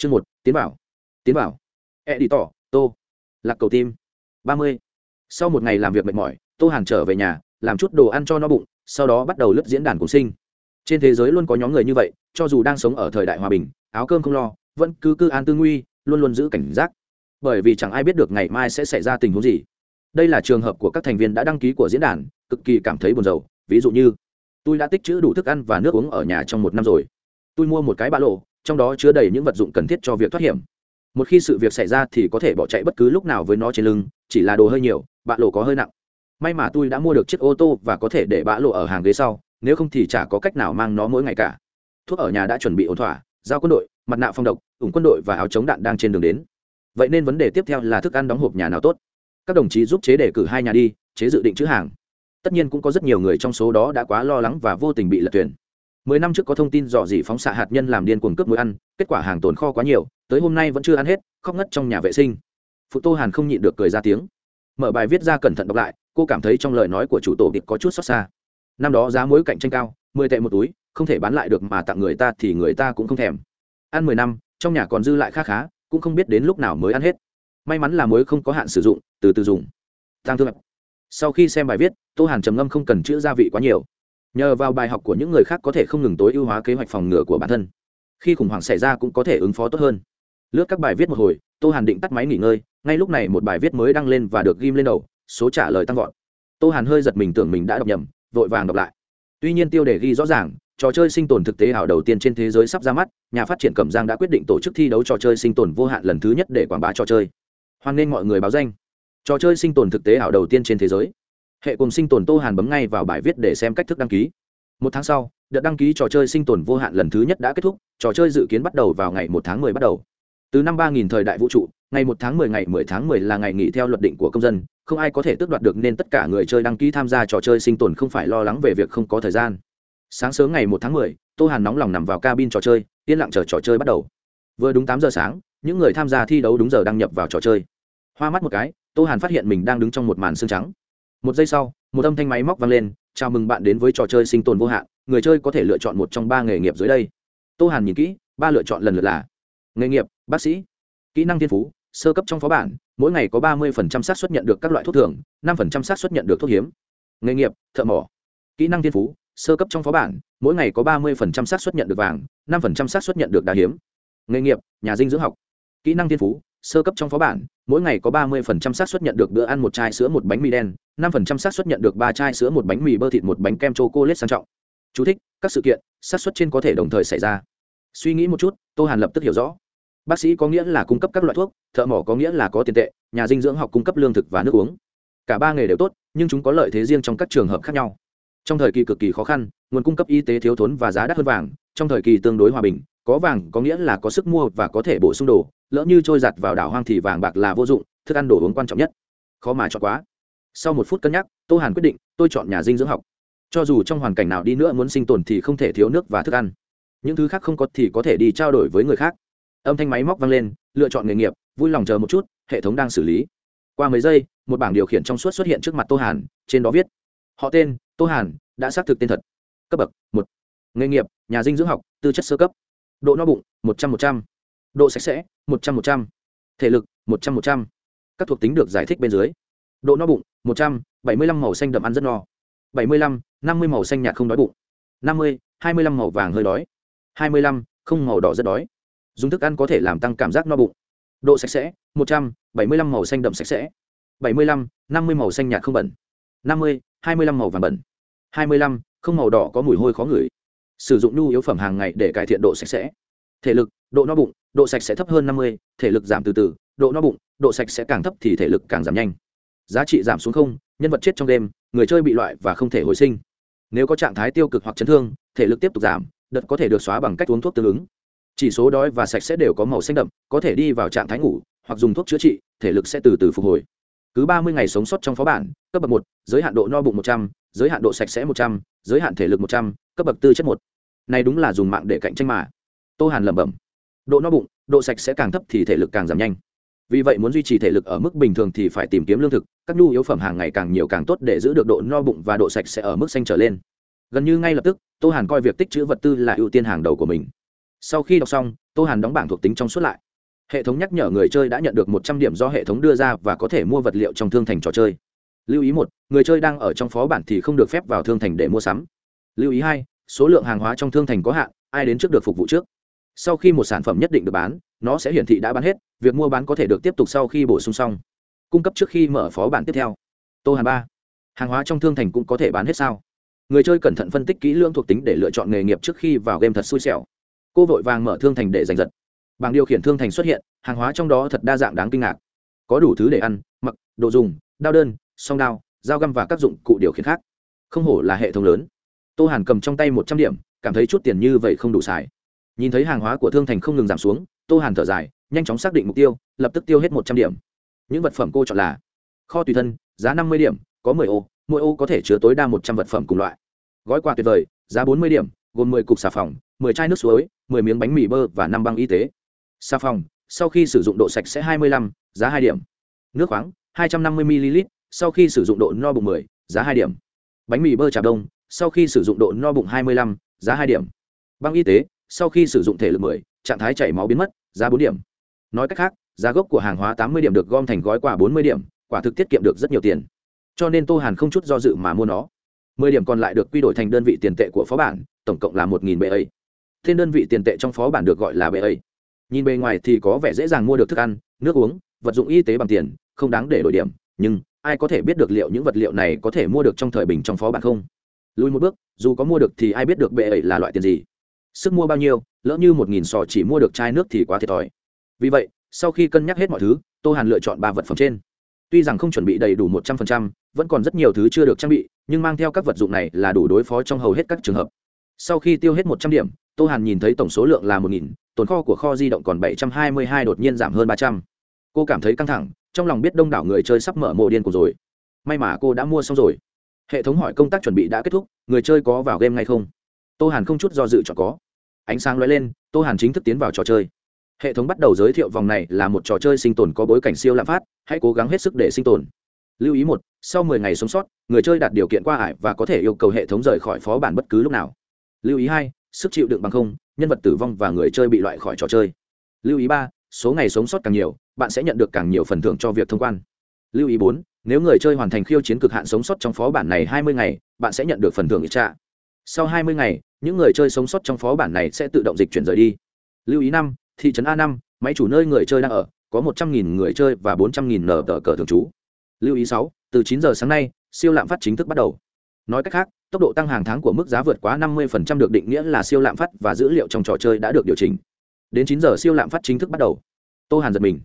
chương một, tiến bảo tiến bảo e đi tỏ tô. Lạc cầu tim. Ba mươi. Sau một ngày làm việc mệt mỏi, tô hàn trở về nhà, làm chút đồ ăn cho nó bụng, sau đó bắt đầu lướt diễn đàn cùng sinh. Trên thế giới luôn có nhóm người như vậy, cho dù đang sống ở thời đại hòa bình, áo cơm không lo, vẫn cứ cư an tư nguy, luôn luôn giữ cảnh giác. Bởi vì chẳng ai biết được ngày mai sẽ xảy ra tình huống gì. Đây là trường hợp của các thành viên đã đăng ký của diễn đàn, cực kỳ cảm thấy buồn rầu. Ví dụ như, tôi đã tích trữ đủ thức ăn và nước uống ở nhà trong một năm rồi. Tôi mua một cái ba lô trong đó chứa đầy những vật dụng cần thiết cho việc thoát hiểm. Một khi sự việc xảy ra thì có thể bỏ chạy bất cứ lúc nào với nó trên lưng, chỉ là đồ hơi nhiều, bạ lộ có hơi nặng. May mà tôi đã mua được chiếc ô tô và có thể để bạ lộ ở hàng ghế sau, nếu không thì chả có cách nào mang nó mỗi ngày cả. Thuốc ở nhà đã chuẩn bị ổn thỏa, giao quân đội, mặt nạ phong độc, ủng quân đội và áo chống đạn đang trên đường đến. Vậy nên vấn đề tiếp theo là thức ăn đóng hộp nhà nào tốt? Các đồng chí giúp chế đề cử hai nhà đi, chế dự định chữ hàng. Tất nhiên cũng có rất nhiều người trong số đó đã quá lo lắng và vô tình bị lật tuyển mười năm trước có thông tin dò dỉ phóng xạ hạt nhân làm điên cuồng cướp muối ăn, kết quả hàng tồn kho quá nhiều, tới hôm nay vẫn chưa ăn hết, khóc ngất trong nhà vệ sinh. Phụ tô hàn không nhịn được cười ra tiếng. Mở bài viết ra cẩn thận đọc lại, cô cảm thấy trong lời nói của chủ tổ địch có chút xót xa. Năm đó giá muối cạnh tranh cao, mười tệ một túi, không thể bán lại được mà tặng người ta thì người ta cũng không thèm. Ăn mười năm, trong nhà còn dư lại khá khá, cũng không biết đến lúc nào mới ăn hết. May mắn là muối không có hạn sử dụng, từ từ dùng. Tăng thương sau khi xem bài viết, tô hàn trầm ngâm không cần chữa gia vị quá nhiều nhờ vào bài học của những người khác có thể không ngừng tối ưu hóa kế hoạch phòng ngừa của bản thân. Khi khủng hoảng xảy ra cũng có thể ứng phó tốt hơn. Lướt các bài viết một hồi, tô hàn định tắt máy nghỉ ngơi, ngay lúc này một bài viết mới đăng lên và được ghim lên đầu, số trả lời tăng vọt. Tô hàn hơi giật mình tưởng mình đã đọc nhầm, vội vàng đọc lại. Tuy nhiên tiêu đề ghi rõ ràng, trò chơi sinh tồn thực tế ảo đầu tiên trên thế giới sắp ra mắt, nhà phát triển cẩm giang đã quyết định tổ chức thi đấu trò chơi sinh tồn vô hạn lần thứ nhất để quảng bá trò chơi. Hoan nghênh mọi người báo danh. Trò chơi sinh tồn thực tế ảo đầu tiên trên thế giới hệ cùng sinh tồn tô hàn bấm ngay vào bài viết để xem cách thức đăng ký. Một tháng sau đợt đăng ký trò chơi sinh tồn vô hạn lần thứ nhất đã kết thúc trò chơi dự kiến bắt đầu vào ngày một tháng 10 bắt đầu. Từ năm 3000 thời đại vũ trụ ngày một tháng 10 ngày 10 tháng 10 là ngày nghỉ theo luật định của công dân không ai có thể tước đoạt được nên tất cả người chơi đăng ký tham gia trò chơi sinh tồn không phải lo lắng về việc không có thời gian. Sáng sớm ngày một tháng 10, tô hàn nóng lòng nằm vào cabin trò chơi yên lặng chờ trò chơi bắt đầu. Vừa đúng tám giờ sáng những người tham gia thi đấu đúng giờ đăng nhập vào trò chơi. Hoa mắt một cái tô hàn phát hiện mình đang đứng trong một màn xương trắng một giây sau, một âm thanh máy móc vang lên, chào mừng bạn đến với trò chơi sinh tồn vô hạn, người chơi có thể lựa chọn một trong ba nghề nghiệp dưới đây. Tô hàn nhìn kỹ, ba lựa chọn lần lượt là nghề nghiệp, bác sĩ, kỹ năng thiên phú, sơ cấp trong phó bản, mỗi ngày có ba mươi xác suất nhận được các loại thuốc thường năm xác suất nhận được thuốc hiếm. Nghề nghiệp, thợ mỏ, kỹ năng thiên phú, sơ cấp trong phó bản, mỗi ngày có ba mươi xác suất nhận được vàng, năm xác suất nhận được đá hiếm. Nghề nghiệp, nhà dinh dưỡng học, kỹ năng thiên phú sơ cấp trong phó bản mỗi ngày có ba mươi xác suất nhận được bữa ăn một chai sữa một bánh mì đen năm xác suất nhận được ba chai sữa một bánh mì bơ thịt một bánh kem chocolate sang trọng. Chú thích, các sự kiện xác suất trên có thể đồng thời xảy ra. Suy nghĩ một chút tô hàn lập tức hiểu rõ. Bác sĩ có nghĩa là cung cấp các loại thuốc thợ mỏ có nghĩa là có tiền tệ nhà dinh dưỡng học cung cấp lương thực và nước uống. Cả ba nghề đều tốt nhưng chúng có lợi thế riêng trong các trường hợp khác nhau. Trong thời kỳ cực kỳ khó khăn nguồn cung cấp y tế thiếu thốn và giá đắt hơn vàng trong thời kỳ tương đối hòa bình có vàng có nghĩa là có sức mua và có thể bổ sung đồ lỡ như trôi giặt vào đảo hoang thì vàng bạc là vô dụng, thức ăn đồ uống quan trọng nhất. Khó mà chọn quá. Sau một phút cân nhắc, tô hàn quyết định, tôi chọn nhà dinh dưỡng học. Cho dù trong hoàn cảnh nào đi nữa muốn sinh tồn thì không thể thiếu nước và thức ăn. Những thứ khác không có thì có thể đi trao đổi với người khác. Âm thanh máy móc vang lên, lựa chọn nghề nghiệp, vui lòng chờ một chút, hệ thống đang xử lý. Qua mấy giây, một bảng điều khiển trong suốt xuất hiện trước mặt tô hàn, trên đó viết. Họ tên, tô hàn, đã xác thực tên thật. Cấp bậc, một. Nghề nghiệp, nhà dinh dưỡng học, tư chất sơ cấp. Độ no bụng, một trăm một trăm độ sạch sẽ, một trăm một trăm. Thể lực, một trăm một trăm. Các thuộc tính được giải thích bên dưới. Độ no bụng, một trăm, bảy mươi lăm màu xanh đậm ăn rất no. bảy mươi lăm, năm mươi màu xanh nhạt không đói bụng. năm mươi, hai mươi lăm màu vàng hơi đói. hai mươi lăm, không màu đỏ rất đói. Dùng thức ăn có thể làm tăng cảm giác no bụng. Độ sạch sẽ, một trăm, bảy mươi lăm màu xanh đậm sạch sẽ. bảy mươi lăm, năm mươi màu xanh nhạt không bẩn. năm mươi, hai mươi lăm màu vàng bẩn. hai mươi lăm, không màu đỏ có mùi hôi khó ngửi. Sử dụng nhu yếu phẩm hàng ngày để cải thiện độ sạch sẽ thể lực, độ no bụng, độ sạch sẽ thấp hơn năm mươi, thể lực giảm từ từ, độ no bụng, độ sạch sẽ càng thấp thì thể lực càng giảm nhanh. Giá trị giảm xuống không, nhân vật chết trong đêm, người chơi bị loại và không thể hồi sinh. Nếu có trạng thái tiêu cực hoặc chấn thương, thể lực tiếp tục giảm, đợt có thể được xóa bằng cách uống thuốc tương ứng. Chỉ số đói và sạch sẽ đều có màu xanh đậm, có thể đi vào trạng thái ngủ, hoặc dùng thuốc chữa trị, thể lực sẽ từ từ phục hồi. Cứ ba mươi ngày sống sót trong phó bản, cấp bậc một, giới hạn độ no bụng một trăm, giới hạn độ sạch sẽ một trăm, giới hạn thể lực một trăm, cấp bậc tư chất một. Này đúng là dùng mạng để cạnh tranh mà tô hàn lẩm bẩm. Độ no bụng, độ sạch sẽ càng thấp thì thể lực càng giảm nhanh. Vì vậy muốn duy trì thể lực ở mức bình thường thì phải tìm kiếm lương thực, các nhu yếu phẩm hàng ngày càng nhiều càng tốt để giữ được độ no bụng và độ sạch sẽ ở mức xanh trở lên. Gần như ngay lập tức, tô hàn coi việc tích chữ vật tư là ưu tiên hàng đầu của mình. Sau khi đọc xong, tô hàn đóng bảng thuộc tính trong suốt lại. Hệ thống nhắc nhở người chơi đã nhận được một trăm điểm do hệ thống đưa ra và có thể mua vật liệu trong thương thành trò chơi. Lưu ý một, người chơi đang ở trong phó bản thì không được phép vào thương thành để mua sắm. Lưu ý hai, số lượng hàng hóa trong thương thành có hạn, ai đến trước được phục vụ trước sau khi một sản phẩm nhất định được bán, nó sẽ hiển thị đã bán hết, việc mua bán có thể được tiếp tục sau khi bổ sung xong. Cung cấp trước khi mở phó bản tiếp theo. Tô hàn ba. Hàng hóa trong thương thành cũng có thể bán hết sao? Người chơi cẩn thận phân tích kỹ lưỡng thuộc tính để lựa chọn nghề nghiệp trước khi vào game thật xui xẻo. Cô vội vàng mở thương thành để giành giật. Bảng điều khiển thương thành xuất hiện, hàng hóa trong đó thật đa dạng đáng kinh ngạc. Có đủ thứ để ăn, mặc, đồ dùng, đao đơn, song đao, dao găm và các dụng cụ điều khiển khác. Không hổ là hệ thống lớn. Tô hàn cầm trong tay một trăm điểm, cảm thấy chút tiền như vậy không đủ xài nhìn thấy hàng hóa của thương thành không ngừng giảm xuống, tô hàn thở dài, nhanh chóng xác định mục tiêu, lập tức tiêu hết một trăm điểm. Những vật phẩm cô chọn là kho tùy thân, giá năm mươi điểm, có mười ô, mỗi ô có thể chứa tối đa một trăm vật phẩm cùng loại. Gói quà tuyệt vời, giá bốn mươi điểm, gồm mười cục xà phòng, mười chai nước suối, mười miếng bánh mì bơ và năm băng y tế. Xà phòng, sau khi sử dụng độ sạch sẽ hai mươi lăm, giá hai điểm. Nước khoáng, hai trăm năm mươi ml sau khi sử dụng độ no bụng mười, giá hai điểm. Bánh mì bơ trà đông, sau khi sử dụng độ no bụng hai mươi lăm, giá hai điểm. Băng y tế sau khi sử dụng thể lực mười, trạng thái chảy máu biến mất, giá bốn điểm. Nói cách khác, giá gốc của hàng hóa tám mươi điểm được gom thành gói quà bốn mươi điểm, quả thực tiết kiệm được rất nhiều tiền. Cho nên tô hàn không chút do dự mà mua nó. mười điểm còn lại được quy đổi thành đơn vị tiền tệ của phó bản, tổng cộng là một nghìn bệ ấy tên đơn vị tiền tệ trong phó bản được gọi là bệ ấy nhìn bề ngoài thì có vẻ dễ dàng mua được thức ăn, nước uống, vật dụng y tế bằng tiền, không đáng để đổi điểm, nhưng ai có thể biết được liệu những vật liệu này có thể mua được trong thời bình trong phó bản không? Lùi một bước, dù có mua được thì ai biết được bệ ấy là loại tiền gì? Sức mua bao nhiêu, lỡ như một nghìn sò chỉ mua được chai nước thì quá thiệt thòi. Vì vậy, sau khi cân nhắc hết mọi thứ, tô hàn lựa chọn ba vật phẩm trên. Tuy rằng không chuẩn bị đầy đủ một trăm phần trăm, vẫn còn rất nhiều thứ chưa được trang bị, nhưng mang theo các vật dụng này là đủ đối phó trong hầu hết các trường hợp. Sau khi tiêu hết một trăm điểm, tô hàn nhìn thấy tổng số lượng là một nghìn, tồn kho của kho di động còn bảy trăm hai mươi hai đột nhiên giảm hơn ba trăm. Cô cảm thấy căng thẳng, trong lòng biết đông đảo người chơi sắp mở mộ điên của rồi. May mà cô đã mua xong rồi. Hệ thống hỏi công tác chuẩn bị đã kết thúc, người chơi có vào game ngay không? Tô hàn không chút do dự chọn có ánh sáng lóe lên, tô hàn chính thức tiến vào trò chơi. Hệ thống bắt đầu giới thiệu vòng này là một trò chơi sinh tồn có bối cảnh siêu lạm phát, hãy cố gắng hết sức để sinh tồn. Lưu ý một, sau 10 ngày sống sót, người chơi đạt điều kiện qua ải và có thể yêu cầu hệ thống rời khỏi phó bản bất cứ lúc nào. Lưu ý hai, sức chịu đựng bằng không, nhân vật tử vong và người chơi bị loại khỏi trò chơi. Lưu ý ba, số ngày sống sót càng nhiều, bạn sẽ nhận được càng nhiều phần thưởng cho việc thông quan. Lưu ý bốn, nếu người chơi hoàn thành khiêu chiến cực hạn sống sót trong phó bản này 20 ngày, bạn sẽ nhận được phần thưởng ít trạ. Sau 20 ngày những người chơi sống sót trong phó bản này sẽ tự động dịch chuyển rời đi. Lưu ý năm, thị trấn a năm, máy chủ nơi người chơi đang ở, có một trăm nghìn người chơi và bốn trăm nghìn nở tờ cờ thường trú. Lưu ý sáu, từ chín giờ sáng nay, siêu lạm phát chính thức bắt đầu. Nói cách khác, tốc độ tăng hàng tháng của mức giá vượt quá năm mươi được định nghĩa là siêu lạm phát và dữ liệu trong trò chơi đã được điều chỉnh. Đến chín giờ siêu lạm phát chính thức bắt đầu. Tô hàn giật mình.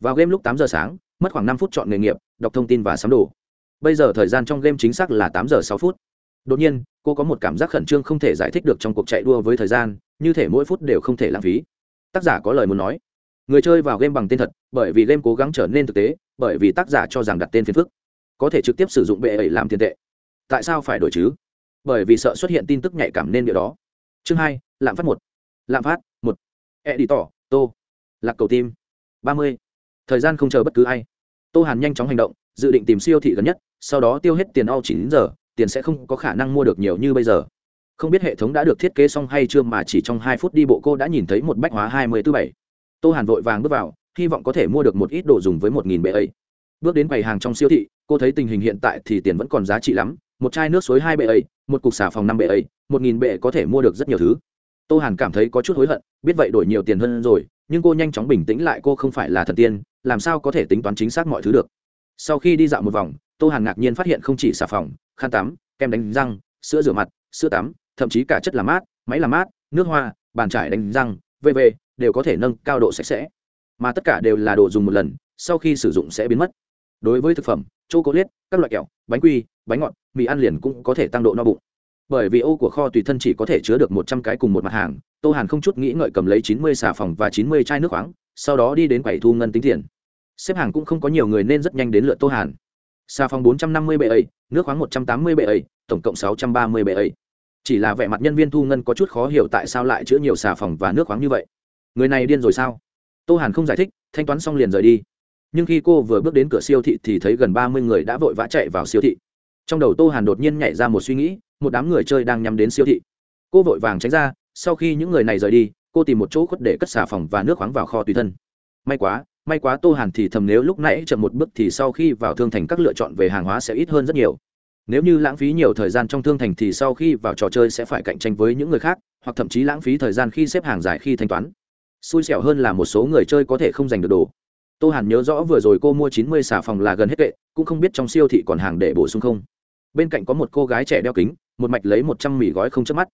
Vào game lúc tám giờ sáng, mất khoảng năm phút chọn nghề nghiệp, đọc thông tin và sắm đồ. Bây giờ thời gian trong game chính xác là tám giờ sáu phút đột nhiên, cô có một cảm giác khẩn trương không thể giải thích được trong cuộc chạy đua với thời gian, như thể mỗi phút đều không thể lãng phí. Tác giả có lời muốn nói. Người chơi vào game bằng tên thật, bởi vì game cố gắng trở nên thực tế, bởi vì tác giả cho rằng đặt tên phiền phức. Có thể trực tiếp sử dụng bệ ẩy làm tiền tệ. Tại sao phải đổi chứ? Bởi vì sợ xuất hiện tin tức nhạy cảm nên điều đó. Chương hai, lạm phát một. Lạm phát một. E đi tỏ tô. Lạc cầu tim. Ba mươi. Thời gian không chờ bất cứ ai. Tô hàn nhanh chóng hành động, dự định tìm siêu thị gần nhất, sau đó tiêu hết tiền au chỉ đến giờ tiền sẽ không có khả năng mua được nhiều như bây giờ. Không biết hệ thống đã được thiết kế xong hay chưa mà chỉ trong hai phút đi bộ cô đã nhìn thấy một bách hóa hai mươi tư bảy. Tô hàn vội vàng bước vào, hy vọng có thể mua được một ít đồ dùng với một nghìn bệ ấy. Bước đến quầy hàng trong siêu thị, cô thấy tình hình hiện tại thì tiền vẫn còn giá trị lắm, một chai nước suối hai bệ ấy, một cục xà phòng năm bệ ấy, một nghìn bệ có thể mua được rất nhiều thứ. Tô hàn cảm thấy có chút hối hận, biết vậy đổi nhiều tiền hơn rồi, nhưng cô nhanh chóng bình tĩnh lại, cô không phải là thần tiên, làm sao có thể tính toán chính xác mọi thứ được. Sau khi đi dạo một vòng, tô hàn ngạc nhiên phát hiện không chỉ xà phòng khăn tắm, kem đánh răng, sữa rửa mặt, sữa tắm, thậm chí cả chất làm mát, máy làm mát, nước hoa, bàn trải đánh răng vv đều có thể nâng cao độ sạch sẽ. Mà tất cả đều là đồ dùng một lần, sau khi sử dụng sẽ biến mất. Đối với thực phẩm c h liết các loại kẹo, bánh quy, bánh ngọt, mì ăn liền cũng có thể tăng độ no bụng. Bởi vì ô của kho tùy thân chỉ có thể chứa được một trăm cái cùng một mặt hàng, tô hàn không chút nghĩ ngợi cầm lấy chín mươi xà phòng và chín mươi chai nước khoáng, sau đó đi đến quầy thu ngân tính tiền. Xếp hàng cũng không có nhiều người nên rất nhanh đến lượt tô hàn xà phòng bốn trăm năm mươi bệ ấy, nước khoáng một trăm tám mươi bệ ấy, tổng cộng sáu trăm ba mươi bệ ấy. Chỉ là vẻ mặt nhân viên thu ngân có chút khó hiểu tại sao lại chữa nhiều xà phòng và nước khoáng như vậy. Người này điên rồi sao? Tô hàn không giải thích, thanh toán xong liền rời đi. Nhưng khi cô vừa bước đến cửa siêu thị thì thấy gần ba mươi người đã vội vã chạy vào siêu thị. Trong đầu tô hàn đột nhiên nhảy ra một suy nghĩ, một đám người chơi đang nhắm đến siêu thị. Cô vội vàng tránh ra, sau khi những người này rời đi, cô tìm một chỗ khuất để cất xà phòng và nước khoáng vào kho tùy thân. May quá may quá tô hàn thì thầm nếu lúc nãy chậm một bước thì sau khi vào thương thành các lựa chọn về hàng hóa sẽ ít hơn rất nhiều. Nếu như lãng phí nhiều thời gian trong thương thành thì sau khi vào trò chơi sẽ phải cạnh tranh với những người khác, hoặc thậm chí lãng phí thời gian khi xếp hàng dài khi thanh toán. Xui xẻo hơn là một số người chơi có thể không giành được đồ. Tô hàn nhớ rõ vừa rồi cô mua chín mươi xà phòng là gần hết kệ, cũng không biết trong siêu thị còn hàng để bổ sung không. Bên cạnh có một cô gái trẻ đeo kính, một mạch lấy một trăm mì gói không chớp mắt.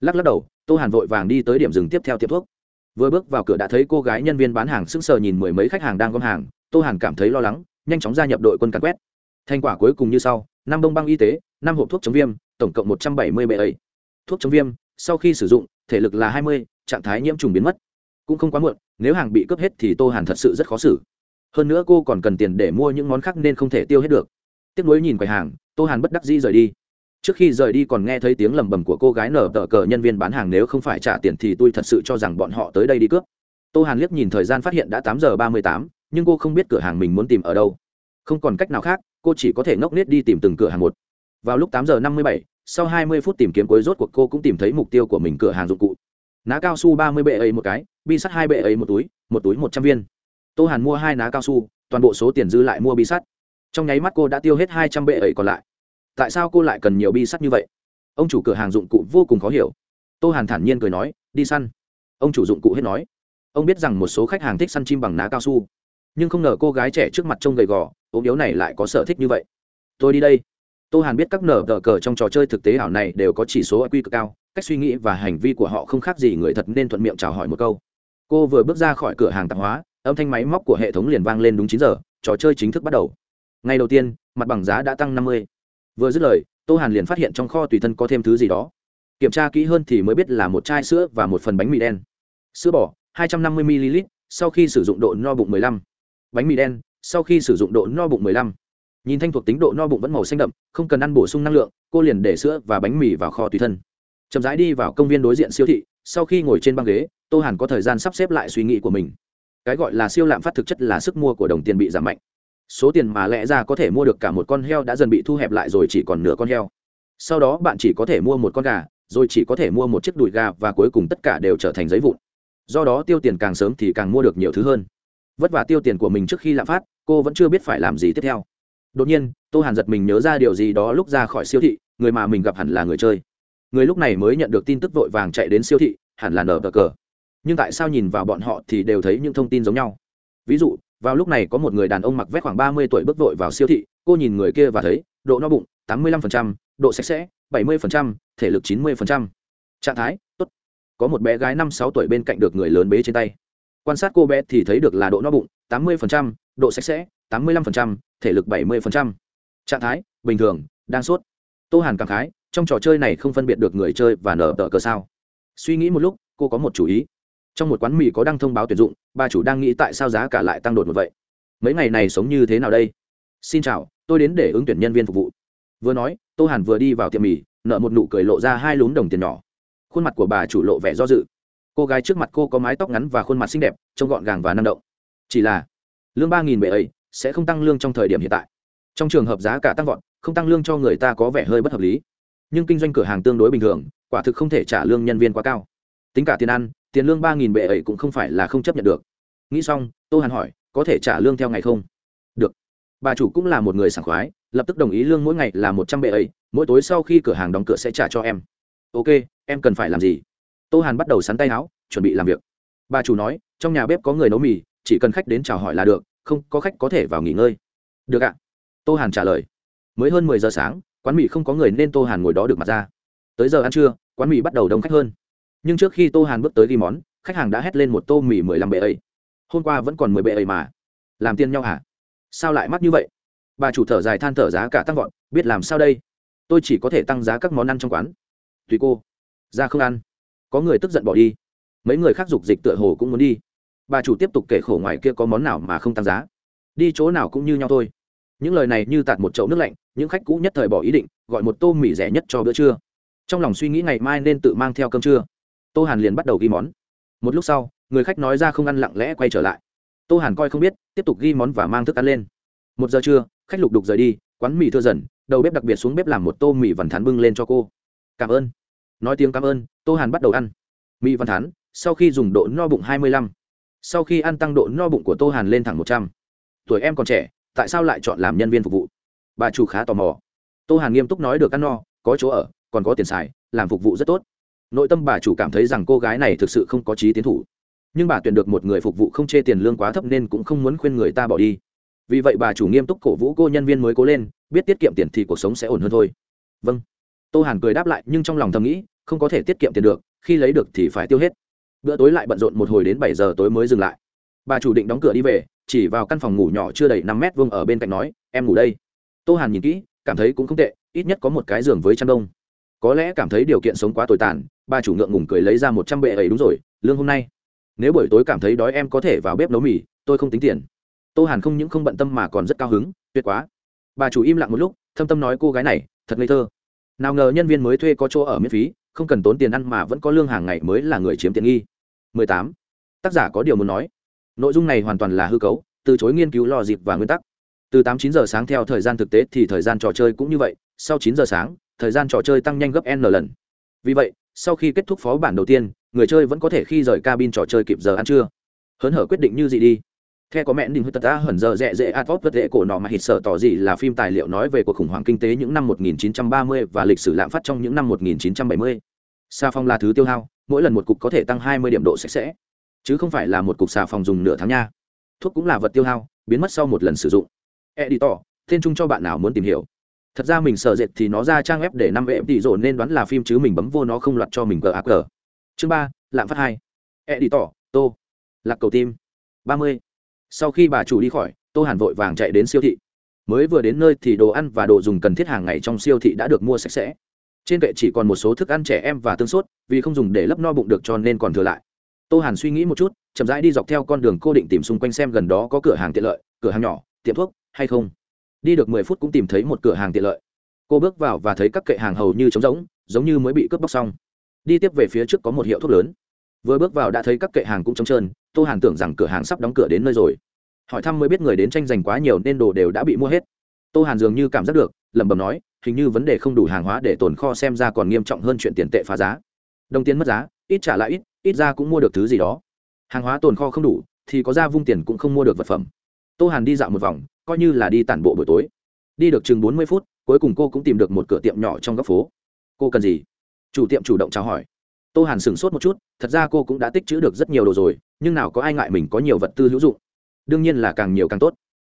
Lắc lắc đầu, tô hàn vội vàng đi tới điểm dừng tiếp theo tiệm thuốc vừa bước vào cửa đã thấy cô gái nhân viên bán hàng sững sờ nhìn mười mấy khách hàng đang gom hàng. Tô hàn cảm thấy lo lắng, nhanh chóng gia nhập đội quân càn quét. Thành quả cuối cùng như sau, năm bông băng y tế, năm hộp thuốc chống viêm, tổng cộng một trăm bảy mươi bệ ấy. Thuốc chống viêm, sau khi sử dụng, thể lực là hai mươi, trạng thái nhiễm trùng biến mất. Cũng không quá muộn, nếu hàng bị cướp hết thì tô hàn thật sự rất khó xử. Hơn nữa cô còn cần tiền để mua những món khác nên không thể tiêu hết được. Tiếc nuối nhìn quầy hàng, tô hàn bất đắc dĩ rời đi trước khi rời đi còn nghe thấy tiếng lầm bầm của cô gái nở tờ cờ nhân viên bán hàng, nếu không phải trả tiền thì tôi thật sự cho rằng bọn họ tới đây đi cướp. Tô hàn liếc nhìn thời gian phát hiện đã tám giờ ba mươi tám, nhưng cô không biết cửa hàng mình muốn tìm ở đâu. Không còn cách nào khác, cô chỉ có thể ngốc nết đi tìm từng cửa hàng một. Vào lúc tám giờ năm mươi bảy, sau hai mươi phút tìm kiếm cuối rốt cuộc cô cũng tìm thấy mục tiêu của mình cửa hàng dụng cụ. Ná cao su ba mươi bệ ấy một cái, bi sắt hai bệ ấy một túi một túi một trăm viên. Tô hàn mua hai ná cao su, toàn bộ số tiền dư lại mua bi sắt. Trong nháy mắt cô đã tiêu hết hai trăm bệ ấy còn lại tại sao cô lại cần nhiều bi sắt như vậy? Ông chủ cửa hàng dụng cụ vô cùng khó hiểu. Tô hàn thản nhiên cười nói, đi săn. Ông chủ dụng cụ hết nói. Ông biết rằng một số khách hàng thích săn chim bằng ná cao su. Nhưng không ngờ cô gái trẻ trước mặt trông gầy gò, ốm yếu này lại có sở thích như vậy. Tôi đi đây. Tô hàn biết các nở tờ cờ trong trò chơi thực tế ảo này đều có chỉ số IQ cực cao, cách suy nghĩ và hành vi của họ không khác gì người thật nên thuận miệng chào hỏi một câu. Cô vừa bước ra khỏi cửa hàng tạp hóa, âm thanh máy móc của hệ thống liền vang lên đúng chín giờ, trò chơi chính thức bắt đầu. Ngày đầu tiên, mặt bằng giá đã tăng năm mươi vừa dứt lời, tô hàn liền phát hiện trong kho tùy thân có thêm thứ gì đó. Kiểm tra kỹ hơn thì mới biết là một chai sữa và một phần bánh mì đen. Sữa bò 250 ml sau khi sử dụng độ no bụng 15. bánh mì đen, sau khi sử dụng độ no bụng 15. nhìn thanh thuộc tính độ no bụng vẫn màu xanh đậm, không cần ăn bổ sung năng lượng, cô liền để sữa và bánh mì vào kho tùy thân. Chậm rãi đi vào công viên đối diện siêu thị, sau khi ngồi trên băng ghế, tô hàn có thời gian sắp xếp lại suy nghĩ của mình. Cái gọi là siêu lạm phát thực chất là sức mua của đồng tiền bị giảm mạnh số tiền mà lẽ ra có thể mua được cả một con heo đã dần bị thu hẹp lại rồi chỉ còn nửa con heo. Sau đó bạn chỉ có thể mua một con gà, rồi chỉ có thể mua một chiếc đùi gà và cuối cùng tất cả đều trở thành giấy vụn. Do đó tiêu tiền càng sớm thì càng mua được nhiều thứ hơn. Vất vả tiêu tiền của mình trước khi lạm phát, cô vẫn chưa biết phải làm gì tiếp theo. Đột nhiên, tô hàn giật mình nhớ ra điều gì đó lúc ra khỏi siêu thị, người mà mình gặp hẳn là người chơi. Người lúc này mới nhận được tin tức vội vàng chạy đến siêu thị, hẳn là nở cờ nhưng tại sao nhìn vào bọn họ thì đều thấy những thông tin giống nhau? Ví dụ vào lúc này có một người đàn ông mặc vét khoảng ba mươi tuổi bước vội vào siêu thị, cô nhìn người kia và thấy, độ no bụng, tám mươi lăm độ sạch sẽ, bảy mươi thể lực chín mươi trạng thái, tốt. Có một bé gái năm sáu tuổi bên cạnh được người lớn bế trên tay. Quan sát cô bé thì thấy được là độ no bụng, tám mươi độ sạch sẽ, tám mươi lăm thể lực bảy mươi trạng thái, bình thường, đang sốt. Tô hàn cảm khái, trong trò chơi này không phân biệt được người chơi và nở tờ cờ sao. Suy nghĩ một lúc, cô có một chủ ý trong một quán mì có đăng thông báo tuyển dụng, bà chủ đang nghĩ tại sao giá cả lại tăng đột một vậy? Mấy ngày này sống như thế nào đây? Xin chào, tôi đến để ứng tuyển nhân viên phục vụ. Vừa nói, tô hàn vừa đi vào tiệm mì nợ một nụ cười lộ ra hai lún đồng tiền nhỏ. Khuôn mặt của bà chủ lộ vẻ do dự. Cô gái trước mặt cô có mái tóc ngắn và khuôn mặt xinh đẹp, trông gọn gàng và năng động. Chỉ là, lương ba nghìn bệ ấy sẽ không tăng lương trong thời điểm hiện tại. Trong trường hợp giá cả tăng vọt, không tăng lương cho người ta có vẻ hơi bất hợp lý. Nhưng kinh doanh cửa hàng tương đối bình thường, quả thực không thể trả lương nhân viên quá cao. Tính cả tiền ăn tiền lương ba nghìn bệ ấy cũng không phải là không chấp nhận được. Nghĩ xong, tô hàn hỏi, có thể trả lương theo ngày không? Được. Bà chủ cũng là một người sảng khoái, lập tức đồng ý lương mỗi ngày là một trăm bệ ấy, mỗi tối sau khi cửa hàng đóng cửa sẽ trả cho em. Ok, em cần phải làm gì? Tô hàn bắt đầu sắn tay áo, chuẩn bị làm việc. Bà chủ nói, trong nhà bếp có người nấu mì, chỉ cần khách đến chào hỏi là được, không có khách có thể vào nghỉ ngơi. Được ạ. Tô hàn trả lời. Mới hơn mười giờ sáng, quán mì không có người nên tô hàn ngồi đó được mặt ra. Tới giờ ăn trưa, quán mì bắt đầu đông khách hơn nhưng trước khi tô hàn bước tới ghi món khách hàng đã hét lên một tô mì mười lăm bệ ấy hôm qua vẫn còn mười bệ ấy mà. Làm tiền nhau hả? Sao lại mắc như vậy? Bà chủ thở dài than thở giá cả tăng vọt, biết làm sao đây? Tôi chỉ có thể tăng giá các món ăn trong quán. Tùy cô. Ra không ăn. Có người tức giận bỏ đi. Mấy người khác dục dịch tựa hồ cũng muốn đi. Bà chủ tiếp tục kể khổ ngoài kia có món nào mà không tăng giá. Đi chỗ nào cũng như nhau thôi. Những lời này như tạt một chậu nước lạnh, những khách cũ nhất thời bỏ ý định, gọi một tô mì rẻ nhất cho bữa trưa. Trong lòng suy nghĩ ngày mai nên tự mang theo cơm trưa tô hàn liền bắt đầu ghi món. Một lúc sau, người khách nói ra không ăn lặng lẽ quay trở lại. Tô hàn coi không biết, tiếp tục ghi món và mang thức ăn lên. Một giờ trưa, khách lục đục rời đi, quán mì thưa dần, đầu bếp đặc biệt xuống bếp làm một tô mì vằn thắn bưng lên cho cô. Cảm ơn. Nói tiếng cảm ơn tô hàn bắt đầu ăn. Mì vằn thắn, sau khi dùng độ no bụng hai mươi lăm. Sau khi ăn tăng độ no bụng của tô hàn lên thẳng một trăm. Tuổi em còn trẻ, tại sao lại chọn làm nhân viên phục vụ? Bà chủ khá tò mò. Tô hàn nghiêm túc nói được ăn no, có chỗ ở, còn có tiền xài, làm phục vụ rất tốt nội tâm bà chủ cảm thấy rằng cô gái này thực sự không có trí tiến thủ. Nhưng bà tuyển được một người phục vụ không chê tiền lương quá thấp nên cũng không muốn khuyên người ta bỏ đi. Vì vậy bà chủ nghiêm túc cổ vũ cô nhân viên mới cố lên, biết tiết kiệm tiền thì cuộc sống sẽ ổn hơn thôi. Vâng. Tô hàn cười đáp lại, nhưng trong lòng thầm nghĩ, không có thể tiết kiệm tiền được, khi lấy được thì phải tiêu hết. Bữa tối lại bận rộn một hồi đến bảy giờ tối mới dừng lại. Bà chủ định đóng cửa đi về, chỉ vào căn phòng ngủ nhỏ chưa đầy năm mét vuông ở bên cạnh nói, em ngủ đây. Tô hàn nhìn kỹ, cảm thấy cũng không tệ, ít nhất có một cái giường với chăn đông. Có lẽ cảm thấy điều kiện sống quá tồi tàn bà chủ ngượng ngùng cười lấy ra một trăm bệ ấy đúng rồi, lương hôm nay. Nếu buổi tối cảm thấy đói em có thể vào bếp nấu mì, tôi không tính tiền. Tô hàn không những không bận tâm mà còn rất cao hứng, tuyệt quá. Bà chủ im lặng một lúc, thâm tâm nói cô gái này, thật ngây thơ. Nào ngờ nhân viên mới thuê có chỗ ở miễn phí, không cần tốn tiền ăn mà vẫn có lương hàng ngày mới là người chiếm tiện nghi. 18. tác giả có điều muốn nói. Nội dung này hoàn toàn là hư cấu, từ chối nghiên cứu lò dịp và nguyên tắc. Từ 8-9 giờ sáng theo thời gian thực tế thì thời gian trò chơi cũng như vậy, sau 9 giờ sáng, thời gian trò chơi tăng nhanh gấp n lần. Vì vậy sau khi kết thúc phó bản đầu tiên người chơi vẫn có thể khi rời cabin trò chơi kịp giờ ăn trưa hớn hở quyết định như gì đi theo có mẹ đình hư tật ta hẩn giờ dễ dễ ad vật lệ cổ nọ mà hít sợ tỏ gì là phim tài liệu nói về cuộc khủng hoảng kinh tế những năm 1930 và lịch sử lạm phát trong những năm 1970. Xà phòng là thứ tiêu hao, mỗi lần một cục có thể tăng 20 điểm độ sạch sẽ, chứ không phải là một cục xà phòng dùng nửa tháng nha. Thuốc cũng là vật tiêu hao, biến mất sau một lần sử dụng. Editor, tên chung cho bạn nào muốn tìm hiểu. Thật ra mình sợ dệt thì nó ra trang web để năm vệ tỷ rộ nên đoán là phim chứ mình bấm vô nó không loạt cho mình gờ ác gờ Chương ba, lạm phát hai. E đi tỏ, Tô. Lạc cầu tim. 30 sau khi bà chủ đi khỏi, tô hàn vội vàng chạy đến siêu thị. Mới vừa đến nơi thì đồ ăn và đồ dùng cần thiết hàng ngày trong siêu thị đã được mua sạch sẽ. Trên kệ chỉ còn một số thức ăn trẻ em và tương sốt, vì không dùng để lấp no bụng được cho nên còn thừa lại. Tô hàn suy nghĩ một chút, chậm rãi đi dọc theo con đường cô định tìm xung quanh xem gần đó có cửa hàng tiện lợi, cửa hàng nhỏ, tiệm thuốc hay không đi được mười phút cũng tìm thấy một cửa hàng tiện lợi. Cô bước vào và thấy các kệ hàng hầu như trống rỗng, giống như mới bị cướp bóc xong. Đi tiếp về phía trước có một hiệu thuốc lớn. Vừa bước vào đã thấy các kệ hàng cũng trống trơn, tô hàn tưởng rằng cửa hàng sắp đóng cửa đến nơi rồi. Hỏi thăm mới biết người đến tranh giành quá nhiều nên đồ đều đã bị mua hết. Tô hàn dường như cảm giác được, lẩm bẩm nói, hình như vấn đề không đủ hàng hóa để tồn kho xem ra còn nghiêm trọng hơn chuyện tiền tệ phá giá. Đồng tiền mất giá, ít trả lại ít ít ra cũng mua được thứ gì đó. Hàng hóa tồn kho không đủ, thì có ra vung tiền cũng không mua được vật phẩm tô hàn đi dạo một vòng, coi như là đi tản bộ buổi tối. Đi được chừng bốn mươi phút, cuối cùng cô cũng tìm được một cửa tiệm nhỏ trong góc phố. Cô cần gì? Chủ tiệm chủ động chào hỏi. Tô hàn sửng sốt một chút, thật ra cô cũng đã tích chữ được rất nhiều đồ rồi, nhưng nào có ai ngại mình có nhiều vật tư hữu dụng. Đương nhiên là càng nhiều càng tốt.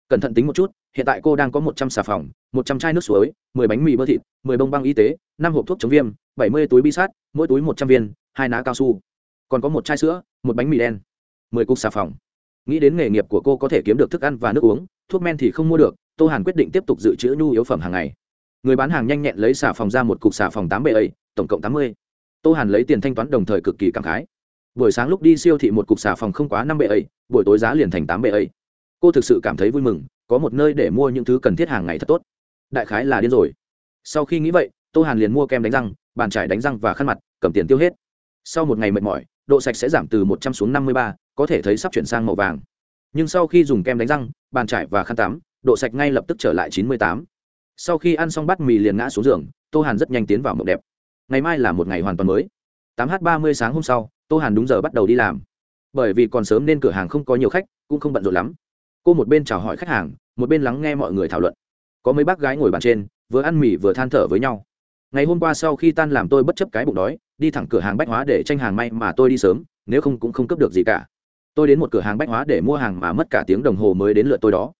Cẩn thận tính một chút, hiện tại cô đang có một trăm xà phòng, một trăm chai nước suối, mười bánh mì bơ thịt, mười bông băng y tế, năm hộp thuốc chống viêm, bảy mươi túi bi sát, mỗi túi một trăm viên, hai ná cao su. Còn có một chai sữa, một bánh mì đen. Mười cục xà phòng nghĩ đến nghề nghiệp của cô có thể kiếm được thức ăn và nước uống, thuốc men thì không mua được, tô hàn quyết định tiếp tục dự trữ nhu yếu phẩm hàng ngày. Người bán hàng nhanh nhẹn lấy xà phòng ra một cục xà phòng tám bệ ấy, tổng cộng tám mươi. Tô hàn lấy tiền thanh toán đồng thời cực kỳ cảm khái. Buổi sáng lúc đi siêu thị một cục xà phòng không quá năm bệ ấy, buổi tối giá liền thành tám bệ ấy. Cô thực sự cảm thấy vui mừng, có một nơi để mua những thứ cần thiết hàng ngày thật tốt. Đại khái là điên rồi. Sau khi nghĩ vậy, tô hàn liền mua kem đánh răng, bàn trải đánh răng và khăn mặt, cầm tiền tiêu hết. Sau một ngày mệt mỏi, độ sạch sẽ giảm từ một trăm xuống năm mươi ba có thể thấy sắp chuyển sang màu vàng. Nhưng sau khi dùng kem đánh răng, bàn trải và khăn tắm, độ sạch ngay lập tức trở lại chín mươi tám. Sau khi ăn xong bát mì liền ngã xuống giường, tô hàn rất nhanh tiến vào mộng đẹp. Ngày mai là một ngày hoàn toàn mới. tám h ba mươi sáng hôm sau, tô hàn đúng giờ bắt đầu đi làm. Bởi vì còn sớm nên cửa hàng không có nhiều khách, cũng không bận rộn lắm. Cô một bên chào hỏi khách hàng, một bên lắng nghe mọi người thảo luận. Có mấy bác gái ngồi bàn trên, vừa ăn mì vừa than thở với nhau. Ngày hôm qua sau khi tan làm tôi bất chấp cái bụng đói, đi thẳng cửa hàng bách hóa để tranh hàng may mà tôi đi sớm, nếu không cũng không cấp được gì cả tôi đến một cửa hàng bách hóa để mua hàng mà mất cả tiếng đồng hồ mới đến lượt tôi đó.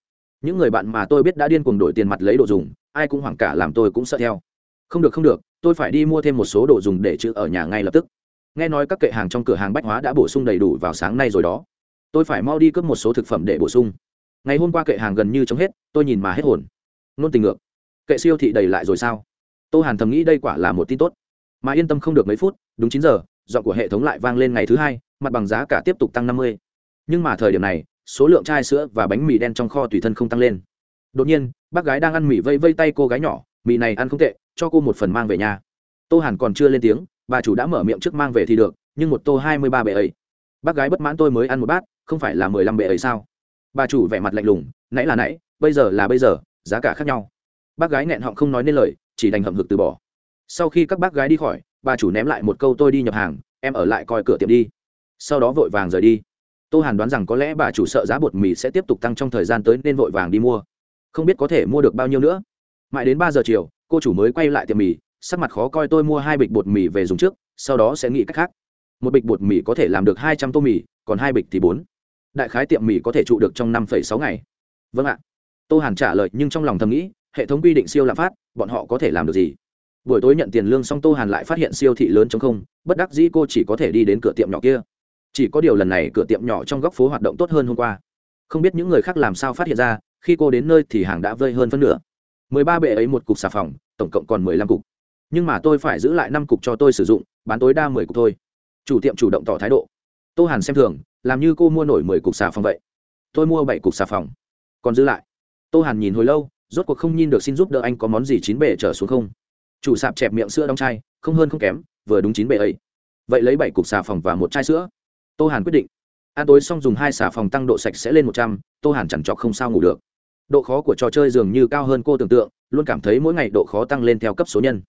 Những người bạn mà tôi biết đã điên cuồng đổi tiền mặt lấy đồ dùng, ai cũng hoảng cả làm tôi cũng sợ theo. Không được không được, tôi phải đi mua thêm một số đồ dùng để chữ ở nhà ngay lập tức. Nghe nói các kệ hàng trong cửa hàng bách hóa đã bổ sung đầy đủ vào sáng nay rồi đó. Tôi phải mau đi cướp một số thực phẩm để bổ sung. Ngày hôm qua kệ hàng gần như chống hết, tôi nhìn mà hết hồn. Nôn tình ngược. Kệ siêu thị đầy lại rồi sao? Tô hàn thầm nghĩ đây quả là một tin tốt. Mà yên tâm không được mấy phút, đúng chín giờ dọn của hệ thống lại vang lên ngày thứ hai mặt bằng giá cả tiếp tục tăng năm mươi. Nhưng mà thời điểm này, số lượng chai sữa và bánh mì đen trong kho tùy thân không tăng lên. Đột nhiên, bác gái đang ăn mì vây vây tay cô gái nhỏ, mì này ăn không tệ, cho cô một phần mang về nhà tô hàn còn chưa lên tiếng, bà chủ đã mở miệng trước mang về thì được, nhưng một tô hai mươi ba bệ ấy. Bác gái bất mãn tôi mới ăn một bát, không phải là mười lăm bệ ấy sao? Bà chủ vẻ mặt lạnh lùng, nãy là nãy, bây giờ là bây giờ, giá cả khác nhau. Bác gái nghẹn họng không nói nên lời, chỉ đành hậm hực từ bỏ. Sau khi các bác gái đi khỏi, bà chủ ném lại một câu tôi đi nhập hàng, em ở lại coi cửa tiệm đi sau đó vội vàng rời đi. Tô hàn đoán rằng có lẽ bà chủ sợ giá bột mì sẽ tiếp tục tăng trong thời gian tới nên vội vàng đi mua. Không biết có thể mua được bao nhiêu nữa. Mãi đến ba giờ chiều, cô chủ mới quay lại tiệm mì, sắc mặt khó coi tôi mua hai bịch bột mì về dùng trước, sau đó sẽ nghĩ cách khác. Một bịch bột mì có thể làm được hai trăm tô mì, còn hai bịch thì bốn. Đại khái tiệm mì có thể trụ được trong năm sáu ngày. Vâng ạ. Tô hàn trả lời nhưng trong lòng thầm nghĩ, hệ thống quy định siêu lạm phát, bọn họ có thể làm được gì? Buổi tối nhận tiền lương xong tô hàn lại phát hiện siêu thị lớn chống không, bất đắc dĩ cô chỉ có thể đi đến cửa tiệm nhỏ kia chỉ có điều lần này cửa tiệm nhỏ trong góc phố hoạt động tốt hơn hôm qua. Không biết những người khác làm sao phát hiện ra, khi cô đến nơi thì hàng đã vơi hơn phân nửa. Mười ba bệ ấy một cục xà phòng, tổng cộng còn mười lăm cục. Nhưng mà tôi phải giữ lại năm cục cho tôi sử dụng, bán tối đa mười cục thôi. Chủ tiệm chủ động tỏ thái độ. Tô hàn xem thường, làm như cô mua nổi mười cục xà phòng vậy. Tôi mua bảy cục xà phòng. Còn giữ lại. Tô hàn nhìn hồi lâu, rốt cuộc không nhìn được xin giúp đỡ anh có món gì chín bể trở xuống không. Chủ sạp chẹp miệng sữa đóng chai, không hơn không kém, vừa đúng chín bể ấy. Vậy lấy bảy cục xà phòng và một chai sữa tô hàn quyết định. Ăn tối xong dùng hai xà phòng tăng độ sạch sẽ lên một trăm, tô hàn chẳng chọc không sao ngủ được. Độ khó của trò chơi dường như cao hơn cô tưởng tượng, luôn cảm thấy mỗi ngày độ khó tăng lên theo cấp số nhân.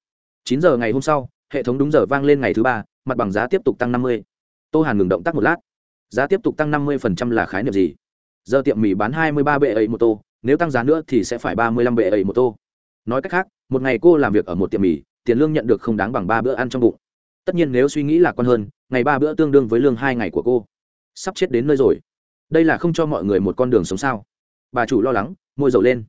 Chín giờ ngày hôm sau, hệ thống đúng giờ vang lên ngày thứ ba, mặt bằng giá tiếp tục tăng năm mươi. Tô hàn ngừng động tác một lát. Giá tiếp tục tăng năm mươi là khái niệm gì? Giờ tiệm mì bán hai mươi ba bệ ấy một tô, nếu tăng giá nữa thì sẽ phải ba mươi lăm bệ ấy một tô. Nói cách khác, một ngày cô làm việc ở một tiệm mì, tiền lương nhận được không đáng bằng ba bữa ăn trong bụng. Tất nhiên nếu suy nghĩ lạc quan hơn ngày ba bữa tương đương với lương hai ngày của cô. Sắp chết đến nơi rồi. Đây là không cho mọi người một con đường sống sao? Bà chủ lo lắng, môi dầu lên.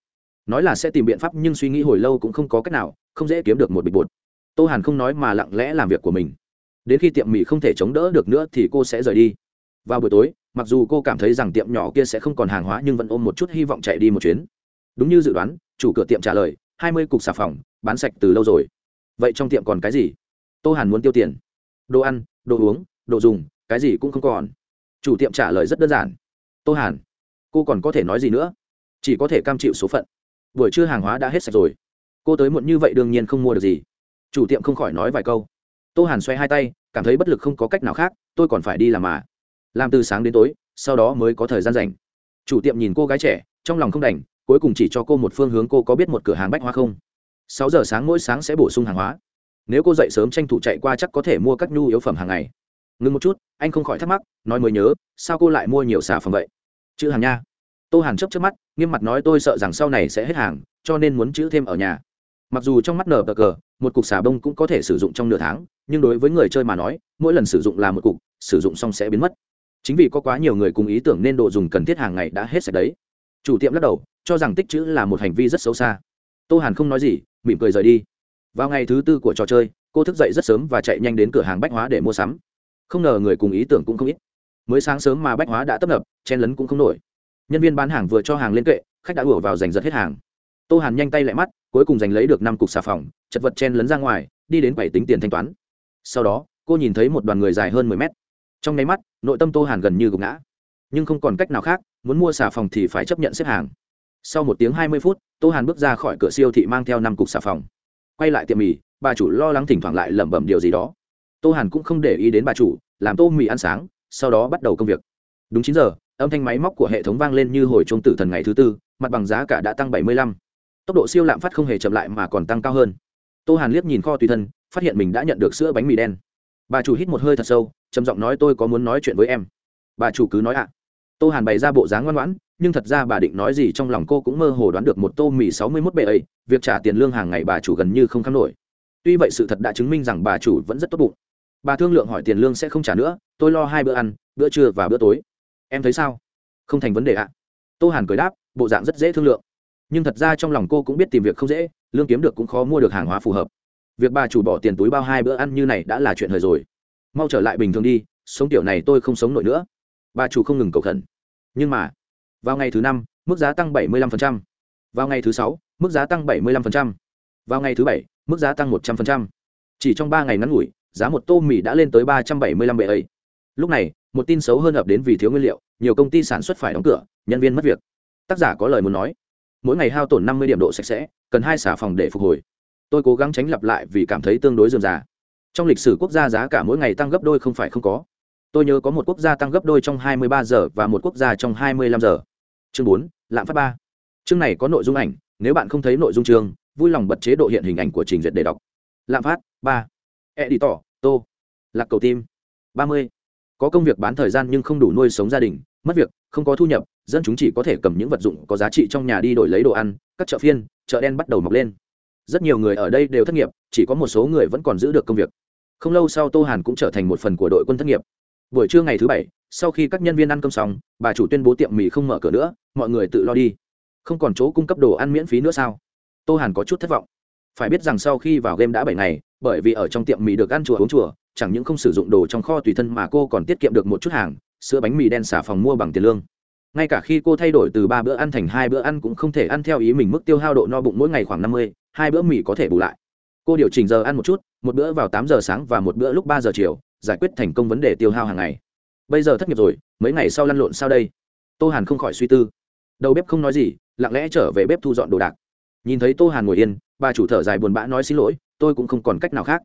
Nói là sẽ tìm biện pháp nhưng suy nghĩ hồi lâu cũng không có cách nào, không dễ kiếm được một bịch bột. Tô hàn không nói mà lặng lẽ làm việc của mình. Đến khi tiệm mì không thể chống đỡ được nữa thì cô sẽ rời đi. Vào buổi tối, mặc dù cô cảm thấy rằng tiệm nhỏ kia sẽ không còn hàng hóa nhưng vẫn ôm một chút hy vọng chạy đi một chuyến. Đúng như dự đoán, chủ cửa tiệm trả lời, hai mươi cục xà phòng, bán sạch từ lâu rồi. Vậy trong tiệm còn cái gì? Tô hàn muốn tiêu tiền. Đồ ăn đồ uống, đồ dùng, cái gì cũng không còn. Chủ tiệm trả lời rất đơn giản. Tô hàn, cô còn có thể nói gì nữa? Chỉ có thể cam chịu số phận. Buổi trưa hàng hóa đã hết sạch rồi. Cô tới muộn như vậy đương nhiên không mua được gì. Chủ tiệm không khỏi nói vài câu. Tô hàn xoay hai tay, cảm thấy bất lực không có cách nào khác, tôi còn phải đi làm mà. Làm từ sáng đến tối, sau đó mới có thời gian dành chủ tiệm nhìn cô gái trẻ, trong lòng không đành, cuối cùng chỉ cho cô một phương hướng cô có biết một cửa hàng bách hóa không. Sáu giờ sáng mỗi sáng sẽ bổ sung hàng hóa nếu cô dậy sớm tranh thủ chạy qua chắc có thể mua các nhu yếu phẩm hàng ngày. Ngừng một chút, anh không khỏi thắc mắc, nói mới nhớ, sao cô lại mua nhiều xà phòng vậy? Chữ hàng nha. Tô hàn chấp trước mắt, nghiêm mặt nói tôi sợ rằng sau này sẽ hết hàng, cho nên muốn chữ thêm ở nhà. Mặc dù trong mắt nở bờ cờ, một cục xà bông cũng có thể sử dụng trong nửa tháng, nhưng đối với người chơi mà nói, mỗi lần sử dụng là một cục, sử dụng xong sẽ biến mất. Chính vì có quá nhiều người cùng ý tưởng nên đồ dùng cần thiết hàng ngày đã hết sạch đấy. Chủ tiệm lắc đầu, cho rằng tích chữ là một hành vi rất xấu xa. Tô hàn không nói gì, mỉm cười rời đi vào ngày thứ tư của trò chơi, cô thức dậy rất sớm và chạy nhanh đến cửa hàng bách hóa để mua sắm. Không ngờ người cùng ý tưởng cũng không ít. Mới sáng sớm mà bách hóa đã tấp nập, chen lấn cũng không nổi. Nhân viên bán hàng vừa cho hàng lên kệ, khách đã ùa vào giành giật hết hàng. Tô hàn nhanh tay lại mắt, cuối cùng giành lấy được năm cục xà phòng, chật vật chen lấn ra ngoài, đi đến bảy tính tiền thanh toán. Sau đó, cô nhìn thấy một đoàn người dài hơn mười mét. Trong nháy mắt, nội tâm tô hàn gần như gục ngã. Nhưng không còn cách nào khác, muốn mua xà phòng thì phải chấp nhận xếp hàng. Sau một tiếng hai mươi phút, tô hàn bước ra khỏi cửa siêu thị mang theo năm cục xà phòng quay lại tiệm mì, bà chủ lo lắng thỉnh thoảng lại lẩm bẩm điều gì đó. Tô hàn cũng không để ý đến bà chủ, làm tô mì ăn sáng, sau đó bắt đầu công việc. Đúng chín giờ, âm thanh máy móc của hệ thống vang lên như hồi trung tử thần ngày thứ tư, mặt bằng giá cả đã tăng bảy mươi lăm. Tốc độ siêu lạm phát không hề chậm lại mà còn tăng cao hơn. Tô hàn liếc nhìn kho tùy thân, phát hiện mình đã nhận được sữa bánh mì đen. Bà chủ hít một hơi thật sâu, trầm giọng nói, tôi có muốn nói chuyện với em. Bà chủ cứ nói ạ. Tô hàn bày ra bộ dáng ngoan ngoãn nhưng thật ra bà định nói gì trong lòng cô cũng mơ hồ đoán được một tô mì sáu mươi mốt bệ ấy, việc trả tiền lương hàng ngày bà chủ gần như không kham nổi. Tuy vậy sự thật đã chứng minh rằng bà chủ vẫn rất tốt bụng. Bà thương lượng hỏi tiền lương sẽ không trả nữa, tôi lo hai bữa ăn, bữa trưa và bữa tối. Em thấy sao? Không thành vấn đề ạ. Tô hàn cười đáp, bộ dạng rất dễ thương lượng. Nhưng thật ra trong lòng cô cũng biết tìm việc không dễ, lương kiếm được cũng khó mua được hàng hóa phù hợp. Việc bà chủ bỏ tiền túi bao hai bữa ăn như này đã là chuyện hời rồi. Mau trở lại bình thường đi, sống tiểu này tôi không sống nổi nữa. Bà chủ không ngừng cầu khẩn. Nhưng mà vào ngày thứ năm, mức giá tăng 75%. vào ngày thứ sáu, mức giá tăng 75%. vào ngày thứ bảy, mức giá tăng 100%. chỉ trong ba ngày ngắn ngủi, giá một tô mì đã lên tới 375 bệ ấy. Lúc này, một tin xấu hơn ập đến vì thiếu nguyên liệu, nhiều công ty sản xuất phải đóng cửa, nhân viên mất việc. Tác giả có lời muốn nói. Mỗi ngày hao tổn 50 điểm độ sạch sẽ, cần hai xả phòng để phục hồi. Tôi cố gắng tránh lặp lại vì cảm thấy tương đối dườm già. Trong lịch sử quốc gia giá cả mỗi ngày tăng gấp đôi không phải không có. Tôi nhớ có một quốc gia tăng gấp đôi trong 23 giờ và một quốc gia trong 25 giờ chương 4, lạm phát ba. Chương này có nội dung ảnh nếu bạn không thấy nội dung chương vui lòng bật chế độ hiện hình ảnh của trình duyệt để đọc. Lạm phát ba. Editor tô. Lạc cầu tim ba mươi. Có công việc bán thời gian nhưng không đủ nuôi sống gia đình mất việc không có thu nhập dân chúng chỉ có thể cầm những vật dụng có giá trị trong nhà đi đổi lấy đồ ăn các chợ phiên chợ đen bắt đầu mọc lên. Rất nhiều người ở đây đều thất nghiệp chỉ có một số người vẫn còn giữ được công việc. Không lâu sau tô hàn cũng trở thành một phần của đội quân thất nghiệp buổi trưa ngày thứ bảy, sau khi các nhân viên ăn cơm xong, bà chủ tuyên bố tiệm mì không mở cửa nữa, mọi người tự lo đi. Không còn chỗ cung cấp đồ ăn miễn phí nữa sao? Tô hàn có chút thất vọng. Phải biết rằng sau khi vào game đã bảy ngày, bởi vì ở trong tiệm mì được ăn chùa uống chùa, chẳng những không sử dụng đồ trong kho tùy thân mà cô còn tiết kiệm được một chút hàng, sữa bánh mì đen xả phòng mua bằng tiền lương. Ngay cả khi cô thay đổi từ ba bữa ăn thành hai bữa ăn cũng không thể ăn theo ý mình mức tiêu hao độ no bụng mỗi ngày khoảng năm mươi, hai bữa mì có thể bù lại. Cô điều chỉnh giờ ăn một chút, một bữa vào tám giờ sáng và một bữa lúc ba giờ chiều giải quyết thành công vấn đề tiêu hao hàng ngày. Bây giờ thất nghiệp rồi, mấy ngày sau lăn lộn sao đây? Tô hàn không khỏi suy tư. Đầu bếp không nói gì, lặng lẽ trở về bếp thu dọn đồ đạc. Nhìn thấy tô hàn ngồi yên, bà chủ thở dài buồn bã nói xin lỗi, tôi cũng không còn cách nào khác.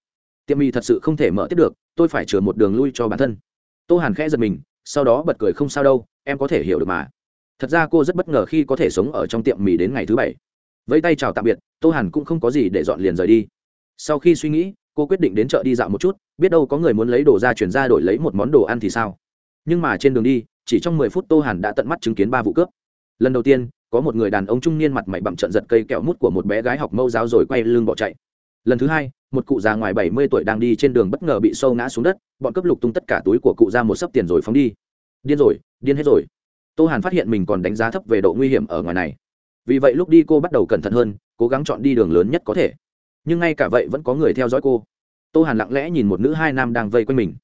Tiệm mì thật sự không thể mở tiếp được, tôi phải chừa một đường lui cho bản thân. Tô hàn khẽ giật mình, sau đó bật cười không sao đâu, em có thể hiểu được mà. Thật ra cô rất bất ngờ khi có thể sống ở trong tiệm mì đến ngày thứ bảy. Vẫy tay chào tạm biệt, tô hàn cũng không có gì để dọn liền rời đi. Sau khi suy nghĩ cô quyết định đến chợ đi dạo một chút, biết đâu có người muốn lấy đồ ra chuyển ra đổi lấy một món đồ ăn thì sao? Nhưng mà trên đường đi, chỉ trong mười phút tô hàn đã tận mắt chứng kiến ba vụ cướp. Lần đầu tiên, có một người đàn ông trung niên mặt mày bặm trận giật cây kẹo mút của một bé gái học mâu giáo rồi quay lưng bỏ chạy. Lần thứ hai, một cụ già ngoài bảy mươi tuổi đang đi trên đường bất ngờ bị sâu ngã xuống đất, bọn cướp lục tung tất cả túi của cụ ra một sấp tiền rồi phóng đi. Điên rồi, điên hết rồi. Tô hàn phát hiện mình còn đánh giá thấp về độ nguy hiểm ở ngoài này. Vì vậy lúc đi cô bắt đầu cẩn thận hơn, cố gắng chọn đi đường lớn nhất có thể nhưng ngay cả vậy vẫn có người theo dõi cô. Tô hàn lặng lẽ nhìn một nữ hai nam đang vây quanh mình.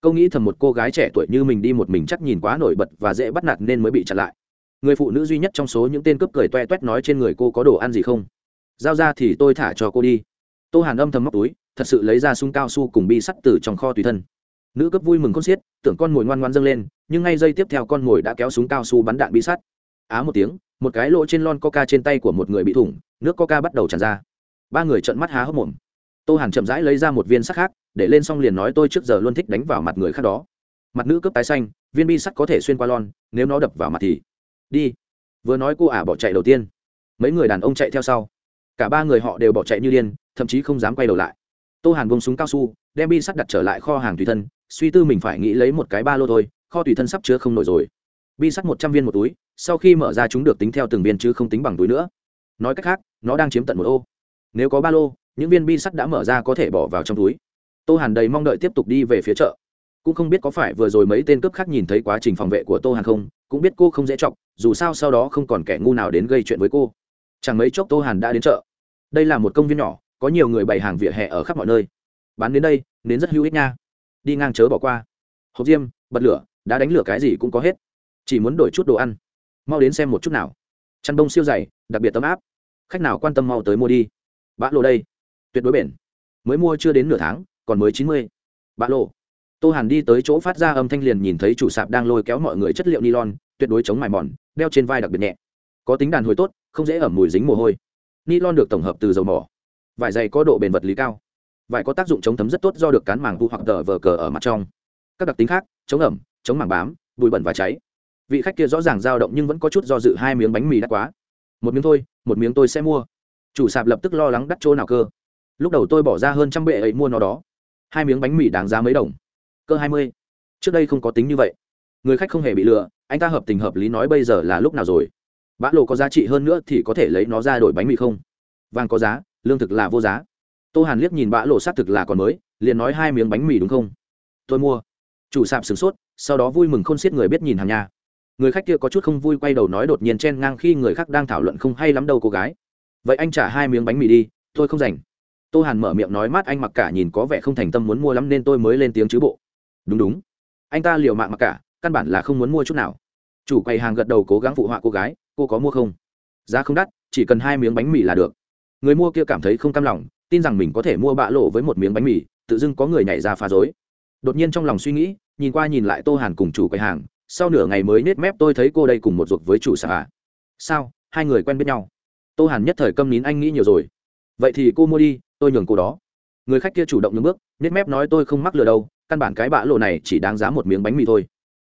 Câu nghĩ thầm một cô gái trẻ tuổi như mình đi một mình chắc nhìn quá nổi bật và dễ bắt nạt nên mới bị chặn lại. Người phụ nữ duy nhất trong số những tên cướp cười toe toét nói trên người cô có đồ ăn gì không? Giao ra thì tôi thả cho cô đi. Tô hàn âm thầm móc túi, thật sự lấy ra súng cao su cùng bi sắt từ trong kho tùy thân. Nữ cướp vui mừng con xiết, tưởng con mồi ngoan ngoan dâng lên, nhưng ngay giây tiếp theo con mồi đã kéo súng cao su bắn đạn bi sắt. Á một tiếng, một cái lỗ trên lon coca trên tay của một người bị thủng, nước coca bắt đầu tràn ra ba người trợn mắt há hốc mồm. Tô hàn chậm rãi lấy ra một viên sắt khác, để lên xong liền nói tôi trước giờ luôn thích đánh vào mặt người khác đó. Mặt nữ cướp tái xanh, viên bi sắt có thể xuyên qua lon, nếu nó đập vào mặt thì đi. Vừa nói cô ả bỏ chạy đầu tiên. Mấy người đàn ông chạy theo sau. Cả ba người họ đều bỏ chạy như điên, thậm chí không dám quay đầu lại. Tô hàn bông súng cao su, đem bi sắt đặt trở lại kho hàng tùy thân, suy tư mình phải nghĩ lấy một cái ba lô thôi, kho tùy thân sắp chứa không nổi rồi. Bi sắt một trăm viên một túi, sau khi mở ra chúng được tính theo từng viên chứ không tính bằng túi nữa. Nói cách khác, nó đang chiếm tận một ô nếu có ba lô, những viên bi sắt đã mở ra có thể bỏ vào trong túi. Tô hàn đầy mong đợi tiếp tục đi về phía chợ. Cũng không biết có phải vừa rồi mấy tên cướp khác nhìn thấy quá trình phòng vệ của tô hàn không, cũng biết cô không dễ chọc, dù sao sau đó không còn kẻ ngu nào đến gây chuyện với cô. Chẳng mấy chốc tô hàn đã đến chợ. Đây là một công viên nhỏ, có nhiều người bày hàng vỉa hè ở khắp mọi nơi. Bán đến đây đến rất hữu ích nha. Đi ngang chớ bỏ qua. Hộp diêm, bật lửa, đã đánh lửa cái gì cũng có hết. Chỉ muốn đổi chút đồ ăn. Mau đến xem một chút nào. Chăn bông siêu dày, đặc biệt tấm áp. Khách nào quan tâm mau tới mua đi bã lô đây. Tuyệt đối bền. Mới mua chưa đến nửa tháng, còn mới chín mươi. Bã lô. Tô hàn đi tới chỗ phát ra âm thanh liền nhìn thấy chủ sạp đang lôi kéo mọi người chất liệu nylon, tuyệt đối chống mài mòn, đeo trên vai đặc biệt nhẹ. Có tính đàn hồi tốt, không dễ ẩm mùi dính mồ hôi. Nylon được tổng hợp từ dầu mỏ. Vải dày có độ bền vật lý cao. Vải có tác dụng chống thấm rất tốt do được cán màng vụ hoặc tờ vờ cờ ở mặt trong. Các đặc tính khác, chống ẩm, chống màng bám, bụi bẩn và cháy. Vị khách kia rõ ràng dao động nhưng vẫn có chút do dự hai miếng bánh mì đắt quá. Một miếng thôi, một miếng tôi sẽ mua chủ sạp lập tức lo lắng đắt chỗ nào cơ. Lúc đầu tôi bỏ ra hơn trăm bệ ấy mua nó đó. Hai miếng bánh mì đáng giá mấy đồng. Cơ hai mươi. Trước đây không có tính như vậy. Người khách không hề bị lừa, anh ta hợp tình hợp lý nói bây giờ là lúc nào rồi? Bã lộ có giá trị hơn nữa thì có thể lấy nó ra đổi bánh mì không? Vàng có giá, lương thực là vô giá. Tô hàn liếc nhìn bã lộ xác thực là còn mới, liền nói hai miếng bánh mì đúng không? Tôi mua. Chủ sạp sửng sốt, sau đó vui mừng không xiết người biết nhìn hàng nhà. Người khách kia có chút không vui quay đầu nói đột nhiên chen ngang khi người khác đang thảo luận không hay lắm đâu cô gái vậy anh trả hai miếng bánh mì đi, tôi không dành tô hàn mở miệng nói mát anh mặc cả nhìn có vẻ không thành tâm muốn mua lắm nên tôi mới lên tiếng chứ bộ. Đúng đúng. Anh ta liều mạng mặc cả, căn bản là không muốn mua chút nào. Chủ quầy hàng gật đầu cố gắng phụ họa cô gái, cô có mua không? Giá không đắt, chỉ cần hai miếng bánh mì là được. Người mua kia cảm thấy không cam lòng, tin rằng mình có thể mua bạ lộ với một miếng bánh mì, tự dưng có người nhảy ra phá dối đột nhiên trong lòng suy nghĩ, nhìn qua nhìn lại tô hàn cùng chủ quầy hàng, sau nửa ngày mới nết mép tôi thấy cô đây cùng một ruột với chủ xà sao, hai người quen biết nhau? Tô hàn nhất thời câm nín anh nghĩ nhiều rồi. Vậy thì cô mua đi, tôi nhường cô đó. Người khách kia chủ động nhường bước nết mép nói tôi không mắc lừa đâu, căn bản cái bã lộ này chỉ đáng giá một miếng bánh mì thôi.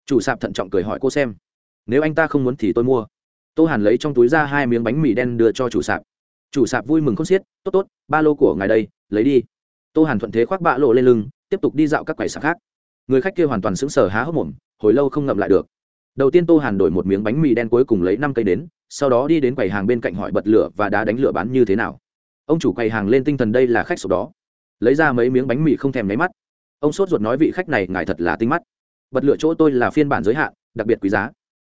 Chủ sạp thận trọng cười hỏi cô xem, nếu anh ta không muốn thì tôi mua. Tô hàn lấy trong túi ra hai miếng bánh mì đen đưa cho chủ sạp. Chủ sạp vui mừng không xiết, tốt tốt, ba lô của ngài đây, lấy đi. Tô hàn thuận thế khoác bạ lộ lên lưng, tiếp tục đi dạo các quầy sạp khác. Người khách kia hoàn toàn sững sờ há hốc mồm, hồi lâu không ngậm lại được đầu tiên tô hàn đổi một miếng bánh mì đen cuối cùng lấy năm cây đến, sau đó đi đến quầy hàng bên cạnh hỏi bật lửa và đá đánh lửa bán như thế nào. Ông chủ quầy hàng lên tinh thần đây là khách sổ đó. Lấy ra mấy miếng bánh mì không thèm nháy mắt. Ông sốt ruột nói vị khách này ngài thật là tinh mắt. Bật lửa chỗ tôi là phiên bản giới hạn, đặc biệt quý giá.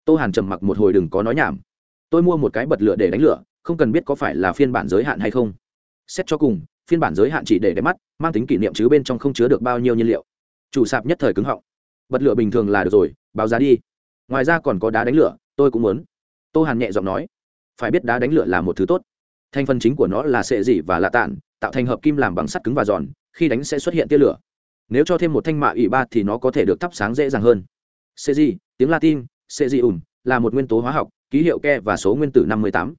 Tô hàn trầm mặc một hồi đừng có nói nhảm. Tôi mua một cái bật lửa để đánh lửa, không cần biết có phải là phiên bản giới hạn hay không. Xét cho cùng, phiên bản giới hạn chỉ để đẹp mắt, mang tính kỷ niệm chứ bên trong không chứa được bao nhiêu nhiên liệu. Chủ sạp nhất thời cứng họng. Bật lửa bình thường là được rồi, báo giá đi ngoài ra còn có đá đánh lửa tôi cũng muốn. Tô hàn nhẹ giọng nói phải biết đá đánh lửa là một thứ tốt. Thành phần chính của nó là sệ dị và lạ tản tạo thành hợp kim làm bằng sắt cứng và giòn khi đánh sẽ xuất hiện tia lửa. Nếu cho thêm một thanh mạ ủy ba thì nó có thể được thắp sáng dễ dàng hơn. Sệ dị tiếng latin sệ dị ùn là một nguyên tố hóa học ký hiệu ke và số nguyên tử năm mươi tám.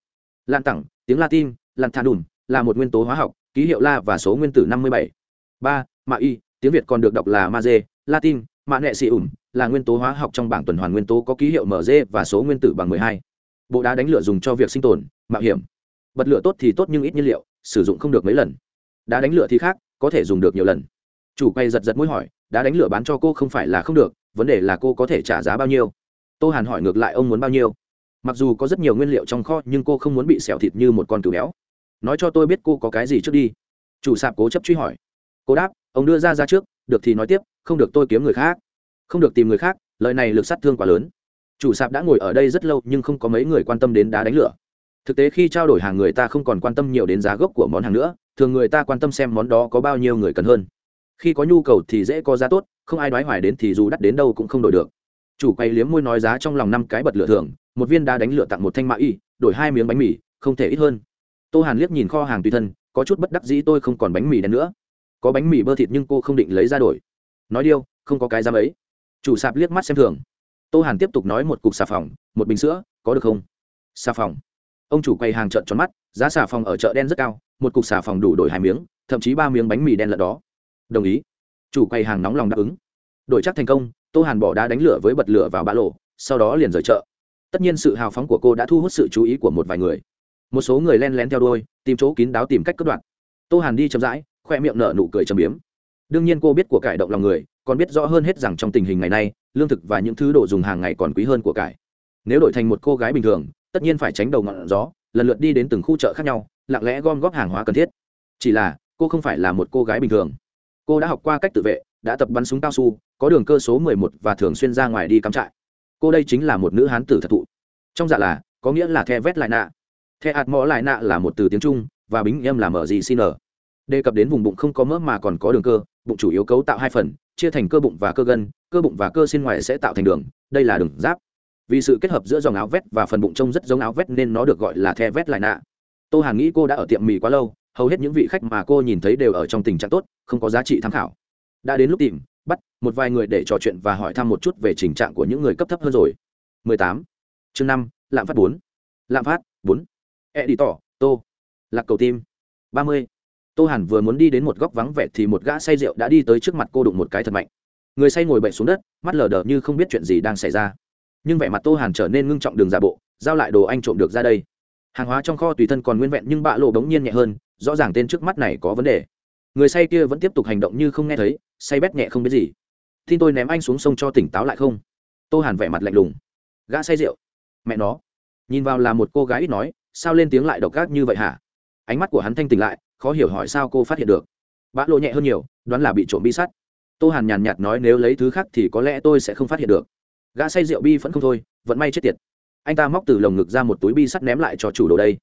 Lan tẳng tiếng latin lan than đùn là một nguyên tố hóa học ký hiệu la và số nguyên tử năm mươi bảy. Ba mạ y tiếng việt còn được đọc là ma dê, latin mạ nệ xì ủm là nguyên tố hóa học trong bảng tuần hoàn nguyên tố có ký hiệu mg và số nguyên tử bằng mười hai. Bộ đá đánh lửa dùng cho việc sinh tồn, mạo hiểm. Bật lửa tốt thì tốt nhưng ít nhiên liệu, sử dụng không được mấy lần. Đá đánh lửa thì khác, có thể dùng được nhiều lần. Chủ quay giật giật mũi hỏi, đá đánh lửa bán cho cô không phải là không được, vấn đề là cô có thể trả giá bao nhiêu? Tô hàn hỏi ngược lại ông muốn bao nhiêu? Mặc dù có rất nhiều nguyên liệu trong kho nhưng cô không muốn bị xẻo thịt như một con cừu béo. Nói cho tôi biết cô có cái gì trước đi. Chủ sạp cố chấp truy hỏi. Cô đáp, ông đưa ra ra trước được thì nói tiếp, không được tôi kiếm người khác. Không được tìm người khác, lời này lực sát thương quá lớn. Chủ sạp đã ngồi ở đây rất lâu nhưng không có mấy người quan tâm đến đá đánh lửa. Thực tế khi trao đổi hàng người ta không còn quan tâm nhiều đến giá gốc của món hàng nữa, thường người ta quan tâm xem món đó có bao nhiêu người cần hơn. Khi có nhu cầu thì dễ có giá tốt, không ai đoái hoài đến thì dù đắt đến đâu cũng không đổi được. Chủ quay liếm môi nói giá trong lòng năm cái bật lửa thường một viên đá đánh lửa tặng một thanh mã y, đổi hai miếng bánh mì, không thể ít hơn. Tô hàn liếc nhìn kho hàng tùy thân, có chút bất đắc dĩ tôi không còn bánh mì đen nữa có bánh mì bơ thịt nhưng cô không định lấy ra đổi. Nói điêu, không có cái giam ấy. Chủ sạp liếc mắt xem thường. Tô hàn tiếp tục nói một cục xà phòng, một bình sữa, có được không? Xà phòng. Ông chủ quầy hàng trợn tròn mắt, giá xà phòng ở chợ đen rất cao, một cục xà phòng đủ đổi hai miếng, thậm chí ba miếng bánh mì đen lợn đó. Đồng ý. Chủ quầy hàng nóng lòng đáp ứng. Đổi chắc thành công, tô hàn bỏ đá đánh lửa với bật lửa vào ba lô sau đó liền rời chợ. Tất nhiên sự hào phóng của cô đã thu hút sự chú ý của một vài người. Một số người len lén theo đôi tìm chỗ kín đáo tìm cách cất đoạn. Tô hàn đi chậm rãi khoe miệng nở nụ cười trầm biếm. Đương nhiên cô biết của cải động lòng người, còn biết rõ hơn hết rằng trong tình hình ngày nay, lương thực và những thứ đồ dùng hàng ngày còn quý hơn của cải. Nếu đổi thành một cô gái bình thường, tất nhiên phải tránh đầu ngọn gió, lần lượt đi đến từng khu chợ khác nhau, lặng lẽ gom góp hàng hóa cần thiết. Chỉ là, cô không phải là một cô gái bình thường. Cô đã học qua cách tự vệ, đã tập bắn súng cao su, có đường cơ số 11 và thường xuyên ra ngoài đi cắm trại. Cô đây chính là một nữ hán tử thật thụ. Trong dạ là, có nghĩa là the vét lại nạ. The ạt mõ lại nạ là một từ tiếng trung, và bính em là mở gì xin ở đề cập đến vùng bụng không có mỡ mà còn có đường cơ bụng chủ yếu cấu tạo hai phần chia thành cơ bụng và cơ gân cơ bụng và cơ xin ngoài sẽ tạo thành đường đây là đường giáp vì sự kết hợp giữa dòng áo vét và phần bụng trông rất giống áo vét nên nó được gọi là the vét lại nạ tô hàn nghĩ cô đã ở tiệm mì quá lâu hầu hết những vị khách mà cô nhìn thấy đều ở trong tình trạng tốt không có giá trị tham khảo đã đến lúc tìm bắt một vài người để trò chuyện và hỏi thăm một chút về tình trạng của những người cấp thấp hơn rồi 18. chương 5, lạm phát 4. lạm phát 4. tỏ, tô lạc cầu tim 30 tô hàn vừa muốn đi đến một góc vắng vẻ thì một gã say rượu đã đi tới trước mặt cô đụng một cái thật mạnh. Người say ngồi bậy xuống đất, mắt lờ đờ như không biết chuyện gì đang xảy ra. Nhưng vẻ mặt tô hàn trở nên ngưng trọng đường giả bộ, giao lại đồ anh trộm được ra đây. Hàng hóa trong kho tùy thân còn nguyên vẹn nhưng bạ lộ bỗng nhiên nhẹ hơn, rõ ràng tên trước mắt này có vấn đề. Người say kia vẫn tiếp tục hành động như không nghe thấy, say bét nhẹ không biết gì. Tin tôi ném anh xuống sông cho tỉnh táo lại không? Tô hàn vẻ mặt lạnh lùng. Gã say rượu. Mẹ nó. Nhìn vào là một cô gái ít nói, sao lên tiếng lại độc gác như vậy hả? Ánh mắt của hắn thanh tỉnh lại, khó hiểu hỏi sao cô phát hiện được. Bã lộ nhẹ hơn nhiều, đoán là bị trộm bi sắt. Tô hàn nhàn nhạt nói nếu lấy thứ khác thì có lẽ tôi sẽ không phát hiện được. Gã say rượu bi vẫn không thôi vẫn may chết tiệt. Anh ta móc từ lồng ngực ra một túi bi sắt ném lại cho chủ đồ đây.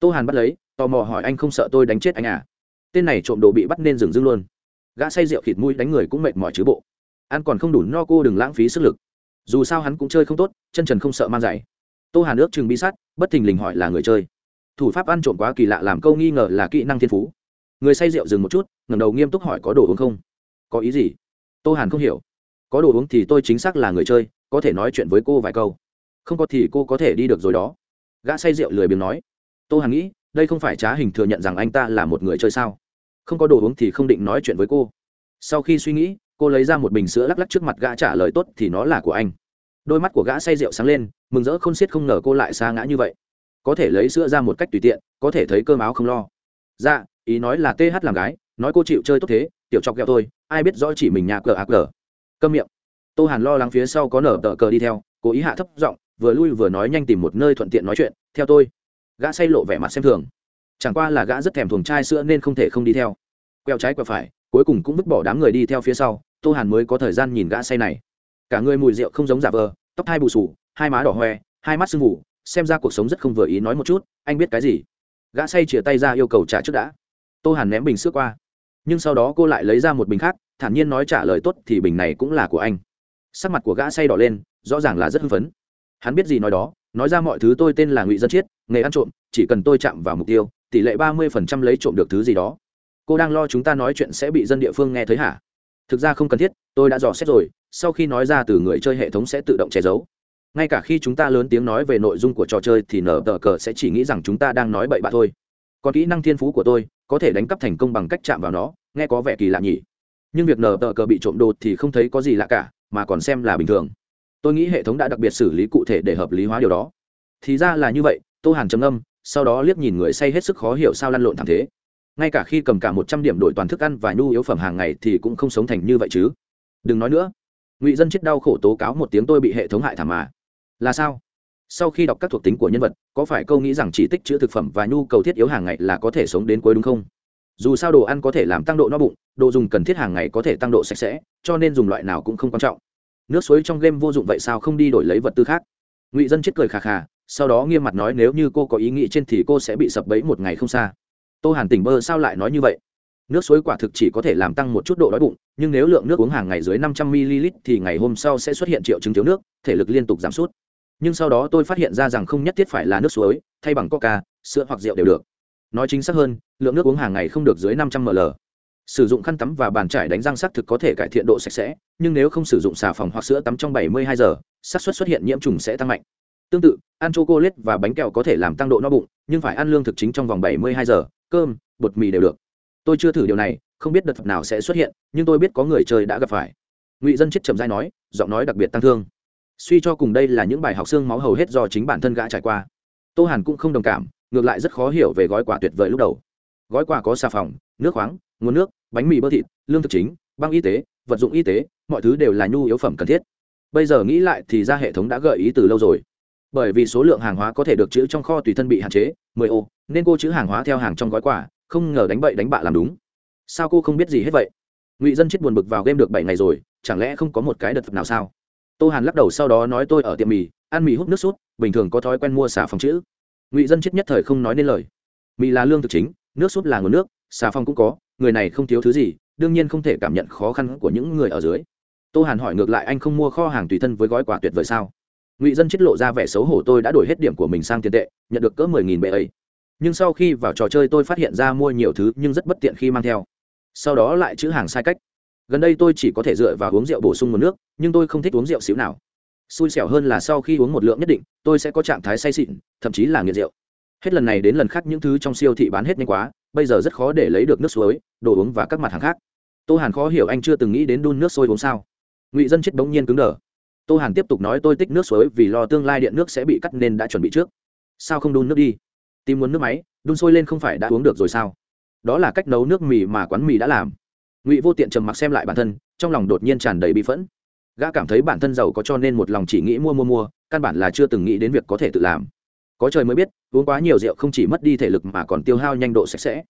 Tô hàn bắt lấy, tò mò hỏi anh không sợ tôi đánh chết anh à? Tên này trộm đồ bị bắt nên dừng dưng luôn. Gã say rượu khịt mũi đánh người cũng mệt mỏi chứ bộ. Ăn còn không đủ no cô đừng lãng phí sức lực. Dù sao hắn cũng chơi không tốt, chân trần không sợ mang giày tô hàn ước chừng bi sắt, bất thình lình hỏi là người chơi thủ pháp ăn trộm quá kỳ lạ làm câu nghi ngờ là kỹ năng thiên phú. Người say rượu dừng một chút, ngẩng đầu nghiêm túc hỏi có đồ uống không? Có ý gì? Tô hàn không hiểu. Có đồ uống thì tôi chính xác là người chơi, có thể nói chuyện với cô vài câu. Không có thì cô có thể đi được rồi đó. Gã say rượu lười biếng nói. Tô hàn nghĩ, đây không phải trá hình thừa nhận rằng anh ta là một người chơi sao? Không có đồ uống thì không định nói chuyện với cô. Sau khi suy nghĩ, cô lấy ra một bình sữa lắc lắc trước mặt gã trả lời tốt thì nó là của anh. Đôi mắt của gã say rượu sáng lên, mừng rỡ không xiết không ngờ cô lại xa ngã như vậy có thể lấy sữa ra một cách tùy tiện, có thể thấy cơm áo không lo. Dạ ý nói là th làm gái, nói cô chịu chơi tốt thế, tiểu chọc ghẹo thôi, ai biết rõ chỉ mình nhà cờ ạc cờ. Câm miệng. Tô hàn lo lắng phía sau có nở tờ cờ đi theo, cố ý hạ thấp giọng, vừa lui vừa nói nhanh tìm một nơi thuận tiện nói chuyện, theo tôi. Gã say lộ vẻ mặt xem thường. Chẳng qua là gã rất thèm thuồng chai sữa nên không thể không đi theo. Queo trái quẹo phải, cuối cùng cũng vứt bỏ đám người đi theo phía sau, tô hàn mới có thời gian nhìn gã say này. Cả người mùi rượu không giống giả vờ, tóc hai bù sù hai má đỏ hoe, hai mắt sưng ngủ xem ra cuộc sống rất không vừa ý nói một chút, anh biết cái gì? Gã say chìa tay ra yêu cầu trả trước đã. Tô hàn ném bình sữa qua. Nhưng sau đó cô lại lấy ra một bình khác, thản nhiên nói trả lời tốt thì bình này cũng là của anh. Sắc mặt của gã say đỏ lên, rõ ràng là rất hưng phấn. Hắn biết gì nói đó, nói ra mọi thứ tôi tên là ngụy dân chiết, nghề ăn trộm, chỉ cần tôi chạm vào mục tiêu, tỷ lệ ba mươi phần trăm lấy trộm được thứ gì đó. Cô đang lo chúng ta nói chuyện sẽ bị dân địa phương nghe thấy hả? Thực ra không cần thiết, tôi đã dò xét rồi, sau khi nói ra từ người chơi hệ thống sẽ tự động che giấu ngay cả khi chúng ta lớn tiếng nói về nội dung của trò chơi thì nở tờ cờ sẽ chỉ nghĩ rằng chúng ta đang nói bậy bạ thôi. Còn kỹ năng thiên phú của tôi có thể đánh cắp thành công bằng cách chạm vào nó, nghe có vẻ kỳ lạ nhỉ. Nhưng việc nở tờ cờ bị trộm đột thì không thấy có gì lạ cả, mà còn xem là bình thường. Tôi nghĩ hệ thống đã đặc biệt xử lý cụ thể để hợp lý hóa điều đó. Thì ra là như vậy, tô hàn trầm âm sau đó liếc nhìn người say hết sức khó hiểu sao lăn lộn thảm thế. Ngay cả khi cầm cả một trăm điểm đổi toàn thức ăn và nhu yếu phẩm hàng ngày thì cũng không sống thành như vậy chứ. Đừng nói nữa. Ngụy dân chết đau khổ tố cáo một tiếng tôi bị hệ thống hại thảm mà là sao? Sau khi đọc các thuộc tính của nhân vật, có phải câu nghĩ rằng chỉ tích chữ thực phẩm và nhu cầu thiết yếu hàng ngày là có thể sống đến cuối đúng không? Dù sao đồ ăn có thể làm tăng độ no bụng, đồ dùng cần thiết hàng ngày có thể tăng độ sạch sẽ, cho nên dùng loại nào cũng không quan trọng. Nước suối trong game vô dụng vậy sao không đi đổi lấy vật tư khác? Ngụy dân chết cười khà khà, sau đó nghiêm mặt nói nếu như cô có ý nghĩ trên thì cô sẽ bị sập bẫy một ngày không xa. Tô hàn tỉnh bơ sao lại nói như vậy? Nước suối quả thực chỉ có thể làm tăng một chút độ đói bụng, nhưng nếu lượng nước uống hàng ngày dưới năm trăm ml thì ngày hôm sau sẽ xuất hiện triệu chứng thiếu nước, thể lực liên tục giảm sút nhưng sau đó tôi phát hiện ra rằng không nhất thiết phải là nước suối, thay bằng coca, sữa hoặc rượu đều được. Nói chính xác hơn, lượng nước uống hàng ngày không được dưới năm trăm ml. Sử dụng khăn tắm và bàn trải đánh răng xác thực có thể cải thiện độ sạch sẽ, nhưng nếu không sử dụng xà phòng hoặc sữa tắm trong 72 giờ, xác suất xuất hiện nhiễm trùng sẽ tăng mạnh. Tương tự, ăn chocolate và bánh kẹo có thể làm tăng độ no bụng, nhưng phải ăn lương thực chính trong vòng 72 giờ, cơm, bột mì đều được. Tôi chưa thử điều này, không biết đợt nào sẽ xuất hiện, nhưng tôi biết có người chơi đã gặp phải. Ngụy dân chết chậm dai nói, giọng nói đặc biệt tăng thương suy cho cùng đây là những bài học xương máu hầu hết do chính bản thân gã trải qua. Tô hàn cũng không đồng cảm, ngược lại rất khó hiểu về gói quà tuyệt vời lúc đầu. Gói quà có xà phòng, nước khoáng, nguồn nước, bánh mì bơ thịt, lương thực chính, băng y tế, vật dụng y tế, mọi thứ đều là nhu yếu phẩm cần thiết. Bây giờ nghĩ lại thì ra hệ thống đã gợi ý từ lâu rồi. Bởi vì số lượng hàng hóa có thể được chữ trong kho tùy thân bị hạn chế, mười ô, nên cô chữ hàng hóa theo hàng trong gói quà, không ngờ đánh bậy đánh bạ làm đúng. Sao cô không biết gì hết vậy? Ngụy dân chết buồn bực vào game được bảy ngày rồi, chẳng lẽ không có một cái đợt phật nào sao? Tô hàn lắc đầu sau đó nói tôi ở tiệm mì, ăn mì hút nước sút, bình thường có thói quen mua xả phòng chữ. Ngụy dân chết nhất thời không nói nên lời. Mì là lương thực chính, nước sút là nguồn nước, xà phòng cũng có, người này không thiếu thứ gì, đương nhiên không thể cảm nhận khó khăn của những người ở dưới. Tô hàn hỏi ngược lại anh không mua kho hàng tùy thân với gói quà tuyệt vời sao? Ngụy dân chết lộ ra vẻ xấu hổ tôi đã đổi hết điểm của mình sang tiền tệ, nhận được cỡ mười nghìn bệ ấy. Nhưng sau khi vào trò chơi tôi phát hiện ra mua nhiều thứ nhưng rất bất tiện khi mang theo. Sau đó lại chữ hàng sai cách gần đây tôi chỉ có thể dựa vào uống rượu bổ sung nguồn nước, nhưng tôi không thích uống rượu xíu nào. Xui xẻo hơn là sau khi uống một lượng nhất định, tôi sẽ có trạng thái say xịn thậm chí là nghiện rượu. Hết lần này đến lần khác những thứ trong siêu thị bán hết nhanh quá, bây giờ rất khó để lấy được nước suối, đồ uống và các mặt hàng khác. Tô hàn khó hiểu anh chưa từng nghĩ đến đun nước sôi uống sao. Ngụy dân chết bỗng nhiên cứng đờ. Tô hàn tiếp tục nói tôi tích nước suối vì lo tương lai điện nước sẽ bị cắt nên đã chuẩn bị trước. Sao không đun nước đi? Tìm muốn nước máy, đun sôi lên không phải đã uống được rồi sao? Đó là cách nấu nước mì mà quán mì đã làm ngụy vô tiện trầm mặc xem lại bản thân trong lòng đột nhiên tràn đầy bi phẫn gã cảm thấy bản thân giàu có cho nên một lòng chỉ nghĩ mua mua mua căn bản là chưa từng nghĩ đến việc có thể tự làm có trời mới biết uống quá nhiều rượu không chỉ mất đi thể lực mà còn tiêu hao nhanh độ sạch sẽ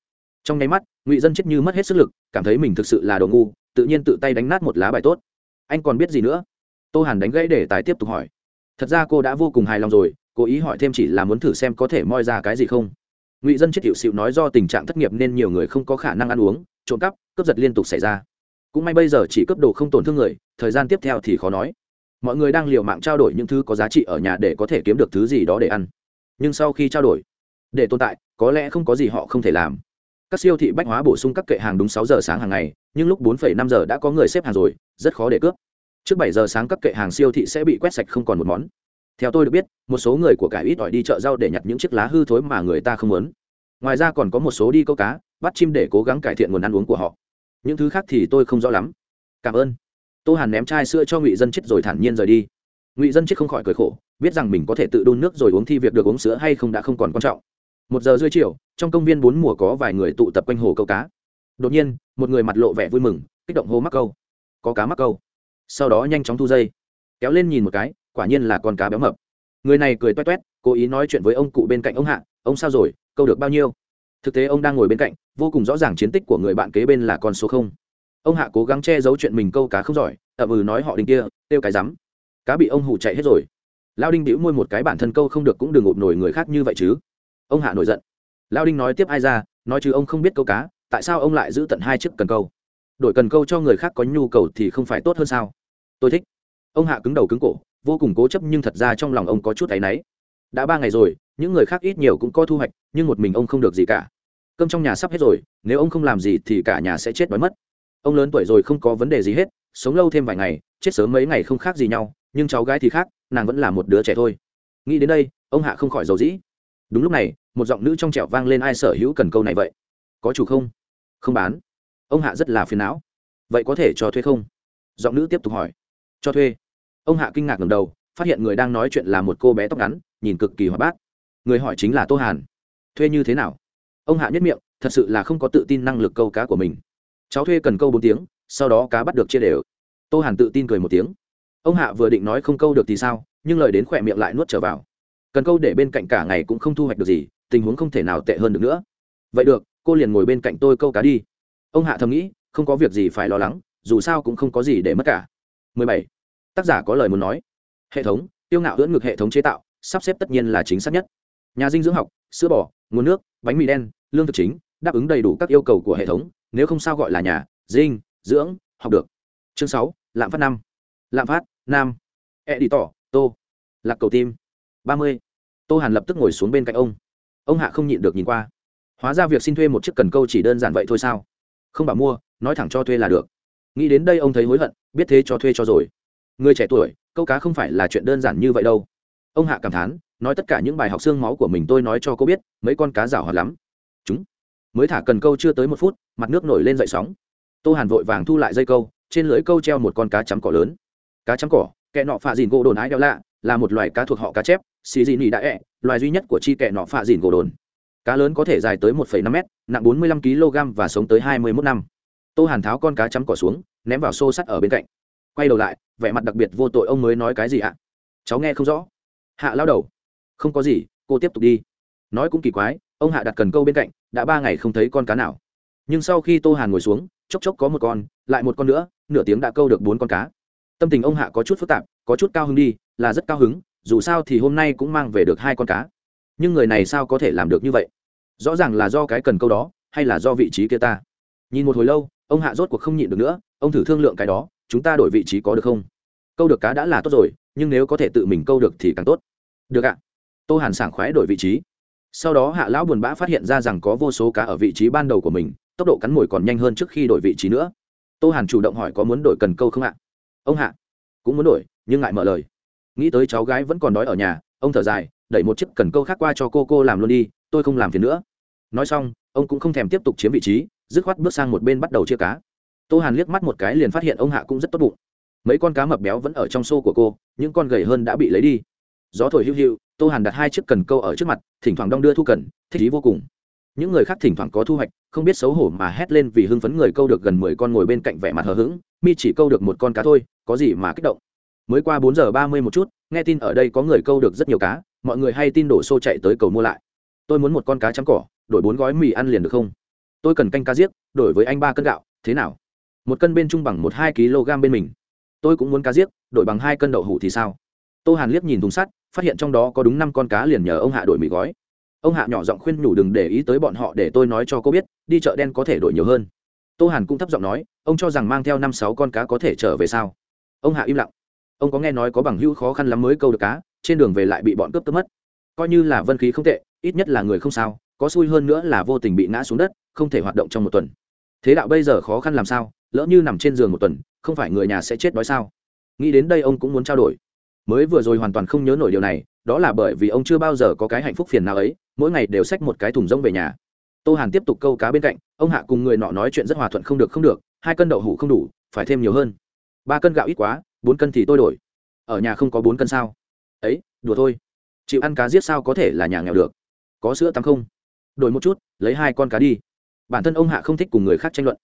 trong nháy mắt ngụy dân chết như mất hết sức lực cảm thấy mình thực sự là đồ ngu tự nhiên tự tay đánh nát một lá bài tốt anh còn biết gì nữa tô hàn đánh gãy để tái tiếp tục hỏi thật ra cô đã vô cùng hài lòng rồi cố ý hỏi thêm chỉ là muốn thử xem có thể moi ra cái gì không ngụy dân chết hiệu xịu nói do tình trạng thất nghiệp nên nhiều người không có khả năng ăn uống trộm cắp, cướp giật liên tục xảy ra. Cũng may bây giờ chỉ cướp đồ không tổn thương người, thời gian tiếp theo thì khó nói. Mọi người đang liều mạng trao đổi những thứ có giá trị ở nhà để có thể kiếm được thứ gì đó để ăn. Nhưng sau khi trao đổi, để tồn tại, có lẽ không có gì họ không thể làm. Các siêu thị bách hóa bổ sung các kệ hàng đúng sáu giờ sáng hàng ngày, nhưng lúc bốn năm giờ đã có người xếp hàng rồi, rất khó để cướp. Trước bảy giờ sáng các kệ hàng siêu thị sẽ bị quét sạch không còn một món. Theo tôi được biết, một số người của cải ít ỏi đi chợ rau để nhặt những chiếc lá hư thối mà người ta không muốn ngoài ra còn có một số đi câu cá, bắt chim để cố gắng cải thiện nguồn ăn uống của họ. Những thứ khác thì tôi không rõ lắm. Cảm ơn. Tô hàn ném chai sữa cho ngụy dân chết rồi thản nhiên rời đi. Ngụy dân chết không khỏi cười khổ, biết rằng mình có thể tự đun nước rồi uống thi việc được uống sữa hay không đã không còn quan trọng. Một giờ rưỡi chiều, trong công viên bốn mùa có vài người tụ tập quanh hồ câu cá. Đột nhiên, một người mặt lộ vẻ vui mừng, kích động hô mắc câu. Có cá mắc câu. Sau đó nhanh chóng thu dây. Kéo lên nhìn một cái, quả nhiên là con cá béo mập. Người này cười toét toét, cố ý nói chuyện với ông cụ bên cạnh ông hạ, ông sao rồi? Câu được bao nhiêu? Thực tế ông đang ngồi bên cạnh, vô cùng rõ ràng chiến tích của người bạn kế bên là con số không. Ông hạ cố gắng che giấu chuyện mình câu cá không giỏi, ậm ừ nói họ đinh kia kêu cái rắm. Cá bị ông hụ chạy hết rồi. Lao đinh đĩu môi một cái bản thân câu không được cũng đừng ngộp nổi người khác như vậy chứ. Ông hạ nổi giận. Lao đinh nói tiếp ai ra, nói chứ ông không biết câu cá, tại sao ông lại giữ tận hai chiếc cần câu? Đổi cần câu cho người khác có nhu cầu thì không phải tốt hơn sao? Tôi thích. Ông hạ cứng đầu cứng cổ, vô cùng cố chấp nhưng thật ra trong lòng ông có chút áy náy đã ba ngày rồi, những người khác ít nhiều cũng có thu hoạch, nhưng một mình ông không được gì cả. Cơm trong nhà sắp hết rồi, nếu ông không làm gì thì cả nhà sẽ chết đói mất. Ông lớn tuổi rồi không có vấn đề gì hết, sống lâu thêm vài ngày, chết sớm mấy ngày không khác gì nhau, nhưng cháu gái thì khác, nàng vẫn là một đứa trẻ thôi. Nghĩ đến đây, ông hạ không khỏi dầu dĩ. Đúng lúc này, một giọng nữ trong trẻo vang lên ai sở hữu cần câu này vậy? Có chủ không? Không bán. Ông hạ rất là phiền não. Vậy có thể cho thuê không? Giọng nữ tiếp tục hỏi. Cho thuê. Ông hạ kinh ngạc ngầm đầu, phát hiện người đang nói chuyện là một cô bé tóc ngắn nhìn cực kỳ hoạt bát. Người hỏi chính là tô hàn. Thuê như thế nào? Ông hạ nhất miệng, thật sự là không có tự tin năng lực câu cá của mình. Cháu thuê cần câu bốn tiếng, sau đó cá bắt được chia đều. Tô hàn tự tin cười một tiếng. Ông hạ vừa định nói không câu được thì sao, nhưng lời đến khỏe miệng lại nuốt trở vào. Cần câu để bên cạnh cả ngày cũng không thu hoạch được gì, tình huống không thể nào tệ hơn được nữa. Vậy được, cô liền ngồi bên cạnh tôi câu cá đi. Ông hạ thầm nghĩ, không có việc gì phải lo lắng, dù sao cũng không có gì để mất cả. 17. tác giả có lời muốn nói. Hệ thống tiêu ngạo ưỡn ngực hệ thống chế tạo sắp xếp tất nhiên là chính xác nhất. Nhà dinh dưỡng học, sữa bò, nguồn nước, bánh mì đen, lương thực chính, đáp ứng đầy đủ các yêu cầu của hệ thống, nếu không sao gọi là nhà, dinh, dưỡng, học được. Chương sáu, lạm phát năm. Lạm phát, nam. E đi tỏ tô. Lạc cầu tim. Ba mươi. Tô hàn lập tức ngồi xuống bên cạnh ông. Ông hạ không nhịn được nhìn qua. Hóa ra việc xin thuê một chiếc cần câu chỉ đơn giản vậy thôi sao? Không bảo mua, nói thẳng cho thuê là được. Nghĩ đến đây ông thấy hối hận, biết thế cho thuê cho rồi. Người trẻ tuổi, câu cá không phải là chuyện đơn giản như vậy đâu ông hạ cảm thán nói tất cả những bài học xương máu của mình tôi nói cho cô biết mấy con cá rào hoạt lắm. Chúng mới thả cần câu chưa tới một phút mặt nước nổi lên dậy sóng. Tô hàn vội vàng thu lại dây câu trên lưới câu treo một con cá chấm cỏ lớn. Cá chấm cỏ kẹ nọ phạ dìn gỗ đồn ái đeo lạ là một loài cá thuộc họ cá chép xì dị nỉ đã ẹ loài duy nhất của chi kẹ nọ phạ dìn gỗ đồn. Cá lớn có thể dài tới 1,5 m nặng 45 kg và sống tới 21 năm. Tô hàn tháo con cá chấm cỏ xuống ném vào xô sắt ở bên cạnh. Quay đầu lại vẻ mặt đặc biệt vô tội ông mới nói cái gì ạ? Cháu nghe không rõ hạ lao đầu. Không có gì, cô tiếp tục đi. Nói cũng kỳ quái, ông hạ đặt cần câu bên cạnh, đã ba ngày không thấy con cá nào. Nhưng sau khi tô hàn ngồi xuống, chốc chốc có một con, lại một con nữa, nửa tiếng đã câu được bốn con cá. Tâm tình ông hạ có chút phức tạp, có chút cao hứng đi, là rất cao hứng, dù sao thì hôm nay cũng mang về được hai con cá. Nhưng người này sao có thể làm được như vậy? Rõ ràng là do cái cần câu đó, hay là do vị trí kia ta? Nhìn một hồi lâu, ông hạ rốt cuộc không nhịn được nữa, ông thử thương lượng cái đó, chúng ta đổi vị trí có được không? Câu được cá đã là tốt rồi, nhưng nếu có thể tự mình câu được thì càng tốt được ạ. Tô hàn sảng khoái đổi vị trí. Sau đó hạ lão buồn bã phát hiện ra rằng có vô số cá ở vị trí ban đầu của mình, tốc độ cắn mồi còn nhanh hơn trước khi đổi vị trí nữa. Tô hàn chủ động hỏi có muốn đổi cần câu không ạ? Ông hạ. Cũng muốn đổi, nhưng ngại mở lời. Nghĩ tới cháu gái vẫn còn đói ở nhà, ông thở dài, đẩy một chiếc cần câu khác qua cho cô cô làm luôn đi, tôi không làm phiền nữa. Nói xong, ông cũng không thèm tiếp tục chiếm vị trí, dứt khoát bước sang một bên bắt đầu chia cá. Tô hàn liếc mắt một cái liền phát hiện ông hạ cũng rất tốt bụng. Mấy con cá mập béo vẫn ở trong xô của cô, những con gầy hơn đã bị lấy đi gió thổi hữu hữu, tô hàn đặt hai chiếc cần câu ở trước mặt, thỉnh thoảng đong đưa thu cần, thích ý vô cùng. Những người khác thỉnh thoảng có thu hoạch, không biết xấu hổ mà hét lên vì hưng phấn người câu được gần mười con ngồi bên cạnh vẻ mặt hờ hững, mi chỉ câu được một con cá thôi, có gì mà kích động? Mới qua bốn giờ ba mươi một chút, nghe tin ở đây có người câu được rất nhiều cá, mọi người hay tin đổ xô chạy tới cầu mua lại. Tôi muốn một con cá trắng cỏ, đổi bốn gói mì ăn liền được không? Tôi cần canh cá giết đổi với anh ba cân gạo, thế nào? Một cân bên trung bằng một hai kg bên mình. Tôi cũng muốn cá giết đổi bằng hai cân đậu hủ thì sao? Tô hàn liếc nhìn thùng sắt phát hiện trong đó có đúng năm con cá liền nhờ ông hạ đổi mì gói. Ông hạ nhỏ giọng khuyên nhủ đừng để ý tới bọn họ để tôi nói cho cô biết, đi chợ đen có thể đổi nhiều hơn. Tô hàn cũng thấp giọng nói, ông cho rằng mang theo năm sáu con cá có thể trở về sao? Ông hạ im lặng. Ông có nghe nói có bằng hữu khó khăn lắm mới câu được cá, trên đường về lại bị bọn cướp tấp mất. Coi như là vân khí không tệ, ít nhất là người không sao, có xui hơn nữa là vô tình bị ngã xuống đất, không thể hoạt động trong một tuần. Thế đạo bây giờ khó khăn làm sao, lỡ như nằm trên giường một tuần, không phải người nhà sẽ chết đói sao? Nghĩ đến đây ông cũng muốn trao đổi mới vừa rồi hoàn toàn không nhớ nổi điều này, đó là bởi vì ông chưa bao giờ có cái hạnh phúc phiền nào ấy, mỗi ngày đều xách một cái thùng rông về nhà. Tô hàn tiếp tục câu cá bên cạnh, ông hạ cùng người nọ nói chuyện rất hòa thuận không được không được, hai cân đậu hủ không đủ, phải thêm nhiều hơn. Ba cân gạo ít quá, bốn cân thì tôi đổi. Ở nhà không có bốn cân sao? Ấy, đùa thôi. Chịu ăn cá giết sao có thể là nhà nghèo được? Có sữa tắm không? Đổi một chút, lấy hai con cá đi. Bản thân ông hạ không thích cùng người khác tranh luận.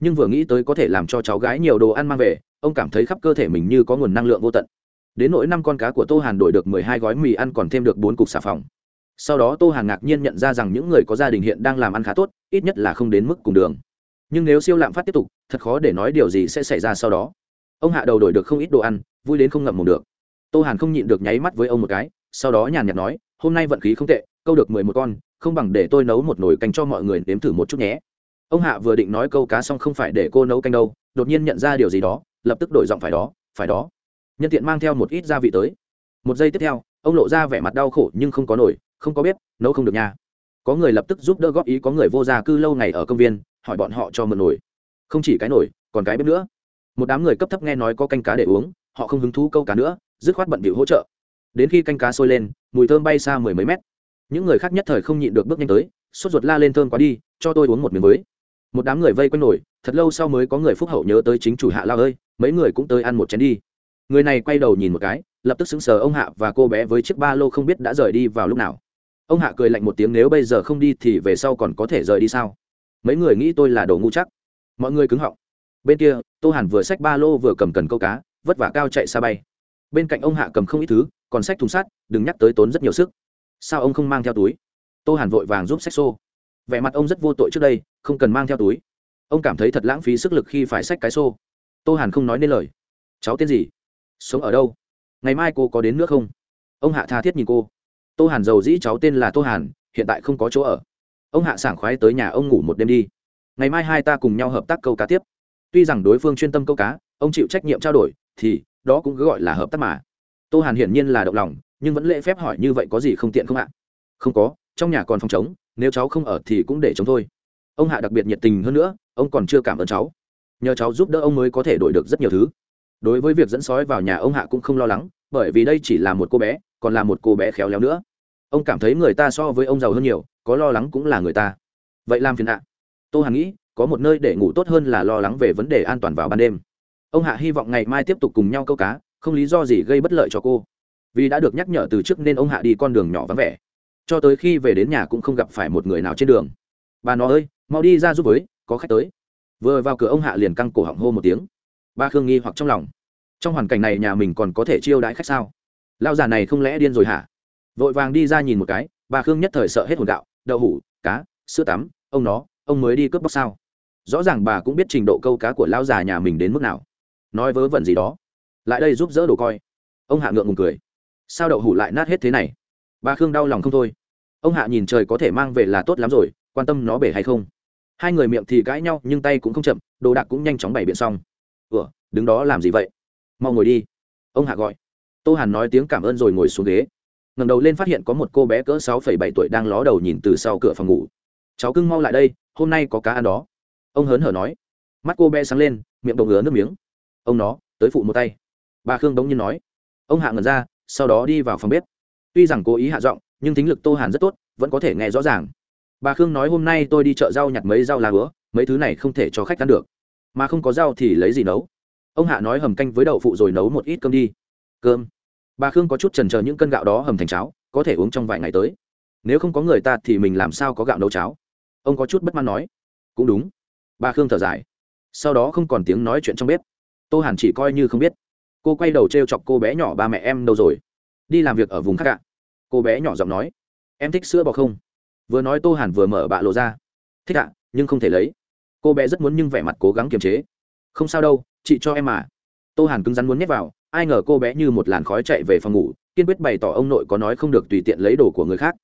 Nhưng vừa nghĩ tới có thể làm cho cháu gái nhiều đồ ăn mang về, ông cảm thấy khắp cơ thể mình như có nguồn năng lượng vô tận đến nỗi năm con cá của tô hàn đổi được mười hai gói mì ăn còn thêm được bốn cục xà phòng. Sau đó tô hàn ngạc nhiên nhận ra rằng những người có gia đình hiện đang làm ăn khá tốt, ít nhất là không đến mức cùng đường. Nhưng nếu siêu lạm phát tiếp tục, thật khó để nói điều gì sẽ xảy ra sau đó. Ông hạ đầu đổi được không ít đồ ăn, vui đến không ngậm mồm được. Tô hàn không nhịn được nháy mắt với ông một cái, sau đó nhàn nhạt nói, hôm nay vận khí không tệ, câu được mười một con, không bằng để tôi nấu một nồi canh cho mọi người nếm thử một chút nhé. Ông hạ vừa định nói câu cá xong không phải để cô nấu canh đâu, đột nhiên nhận ra điều gì đó, lập tức đổi giọng phải đó phải đó nhân tiện mang theo một ít gia vị tới. Một giây tiếp theo, ông lộ ra vẻ mặt đau khổ nhưng không có nổi, không có biết nấu không được nha có người lập tức giúp đỡ góp ý, có người vô gia cư lâu ngày ở công viên, hỏi bọn họ cho mượn nổi. Không chỉ cái nổi, còn cái bếp nữa. Một đám người cấp thấp nghe nói có canh cá để uống, họ không hứng thú câu cá nữa, dứt khoát bận bịu hỗ trợ. Đến khi canh cá sôi lên, mùi thơm bay xa mười mấy mét. Những người khác nhất thời không nhịn được bước nhanh tới, sốt ruột la lên thơm quá đi, cho tôi uống một miếng mới một đám người vây quanh nổi, thật lâu sau mới có người phúc hậu nhớ tới chính chủ hạ lao ơi, mấy người cũng tới ăn một chén đi người này quay đầu nhìn một cái, lập tức xứng sờ ông hạ và cô bé với chiếc ba lô không biết đã rời đi vào lúc nào. Ông hạ cười lạnh một tiếng, nếu bây giờ không đi thì về sau còn có thể rời đi sao? Mấy người nghĩ tôi là đồ ngu chắc. Mọi người cứng họng. Bên kia, tô hàn vừa xách ba lô vừa cầm cần câu cá, vất vả cao chạy xa bay. Bên cạnh ông hạ cầm không ít thứ, còn xách thùng sắt, đừng nhắc tới tốn rất nhiều sức. Sao ông không mang theo túi? Tô hàn vội vàng giúp xách xô. Vẻ mặt ông rất vô tội trước đây, không cần mang theo túi. Ông cảm thấy thật lãng phí sức lực khi phải xách cái xô. Tô hàn không nói nên lời. Cháu tên gì? Sống ở đâu? Ngày mai cô có đến nước không? Ông hạ tha thiết nhìn cô. Tô hàn giàu dĩ cháu tên là tô hàn, hiện tại không có chỗ ở. Ông hạ sảng khoái tới nhà ông ngủ một đêm đi. Ngày mai hai ta cùng nhau hợp tác câu cá tiếp. Tuy rằng đối phương chuyên tâm câu cá, ông chịu trách nhiệm trao đổi, thì đó cũng cứ gọi là hợp tác mà. Tô hàn hiển nhiên là động lòng, nhưng vẫn lễ phép hỏi như vậy có gì không tiện không ạ? Không có, trong nhà còn phòng chống nếu cháu không ở thì cũng để chống thôi. Ông hạ đặc biệt nhiệt tình hơn nữa, ông còn chưa cảm ơn cháu. Nhờ cháu giúp đỡ ông mới có thể đổi được rất nhiều thứ đối với việc dẫn sói vào nhà ông hạ cũng không lo lắng, bởi vì đây chỉ là một cô bé, còn là một cô bé khéo léo nữa. Ông cảm thấy người ta so với ông giàu hơn nhiều, có lo lắng cũng là người ta. Vậy làm phiền hạ tô hàn nghĩ, có một nơi để ngủ tốt hơn là lo lắng về vấn đề an toàn vào ban đêm. Ông hạ hy vọng ngày mai tiếp tục cùng nhau câu cá, không lý do gì gây bất lợi cho cô. Vì đã được nhắc nhở từ trước nên ông hạ đi con đường nhỏ vắng vẻ. Cho tới khi về đến nhà cũng không gặp phải một người nào trên đường. Bà nó ơi, mau đi ra giúp với, có khách tới. Vừa vào cửa ông hạ liền căng cổ họng hô một tiếng ba khương nghi hoặc trong lòng trong hoàn cảnh này nhà mình còn có thể chiêu đãi khách sao lao già này không lẽ điên rồi hả vội vàng đi ra nhìn một cái bà khương nhất thời sợ hết hồn gạo đậu hủ cá sữa tắm ông nó ông mới đi cướp bóc sao rõ ràng bà cũng biết trình độ câu cá của lão già nhà mình đến mức nào nói vớ vẩn gì đó lại đây giúp đỡ đồ coi ông hạ ngượng ngùng cười sao đậu hủ lại nát hết thế này bà khương đau lòng không thôi ông hạ nhìn trời có thể mang về là tốt lắm rồi quan tâm nó bể hay không hai người miệng thì cãi nhau nhưng tay cũng không chậm đồ đạc cũng nhanh chóng bày biện xong ủa, đứng đó làm gì vậy? Mau ngồi đi. Ông hạ gọi. Tô hàn nói tiếng cảm ơn rồi ngồi xuống ghế. Ngầm đầu lên phát hiện có một cô bé cỡ sáu phẩy bảy tuổi đang ló đầu nhìn từ sau cửa phòng ngủ. Cháu cưng mau lại đây, hôm nay có cá ăn đó. Ông hớn hở nói. Mắt cô bé sáng lên, miệng đồng ngứa nước miếng. Ông nó, tới phụ một tay. Bà khương đống nhiên nói. Ông hạ ngẩn ra, sau đó đi vào phòng bếp. Tuy rằng cố ý hạ giọng, nhưng thính lực tô hàn rất tốt, vẫn có thể nghe rõ ràng. Bà khương nói, hôm nay tôi đi chợ rau nhặt mấy rau lá hứa, mấy thứ này không thể cho khách ăn được mà không có rau thì lấy gì nấu? Ông hạ nói hầm canh với đậu phụ rồi nấu một ít cơm đi. Cơm. Bà khương có chút trần chờ những cân gạo đó hầm thành cháo, có thể uống trong vài ngày tới. Nếu không có người ta thì mình làm sao có gạo nấu cháo? Ông có chút bất mãn nói. Cũng đúng. Bà khương thở dài. Sau đó không còn tiếng nói chuyện trong bếp. Tô hàn chỉ coi như không biết. Cô quay đầu t r e o chọc cô bé nhỏ, ba mẹ em đâu rồi? Đi làm việc ở vùng khác ạ. Cô bé nhỏ giọng nói. Em thích sữa bò không? Vừa nói tô hàn vừa mở bạ lộ ra. Thích ạ, nhưng không thể lấy cô bé rất muốn nhưng vẻ mặt cố gắng kiềm chế. Không sao đâu, chị cho em mà. Tô hàn cứng rắn muốn nhét vào, ai ngờ cô bé như một làn khói chạy về phòng ngủ, kiên quyết bày tỏ ông nội có nói không được tùy tiện lấy đồ của người khác.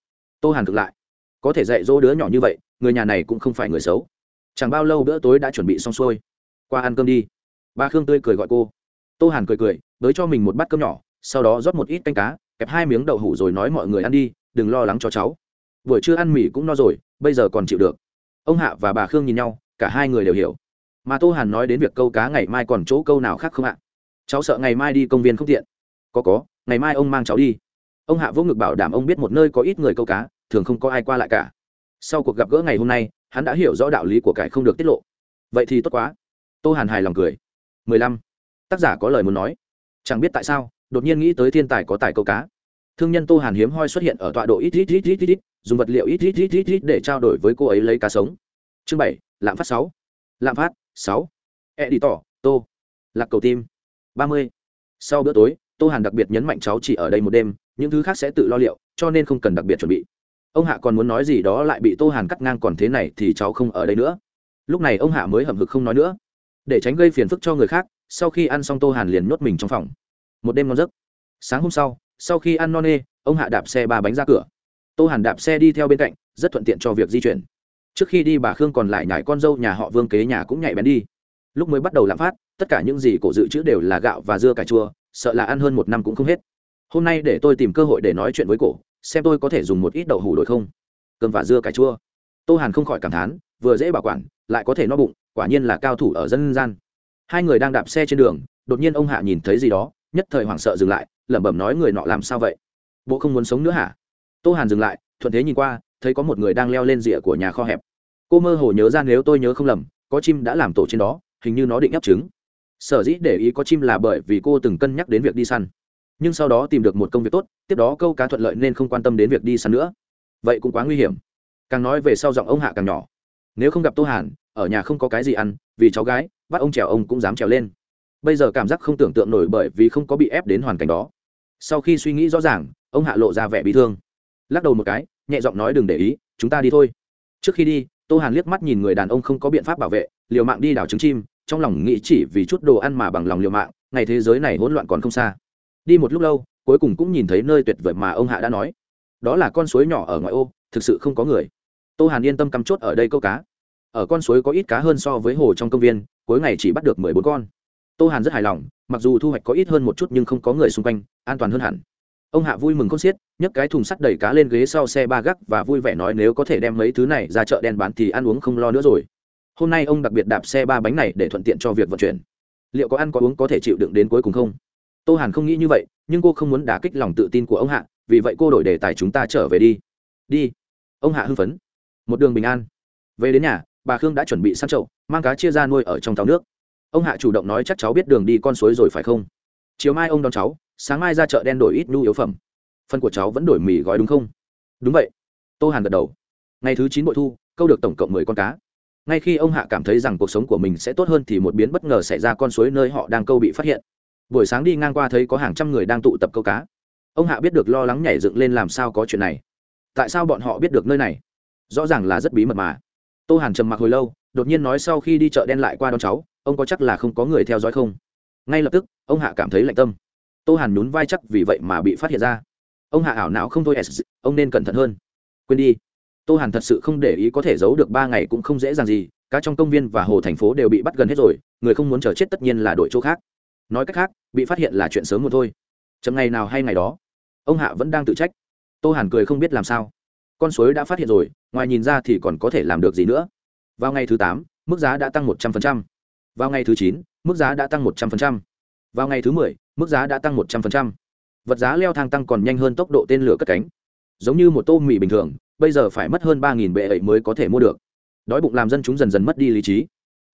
Tô hàn thực lại. Có thể dạy dỗ đứa nhỏ như vậy, người nhà này cũng không phải người xấu. Chẳng bao lâu bữa tối đã chuẩn bị xong xuôi. Qua ăn cơm đi. Ba khương tươi cười gọi cô. Tô hàn cười cười, với cho mình một bát cơm nhỏ, sau đó rót một ít canh cá, kẹp hai miếng đậu hủ rồi nói mọi người ăn đi, đừng lo lắng cho cháu. Buổi trưa ăn mì cũng no rồi, bây giờ còn chịu được. Ông hạ và bà khương nhìn nhau cả hai người đều hiểu. Mà tô hàn nói đến việc câu cá ngày mai còn chỗ câu nào khác không ạ? Cháu sợ ngày mai đi công viên không tiện. Có có, ngày mai ông mang cháu đi. Ông hạ vỗ ngực bảo đảm ông biết một nơi có ít người câu cá, thường không có ai qua lại cả. Sau cuộc gặp gỡ ngày hôm nay, hắn đã hiểu rõ đạo lý của cải không được tiết lộ. Vậy thì tốt quá. Tô hàn hài lòng cười. Mười lăm. Tác giả có lời muốn nói. Chẳng biết tại sao, đột nhiên nghĩ tới thiên tài có tài câu cá. Thương nhân tô hàn hiếm hoi xuất hiện ở tọa độ ít ít ít ít ít ít, dùng vật liệu ít ít ít ít ít để trao đổi với cô ấy lấy cá sống. Chương bảy lạm phát sáu. Lạm phát sáu. E đi tỏ tô. Lạc cầu tim. Ba mươi. Sau bữa tối, tô hàn đặc biệt nhấn mạnh cháu chỉ ở đây một đêm, những thứ khác sẽ tự lo liệu, cho nên không cần đặc biệt chuẩn bị. Ông hạ còn muốn nói gì đó lại bị tô hàn cắt ngang còn thế này thì cháu không ở đây nữa. Lúc này ông hạ mới hậm hực không nói nữa. Để tránh gây phiền phức cho người khác, sau khi ăn xong tô hàn liền nhốt mình trong phòng. Một đêm ngon giấc. Sáng hôm sau sau khi ăn no nê, ông hạ đạp xe ba bánh ra cửa. Tô hàn đạp xe đi theo bên cạnh, rất thuận tiện cho việc di chuyển trước khi đi bà khương còn lại nhảy con dâu nhà họ vương kế nhà cũng nhảy bén đi. Lúc mới bắt đầu lạm phát, tất cả những gì cổ dự trữ đều là gạo và dưa cà chua, sợ là ăn hơn một năm cũng không hết. Hôm nay để tôi tìm cơ hội để nói chuyện với cổ, xem tôi có thể dùng một ít đậu hủ đổi không. Cơm và dưa cà chua. Tô hàn không khỏi cảm thán, vừa dễ bảo quản, lại có thể no bụng, quả nhiên là cao thủ ở dân gian. Hai người đang đạp xe trên đường, đột nhiên ông hạ nhìn thấy gì đó, nhất thời hoảng sợ dừng lại, lẩm bẩm nói người nọ làm sao vậy? Bộ không muốn sống nữa hả? Tô hàn dừng lại, thuận thế nhìn qua thấy có một người đang leo lên rìa của nhà kho hẹp. Cô mơ hồ nhớ ra nếu tôi nhớ không lầm, có chim đã làm tổ trên đó, hình như nó định ấp trứng. Sở dĩ để ý có chim là bởi vì cô từng cân nhắc đến việc đi săn. Nhưng sau đó tìm được một công việc tốt, tiếp đó câu cá thuận lợi nên không quan tâm đến việc đi săn nữa. Vậy cũng quá nguy hiểm. Càng nói về sau giọng ông hạ càng nhỏ. Nếu không gặp tô hàn, ở nhà không có cái gì ăn, vì cháu gái, bắt ông trèo ông cũng dám trèo lên. Bây giờ cảm giác không tưởng tượng nổi bởi vì không có bị ép đến hoàn cảnh đó. Sau khi suy nghĩ rõ ràng, ông hạ lộ ra vẻ bị thương. Lắc đầu một cái nhẹ giọng nói đừng để ý, chúng ta đi thôi. Trước khi đi, tô hàn liếc mắt nhìn người đàn ông không có biện pháp bảo vệ, liều mạng đi đảo trứng chim, trong lòng nghĩ chỉ vì chút đồ ăn mà bằng lòng liều mạng, ngày thế giới này hỗn loạn còn không xa. Đi một lúc lâu, cuối cùng cũng nhìn thấy nơi tuyệt vời mà ông hạ đã nói. Đó là con suối nhỏ ở ngoại ô, thực sự không có người. Tô hàn yên tâm cắm chốt ở đây câu cá. Ở con suối có ít cá hơn so với hồ trong công viên, cuối ngày chỉ bắt được mười bốn con. Tô hàn rất hài lòng, mặc dù thu hoạch có ít hơn một chút nhưng không có người xung quanh, an toàn hơn hẳn ông hạ vui mừng con xiết, nhấc cái thùng sắt đẩy cá lên ghế sau xe ba gác và vui vẻ nói nếu có thể đem mấy thứ này ra chợ đen bán thì ăn uống không lo nữa rồi. Hôm nay ông đặc biệt đạp xe ba bánh này để thuận tiện cho việc vận chuyển. Liệu có ăn có uống có thể chịu đựng đến cuối cùng không? Tô hàn không nghĩ như vậy, nhưng cô không muốn đả kích lòng tự tin của ông hạ, vì vậy cô đổi đề tài chúng ta trở về đi. Đi. Ông hạ hưng phấn. Một đường bình an. Về đến nhà, bà khương đã chuẩn bị săn trậu, mang cá chia ra nuôi ở trong tàu nước. Ông hạ chủ động nói chắc cháu biết đường đi con suối rồi phải không? Chiều mai ông đón cháu sáng mai ra chợ đen đổi ít nhu yếu phẩm. Phần của cháu vẫn đổi mì gói đúng không? Đúng vậy. Tô hàn gật đầu. Ngày thứ chín bội thu, câu được tổng cộng mười con cá. Ngay khi ông hạ cảm thấy rằng cuộc sống của mình sẽ tốt hơn thì một biến bất ngờ xảy ra con suối nơi họ đang câu bị phát hiện. Buổi sáng đi ngang qua thấy có hàng trăm người đang tụ tập câu cá. Ông hạ biết được lo lắng nhảy dựng lên làm sao có chuyện này. Tại sao bọn họ biết được nơi này? Rõ ràng là rất bí mật mà. Tô hàn trầm mặc hồi lâu, đột nhiên nói sau khi đi chợ đen lại qua đón cháu, ông có chắc là không có người theo dõi không? Ngay lập tức, ông hạ cảm thấy lạnh tâm tô hàn nhún vai chắc vì vậy mà bị phát hiện ra. Ông hạ ảo não không thôi ông nên cẩn thận hơn. Quên đi. Tô hàn thật sự không để ý có thể giấu được ba ngày cũng không dễ dàng gì cá trong công viên và hồ thành phố đều bị bắt gần hết rồi, người không muốn chờ chết tất nhiên là đổi chỗ khác. Nói cách khác, bị phát hiện là chuyện sớm một thôi. Chậm ngày nào hay ngày đó, ông hạ vẫn đang tự trách. Tô hàn cười không biết làm sao. Con suối đã phát hiện rồi, ngoài nhìn ra thì còn có thể làm được gì nữa. Vào ngày thứ tám, mức giá đã tăng một trăm linh vào ngày thứ chín, mức giá đã tăng một trăm linh vào ngày thứ mười, mức giá đã tăng một trăm linh vật giá leo thang tăng còn nhanh hơn tốc độ tên lửa cất cánh. Giống như một tô mì bình thường, bây giờ phải mất hơn ba bệ ấy mới có thể mua được. Đói bụng làm dân chúng dần dần mất đi lý trí.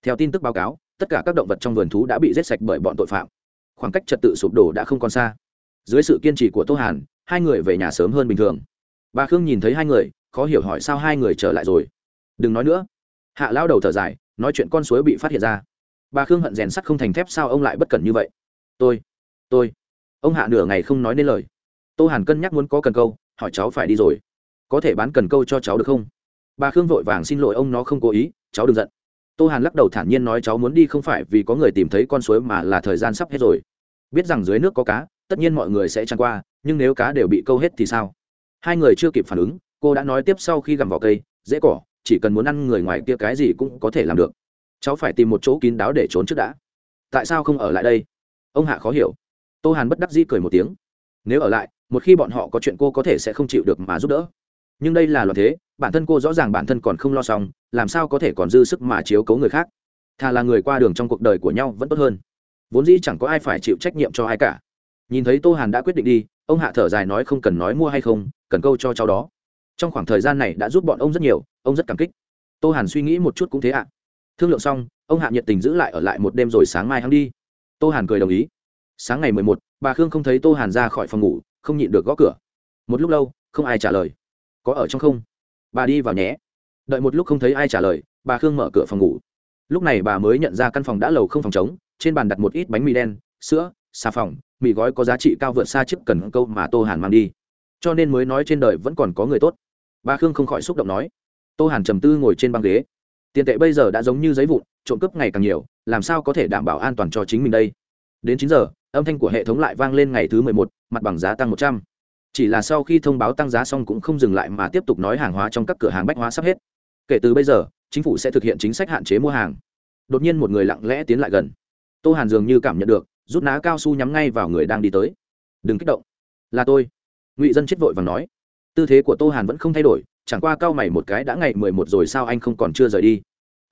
Theo tin tức báo cáo, tất cả các động vật trong vườn thú đã bị giết sạch bởi bọn tội phạm. Khoảng cách trật tự sụp đổ đã không còn xa. Dưới sự kiên trì của tô hàn, hai người về nhà sớm hơn bình thường. Bà khương nhìn thấy hai người, khó hiểu hỏi sao hai người trở lại rồi. Đừng nói nữa. Hạ lao đầu thở dài, nói chuyện con suối bị phát hiện ra. Bà khương hận rèn sắt không thành thép sao ông lại bất cẩn như vậy? Tôi tôi. Ông hạ nửa ngày không nói nên lời. Tô hàn cân nhắc muốn có cần câu, hỏi cháu phải đi rồi. Có thể bán cần câu cho cháu được không? Bà khương vội vàng xin lỗi ông nó không cố ý, cháu đừng giận. Tô hàn lắc đầu thản nhiên nói cháu muốn đi không phải vì có người tìm thấy con suối mà là thời gian sắp hết rồi. Biết rằng dưới nước có cá, tất nhiên mọi người sẽ trăng qua, nhưng nếu cá đều bị câu hết thì sao? Hai người chưa kịp phản ứng, cô đã nói tiếp sau khi gặm vào cây, dễ cỏ, chỉ cần muốn ăn người ngoài kia cái gì cũng có thể làm được. Cháu phải tìm một chỗ kín đáo để trốn trước đã. Tại sao không ở lại đây? Ông hạ khó hiểu. Tô hàn bất đắc dĩ cười một tiếng. Nếu ở lại, một khi bọn họ có chuyện cô có thể sẽ không chịu được mà giúp đỡ. Nhưng đây là luật thế, bản thân cô rõ ràng bản thân còn không lo xong, làm sao có thể còn dư sức mà chiếu cấu người khác? Thà là người qua đường trong cuộc đời của nhau vẫn tốt hơn. Vốn dĩ chẳng có ai phải chịu trách nhiệm cho ai cả. Nhìn thấy tô hàn đã quyết định đi, ông hạ thở dài nói không cần nói mua hay không, cần câu cho cháu đó. Trong khoảng thời gian này đã giúp bọn ông rất nhiều, ông rất cảm kích. Tô hàn suy nghĩ một chút cũng thế ạ. Thương lượng xong, ông hạ nhiệt tình giữ lại ở lại một đêm rồi sáng mai hắn đi tô hàn cười đồng ý. Sáng ngày mười một, bà khương không thấy tô hàn ra khỏi phòng ngủ, không nhịn được gõ cửa. Một lúc lâu, không ai trả lời. Có ở trong không? Bà đi vào nhé. Đợi một lúc không thấy ai trả lời, bà khương mở cửa phòng ngủ. Lúc này bà mới nhận ra căn phòng đã lầu không phòng trống, trên bàn đặt một ít bánh mì đen, sữa, xà phòng, mì gói có giá trị cao vượt xa chiếc cần câu mà tô hàn mang đi. Cho nên mới nói trên đời vẫn còn có người tốt. Bà khương không khỏi xúc động nói. Tô hàn trầm tư ngồi trên băng ghế. Tiền tệ bây giờ đã giống như giấy vụn, trộm cướp ngày càng nhiều làm sao có thể đảm bảo an toàn cho chính mình đây? Đến chín giờ, âm thanh của hệ thống lại vang lên ngày thứ mười một, mặt bằng giá tăng một trăm. Chỉ là sau khi thông báo tăng giá xong cũng không dừng lại mà tiếp tục nói hàng hóa trong các cửa hàng bách hóa sắp hết. Kể từ bây giờ, chính phủ sẽ thực hiện chính sách hạn chế mua hàng. Đột nhiên một người lặng lẽ tiến lại gần. Tô hàn dường như cảm nhận được, rút ná cao su nhắm ngay vào người đang đi tới. Đừng kích động. Là tôi. Ngụy dân chết vội và nói. Tư thế của tô hàn vẫn không thay đổi, chẳng qua cao mày một cái, đã ngày mười một rồi sao anh không còn chưa rời đi?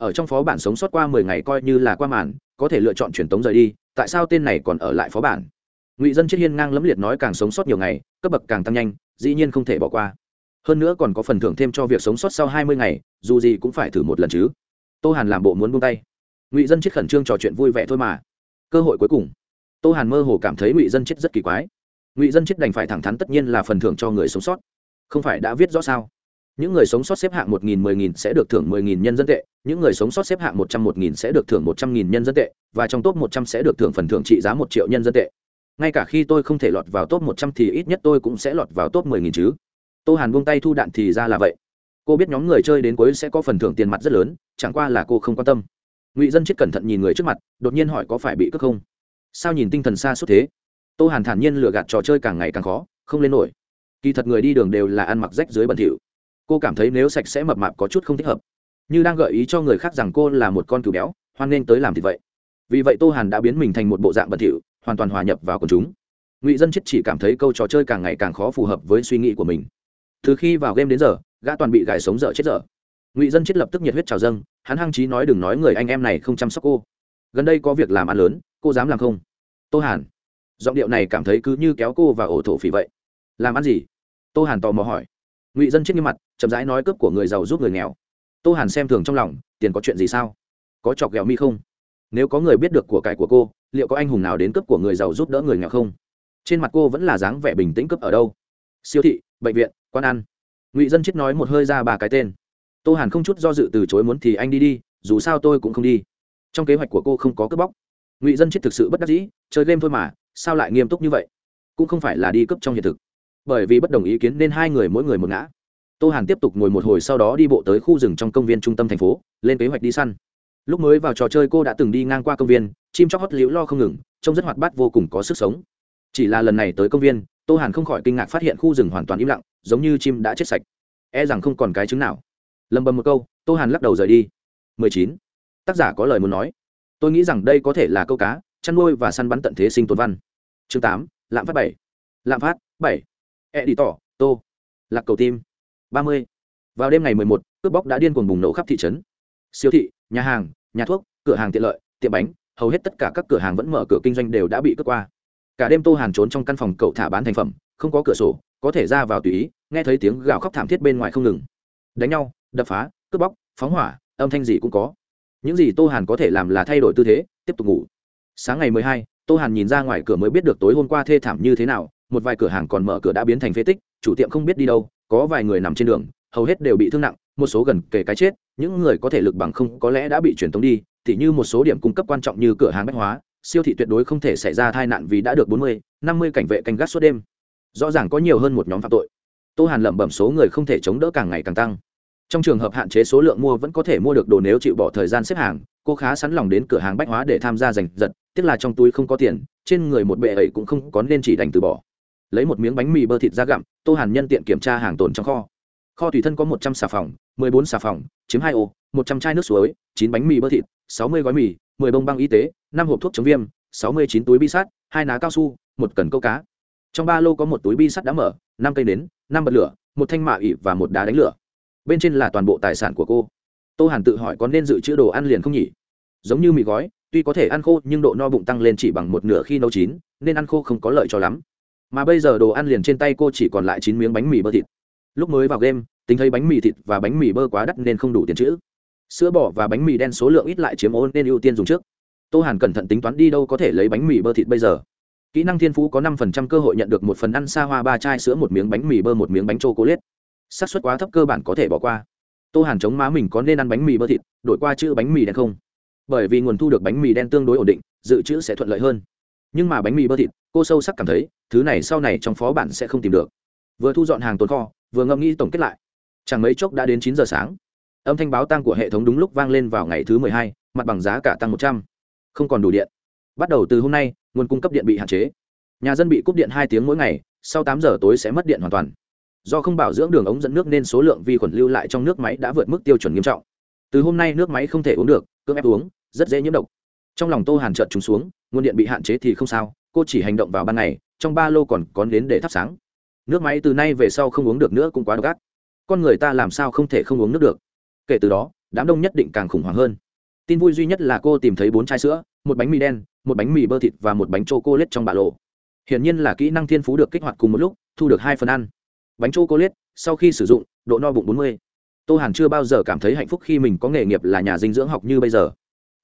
Ở trong phó bản sống sót qua mười ngày coi như là qua màn, có thể lựa chọn truyền tống rời đi, tại sao tên này còn ở lại phó bản? Ngụy dân chết hiên ngang lẫm liệt nói càng sống sót nhiều ngày, cấp bậc càng tăng nhanh, dĩ nhiên không thể bỏ qua. Hơn nữa còn có phần thưởng thêm cho việc sống sót sau hai mươi ngày, dù gì cũng phải thử một lần chứ. Tô hàn làm bộ muốn buông tay. Ngụy dân chết khẩn trương trò chuyện vui vẻ thôi mà. Cơ hội cuối cùng. Tô hàn mơ hồ cảm thấy ngụy dân chết rất kỳ quái. Ngụy dân chết đành phải thẳng thắn tất nhiên là phần thưởng cho người sống sót. Không phải đã viết rõ sao? Những người sống sót xếp hạng một nghìn, mười nghìn sẽ được thưởng mười nghìn nhân dân tệ, những người sống sót xếp hạng một trăm, một nghìn sẽ được thưởng một trăm nghìn nhân dân tệ, và trong top một trăm sẽ được thưởng phần thưởng trị giá một triệu nhân dân tệ. Ngay cả khi tôi không thể lọt vào top một trăm thì ít nhất tôi cũng sẽ lọt vào top mười nghìn chứ. Tô hàn buông tay thu đạn thì ra là vậy. Cô biết nhóm người chơi đến cuối sẽ có phần thưởng tiền mặt rất lớn, chẳng qua là cô không quan tâm. Ngụy dân chết cẩn thận nhìn người trước mặt, đột nhiên hỏi có phải bị cướp không? Sao nhìn tinh thần xa suốt thế? Tô hàn thản nhiên lừa gạt trò chơi càng ngày càng khó, không lên nổi. Kỳ thật người đi đường đều là ăn mặc rách dưới bẩn thỉu cô cảm thấy nếu sạch sẽ mập mạp có chút không thích hợp. Như đang gợi ý cho người khác rằng cô là một con cừu béo, hoan nghênh tới làm thì vậy. Vì vậy tô hàn đã biến mình thành một bộ dạng bẩn thỉu, hoàn toàn hòa nhập vào quần chúng. Ngụy dân chết chỉ cảm thấy câu trò chơi càng ngày càng khó phù hợp với suy nghĩ của mình. Từ khi vào game đến giờ, gã toàn bị gài sống dở chết dở. Ngụy dân chết lập tức nhiệt huyết trào dâng, hắn hăng chí nói đừng nói người anh em này không chăm sóc cô. Gần đây có việc làm ăn lớn, cô dám làm không? Tô hàn, giọng điệu này cảm thấy cứ như kéo cô vào ổ thổ phỉ vậy. Làm ăn gì? Tô hàn tò mò hỏi ngụy dân chết như mặt chậm rãi nói cướp của người giàu giúp người nghèo tô hàn xem thường trong lòng tiền có chuyện gì sao có chọc ghẹo mi không nếu có người biết được của cải của cô liệu có anh hùng nào đến cướp của người giàu giúp đỡ người nghèo không trên mặt cô vẫn là dáng vẻ bình tĩnh cướp ở đâu siêu thị bệnh viện quán ăn ngụy dân chết nói một hơi ra ba cái tên tô hàn không chút do dự từ chối muốn thì anh đi đi dù sao tôi cũng không đi trong kế hoạch của cô không có cướp bóc ngụy dân chết thực sự bất đắc dĩ chơi game thôi mà sao lại nghiêm túc như vậy cũng không phải là đi cướp trong hiện thực bởi vì bất đồng ý kiến nên hai người mỗi người một ngã. Tô hàn tiếp tục ngồi một hồi sau đó đi bộ tới khu rừng trong công viên trung tâm thành phố lên kế hoạch đi săn. Lúc mới vào trò chơi cô đã từng đi ngang qua công viên chim chóc hót liễu lo không ngừng trông rất hoạt bát vô cùng có sức sống. Chỉ là lần này tới công viên tô hàn không khỏi kinh ngạc phát hiện khu rừng hoàn toàn im lặng giống như chim đã chết sạch. E rằng không còn cái chứng nào. Lầm bầm một câu tô hàn lắc đầu rời đi. 19. tác giả có lời muốn nói. Tôi nghĩ rằng đây có thể là câu cá chăn nuôi và săn bắn tận thế sinh tồn văn. Chương 8, lạm phát 7 lạm phát 7 e đi tỏ tô. Lạc cầu tim. 30. vào đêm ngày 11, cướp bóc đã điên cuồng bùng nổ khắp thị trấn. Siêu thị nhà hàng nhà thuốc cửa hàng tiện lợi tiệm bánh hầu hết tất cả các cửa hàng vẫn mở cửa kinh doanh đều đã bị cướp qua. Cả đêm tô hàn trốn trong căn phòng cậu thả bán thành phẩm không có cửa sổ có thể ra vào tùy ý nghe thấy tiếng gào khóc thảm thiết bên ngoài không ngừng. Đánh nhau đập phá cướp bóc phóng hỏa âm thanh gì cũng có. Những gì tô hàn có thể làm là thay đổi tư thế tiếp tục ngủ. Sáng ngày mười hai tô hàn nhìn ra ngoài cửa mới biết được tối hôm qua thê thảm như thế nào một vài cửa hàng còn mở cửa đã biến thành phế tích, chủ tiệm không biết đi đâu, có vài người nằm trên đường, hầu hết đều bị thương nặng, một số gần kề cái chết, những người có thể lực bằng không có lẽ đã bị truyền tống đi thì như một số điểm cung cấp quan trọng như cửa hàng bách hóa, siêu thị tuyệt đối không thể xảy ra tai nạn vì đã được bốn mươi, năm mươi cảnh vệ canh gác suốt đêm. Rõ ràng có nhiều hơn một nhóm phạm tội. Tô hàn lẩm bẩm số người không thể chống đỡ càng ngày càng tăng. Trong trường hợp hạn chế số lượng mua vẫn có thể mua được đồ nếu chịu bỏ thời gian xếp hàng, cô khá sẵn lòng đến cửa hàng bách hóa để tham gia giành giật, tiếc là trong túi không có tiền, trên người một bệ ấy cũng không có nên chỉ đành từ bỏ lấy một miếng bánh mì bơ thịt ra gặm, tô hàn nhân tiện kiểm tra hàng tồn trong kho. Kho tùy thân có một trăm xà phòng, mười bốn xà phòng, chiếm hai ô, một trăm chai nước suối, chín bánh mì bơ thịt, sáu mươi gói mì, mười bông băng y tế, năm hộp thuốc chống viêm, sáu mươi chín túi bi sắt, hai ná cao su, một cần câu cá. Trong ba lô có một túi bi sắt đã mở, năm cây nến, năm bật lửa, một thanh mạ ỉ và một đá đánh lửa. Bên trên là toàn bộ tài sản của cô. Tô hàn tự hỏi có nên dự trữ đồ ăn liền không nhỉ? Giống như mì gói, tuy có thể ăn khô, nhưng độ no bụng tăng lên chỉ bằng một nửa khi nấu chín, nên ăn khô không có lợi cho lắm mà bây giờ đồ ăn liền trên tay cô chỉ còn lại chín miếng bánh mì bơ thịt. Lúc mới vào game, tính thấy bánh mì thịt và bánh mì bơ quá đắt nên không đủ tiền chữ sữa bò và bánh mì đen số lượng ít lại chiếm ôn nên ưu tiên dùng trước. Tô hàn cẩn thận tính toán đi đâu có thể lấy bánh mì bơ thịt bây giờ. Kỹ năng thiên phú có năm phần trăm cơ hội nhận được một phần ăn xa hoa ba chai sữa, một miếng bánh mì bơ, một miếng bánh chô cố liết xác suất quá thấp cơ bản có thể bỏ qua. Tô hàn chống má mình có nên ăn bánh mì bơ thịt, đổi qua chữ bánh mì đen không? Bởi vì nguồn thu được bánh mì đen tương đối ổn định, dự trữ sẽ thuận lợi hơn nhưng mà bánh mì bơ thịt, cô sâu sắc cảm thấy, thứ này sau này trong phó bản sẽ không tìm được. Vừa thu dọn hàng tồn kho, vừa ngẫm nghĩ tổng kết lại. Chẳng mấy chốc đã đến chín giờ sáng. Âm thanh báo tăng của hệ thống đúng lúc vang lên vào ngày thứ mười hai, mặt bằng giá cả tăng một trăm. Không còn đủ điện. Bắt đầu từ hôm nay, nguồn cung cấp điện bị hạn chế. Nhà dân bị cúp điện hai tiếng mỗi ngày, sau tám giờ tối sẽ mất điện hoàn toàn. Do không bảo dưỡng đường ống dẫn nước nên số lượng vi khuẩn lưu lại trong nước máy đã vượt mức tiêu chuẩn nghiêm trọng. Từ hôm nay nước máy không thể uống được, cưỡng ép uống, rất dễ nhiễm độc. Trong lòng tô hàn trợt trúng xuống nguồn điện bị hạn chế thì không sao, cô chỉ hành động vào ban ngày, trong ba lô còn có đến để thắp sáng. Nước máy từ nay về sau không uống được nữa cũng quá độc ác. Con người ta làm sao không thể không uống nước được? Kể từ đó, đám đông nhất định càng khủng hoảng hơn. Tin vui duy nhất là cô tìm thấy bốn chai sữa, một bánh mì đen, một bánh mì bơ thịt và một bánh c h o c ô lết trong bạ lộ hiển nhiên là kỹ năng thiên phú được kích hoạt cùng một lúc, thu được hai phần ăn. Bánh c h o c ô lết sau khi sử dụng, độ no bụng bốn mươi. Tô hàn chưa bao giờ cảm thấy hạnh phúc khi mình có nghề nghiệp là nhà dinh dưỡng học như bây giờ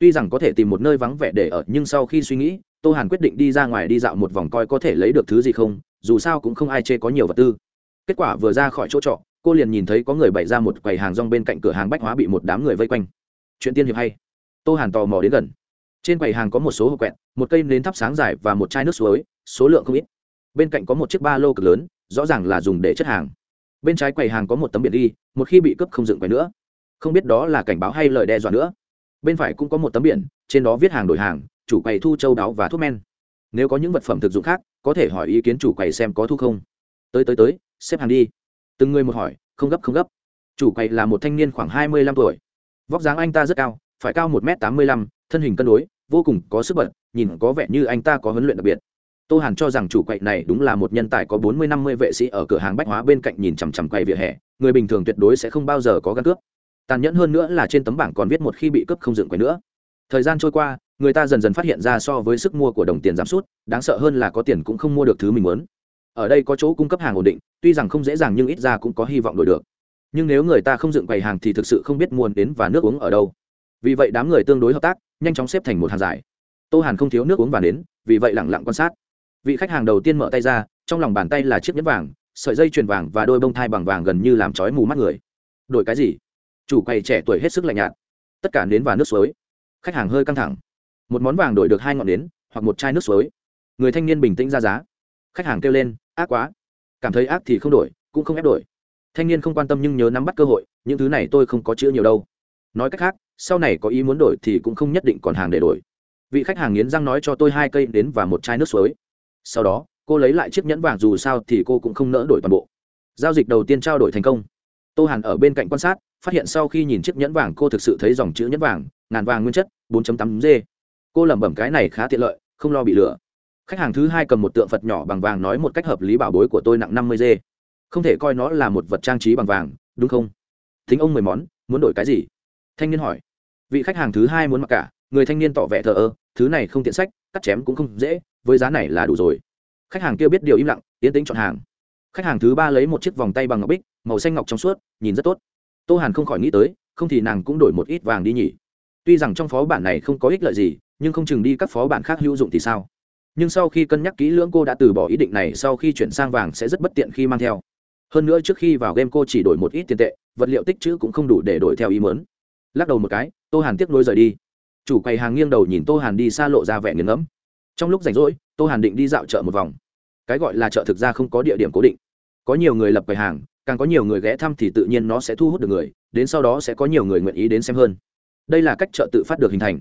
tuy rằng có thể tìm một nơi vắng vẻ để ở, nhưng sau khi suy nghĩ, tô hàn quyết định đi ra ngoài đi dạo một vòng coi có thể lấy được thứ gì không, dù sao cũng không ai chê có nhiều vật tư. Kết quả vừa ra khỏi chỗ trọ, cô liền nhìn thấy có người bày ra một quầy hàng rong bên cạnh cửa hàng bách hóa bị một đám người vây quanh. Chuyện tiên hiệp hay. Tô hàn tò mò đến gần. Trên quầy hàng có một số hộp quẹt, một cây nến thắp sáng dài và một chai nước suối, số lượng không ít. Bên cạnh có một chiếc ba lô cực lớn, rõ ràng là dùng để chất hàng. Bên trái quầy hàng có một tấm biển ghi, một khi bị cướp không dựng quầy nữa. Không biết đó là cảnh báo hay lời đe dọa nữa bên phải cũng có một tấm biển, trên đó viết hàng đổi hàng, chủ quầy thu châu đáo và thuốc men. Nếu có những vật phẩm thực dụng khác, có thể hỏi ý kiến chủ quầy xem có thu không. Tới tới tới, xếp hàng đi. Từng người một hỏi, không gấp không gấp. Chủ quầy là một thanh niên khoảng hai mươi lăm tuổi. Vóc dáng anh ta rất cao, phải cao một m tám mươi lăm, thân hình cân đối, vô cùng có sức bật, nhìn có vẻ như anh ta có huấn luyện đặc biệt. Tô hàn cho rằng chủ quầy này đúng là một nhân tài có bốn mươi năm mươi vệ sĩ ở cửa hàng bách hóa bên cạnh nhìn chằm chằm quầy vỉa hè, người bình thường tuyệt đối sẽ không bao giờ có căn cướp tàn nhẫn hơn nữa là trên tấm bảng còn viết một khi bị cướp không dựng quay nữa. Thời gian trôi qua, người ta dần dần phát hiện ra so với sức mua của đồng tiền giảm sút, đáng sợ hơn là có tiền cũng không mua được thứ mình muốn. Ở đây có chỗ cung cấp hàng ổn định, tuy rằng không dễ dàng nhưng ít ra cũng có hy vọng đổi được. Nhưng nếu người ta không dựng quầy hàng thì thực sự không biết muôn đến và nước uống ở đâu. Vì vậy đám người tương đối hợp tác, nhanh chóng xếp thành một hàng dài. Tô hàn không thiếu nước uống và đến vì vậy lẳng lặng quan sát. Vị khách hàng đầu tiên mở tay ra, trong lòng bàn tay là chiếc nhẫn vàng, sợi dây chuyền vàng và đôi bông thai bằng vàng gần như làm trói mù mắt người. Đổi cái gì? Chủ quầy trẻ tuổi hết sức lạnh nhạt. Tất cả nến và nước suối. Khách hàng hơi căng thẳng. Một món vàng đổi được hai ngọn nến, hoặc một chai nước suối. Người thanh niên bình tĩnh ra giá. Khách hàng kêu lên, ác quá. Cảm thấy ác thì không đổi, cũng không ép đổi. Thanh niên không quan tâm nhưng nhớ nắm bắt cơ hội, những thứ này tôi không có chữ nhiều đâu. Nói cách khác, sau này có ý muốn đổi thì cũng không nhất định còn hàng để đổi. Vị khách hàng nghiến răng nói cho tôi hai cây đến và một chai nước suối. Sau đó, cô lấy lại chiếc nhẫn vàng dù sao thì cô cũng không nỡ đổi toàn bộ. Giao dịch đầu tiên trao đổi thành công. Tô hàn ở bên cạnh quan sát phát hiện sau khi nhìn chiếc nhẫn vàng cô thực sự thấy dòng chữ nhẫn vàng, ngàn vàng nguyên chất 4.8 g. Cô lẩm bẩm cái này khá tiện lợi, không lo bị lừa. Khách hàng thứ hai cầm một tượng phật nhỏ bằng vàng nói một cách hợp lý bảo bối của tôi nặng năm mươi không thể coi nó là một vật trang trí bằng vàng, đúng không? Thính ông mười món, muốn đổi cái gì? Thanh niên hỏi. Vị khách hàng thứ hai muốn mặc cả, người thanh niên tỏ vẻ thờ ơ, thứ này không tiện sách, cắt chém cũng không dễ, với giá này là đủ rồi. Khách hàng kia biết điều im lặng, tiến tính chọn hàng. Khách hàng thứ ba lấy một chiếc vòng tay bằng ngọc bích, màu xanh ngọc trong suốt, nhìn rất tốt tô hàn không khỏi nghĩ tới, không thì nàng cũng đổi một ít vàng đi nhỉ. Tuy rằng trong phó bản này không có ích lợi gì, nhưng không chừng đi các phó bản khác hữu dụng thì sao? Nhưng sau khi cân nhắc kỹ lưỡng cô đã từ bỏ ý định này, sau khi chuyển sang vàng sẽ rất bất tiện khi mang theo. Hơn nữa trước khi vào game cô chỉ đổi một ít tiền tệ, vật liệu tích chữ cũng không đủ để đổi theo ý mớn lắc đầu một cái, tô hàn tiếc nối rời đi. Chủ quầy hàng nghiêng đầu nhìn tô hàn đi xa lộ ra vẻ nghiền ngẫm. Trong lúc rảnh rỗi, tô hàn định đi dạo chợ một vòng. Cái gọi là chợ thực ra không có địa điểm cố định. Có nhiều người lập quầy hàng càng có nhiều người ghé thăm thì tự nhiên nó sẽ thu hút được người, đến sau đó sẽ có nhiều người nguyện ý đến xem hơn. Đây là cách chợ tự phát được hình thành.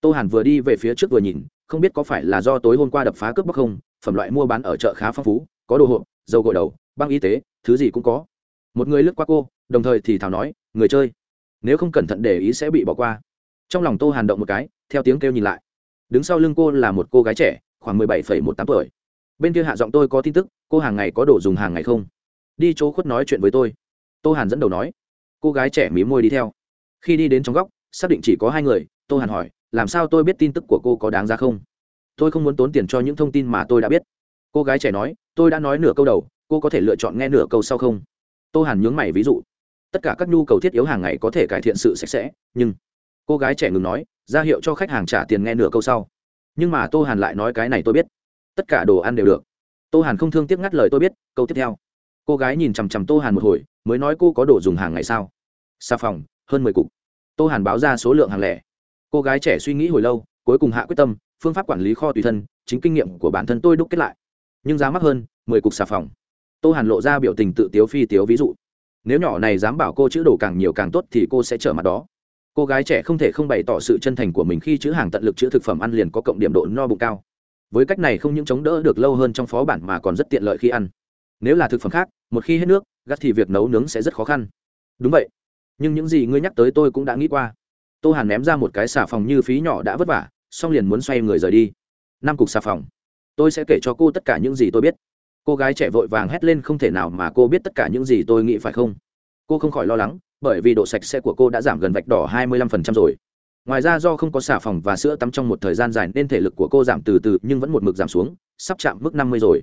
Tô hàn vừa đi về phía trước vừa nhìn, không biết có phải là do tối hôm qua đập phá cướp bóc không, phẩm loại mua bán ở chợ khá phong phú, có đồ hộp, dầu gội đầu, băng y tế, thứ gì cũng có. Một người lướt qua cô, đồng thời thì thảo nói, người chơi, nếu không cẩn thận để ý sẽ bị bỏ qua. Trong lòng tô hàn động một cái, theo tiếng kêu nhìn lại. Đứng sau lưng cô là một cô gái trẻ, khoảng mười bảy phẩy một tám tuổi. Bên kia hạ giọng tôi có tin tức, cô hàng ngày có đồ dùng hàng ngày không? Đi chỗ khuất nói chuyện với tôi. Tô hàn dẫn đầu nói. Cô gái trẻ mí môi đi theo. Khi đi đến trong góc, xác định chỉ có hai người, tô hàn hỏi, làm sao tôi biết tin tức của cô có đáng ra không? Tôi không muốn tốn tiền cho những thông tin mà tôi đã biết. Cô gái trẻ nói, tôi đã nói nửa câu đầu, cô có thể lựa chọn nghe nửa câu sau không? Tô hàn nhướng mày ví dụ. Tất cả các nhu cầu thiết yếu hàng ngày có thể cải thiện sự sạch sẽ, nhưng cô gái trẻ ngừng nói, ra hiệu cho khách hàng trả tiền nghe nửa câu sau. Nhưng mà tô hàn lại nói cái này tôi biết. Tất cả đồ ăn đều được. Tô hàn không thương tiếc ngắt lời tôi biết, câu tiếp theo cô gái nhìn chằm chằm tô hàn một hồi, mới nói cô có đồ dùng hàng ngày sao? Xà phòng, hơn mười cục. Tô hàn báo ra số lượng hàng lẻ. Cô gái trẻ suy nghĩ hồi lâu, cuối cùng hạ quyết tâm, phương pháp quản lý kho tùy thân, chính kinh nghiệm của bản thân tôi đúc kết lại. Nhưng giá mắc hơn, mười cục xà phòng. Tô hàn lộ ra biểu tình tự tiếu phi tiếu ví dụ. Nếu nhỏ này dám bảo cô chữ đồ càng nhiều càng tốt thì cô sẽ trở mặt đó. Cô gái trẻ không thể không bày tỏ sự chân thành của mình khi chữ hàng tận lực chữ thực phẩm ăn liền có cộng điểm độ no bụng cao. Với cách này không những chống đỡ được lâu hơn trong phó bản mà còn rất tiện lợi khi ăn. Nếu là thực phẩm khác một khi hết nước, gắt thì việc nấu nướng sẽ rất khó khăn. Đúng vậy. Nhưng những gì ngươi nhắc tới tôi cũng đã nghĩ qua. Tô hàn ném ra một cái xà phòng như phí nhỏ đã vất vả, xong liền muốn xoay người rời đi. Năm cục xà phòng. Tôi sẽ kể cho cô tất cả những gì tôi biết. Cô gái trẻ vội vàng hét lên không thể nào mà cô biết tất cả những gì tôi nghĩ phải không? Cô không khỏi lo lắng, bởi vì độ sạch sẽ của cô đã giảm gần vạch đỏ 25% rồi. Ngoài ra do không có xà phòng và sữa tắm trong một thời gian dài nên thể lực của cô giảm từ từ nhưng vẫn một mực giảm xuống, sắp chạm mức 50 rồi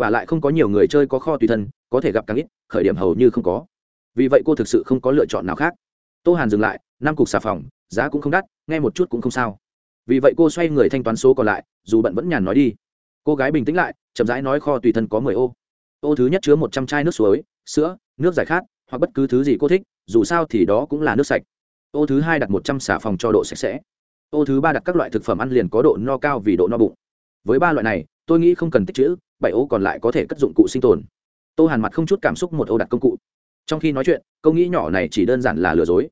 và lại không có nhiều người chơi có kho tùy thân, có thể gặp càng ít, khởi điểm hầu như không có. Vì vậy cô thực sự không có lựa chọn nào khác. Tô hàn dừng lại, năm cục xà phòng, giá cũng không đắt, nghe một chút cũng không sao. Vì vậy cô xoay người thanh toán số còn lại, dù bận vẫn nhàn nói đi. Cô gái bình tĩnh lại, chậm rãi nói kho tùy thân có mười ô. Ô thứ nhất chứa một trăm chai nước suối, sữa, nước giải khát, hoặc bất cứ thứ gì cô thích, dù sao thì đó cũng là nước sạch. Ô thứ hai đặt một trăm xà phòng cho độ sạch sẽ. Ô thứ ba đặt các loại thực phẩm ăn liền có độ no cao vì độ no bụng. Với ba loại này, tôi nghĩ không cần tích chữ bảy ô còn lại có thể cất dụng cụ sinh tồn. Tô hàn mặt không chút cảm xúc một ô đặt công cụ. Trong khi nói chuyện, câu nghĩ nhỏ này chỉ đơn giản là lừa dối.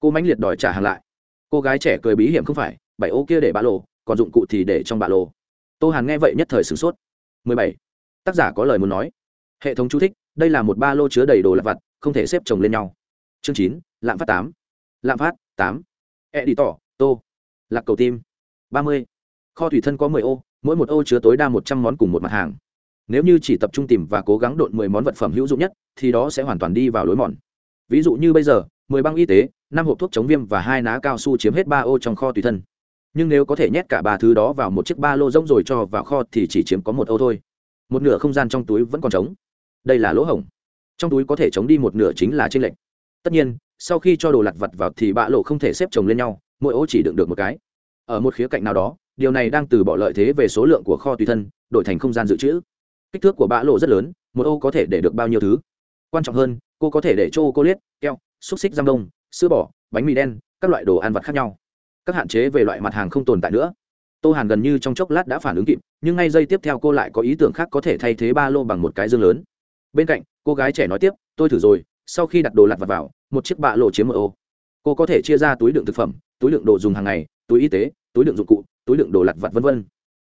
Cô mãnh liệt đòi trả hàng lại. Cô gái trẻ cười bí hiểm không phải, bảy ô kia để ba lô còn dụng cụ thì để trong ba lô tô hàn nghe vậy nhất thời sửng sốt. 17. tác giả có lời muốn nói. Hệ thống chú thích, đây là một ba lô chứa đầy đồ lặt vặt, không thể xếp chồng lên nhau. Chương chín, lạm phát tám. Lạm phát tám. E đi tỏ tô. Lạc cầu tim. ba mươi. Kho thủy thân có mười ô, mỗi một ô chứa tối đa một trăm món cùng một mặt hàng nếu như chỉ tập trung tìm và cố gắng độn mười món vật phẩm hữu dụng nhất, thì đó sẽ hoàn toàn đi vào lối mòn. Ví dụ như bây giờ, mười băng y tế, năm hộp thuốc chống viêm và hai ná cao su chiếm hết ba ô trong kho tùy thân. Nhưng nếu có thể nhét cả ba thứ đó vào một chiếc ba lô rỗng rồi cho vào kho thì chỉ chiếm có một ô thôi. Một nửa không gian trong túi vẫn còn trống. Đây là lỗ hổng. Trong túi có thể chống đi một nửa chính là trên lệnh tất nhiên, sau khi cho đồ lặt vặt vào thì bạ lộ không thể xếp chồng lên nhau, mỗi ô chỉ đựng được một cái. Ở một khía cạnh nào đó, điều này đang từ bỏ lợi thế về số lượng của kho tùy thân, đổi thành không gian dự trữ kích thước của bã lộ rất lớn, một ô có thể để được bao nhiêu thứ? Quan trọng hơn, cô có thể để cho cô liết keo xúc xích giam đông, sữa bò, bánh mì đen, các loại đồ ăn vặt khác nhau. Các hạn chế về loại mặt hàng không tồn tại nữa. Tô hàn gần như trong chốc lát đã phản ứng kịp, nhưng ngay giây tiếp theo cô lại có ý tưởng khác có thể thay thế ba lô bằng một cái dương lớn. Bên cạnh, cô gái trẻ nói tiếp, tôi thử rồi, sau khi đặt đồ lặt vặt vào, một chiếc bạ lộ chiếm một ô. Cô có thể chia ra túi đựng thực phẩm, túi đựng đồ dùng hàng ngày, túi y tế, túi đựng dụng cụ, túi đựng đồ lặt vặt v v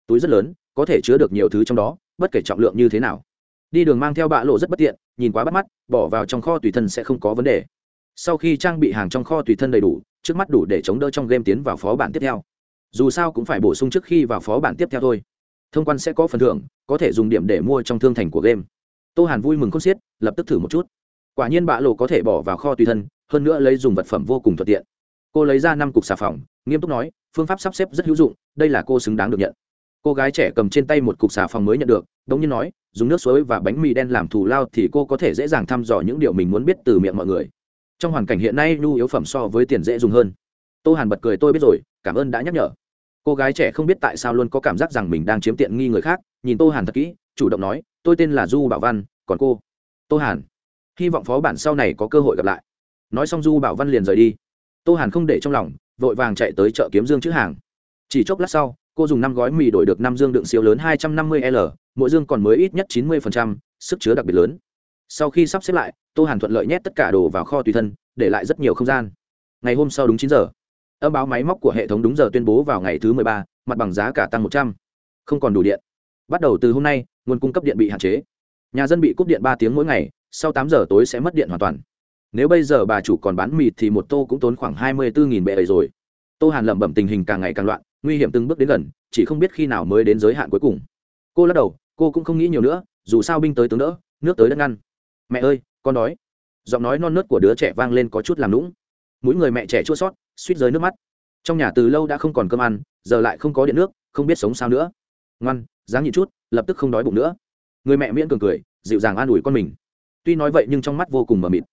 túi rất lớn, có thể chứa được nhiều thứ trong đó bất kể trọng lượng như thế nào. Đi đường mang theo bạ lộ rất bất tiện, nhìn quá bắt mắt, bỏ vào trong kho tùy thân sẽ không có vấn đề. Sau khi trang bị hàng trong kho tùy thân đầy đủ, trước mắt đủ để chống đỡ trong game tiến vào phó bản tiếp theo. Dù sao cũng phải bổ sung trước khi vào phó bản tiếp theo thôi. Thông quan sẽ có phần thưởng, có thể dùng điểm để mua trong thương thành của game. Tô hàn vui mừng khôn xiết, lập tức thử một chút. Quả nhiên bạ lộ có thể bỏ vào kho tùy thân, hơn nữa lấy dùng vật phẩm vô cùng thuận tiện. Cô lấy ra năm cục xà phòng, nghiêm túc nói, phương pháp sắp xếp rất hữu dụng, đây là cô xứng đáng được nhận cô gái trẻ cầm trên tay một cục xà phòng mới nhận được, đống như nhiên nói, dùng nước suối và bánh mì đen làm thù lao thì cô có thể dễ dàng thăm dò những điều mình muốn biết từ miệng mọi người. Trong hoàn cảnh hiện nay, nhu yếu phẩm so với tiền dễ dùng hơn. Tô hàn bật cười, tôi biết rồi, cảm ơn đã nhắc nhở. Cô gái trẻ không biết tại sao luôn có cảm giác rằng mình đang chiếm tiện nghi người khác, nhìn tô hàn thật kỹ, chủ động nói, tôi tên là du bảo văn, còn cô? Tô hàn, hy vọng phó bản sau này có cơ hội gặp lại. Nói xong du bảo văn liền rời đi. Tô hàn không để trong lòng, vội vàng chạy tới chợ kiếm dương chữ hàng. Chỉ chốc lát sau cô dùng năm gói mì đổi được năm dương đựng siêu lớn hai trăm năm mươi l, mỗi dương còn mới ít nhất chín mươi sức chứa đặc biệt lớn. Sau khi sắp xếp lại, tô hàn thuận lợi nhét tất cả đồ vào kho tùy thân, để lại rất nhiều không gian. Ngày hôm sau đúng chín giờ, âm báo máy móc của hệ thống đúng giờ tuyên bố vào ngày thứ mười ba, mặt bằng giá cả tăng một trăm. Không còn đủ điện. Bắt đầu từ hôm nay, nguồn cung cấp điện bị hạn chế. Nhà dân bị cúp điện ba tiếng mỗi ngày, sau tám giờ tối sẽ mất điện hoàn toàn. Nếu bây giờ bà chủ còn bán mì thì một tô cũng tốn khoảng hai mươi bốn bệ ấy rồi. Tô hàn lẩm bẩm tình hình càng ngày càng loạn nguy hiểm từng bước đến gần, chỉ không biết khi nào mới đến giới hạn cuối cùng. Cô lắc đầu, cô cũng không nghĩ nhiều nữa, dù sao binh tới tướng đỡ, nước tới đất ngăn. Mẹ ơi, con đói. Giọng nói non nớt của đứa trẻ vang lên có chút làm lũng mỗi người mẹ trẻ chua sót suýt rơi nước mắt. Trong nhà từ lâu đã không còn cơm ăn, giờ lại không có điện nước, không biết sống sao nữa. Ngoan, dáng nhịn chút, lập tức không đói bụng nữa. Người mẹ miễn cường cười, dịu dàng an ủi con mình. Tuy nói vậy nhưng trong mắt vô cùng mờ mịt.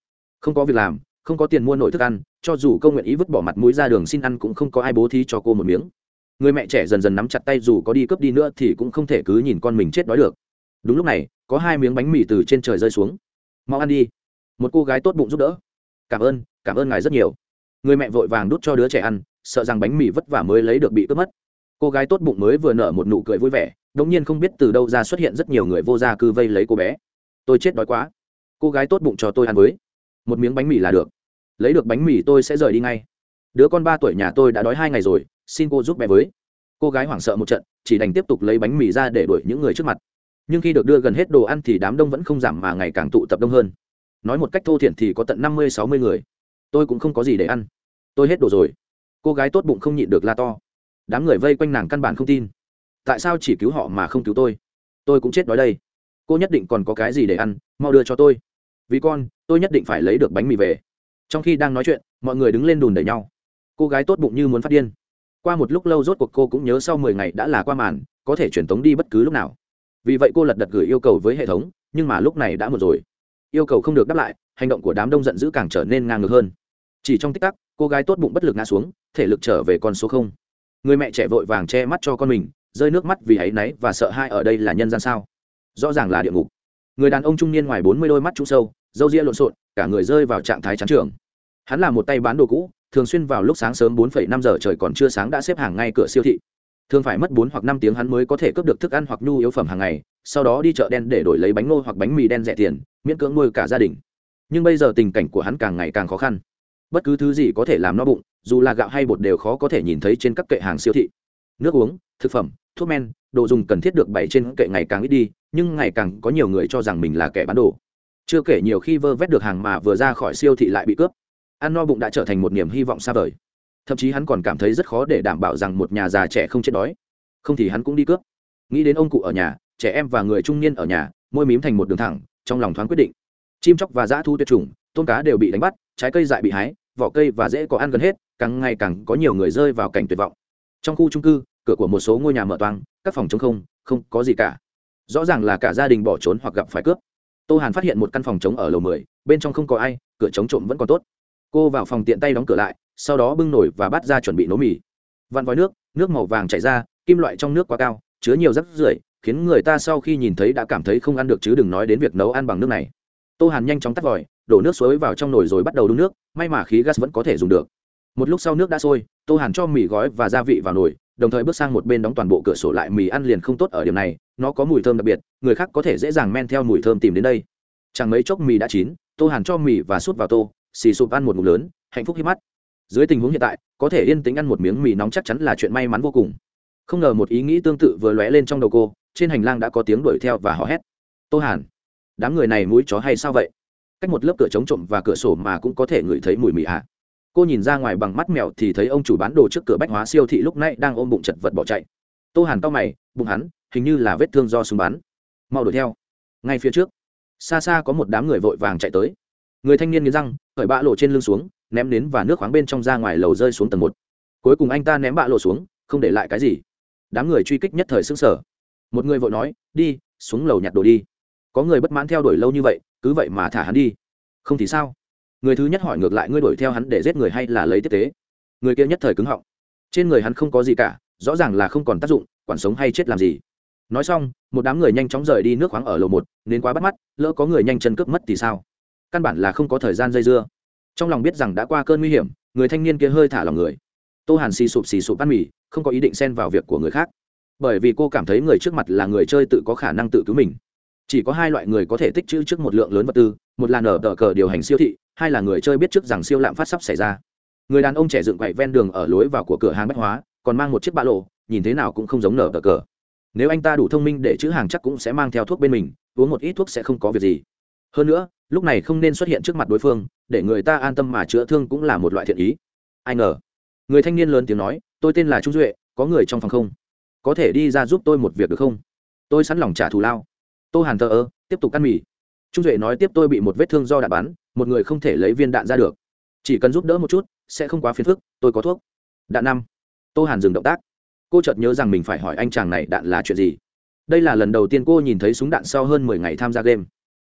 Không có việc làm, không có tiền mua nổi thức ăn, cho dù câu nguyện ý vứt bỏ mặt mũi ra đường xin ăn cũng không có ai bố thí cho cô một miếng người mẹ trẻ dần dần nắm chặt tay dù có đi cướp đi nữa thì cũng không thể cứ nhìn con mình chết đói được. Đúng lúc này, có hai miếng bánh mì từ trên trời rơi xuống. Mau ăn đi. Một cô gái tốt bụng giúp đỡ. Cảm ơn cảm ơn ngài rất nhiều. Người mẹ vội vàng đút cho đứa trẻ ăn, sợ rằng bánh mì vất vả mới lấy được bị cướp mất. Cô gái tốt bụng mới vừa nở một nụ cười vui vẻ đ ỗ n g nhiên không biết từ đâu ra xuất hiện rất nhiều người vô gia cư vây lấy cô bé. Tôi chết đói quá. Cô gái tốt bụng cho tôi ăn với. Một miếng bánh mì là được. Lấy được bánh mì tôi sẽ rời đi ngay đứa con ba tuổi nhà tôi đã đói hai ngày rồi, xin cô giúp mẹ với. Cô gái hoảng sợ một trận, chỉ đành tiếp tục lấy bánh mì ra để đuổi những người trước mặt. Nhưng khi được đưa gần hết đồ ăn thì đám đông vẫn không giảm mà ngày càng tụ tập đông hơn. Nói một cách thô thiển thì có tận năm mươi, sáu mươi người. Tôi cũng không có gì để ăn. Tôi hết đồ rồi. Cô gái tốt bụng không nhịn được la to. Đám người vây quanh nàng căn bản không tin. Tại sao chỉ cứu họ mà không cứu tôi? Tôi cũng chết đói đây. Cô nhất định còn có cái gì để ăn, mau đưa cho tôi. Vì con, tôi nhất định phải lấy được bánh mì về. Trong khi đang nói chuyện, mọi người đứng lên đùn đẩy nhau cô gái tốt bụng như muốn phát điên. Qua một lúc lâu rốt cuộc cô cũng nhớ sau mười ngày đã là qua màn, có thể truyền tống đi bất cứ lúc nào. Vì vậy cô lật đật gửi yêu cầu với hệ thống, nhưng mà lúc này đã một rồi. Yêu cầu không được đáp lại, hành động của đám đông giận dữ càng trở nên ngang ngược hơn. Chỉ trong tích tắc, cô gái tốt bụng bất lực ngã xuống, thể lực trở về con số không. Người mẹ trẻ vội vàng che mắt cho con mình, rơi nước mắt vì áy náy và sợ hai ở đây là nhân gian sao? Rõ ràng là địa ngục. Người đàn ông trung niên ngoài bốn mươi đôi mắt trũng sâu, râu ria lộn xộn, cả người rơi vào trạng thái trắng trường hắn là một tay bán đồ cũ thường xuyên vào lúc sáng sớm 4,5 giờ trời còn chưa sáng đã xếp hàng ngay cửa siêu thị. Thường phải mất 4 hoặc 5 tiếng hắn mới có thể cướp được thức ăn hoặc nhu yếu phẩm hàng ngày sau đó đi chợ đen để đổi lấy bánh ngô hoặc bánh mì đen rẻ tiền miễn cưỡng nuôi cả gia đình. Nhưng bây giờ tình cảnh của hắn càng ngày càng khó khăn. Bất cứ thứ gì có thể làm no bụng dù là gạo hay bột đều khó có thể nhìn thấy trên các kệ hàng siêu thị. Nước uống thực phẩm thuốc men đồ dùng cần thiết được bày trên kệ ngày càng ít đi nhưng ngày càng có nhiều người cho rằng mình là kẻ bán đồ. Chưa kể nhiều khi vơ vét được hàng mà vừa ra khỏi siêu thị lại bị cướp ăn no bụng đã trở thành một niềm hy vọng xa vời. Thậm chí hắn còn cảm thấy rất khó để đảm bảo rằng một nhà già trẻ không chết đói. Không thì hắn cũng đi cướp. Nghĩ đến ông cụ ở nhà, trẻ em và người trung niên ở nhà, môi mím thành một đường thẳng, trong lòng thoáng quyết định. Chim chóc và dã thu tuyệt chủng, tôm cá đều bị đánh bắt, trái cây dại bị hái, vỏ cây và dễ có ăn gần hết, càng ngày càng có nhiều người rơi vào cảnh tuyệt vọng. Trong khu trung cư, cửa của một số ngôi nhà mở toang, các phòng chống không không có gì cả. Rõ ràng là cả gia đình bỏ trốn hoặc gặp phải cướp. Tô hàn phát hiện một căn phòng chống ở lầu mười, bên trong không có ai, cửa chống trộm vẫn còn tốt cô vào phòng tiện tay đóng cửa lại, sau đó bưng nổi và bắt ra chuẩn bị nấu mì. Vặn vòi nước nước màu vàng chảy ra, kim loại trong nước quá cao, chứa nhiều rắc rưởi, khiến người ta sau khi nhìn thấy đã cảm thấy không ăn được chứ đừng nói đến việc nấu ăn bằng nước này. Tô hàn nhanh chóng tắt vòi, đổ nước suối vào trong nồi rồi bắt đầu đun nước, may mà khí gas vẫn có thể dùng được. Một lúc sau nước đã sôi, tô hàn cho mì gói và gia vị vào nồi, đồng thời bước sang một bên đóng toàn bộ cửa sổ lại mì ăn liền không tốt ở điểm này, nó có mùi thơm đặc biệt, người khác có thể dễ dàng men theo mùi thơm tìm đến đây. Chẳng mấy chốc mì đã chín, tô hàn cho mì và sút vào tô xì sụp ăn một ngụm lớn, hạnh phúc khi mắt. Dưới tình huống hiện tại, có thể yên tĩnh ăn một miếng mì nóng chắc chắn là chuyện may mắn vô cùng. Không ngờ một ý nghĩ tương tự vừa lóe lên trong đầu cô, trên hành lang đã có tiếng đuổi theo và hò hét. Tô hàn, đám người này mũi chó hay sao vậy? Cách một lớp cửa chống trộm và cửa sổ mà cũng có thể ngửi thấy mùi mì ạ. À. cô nhìn ra ngoài bằng mắt mèo thì thấy ông chủ bán đồ trước cửa bách hóa siêu thị lúc nãy đang ôm bụng chật vật bỏ chạy. Tô hàn to mày, bụng hắn, hình như là vết thương do súng bắn. Mau đuổi theo. Ngay phía trước, xa xa có một đám người vội vàng chạy tới. Người thanh niên nghiến răng khởi bạ lộ trên lưng xuống, ném đến và nước khoáng bên trong ra ngoài lầu rơi xuống tầng một. Cuối cùng anh ta ném bạ lộ xuống, không để lại cái gì. Đám người truy kích nhất thời xứng sở một người vội nói, đi, xuống lầu nhặt đồ đi. Có người bất mãn theo đuổi lâu như vậy, cứ vậy mà thả hắn đi. Không thì sao? Người thứ nhất hỏi ngược lại, ngươi đuổi theo hắn để giết người hay là lấy tiếp tế? Người kia nhất thời cứng họng. Trên người hắn không có gì cả, rõ ràng là không còn tác dụng, quản sống hay chết làm gì. Nói xong, một đám người nhanh chóng rời đi nước khoáng ở lầu một, nên quá bắt mắt, lỡ có người nhanh chân cướp mất thì sao? Căn bản là không có thời gian dây dưa. Trong lòng biết rằng đã qua cơn nguy hiểm, người thanh niên kia hơi thả lòng người. Tô hàn xì sụp xì sụp ăn mì, không có ý định xen vào việc của người khác. Bởi vì cô cảm thấy người trước mặt là người chơi tự có khả năng tự cứu mình. Chỉ có hai loại người có thể tích trữ trước một lượng lớn vật tư, một là nở tờ cờ điều hành siêu thị, hai là người chơi biết trước rằng siêu lạm phát sắp xảy ra. Người đàn ông trẻ dựng quậy ven đường ở lối vào của cửa hàng bách hóa, còn mang một chiếc ba lộ nhìn thế nào cũng không giống nở tờ cờ. Nếu anh ta đủ thông minh để chữ hàng chắc cũng sẽ mang theo thuốc bên mình, uống một ít thuốc sẽ không có việc gì hơn nữa, lúc này không nên xuất hiện trước mặt đối phương, để người ta an tâm mà chữa thương cũng là một loại thiện ý. Ai ngờ, người thanh niên lớn tiếng nói, tôi tên là trung duệ, có người trong phòng không? Có thể đi ra giúp tôi một việc được không? Tôi sẵn lòng trả thù lao. Tô hàn thờ ơ, tiếp tục ăn mì. Trung duệ nói, tiếp tôi bị một vết thương do đạn bắn, một người không thể lấy viên đạn ra được. Chỉ cần giúp đỡ một chút, sẽ không quá phiền phức, tôi có thuốc. Đạn năm. Tô hàn dừng động tác. Cô chợt nhớ rằng mình phải hỏi anh chàng này đạn là chuyện gì. Đây là lần đầu tiên cô nhìn thấy súng đạn sau hơn mười ngày tham gia game.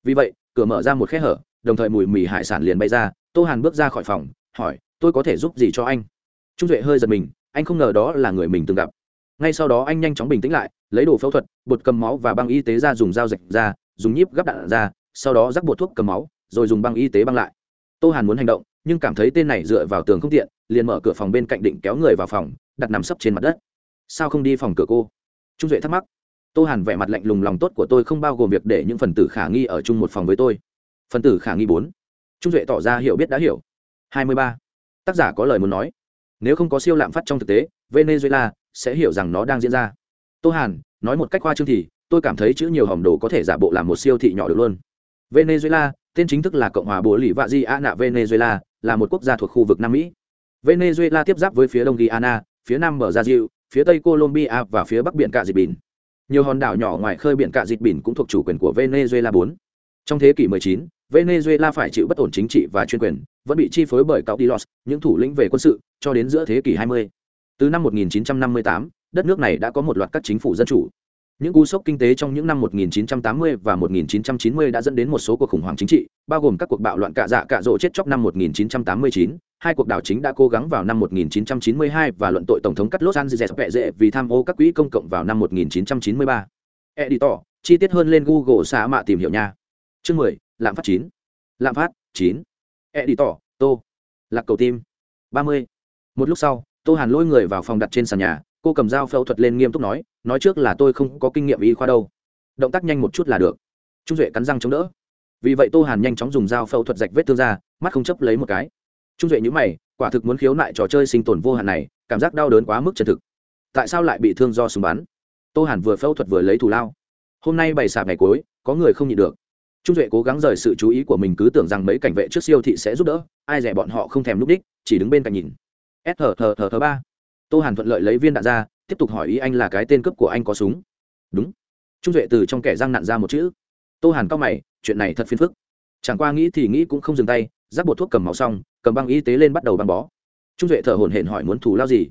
Vì vậy cửa mở ra một khe hở, đồng thời mùi mì hải sản liền bay ra, tô hàn bước ra khỏi phòng, hỏi, tôi có thể giúp gì cho anh? Trung duệ hơi giật mình, anh không ngờ đó là người mình từng gặp. Ngay sau đó anh nhanh chóng bình tĩnh lại, lấy đồ phẫu thuật, bột cầm máu và băng y tế ra dùng dao rạch ra, dùng nhíp gắp đạn ra, sau đó rắc bột thuốc cầm máu, rồi dùng băng y tế băng lại. Tô hàn muốn hành động, nhưng cảm thấy tên này dựa vào tường không tiện, liền mở cửa phòng bên cạnh định kéo người vào phòng, đặt nằm sấp trên mặt đất. Sao không đi phòng cửa cô? Trung duệ thắc mắc tô hàn vẻ mặt lạnh lùng lòng tốt của tôi không bao gồm việc để những phần tử khả nghi ở chung một phòng với tôi. Phần tử khả nghi bốn. Trung duệ tỏ ra hiểu biết đã hiểu. Hai mươi ba. Tác giả có lời muốn nói. Nếu không có siêu lạm phát trong thực tế, venezuela sẽ hiểu rằng nó đang diễn ra. Tô hàn, nói một cách khoa trương thì, tôi cảm thấy chữ nhiều hòm đồ có thể giả bộ làm một siêu thị nhỏ được luôn. Venezuela, tên chính thức là cộng hòa bồ lì vạ di a nạ venezuela, là một quốc gia thuộc khu vực nam mỹ. Venezuela tiếp giáp với phía đông guyana, phía nam bờ brazil, phía tây colombia và phía bắc biển cả dịp Bình nhiều hòn đảo nhỏ ngoài khơi biển cả dịch biển cũng thuộc chủ quyền của venezuela 4. trong thế kỷ 19, venezuela phải chịu bất ổn chính trị và chuyên quyền vẫn bị chi phối bởi caudilos những thủ lĩnh về quân sự cho đến giữa thế kỷ 20. từ năm 1958, đất nước này đã có một loạt các chính phủ dân chủ những cú sốc kinh tế trong những năm 1980 và 1990 đã dẫn đến một số cuộc khủng hoảng chính trị, bao gồm các cuộc bạo loạn cạ dạ cạ rộ chết chóc năm 1989, hai cuộc đảo chính đã cố gắng vào năm 1992 và luận tội tổng thống cắt Los Angeles vẹ dễ vì tham ô các quỹ công cộng vào năm 1993. Editor, chi tiết hơn lên Google xã mạ tìm hiểu nha. Chương 10, lạm phát 9. Lạm phát 9. Editor, Tô. Lạc cầu tim. 30. Một lúc sau, Tô Hàn lôi người vào phòng đặt trên sàn nhà, cô cầm dao phẫu thuật lên nghiêm túc nói nói trước là tôi không có kinh nghiệm y khoa đâu. Động tác nhanh một chút là được. Trung duệ cắn răng chống đỡ. Vì vậy tô hàn nhanh chóng dùng dao phẫu thuật rạch vết thương ra, mắt không chấp lấy một cái. Trung duệ nhữ mày, quả thực muốn khiếu nại trò chơi sinh tồn vô hạn này, cảm giác đau đớn quá mức chân thực. Tại sao lại bị thương do súng bắn? Tô hàn vừa phẫu thuật vừa lấy thù lao. Hôm nay bày sạp ngày cuối, có người không nhịn được. Trung duệ cố gắng rời sự chú ý của mình cứ tưởng rằng mấy cảnh vệ trước siêu thị sẽ giúp đỡ, ai rẻ bọn họ không thèm lúc đích, chỉ đứng bên cạnh nhìn. S thờ thờ thờ thờ ba tô hàn thuận lợi lấy viên đạn ra, tiếp tục hỏi ý anh là cái tên cướp của anh có súng. Đúng. Trung duệ từ trong kẻ răng nặn ra một chữ. Tô hàn cao mày, chuyện này thật phiền phức. Chẳng qua nghĩ thì nghĩ cũng không dừng tay giáp bột thuốc cầm máu xong, cầm băng y tế lên bắt đầu băng bó. Trung duệ thở hổn hển hỏi muốn thù lao gì?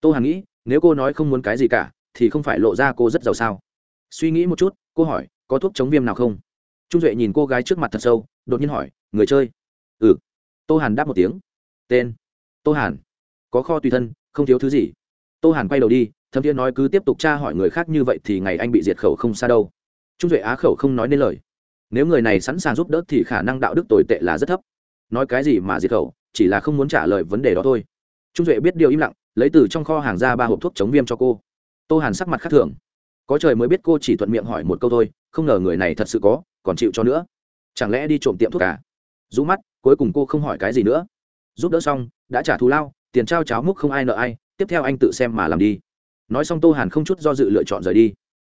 Tô hàn nghĩ, nếu cô nói không muốn cái gì cả, thì không phải lộ ra cô rất giàu sao? Suy nghĩ một chút, cô hỏi, có thuốc chống viêm nào không? Trung duệ nhìn cô gái trước mặt thật sâu, đột nhiên hỏi, người chơi? Ừ. Tô hàn đáp một tiếng. Tên? Tô hàn. Có kho tùy thân không thiếu thứ gì. Tô hàn quay đầu đi thâm thiên nói cứ tiếp tục tra hỏi người khác như vậy thì ngày anh bị diệt khẩu không xa đâu. Trung duệ á khẩu không nói nên lời. Nếu người này sẵn sàng giúp đỡ thì khả năng đạo đức tồi tệ là rất thấp. Nói cái gì mà diệt khẩu, chỉ là không muốn trả lời vấn đề đó thôi. Trung duệ biết điều im lặng, lấy từ trong kho hàng ra ba hộp thuốc chống viêm cho cô. Tô hàn sắc mặt khác thường. Có trời mới biết cô chỉ thuận miệng hỏi một câu thôi, không ngờ người này thật sự có, còn chịu cho nữa. Chẳng lẽ đi trộm tiệm thuốc cả rũ mắt, cuối cùng cô không hỏi cái gì nữa. Giúp đỡ xong, đã trả thù lao tiền trao cháo múc không ai nợ ai, tiếp theo anh tự xem mà làm đi. Nói xong tô hàn không chút do dự lựa chọn rời đi.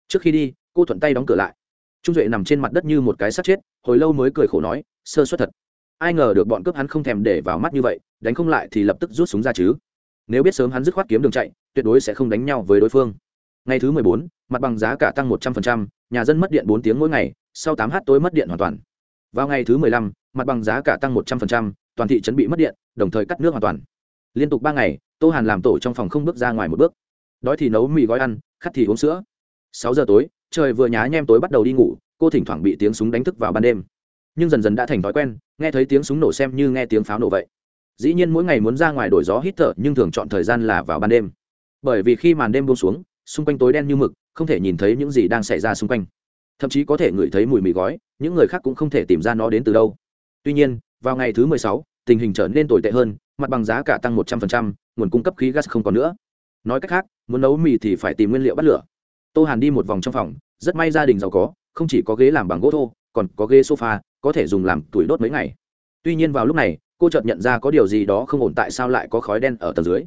Trước khi đi, cô thuận tay đóng cửa lại. Trung duệ nằm trên mặt đất như một cái sắt chết, hồi lâu mới cười khổ nói, sơ suất thật. Ai ngờ được bọn cướp hắn không thèm để vào mắt như vậy, đánh không lại thì lập tức rút súng ra chứ. Nếu biết sớm hắn dứt khoát kiếm đường chạy, tuyệt đối sẽ không đánh nhau với đối phương. Ngày thứ mười bốn, mặt bằng giá cả tăng một trăm phần trăm, nhà dân mất điện bốn tiếng mỗi ngày, sau tám h tối mất điện hoàn toàn. Vào ngày thứ mười lăm, mặt bằng giá cả tăng một trăm phần trăm, toàn thị trấn bị mất điện, đồng thời cắt nước hoàn toàn liên tục ba ngày, tô hàn làm tổ trong phòng không bước ra ngoài một bước. Đói thì nấu mì gói ăn, khát thì uống sữa. Sáu giờ tối, trời vừa nhá nhem tối bắt đầu đi ngủ, cô thỉnh thoảng bị tiếng súng đánh thức vào ban đêm. Nhưng dần dần đã thành thói quen, nghe thấy tiếng súng nổ xem như nghe tiếng pháo nổ vậy. Dĩ nhiên mỗi ngày muốn ra ngoài đổi gió hít thở, nhưng thường chọn thời gian là vào ban đêm. Bởi vì khi màn đêm buông xuống, xung quanh tối đen như mực, không thể nhìn thấy những gì đang xảy ra xung quanh. Thậm chí có thể ngửi thấy mùi mì gói, những người khác cũng không thể tìm ra nó đến từ đâu. Tuy nhiên, vào ngày thứ mười sáu tình hình trở nên tồi tệ hơn, mặt bằng giá cả tăng một trăm linh nguồn cung cấp khí gas không còn nữa. Nói cách khác, muốn nấu mì thì phải tìm nguyên liệu bắt lửa. Tô hàn đi một vòng trong phòng, rất may gia đình giàu có, không chỉ có ghế làm bằng gỗ thô, còn có ghế sofa, có thể dùng làm tuổi đốt mấy ngày. Tuy nhiên vào lúc này, cô chợt nhận ra có điều gì đó không ổn tại sao lại có khói đen ở tầng dưới.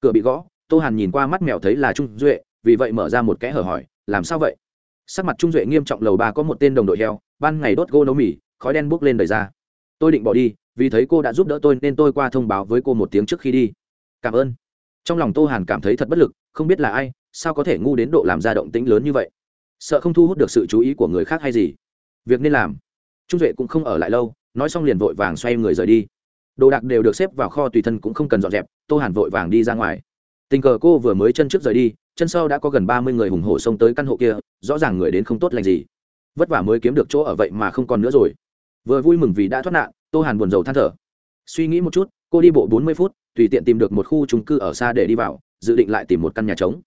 Cửa bị gõ, tô hàn nhìn qua mắt mèo thấy là trung duệ, vì vậy mở ra một kẽ hở hỏi, làm sao vậy? Sắc mặt trung duệ nghiêm trọng, lầu ba có một tên đồng đội heo, ban ngày đốt gỗ nấu mì, khói đen bốc lên đầy ra tôi định bỏ đi, vì thấy cô đã giúp đỡ tôi nên tôi qua thông báo với cô một tiếng trước khi đi. Cảm ơn. Trong lòng tô hàn cảm thấy thật bất lực, không biết là ai, sao có thể ngu đến độ làm ra động tĩnh lớn như vậy? Sợ không thu hút được sự chú ý của người khác hay gì? Việc nên làm. Trung duệ cũng không ở lại lâu, nói xong liền vội vàng xoay người rời đi. Đồ đạc đều được xếp vào kho tùy thân cũng không cần dọn dẹp, tô hàn vội vàng đi ra ngoài. Tình cờ cô vừa mới chân trước rời đi, chân sau đã có gần ba mươi người hùng hổ xông tới căn hộ kia, rõ ràng người đến không tốt lành gì. Vất vả mới kiếm được chỗ ở vậy mà không còn nữa rồi vừa vui mừng vì đã thoát nạn, tô hàn buồn rầu than thở. Suy nghĩ một chút, cô đi bộ bốn mươi phút, tùy tiện tìm được một khu trung cư ở xa để đi vào, dự định lại tìm một căn nhà trống.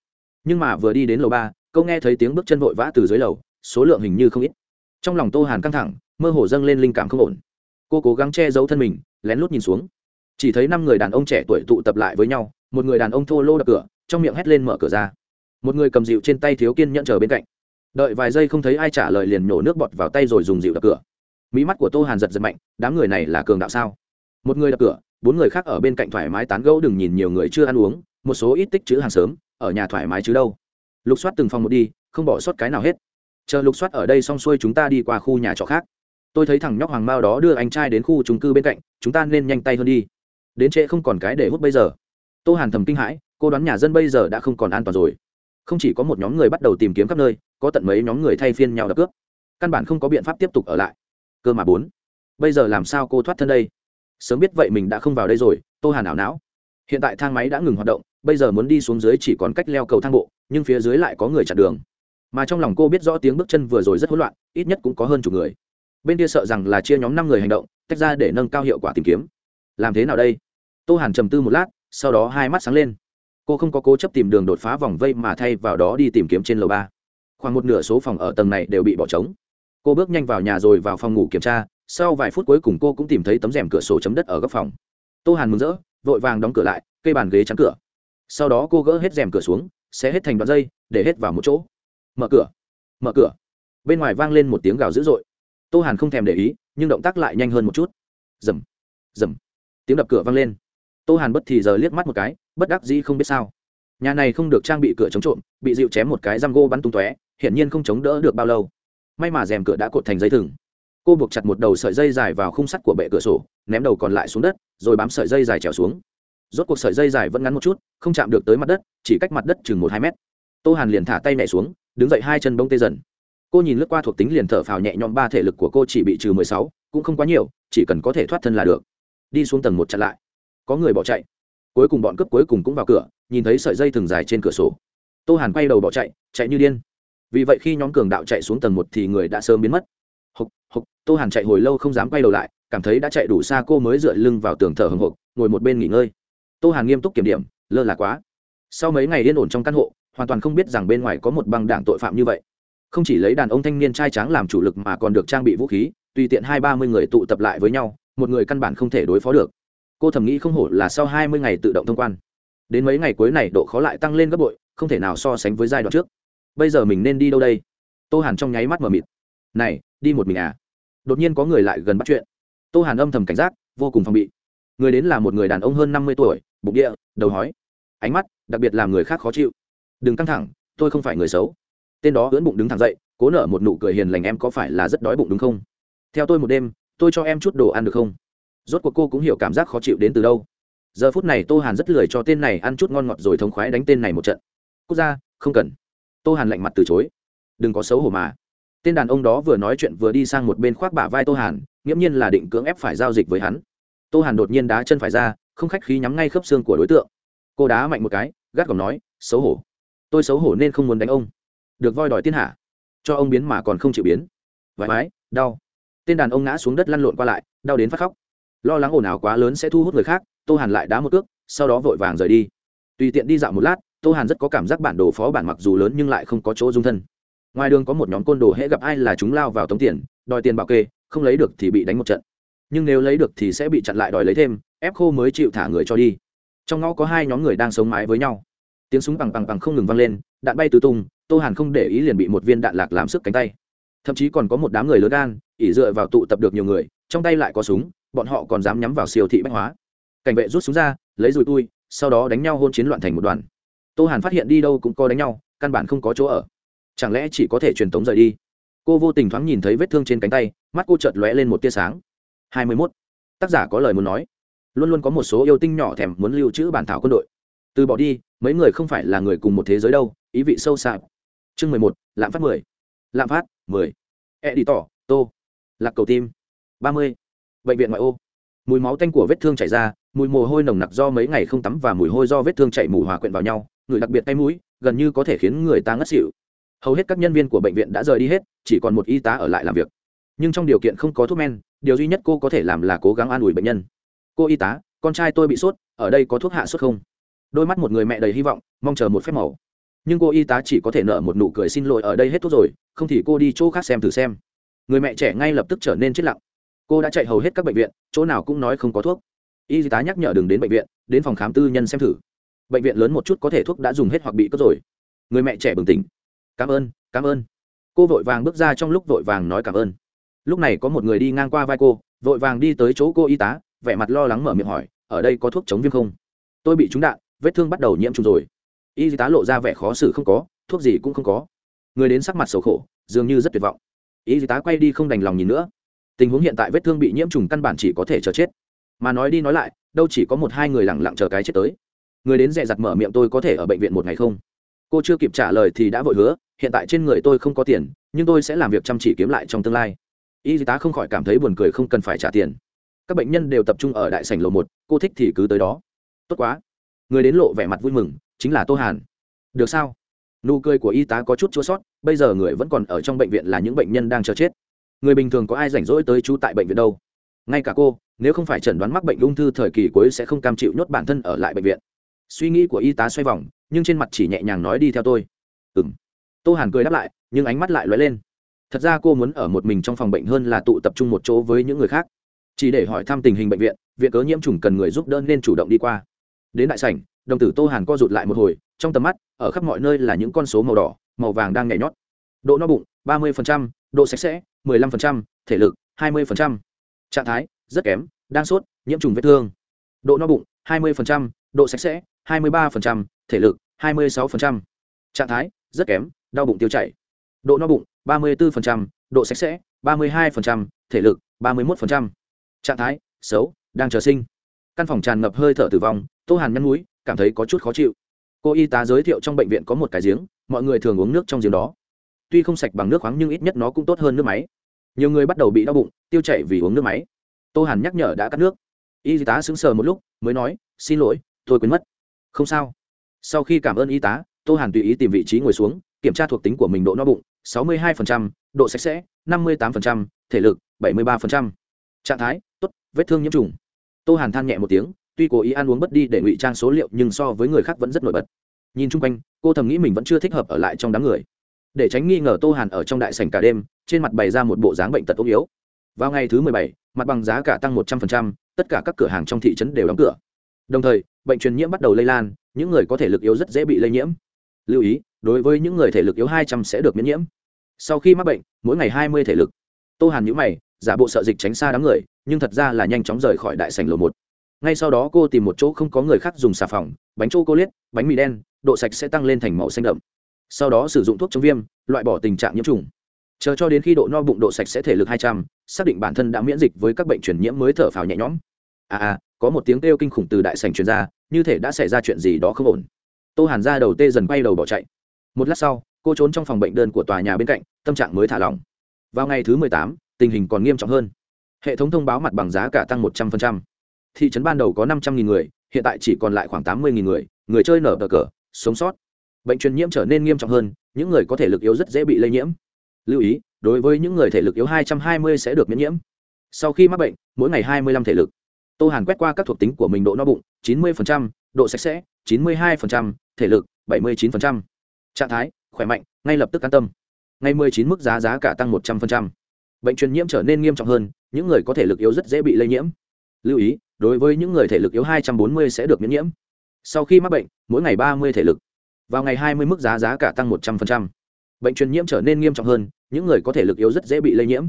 Nhưng mà vừa đi đến lầu ba câu nghe thấy tiếng bước chân vội vã từ dưới lầu, số lượng hình như không ít. Trong lòng tô hàn căng thẳng, mơ hồ dâng lên linh cảm không ổn. Cô cố gắng che giấu thân mình, lén lút nhìn xuống. Chỉ thấy năm người đàn ông trẻ tuổi tụ tập lại với nhau, một người đàn ông thô lô đập cửa, trong miệng hét lên mở cửa ra. Một người cầm dịu trên tay thiếu kiên nhẫn chờ bên cạnh. Đợi vài giây không thấy ai trả lời liền nhổ nước bọt vào tay rồi dùng dịu đập cửa mỹ mắt của tô hàn giật giật mạnh, đám người này là cường đạo sao? Một người đập cửa, bốn người khác ở bên cạnh thoải mái tán gẫu, đừng nhìn nhiều người chưa ăn uống, một số ít tích chữ hàng sớm, ở nhà thoải mái chứ đâu. Lục soát từng phòng một đi, không bỏ sót cái nào hết. Chờ lục soát ở đây xong xuôi chúng ta đi qua khu nhà trọ khác. Tôi thấy thằng nhóc hoàng mao đó đưa anh trai đến khu trung cư bên cạnh, chúng ta nên nhanh tay hơn đi. Đến trễ không còn cái để hút bây giờ. Tô hàn thầm kinh hãi, cô đoán nhà dân bây giờ đã không còn an toàn rồi. Không chỉ có một nhóm người bắt đầu tìm kiếm khắp nơi, có tận mấy nhóm người thay phiên nhau đập cướp. Căn bản không có biện pháp tiếp tục ở lại cơ mà bốn. Bây giờ làm sao cô thoát thân đây? Sớm biết vậy mình đã không vào đây rồi, tô hàn ảo não. Hiện tại thang máy đã ngừng hoạt động, bây giờ muốn đi xuống dưới chỉ còn cách leo cầu thang bộ, nhưng phía dưới lại có người chặn đường. Mà trong lòng cô biết rõ tiếng bước chân vừa rồi rất hỗn loạn, ít nhất cũng có hơn chục người. Bên kia sợ rằng là chia nhóm năm người hành động, tách ra để nâng cao hiệu quả tìm kiếm. Làm thế nào đây? Tô hàn trầm tư một lát, sau đó hai mắt sáng lên. Cô không có cố chấp tìm đường đột phá vòng vây mà thay vào đó đi tìm kiếm trên lầu ba. Khoảng một nửa số phòng ở tầng này đều bị bỏ trống cô bước nhanh vào nhà rồi vào phòng ngủ kiểm tra, sau vài phút cuối cùng cô cũng tìm thấy tấm rèm cửa sổ chấm đất ở góc phòng. Tô hàn mừng rỡ, vội vàng đóng cửa lại, cây bàn ghế chắn cửa. Sau đó cô gỡ hết rèm cửa xuống sẽ hết thành đoạn dây, để hết vào một chỗ. Mở cửa. Mở cửa. Bên ngoài vang lên một tiếng gào dữ dội. Tô hàn không thèm để ý, nhưng động tác lại nhanh hơn một chút. Dầm dầm tiếng đập cửa vang lên. Tô hàn bất thì giờ liếc mắt một cái, bất đắc dĩ không biết sao. Nhà này không được trang bị cửa chống trộm, bị dịu chém một cái răm gô bắn tung tóe, hiển nhiên không chống đỡ được bao lâu may mà rèm cửa đã cột thành dây thừng. Cô buộc chặt một đầu sợi dây dài vào khung sắt của bệ cửa sổ, ném đầu còn lại xuống đất, rồi bám sợi dây dài trèo xuống. Rốt cuộc sợi dây dài vẫn ngắn một chút, không chạm được tới mặt đất, chỉ cách mặt đất chừng một hai mét. Tô hàn liền thả tay nhẹ xuống, đứng dậy hai chân bông tê dần. Cô nhìn lướt qua thuộc tính liền thở phào nhẹ nhõm, ba thể lực của cô chỉ bị trừ mười sáu, cũng không quá nhiều, chỉ cần có thể thoát thân là được. Đi xuống tầng một chặn lại. Có người bỏ chạy. Cuối cùng bọn cướp cuối cùng cũng vào cửa, nhìn thấy sợi dây thừng dài trên cửa sổ. Tô hàn quay đầu bỏ chạy chạy như điên vì vậy khi nhóm cường đạo chạy xuống tầng một thì người đã sớm biến mất. Hộc hộc, tô hàn chạy hồi lâu không dám quay đầu lại, cảm thấy đã chạy đủ xa cô mới dựa lưng vào tường thở hồng hộc, ngồi một bên nghỉ ngơi. Tô hàn nghiêm túc kiểm điểm, lơ là quá. Sau mấy ngày yên ổn trong căn hộ, hoàn toàn không biết rằng bên ngoài có một băng đảng tội phạm như vậy. Không chỉ lấy đàn ông thanh niên trai tráng làm chủ lực mà còn được trang bị vũ khí, tùy tiện hai ba mươi người tụ tập lại với nhau, một người căn bản không thể đối phó được. Cô thầm nghĩ không hổ là sau hai mươi ngày tự động thông quan. Đến mấy ngày cuối này độ khó lại tăng lên gấp bội, không thể nào so sánh với giai đoạn trước bây giờ mình nên đi đâu đây? Tô hàn trong nháy mắt mờ mịt. Này, đi một mình à? Đột nhiên có người lại gần bắt chuyện. Tô hàn âm thầm cảnh giác, vô cùng phòng bị. Người đến là một người đàn ông hơn năm mươi tuổi, bụng địa, đầu hói. Ánh mắt, đặc biệt làm người khác khó chịu. Đừng căng thẳng, tôi không phải người xấu. Tên đó ưỡn bụng đứng thẳng dậy, cố nở một nụ cười hiền lành em có phải là rất đói bụng đúng không? Theo tôi một đêm, tôi cho em chút đồ ăn được không? Rốt cuộc cô cũng hiểu cảm giác khó chịu đến từ đâu. Giờ phút này tô hàn rất lười cho tên này ăn chút ngon ngọt rồi thống khoái đánh tên này một trận. Quốc gia, không cần tô hàn lạnh mặt từ chối. Đừng có xấu hổ mà. Tên đàn ông đó vừa nói chuyện vừa đi sang một bên khoác bả vai tô hàn, nghiễm nhiên là định cưỡng ép phải giao dịch với hắn. Tô hàn đột nhiên đá chân phải ra, không khách khí nhắm ngay khớp xương của đối tượng. Cô đá mạnh một cái, gắt gỏng nói, xấu hổ. Tôi xấu hổ nên không muốn đánh ông. Được voi đòi tiên hạ. Cho ông biến mà còn không chịu biến. Vãi mái đau. Tên đàn ông ngã xuống đất lăn lộn qua lại, đau đến phát khóc. Lo lắng ồn ào quá lớn sẽ thu hút người khác, tô hàn lại đá một cước, sau đó vội vàng rời đi. Tùy tiện đi dạo một lát tô hàn rất có cảm giác bản đồ phó bản mặc dù lớn nhưng lại không có chỗ dung thân. Ngoài đường có một nhóm côn đồ hễ gặp ai là chúng lao vào tống tiền, đòi tiền bảo kê, không lấy được thì bị đánh một trận. Nhưng nếu lấy được thì sẽ bị chặn lại đòi lấy thêm, ép khô mới chịu thả người cho đi. Trong ngõ có hai nhóm người đang sống mái với nhau. Tiếng súng bằng bằng bằng không ngừng vang lên, đạn bay tứ tung, tô hàn không để ý liền bị một viên đạn lạc làm sức cánh tay. Thậm chí còn có một đám người lớn gan, ỉ dựa vào tụ tập được nhiều người, trong tay lại có súng, bọn họ còn dám nhắm vào siêu thị bách hóa. Cảnh vệ rút súng ra, lấy dùi tui, sau đó đánh nhau hôn chiến loạn thành một đoàn tô hàn phát hiện đi đâu cũng có đánh nhau, căn bản không có chỗ ở. Chẳng lẽ chỉ có thể truyền tống rời đi? Cô vô tình thoáng nhìn thấy vết thương trên cánh tay, mắt cô chợt lóe lên một tia sáng. Hai mươi mốt. Tác giả có lời muốn nói. Luôn luôn có một số yêu tinh nhỏ thèm muốn lưu trữ bản thảo quân đội. Từ bỏ đi, mấy người không phải là người cùng một thế giới đâu, ý vị sâu xa. Chương mười một, lạm phát mười. Lạm phát mười. E đi tỏ tô. Lạc cầu tim. ba mươi. Bệnh viện ngoại ô. Mùi máu tanh của vết thương chảy ra, mùi mồ hôi nồng nặc do mấy ngày không tắm và mùi hôi do vết thương chảy mù hòa quyện vào nhau người đặc biệt tay mũi, gần như có thể khiến người ta ngất xỉu. Hầu hết các nhân viên của bệnh viện đã rời đi hết, chỉ còn một y tá ở lại làm việc. Nhưng trong điều kiện không có thuốc men, điều duy nhất cô có thể làm là cố gắng an ủi bệnh nhân. Cô y tá, con trai tôi bị sốt, ở đây có thuốc hạ sốt không? Đôi mắt một người mẹ đầy hy vọng, mong chờ một phép màu. Nhưng cô y tá chỉ có thể nợ một nụ cười xin lỗi, ở đây hết thuốc rồi, không thì cô đi chỗ khác xem thử xem. Người mẹ trẻ ngay lập tức trở nên chết lặng. Cô đã chạy hầu hết các bệnh viện, chỗ nào cũng nói không có thuốc. Y tá nhắc nhở đừng đến bệnh viện, đến phòng khám tư nhân xem thử bệnh viện lớn một chút có thể thuốc đã dùng hết hoặc bị cướp rồi. Người mẹ trẻ bừng tỉnh. Cảm ơn cảm ơn. Cô vội vàng bước ra trong lúc vội vàng nói cảm ơn. Lúc này có một người đi ngang qua vai cô, vội vàng đi tới chỗ cô y tá, vẻ mặt lo lắng mở miệng hỏi, ở đây có thuốc chống viêm không? Tôi bị trúng đạn, vết thương bắt đầu nhiễm trùng rồi. Y tá lộ ra vẻ khó xử không có, thuốc gì cũng không có. Người đến sắc mặt xấu khổ, dường như rất tuyệt vọng. Y tá quay đi không đành lòng nhìn nữa. Tình huống hiện tại vết thương bị nhiễm trùng căn bản chỉ có thể chờ chết. Mà nói đi nói lại, đâu chỉ có một hai người lẳng lặng chờ cái chết tới người đến dè dặt mở miệng tôi có thể ở bệnh viện một ngày không? Cô chưa kịp trả lời thì đã vội hứa, hiện tại trên người tôi không có tiền, nhưng tôi sẽ làm việc chăm chỉ kiếm lại trong tương lai. Y tá không khỏi cảm thấy buồn cười không cần phải trả tiền. Các bệnh nhân đều tập trung ở đại sảnh lầu một, cô thích thì cứ tới đó. Tốt quá. Người đến lộ vẻ mặt vui mừng, chính là tô hàn. Được sao? Nụ cười của y tá có chút chua sót, bây giờ người vẫn còn ở trong bệnh viện là những bệnh nhân đang chờ chết. Người bình thường có ai rảnh rỗi tới trú tại bệnh viện đâu? Ngay cả cô, nếu không phải chẩn đoán mắc bệnh ung thư thời kỳ cuối sẽ không cam chịu nhốt bản thân ở lại bệnh viện suy nghĩ của y tá xoay vòng nhưng trên mặt chỉ nhẹ nhàng nói đi theo tôi. Ừ m tô hàn cười đáp lại nhưng ánh mắt lại lóe lên. Thật ra cô muốn ở một mình trong phòng bệnh hơn là tụ tập trung một chỗ với những người khác. Chỉ để hỏi thăm tình hình bệnh viện viện cớ nhiễm trùng cần người giúp đỡ nên chủ động đi qua. Đến đại sảnh đồng tử tô hàn co rụt lại một hồi trong tầm mắt ở khắp mọi nơi là những con số màu đỏ màu vàng đang nhảy nhót. Độ no bụng 30%, độ sạch sẽ 15%, thể lực 20%. trạng thái rất kém đang sốt nhiễm trùng vết thương. Độ no bụng 20%, độ sạch sẽ 23%, thể lực 26%. trạng thái rất kém đau bụng tiêu chảy. Độ no bụng 34%, độ sạch sẽ 32%, thể lực 31%. trạng thái xấu đang chờ sinh. Căn phòng tràn ngập hơi thở tử vong tô hàn nhăn mũi, cảm thấy có chút khó chịu. Cô y tá giới thiệu trong bệnh viện có một cái giếng mọi người thường uống nước trong giếng đó. Tuy không sạch bằng nước khoáng nhưng ít nhất nó cũng tốt hơn nước máy. Nhiều người bắt đầu bị đau bụng tiêu chảy vì uống nước máy. Tô hàn nhắc nhở đã cắt nước. Y tá sững sờ một lúc mới nói xin lỗi tôi quên mất. Không sao. Sau khi cảm ơn y tá tô hàn tùy ý tìm vị trí ngồi xuống kiểm tra thuộc tính của mình độ no bụng 62%, độ sạch sẽ 58%, thể lực 73%. trạng thái tốt vết thương nhiễm trùng. Tô hàn than nhẹ một tiếng tuy cố ý ăn uống bất đi để ngụy trang số liệu nhưng so với người khác vẫn rất nổi bật. Nhìn chung quanh cô thầm nghĩ mình vẫn chưa thích hợp ở lại trong đám người. Để tránh nghi ngờ tô hàn ở trong đại sảnh cả đêm trên mặt bày ra một bộ dáng bệnh tật ốm yếu. Vào ngày thứ mười bảy mặt bằng giá cả tăng một trăm linh tất cả các cửa hàng trong thị trấn đều đóng cửa. Đồng thời bệnh truyền nhiễm bắt đầu lây lan, những người có thể lực yếu rất dễ bị lây nhiễm. Lưu ý, đối với những người thể lực yếu hai trăm sẽ được miễn nhiễm. Sau khi mắc bệnh, mỗi ngày hai mươi thể lực. Tô hàn nhữ mày, giả bộ sợ dịch tránh xa đám người, nhưng thật ra là nhanh chóng rời khỏi đại sảnh lầu một. Ngay sau đó cô tìm một chỗ không có người khác dùng xà phòng, bánh chô cô liết bánh mì đen, độ sạch sẽ tăng lên thành màu xanh đậm. Sau đó sử dụng thuốc chống viêm, loại bỏ tình trạng nhiễm trùng. Chờ cho đến khi độ no bụng độ sạch sẽ thể lực hai trăm, xác định bản thân đã miễn dịch với các bệnh truyền nhiễm mới thở phào nhẹ nhõm. À à có một tiếng kêu kinh khủng từ đại sành truyền ra, như thể đã xảy ra chuyện gì đó không ổn. Tô hàn ra đầu tê dần quay đầu bỏ chạy. Một lát sau, cô trốn trong phòng bệnh đơn của tòa nhà bên cạnh, tâm trạng mới thả lỏng. Vào ngày thứ mười tám, tình hình còn nghiêm trọng hơn. Hệ thống thông báo mặt bằng giá cả tăng một trăm linh thị trấn ban đầu có năm trăm nghìn người, hiện tại chỉ còn lại khoảng tám mươi nghìn người người chơi nở bờ cờ, sống sót. Bệnh truyền nhiễm trở nên nghiêm trọng hơn, những người có thể lực yếu rất dễ bị lây nhiễm. Lưu ý, đối với những người thể lực yếu hai trăm hai mươi sẽ được miễn nhiễm. Sau khi mắc bệnh, mỗi ngày hai mươi lăm thể lực tô hàn quét qua các thuộc tính của mình độ no bụng, chín mươi độ sạch sẽ, chín mươi hai thể lực, bảy mươi chín trạng thái, khỏe mạnh, ngay lập tức an tâm. Ngày mười chín mức giá giá cả tăng một trăm linh bệnh truyền nhiễm trở nên nghiêm trọng hơn, những người có thể lực yếu rất dễ bị lây nhiễm. Lưu ý, đối với những người thể lực yếu hai trăm bốn mươi sẽ được miễn nhiễm. Sau khi mắc bệnh, mỗi ngày ba mươi thể lực. Vào ngày hai mươi mức giá giá cả tăng một trăm linh bệnh truyền nhiễm trở nên nghiêm trọng hơn, những người có thể lực yếu rất dễ bị lây nhiễm.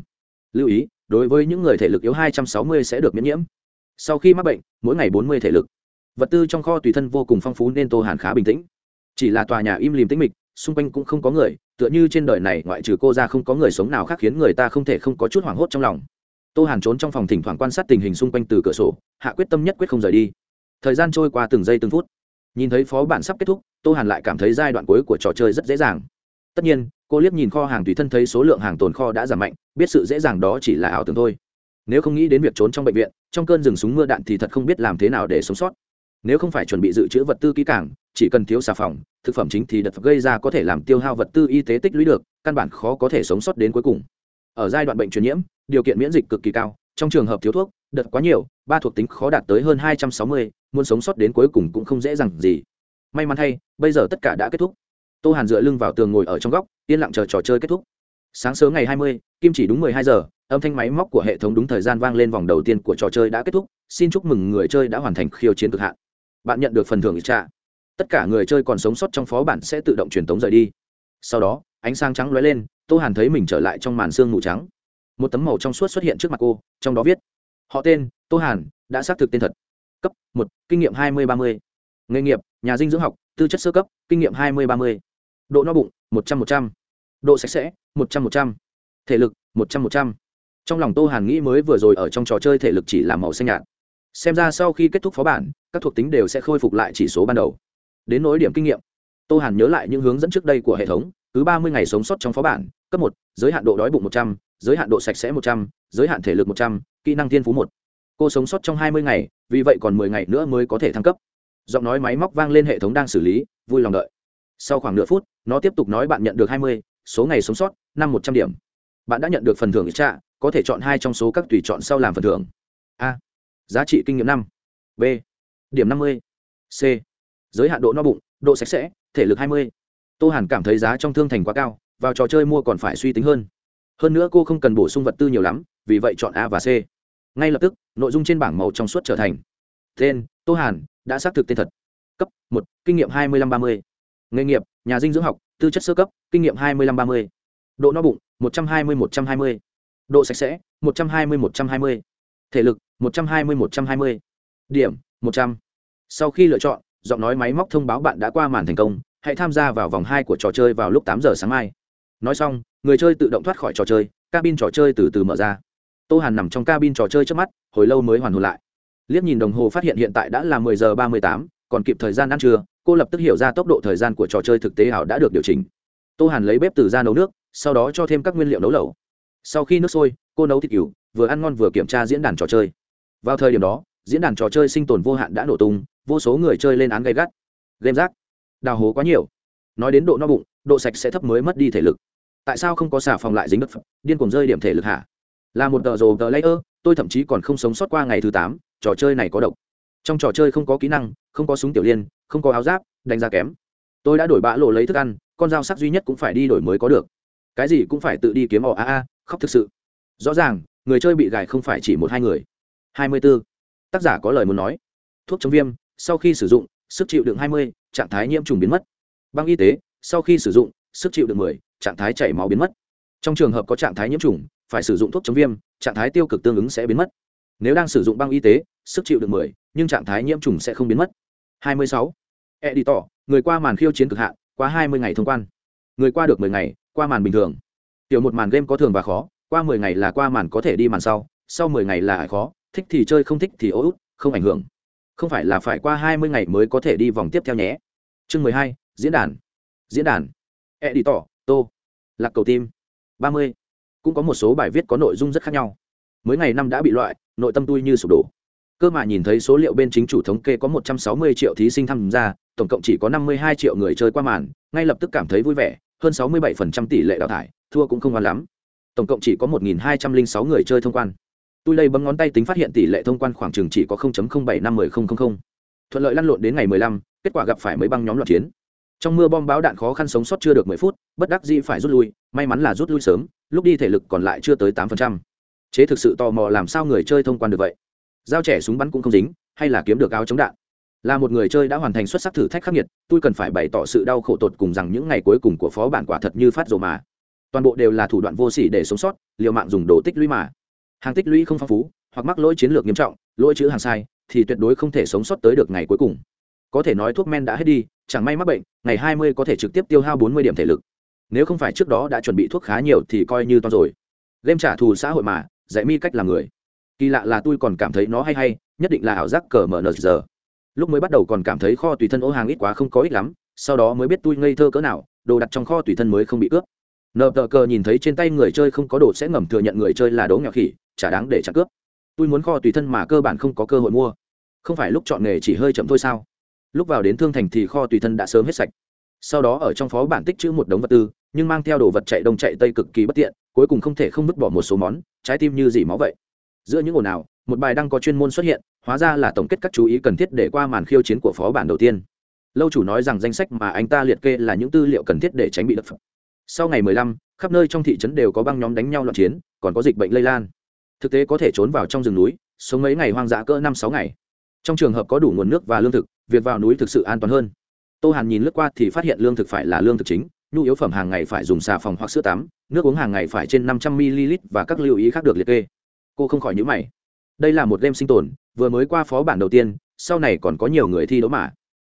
Lưu ý, đối với những người thể lực yếu hai trăm sáu mươi sẽ được miễn nhiễm sau khi mắc bệnh, mỗi ngày bốn mươi thể lực. Vật tư trong kho tùy thân vô cùng phong phú nên tô hàn khá bình tĩnh. Chỉ là tòa nhà im lìm tĩnh mịch, xung quanh cũng không có người, tựa như trên đời này ngoại trừ cô ra không có người sống nào khác khiến người ta không thể không có chút hoảng hốt trong lòng. Tô hàn trốn trong phòng thỉnh thoảng quan sát tình hình xung quanh từ cửa sổ, hạ quyết tâm nhất quyết không rời đi. Thời gian trôi qua từng giây từng phút. Nhìn thấy phó bản sắp kết thúc, tô hàn lại cảm thấy giai đoạn cuối của trò chơi rất dễ dàng. Tất nhiên, cô liếc nhìn kho hàng tùy thân thấy số lượng hàng tồn kho đã giảm mạnh, biết sự dễ dàng đó chỉ là ảo tưởng thôi. Nếu không nghĩ đến việc trốn trong bệnh viện trong cơn rừng súng mưa đạn thì thật không biết làm thế nào để sống sót. Nếu không phải chuẩn bị dự trữ vật tư kỹ càng, chỉ cần thiếu xà phòng, thực phẩm chính thì đợt gây ra có thể làm tiêu hao vật tư y tế tích lũy được, căn bản khó có thể sống sót đến cuối cùng. Ở giai đoạn bệnh truyền nhiễm, điều kiện miễn dịch cực kỳ cao, trong trường hợp thiếu thuốc, đợt quá nhiều, ba thuộc tính khó đạt tới hơn hai trăm sáu mươi, muốn sống sót đến cuối cùng cũng không dễ dàng gì. May mắn thay, bây giờ tất cả đã kết thúc. Tô hàn dựa lưng vào tường ngồi ở trong góc, yên lặng chờ trò chơi kết thúc. Sáng sớm ngày hai mươi, kim chỉ đúng mười hai giờ âm thanh máy móc của hệ thống đúng thời gian vang lên vòng đầu tiên của trò chơi đã kết thúc. Xin chúc mừng người chơi đã hoàn thành khiêu chiến cực hạn. Bạn nhận được phần thưởng trả tất cả người chơi còn sống sót trong phó bản sẽ tự động truyền tống rời đi. Sau đó, ánh sáng trắng lóe lên, tô hàn thấy mình trở lại trong màn xương mù trắng. Một tấm màu trong suốt xuất hiện trước mặt cô, trong đó viết, họ tên, tô hàn, đã xác thực tên thật. Cấp một, kinh nghiệm hai mươi ba mươi. Nghề nghiệp, nhà dinh dưỡng học, tư chất sơ cấp, kinh nghiệm hai mươi ba mươi. Độ no bụng, một trăm một trăm. Độ sạch sẽ, một trăm một trăm. Thể lực, một trăm một trăm trong lòng tô hàn nghĩ mới vừa rồi ở trong trò chơi thể lực chỉ là màu xanh nhạt. Xem ra sau khi kết thúc phó bản, các thuộc tính đều sẽ khôi phục lại chỉ số ban đầu. Đến nỗi điểm kinh nghiệm, tô hàn nhớ lại những hướng dẫn trước đây của hệ thống, cứ ba mươi ngày sống sót trong phó bản, cấp một, giới hạn độ đói bụng một trăm, giới hạn độ sạch sẽ một trăm, giới hạn thể lực một trăm, kỹ năng thiên phú một. Cô sống sót trong hai mươi ngày, vì vậy còn mười ngày nữa mới có thể thăng cấp. Giọng nói máy móc vang lên hệ thống đang xử lý, vui lòng đợi. Sau khoảng nửa phút, nó tiếp tục nói bạn nhận được hai mươi, số ngày sống sót, năm một trăm điểm. Bạn đã nhận được phần thưởng ít trạ có thể chọn hai trong số các tùy chọn sau làm phần thưởng. A. Giá trị kinh nghiệm năm. B. Điểm năm mươi. C. Giới hạn độ no bụng, độ sạch sẽ, thể lực hai mươi. Tô hàn cảm thấy giá trong thương thành quá cao, vào trò chơi mua còn phải suy tính hơn. Hơn nữa cô không cần bổ sung vật tư nhiều lắm, vì vậy chọn a và c. Ngay lập tức, nội dung trên bảng màu trong suốt trở thành. Tên, tô hàn, đã xác thực tên thật. Cấp một, kinh nghiệm hai mươi năm ba mươi. Nghề nghiệp, nhà dinh dưỡng học, tư chất sơ cấp, kinh nghiệm hai mươi năm ba mươi. Độ no bụng, một trăm hai mươi, một trăm hai mươi độ sạch sẽ, một trăm hai mươi, một trăm hai mươi. Thể lực, một trăm hai mươi, một trăm hai mươi. Điểm, một trăm. Sau khi lựa chọn, giọng nói máy móc thông báo bạn đã qua màn thành công, hãy tham gia vào vòng hai của trò chơi vào lúc tám giờ sáng mai. Nói xong, người chơi tự động thoát khỏi trò chơi, cabin trò chơi từ từ mở ra. Tô hàn nằm trong cabin trò chơi trước mắt, hồi lâu mới hoàn hồn lại. Liếc nhìn đồng hồ phát hiện hiện tại đã là mười giờ ba mươi tám, còn kịp thời gian ăn trưa, cô lập tức hiểu ra tốc độ thời gian của trò chơi thực tế ảo đã được điều chỉnh. Tô hàn lấy bếp từ ra nấu nước, sau đó cho thêm các nguyên liệu nấu lẩu sau khi nước sôi, cô nấu thịt cừu, vừa ăn ngon vừa kiểm tra diễn đàn trò chơi. Vào thời điểm đó, diễn đàn trò chơi sinh tồn vô hạn đã nổ tung, vô số người chơi lên án gây gắt. Game rác. Đào hố quá nhiều. Nói đến độ no bụng, độ sạch sẽ thấp mới mất đi thể lực. Tại sao không có xà phòng lại dính đất phẩm điên cuồng rơi điểm thể lực hả? Là một tờ rồ tờ layer, tôi thậm chí còn không sống sót qua ngày thứ tám, trò chơi này có độc. Trong trò chơi không có kỹ năng, không có súng tiểu liên, không có áo giáp, đánh giá kém. Tôi đã đổi bã lộ lấy thức ăn, con dao sắc duy nhất cũng phải đi đổi mới có được. Cái gì cũng phải tự đi kiếm ỏ a a khóc thực sự. Rõ ràng, người chơi bị gài không phải chỉ một hai người. Hai mươi 24. tác giả có lời muốn nói. Thuốc chống viêm, sau khi sử dụng, sức chịu đựng hai mươi, trạng thái nhiễm trùng biến mất. Băng y tế, sau khi sử dụng, sức chịu đựng mười, trạng thái chảy máu biến mất. Trong trường hợp có trạng thái nhiễm trùng, phải sử dụng thuốc chống viêm, trạng thái tiêu cực tương ứng sẽ biến mất. Nếu đang sử dụng băng y tế, sức chịu đựng mười, nhưng trạng thái nhiễm trùng sẽ không biến mất. Hai mươi sáu. Editor, người qua màn khiêu chiến cực hạn, qua hai mươi ngày thông quan. Người qua được mười ngày, qua màn bình thường tiểu một màn game có thường và khó, qua mười ngày là qua màn có thể đi màn sau sau mười ngày là khó, thích thì chơi, không thích thì ô út, không ảnh hưởng. Không phải là phải qua hai mươi ngày mới có thể đi vòng tiếp theo nhé. Chương mười hai, diễn đàn. Diễn đàn. E đi tỏ tô. Lạc cầu tim. Ba mươi. Cũng có một số bài viết có nội dung rất khác nhau. Mới ngày năm đã bị loại, nội tâm tôi như sụp đổ. Cơ mà nhìn thấy số liệu bên chính chủ thống kê có một trăm sáu mươi triệu thí sinh tham gia, tổng cộng chỉ có năm mươi hai triệu người chơi qua màn, ngay lập tức cảm thấy vui vẻ hơn sáu mươi bảy tỷ lệ đào thải thua cũng không ngoan lắm. Tổng cộng chỉ có một hai trăm linh sáu người chơi thông quan. Tôi lây bấm ngón tay tính phát hiện tỷ lệ thông quan khoảng chừng chỉ có 0.075000. thuận lợi lăn lộn đến ngày 15, kết quả gặp phải mấy băng nhóm loạn chiến. Trong mưa bom báo đạn khó khăn sống sót chưa được 10 phút bất đắc dĩ phải rút lui may mắn là rút lui sớm lúc đi thể lực còn lại chưa tới 8%. chế thực sự tò mò làm sao người chơi thông quan được vậy? Giao trẻ súng bắn cũng không dính hay là kiếm được áo chống đạn? Là một người chơi đã hoàn thành xuất sắc thử thách khắc nghiệt, tôi cần phải bày tỏ sự đau khổ tột cùng rằng những ngày cuối cùng của phó bản quả thật như phát rồ mà. Toàn bộ đều là thủ đoạn vô sỉ để sống sót, liều mạng dùng đồ tích lũy mà. Hàng tích lũy không phong phú, hoặc mắc lỗi chiến lược nghiêm trọng, lỗi chữ hàng sai, thì tuyệt đối không thể sống sót tới được ngày cuối cùng. Có thể nói thuốc men đã hết đi, chẳng may mắc bệnh, ngày hai mươi có thể trực tiếp tiêu hao bốn mươi điểm thể lực. Nếu không phải trước đó đã chuẩn bị thuốc khá nhiều thì coi như to rồi. Game trả thù xã hội mà, dạy mi cách làm người. Kỳ lạ là tôi còn cảm thấy nó hay hay, nhất định là ảo giác cờ mở nờ giờ lúc mới bắt đầu còn cảm thấy kho tùy thân ô hàng ít quá không có ít lắm, sau đó mới biết tôi ngây thơ cỡ nào, đồ đặt trong kho tùy thân mới không bị cướp. Nờ tờ cờ nhìn thấy trên tay người chơi không có đồ sẽ ngầm thừa nhận người chơi là đố nghèo khỉ, chả đáng để trả cướp. Tôi muốn kho tùy thân mà cơ bản không có cơ hội mua. Không phải lúc chọn nghề chỉ hơi chậm thôi sao? Lúc vào đến thương thành thì kho tùy thân đã sớm hết sạch. Sau đó ở trong phó bản tích chữ một đống vật tư, nhưng mang theo đồ vật chạy đông chạy tây cực kỳ bất tiện, cuối cùng không thể không vứt bỏ một số món, trái tim như dỉ máu vậy. Giữa những ồn ào, một bài đăng có chuyên môn xuất hiện hóa ra là tổng kết các chú ý cần thiết để qua màn khiêu chiến của phó bản đầu tiên. Lâu chủ nói rằng danh sách mà anh ta liệt kê là những tư liệu cần thiết để tránh bị đập phẩm sau ngày 15, khắp nơi trong thị trấn đều có băng nhóm đánh nhau loạn chiến còn có dịch bệnh lây lan. Thực tế có thể trốn vào trong rừng núi sống mấy ngày hoang dã cỡ năm sáu ngày. Trong trường hợp có đủ nguồn nước và lương thực việc vào núi thực sự an toàn hơn. Tô hàn nhìn lướt qua thì phát hiện lương thực phải là lương thực chính nhu yếu phẩm hàng ngày phải dùng xà phòng hoặc sữa tắm nước uống hàng ngày phải trên năm trăm ml và các lưu ý khác được liệt kê. Cô không khỏi nhữ mày đây là một game sinh tồn, vừa mới qua phó bản đầu tiên, sau này còn có nhiều người thi đấu mà.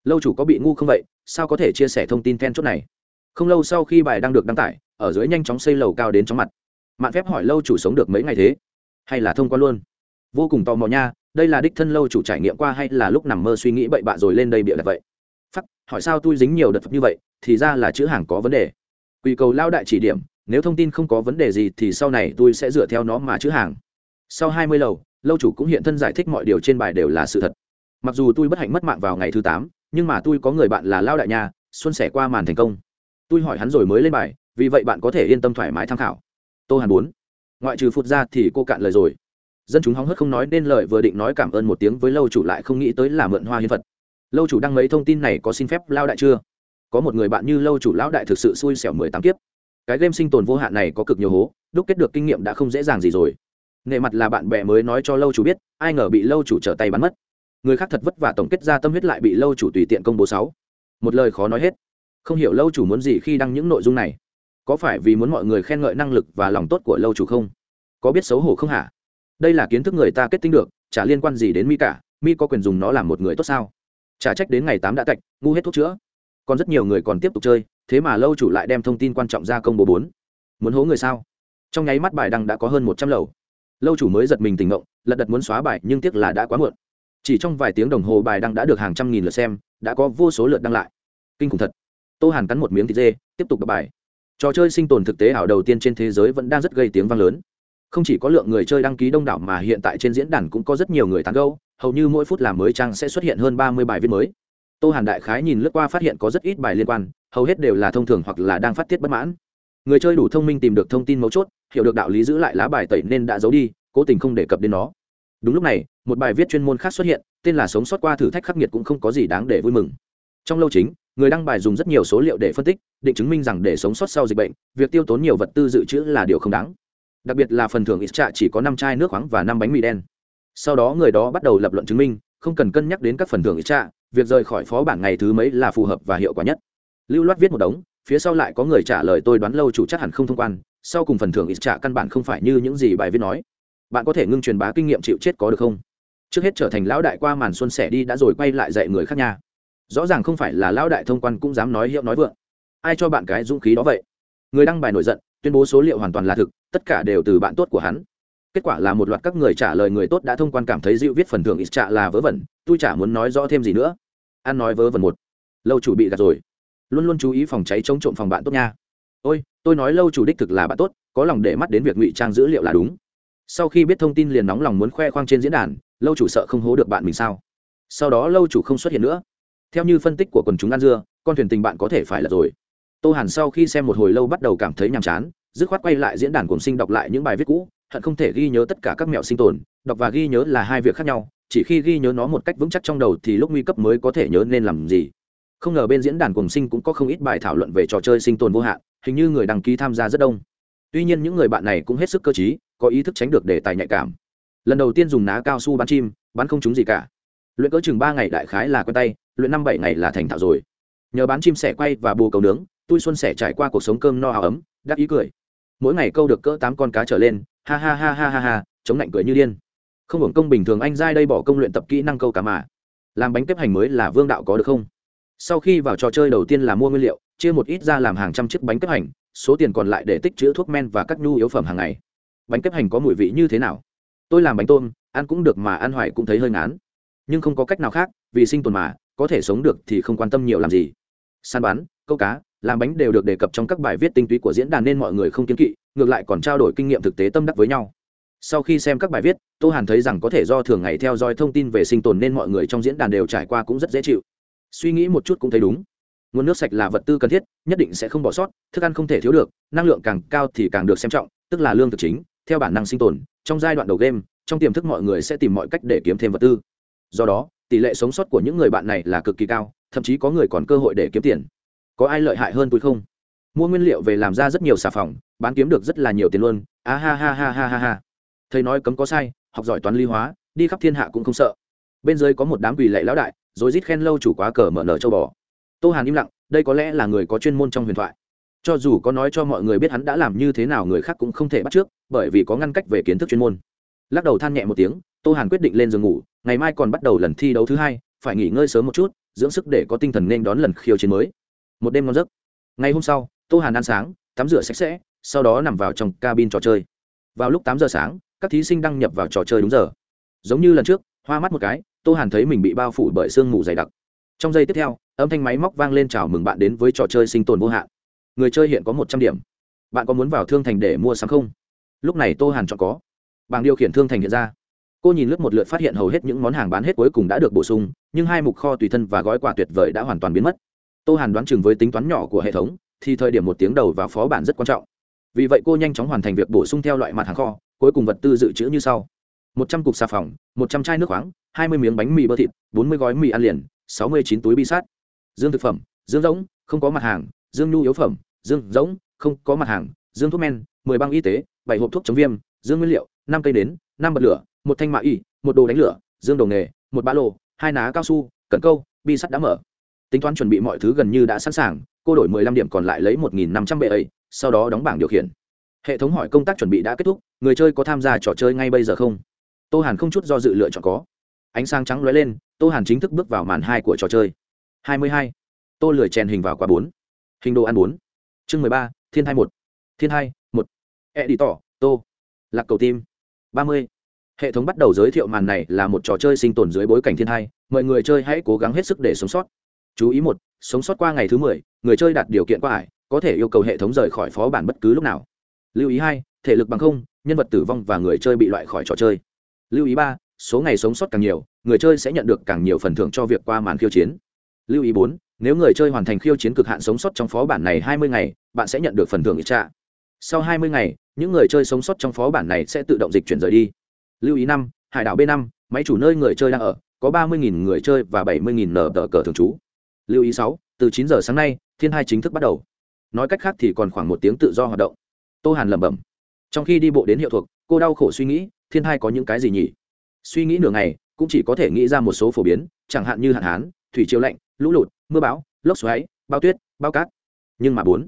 Lâu chủ có bị ngu không vậy? Sao có thể chia sẻ thông tin then chốt này? Không lâu sau khi bài đang được đăng tải, ở dưới nhanh chóng xây lầu cao đến chóng mặt. Mạn phép hỏi lâu chủ sống được mấy ngày thế? Hay là thông qua luôn? Vô cùng tò mò nha, đây là đích thân lâu chủ trải nghiệm qua hay là lúc nằm mơ suy nghĩ bậy bạ rồi lên đây bịa đặt vậy? Phắc, hỏi sao tôi dính nhiều đợt như vậy, thì ra là chữ hàng có vấn đề. Quy cầu lao đại chỉ điểm, nếu thông tin không có vấn đề gì thì sau này tôi sẽ dựa theo nó mà chữ hàng. Sau hai mươi lầu lâu chủ cũng hiện thân giải thích mọi điều trên bài đều là sự thật. Mặc dù tôi bất hạnh mất mạng vào ngày thứ tám, nhưng mà tôi có người bạn là lao đại nhà xuân sẻ qua màn thành công. Tôi hỏi hắn rồi mới lên bài, vì vậy bạn có thể yên tâm thoải mái tham khảo. Tô hàn bốn. Ngoại trừ phụt ra thì cô cạn lời rồi. Dân chúng hóng hớt không nói nên lời vừa định nói cảm ơn một tiếng với lâu chủ lại không nghĩ tới là mượn hoa hiến vật. lâu chủ đăng mấy thông tin này có xin phép lao đại chưa? Có một người bạn như lâu chủ lão đại thực sự xui xẻo mười tám kiếp. Cái game sinh tồn vô hạn này có cực nhiều hố, đúc kết được kinh nghiệm đã không dễ dàng gì rồi nệ mặt là bạn bè mới nói cho lâu chủ biết, ai ngờ bị lâu chủ trở tay bắn mất. Người khác thật vất vả tổng kết ra tâm huyết lại bị lâu chủ tùy tiện công bố sáu. Một lời khó nói hết. Không hiểu lâu chủ muốn gì khi đăng những nội dung này. Có phải vì muốn mọi người khen ngợi năng lực và lòng tốt của lâu chủ không? Có biết xấu hổ không hả? Đây là kiến thức người ta kết tinh được, chả liên quan gì đến mi cả, mi có quyền dùng nó làm một người tốt sao? Chả trách đến ngày tám đã tạch, ngu hết thuốc chữa. Còn rất nhiều người còn tiếp tục chơi, thế mà lâu chủ lại đem thông tin quan trọng ra công bố bốn. Muốn hố người sao? Trong nháy mắt bài đăng đã có hơn một trăm lầu lâu chủ mới giật mình tỉnh ngộng lật đật muốn xóa bài, nhưng tiếc là đã quá muộn. Chỉ trong vài tiếng đồng hồ bài đăng đã được hàng trăm nghìn lượt xem, đã có vô số lượt đăng lại. Kinh khủng thật. Tô hàn cắn một miếng thịt dê, tiếp tục đọc bài. Trò chơi sinh tồn thực tế ảo đầu tiên trên thế giới vẫn đang rất gây tiếng vang lớn. Không chỉ có lượng người chơi đăng ký đông đảo mà hiện tại trên diễn đàn cũng có rất nhiều người tán gâu hầu như mỗi phút làm mới trang sẽ xuất hiện hơn ba mươi bài viết mới. Tô hàn đại khái nhìn lướt qua phát hiện có rất ít bài liên quan, hầu hết đều là thông thường hoặc là đang phát tiết bất mãn người chơi đủ thông minh tìm được thông tin mấu chốt, hiểu được đạo lý giữ lại lá bài tẩy nên đã giấu đi, cố tình không đề cập đến nó. Đúng lúc này, một bài viết chuyên môn khác xuất hiện, tên là sống sót qua thử thách khắc nghiệt cũng không có gì đáng để vui mừng. Trong lâu chính, người đăng bài dùng rất nhiều số liệu để phân tích, định chứng minh rằng để sống sót sau dịch bệnh, việc tiêu tốn nhiều vật tư dự trữ là điều không đáng. Đặc biệt là phần thưởng ít trạ chỉ có năm chai nước khoáng và năm bánh mì đen. Sau đó người đó bắt đầu lập luận chứng minh, không cần cân nhắc đến các phần thưởng ít trạ, việc rời khỏi phó bản ngày thứ mấy là phù hợp và hiệu quả nhất. Lưu loát viết một đống phía sau lại có người trả lời tôi đoán lâu chủ chắc hẳn không thông quan, sau cùng phần thưởng ít trả căn bản không phải như những gì bài viết nói. Bạn có thể ngưng truyền bá kinh nghiệm chịu chết có được không? Trước hết trở thành lão đại qua màn xuân sẻ đi đã rồi quay lại dạy người khác nha. Rõ ràng không phải là lão đại thông quan cũng dám nói hiệu nói vượng. Ai cho bạn cái dũng khí đó vậy? Người đăng bài nổi giận, tuyên bố số liệu hoàn toàn là thực, tất cả đều từ bạn tốt của hắn. Kết quả là một loạt các người trả lời người tốt đã thông quan cảm thấy dịu viết phần thưởng ít trả là vớ vẩn, tôi chả muốn nói rõ thêm gì nữa. Ăn nói vớ vẩn một. Lâu chủ bị gạt rồi luôn luôn chú ý phòng cháy chống trộm phòng bạn tốt nha. Ôi, tôi nói lâu chủ đích thực là bạn tốt, có lòng để mắt đến việc ngụy trang dữ liệu là đúng. Sau khi biết thông tin liền nóng lòng muốn khoe khoang trên diễn đàn, lâu chủ sợ không hố được bạn mình sao? Sau đó lâu chủ không xuất hiện nữa. Theo như phân tích của quần chúng ăn dưa, con thuyền tình bạn có thể phải là rồi. Tô hàn sau khi xem một hồi lâu bắt đầu cảm thấy nhàm chán, dứt khoát quay lại diễn đàn cùng sinh đọc lại những bài viết cũ, hận không thể ghi nhớ tất cả các mẹo sinh tồn, đọc và ghi nhớ là hai việc khác nhau, chỉ khi ghi nhớ nó một cách vững chắc trong đầu thì lúc nguy cấp mới có thể nhớ nên làm gì không ngờ bên diễn đàn cùng sinh cũng có không ít bài thảo luận về trò chơi sinh tồn vô hạn, hình như người đăng ký tham gia rất đông. Tuy nhiên những người bạn này cũng hết sức cơ t có ý thức tránh được đề tài nhạy cảm. Lần đầu tiên dùng ná cao su bắn chim, bắn không trúng gì cả. Luyện cỡ chừng ba ngày đại khái là quen tay, luyện năm bảy ngày là thành thạo rồi. Nhờ bán chim sẻ quay và bù cầu nướng tôi xuân sẻ trải qua cuộc sống cơm no áo ấm, đắc ý cười. Mỗi ngày câu được cỡ tám con cá trở lên, ha ha ha ha ha ha, chống lạnh cười như điên. Không hưởng công bình thường anh giai đây bỏ công luyện tập kỹ năng câu cá mà. Làm bánh kếp hành mới là vương đạo có được không? Sau khi vào trò chơi đầu tiên là mua nguyên liệu, chia một ít ra làm hàng trăm chiếc bánh kếp hành, số tiền còn lại để tích chữ thuốc men và các nhu yếu phẩm hàng ngày. Bánh kếp hành có mùi vị như thế nào? Tôi làm bánh tôm, ăn cũng được mà ăn hoài cũng thấy hơi ngán. Nhưng không có cách nào khác, vì sinh tồn mà, có thể sống được thì không quan tâm nhiều làm gì. Săn bắn, câu cá, làm bánh đều được đề cập trong các bài viết tinh túy của diễn đàn nên mọi người không kiến kỵ, ngược lại còn trao đổi kinh nghiệm thực tế tâm đắc với nhau. Sau khi xem các bài viết, tô hàn thấy rằng có thể do thường ngày theo dõi thông tin về sinh tồn nên mọi người trong diễn đàn đều trải qua cũng rất dễ chịu suy nghĩ một chút cũng thấy đúng. Nguồn nước sạch là vật tư cần thiết, nhất định sẽ không bỏ sót, thức ăn không thể thiếu được, năng lượng càng cao thì càng được xem trọng, tức là lương thực chính, theo bản năng sinh tồn, trong giai đoạn đầu game, trong tiềm thức mọi người sẽ tìm mọi cách để kiếm thêm vật tư. Do đó, tỷ lệ sống sót của những người bạn này là cực kỳ cao, thậm chí có người còn cơ hội để kiếm tiền. Có ai lợi hại hơn tôi không? Mua nguyên liệu về làm ra rất nhiều xà phòng, bán kiếm được rất là nhiều tiền luôn. A ha ha ha ha ha ha. Thầy nói cấm có sai, học giỏi toán ly hóa, đi khắp thiên hạ cũng không sợ bên dưới có một đám quỳ lệ lão đại, rồi rít khen lâu chủ quá cờ mở nở châu bò. Tô hàn im lặng, đây có lẽ là người có chuyên môn trong huyền thoại. Cho dù có nói cho mọi người biết hắn đã làm như thế nào, người khác cũng không thể bắt trước, bởi vì có ngăn cách về kiến thức chuyên môn. Lắc đầu than nhẹ một tiếng, tô hàn quyết định lên giường ngủ, ngày mai còn bắt đầu lần thi đấu thứ hai, phải nghỉ ngơi sớm một chút, dưỡng sức để có tinh thần nên đón lần khiêu chiến mới. Một đêm ngon giấc. Ngày hôm sau, tô hàn ăn sáng, tắm rửa sạch sẽ, sau đó nằm vào trong cabin trò chơi. Vào lúc tám giờ sáng, các thí sinh đăng nhập vào trò chơi đúng giờ. Giống như lần trước, hoa mắt một cái tô hàn thấy mình bị bao phủ bởi sương mù dày đặc. Trong giây tiếp theo, âm thanh máy móc vang lên chào mừng bạn đến với trò chơi sinh tồn vô hạn. Người chơi hiện có một trăm điểm. Bạn có muốn vào thương thành để mua sắm không? Lúc này tô hàn chọn có. Bảng điều khiển thương thành hiện ra. Cô nhìn lướt một lượt phát hiện hầu hết những món hàng bán hết cuối cùng đã được bổ sung, nhưng hai mục kho tùy thân và gói quà tuyệt vời đã hoàn toàn biến mất. Tô hàn đoán chừng với tính toán nhỏ của hệ thống, thì thời điểm một tiếng đầu vào phó bản rất quan trọng. Vì vậy cô nhanh chóng hoàn thành việc bổ sung theo loại mặt hàng kho, cuối cùng vật tư dự trữ như sau một trăm cục xà phòng, một trăm chai nước khoáng, hai mươi miếng bánh mì bơ thịt, bốn mươi gói mì ăn liền, sáu mươi chín túi bi sát. Dương thực phẩm, dương rỗng, không có mặt hàng, dương nhu yếu phẩm, dương rỗng, không có mặt hàng, dương thuốc men, mười băng y tế, bảy hộp thuốc chống viêm, dương nguyên liệu, năm cây nến, năm bật lửa, một thanh mạ y, một đồ đánh lửa, dương đồ nghề, một ba lô, hai ná cao su cẩn câu, bi sắt đã mở. Tính toán chuẩn bị mọi thứ gần như đã sẵn sàng, cô đổi mười lăm điểm còn lại lấy một nghìn năm trăm bệ ấy, sau đó đóng bảng điều khiển. Hệ thống hỏi công tác chuẩn bị đã kết thúc, người chơi có tham gia trò chơi ngay bây giờ không? Tô hàn không chút do dự lựa chọn có. Ánh sáng trắng lóe lên, tô hàn chính thức bước vào màn hai của trò chơi. Hai mươi hai. Tô lười chèn hình vào quả bốn. Hình đồ ăn bốn. Chương mười ba, thiên hai một. Thiên hai một. E đi tỏ tô. Lạc cầu tim. Ba mươi. Hệ thống bắt đầu giới thiệu màn này là một trò chơi sinh tồn dưới bối cảnh thiên hai mọi người chơi hãy cố gắng hết sức để sống sót. Chú ý một, sống sót qua ngày thứ mười, người chơi đạt điều kiện qua ải, có thể yêu cầu hệ thống rời khỏi phó bản bất cứ lúc nào. Lưu ý hai, thể lực bằng không, nhân vật tử vong và người chơi bị loại khỏi trò chơi lưu ý ba, số ngày sống sót càng nhiều, người chơi sẽ nhận được càng nhiều phần thưởng cho việc qua màn khiêu chiến. Lưu ý bốn, nếu người chơi hoàn thành khiêu chiến cực hạn sống sót trong phó bản này hai mươi ngày, bạn sẽ nhận được phần thưởng ít trạ. Sau hai mươi ngày, những người chơi sống sót trong phó bản này sẽ tự động dịch chuyển rời đi. Lưu ý năm, hải đảo b năm, máy chủ nơi người chơi đang ở, có ba mươi người chơi và bảy mươi nở tờ cờ thường trú. Lưu ý sáu, từ chín giờ sáng nay, thiên hai chính thức bắt đầu. Nói cách khác thì còn khoảng một tiếng tự do hoạt động. Tô hàn lẩm bẩm. Trong khi đi bộ đến hiệu thuộc, cô đau khổ suy nghĩ thiên hai có những cái gì nhỉ? Suy nghĩ nửa ngày, cũng chỉ có thể nghĩ ra một số phổ biến, chẳng hạn như hạn hán, thủy chiều lạnh, lũ lụt, mưa bão, lốc xoáy bao tuyết bao cát. Nhưng mà bốn,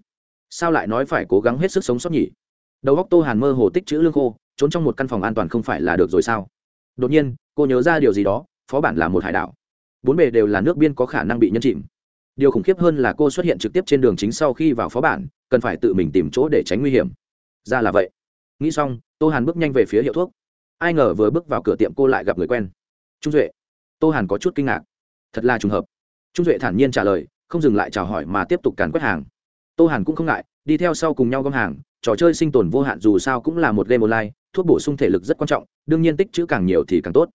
sao lại nói phải cố gắng hết sức sống sót nhỉ? Đầu góc tô hàn mơ hồ tích chữ lương khô, trốn trong một căn phòng an toàn không phải là được rồi sao? Đột nhiên, cô nhớ ra điều gì đó, phó bản là một hải đảo. Bốn bề đều là nước biên có khả năng bị nhân chìm. Điều khủng khiếp hơn là cô xuất hiện trực tiếp trên đường chính sau khi vào phó bản, cần phải tự mình tìm chỗ để tránh nguy hiểm. Ra là vậy. Nghĩ xong, tô hàn bước nhanh về phía hiệu thuốc ai ngờ vừa bước vào cửa tiệm cô lại gặp người quen. Trung duệ. Tô hàn có chút kinh ngạc. Thật là trùng hợp. Trung duệ thản nhiên trả lời, không dừng lại chào hỏi mà tiếp tục càn quét hàng. Tô hàn cũng không ngại, đi theo sau cùng nhau gom hàng, trò chơi sinh tồn vô hạn dù sao cũng là một game online, thuốc bổ sung thể lực rất quan trọng, đương nhiên tích chữ càng nhiều thì càng tốt.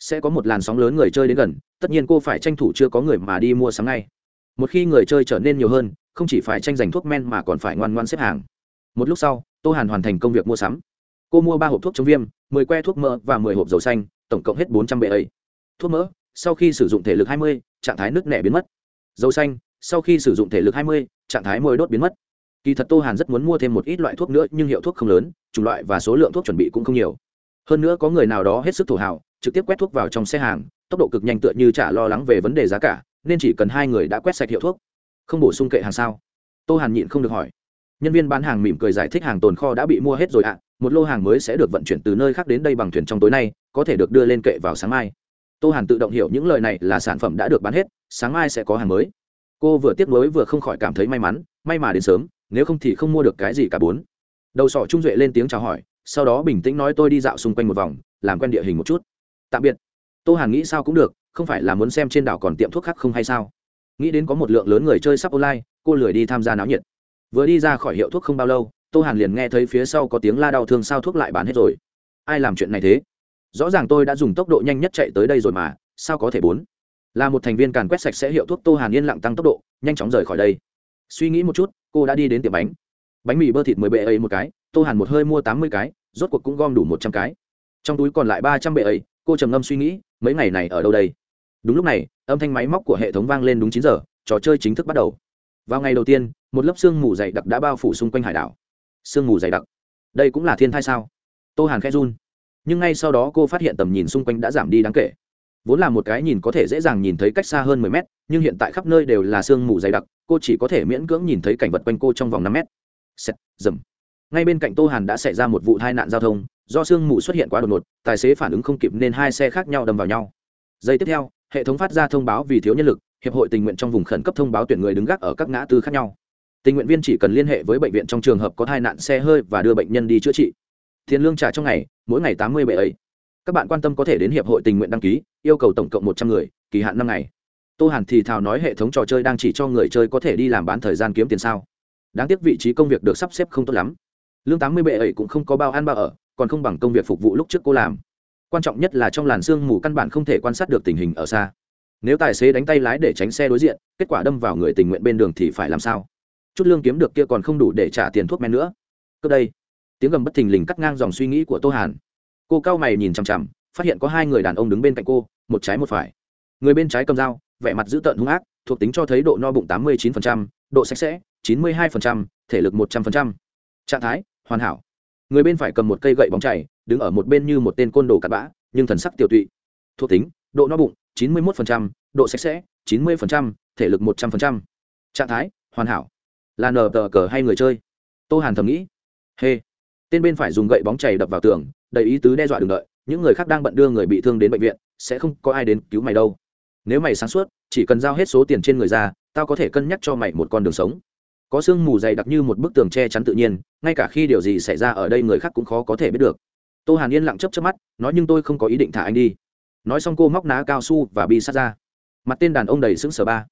Sẽ có một làn sóng lớn người chơi đến gần, tất nhiên cô phải tranh thủ chưa có người mà đi mua sắm ngay. Một khi người chơi trở nên nhiều hơn, không chỉ phải tranh giành thuốc men mà còn phải ngoan ngoan xếp hàng. Một lúc sau, tô hàn hoàn thành công việc mua sắm cô mua ba hộp thuốc chống viêm, mười que thuốc mỡ và mười hộp dầu xanh, tổng cộng hết bốn trăm bệ ấy. Thuốc mỡ, sau khi sử dụng thể lực hai mươi, trạng thái nước nẻ biến mất. Dầu xanh, sau khi sử dụng thể lực hai mươi, trạng thái môi đốt biến mất. Kỳ thật tô hàn rất muốn mua thêm một ít loại thuốc nữa, nhưng hiệu thuốc không lớn, chủng loại và số lượng thuốc chuẩn bị cũng không nhiều. Hơn nữa có người nào đó hết sức thổ hào, trực tiếp quét thuốc vào trong xe hàng, tốc độ cực nhanh tựa như chả lo lắng về vấn đề giá cả, nên chỉ cần hai người đã quét sạch hiệu thuốc. Không bổ sung kệ hàng sao? Tô hàn nhịn không được hỏi nhân viên bán hàng mỉm cười giải thích hàng tồn kho đã bị mua hết rồi ạ, một lô hàng mới sẽ được vận chuyển từ nơi khác đến đây bằng thuyền trong tối nay, có thể được đưa lên kệ vào sáng mai. Tô hàn tự động hiểu những lời này là sản phẩm đã được bán hết, sáng mai sẽ có hàng mới. Cô vừa tiếp nối vừa không khỏi cảm thấy may mắn, may mà đến sớm, nếu không thì không mua được cái gì cả bốn. Đầu sỏ trung duệ lên tiếng chào hỏi, sau đó bình tĩnh nói tôi đi dạo xung quanh một vòng, làm quen địa hình một chút. Tạm biệt. Tô hàn nghĩ sao cũng được, không phải là muốn xem trên đảo còn tiệm thuốc khác không hay sao? Nghĩ đến có một lượng lớn người chơi sắp online, cô lười đi tham gia náo nhiệt vừa đi ra khỏi hiệu thuốc không bao lâu, tô hàn liền nghe thấy phía sau có tiếng la đau thương sao thuốc lại bán hết rồi. Ai làm chuyện này thế? Rõ ràng tôi đã dùng tốc độ nhanh nhất chạy tới đây rồi mà, sao có thể bốn? Là một thành viên càn quét sạch sẽ hiệu thuốc tô hàn yên lặng tăng tốc độ, nhanh chóng rời khỏi đây. Suy nghĩ một chút, cô đã đi đến tiệm bánh. Bánh mì bơ thịt mười bệ ấy một cái, tô hàn một hơi mua tám mươi cái, rốt cuộc cũng gom đủ một trăm cái. Trong túi còn lại ba trăm bệ ấy, cô trầm ngâm suy nghĩ, mấy ngày này ở đâu đây? Đúng lúc này, âm thanh máy móc của hệ thống vang lên đúng chín giờ, trò chơi chính thức bắt đầu. Vào ngày đầu tiên một lớp sương mù dày đặc đã bao phủ xung quanh hải đảo. Sương mù dày đặc? Đây cũng là thiên thai sao? Tô hàn khẽ run. Nhưng ngay sau đó cô phát hiện tầm nhìn xung quanh đã giảm đi đáng kể. Vốn là một cái nhìn có thể dễ dàng nhìn thấy cách xa hơn mười mét nhưng hiện tại khắp nơi đều là sương mù dày đặc cô chỉ có thể miễn cưỡng nhìn thấy cảnh vật quanh cô trong vòng năm mét. Sẹt, dầm. Ngay bên cạnh tô hàn đã xảy ra một vụ tai nạn giao thông do sương mù xuất hiện quá đột ngột tài xế phản ứng không kịp nên hai xe khác nhau đâm vào nhau. Giây tiếp theo hệ thống phát ra thông báo vì thiếu nhân lực hiệp hội tình nguyện trong vùng khẩn cấp thông báo tuyển người đứng gác ở các ngã tư khác nhau tình nguyện viên chỉ cần liên hệ với bệnh viện trong trường hợp có tai nạn xe hơi và đưa bệnh nhân đi chữa trị. Tiền lương trả trong ngày, mỗi ngày tám mươi bệ ấy. Các bạn quan tâm có thể đến hiệp hội tình nguyện đăng ký, yêu cầu tổng cộng một trăm người, kỳ hạn năm ngày. Tô hàn thì thào nói hệ thống trò chơi đang chỉ cho người chơi có thể đi làm bán thời gian kiếm tiền sao. Đáng tiếc vị trí công việc được sắp xếp không tốt lắm. Lương tám mươi bệ ấy cũng không có bao ăn bao ở, còn không bằng công việc phục vụ lúc trước cô làm. Quan trọng nhất là trong làn sương mù căn bản không thể quan sát được tình hình ở xa. Nếu tài xế đánh tay lái để tránh xe đối diện, kết quả đâm vào người tình nguyện bên đường thì phải làm sao? Chút lương kiếm được kia còn không đủ để trả tiền thuốc men nữa. Cơ đây. Tiếng gầm bất thình lình cắt ngang dòng suy nghĩ của tô hàn. Cô cao mày nhìn chằm chằm phát hiện có hai người đàn ông đứng bên cạnh cô một trái một phải. Người bên trái cầm dao vẻ mặt dữ tợn hung ác thuộc tính cho thấy độ no bụng tám mươi 89%, độ sạch sẽ 92%, thể lực 100%. trạng thái hoàn hảo. Người bên phải cầm một cây gậy bóng chảy đứng ở một bên như một tên côn đồ cặn bã nhưng thần sắc tiểu tụy. Thuộc tính độ no bụng 91%, độ sạch sẽ 90%, thể lực 100%. trạng thái hoàn hảo là nờ tờ cờ hay người chơi? Tô hàn thầm nghĩ. Hê、hey. tên bên phải dùng gậy bóng chảy đập vào tường, đầy ý tứ đe dọa đừng đợi. Những người khác đang bận đưa người bị thương đến bệnh viện, sẽ không có ai đến cứu mày đâu. Nếu mày sáng suốt, chỉ cần giao hết số tiền trên người ra, tao có thể cân nhắc cho mày một con đường sống. Có sương mù dày đặc như một bức tường che chắn tự nhiên, ngay cả khi điều gì xảy ra ở đây người khác cũng khó có thể biết được. Tô hàn yên lặng chấp chấp mắt, nói nhưng tôi không có ý định thả anh đi. Nói xong cô móc ná cao su và bi sát ra. Mặt tên đàn ông đầy sững sờ ba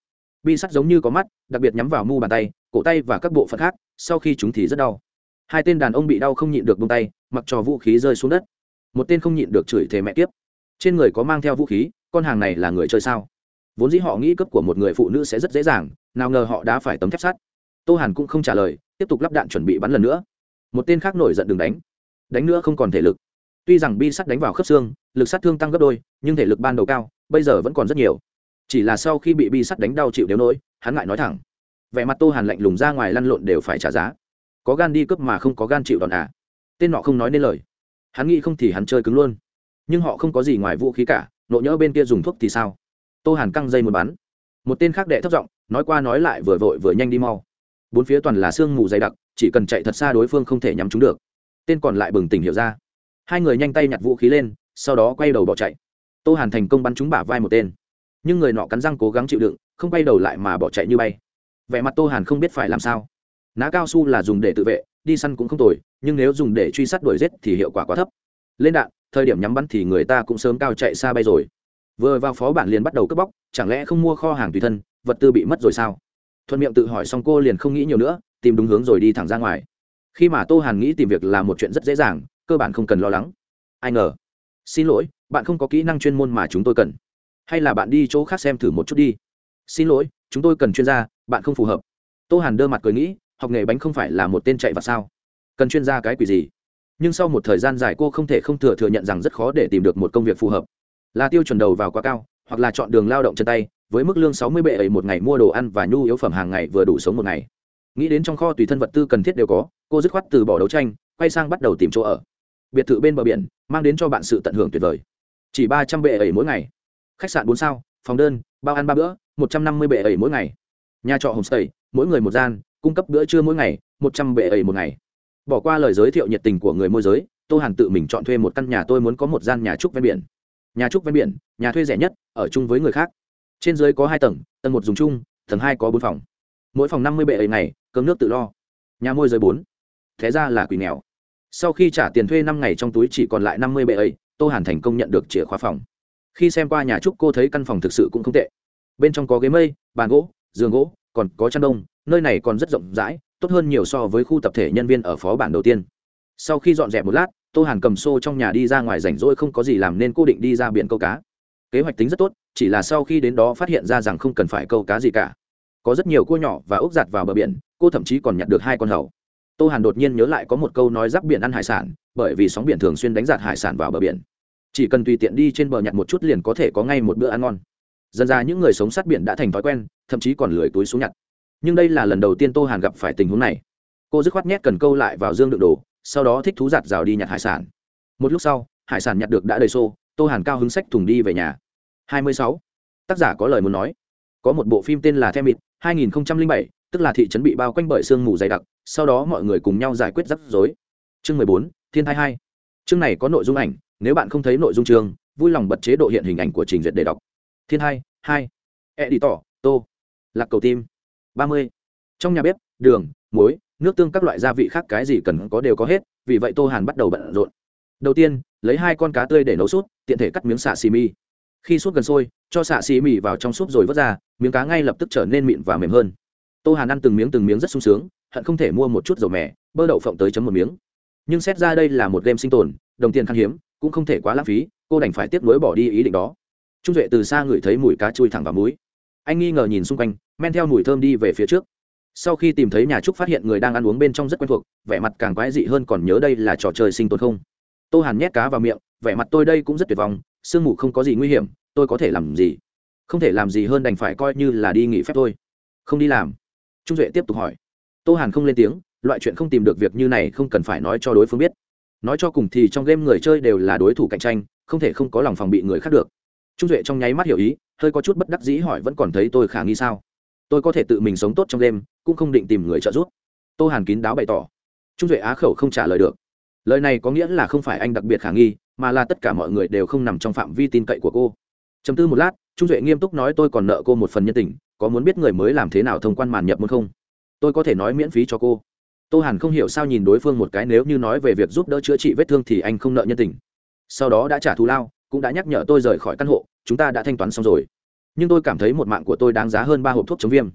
bi sắt giống như có mắt, đặc biệt nhắm vào mu bàn tay, cổ tay và các bộ phận khác, sau khi chúng thì rất đau. Hai tên đàn ông bị đau không nhịn được bông tay, mặc cho vũ khí rơi xuống đất. Một tên không nhịn được chửi thề mẹ tiếp trên người có mang theo vũ khí, con hàng này là người chơi sao? Vốn dĩ họ nghĩ cấp của một người phụ nữ sẽ rất dễ dàng, nào ngờ họ đã phải tấm thép sắt. Tô hàn cũng không trả lời, tiếp tục lắp đạn chuẩn bị bắn lần nữa. Một tên khác nổi giận đừng đánh. Đánh nữa không còn thể lực. Tuy rằng bi sắt đánh vào khớp xương, lực sát thương tăng gấp đôi, nhưng thể lực ban đầu cao, bây giờ vẫn còn rất nhiều chỉ là sau khi bị bi sắt đánh đau chịu đéo nỗi, hắn ngại nói thẳng. Vẻ mặt tô hàn lạnh lùng ra ngoài lăn lộn đều phải trả giá. Có gan đi cướp mà không có gan chịu đòn à? Tên nọ không nói nên lời. Hắn nghĩ không thì hắn chơi cứng luôn. Nhưng họ không có gì ngoài vũ khí cả, nộ nhỡ bên kia dùng thuốc thì sao? Tô hàn căng dây một bắn. Một tên khác đệ thấp giọng, nói qua nói lại vừa vội vừa nhanh đi mau. Bốn phía toàn là sương mù dày đặc, chỉ cần chạy thật xa đối phương không thể nhắm chúng được. Tên còn lại bừng tỉnh hiểu ra. Hai người nhanh tay nhặt vũ khí lên, sau đó quay đầu bỏ chạy. Tô hàn thành công bắn trúng bả vai một tên nhưng người nọ cắn răng cố gắng chịu đựng, không bay đầu lại mà bỏ chạy như bay. Vẻ mặt tô hàn không biết phải làm sao. Ná cao su là dùng để tự vệ, đi săn cũng không tồi, nhưng nếu dùng để truy sát đuổi giết thì hiệu quả quá thấp. Lên đạn, thời điểm nhắm bắn thì người ta cũng sớm cao chạy xa bay rồi. Vừa vào phó bản liền bắt đầu cướp bóc, chẳng lẽ không mua kho hàng tùy thân, vật tư bị mất rồi sao? Thuận miệng tự hỏi xong cô liền không nghĩ nhiều nữa, tìm đúng hướng rồi đi thẳng ra ngoài. Khi mà tô hàn nghĩ tìm việc là một chuyện rất dễ dàng, cơ bản không cần lo lắng. Ai ngờ. Xin lỗi, bạn không có kỹ năng chuyên môn mà chúng tôi cần hay là bạn đi chỗ khác xem thử một chút đi. Xin lỗi, chúng tôi cần chuyên gia, bạn không phù hợp. Tô hàn đơ mặt cười nghĩ, học nghề bánh không phải là một tên chạy và sao? Cần chuyên gia cái quỷ gì? Nhưng sau một thời gian dài cô không thể không thừa thừa nhận rằng rất khó để tìm được một công việc phù hợp. Là tiêu chuẩn đầu vào quá cao, hoặc là chọn đường lao động chân tay, với mức lương sáu mươi bệ ấy một ngày mua đồ ăn và nhu yếu phẩm hàng ngày vừa đủ sống một ngày. Nghĩ đến trong kho tùy thân vật tư cần thiết đều có, cô dứt khoát từ bỏ đấu tranh, quay sang bắt đầu tìm chỗ ở. Biệt thự bên bờ biển, mang đến cho bạn sự tận hưởng tuyệt vời. Chỉ ba trăm bệ ấy mỗi ngày khách sạn bốn sao, phòng đơn, bao ăn ba bữa, một trăm năm mươi bệ ẩy mỗi ngày. Nhà trọ homestay, mỗi người một gian, cung cấp bữa trưa mỗi ngày, một trăm bệ ẩy một ngày. Bỏ qua lời giới thiệu nhiệt tình của người môi giới, tô hàn tự mình chọn thuê một căn nhà tôi muốn có một gian nhà trúc ven biển. Nhà trúc ven biển, nhà thuê rẻ nhất, ở chung với người khác. Trên dưới có hai tầng tầng một dùng chung, tầng hai có bốn phòng. Mỗi phòng năm mươi bệ ấy ngày, cơm nước tự lo. Nhà môi giới bốn. Thế ra là quỷ nghèo. Sau khi trả tiền thuê năm ngày trong túi chỉ còn lại năm mươi bệ ấy, tô hàn thành công nhận được chìa khóa phòng khi xem qua nhà trúc cô thấy căn phòng thực sự cũng không tệ. Bên trong có ghế mây, bàn gỗ, giường gỗ, còn có chăn đông, nơi này còn rất rộng rãi, tốt hơn nhiều so với khu tập thể nhân viên ở phó bản đầu tiên. Sau khi dọn dẹp một lát, tô hàn cầm xô trong nhà đi ra ngoài rảnh rỗi không có gì làm nên cô định đi ra biển câu cá. Kế hoạch tính rất tốt, chỉ là sau khi đến đó phát hiện ra rằng không cần phải câu cá gì cả. Có rất nhiều cua nhỏ và ốc giặt vào bờ biển, cô thậm chí còn nhặt được hai con hầu. Tô hàn đột nhiên nhớ lại có một câu nói rắc biển ăn hải sản, bởi vì sóng biển thường xuyên đánh giạt hải sản vào bờ biển chỉ cần tùy tiện đi trên bờ nhặt một chút liền có thể có ngay một bữa ăn ngon. Dần ra những người sống sát biển đã thành thói quen thậm chí còn lười túi xuống nhặt. Nhưng đây là lần đầu tiên tô hàn gặp phải tình huống này. Cô dứt khoát nhét cần câu lại vào dương đựng đồ sau đó thích thú giặt rào đi nhặt hải sản. Một lúc sau hải sản nhặt được đã đầy xô tô hàn cao hứng sách thùng đi về nhà. 26. tác giả có lời muốn nói. Có một bộ phim tên là The mịt 2007, tức là thị trấn bị bao quanh bởi sương mù dày đặc sau đó mọi người cùng nhau giải quyết rắc rối. Chương 14, thiên thai hai. Chương này có nội dung ảnh nếu bạn không thấy nội dung chương, vui lòng bật chế độ hiện hình ảnh của trình duyệt để đọc. Thiên hai hai. E đi tỏ tô. Lạc cầu tim. Ba mươi. Trong nhà bếp, đường, muối, nước tương các loại gia vị khác cái gì cần có đều có hết, vì vậy tô hàn bắt đầu bận rộn. Đầu tiên, lấy hai con cá tươi để nấu súp, tiện thể cắt miếng xạ xì mi khi súp gần sôi, cho xạ xì mi vào trong súp rồi vớt ra, miếng cá ngay lập tức trở nên mịn và mềm hơn. Tô hàn ăn từng miếng từng miếng rất sung sướng, hận không thể mua một chút dầu mè, bơ đậu phộng tới chấm một miếng. Nhưng xét ra đây là một game sinh tồn, đồng tiền khan hiếm cũng không thể quá lãng phí, cô đành phải tiếp nối bỏ đi ý định đó. Trung duệ từ xa ngửi thấy mùi cá chui thẳng vào múi anh nghi ngờ nhìn xung quanh, men theo mùi thơm đi về phía trước. Sau khi tìm thấy nhà trúc phát hiện người đang ăn uống bên trong rất quen thuộc, vẻ mặt càng quái dị hơn còn nhớ đây là trò chơi sinh tồn không? Tô hàn nhét cá vào miệng, vẻ mặt tôi đây cũng rất tuyệt vọng, sương mù không có gì nguy hiểm, tôi có thể làm gì? Không thể làm gì hơn đành phải coi như là đi nghỉ phép thôi. Không đi làm. Trung duệ tiếp tục hỏi. Tô hàn không lên tiếng, loại chuyện không tìm được việc như này không cần phải nói cho đối phương biết nói cho cùng thì trong game người chơi đều là đối thủ cạnh tranh, không thể không có lòng phòng bị người khác được. Trung duệ trong nháy mắt hiểu ý, hơi có chút bất đắc dĩ hỏi vẫn còn thấy tôi khả nghi sao? Tôi có thể tự mình sống tốt trong game, cũng không định tìm người trợ giúp. Tô hàn kín đáo bày tỏ. Trung duệ á khẩu không trả lời được. Lời này có nghĩa là không phải anh đặc biệt khả nghi, mà là tất cả mọi người đều không nằm trong phạm vi tin cậy của cô. Chấm tư một lát, trung duệ nghiêm túc nói tôi còn nợ cô một phần nhân tình, có muốn biết người mới làm thế nào thông quan màn nhập môn không? Tôi có thể nói miễn phí cho cô tô hàn không hiểu sao nhìn đối phương một cái nếu như nói về việc giúp đỡ chữa trị vết thương thì anh không nợ nhân tình. Sau đó đã trả thù lao, cũng đã nhắc nhở tôi rời khỏi căn hộ, chúng ta đã thanh toán xong rồi. Nhưng tôi cảm thấy một mạng của tôi đáng giá hơn ba hộp thuốc chống viêm.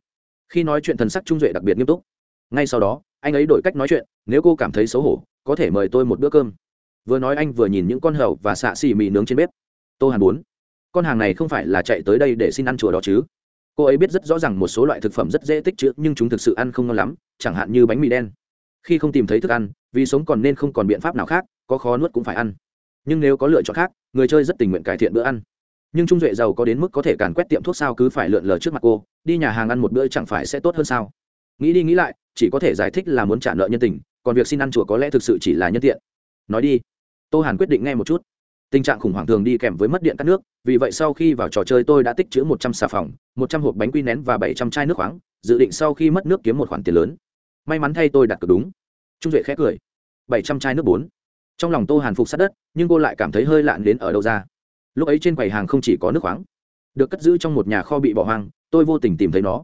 Khi nói chuyện thần sắc trung duệ đặc biệt nghiêm túc. Ngay sau đó, anh ấy đổi cách nói chuyện, nếu cô cảm thấy xấu hổ, có thể mời tôi một bữa cơm. Vừa nói anh vừa nhìn những con hầu và xạ xì mì nướng trên bếp. Tô hàn bốn con hàng này không phải là chạy tới đây để xin ăn chùa đó chứ? Cô ấy biết rất rõ ràng một số loại thực phẩm rất dễ tích trữ, nhưng chúng thực sự ăn không ngon lắm, chẳng hạn như bánh mì đen khi không tìm thấy thức ăn, vì sống còn nên không còn biện pháp nào khác, có khó nuốt cũng phải ăn. Nhưng nếu có lựa chọn khác, người chơi rất tình nguyện cải thiện bữa ăn. Nhưng trung duệ giàu có đến mức có thể càn quét tiệm thuốc sao cứ phải lượn lờ trước mặt cô, đi nhà hàng ăn một bữa chẳng phải sẽ tốt hơn sao? Nghĩ đi nghĩ lại, chỉ có thể giải thích là muốn trả nợ nhân tình, còn việc xin ăn chùa có lẽ thực sự chỉ là nhân tiện. Nói đi. Tô hàn quyết định nghe một chút. Tình trạng khủng hoảng thường đi kèm với mất điện cắt nước, vì vậy sau khi vào trò chơi tôi đã tích chữ một trăm xà phòng, một trăm hộp bánh quy nén và bảy trăm chai nước khoáng, dự định sau khi mất nước kiếm một khoản tiền lớn may mắn thay tôi đặt cược đúng. Trung duệ khẽ cười. Bảy trăm chai nước bốn. Trong lòng tô hàn phục sát đất, nhưng cô lại cảm thấy hơi lạn đến ở đâu ra. Lúc ấy trên quầy hàng không chỉ có nước khoáng. Được cất giữ trong một nhà kho bị bỏ hoang, tôi vô tình tìm thấy nó.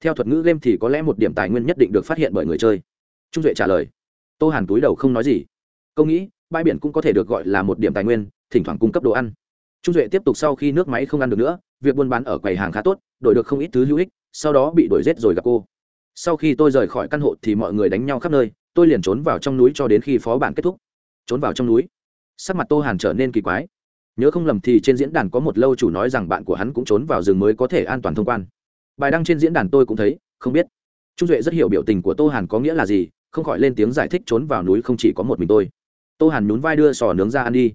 Theo thuật ngữ game thì có lẽ một điểm tài nguyên nhất định được phát hiện bởi người chơi. Trung duệ trả lời. Tô hàn túi đầu không nói gì. Câu nghĩ, bãi biển cũng có thể được gọi là một điểm tài nguyên, thỉnh thoảng cung cấp đồ ăn. Trung duệ tiếp tục sau khi nước máy không ăn được nữa, việc buôn bán ở quầy hàng khá tốt, đổi được không ít thứ hữu ích, sau đó bị đuổi rét rồi gặp cô sau khi tôi rời khỏi căn hộ thì mọi người đánh nhau khắp nơi, tôi liền trốn vào trong núi cho đến khi phó bản kết thúc. Trốn vào trong núi. Sắc mặt tô hàn trở nên kỳ quái. Nhớ không lầm thì trên diễn đàn có một lâu chủ nói rằng bạn của hắn cũng trốn vào rừng mới có thể an toàn thông quan. Bài đăng trên diễn đàn tôi cũng thấy, không biết. Trung duệ rất hiểu biểu tình của tô hàn có nghĩa là gì, không khỏi lên tiếng giải thích trốn vào núi không chỉ có một mình tôi. Tô hàn nhún vai đưa sò nướng ra ăn đi.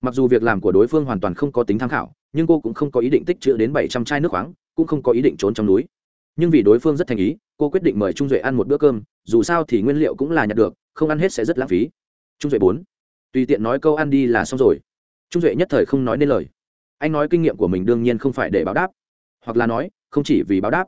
Mặc dù việc làm của đối phương hoàn toàn không có tính tham khảo, nhưng cô cũng không có ý định tích chữ đến bảy trăm chai nước khoáng, cũng không có ý định trốn trong núi nhưng vì đối phương rất thành ý, cô quyết định mời trung duệ ăn một bữa cơm, dù sao thì nguyên liệu cũng là nhặt được, không ăn hết sẽ rất lãng phí. Trung duệ bốn. Tùy tiện nói câu ăn đi là xong rồi. Trung duệ nhất thời không nói nên lời. Anh nói kinh nghiệm của mình đương nhiên không phải để báo đáp, hoặc là nói, không chỉ vì báo đáp.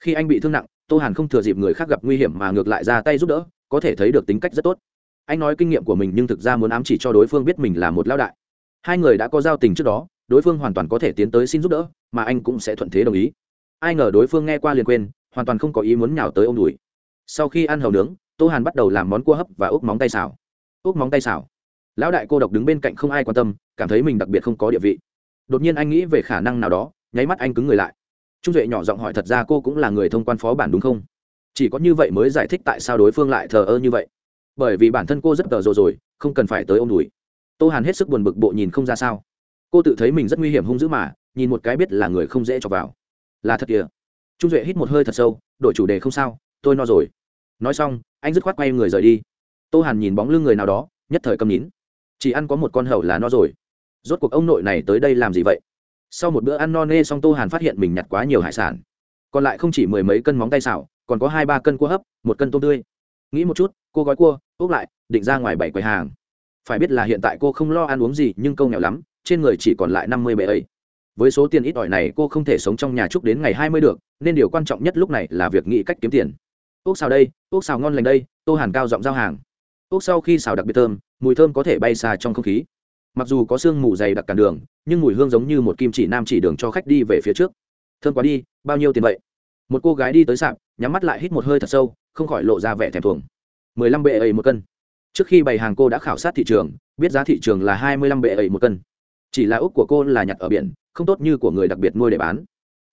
Khi anh bị thương nặng, tô hàn không thừa dịp người khác gặp nguy hiểm mà ngược lại ra tay giúp đỡ, có thể thấy được tính cách rất tốt. Anh nói kinh nghiệm của mình nhưng thực ra muốn ám chỉ cho đối phương biết mình là một lao đại. Hai người đã có giao tình trước đó, đối phương hoàn toàn có thể tiến tới xin giúp đỡ, mà anh cũng sẽ thuận thế đồng ý ai ngờ đối phương nghe qua liền quên, hoàn toàn không có ý muốn nhào tới ô m đùi. Sau khi ăn hầu nướng, tô hàn bắt đầu làm món cua hấp và úp móng tay xào. Úp móng tay xào. Lão đại cô độc đứng bên cạnh không ai quan tâm, cảm thấy mình đặc biệt không có địa vị. Đột nhiên anh nghĩ về khả năng nào đó, nháy mắt anh cứng người lại. Trung duệ nhỏ giọng hỏi thật ra cô cũng là người thông quan phó bản đúng không? Chỉ có như vậy mới giải thích tại sao đối phương lại thờ ơ như vậy. Bởi vì bản thân cô rất tờ rồi rồi, không cần phải tới ô m đùi. Tô hàn hết sức buồn bực bộ nhìn không ra sao. Cô tự thấy mình rất nguy hiểm hung dữ mà, nhìn một cái biết là người không dễ cho vào là thật kìa. Trung duệ hít một hơi thật sâu, đổi chủ đề không sao, tôi no rồi. Nói xong, anh dứt khoát quay người rời đi. Tô hàn nhìn bóng lưng người nào đó, nhất thời cầm nín. Chỉ ăn có một con hầu là no rồi. Rốt cuộc ông nội này tới đây làm gì vậy? Sau một bữa ăn no nê xong tô hàn phát hiện mình nhặt quá nhiều hải sản. Còn lại không chỉ mười mấy cân móng tay xào, còn có hai ba cân cua hấp, một cân tôm tươi. Nghĩ một chút, cô gói cua, úp lại, định ra ngoài bảy quầy hàng. Phải biết là hiện tại cô không lo ăn uống gì, nhưng câu nghèo lắm, trên người chỉ còn lại năm mươi bệ ấy với số tiền ít ỏi này cô không thể sống trong nhà trúc đến ngày hai mươi được, nên điều quan trọng nhất lúc này là việc nghĩ cách kiếm tiền. Ốc xào đây ốc xào ngon lành đây, tô hàn cao giọng giao hàng. Ốc sau khi xào đặc biệt thơm, mùi thơm có thể bay xa trong không khí. Mặc dù có sương mù dày đặc cản đường, nhưng mùi hương giống như một kim chỉ nam chỉ đường cho khách đi về phía trước. Thơm quá đi, bao nhiêu tiền vậy? Một cô gái đi tới sạp, nhắm mắt lại hít một hơi thật sâu, không khỏi lộ ra vẻ thèm thuồng. mười lăm bệ ấy một cân. Trước khi bày hàng cô đã khảo sát thị trường, biết giá thị trường là hai mươi lăm bệ ấy một cân chỉ là ốc của cô là nhặt ở biển, không tốt như của người đặc biệt nuôi để bán.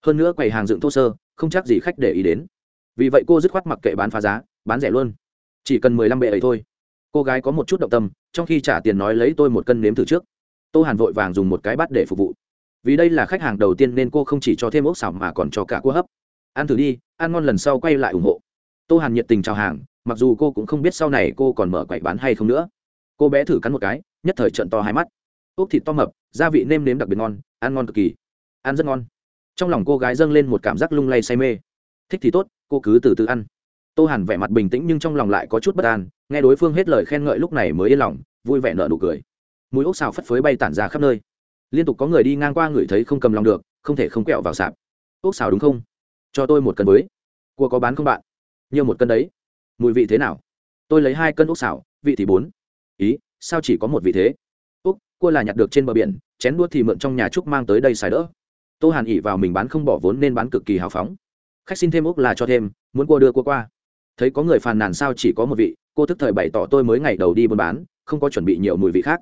Hơn nữa quầy hàng dựng thô sơ, không chắc gì khách để ý đến. Vì vậy cô dứt khoát mặc kệ bán phá giá, bán rẻ luôn. Chỉ cần mười lăm bệ ấy thôi. Cô gái có một chút động tâm, trong khi trả tiền nói lấy tôi một cân nếm thử trước. Tô hàn vội vàng dùng một cái bát để phục vụ. Vì đây là khách hàng đầu tiên nên cô không chỉ cho thêm ốc xào mà còn cho cả cua hấp. Ăn thử đi, ăn ngon lần sau quay lại ủng hộ. Tô hàn nhiệt tình chào hàng, mặc dù cô cũng không biết sau này cô còn mở quậy bán hay không nữa. Cô bé thử cắn một cái, nhất thời trận to hai mắt ốc thịt to mập, gia vị nêm nếm đặc biệt ngon, ăn ngon cực kỳ. Ăn rất ngon. Trong lòng cô gái dâng lên một cảm giác lung lay say mê. Thích thì tốt, cô cứ từ từ ăn. Tô hàn vẻ mặt bình tĩnh nhưng trong lòng lại có chút bất an, nghe đối phương hết lời khen ngợi lúc này mới yên lòng, vui vẻ nợ nụ cười. Mùi ốc xào phất phới bay tản ra khắp nơi. Liên tục có người đi ngang qua người thấy không cầm lòng được, không thể không quẹo vào sạp. Ốc xào đúng không? Cho tôi một cân với. Cua có bán không bạn? Nhiều một cân đấy. Mùi vị thế nào? Tôi lấy hai cân ốc xào, vị thì bốn. Ý, sao chỉ có một vị thế? Úc, cua là nhặt được trên bờ biển, chén đua thì mượn trong nhà trúc mang tới đây xài đỡ. Tô hàn ỉ vào mình bán không bỏ vốn nên bán cực kỳ hào phóng. Khách xin thêm úc là cho thêm, muốn cua đưa cua qua. Thấy có người phàn nàn sao chỉ có một vị, cô thức thời bày tỏ tôi mới ngày đầu đi buôn bán, không có chuẩn bị nhiều mùi vị khác.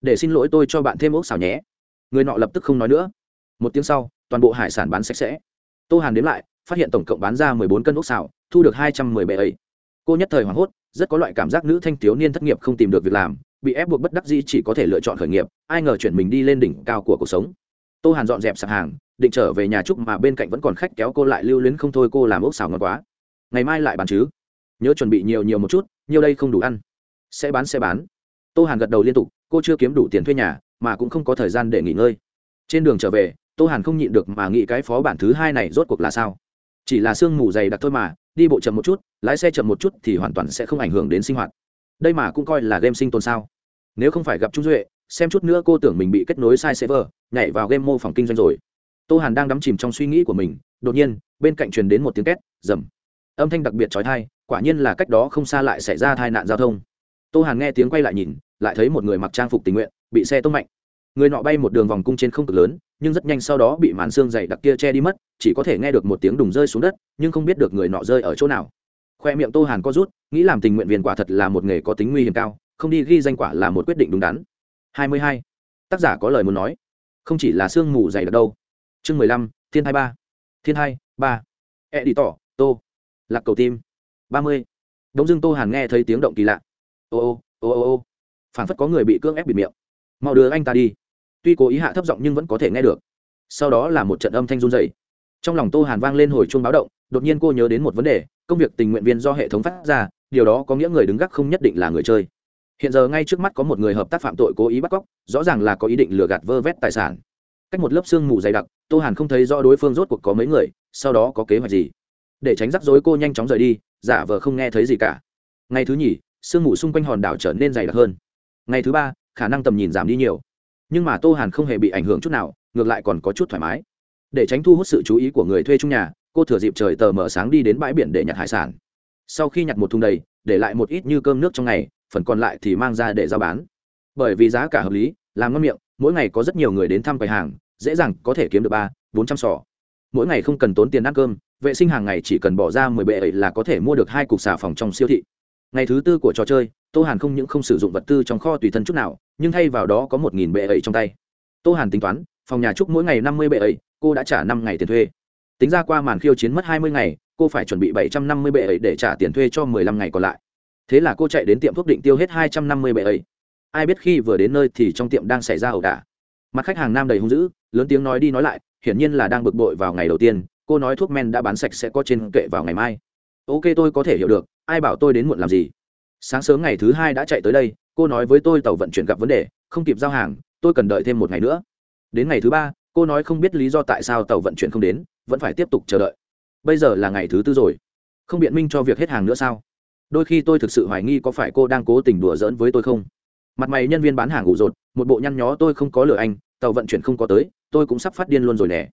Để xin lỗi tôi cho bạn thêm ốc xào nhé. Người nọ lập tức không nói nữa. Một tiếng sau, toàn bộ hải sản bán sạch sẽ. Tô hàn đếm lại, phát hiện tổng cộng bán ra mười bốn cân ốc xào, thu được hai trăm mười bệ ấy. Cô nhất thời hoảng hốt, rất có loại cảm giác nữ thanh thiếu niên thất nghiệp không tìm được việc làm bị ép buộc bất đắc dĩ chỉ có thể lựa chọn khởi nghiệp, ai ngờ chuyển mình đi lên đỉnh cao của cuộc sống. Tô hàn dọn dẹp sạp hàng, định trở về nhà trúc mà bên cạnh vẫn còn khách kéo cô lại lưu luyến không thôi cô làm ốc xào ngon quá. Ngày mai lại bán chứ? Nhớ chuẩn bị nhiều nhiều một chút, nhiều đây không đủ ăn. Sẽ bán sẽ bán. Tô hàn gật đầu liên tục, cô chưa kiếm đủ tiền thuê nhà, mà cũng không có thời gian để nghỉ ngơi. Trên đường trở về, tô hàn không nhịn được mà nghĩ cái phó bản thứ hai này rốt cuộc là sao? Chỉ là sương mù dày đặc thôi mà, đi bộ chậm một chút, lái xe chậm một chút thì hoàn toàn sẽ không ảnh hưởng đến sinh hoạt. Đây mà cũng coi là game sinh tồn sao nếu không phải gặp trung duệ, xem chút nữa cô tưởng mình bị kết nối sai server, nhảy vào game mô phỏng kinh doanh rồi. Tô hàn đang đắm chìm trong suy nghĩ của mình, đột nhiên, bên cạnh truyền đến một tiếng két, rầm. Âm thanh đặc biệt trói thai quả nhiên là cách đó không xa lại xảy ra tai nạn giao thông. Tô hàn nghe tiếng quay lại nhìn, lại thấy một người mặc trang phục tình nguyện, bị xe tông mạnh. Người nọ bay một đường vòng cung trên không cực lớn, nhưng rất nhanh sau đó bị màn xương dày đặc kia che đi mất, chỉ có thể nghe được một tiếng đùng rơi xuống đất, nhưng không biết được người nọ rơi ở chỗ nào. Khoe miệng tô hàn có rút, nghĩ làm tình nguyện viên quả thật là một nghề có tính nguy hiểm cao không đi ghi danh quả là một quyết định đúng đắn. 22. tác giả có lời muốn nói. Không chỉ là sương mù dày đặc đâu. Chương 15, thiên hai ba. Thiên hai ba. E đi tỏ tô. Lạc cầu tim. 30. đống dương tô hàn nghe thấy tiếng động kỳ lạ. Ô ô ô ô ô phản phất có người bị cưỡng ép bịt miệng. Mau đưa anh ta đi. Tuy cố ý hạ thấp giọng nhưng vẫn có thể nghe được. Sau đó là một trận âm thanh run dày trong lòng tô hàn vang lên hồi chuông báo động đột nhiên cô nhớ đến một vấn đề công việc tình nguyện viên do hệ thống phát ra điều đó có nghĩa người đứng gác không nhất định là người chơi hiện giờ ngay trước mắt có một người hợp tác phạm tội cố ý bắt cóc, rõ ràng là có ý định lừa gạt vơ vét tài sản. Cách một lớp xương mù dày đặc, tô hàn không thấy rõ đối phương rốt cuộc có mấy người, sau đó có kế hoạch gì. Để tránh rắc rối, cô nhanh chóng rời đi, giả vờ không nghe thấy gì cả. Ngày thứ nhì sương mù xung quanh hòn đảo trở nên dày đặc hơn. Ngày thứ ba, khả năng tầm nhìn giảm đi nhiều. Nhưng mà tô hàn không hề bị ảnh hưởng chút nào, ngược lại còn có chút thoải mái. Để tránh thu hút sự chú ý của người thuê chung nhà, cô thừa dịp trời tờ mờ sáng đi đến bãi biển để nhặt hải sản. Sau khi nhặt một thùng đầy, để lại một ít như cơm nước trong ngày phần còn lại thì mang ra để giao bán. Bởi vì giá cả hợp lý, làm ngon miệng, mỗi ngày có rất nhiều người đến thăm quầy hàng, dễ dàng có thể kiếm được ba, bốn trăm sò mỗi ngày không cần tốn tiền ăn cơm, vệ sinh hàng ngày chỉ cần bỏ ra mười bệ ấy là có thể mua được hai cục xà phòng trong siêu thị. Ngày thứ tư của trò chơi, tô hàn không những không sử dụng vật tư trong kho tùy thân chút nào, nhưng thay vào đó có một nghìn bệ ấy trong tay. Tô hàn tính toán, phòng nhà trúc mỗi ngày năm mươi bệ ấy, cô đã trả năm ngày tiền thuê. Tính ra qua màn khiêu chiến mất hai mươi ngày, cô phải chuẩn bị bảy trăm năm mươi bệ ấy để trả tiền thuê cho mười lăm ngày còn lại thế là cô chạy đến tiệm thuốc định tiêu hết hai trăm năm mươi bệ ấy. Ai biết khi vừa đến nơi thì trong tiệm đang xảy ra ẩu đả. Mặt khách hàng nam đầy hung dữ, lớn tiếng nói đi nói lại, hiển nhiên là đang bực bội vào ngày đầu tiên, cô nói thuốc men đã bán sạch sẽ có trên kệ vào ngày mai. Ok, tôi có thể hiểu được, ai bảo tôi đến muộn làm gì? Sáng sớm ngày thứ hai đã chạy tới đây, cô nói với tôi tàu vận chuyển gặp vấn đề, không kịp giao hàng, tôi cần đợi thêm một ngày nữa. Đến ngày thứ ba, cô nói không biết lý do tại sao tàu vận chuyển không đến, vẫn phải tiếp tục chờ đợi. Bây giờ là ngày thứ tư rồi. Không biện minh cho việc hết hàng nữa sao? Đôi khi tôi thực sự hoài nghi có phải cô đang cố tình đùa giỡn với tôi không? Mặt mày nhân viên bán hàng ủ rột, một bộ nhăn nhó tôi không có lừa anh, tàu vận chuyển không có tới, tôi cũng sắp phát điên luôn rồi nè.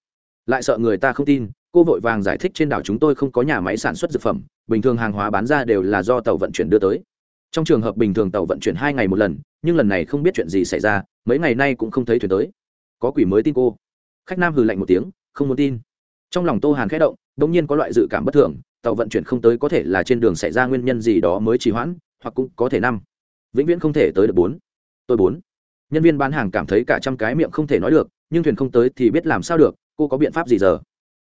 Lại sợ người ta không tin, cô vội vàng giải thích trên đảo chúng tôi không có nhà máy sản xuất dược phẩm, bình thường hàng hóa bán ra đều là do tàu vận chuyển đưa tới. Trong trường hợp bình thường tàu vận chuyển hai ngày một lần, nhưng lần này không biết chuyện gì xảy ra, mấy ngày nay cũng không thấy thuyền tới. Có quỷ mới tin cô. Khách nam hừ lạnh một tiếng, không muốn tin. Trong lòng tô hàn khẽ động đ ỗ n g nhiên có loại dự cảm bất thường tàu vận chuyển không tới có thể là trên đường xảy ra nguyên nhân gì đó mới trì hoãn, hoặc cũng có thể năm. Vĩnh viễn không thể tới được bốn. Tôi bốn. Nhân viên bán hàng cảm thấy cả trăm cái miệng không thể nói được, nhưng thuyền không tới thì biết làm sao được, cô có biện pháp gì giờ?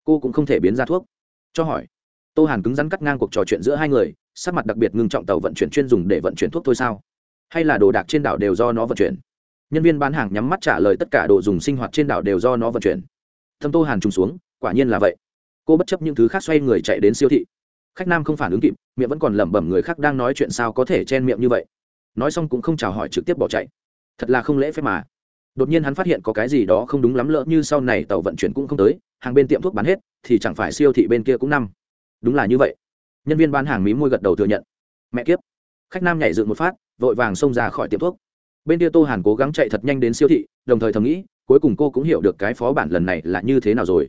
Cô cũng không thể biến ra thuốc. Cho hỏi. Tô hàn cứng rắn cắt ngang cuộc trò chuyện giữa hai người, sắc mặt đặc biệt ngưng trọng tàu vận chuyển chuyên dùng để vận chuyển thuốc thôi sao? Hay là đồ đạc trên đảo đều do nó vận chuyển? Nhân viên bán hàng nhắm mắt trả lời tất cả đồ dùng sinh hoạt trên đảo đều do nó vận chuyển. Thâm tô hàn trùng xuống, quả nhiên là vậy cô bất chấp những thứ khác xoay người chạy đến siêu thị. Khách nam không phản ứng kịp, miệng vẫn còn lẩm bẩm người khác đang nói chuyện sao có thể chen miệng như vậy. Nói xong cũng không chào hỏi trực tiếp bỏ chạy. Thật là không lễ phép mà. Đột nhiên hắn phát hiện có cái gì đó không đúng lắm lỡ như sau này tàu vận chuyển cũng không tới, hàng bên tiệm thuốc bán hết, thì chẳng phải siêu thị bên kia cũng năm đúng là như vậy. Nhân viên bán hàng mí môi gật đầu thừa nhận. Mẹ kiếp. Khách nam nhảy dựng một phát, vội vàng xông ra khỏi tiệm thuốc. Bên kia tô hàn cố gắng chạy thật nhanh đến siêu thị, đồng thời thầm nghĩ, cuối cùng cô cũng hiểu được cái phó bản lần này là như thế nào rồi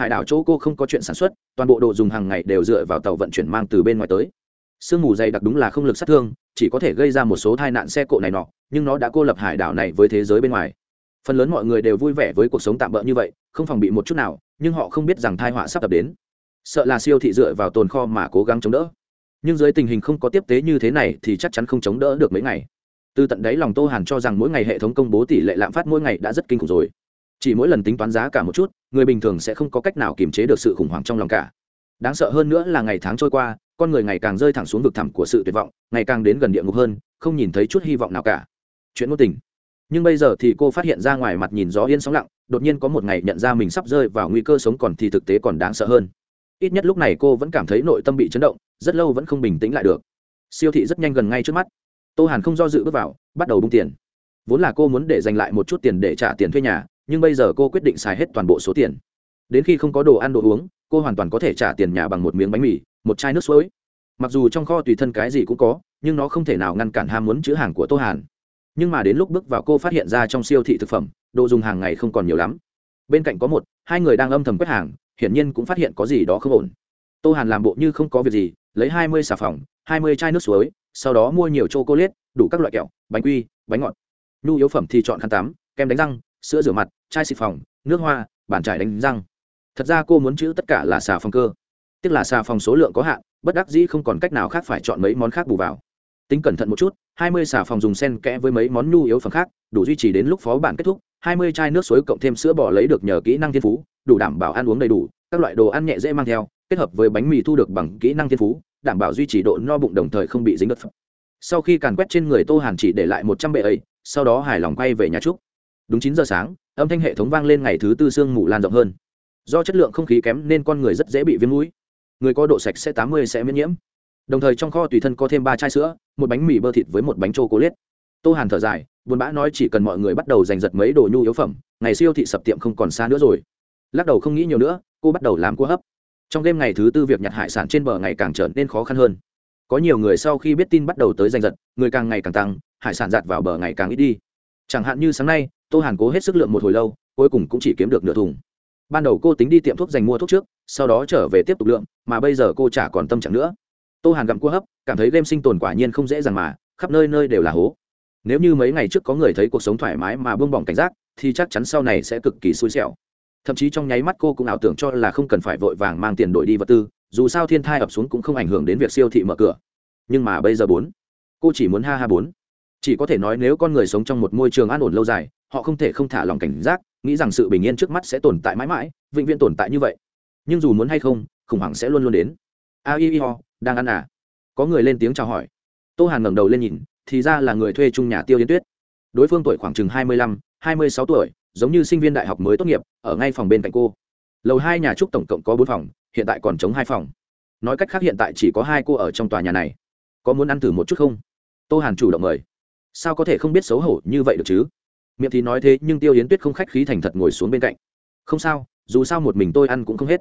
hải đảo chỗ cô không có chuyện sản xuất, toàn bộ đồ dùng hàng ngày đều dựa vào tàu vận chuyển mang từ bên ngoài tới. Sương mù dày đặc đúng là không lực sát thương, chỉ có thể gây ra một số tai nạn xe cộ này nọ, nhưng nó đã cô lập hải đảo này với thế giới bên ngoài. Phần lớn mọi người đều vui vẻ với cuộc sống tạm bỡ như vậy, không phòng bị một chút nào, nhưng họ không biết rằng thai họa sắp tập đến. Sợ là siêu thị dựa vào tồn kho mà cố gắng chống đỡ. Nhưng dưới tình hình không có tiếp tế như thế này thì chắc chắn không chống đỡ được mấy ngày. Từ tận đấy lòng tô hàn cho rằng mỗi ngày hệ thống công bố tỷ lệ lạm phát mỗi ngày đã rất kinh khủng rồi chỉ mỗi lần tính toán giá cả một chút, người bình thường sẽ không có cách nào kiềm chế được sự khủng hoảng trong lòng cả. Đáng sợ hơn nữa là ngày tháng trôi qua, con người ngày càng rơi thẳng xuống vực thẳm của sự tuyệt vọng, ngày càng đến gần địa ngục hơn, không nhìn thấy chút hy vọng nào cả. Chuyện ngôn tình. Nhưng bây giờ thì cô phát hiện ra ngoài mặt nhìn gió yên sóng lặng, đột nhiên có một ngày nhận ra mình sắp rơi vào nguy cơ sống còn thì thực tế còn đáng sợ hơn. Ít nhất lúc này cô vẫn cảm thấy nội tâm bị chấn động, rất lâu vẫn không bình tĩnh lại được. Siêu thị rất nhanh gần ngay trước mắt. Tô hàn không do dự bước vào, bắt đầu bung tiền. Vốn là cô muốn để dành lại một chút tiền để trả tiền thuê nhà nhưng bây giờ cô quyết định xài hết toàn bộ số tiền. Đến khi không có đồ ăn đồ uống, cô hoàn toàn có thể trả tiền nhà bằng một miếng bánh mì, một chai nước suối. Mặc dù trong kho tùy thân cái gì cũng có, nhưng nó không thể nào ngăn cản ham muốn chữ hàng của tô hàn. Nhưng mà đến lúc bước vào cô phát hiện ra trong siêu thị thực phẩm, đồ dùng hàng ngày không còn nhiều lắm. Bên cạnh có một, hai người đang âm thầm quét hàng, hiển nhiên cũng phát hiện có gì đó không ổn. Tô hàn làm bộ như không có việc gì, lấy hai mươi xà phòng, hai mươi chai nước suối, sau đó mua nhiều chocolate, đủ các loại kẹo, bánh quy, bánh ngọt. Nhu yếu phẩm thì chọn khăn tắm, kem đánh răng, sữa rửa mặt chai xịt phòng, nước hoa, bàn trải đánh răng. Thật ra cô muốn chữ tất cả là xà phòng cơ. Tức là xà phòng số lượng có hạn, bất đắc dĩ không còn cách nào khác phải chọn mấy món khác bù vào. Tính cẩn thận một chút, hai mươi xà phòng dùng sen kẽ với mấy món nhu yếu phẩm khác, đủ duy trì đến lúc phó bản kết thúc, hai mươi chai nước suối cộng thêm sữa bò lấy được nhờ kỹ năng thiên phú, đủ đảm bảo ăn uống đầy đủ, các loại đồ ăn nhẹ dễ mang theo, kết hợp với bánh mì thu được bằng kỹ năng thiên phú, đảm bảo duy trì độ no bụng đồng thời không bị dính đất phẩm sau khi càn quét trên người tô hàn chỉ để lại một trăm bệ ấy, sau đó hài lòng quay về nhà trúc đúng chín giờ sáng âm thanh hệ thống vang lên ngày thứ tư sương mù lan rộng hơn. Do chất lượng không khí kém nên con người rất dễ bị viêm mũi. Người có độ sạch sẽ tám mươi sẽ miễn nhiễm. Đồng thời trong kho tùy thân có thêm ba chai sữa, một bánh mì bơ thịt với một bánh chô cố liết tô hàn thở dài, buồn bã nói chỉ cần mọi người bắt đầu giành giật mấy đồ nhu yếu phẩm, ngày siêu thị sập tiệm không còn xa nữa rồi. Lắc đầu không nghĩ nhiều nữa, cô bắt đầu làm cua hấp. Trong đêm ngày thứ tư việc nhặt hải sản trên bờ ngày càng trở nên khó khăn hơn. Có nhiều người sau khi biết tin bắt đầu tới giành giật, người càng ngày càng tăng, hải sản giạt vào bờ ngày càng ít đi. Chẳng hạn như sáng nay tô hàn cố hết sức lượng một hồi lâu, cuối cùng cũng chỉ kiếm được nửa thùng. Ban đầu cô tính đi tiệm thuốc dành mua thuốc trước, sau đó trở về tiếp tục lượng mà bây giờ cô chả còn tâm trạng nữa. Tô hàn gặm cua hấp, cảm thấy game sinh tồn quả nhiên không dễ dàng mà, khắp nơi nơi đều là hố. Nếu như mấy ngày trước có người thấy cuộc sống thoải mái mà buông bỏng cảnh giác, thì chắc chắn sau này sẽ cực kỳ xui xẻo. Thậm chí trong nháy mắt cô cũng ảo tưởng cho là không cần phải vội vàng mang tiền đổi đi vật tư, dù sao thiên thai ập xuống cũng không ảnh hưởng đến việc siêu thị mở cửa. Nhưng mà bây giờ bốn, cô chỉ muốn ha ha bốn. Chỉ có thể nói nếu con người sống trong một môi trường an ổn lâu dài họ không thể không thả lòng cảnh giác, nghĩ rằng sự bình yên trước mắt sẽ tồn tại mãi mãi, vĩnh viễn tồn tại như vậy. Nhưng dù muốn hay không, khủng hoảng sẽ luôn luôn đến. A i ho đang ăn à? Có người lên tiếng chào hỏi. Tô hàn ngẩng đầu lên nhìn, thì ra là người thuê chung nhà tiêu yến tuyết. Đối phương tuổi khoảng chừng hai mươi lăm, hai mươi sáu tuổi, giống như sinh viên đại học mới tốt nghiệp, ở ngay phòng bên cạnh cô. Lầu hai nhà trúc tổng cộng có bốn phòng, hiện tại còn chống hai phòng. Nói cách khác hiện tại chỉ có hai cô ở trong tòa nhà này. Có muốn ăn thử một chút không? Tô hàn chủ động mời. Sao có thể không biết xấu hổ như vậy được chứ? Miệng thì nói thế nhưng tiêu yến tuyết không khách khí thành thật ngồi xuống bên cạnh. Không sao, dù sao một mình tôi ăn cũng không hết.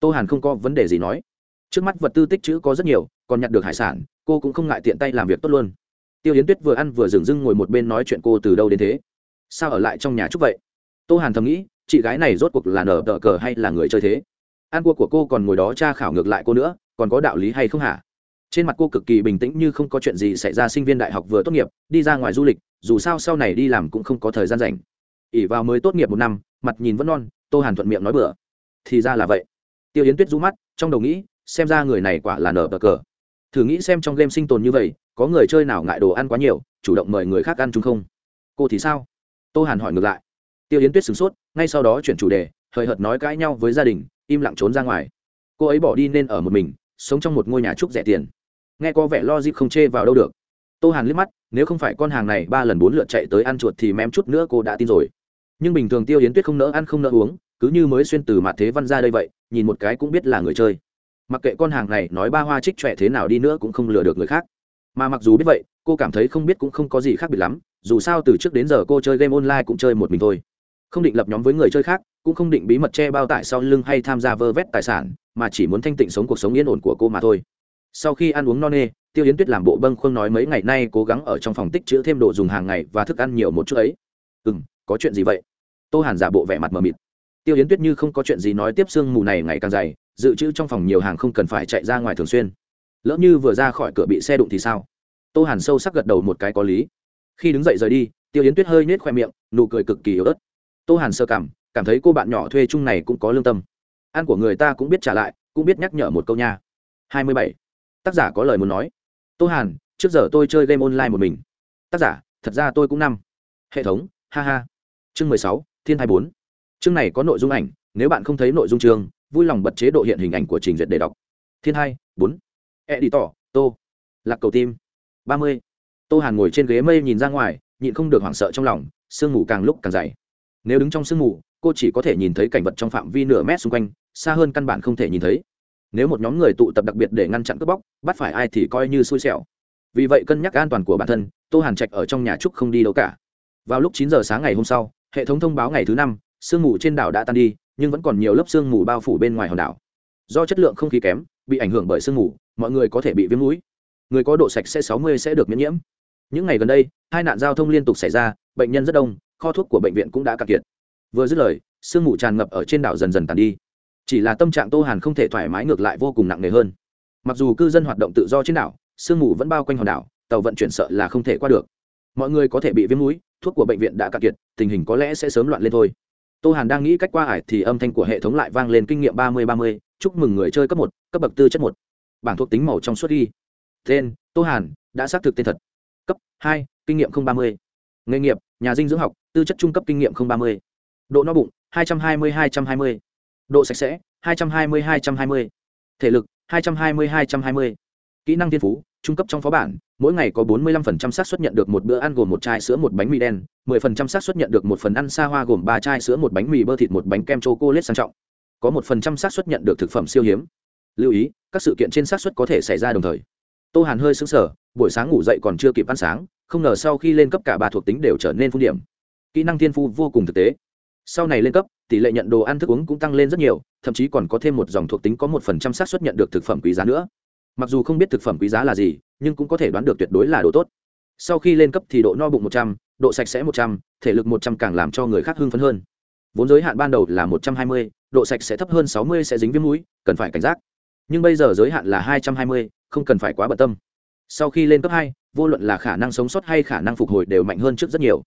Tô hàn không có vấn đề gì nói. Trước mắt vật tư tích chữ có rất nhiều, còn nhặt được hải sản, cô cũng không ngại tiện tay làm việc tốt luôn. Tiêu yến tuyết vừa ăn vừa dừng dưng ngồi một bên nói chuyện cô từ đâu đến thế? Sao ở lại trong nhà chúc vậy? Tô hàn thầm nghĩ, chị gái này rốt cuộc là nở đỡ cờ hay là người chơi thế? Ăn cua của cô còn ngồi đó tra khảo ngược lại cô nữa, còn có đạo lý hay không hả? Trên mặt cô cực kỳ bình tĩnh như không có chuyện gì xảy ra, sinh viên đại học vừa tốt nghiệp, đi ra ngoài du lịch, dù sao sau này đi làm cũng không có thời gian rảnh. Ỉ vào mới tốt nghiệp một năm, mặt nhìn vẫn non, tô hàn thuận miệng nói bừa. Thì ra là vậy. Tiêu yến tuyết rũ mắt, trong đầu nghĩ, xem ra người này quả là nở bờ cờ. Thử nghĩ xem trong game sinh tồn như vậy, có người chơi nào ngại đồ ăn quá nhiều, chủ động mời người khác ăn chung không? Cô thì sao? Tô hàn hỏi ngược lại. Tiêu yến tuyết sửng sốt, ngay sau đó chuyển chủ đề, hời hợt nói cãi nhau với gia đình, im lặng trốn ra ngoài. Cô ấy bỏ đi nên ở một mình, sống trong một ngôi nhà trúc rẻ tiền nghe có vẻ lo dịp không chê vào đâu được. Tô hàn liếc mắt, nếu không phải con hàng này ba lần bốn lượt chạy tới ăn chuột thì mém chút nữa cô đã tin rồi. Nhưng bình thường tiêu yến tuyết không nỡ ăn không nỡ uống, cứ như mới xuyên từ mặt thế văn ra đây vậy, nhìn một cái cũng biết là người chơi. Mặc kệ con hàng này nói ba hoa trích trẻ thế nào đi nữa cũng không lừa được người khác. Mà mặc dù biết vậy, cô cảm thấy không biết cũng không có gì khác biệt lắm, dù sao từ trước đến giờ cô chơi game online cũng chơi một mình thôi. Không định lập nhóm với người chơi khác, cũng không định bí mật che bao tải sau lưng hay tham gia vơ vét tài sản, mà chỉ muốn thanh tịnh sống cuộc sống yên ổn của cô mà thôi sau khi ăn uống no nê, tiêu yến tuyết làm bộ bâng khuâng nói mấy ngày nay cố gắng ở trong phòng tích chữ thêm đồ dùng hàng ngày và thức ăn nhiều một chút ấy. Ừ m có chuyện gì vậy? Tô hàn giả bộ vẻ mặt mờ mịt. Tiêu yến tuyết như không có chuyện gì nói tiếp sương mù này ngày càng dày, dự trữ trong phòng nhiều hàng không cần phải chạy ra ngoài thường xuyên. Lỡ như vừa ra khỏi cửa bị xe đụng thì sao? Tô hàn sâu sắc gật đầu một cái có lý. Khi đứng dậy rời đi, tiêu yến tuyết hơi nết khoe miệng, nụ cười cực kỳ yếu ớt. Tô hàn sơ cảm cảm thấy cô bạn nhỏ thuê chung này cũng có lương tâm. Ăn của người ta cũng biết trả lại, cũng biết nhắc nhở một câu nha. Hai mươi bảy tác giả có lời muốn nói. Tô hàn trước giờ tôi chơi game online một mình. Tác giả thật ra tôi cũng năm. Hệ thống ha ha. Chương mười sáu thiên hai bốn. Chương này có nội dung ảnh nếu bạn không thấy nội dung chương vui lòng bật chế độ hiện hình ảnh của trình duyệt để đọc. Thiên hai bốn. E đi tỏ, tô. Lạc cầu tim ba mươi. Tô hàn ngồi trên ghế mây nhìn ra ngoài nhịn không được hoảng sợ trong lòng sương mù càng lúc càng dày. Nếu đứng trong sương mù cô chỉ có thể nhìn thấy cảnh vật trong phạm vi nửa mét xung quanh xa hơn căn bản không thể nhìn thấy nếu một nhóm người tụ tập đặc biệt để ngăn chặn cướp bóc, bắt phải ai thì coi như xui xẻo. Vì vậy cân nhắc an toàn của bản thân, tô hàn trạch ở trong nhà trúc không đi đâu cả. Vào lúc chín giờ sáng ngày hôm sau, hệ thống thông báo ngày thứ năm, sương mù trên đảo đã tan đi, nhưng vẫn còn nhiều lớp sương mù bao phủ bên ngoài hòn đảo. Do chất lượng không khí kém, bị ảnh hưởng bởi sương mù, mọi người có thể bị viêm mũi. Người có độ sạch sẽ sáu mươi sẽ được miễn nhiễm. Những ngày gần đây, hai nạn giao thông liên tục xảy ra, bệnh nhân rất đông, kho thuốc của bệnh viện cũng đã cạn kiệt. Vừa dứt lời, sương mù tràn ngập ở trên đảo dần dần tàn đi chỉ là tâm trạng tô hàn không thể thoải mái ngược lại vô cùng nặng nề hơn. Mặc dù cư dân hoạt động tự do trên đảo, sương mù vẫn bao quanh hòn đảo, tàu vận chuyển sợ là không thể qua được. Mọi người có thể bị viêm mũi, thuốc của bệnh viện đã cạn kiệt, tình hình có lẽ sẽ sớm loạn lên thôi. Tô hàn đang nghĩ cách qua ải thì âm thanh của hệ thống lại vang lên kinh nghiệm ba mươi ba mươi, chúc mừng người chơi cấp một, cấp bậc tư chất một. Bảng thuộc tính màu trong suốt ghi. Tên, tô hàn, đã xác thực tên thật. Cấp hai, kinh nghiệm ba mươi. Nghề nghiệp, nhà dinh dưỡng học, tư chất trung cấp kinh nghiệm ba mươi. Độ no bụng, hai trăm hai mươi hai trăm hai mươi độ sạch sẽ, hai trăm hai mươi, hai trăm hai mươi. Thể lực, hai trăm hai mươi, hai trăm hai mươi. Kỹ năng thiên phú, trung cấp trong phó bản, mỗi ngày có bốn mươi lăm phần trăm xác suất nhận được một bữa ăn gồm một chai sữa, một bánh mì đen, mười phần trăm xác suất nhận được một phần ăn xa hoa gồm ba chai sữa, một bánh mì bơ thịt, một bánh kem chocolate sang trọng. Có một phần trăm xác suất nhận được thực phẩm siêu hiếm. Lưu ý, các sự kiện trên xác suất có thể xảy ra đồng thời. Tô hàn hơi sững sờ, buổi sáng ngủ dậy còn chưa kịp ăn sáng, không ngờ sau khi lên cấp cả ba thuộc tính đều trở nên phun điểm. Kỹ năng thiên phu vô cùng thực tế sau này lên cấp, tỷ lệ nhận đồ ăn thức uống cũng tăng lên rất nhiều, thậm chí còn có thêm một dòng thuộc tính có một phần trăm xác suất nhận được thực phẩm quý giá nữa. Mặc dù không biết thực phẩm quý giá là gì, nhưng cũng có thể đoán được tuyệt đối là đồ tốt. Sau khi lên cấp thì độ no bụng một trăm, độ sạch sẽ một trăm, thể lực một trăm càng làm cho người khác hưng phấn hơn. Vốn giới hạn ban đầu là một trăm hai mươi, độ sạch sẽ thấp hơn sáu mươi sẽ dính viêm mũi, cần phải cảnh giác. Nhưng bây giờ giới hạn là hai trăm hai mươi, không cần phải quá bận tâm. Sau khi lên cấp hai, vô luận là khả năng sống sót hay khả năng phục hồi đều mạnh hơn trước rất nhiều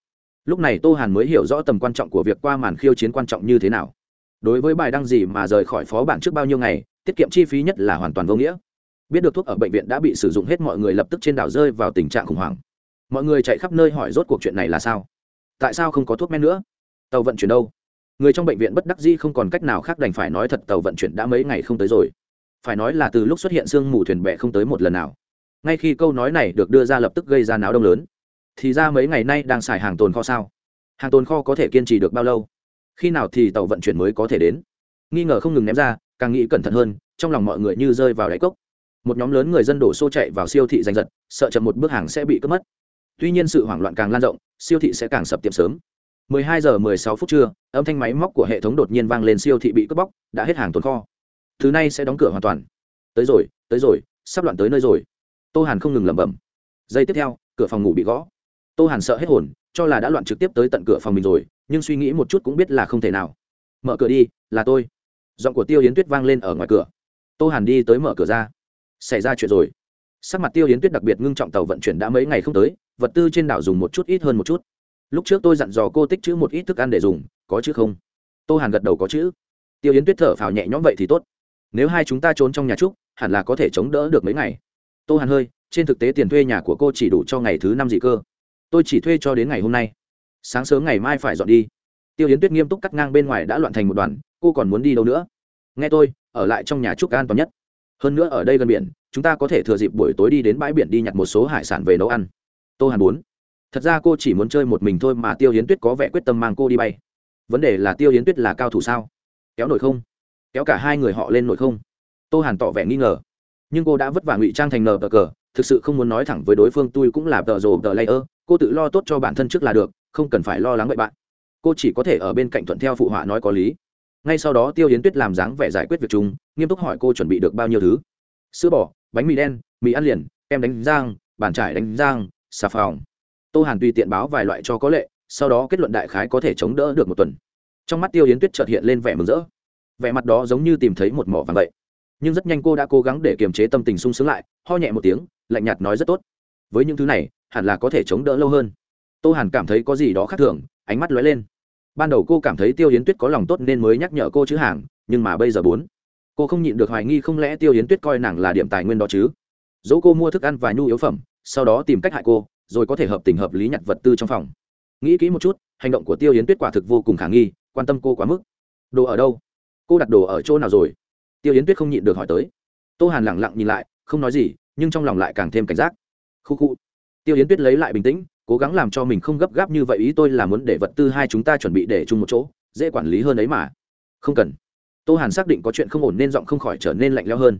lúc này tô hàn mới hiểu rõ tầm quan trọng của việc qua màn khiêu chiến quan trọng như thế nào. Đối với bài đăng gì mà rời khỏi phó bản trước bao nhiêu ngày, tiết kiệm chi phí nhất là hoàn toàn vô nghĩa. Biết được thuốc ở bệnh viện đã bị sử dụng hết mọi người lập tức trên đảo rơi vào tình trạng khủng hoảng. Mọi người chạy khắp nơi hỏi rốt cuộc chuyện này là sao? Tại sao không có thuốc men nữa? Tàu vận chuyển đâu? Người trong bệnh viện bất đắc dĩ không còn cách nào khác đành phải nói thật tàu vận chuyển đã mấy ngày không tới rồi. Phải nói là từ lúc xuất hiện sương mù thuyền bè không tới một lần nào. Ngay khi câu nói này được đưa ra lập tức gây ra náo đông lớn thì ra mấy ngày nay đang xài hàng tồn kho sao? Hàng tồn kho có thể kiên trì được bao lâu? Khi nào thì tàu vận chuyển mới có thể đến? Nghi ngờ không ngừng ném ra, càng nghĩ cẩn thận hơn, trong lòng mọi người như rơi vào đáy cốc. Một nhóm lớn người dân đổ xô chạy vào siêu thị giành giật, sợ chậm một bước hàng sẽ bị cướp mất. Tuy nhiên sự hoảng loạn càng lan rộng, siêu thị sẽ càng sập tiệm sớm. 12 giờ 16 phút trưa, âm thanh máy móc của hệ thống đột nhiên vang lên siêu thị bị cướp bóc, đã hết hàng tồn kho. Thứ này sẽ đóng cửa hoàn toàn. Tới rồi tới rồi, sắp loạn tới nơi rồi. Tô hàn không ngừng lẩm bẩm. Giây tiếp theo, cửa phòng ngủ bị gõ tô hàn sợ hết hồn, cho là đã loạn trực tiếp tới tận cửa phòng mình rồi, nhưng suy nghĩ một chút cũng biết là không thể nào. Mở cửa đi, là tôi. Giọng của tiêu yến tuyết vang lên ở ngoài cửa. Tô hàn đi tới mở cửa ra. Xảy ra chuyện rồi. Sắc mặt tiêu yến tuyết đặc biệt ngưng trọng tàu vận chuyển đã mấy ngày không tới, vật tư trên đảo dùng một chút ít hơn một chút. Lúc trước tôi dặn dò cô tích chữ một ít thức ăn để dùng, có chứ không? Tô hàn gật đầu có chữ. Tiêu yến tuyết thở phào nhẹ nhõm vậy thì tốt. Nếu hai chúng ta trốn trong nhà trúc, hẳn là có thể chống đỡ được mấy ngày. Tô hàn hơi, trên thực tế tiền thuê nhà của cô chỉ đủ cho ngày thứ năm gì cơ tôi chỉ thuê cho đến ngày hôm nay. Sáng sớm ngày mai phải dọn đi. Tiêu yến tuyết nghiêm túc cắt ngang bên ngoài đã loạn thành một đoàn, cô còn muốn đi đâu nữa? Nghe tôi, ở lại trong nhà trúc an toàn nhất. Hơn nữa ở đây gần biển, chúng ta có thể thừa dịp buổi tối đi đến bãi biển đi nhặt một số hải sản về nấu ăn. Tô hàn bốn thật ra cô chỉ muốn chơi một mình thôi mà tiêu yến tuyết có vẻ quyết tâm mang cô đi bay. Vấn đề là tiêu yến tuyết là cao thủ sao? Kéo nổi không? Kéo cả hai người họ lên nổi không? Tô hàn tỏ vẻ nghi ngờ. Nhưng cô đã vất vả ngụy trang thành nờ tờ cờ, thực sự không muốn nói thẳng với đối phương, tôi cũng là tờ rồ tờ layer cô tự lo tốt cho bản thân trước là được, không cần phải lo lắng bậy bạn. Cô chỉ có thể ở bên cạnh thuận theo phụ họa nói có lý. Ngay sau đó tiêu yến tuyết làm dáng vẻ giải quyết việc chung, nghiêm túc hỏi cô chuẩn bị được bao nhiêu thứ. Sữa bò, bánh mì đen, mì ăn liền, kem đánh giang bàn trải đánh giang xà phòng. Tô hàn tùy tiện báo vài loại cho có lệ, sau đó kết luận đại khái có thể chống đỡ được một tuần. Trong mắt tiêu yến tuyết trợt hiện lên vẻ mừng rỡ. Vẻ mặt đó giống như tìm thấy một mỏ vàng vậy. Nhưng rất nhanh cô đã cố gắng để kiềm chế tâm tình sung sướng lại, ho nhẹ một tiếng, lạnh nhạt nói rất tốt. Với những thứ này hẳn là có thể chống đỡ lâu hơn. Tô hàn cảm thấy có gì đó khác thường, ánh mắt lóe lên. Ban đầu cô cảm thấy tiêu yến tuyết có lòng tốt nên mới nhắc nhở cô chữ hàng, nhưng mà bây giờ bốn, cô không nhịn được hoài nghi không lẽ tiêu yến tuyết coi nàng là điểm tài nguyên đó chứ? Dẫu cô mua thức ăn và nhu yếu phẩm, sau đó tìm cách hại cô, rồi có thể hợp tình hợp lý nhặt vật tư trong phòng. Nghĩ kỹ một chút, hành động của tiêu yến tuyết quả thực vô cùng khả nghi, quan tâm cô quá mức. Đồ ở đâu? Cô đặt đồ ở chỗ nào rồi? Tiêu yến tuyết không nhịn được hỏi tới. Tô hàn lẳng lặng nhìn lại, không nói gì, nhưng trong lòng lại càng thêm cảnh giác. Khu khu tiêu yến tuyết lấy lại bình tĩnh, cố gắng làm cho mình không gấp gáp như vậy, ý tôi là muốn để vật tư hai chúng ta chuẩn bị để chung một chỗ, dễ quản lý hơn ấy mà. Không cần. Tô hàn xác định có chuyện không ổn nên giọng không khỏi trở nên lạnh lẽo hơn.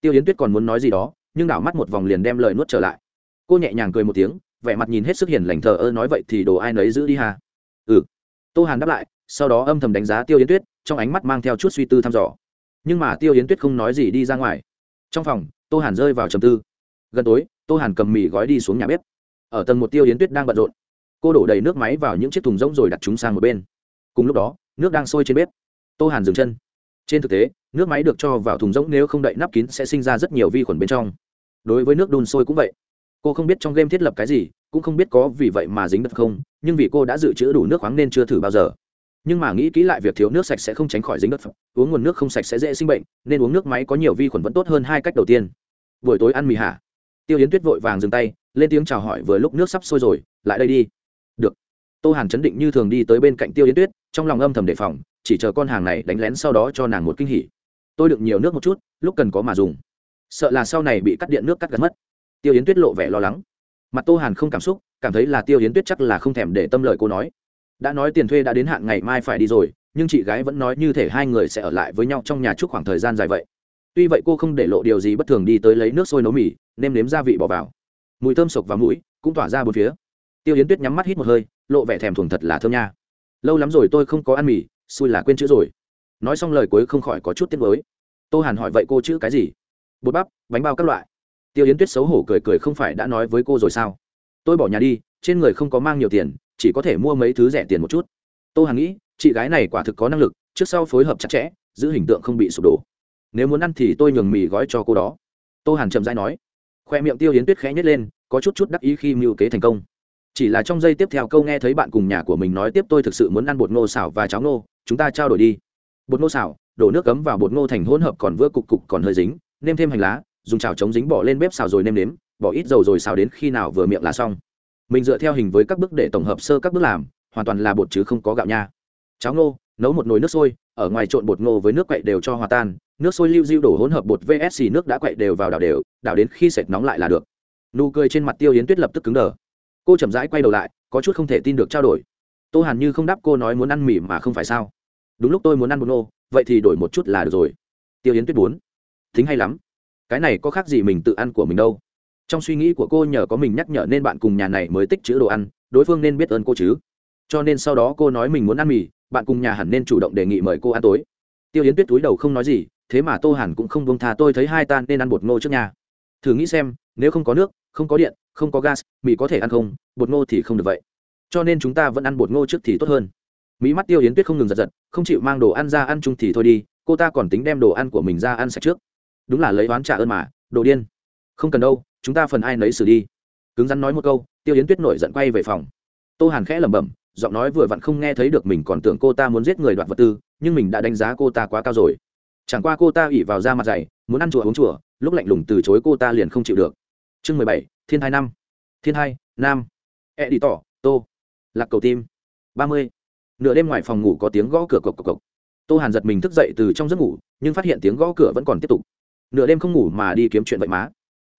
Tiêu yến tuyết còn muốn nói gì đó, nhưng đảo mắt một vòng liền đem lời nuốt trở lại. Cô nhẹ nhàng cười một tiếng, vẻ mặt nhìn hết sức hiền lành thờ ơ nói vậy thì đồ ai nấy giữ đi hà. ừ. Tô hàn đáp lại, sau đó âm thầm đánh giá tiêu yến tuyết, trong ánh mắt mang theo chút suy tư thăm dò. Nhưng mà tiêu yến tuyết không nói gì đi ra ngoài. Trong phòng, tô hàn rơi vào trầm tư. Gần tối tô hàn cầm mì gói đi xuống nhà bếp. Ở tầng một tiêu yến tuyết đang bận rộn. Cô đổ đầy nước máy vào những chiếc thùng rỗng rồi đặt chúng sang một bên. Cùng lúc đó, nước đang sôi trên bếp. Tô hàn dừng chân. Trên thực tế, nước máy được cho vào thùng rỗng nếu không đậy nắp kín sẽ sinh ra rất nhiều vi khuẩn bên trong. Đối với nước đun sôi cũng vậy. Cô không biết trong game thiết lập cái gì, cũng không biết có vì vậy mà dính đất không, nhưng vì cô đã dự trữ đủ nước khoáng nên chưa thử bao giờ. Nhưng mà nghĩ kỹ lại việc thiếu nước sạch sẽ không tránh khỏi dính đất uống nguồn nước không sạch sẽ dễ sinh bệnh, nên uống nước máy có nhiều vi khuẩn vẫn tốt hơn hai cách đầu tiên. Buổi tối ăn mì hả tiêu yến tuyết vội vàng dừng tay, lên tiếng chào hỏi vừa lúc nước sắp sôi rồi, lại đây đi. Được. Tô hàn chấn định như thường đi tới bên cạnh tiêu yến tuyết, trong lòng âm thầm đề phòng, chỉ chờ con hàng này đánh lén sau đó cho nàng một kinh hỉ. Tôi đựng nhiều nước một chút, lúc cần có mà dùng. Sợ là sau này bị cắt điện nước cắt gắn mất. Tiêu yến tuyết lộ vẻ lo lắng. Mặt tô hàn không cảm xúc, cảm thấy là tiêu yến tuyết chắc là không thèm để tâm lời cô nói. Đã nói tiền thuê đã đến hạn ngày mai phải đi rồi, nhưng chị gái vẫn nói như thể hai người sẽ ở lại với nhau trong nhà chúc khoảng thời gian dài vậy tuy vậy cô không để lộ điều gì bất thường đi tới lấy nước sôi nấu mì, nêm nếm gia vị bỏ vào. Mùi thơm sộc vào mũi cũng tỏa ra bốn phía. Tiêu yến tuyết nhắm mắt hít một hơi, lộ vẻ thèm thuồng thật là thơm nha. Lâu lắm rồi tôi không có ăn mì, xui là quên chữ rồi. Nói xong lời cuối không khỏi có chút tiếc mới tô hàn hỏi vậy cô chữ cái gì? Bột bắp, bánh bao các loại. Tiêu yến tuyết xấu hổ cười cười không phải đã nói với cô rồi sao? Tôi bỏ nhà đi, trên người không có mang nhiều tiền, chỉ có thể mua mấy thứ rẻ tiền một chút. Tô hàn nghĩ, chị gái này quả thực có năng lực, trước sau phối hợp chặt chẽ, giữ hình tượng không bị sụp đổ nếu muốn ăn thì tôi nhường mì gói cho cô đó. Tô hàn chậm dãi nói. Khoe miệng tiêu yến tuyết khẽ nhét lên, có chút chút đắc ý khi mưu kế thành công. Chỉ là trong giây tiếp theo câu nghe thấy bạn cùng nhà của mình nói tiếp tôi thực sự muốn ăn bột ngô xào và cháo ngô, chúng ta trao đổi đi. Bột ngô xào, đổ nước cấm vào bột ngô thành hỗn hợp còn vữa cục cục còn hơi dính, nêm thêm hành lá, dùng chảo chống dính bỏ lên bếp xào rồi nêm nếm, bỏ ít dầu rồi xào đến khi nào vừa miệng là xong. Mình dựa theo hình với các bước để tổng hợp sơ các bước làm, hoàn toàn là bột chứ không có gạo nha. Cháo ngô, nấu một nồi nước sôi, ở ngoài trộn bột ngô với nước quậy đều cho hòa tan nước sôi lưu diêu đổ hỗn hợp bột vsc nước đã quậy đều vào đảo đều, đảo đến khi sệt nóng lại là được. Nụ cười trên mặt tiêu yến tuyết lập tức cứng đờ. Cô chậm rãi quay đầu lại, có chút không thể tin được trao đổi. Tô hàn như không đáp cô nói muốn ăn mì mà không phải sao? Đúng lúc tôi muốn ăn bột ngô vậy thì đổi một chút là được rồi. Tiêu yến tuyết bốn. Thính hay lắm. Cái này có khác gì mình tự ăn của mình đâu. Trong suy nghĩ của cô nhờ có mình nhắc nhở nên bạn cùng nhà này mới tích chữ đồ ăn, đối phương nên biết ơn cô chứ. Cho nên sau đó cô nói mình muốn ăn mì, bạn cùng nhà hẳn nên chủ động đề nghị mời cô ăn tối. Tiêu yến tuyết túi đầu không nói gì thế mà tô hàn cũng không bông tha tôi thấy hai tan nên ăn bột ngô trước nhà. Thử nghĩ xem, nếu không có nước, không có điện, không có gas mỹ có thể ăn không? Bột ngô thì không được vậy. Cho nên chúng ta vẫn ăn bột ngô trước thì tốt hơn. Mỹ mắt tiêu yến tuyết không ngừng giật giật, không chịu mang đồ ăn ra ăn chung thì thôi đi, cô ta còn tính đem đồ ăn của mình ra ăn sạch trước. Đúng là lấy oán trả ơn mà, đồ điên. Không cần đâu, chúng ta phần ai nấy xử đi. Cứng rắn nói một câu, tiêu yến tuyết nổi giận quay về phòng. Tô hàn khẽ lẩm bẩm, giọng nói vừa vặn không nghe thấy được mình còn tưởng cô ta muốn giết người đoạt vật tư, nhưng mình đã đánh giá cô ta quá cao rồi chẳng qua cô ta ỉ vào da mặt dày, muốn ăn chùa uống chùa, lúc lạnh lùng từ chối cô ta liền không chịu được. Chương mười bảy, thiên hai năm. Thiên hai nam. E đi tỏ tô. Lạc cầu tim. Ba mươi. Nửa đêm ngoài phòng ngủ có tiếng gõ cửa cộc cộc cộc. Tô hàn giật mình thức dậy từ trong giấc ngủ, nhưng phát hiện tiếng gõ cửa vẫn còn tiếp tục. Nửa đêm không ngủ mà đi kiếm chuyện vậy má.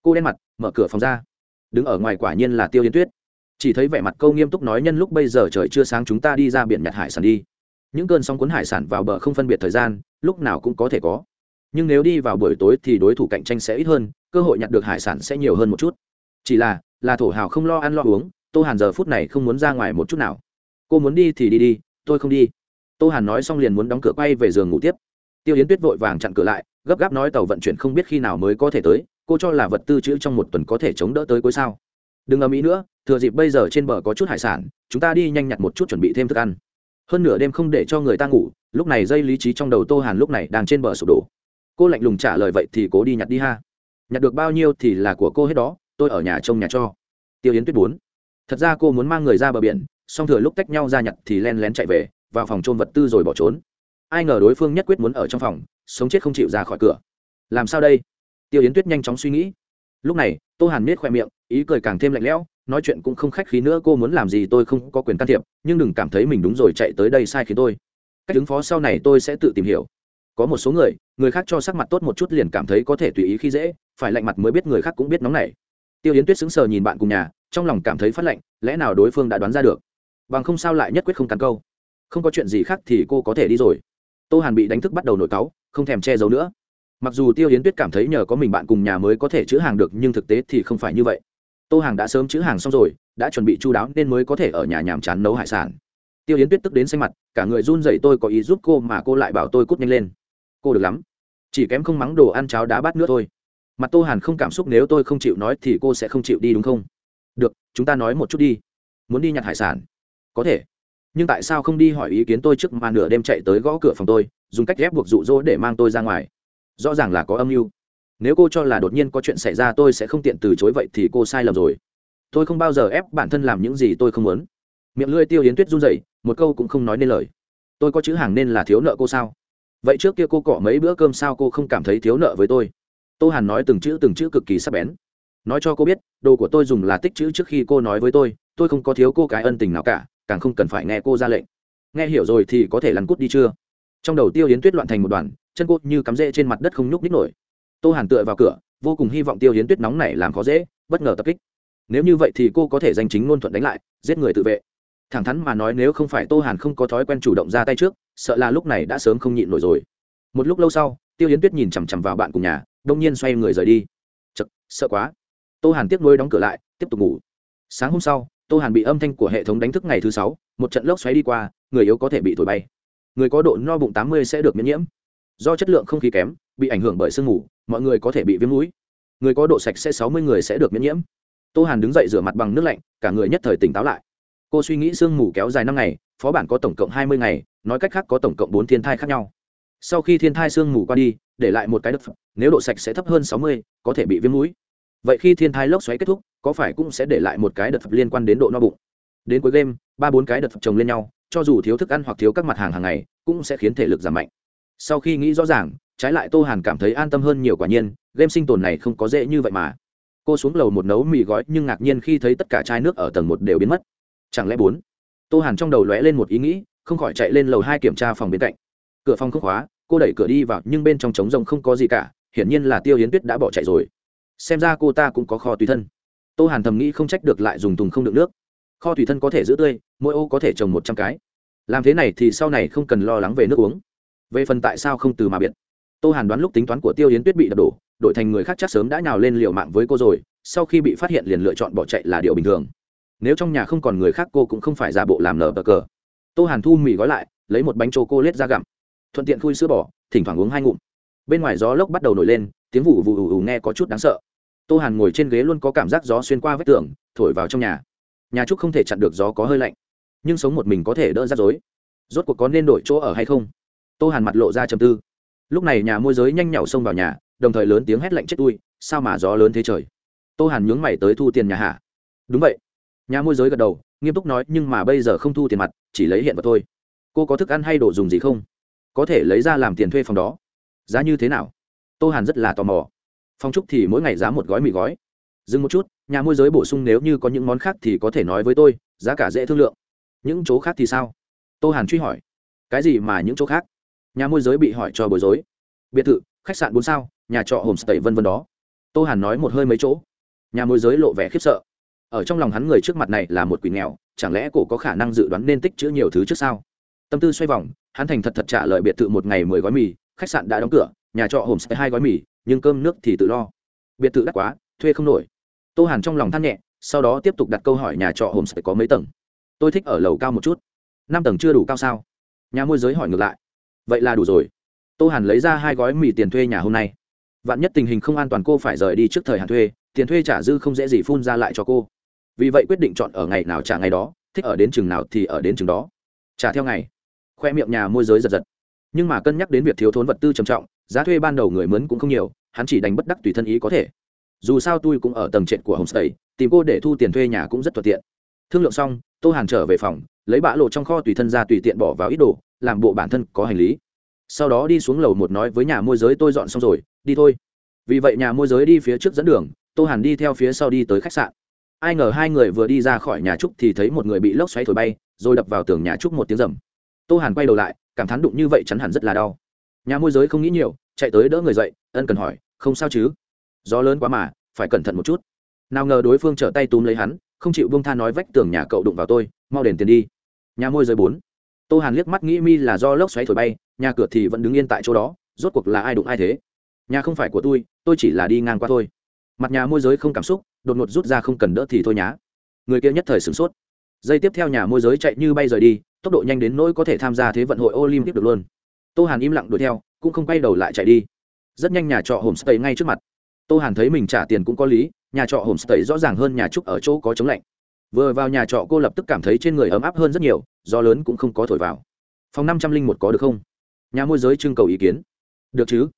Cô đen mặt, mở cửa phòng ra. Đứng ở ngoài quả nhiên là tiêu yến tuyết. Chỉ thấy vẻ mặt câu nghiêm túc nói nhân lúc bây giờ trời chưa sáng chúng ta đi ra biển nhặt hải sản đi những cơn sóng cuốn hải sản vào bờ không phân biệt thời gian, lúc nào cũng có thể có. Nhưng nếu đi vào buổi tối thì đối thủ cạnh tranh sẽ ít hơn, cơ hội nhặt được hải sản sẽ nhiều hơn một chút. Chỉ là là thổ hào không lo ăn lo uống, tô hàn giờ phút này không muốn ra ngoài một chút nào. Cô muốn đi thì đi đi, tôi không đi. Tô hàn nói xong liền muốn đóng cửa quay về giường ngủ tiếp. Tiêu yến tuyết vội vàng chặn cửa lại, gấp gáp nói tàu vận chuyển không biết khi nào mới có thể tới, cô cho là vật tư chữ trong một tuần có thể chống đỡ tới cuối sao. Đừng ầm ĩ nữa, thừa dịp bây giờ trên bờ có chút hải sản, chúng ta đi nhanh nhặt một chút chuẩn bị thêm thức ăn hơn nửa đêm không để cho người ta ngủ, lúc này dây lý trí trong đầu tô hàn lúc này đang trên bờ sụp đổ. Cô lạnh lùng trả lời vậy thì cố đi nhặt đi ha. Nhặt được bao nhiêu thì là của cô hết đó, tôi ở nhà trông nhà cho. Tiêu yến tuyết bốn. Thật ra cô muốn mang người ra bờ biển, song thừa lúc tách nhau ra nhặt thì len lén chạy về, vào phòng trôn vật tư rồi bỏ trốn. Ai ngờ đối phương nhất quyết muốn ở trong phòng, sống chết không chịu ra khỏi cửa. Làm sao đây? Tiêu yến tuyết nhanh chóng suy nghĩ. Lúc này, tô hàn miết khoe miệng ý cười càng thêm lạnh lẽo, nói chuyện cũng không khách khí nữa, cô muốn làm gì tôi không có quyền can thiệp, nhưng đừng cảm thấy mình đúng rồi, chạy tới đây sai khiến tôi. Cách ứng phó sau này tôi sẽ tự tìm hiểu. Có một số người người khác cho sắc mặt tốt một chút liền cảm thấy có thể tùy ý khi dễ, phải lạnh mặt mới biết người khác cũng biết nóng này tiêu yến tuyết sững sờ nhìn bạn cùng nhà, trong lòng cảm thấy phát lạnh, lẽ nào đối phương đã đoán ra được? Bằng không sao lại nhất quyết không cắn câu. Không có chuyện gì khác thì cô có thể đi rồi. Tô hàn bị đánh thức bắt đầu nổi cáu, không thèm che giấu nữa. Mặc dù tiêu yến tuyết cảm thấy nhờ có mình bạn cùng nhà mới có thể chữ hàng được, nhưng thực tế thì không phải như vậy tô hàng đã sớm chữ hàng xong rồi, đã chuẩn bị chú đáo nên mới có thể ở nhà nhàm chán nấu hải sản. Tiêu yến tuyết tức đến xanh mặt, cả người run dậy tôi có ý giúp cô mà cô lại bảo tôi cút nhanh lên. Cô được lắm. Chỉ kém không mắng đồ ăn cháo đá bát nước thôi. Mặt tô hàn không cảm xúc nếu tôi không chịu nói thì cô sẽ không chịu đi đúng không? Được, chúng ta nói một chút đi. Muốn đi nhặt hải sản? Có thể. Nhưng tại sao không đi hỏi ý kiến tôi trước mà nửa đêm chạy tới gõ cửa phòng tôi, dùng cách ghép buộc rụ rỗ để mang tôi ra ngoài? Rõ ràng là có âm mưu nếu cô cho là đột nhiên có chuyện xảy ra tôi sẽ không tiện từ chối vậy thì cô sai lầm rồi. Tôi không bao giờ ép bản thân làm những gì tôi không muốn. Miệng lưỡi tiêu yến tuyết run dậy một câu cũng không nói nên lời. Tôi có chữ hàng nên là thiếu nợ cô sao? Vậy trước kia cô cọ mấy bữa cơm sao cô không cảm thấy thiếu nợ với tôi? Tô hàn nói từng chữ từng chữ cực kỳ sắc bén. Nói cho cô biết, đồ của tôi dùng là tích chữ trước khi cô nói với tôi tôi không có thiếu cô cái ân tình nào cả, càng không cần phải nghe cô ra lệnh. Nghe hiểu rồi thì có thể lăn cút đi chưa? Trong đầu tiêu yến tuyết loạn thành một đoàn, chân cô như cắm rễ trên mặt đất không nhúc nít nổi tô hàn tựa vào cửa, vô cùng hy vọng tiêu yến tuyết nóng này làm khó dễ, bất ngờ tập kích. Nếu như vậy thì cô có thể danh chính ngôn thuận đánh lại, giết người tự vệ. Thẳng thắn mà nói nếu không phải tô hàn không có thói quen chủ động ra tay trước, sợ là lúc này đã sớm không nhịn nổi rồi. Một lúc lâu sau, tiêu yến tuyết nhìn chằm chằm vào bạn cùng nhà, đông nhiên xoay người rời đi. Chật, sợ quá. Tô hàn tiếp nuôi đóng cửa lại, tiếp tục ngủ. Sáng hôm sau, tô hàn bị âm thanh của hệ thống đánh thức ngày thứ sáu, một trận lốc xoáy đi qua, người yếu có thể bị thổi bay. Người có độ no bụng tám mươi sẽ được miễn nhiễm. Do chất lượng không khí kém bị ảnh hưởng bởi sương mù, mọi người có thể bị viêm mũi. Người có độ sạch sẽ sáu mươi người sẽ được miễn nhiễm. Tô hàn đứng dậy rửa mặt bằng nước lạnh, cả người nhất thời tỉnh táo lại. Cô suy nghĩ sương mù kéo dài năm ngày, phó bản có tổng cộng hai mươi ngày, nói cách khác có tổng cộng bốn thiên thai khác nhau. Sau khi thiên thai sương mù qua đi, để lại một cái đất nếu độ sạch sẽ thấp hơn sáu mươi, có thể bị viêm mũi. Vậy khi thiên thai lốc xoáy kết thúc, có phải cũng sẽ để lại một cái đợt liên quan đến độ no bụng? Đến cuối game, ba bốn cái đợt chồng lên nhau, cho dù thiếu thức ăn hoặc thiếu các mặt hàng hàng ngày, cũng sẽ khiến thể lực giảm mạnh. Sau khi nghĩ rõ ràng trái lại tô hàn cảm thấy an tâm hơn nhiều quả nhiên, game sinh tồn này không có dễ như vậy mà. Cô xuống lầu một nấu mì gói nhưng ngạc nhiên khi thấy tất cả chai nước ở tầng một đều biến mất. Chẳng lẽ bốn? Tô hàn trong đầu lóe lên một ý nghĩ, không khỏi chạy lên lầu hai kiểm tra phòng bên cạnh. Cửa phòng không khóa, cô đẩy cửa đi vào nhưng bên trong trống rông không có gì cả, hiển nhiên là tiêu hiến tuyết đã bỏ chạy rồi. Xem ra cô ta cũng có kho tùy thân. Tô hàn thầm nghĩ không trách được lại dùng thùng không đựng nước. Kho tùy thân có thể giữ tươi, mỗi ô có thể trồng một trăm cái. Làm thế này thì sau này không cần lo lắng về nước uống. Về phần tại sao không từ mà biệt tô hàn đoán lúc tính toán của tiêu yến tuyết bị đập đổ, đổi thành người khác chắc sớm đã nhào lên liều mạng với cô rồi, sau khi bị phát hiện liền lựa chọn bỏ chạy là điều bình thường. Nếu trong nhà không còn người khác cô cũng không phải giả bộ làm nở bờ cờ. Tô hàn thu mì gói lại, lấy một bánh chô cô lết ra gặm. Thuận tiện khui sữa bỏ thỉnh thoảng uống hai ngụm. Bên ngoài gió lốc bắt đầu nổi lên, tiếng vụ vụ ù ù nghe có chút đáng sợ. Tô hàn ngồi trên ghế luôn có cảm giác gió xuyên qua vách tường, thổi vào trong nhà. Nhà trúc không thể chặn được gió có hơi lạnh, nhưng sống một mình có thể đỡ rắc rối. Rốt cuộc có nên đổi chỗ ở hay không? Tô hàn mặt lộ ra trầm tư lúc này nhà môi giới nhanh nhảu xông vào nhà, đồng thời lớn tiếng hét lạnh chết tôi sao mà gió lớn thế trời? Tô hàn nhướng mày tới thu tiền nhà hạ đúng vậy. Nhà môi giới gật đầu, nghiêm túc nói, nhưng mà bây giờ không thu tiền mặt, chỉ lấy hiện vật thôi. Cô có thức ăn hay đồ dùng gì không? Có thể lấy ra làm tiền thuê phòng đó. Giá như thế nào? Tô hàn rất là tò mò. Phong trúc thì mỗi ngày giá một gói mì gói. Dừng một chút, nhà môi giới bổ sung nếu như có những món khác thì có thể nói với tôi, giá cả dễ thương lượng. Những chỗ khác thì sao? Tô hàn truy hỏi. Cái gì mà những chỗ khác? Nhà môi giới bị hỏi cho bối rối. Biệt thự, khách sạn bốn sao, nhà trọ homestay vân vân đó. Tô hàn nói một hơi mấy chỗ. Nhà môi giới lộ vẻ khiếp sợ. Ở trong lòng hắn người trước mặt này là một quỷ nghèo, chẳng lẽ cổ có khả năng dự đoán nên tích chữ nhiều thứ trước sao? Tâm tư xoay vòng, hắn thành thật thật trả lời biệt thự một ngày mười gói mì, khách sạn đã đóng cửa, nhà trọ homestay hai gói mì, nhưng cơm nước thì tự lo. Biệt thự đắt quá, thuê không nổi. Tô hàn trong lòng than nhẹ, sau đó tiếp tục đặt câu hỏi nhà trọ homestay có mấy tầng. Tôi thích ở lầu cao một chút. Năm tầng chưa đủ cao sao? Nhà môi giới hỏi ngược lại vậy là đủ rồi. Tô hàn lấy ra hai gói mì tiền thuê nhà hôm nay. Vạn nhất tình hình không an toàn cô phải rời đi trước thời hạn thuê, tiền thuê trả dư không dễ gì phun ra lại cho cô. Vì vậy quyết định chọn ở ngày nào trả ngày đó, thích ở đến chừng nào thì ở đến chừng đó. Trả theo ngày. Khoe miệng nhà môi giới giật giật. Nhưng mà cân nhắc đến việc thiếu thốn vật tư trầm trọng, giá thuê ban đầu người mướn cũng không nhiều, hắn chỉ đánh bất đắc tùy thân ý có thể. Dù sao tôi cũng ở tầng trệt của homestay, tìm cô để thu tiền thuê nhà cũng rất thuận tiện. Thương lượng xong, tô hàn trở về phòng, lấy bã lộ trong kho tùy thân ra tùy tiện bỏ vào ít đồ làm bộ bản thân có hành lý. Sau đó đi xuống lầu một nói với nhà môi giới tôi dọn xong rồi, đi thôi. Vì vậy nhà môi giới đi phía trước dẫn đường, tô hàn đi theo phía sau đi tới khách sạn. Ai ngờ hai người vừa đi ra khỏi nhà trúc thì thấy một người bị lốc xoáy thổi bay, rồi đập vào tường nhà trúc một tiếng rầm. Tô hàn quay đầu lại, cảm thán đụng như vậy chắn hẳn rất là đau. Nhà môi giới không nghĩ nhiều, chạy tới đỡ người dậy, ân cần hỏi, không sao chứ? Gió lớn quá mà, phải cẩn thận một chút. Nào ngờ đối phương trở tay túm lấy hắn, không chịu bông tha nói vách tường nhà cậu đụng vào tôi, mau đền tiền đi. Nhà môi giới bốn tô hàn liếc mắt nghĩ mi là do lốc xoáy thổi bay, nhà cửa thì vẫn đứng yên tại chỗ đó, rốt cuộc là ai đụng ai thế? Nhà không phải của tôi tôi chỉ là đi ngang qua thôi. Mặt nhà môi giới không cảm xúc, đột ngột rút ra không cần đỡ thì thôi nhá. Người kia nhất thời sửng sốt. Giây tiếp theo nhà môi giới chạy như bay rời đi, tốc độ nhanh đến nỗi có thể tham gia thế vận hội olympic được luôn. Tô hàn im lặng đuổi theo, cũng không quay đầu lại chạy đi. Rất nhanh nhà trọ homestay ngay trước mặt. Tô hàn thấy mình trả tiền cũng có lý, nhà trọ homestay rõ ràng hơn nhà trúc ở chỗ có chống lạnh vừa vào nhà trọ cô lập tức cảm thấy trên người ấm áp hơn rất nhiều do lớn cũng không có thổi vào. Phòng năm trăm linh một có được không? Nhà môi giới trưng cầu ý kiến. Được chứ?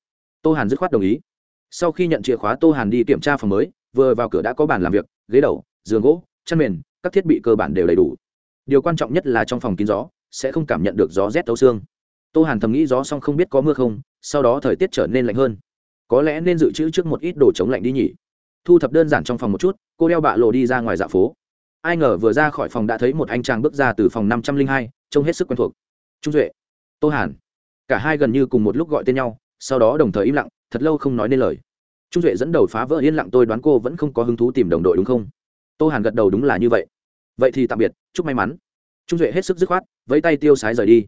Tô hàn dứt khoát đồng ý. Sau khi nhận chìa khóa, tô hàn đi kiểm tra phòng mới, vừa vào cửa đã có bàn làm việc, ghế đầu, giường gỗ, chăn mền, các thiết bị cơ bản đều đầy đủ. Điều quan trọng nhất là trong phòng kín gió, sẽ không cảm nhận được gió rét tấu xương. Tô hàn thầm nghĩ gió xong không biết có mưa không, sau đó thời tiết trở nên lạnh hơn. Có lẽ nên dự trữ trước một ít đồ chống lạnh đi nhỉ. Thu thập đơn giản trong phòng một chút, cô đeo bạ lộ đi ra ngoài dạ phố ai ngờ vừa ra khỏi phòng đã thấy một anh chàng bước ra từ phòng năm trăm linh hai, trông hết sức quen thuộc. Trung duệ, tô hàn. Cả hai gần như cùng một lúc gọi tên nhau, sau đó đồng thời im lặng, thật lâu không nói nên lời. Trung duệ dẫn đầu phá vỡ yên lặng tôi đoán cô vẫn không có hứng thú tìm đồng đội đúng không? Tô hàn gật đầu đúng là như vậy. Vậy thì tạm biệt, chúc may mắn. Trung duệ hết sức dứt khoát, vẫy tay tiêu sái rời đi.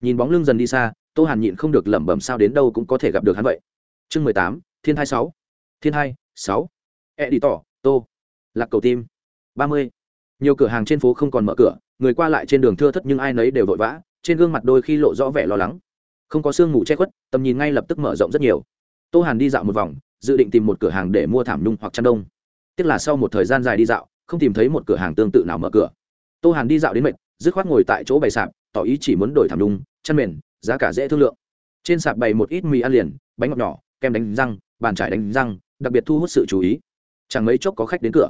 Nhìn bóng lưng dần đi xa, tô hàn nhịn không được lẩm bẩm sao đến đâu cũng có thể gặp được hắn vậy. Chương mười tám, thiên hai sáu. Thiên hai sáu. E đi tỏ tô. Lạc cầu tim. ba mươi nhiều cửa hàng trên phố không còn mở cửa, người qua lại trên đường thưa thất nhưng ai nấy đều vội vã, trên gương mặt đôi khi lộ rõ vẻ lo lắng. Không có sương mù che khuất, tầm nhìn ngay lập tức mở rộng rất nhiều. Tô hàn đi dạo một vòng, dự định tìm một cửa hàng để mua thảm nhung hoặc chăn đông. Tức là sau một thời gian dài đi dạo, không tìm thấy một cửa hàng tương tự nào mở cửa. Tô hàn đi dạo đến mệt, dứt khoát ngồi tại chỗ bày sạp, tỏ ý chỉ muốn đổi thảm nhung, chăn mền, giá cả dễ thương lượng. Trên sạp bày một ít mì ăn liền, bánh ngọt nhỏ, kem đánh răng, bàn trải đánh răng, đặc biệt thu hút sự chú ý. Chẳng mấy chốc có khách đến cửa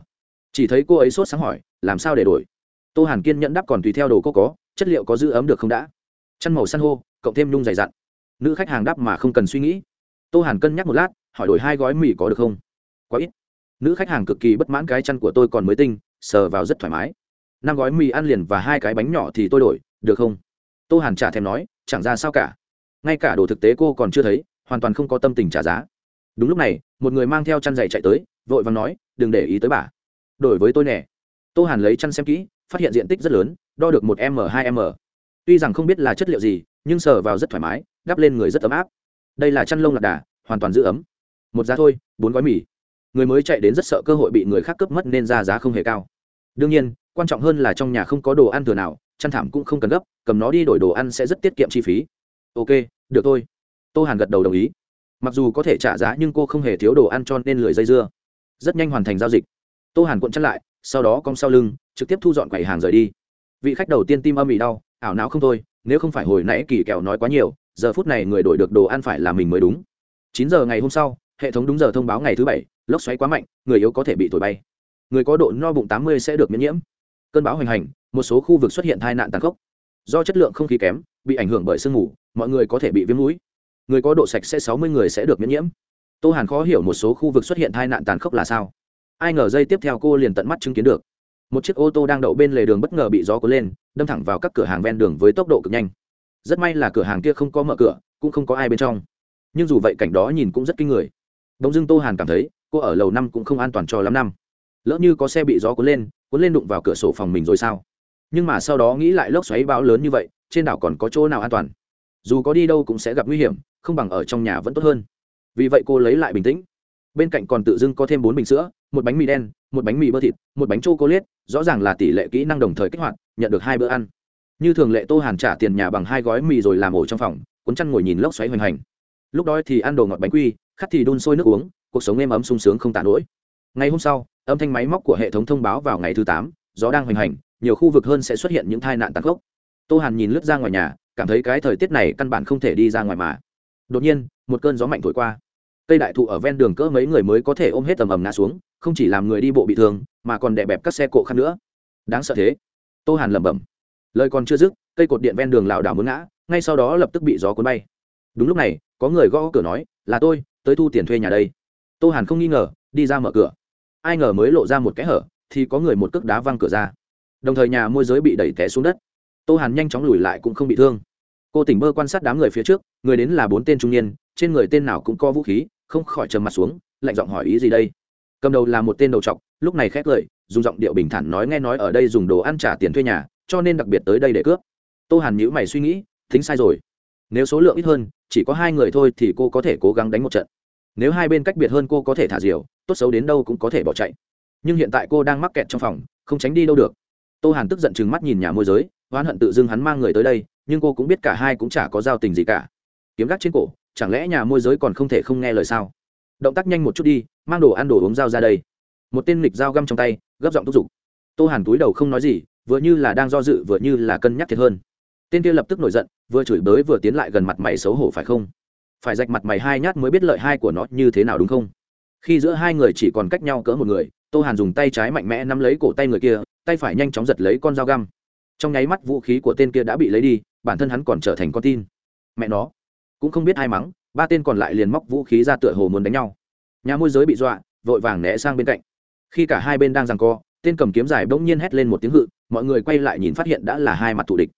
chỉ thấy cô ấy sốt sáng hỏi, làm sao để đổi? Tô hàn kiên nhẫn đáp còn tùy theo đồ cô có, chất liệu có giữ ấm được không đã? Chăn màu san hô, cộng thêm nhung dày dặn. Nữ khách hàng đáp mà không cần suy nghĩ. Tô hàn cân nhắc một lát, hỏi đổi hai gói mì có được không? Quá ít. Nữ khách hàng cực kỳ bất mãn cái chăn của tôi còn mới tinh, sờ vào rất thoải mái. Năm gói mì ăn liền và hai cái bánh nhỏ thì tôi đổi, được không? Tô hàn trả thèm nói, chẳng ra sao cả. Ngay cả đồ thực tế cô còn chưa thấy, hoàn toàn không có tâm tình trả giá. Đúng lúc này, một người mang theo chăn dày chạy tới, vội và nói, đừng để ý tới bà đổi với tôi nè. Tô hàn lấy chăn xem kỹ, phát hiện diện tích rất lớn, đo được một m hai m. Tuy rằng không biết là chất liệu gì, nhưng sờ vào rất thoải mái đắp lên người rất ấm áp. Đây là chăn lông lạc đà, hoàn toàn giữ ấm. Một giá thôi, bốn gói mì. Người mới chạy đến rất sợ cơ hội bị người khác cướp mất nên ra giá không hề cao. Đương nhiên, quan trọng hơn là trong nhà không có đồ ăn thừa nào, chăn thảm cũng không cần gấp, cầm nó đi đổi đồ ăn sẽ rất tiết kiệm chi phí. Ok, được thôi. Tô hàn gật đầu đồng ý. Mặc dù có thể trả giá nhưng cô không hề thiếu đồ ăn cho nên lười dây dưa. Rất nhanh hoàn thành giao dịch tô hàn cuộn chăn lại, sau đó cong sau lưng, trực tiếp thu dọn quầy hàng rời đi. Vị khách đầu tiên tim âm ỉ đau, ảo não không thôi, nếu không phải hồi nãy kỳ kẹo nói quá nhiều, giờ phút này người đổi được đồ ăn phải là mình mới đúng. Chín giờ ngày hôm sau, hệ thống đúng giờ thông báo ngày thứ bảy, lốc xoáy quá mạnh, người yếu có thể bị thổi bay. Người có độ no bụng tám mươi sẽ được miễn nhiễm. Cơn bão hoành hành, một số khu vực xuất hiện tai nạn tàn khốc. Do chất lượng không khí kém, bị ảnh hưởng bởi sương mù, mọi người có thể bị viêm mũi. Người có độ sạch sẽ sáu mươi người sẽ được miễn nhiễm. Tô hàn khó hiểu một số khu vực xuất hiện tai nạn tàn khốc là sao ai ngờ dây tiếp theo cô liền tận mắt chứng kiến được. Một chiếc ô tô đang đậu bên lề đường bất ngờ bị gió cuốn lên, đâm thẳng vào các cửa hàng ven đường với tốc độ cực nhanh. Rất may là cửa hàng kia không có mở cửa, cũng không có ai bên trong. Nhưng dù vậy cảnh đó nhìn cũng rất kinh người. Đông dưng tô hàn cảm thấy, cô ở lầu năm cũng không an toàn cho lắm năm. Lỡ như có xe bị gió cuốn lên cuốn lên đụng vào cửa sổ phòng mình rồi sao? Nhưng mà sau đó nghĩ lại lốc xoáy bão lớn như vậy, trên đảo còn có chỗ nào an toàn? Dù có đi đâu cũng sẽ gặp nguy hiểm, không bằng ở trong nhà vẫn tốt hơn. Vì vậy cô lấy lại bình tĩnh. Bên cạnh còn tự dưng có thêm bốn bình sữa một bánh mì đen, một bánh mì bơ thịt, một bánh chô cô rõ ràng là tỷ lệ kỹ năng đồng thời kích hoạt, nhận được hai bữa ăn. Như thường lệ tô hàn trả tiền nhà bằng hai gói mì rồi làm ổ trong phòng, cuốn chăn ngồi nhìn lốc xoáy hoành hành. Lúc đó thì ăn đồ ngọt bánh quy, khát thì đun sôi nước uống, cuộc sống êm ấm sung sướng không tạ nổi. Ngày hôm sau, âm thanh máy móc của hệ thống thông báo vào ngày thứ tám, gió đang hoành hành, nhiều khu vực hơn sẽ xuất hiện những tai nạn tàn khốc. Tô hàn nhìn lướt ra ngoài nhà, cảm thấy cái thời tiết này căn bản không thể đi ra ngoài mà. Đột nhiên, một cơn gió mạnh thổi qua. Cây đại thụ ở ven đường cỡ mấy người mới có thể ôm hết tầm ầm ngã xuống không chỉ làm người đi bộ bị thương, mà còn đè bẹp các xe cộ khác nữa. Đáng sợ thế. Tô hàn lẩm bẩm. Lời còn chưa dứt, cây cột điện ven đường lảo đảo muốn ngã, ngay sau đó lập tức bị gió cuốn bay. Đúng lúc này, có người gõ cửa nói, là tôi, tới thu tiền thuê nhà đây. Tô hàn không nghi ngờ, đi ra mở cửa. Ai ngờ mới lộ ra một cái hở, thì có người một cước đá văng cửa ra. Đồng thời nhà môi giới bị đẩy té xuống đất. Tô hàn nhanh chóng lùi lại cũng không bị thương. Cô tỉnh bơ quan sát đám người phía trước, người đến là bốn tên trung niên, trên người tên nào cũng có vũ khí, không khỏi trầm mặt xuống, lạnh giọng hỏi ý gì đây? Cầm đầu là một tên đầu trọc lúc này khét lời, dùng giọng điệu bình thản nói nghe nói ở đây dùng đồ ăn trả tiền thuê nhà, cho nên đặc biệt tới đây để cướp. Tô hàn nhữ mày suy nghĩ thính sai rồi. Nếu số lượng ít hơn, chỉ có hai người thôi thì cô có thể cố gắng đánh một trận. Nếu hai bên cách biệt hơn cô có thể thả diều, tốt xấu đến đâu cũng có thể bỏ chạy. Nhưng hiện tại cô đang mắc kẹt trong phòng, không tránh đi đâu được. Tô hàn tức giận chừng mắt nhìn nhà môi giới, oán hận tự dưng hắn mang người tới đây, nhưng cô cũng biết cả hai cũng chả có giao tình gì cả. Kiếm gác trên cổ, chẳng lẽ nhà môi giới còn không thể không nghe lời sao? Động tác nhanh một chút đi, mang đồ ăn đồ uống dao ra đây. Một tên lịch dao găm trong tay, gấp giọng thúc giục. Tô hàn túi đầu không nói gì, vừa như là đang do dự, vừa như là cân nhắc thiệt hơn. Tên kia lập tức nổi giận, vừa chửi bới vừa tiến lại gần mặt mày xấu hổ phải không? Phải rạch mặt mày hai nhát mới biết lợi hai của nó như thế nào đúng không? Khi giữa hai người chỉ còn cách nhau cỡ một người, tô hàn dùng tay trái mạnh mẽ nắm lấy cổ tay người kia, tay phải nhanh chóng giật lấy con dao găm. Trong nháy mắt vũ khí của tên kia đã bị lấy đi, bản thân hắn còn trở thành con tin. Mẹ nó, cũng không biết ai mắng ba tên còn lại liền móc vũ khí ra tựa hồ muốn đánh nhau. Nhà môi giới bị dọa, vội vàng né sang bên cạnh. Khi cả hai bên đang giằng co, tên cầm kiếm dài bỗng nhiên hét lên một tiếng hự, mọi người quay lại nhìn phát hiện đã là hai mặt thủ địch.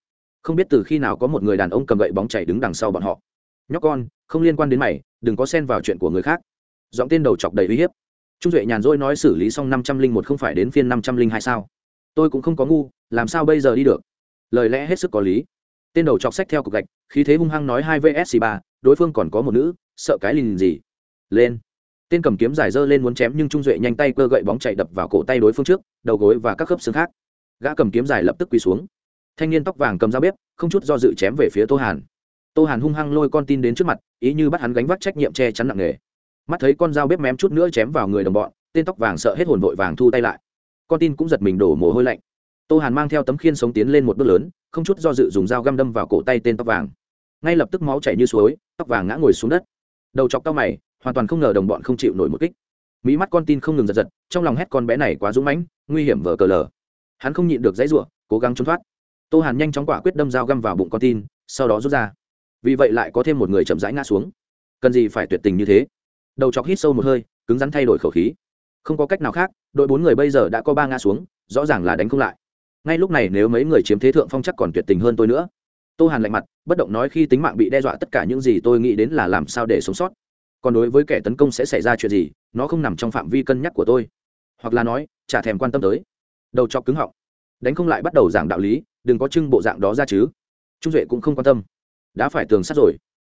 Không biết từ khi nào có một người đàn ông cầm gậy bóng chảy đứng đằng sau bọn họ. Nhóc con, không liên quan đến mày, đừng có xen vào chuyện của người khác. Giọng tên đầu chọc đầy uy hiếp. Trung duệ nhàn rỗi nói xử lý xong năm trăm linh một không phải đến phiên năm trăm linh hai sao? Tôi cũng không có ngu, làm sao bây giờ đi được? Lời lẽ hết sức có lý. Tên đầu chọc sách theo cục gạch, khí thế hung hăng nói hai vsc ba đối phương còn có một nữ, sợ cái lìn gì? Lên. Tên cầm kiếm dài dơ lên muốn chém nhưng trung duệ nhanh tay cơ gậy bóng chạy đập vào cổ tay đối phương trước, đầu gối và các khớp xương khác. Gã cầm kiếm dài lập tức quỳ xuống. Thanh niên tóc vàng cầm dao bếp, không chút do dự chém về phía tô hàn. Tô hàn hung hăng lôi con tin đến trước mặt, ý như bắt hắn gánh vác trách nhiệm che chắn nặng nề. Mắt thấy con dao bếp mém chút nữa chém vào người đồng bọn, tên tóc vàng sợ hết hồn vội vàng thu tay lại. Con tin cũng giật mình đổ mồ hôi lạnh. Tô hàn mang theo tấm khiên sống tiến lên một bước lớn, không chút do dự dùng dao găm đâm vào cổ tay tên tóc vàng ngay lập tức máu chảy như suối, tóc vàng ngã ngồi xuống đất. Đầu chọc tao mày, hoàn toàn không ngờ đồng bọn không chịu nổi một kích. Mỹ mắt con tin không ngừng giật giật, trong lòng hét con bé này quá dũng mãnh, nguy hiểm vờ cờ lờ. Hắn không nhịn được dãy ruộng cố gắng trốn thoát. Tô hàn nhanh chóng quả quyết đâm dao găm vào bụng con tin, sau đó rút ra. Vì vậy lại có thêm một người chậm rãi ngã xuống. Cần gì phải tuyệt tình như thế? Đầu chọc hít sâu một hơi, cứng rắn thay đổi khẩu khí. Không có cách nào khác, đội bốn người bây giờ đã có ba ngã xuống, rõ ràng là đánh không lại. Ngay lúc này nếu mấy người chiếm thế thượng phong chắc còn tuyệt tình hơn tôi nữa tô hàn lạnh mặt, bất động nói khi tính mạng bị đe dọa tất cả những gì tôi nghĩ đến là làm sao để sống sót. Còn đối với kẻ tấn công sẽ xảy ra chuyện gì, nó không nằm trong phạm vi cân nhắc của tôi. Hoặc là nói, chả thèm quan tâm tới. Đầu chọc cứng họng. Đánh không lại bắt đầu giảng đạo lý, đừng có trưng bộ dạng đó ra chứ. Trung duệ cũng không quan tâm. Đã phải tường sát rồi.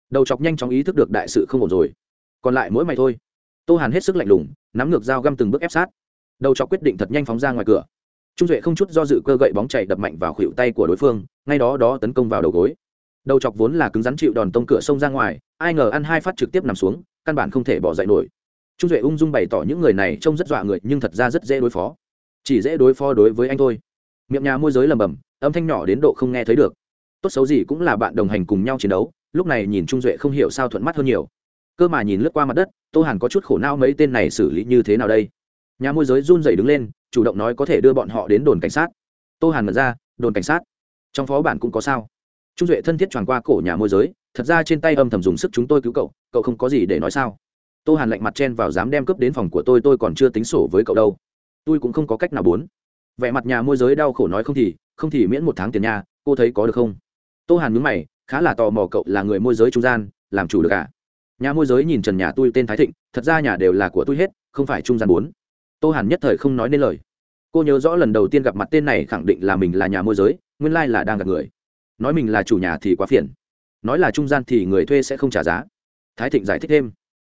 Đầu chọc nhanh chóng ý thức được đại sự không ổn rồi. Còn lại mỗi mày thôi. Tô hàn hết sức lạnh lùng, nắm ngược dao găm từng bước ép sát. Đầu chọc quyết định thật nhanh phóng ra ngoài cửa trung duệ không chút do dự cơ gậy bóng chạy đập mạnh vào khuỷu tay của đối phương, ngay đó đó tấn công vào đầu gối. Đầu chọc vốn là cứng rắn chịu đòn tông cửa sông ra ngoài, ai ngờ ăn hai phát trực tiếp nằm xuống, căn bản không thể bỏ dậy nổi. Trung duệ ung dung bày tỏ những người này trông rất dọa người, nhưng thật ra rất dễ đối phó. Chỉ dễ đối phó đối với anh thôi. Miệng nhà môi giới lầm bầm, âm thanh nhỏ đến độ không nghe thấy được. Tốt xấu gì cũng là bạn đồng hành cùng nhau chiến đấu, lúc này nhìn trung duệ không hiểu sao thuận mắt hơn nhiều. Cơ mà nhìn lướt qua mặt đất, tô hàn có chút khổ não mấy tên này xử lý như thế nào đây? Nhà môi giới run rẩy đứng lên, chủ động nói có thể đưa bọn họ đến đồn cảnh sát. Tô hàn mật ra, đồn cảnh sát? Trong phó bản cũng có sao? Trung duệ thân thiết tròn qua cổ nhà môi giới, thật ra trên tay âm thầm dùng sức chúng tôi cứu cậu cậu không có gì để nói sao? Tô hàn lạnh mặt chen vào dám đem cướp đến phòng của tôi tôi còn chưa tính sổ với cậu đâu. Tôi cũng không có cách nào muốn vẻ mặt nhà môi giới đau khổ nói không thì không thì miễn một tháng tiền nhà cô thấy có được không? Tô hàn mướn mày, khá là tò mò cậu là người môi giới trung gian, làm chủ được à? Nhà môi giới nhìn trần nhà tôi tên thái thịnh, thật ra nhà đều là của tôi hết, không phải trung gian bốn tô hàn nhất thời không nói nên lời. Cô nhớ rõ lần đầu tiên gặp mặt tên này khẳng định là mình là nhà môi giới, nguyên lai là đang gặp người. Nói mình là chủ nhà thì quá phiền. Nói là trung gian thì người thuê sẽ không trả giá. Thái thịnh giải thích thêm.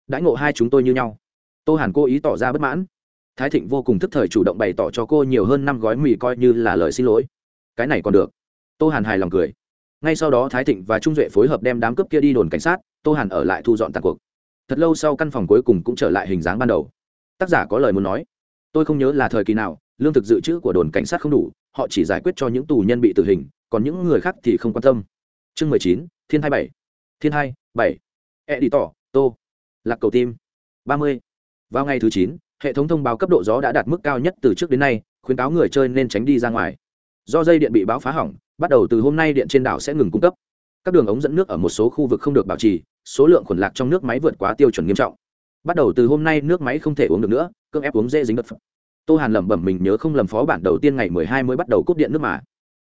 Đãi ngộ hai chúng tôi như nhau. Tô hàn cô ý tỏ ra bất mãn. Thái thịnh vô cùng thức thời chủ động bày tỏ cho cô nhiều hơn năm gói mì coi như là lời xin lỗi. Cái này còn được. Tô hàn hài lòng cười. Ngay sau đó thái thịnh và trung duệ phối hợp đem đám cướp kia đi đồn cảnh sát, tô hàn ở lại thu dọn tàn cuộc. Thật lâu sau căn phòng cuối cùng cũng trở lại hình dáng ban đầu. Tác giả có lời muốn nói tôi không nhớ là thời kỳ nào, lương thực dự trữ của đồn cảnh sát không đủ, họ chỉ giải quyết cho những tù nhân bị tử hình, còn những người khác thì không quan tâm. Chương mười chín, thiên hai bảy. Thiên hai bảy. E đi tỏ tô. Lạc cầu tim. ba mươi. Vào ngày thứ chín, hệ thống thông báo cấp độ gió đã đạt mức cao nhất từ trước đến nay, khuyến cáo người chơi nên tránh đi ra ngoài. Do dây điện bị báo phá hỏng, bắt đầu từ hôm nay điện trên đảo sẽ ngừng cung cấp. Các đường ống dẫn nước ở một số khu vực không được bảo trì, số lượng khuẩn lạc trong nước máy vượt quá tiêu chuẩn nghiêm trọng bắt đầu từ hôm nay nước máy không thể uống được nữa, cưỡng ép uống dễ dính đất tô hàn lẩm bẩm mình nhớ không lầm phó bản đầu tiên ngày mười hai mới bắt đầu cúp điện nước mà.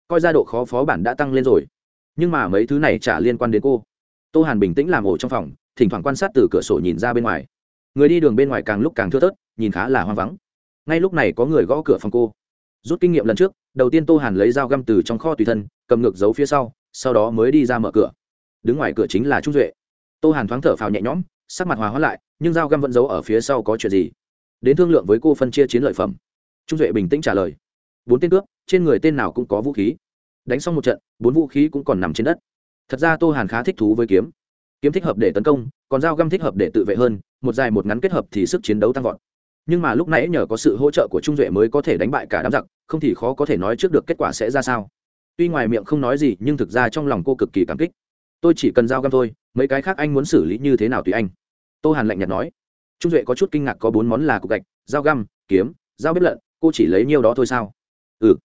Coi ra độ khó phó bản đã tăng lên rồi. Nhưng mà mấy thứ này chả liên quan đến cô. Tô hàn bình tĩnh làm ổ trong phòng, thỉnh thoảng quan sát từ cửa sổ nhìn ra bên ngoài. Người đi đường bên ngoài càng lúc càng thưa thớt, nhìn khá là hoang vắng. Ngay lúc này có người gõ cửa phòng cô. Rút kinh nghiệm lần trước, đầu tiên tô hàn lấy dao găm từ trong kho tùy thân, cầm ngược giấu phía sau sau đó mới đi ra mở cửa. Đứng ngoài cửa chính là trung duệ. Tô hàn thoáng thở phào nhẹ nhõm sắc mặt hòa hóa lại, nhưng dao găm vẫn giấu ở phía sau có chuyện gì? Đến thương lượng với cô phân chia chiến lợi phẩm. Trung duệ bình tĩnh trả lời. Bốn tên cướp, trên người tên nào cũng có vũ khí. Đánh xong một trận, bốn vũ khí cũng còn nằm trên đất. Thật ra tô hàn khá thích thú với kiếm. Kiếm thích hợp để tấn công, còn dao găm thích hợp để tự vệ hơn, một dài một ngắn kết hợp thì sức chiến đấu tăng vọt. Nhưng mà lúc nãy nhờ có sự hỗ trợ của trung duệ mới có thể đánh bại cả đám giặc, không thì khó có thể nói trước được kết quả sẽ ra sao. Tuy ngoài miệng không nói gì, nhưng thực ra trong lòng cô cực kỳ cảm kích. Tôi chỉ cần dao găm thôi, mấy cái khác anh muốn xử lý như thế nào tùy anh tô hàn lạnh nhạt nói. Trung duệ có chút kinh ngạc có bốn món là cục gạch, dao găm, kiếm, dao bếp lợn cô chỉ lấy nhiêu đó thôi sao? Ừ.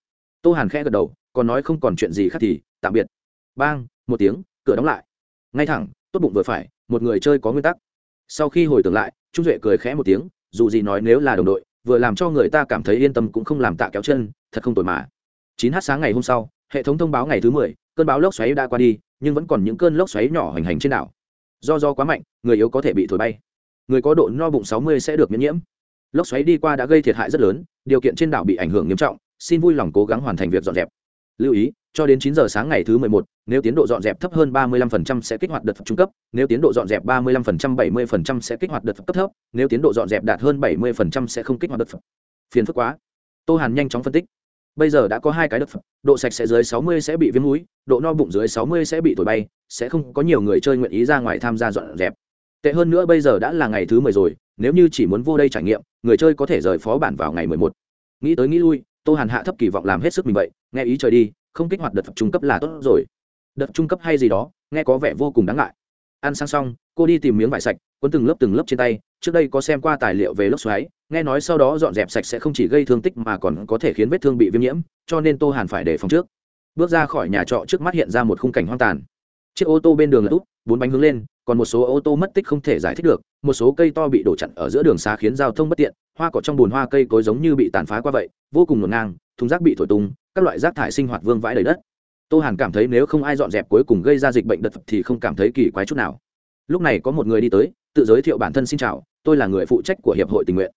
Tô hàn khẽ gật đầu, còn nói không còn chuyện gì khác thì tạm biệt. Bang, một tiếng, cửa đóng lại. Ngay thẳng, tốt bụng vừa phải, một người chơi có nguyên tắc. Sau khi hồi tưởng lại, trung duệ cười khẽ một tiếng, dù gì nói nếu là đồng đội, vừa làm cho người ta cảm thấy yên tâm cũng không làm tạ kéo chân, thật không tồi mà. Chín h sáng ngày hôm sau, hệ thống thông báo ngày thứ mười, cơn báo lốc xoáy đã qua đi, nhưng vẫn còn những cơn lốc xoáy nhỏ hoành hành trên đảo do do quá mạnh người yếu có thể bị thổi bay người có độ no bụng sáu mươi sẽ được miễn nhiễm lốc xoáy đi qua đã gây thiệt hại rất lớn điều kiện trên đảo bị ảnh hưởng nghiêm trọng xin vui lòng cố gắng hoàn thành việc dọn dẹp lưu ý cho đến chín giờ sáng ngày thứ mười một, nếu tiến độ dọn dẹp thấp hơn ba mươi 35% sẽ kích hoạt đợt trung cấp, nếu tiến độ dọn dẹp ba mươi 35% 70% sẽ kích hoạt đợt cấp thấp, nếu tiến độ dọn dẹp đạt hơn bảy 70% sẽ không kích hoạt đợt. Phiền phức quá. Tô Hàn nhanh chóng phân tích. Bây giờ đã có hai cái đợt phẩm, độ sạch sẽ dưới sáu mươi sẽ bị viêm mũi, độ no bụng dưới sáu mươi sẽ bị thổi bay, sẽ không có nhiều người chơi nguyện ý ra ngoài tham gia dọn dẹp. Tệ hơn nữa bây giờ đã là ngày thứ mười rồi, nếu như chỉ muốn vô đây trải nghiệm, người chơi có thể rời phó bản vào ngày mười một. Nghĩ tới nghĩ lui, Tô Hàn hạ thấp kỳ vọng làm hết sức mình vậy, nghe ý trời đi, không kích hoạt đợt trung cấp là tốt rồi đợt trung cấp hay gì đó nghe có vẻ vô cùng đáng ngại ăn sang xong, cô đi tìm miếng vải sạch quấn từng lớp từng lớp trên tay, trước đây có xem qua tài liệu về lốc xoáy, nghe nói sau đó dọn dẹp sạch sẽ không chỉ gây thương tích mà còn có thể khiến vết thương bị viêm nhiễm, cho nên tô hàn phải đề phòng trước. Bước ra khỏi nhà trọ trước mắt hiện ra một khung cảnh hoang tàn. Chiếc ô tô bên đường là úp bốn bánh hướng lên, còn một số ô tô mất tích không thể giải thích được, một số cây to bị đổ chặn ở giữa đường xa khiến giao thông bất tiện, hoa cỏ trong bùn hoa cây cối giống như bị tàn phá qua vậy, vô cùng ngổn ngang, thùng rác bị thổi tung, các loại rác thải sinh hoạt vương vãi đầy đất tô hàn cảm thấy nếu không ai dọn dẹp cuối cùng gây ra dịch bệnh đật thì không cảm thấy kỳ quái chút nào. Lúc này có một người đi tới, tự giới thiệu bản thân xin chào, tôi là người phụ trách của hiệp hội tình nguyện.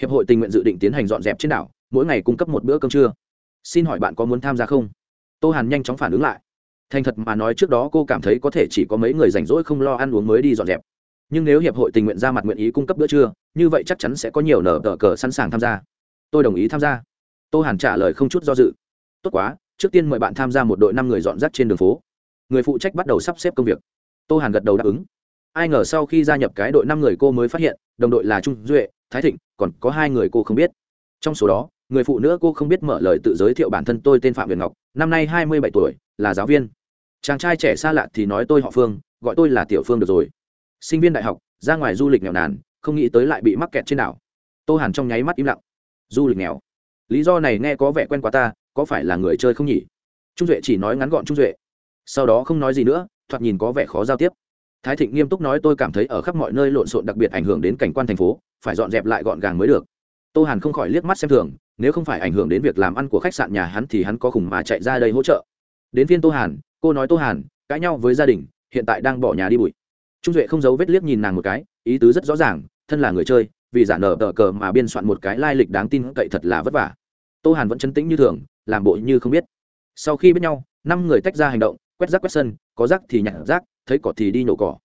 Hiệp hội tình nguyện dự định tiến hành dọn dẹp trên đảo, mỗi ngày cung cấp một bữa cơm trưa. Xin hỏi bạn có muốn tham gia không? Tô hàn nhanh chóng phản ứng lại. Thành thật mà nói trước đó cô cảm thấy có thể chỉ có mấy người rảnh rỗi không lo ăn uống mới đi dọn dẹp. Nhưng nếu hiệp hội tình nguyện ra mặt nguyện ý cung cấp bữa trưa, như vậy chắc chắn sẽ có nhiều nở tờ cờ sẵn sàng tham gia. Tôi đồng ý tham gia. Tô hàn trả lời không chút do dự. Tốt quá trước tiên mời bạn tham gia một đội năm người dọn rác trên đường phố. Người phụ trách bắt đầu sắp xếp công việc. Tô hàn gật đầu đáp ứng. Ai ngờ sau khi gia nhập cái đội năm người cô mới phát hiện, đồng đội là trung duệ, thái thịnh, còn có hai người cô không biết. Trong số đó, người phụ nữ cô không biết mở lời tự giới thiệu bản thân tôi tên phạm việt ngọc, năm nay hai mươi bảy tuổi, là giáo viên. Chàng trai trẻ xa lạ thì nói tôi họ phương, gọi tôi là tiểu phương được rồi. Sinh viên đại học, ra ngoài du lịch nghèo nàn, không nghĩ tới lại bị mắc kẹt trên đảo. Tô hàn trong nháy mắt im lặng. Du lịch nghèo. Lý do này nghe có vẻ quen quá ta có phải là người chơi không nhỉ? Trung duệ chỉ nói ngắn gọn trung duệ. Sau đó không nói gì nữa, thoạt nhìn có vẻ khó giao tiếp. Thái thịnh nghiêm túc nói tôi cảm thấy ở khắp mọi nơi lộn xộn đặc biệt ảnh hưởng đến cảnh quan thành phố, phải dọn dẹp lại gọn gàng mới được. Tô hàn không khỏi liếc mắt xem thường, nếu không phải ảnh hưởng đến việc làm ăn của khách sạn nhà hắn thì hắn có khủng mà chạy ra đây hỗ trợ. Đến phiên tô hàn, cô nói tô hàn, cãi nhau với gia đình, hiện tại đang bỏ nhà đi bụi. Trung duệ không giấu vết liếc nhìn nàng một cái, ý tứ rất rõ ràng, thân là người chơi, vì giả nở tờ cờ mà biên soạn một cái lai lịch đáng tin cậy thật là vất vả. Tô hàn vẫn chấn tĩnh như thường làm bộ như không biết. Sau khi biết nhau, năm người tách ra hành động, quét rác quét sân, có rác thì nhặt rác, thấy cỏ thì đi nhổ cỏ.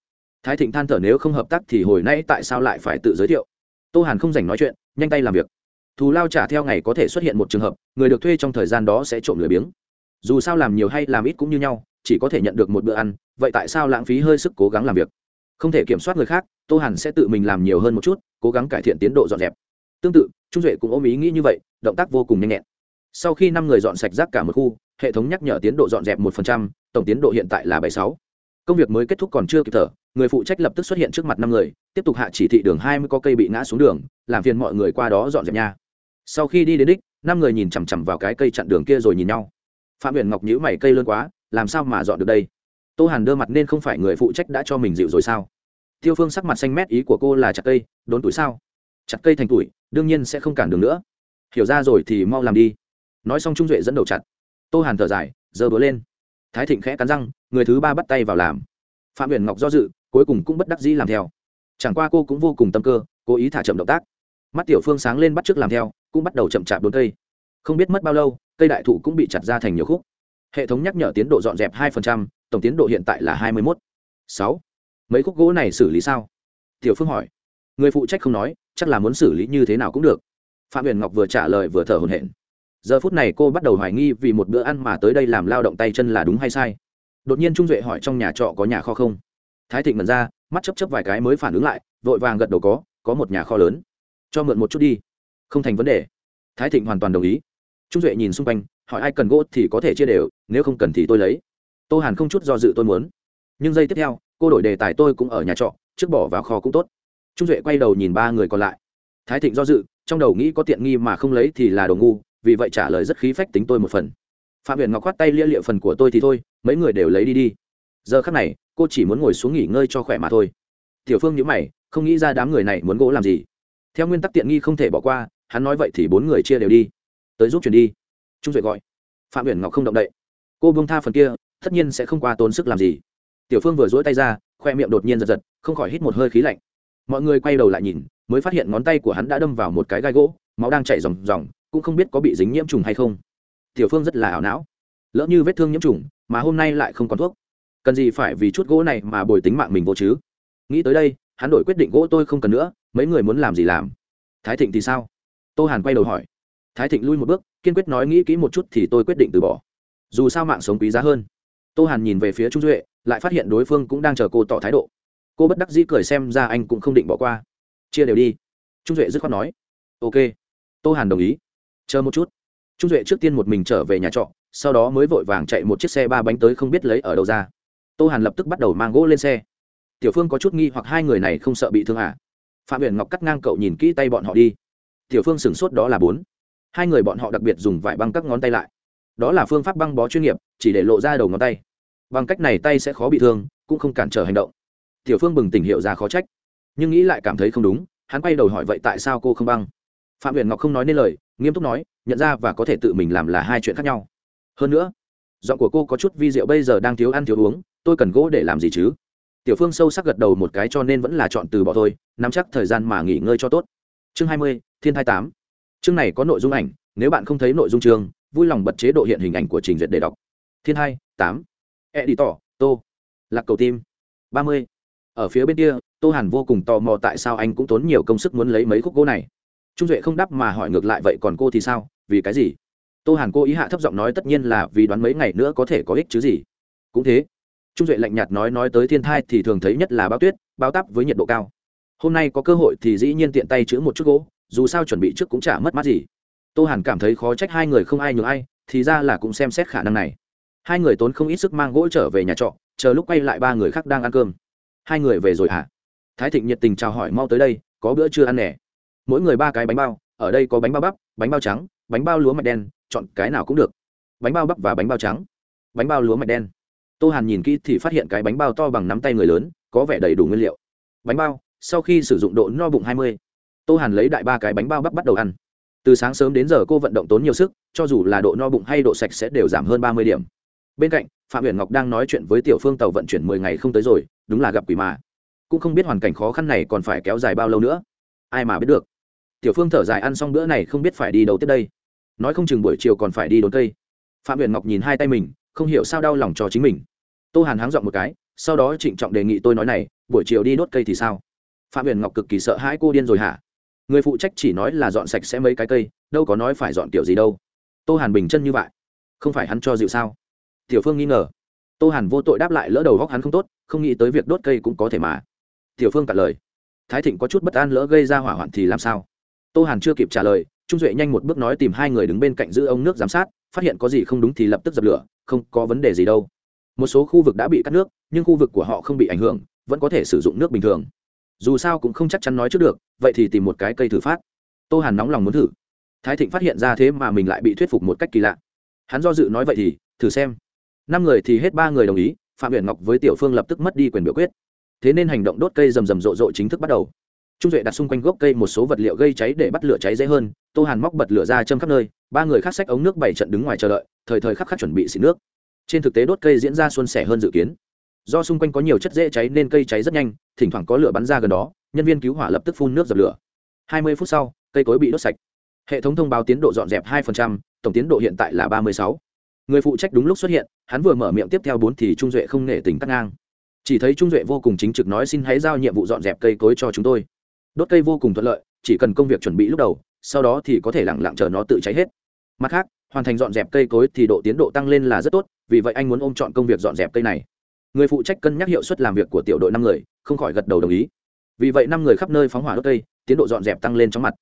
Thái thịnh than thở nếu không hợp tác thì hồi nay tại sao lại phải tự giới thiệu? Tô hàn không dành nói chuyện, nhanh tay làm việc. Thù lao trả theo ngày có thể xuất hiện một trường hợp, người được thuê trong thời gian đó sẽ trộm lười biếng. Dù sao làm nhiều hay làm ít cũng như nhau, chỉ có thể nhận được một bữa ăn, vậy tại sao lãng phí hơi sức cố gắng làm việc? Không thể kiểm soát người khác, tô hàn sẽ tự mình làm nhiều hơn một chút, cố gắng cải thiện tiến độ dọn dẹp. Tương tự, trung duệ cũng ôm ý nghĩ như vậy, động tác vô cùng nhanh nhẹn sau khi năm người dọn sạch rác cả một khu, hệ thống nhắc nhở tiến độ dọn dẹp một phần trăm, tổng tiến độ hiện tại là bảy sáu. Công việc mới kết thúc còn chưa kịp thở, người phụ trách lập tức xuất hiện trước mặt năm người, tiếp tục hạ chỉ thị đường hai mươi có cây bị ngã xuống đường, làm phiền mọi người qua đó dọn dẹp nha. Sau khi đi đến đích, năm người nhìn chằm chằm vào cái cây chặn đường kia rồi nhìn nhau. Phạm huyền ngọc nhữ mày cây lớn quá, làm sao mà dọn được đây? Tô hàn đưa mặt nên không phải người phụ trách đã cho mình dịu rồi sao? Tiêu phương sắc mặt xanh mét ý của cô là chặt cây, đốn tuổi sao? Chặt cây thành tuổi, đương nhiên sẽ không cản đường nữa. Hiểu ra rồi thì mau làm đi nói xong trung duệ dẫn đầu chặt. Tô hàn thở dài, giơ búa lên. Thái thịnh khẽ cắn răng, người thứ ba bắt tay vào làm. Phạm huyền ngọc do dự, cuối cùng cũng bất đắc dĩ làm theo. Chẳng qua cô cũng vô cùng tâm cơ, cố ý thả chậm động tác. Mắt tiểu phương sáng lên bắt trước làm theo, cũng bắt đầu chậm chạp đốn cây. Không biết mất bao lâu, cây đại thụ cũng bị chặt ra thành nhiều khúc. Hệ thống nhắc nhở tiến độ dọn dẹp hai tổng tiến độ hiện tại là hai mươi một sáu. Mấy khúc gỗ này xử lý sao? Tiểu phương hỏi. Người phụ trách không nói, chắc là muốn xử lý như thế nào cũng được. Phạm huyền ngọc vừa trả lời vừa thở hồn hển giờ phút này cô bắt đầu hoài nghi vì một bữa ăn mà tới đây làm lao động tay chân là đúng hay sai. Đột nhiên trung duệ hỏi trong nhà trọ có nhà kho không? Thái thịnh mật ra, mắt chấp chấp vài cái mới phản ứng lại, vội vàng gật đầu có có một nhà kho lớn. Cho mượn một chút đi. Không thành vấn đề. Thái thịnh hoàn toàn đồng ý. Trung duệ nhìn xung quanh, hỏi ai cần gỗ thì có thể chia đều, nếu không cần thì tôi lấy. Tô hàn không chút do dự tôi muốn. Nhưng giây tiếp theo, cô đổi đề tài tôi cũng ở nhà trọ, trước bỏ vào kho cũng tốt. Trung duệ quay đầu nhìn ba người còn lại. Thái thịnh do dự, trong đầu nghĩ có tiện nghi mà không lấy thì là đồ ngu vì vậy trả lời rất khí phách tính tôi một phần. Phạm huyền ngọc khoát tay lia liệu phần của tôi thì thôi, mấy người đều lấy đi đi. Giờ khắc này, cô chỉ muốn ngồi xuống nghỉ ngơi cho khỏe mà thôi. Tiểu phương nhữ mày, không nghĩ ra đám người này muốn gỗ làm gì. Theo nguyên tắc tiện nghi không thể bỏ qua, hắn nói vậy thì bốn người chia đều đi. Tới giúp chuyển đi. Trung duệ gọi. Phạm huyền ngọc không động đậy. Cô buông tha phần kia, tất nhiên sẽ không qua tốn sức làm gì. Tiểu phương vừa dỗi tay ra, khoe miệng đột nhiên giật giật, không khỏi hít một hơi khí lạnh. Mọi người quay đầu lại nhìn, mới phát hiện ngón tay của hắn đã đâm vào một cái gai gỗ, máu đang chảy ròng ròng cũng không biết có bị dính nhiễm trùng hay không. Tiểu phương rất là ảo não. Lỡ như vết thương nhiễm trùng, mà hôm nay lại không còn thuốc. Cần gì phải vì chút gỗ này mà bồi tính mạng mình vô chứ? Nghĩ tới đây, hắn đổi quyết định gỗ tôi không cần nữa, mấy người muốn làm gì làm? Thái thịnh thì sao? Tô hàn quay đầu hỏi. Thái thịnh lui một bước, kiên quyết nói nghĩ kỹ một chút thì tôi quyết định từ bỏ. Dù sao mạng sống quý giá hơn. Tô hàn nhìn về phía trung duệ, lại phát hiện đối phương cũng đang chờ cô tỏ thái độ. Cô bất đắc dĩ cười xem ra anh cũng không định bỏ qua. Chia đều đi. Trung duệ dứt khoát nói. Ok. Tô hàn đồng ý chờ một chút. Trung duệ trước tiên một mình trở về nhà trọ, sau đó mới vội vàng chạy một chiếc xe ba bánh tới không biết lấy ở đâu ra. Tô hàn lập tức bắt đầu mang gỗ lên xe. Tiểu phương có chút nghi hoặc hai người này không sợ bị thương à? Phạm huyền ngọc cắt ngang cậu nhìn kỹ tay bọn họ đi. Tiểu phương sửng sốt đó là bốn. Hai người bọn họ đặc biệt dùng vải băng các ngón tay lại. Đó là phương pháp băng bó chuyên nghiệp, chỉ để lộ ra đầu ngón tay. Bằng cách này tay sẽ khó bị thương, cũng không cản trở hành động. Tiểu phương bừng tỉnh hiệu ra khó trách. Nhưng nghĩ lại cảm thấy không đúng, hắn quay đầu hỏi vậy tại sao cô không băng? Phạm huyền ngọc không nói nên lời nghiêm túc nói, nhận ra và có thể tự mình làm là hai chuyện khác nhau. Hơn nữa, giọng của cô có chút vi diệu bây giờ đang thiếu ăn thiếu uống, tôi cần gỗ để làm gì chứ? Tiểu phương sâu sắc gật đầu một cái cho nên vẫn là chọn từ bỏ thôi, nắm chắc thời gian mà nghỉ ngơi cho tốt. Chương hai mươi, thiên thai tám. Chương này có nội dung ảnh, nếu bạn không thấy nội dung chương, vui lòng bật chế độ hiện hình ảnh của trình duyệt để đọc. Thiên hai tám. E đi tỏ tô. Lạc cầu tim. Ba mươi. Ở phía bên kia, tô hàn vô cùng tò mò tại sao anh cũng tốn nhiều công sức muốn lấy mấy khúc gỗ này trung duệ không đáp mà hỏi ngược lại, vậy còn cô thì sao? Vì cái gì? Tô hàn cô ý hạ thấp giọng nói, tất nhiên là vì đoán mấy ngày nữa có thể có ích chứ gì. Cũng thế. Trung duệ lạnh nhạt nói nói tới thiên thai thì thường thấy nhất là bao tuyết bao tắp với nhiệt độ cao. Hôm nay có cơ hội thì dĩ nhiên tiện tay chữ một chút gỗ, dù sao chuẩn bị trước cũng chả mất mát gì. Tô hàn cảm thấy khó trách hai người không ai nhường ai, thì ra là cũng xem xét khả năng này. Hai người tốn không ít sức mang gỗ trở về nhà trọ, chờ lúc quay lại ba người khác đang ăn cơm. Hai người về rồi hả? Thái thịnh nhiệt tình chào hỏi, mau tới đây, có bữa chưa ăn nẻ mỗi người ba cái bánh bao, ở đây có bánh bao bắp, bánh bao trắng, bánh bao lúa mạch đen, chọn cái nào cũng được. Bánh bao bắp và bánh bao trắng. Bánh bao lúa mạch đen. Tô hàn nhìn kỹ thì phát hiện cái bánh bao to bằng nắm tay người lớn, có vẻ đầy đủ nguyên liệu. Bánh bao, sau khi sử dụng độ no bụng hai mươi, tô hàn lấy đại ba cái bánh bao bắp bắt đầu ăn. Từ sáng sớm đến giờ cô vận động tốn nhiều sức, cho dù là độ no bụng hay độ sạch sẽ đều giảm hơn ba mươi điểm. Bên cạnh, phạm huyền ngọc đang nói chuyện với tiểu phương tàu vận chuyển mười ngày không tới rồi, đúng là gặp quỷ mà. Cũng không biết hoàn cảnh khó khăn này còn phải kéo dài bao lâu nữa. Ai mà biết được tiểu phương thở dài ăn xong bữa này không biết phải đi đâu tiếp đây. Nói không chừng buổi chiều còn phải đi đốn cây. Phạm huyền ngọc nhìn hai tay mình, không hiểu sao đau lòng cho chính mình. Tô hàn háng dọn một cái, sau đó trịnh trọng đề nghị tôi nói này, buổi chiều đi đốt cây thì sao? Phạm huyền ngọc cực kỳ sợ hãi cô điên rồi hả? Người phụ trách chỉ nói là dọn sạch sẽ mấy cái cây, đâu có nói phải dọn kiểu gì đâu. Tô hàn bình chân như vậy, không phải hắn cho dịu sao? Tiểu phương nghi ngờ. Tô hàn vô tội đáp lại lỡ đầu góc hắn không tốt, không nghĩ tới việc đốt cây cũng có thể mà. Tiểu phương cả lời. Thái thịnh có chút bất an lỡ gây ra hỏa hoạn thì làm sao? Tô hàn chưa kịp trả lời, trung duệ nhanh một bước nói tìm hai người đứng bên cạnh giữ ống nước giám sát, phát hiện có gì không đúng thì lập tức dập lửa, không có vấn đề gì đâu. Một số khu vực đã bị cắt nước, nhưng khu vực của họ không bị ảnh hưởng, vẫn có thể sử dụng nước bình thường. Dù sao cũng không chắc chắn nói trước được, vậy thì tìm một cái cây thử phát. Tô hàn nóng lòng muốn thử. Thái thịnh phát hiện ra thế mà mình lại bị thuyết phục một cách kỳ lạ. Hắn do dự nói vậy thì, thử xem. Năm người thì hết ba người đồng ý, phạm huyền ngọc với tiểu phương lập tức mất đi quyền biểu quyết. Thế nên hành động đốt cây rầm rầm rộ rộ chính thức bắt đầu trung duệ đặt xung quanh gốc cây một số vật liệu gây cháy để bắt lửa cháy dễ hơn tô hàn móc bật lửa ra châm khắp nơi ba người khác xách ống nước bảy trận đứng ngoài chờ đợi thời thời khắc khắc chuẩn bị xịt nước. Trên thực tế đốt cây diễn ra xuân sẻ hơn dự kiến. Do xung quanh có nhiều chất dễ cháy nên cây cháy rất nhanh thỉnh thoảng có lửa bắn ra gần đó nhân viên cứu hỏa lập tức phun nước dập lửa. Hai mươi phút sau cây cối bị đốt sạch. Hệ thống thông báo tiến độ dọn dẹp 2%, tổng tiến độ hiện tại là 36. người phụ trách đúng lúc xuất hiện hắn vừa mở miệng tiếp theo bốn thì trung duệ không nể tình cắt ngang. Chỉ thấy trung duệ vô cùng chính trực nói xin hãy giao nhiệm vụ dọn dẹp cây cối cho chúng tôi đốt cây vô cùng thuận lợi chỉ cần công việc chuẩn bị lúc đầu sau đó thì có thể lẳng lặng chờ nó tự cháy hết. Mặt khác hoàn thành dọn dẹp cây cối thì độ tiến độ tăng lên là rất tốt vì vậy anh muốn ôm chọn công việc dọn dẹp cây này. Người phụ trách cân nhắc hiệu suất làm việc của tiểu đội năm người không khỏi gật đầu đồng ý. Vì vậy năm người khắp nơi phóng hỏa đốt cây tiến độ dọn dẹp tăng lên trong mặt.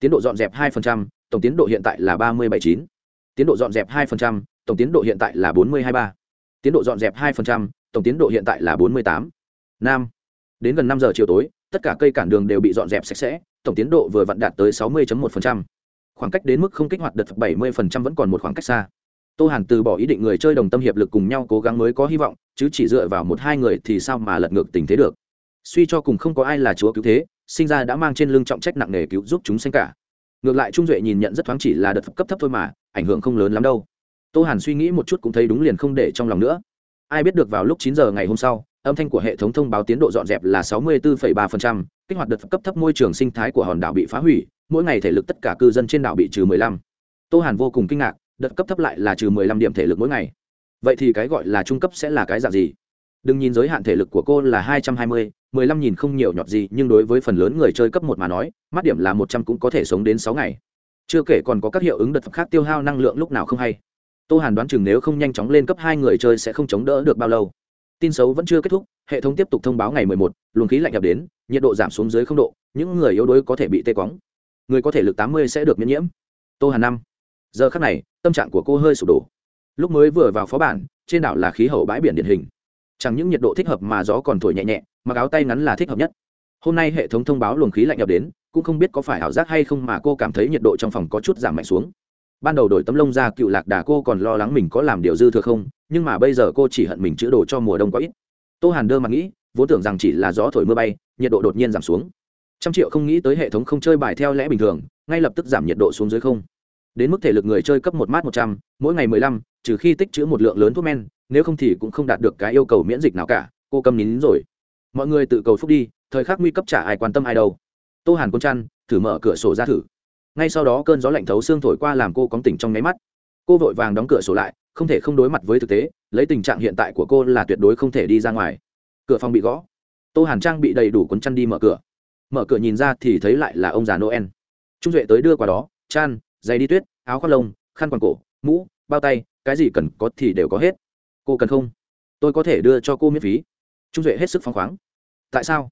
Tiến độ dọn dẹp 2%, tổng tiến độ hiện tại là ba mươi bảy chín. Tiến độ dọn dẹp 2%, tổng tiến độ hiện tại là bốn mươi hai ba. Tiến độ dọn dẹp 2%, tổng tiến độ hiện tại là bốn mươi tám. Nam đến gần năm giờ chiều tối tất cả cây cản đường đều bị dọn dẹp sạch sẽ, tổng tiến độ vừa vặn đạt tới sáu mươi một khoảng cách đến mức không kích hoạt đợt bảy mươi vẫn còn một khoảng cách xa. Tô hàn từ bỏ ý định người chơi đồng tâm hiệp lực cùng nhau cố gắng mới có hy vọng, chứ chỉ dựa vào một hai người thì sao mà lật ngược tình thế được. Suy cho cùng không có ai là chúa cứu thế, sinh ra đã mang trên lưng trọng trách nặng nề cứu giúp chúng sinh cả. Ngược lại trung duệ nhìn nhận rất thoáng chỉ là đợt cấp thấp thôi mà, ảnh hưởng không lớn lắm đâu. Tô hàn suy nghĩ một chút cũng thấy đúng liền không để trong lòng nữa. Ai biết được vào lúc chín giờ ngày hôm sau âm thanh của hệ thống thông báo tiến độ dọn dẹp là sáu mươi 64,3%, kích hoạt đợt cấp thấp môi trường sinh thái của hòn đảo bị phá hủy mỗi ngày thể lực tất cả cư dân trên đảo bị trừ 15. tô hàn vô cùng kinh ngạc đợt cấp thấp lại là trừ 15 điểm thể lực mỗi ngày. Vậy thì cái gọi là trung cấp sẽ là cái dạng gì? Đừng nhìn giới hạn thể lực của cô là 220, 15 nhìn không nhiều nhọt gì nhưng đối với phần lớn người chơi cấp một mà nói mắt điểm là 100 cũng có thể sống đến 6 ngày. Chưa kể còn có các hiệu ứng đợt khác tiêu hao năng lượng lúc nào không hay. Tô hàn đoán chừng nếu không nhanh chóng lên cấp hai người chơi sẽ không chống đỡ được bao lâu tin xấu vẫn chưa kết thúc hệ thống tiếp tục thông báo ngày 11, luồng khí lạnh nhập đến nhiệt độ giảm xuống dưới không độ những người yếu đuối có thể bị tê quóng. Người có thể lực 80 sẽ được miễn nhiễm. Tô hàn năm. Giờ khắc này tâm trạng của cô hơi sụp đổ. Lúc mới vừa vào phó bản trên đảo là khí hậu bãi biển điển hình. Chẳng những nhiệt độ thích hợp mà gió còn thổi nhẹ nhẹ mặc áo tay ngắn là thích hợp nhất. Hôm nay hệ thống thông báo luồng khí lạnh nhập đến cũng không biết có phải ảo giác hay không mà cô cảm thấy nhiệt độ trong phòng có chút giảm mạnh xuống ban đầu đổi tấm lông ra cựu lạc đà cô còn lo lắng mình có làm điều dư thừa không, nhưng mà bây giờ cô chỉ hận mình chữa đồ cho mùa đông có ít. Tô hàn đơ mặt nghĩ, vốn tưởng rằng chỉ là gió thổi mưa bay, nhiệt độ đột nhiên giảm xuống. Trăm triệu không nghĩ tới hệ thống không chơi bài theo lẽ bình thường, ngay lập tức giảm nhiệt độ xuống dưới không. Đến mức thể lực người chơi cấp một mát một trăm, mỗi ngày mười lăm, trừ khi tích chữ một lượng lớn thuốc men, nếu không thì cũng không đạt được cái yêu cầu miễn dịch nào cả, cô cầm nín rồi. Mọi người tự cầu phúc đi, thời khắc nguy cấp chả ai quan tâm ai đâu. Tô hàn con chăn, thử mở cửa sổ ra thử ngay sau đó cơn gió lạnh thấu xương thổi qua làm cô cóng tỉnh trong nháy mắt. Cô vội vàng đóng cửa sổ lại, không thể không đối mặt với thực tế, lấy tình trạng hiện tại của cô là tuyệt đối không thể đi ra ngoài. Cửa phòng bị gõ. Tô hàn trang bị đầy đủ cuốn chăn đi mở cửa. Mở cửa nhìn ra thì thấy lại là ông già noel. Trung duệ tới đưa qua đó, chăn, giày đi tuyết, áo khoác lông, khăn quàng cổ, mũ, bao tay, cái gì cần có thì đều có hết. Cô cần không? Tôi có thể đưa cho cô miễn phí. Trung duệ hết sức phăng khoáng. Tại sao?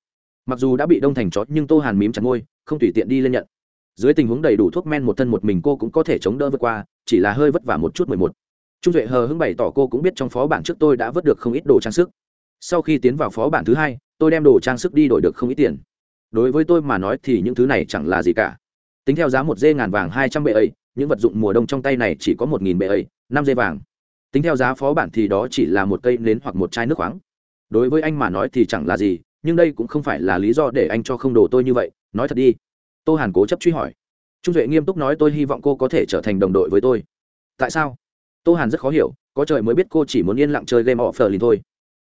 Mặc dù đã bị đông thành chó nhưng tô hàn mím chặt ngôi không tùy tiện đi lên nhận dưới tình huống đầy đủ thuốc men một thân một mình cô cũng có thể chống đỡ vượt qua, chỉ là hơi vất vả một chút mười một. Trung duệ hờ hững bày tỏ cô cũng biết trong phó bản trước tôi đã vớt được không ít đồ trang sức. Sau khi tiến vào phó bản thứ hai, tôi đem đồ trang sức đi đổi được không ít tiền. Đối với tôi mà nói thì những thứ này chẳng là gì cả. Tính theo giá một dê ngàn vàng hai trăm bệ ấy, những vật dụng mùa đông trong tay này chỉ có một nghìn bệ ấy, năm dê vàng. Tính theo giá phó bản thì đó chỉ là một cây nến hoặc một chai nước khoáng. Đối với anh mà nói thì chẳng là gì, nhưng đây cũng không phải là lý do để anh cho không đồ tôi như vậy, nói thật đi tô hàn cố chấp truy hỏi. Trung duệ nghiêm túc nói, tôi hy vọng cô có thể trở thành đồng đội với tôi. Tại sao? Tô hàn rất khó hiểu, có trời mới biết cô chỉ muốn yên lặng chơi game offer lin thôi.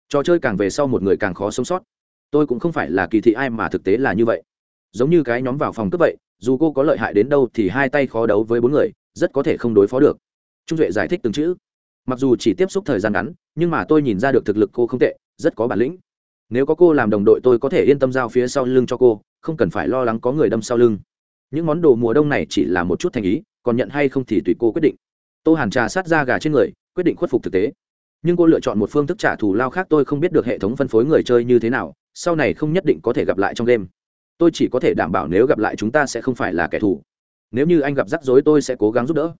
Trò chơi càng về sau một người càng khó sống sót. Tôi cũng không phải là kỳ thị ai mà thực tế là như vậy. Giống như cái nhóm vào phòng cướp vậy, dù cô có lợi hại đến đâu thì hai tay khó đấu với bốn người, rất có thể không đối phó được. Trung duệ giải thích từng chữ. Mặc dù chỉ tiếp xúc thời gian ngắn, nhưng mà tôi nhìn ra được thực lực cô không tệ, rất có bản lĩnh. Nếu có cô làm đồng đội tôi có thể yên tâm giao phía sau lưng cho cô không cần phải lo lắng có người đâm sau lưng. Những món đồ mùa đông này chỉ là một chút thành ý, còn nhận hay không thì tùy cô quyết định. Tô hàn trà sát ra gà trên người, quyết định khuất phục thực tế. Nhưng cô lựa chọn một phương thức trả thù lao khác tôi không biết được hệ thống phân phối người chơi như thế nào, sau này không nhất định có thể gặp lại trong game. Tôi chỉ có thể đảm bảo nếu gặp lại chúng ta sẽ không phải là kẻ thù. Nếu như anh gặp rắc rối tôi sẽ cố gắng giúp đỡ.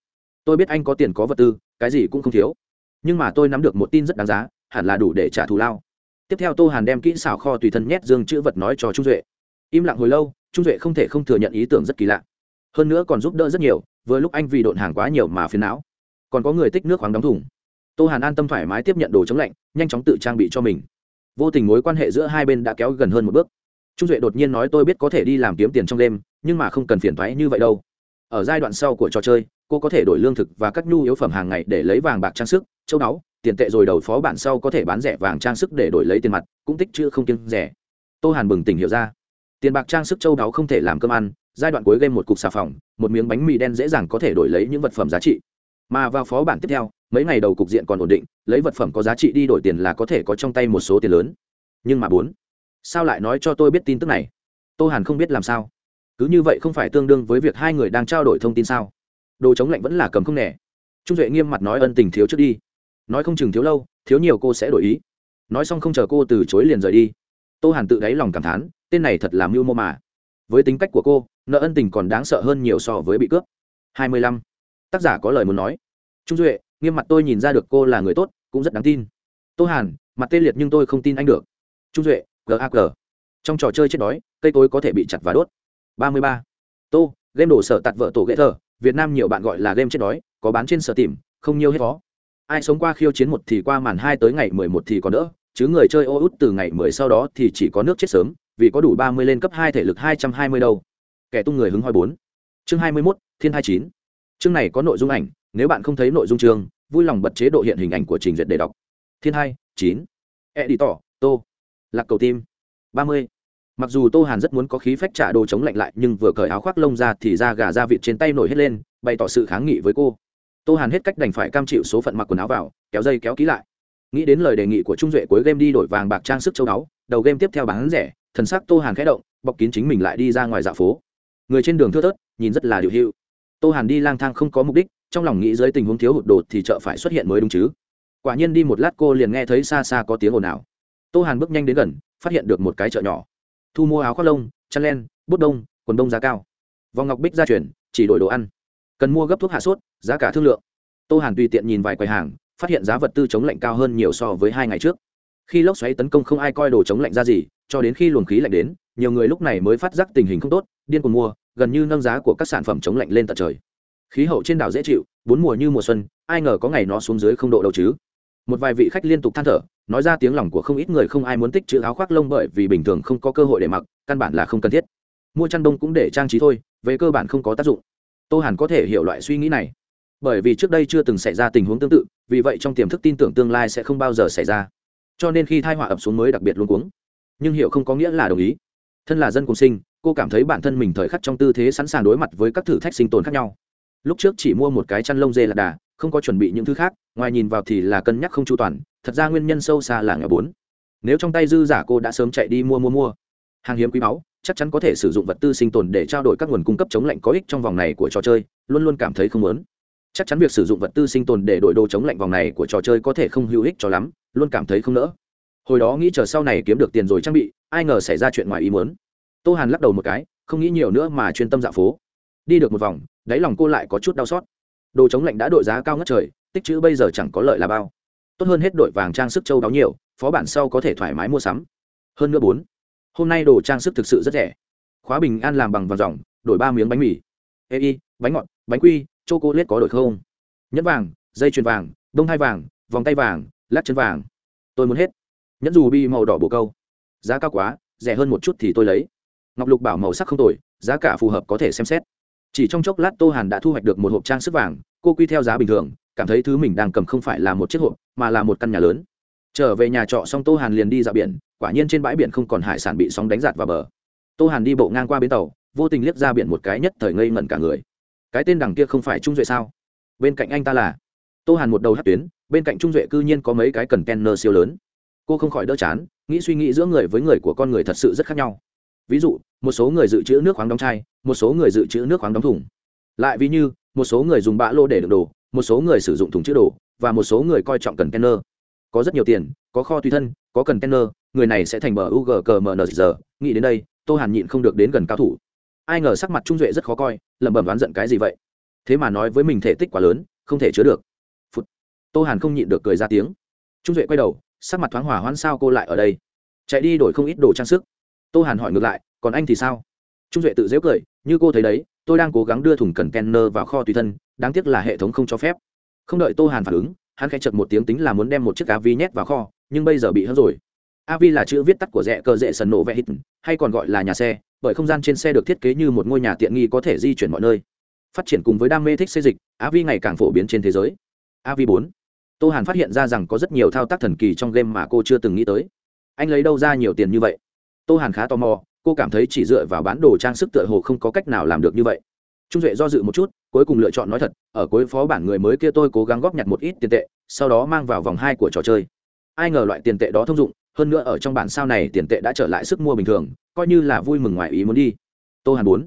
Tôi biết anh có tiền có vật tư, cái gì cũng không thiếu. Nhưng mà tôi nắm được một tin rất đáng giá, hẳn là đủ để trả thù lao. Tiếp theo tô hàn đem kỹ xảo kho tùy thân nhét dương chữ vật nói cho trung duệ im lặng hồi lâu, trung duệ không thể không thừa nhận ý tưởng rất kỳ lạ. Hơn nữa còn giúp đỡ rất nhiều, vừa lúc anh vì độn hàng quá nhiều mà phiền não. Còn có người tích nước khoáng đóng thùng. Tô hàn an tâm thoải mái tiếp nhận đồ chống lạnh, nhanh chóng tự trang bị cho mình. Vô tình mối quan hệ giữa hai bên đã kéo gần hơn một bước. Trung duệ đột nhiên nói tôi biết có thể đi làm kiếm tiền trong đêm, nhưng mà không cần phiền thoái như vậy đâu. Ở giai đoạn sau của trò chơi, cô có thể đổi lương thực và các nhu yếu phẩm hàng ngày để lấy vàng bạc trang sức, châu báu, tiền tệ rồi đầu phó bản sau có thể bán rẻ vàng trang sức để đổi lấy tiền mặt, cũng tích chữ không kiêng rẻ. Tô hàn bừng tỉnh hiểu ra tiền bạc trang sức châu đáo không thể làm cơm ăn, giai đoạn cuối game một cục xà phòng, một miếng bánh mì đen dễ dàng có thể đổi lấy những vật phẩm giá trị. Mà vào phó bản tiếp theo, mấy ngày đầu cục diện còn ổn định, lấy vật phẩm có giá trị đi đổi tiền là có thể có trong tay một số tiền lớn. Nhưng mà bốn, sao lại nói cho tôi biết tin tức này? Tô hàn không biết làm sao. Cứ như vậy không phải tương đương với việc hai người đang trao đổi thông tin sao? Đồ chống lạnh vẫn là cầm không nẻ. Trung duệ nghiêm mặt nói ân tình thiếu trước đi. Nói không chừng thiếu lâu, thiếu nhiều cô sẽ đổi ý. Nói xong không chờ cô từ chối liền rời đi tô hàn tự đáy lòng cảm thán, tên này thật là mưu mô mà. Với tính cách của cô, nợ ân tình còn đáng sợ hơn nhiều so với bị cướp. Hai mươi lăm. Tác giả có lời muốn nói. Trung duệ, nghiêm mặt tôi nhìn ra được cô là người tốt, cũng rất đáng tin. Tô hàn, mặt tê liệt nhưng tôi không tin anh được. Trung duệ gag trong trò chơi chết đói, cây cối có thể bị chặt và đốt. Ba mươi ba. Tô, game đổ sở tạt vợ tổ ghệ thờ việt nam nhiều bạn gọi là game chết đói, có bán trên sở tìm, không nhiều hết có ai sống qua khiêu chiến một thì qua màn hai tới ngày mười một thì còn đỡ chứ người chơi ô út từ ngày mười sau đó thì chỉ có nước chết sớm, vì có đủ ba mươi lên cấp hai thể lực hai trăm hai mươi đâu. Kẻ tung người hứng hoi bốn. Chương hai mươi mốt, thiên hai chín. Chương này có nội dung ảnh, nếu bạn không thấy nội dung chương, vui lòng bật chế độ hiện hình ảnh của trình duyệt để đọc. Thiên hai, chín. E đi tỏ tô. Lạc cầu tim. Ba mươi. Mặc dù tô hàn rất muốn có khí phách trả đồ chống lạnh lại, nhưng vừa cởi áo khoác lông ra thì da gà da vịt trên tay nổi hết lên, bày tỏ sự kháng nghị với cô. Tô hàn hết cách đành phải cam chịu số phận mặc quần áo vào, kéo dây kéo ký lại nghĩ đến lời đề nghị của trung duệ cuối game đi đổi vàng bạc trang sức châu đáo đầu game tiếp theo bán rẻ, thần sắc tô hàn khẽ động, bọc kín chính mình lại đi ra ngoài dạ phố. Người trên đường thưa thớt, nhìn rất là điều hữu. Tô hàn đi lang thang không có mục đích, trong lòng nghĩ dưới tình huống thiếu hụt đột thì chợ phải xuất hiện mới đúng chứ. Quả nhiên đi một lát cô liền nghe thấy xa xa có tiếng ồn ào. Tô hàn bước nhanh đến gần, phát hiện được một cái chợ nhỏ. Thu mua áo khoác lông, chăn len, bút đông, quần đông giá cao. Vòng ngọc bích gia chuyển chỉ đổi đồ ăn. Cần mua gấp thuốc hạ sốt, giá cả thương lượng. Tô hàn tùy tiện nhìn vài quầy hàng phát hiện giá vật tư chống lạnh cao hơn nhiều so với hai ngày trước. Khi lốc xoáy tấn công không ai coi đồ chống lạnh ra gì, cho đến khi luồng khí lạnh đến, nhiều người lúc này mới phát giác tình hình không tốt, điên cuồng mua, gần như nâng giá của các sản phẩm chống lạnh lên tận trời. Khí hậu trên đảo dễ chịu, bốn mùa như mùa xuân, ai ngờ có ngày nó xuống dưới không độ đâu chứ. Một vài vị khách liên tục than thở, nói ra tiếng lòng của không ít người không ai muốn tích chữ áo khoác lông bởi vì bình thường không có cơ hội để mặc, căn bản là không cần thiết. Mua chăn đông cũng để trang trí thôi, về cơ bản không có tác dụng. Tô hàn có thể hiểu loại suy nghĩ này bởi vì trước đây chưa từng xảy ra tình huống tương tự, vì vậy trong tiềm thức tin tưởng tương lai sẽ không bao giờ xảy ra. Cho nên khi thai họa ập xuống mới đặc biệt luôn cuống. Nhưng hiểu không có nghĩa là đồng ý. Thân là dân cùng sinh, cô cảm thấy bản thân mình thời khắc trong tư thế sẵn sàng đối mặt với các thử thách sinh tồn khác nhau. Lúc trước chỉ mua một cái chăn lông dê lạc đà, không có chuẩn bị những thứ khác, ngoài nhìn vào thì là cân nhắc không chu toàn, thật ra nguyên nhân sâu xa là nghèo bốn. Nếu trong tay dư giả cô đã sớm chạy đi mua mua mua, hàng hiếm quý báu, chắc chắn có thể sử dụng vật tư sinh tồn để trao đổi các nguồn cung cấp chống lạnh có ích trong vòng này của trò chơi, luôn luôn cảm thấy không lớn chắc chắn việc sử dụng vật tư sinh tồn để đổi đồ chống lạnh vòng này của trò chơi có thể không hữu ích cho lắm, luôn cảm thấy không nỡ. Hồi đó nghĩ chờ sau này kiếm được tiền rồi trang bị, ai ngờ xảy ra chuyện ngoài ý muốn. Tô hàn lắc đầu một cái, không nghĩ nhiều nữa mà chuyên tâm dạo phố. Đi được một vòng, đáy lòng cô lại có chút đau xót. Đồ chống lạnh đã đội giá cao ngất trời, tích chữ bây giờ chẳng có lợi là bao. Tốt hơn hết đội vàng trang sức châu đáo nhiều, phó bản sau có thể thoải mái mua sắm. Hơn nữa bốn, hôm nay đồ trang sức thực sự rất rẻ. Khóa bình an làm bằng vàng dòng, đổi ba miếng bánh mì. Ê y, bánh ngọt, bánh quy chô cô lết có đổi không? Nhẫn vàng, dây chuyền vàng, đông hai vàng, vòng tay vàng, lát chân vàng. Tôi muốn hết. Nhẫn dù bi màu đỏ bồ câu. Giá cao quá, rẻ hơn một chút thì tôi lấy. Ngọc lục bảo màu sắc không tồi, giá cả phù hợp có thể xem xét. Chỉ trong chốc lát tô hàn đã thu hoạch được một hộp trang sức vàng, cô quy theo giá bình thường, cảm thấy thứ mình đang cầm không phải là một chiếc hộp, mà là một căn nhà lớn. Trở về nhà trọ xong tô hàn liền đi dạo biển, quả nhiên trên bãi biển không còn hải sản bị sóng đánh giạt vào bờ. Tô hàn đi bộ ngang qua bến tàu, vô tình liếc ra biển một cái nhất thời ngây ngẩn cả người cái tên đằng kia không phải trung duệ sao? Bên cạnh anh ta là? Tô hàn một đầu hát tuyến, bên cạnh trung duệ cư nhiên có mấy cái cần kenner siêu lớn. Cô không khỏi đỡ chán, nghĩ suy nghĩ giữa người với người của con người thật sự rất khác nhau. Ví dụ, một số người dự trữ nước khoáng đóng chai, một số người dự trữ nước khoáng đóng thùng. Lại ví như, một số người dùng bã lô để đựng đồ, một số người sử dụng thùng chữ đồ, và một số người coi trọng cần kenner có rất nhiều tiền, có kho tùy thân, có cần kenner người này sẽ thành bờ u g c m n nghĩ đến đây, tô hàn nhịn không được đến gần cao thủ ai ngờ sắc mặt trung duệ rất khó coi, lẩm bẩm đoán giận cái gì vậy? Thế mà nói với mình thể tích quá lớn, không thể chứa được. Phụt. tô hàn không nhịn được cười ra tiếng. Trung duệ quay đầu, sắc mặt thoáng hỏa hoãn sao cô lại ở đây? Chạy đi đổi không ít đồ trang sức. Tô hàn hỏi ngược lại, còn anh thì sao? Trung duệ tự dễu cười, như cô thấy đấy, tôi đang cố gắng đưa thùng cần kenner vào kho tùy thân, đáng tiếc là hệ thống không cho phép. Không đợi tô hàn phản ứng, hắn khẽ chật một tiếng tính là muốn đem một chiếc avi nhét vào kho, nhưng bây giờ bị hớt rồi. Avi là chữ viết tắt của rẽ cờ rẽ sần nổ vẽ hít, hay còn gọi là nhà xe bởi không gian trên xe được thiết kế như một ngôi nhà tiện nghi có thể di chuyển mọi nơi. Phát triển cùng với đam mê thích xây dịch avi ngày càng phổ biến trên thế giới. Avi bốn. Tô hàn phát hiện ra rằng có rất nhiều thao tác thần kỳ trong game mà cô chưa từng nghĩ tới. Anh lấy đâu ra nhiều tiền như vậy? Tô hàn khá tò mò, cô cảm thấy chỉ dựa vào bán đồ trang sức tựa hồ không có cách nào làm được như vậy. Trung duệ do dự một chút, cuối cùng lựa chọn nói thật, ở cuối phó bản người mới kia tôi cố gắng góp nhặt một ít tiền tệ, sau đó mang vào vòng hai của trò chơi. Ai ngờ loại tiền tệ đó thông dụng hơn nữa ở trong bản sao này tiền tệ đã trở lại sức mua bình thường, coi như là vui mừng ngoài ý muốn đi. Tô hàn bốn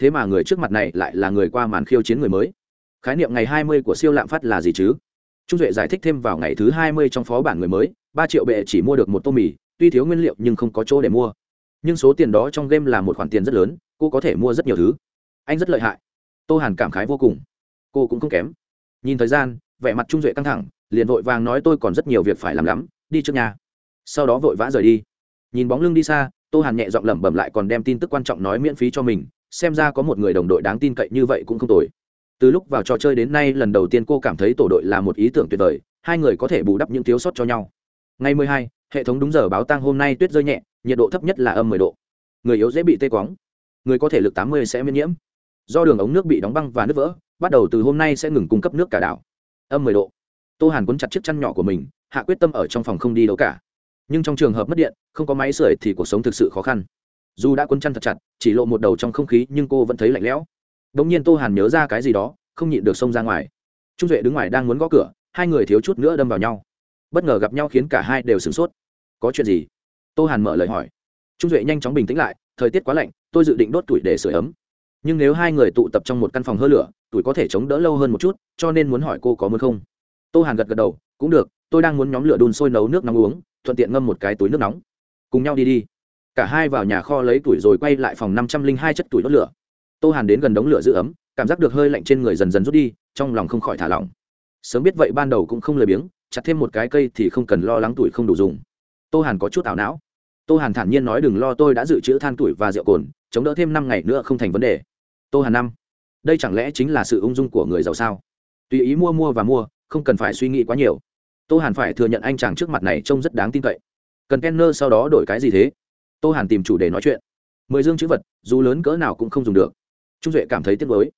thế mà người trước mặt này lại là người qua màn khiêu chiến người mới. Khái niệm ngày hai mươi của siêu lạm phát là gì chứ? Trung duệ giải thích thêm vào ngày thứ hai mươi trong phó bản người mới, ba triệu bệ chỉ mua được một tô mì, tuy thiếu nguyên liệu nhưng không có chỗ để mua. Nhưng số tiền đó trong game là một khoản tiền rất lớn, cô có thể mua rất nhiều thứ. Anh rất lợi hại. Tô hàn cảm khái vô cùng. Cô cũng không kém. Nhìn thời gian, vẻ mặt trung duệ căng thẳng, liền vội vàng nói tôi còn rất nhiều việc phải làm lắm, đi trước nhà sau đó vội vã rời đi. Nhìn bóng lưng đi xa, tô hàn nhẹ giọng lẩm bẩm lại còn đem tin tức quan trọng nói miễn phí cho mình, xem ra có một người đồng đội đáng tin cậy như vậy cũng không tồi. Từ lúc vào trò chơi đến nay lần đầu tiên cô cảm thấy tổ đội là một ý tưởng tuyệt vời, hai người có thể bù đắp những thiếu sót cho nhau. Ngày mười hai, hệ thống đúng giờ báo tang hôm nay tuyết rơi nhẹ, nhiệt độ thấp nhất là âm mười độ. Người yếu dễ bị tê quóng. Người có thể lực tám mươi sẽ miễn nhiễm. Do đường ống nước bị đóng băng và nứt vỡ, bắt đầu từ hôm nay sẽ ngừng cung cấp nước cả đảo. Âm mười độ. Tô hàn quấn chặt chiếc chăn nhỏ của mình, hạ quyết tâm ở trong phòng không đi đâu cả nhưng trong trường hợp mất điện, không có máy sưởi thì cuộc sống thực sự khó khăn. Dù đã quấn chăn thật chặt, chỉ lộ một đầu trong không khí nhưng cô vẫn thấy lạnh lẽo. Đ ỗ n g nhiên tô hàn nhớ ra cái gì đó, không nhịn được xông ra ngoài. Trung duệ đứng ngoài đang muốn gõ cửa, hai người thiếu chút nữa đâm vào nhau. Bất ngờ gặp nhau khiến cả hai đều sửng sốt. Có chuyện gì? Tô hàn mở lời hỏi. Trung duệ nhanh chóng bình tĩnh lại, thời tiết quá lạnh, tôi dự định đốt tuổi để sửa ấm. Nhưng nếu hai người tụ tập trong một căn phòng hơ lửa, tuổi có thể chống đỡ lâu hơn một chút, cho nên muốn hỏi cô có muốn không? Tô hàn gật gật đầu, cũng được, tôi đang muốn nhóm lửa đun sôi nấu nước nóng uống thuận tiện ngâm một cái túi nước nóng. Cùng nhau đi đi. Cả hai vào nhà kho lấy tuổi rồi quay lại phòng năm trăm linh hai chất tuổi đốt lửa. Tô hàn đến gần đống lửa giữ ấm, cảm giác được hơi lạnh trên người dần dần rút đi, trong lòng không khỏi thả lỏng. Sớm biết vậy ban đầu cũng không lười biếng, chặt thêm một cái cây thì không cần lo lắng tuổi không đủ dùng. Tô hàn có chút ảo não. Tô hàn thản nhiên nói đừng lo, tôi đã dự trữ than tuổi và rượu cồn, chống đỡ thêm năm ngày nữa không thành vấn đề. Tô hàn năm. Đây chẳng lẽ chính là sự ung dung của người giàu sao? Tùy ý mua mua và mua, không cần phải suy nghĩ quá nhiều tô hàn phải thừa nhận anh chàng trước mặt này trông rất đáng tin cậy. Cần kenner sau đó đổi cái gì thế? Tô hàn tìm chủ đề nói chuyện. Mười dương chữ vật, dù lớn cỡ nào cũng không dùng được. Trung duệ cảm thấy tiếc nuối.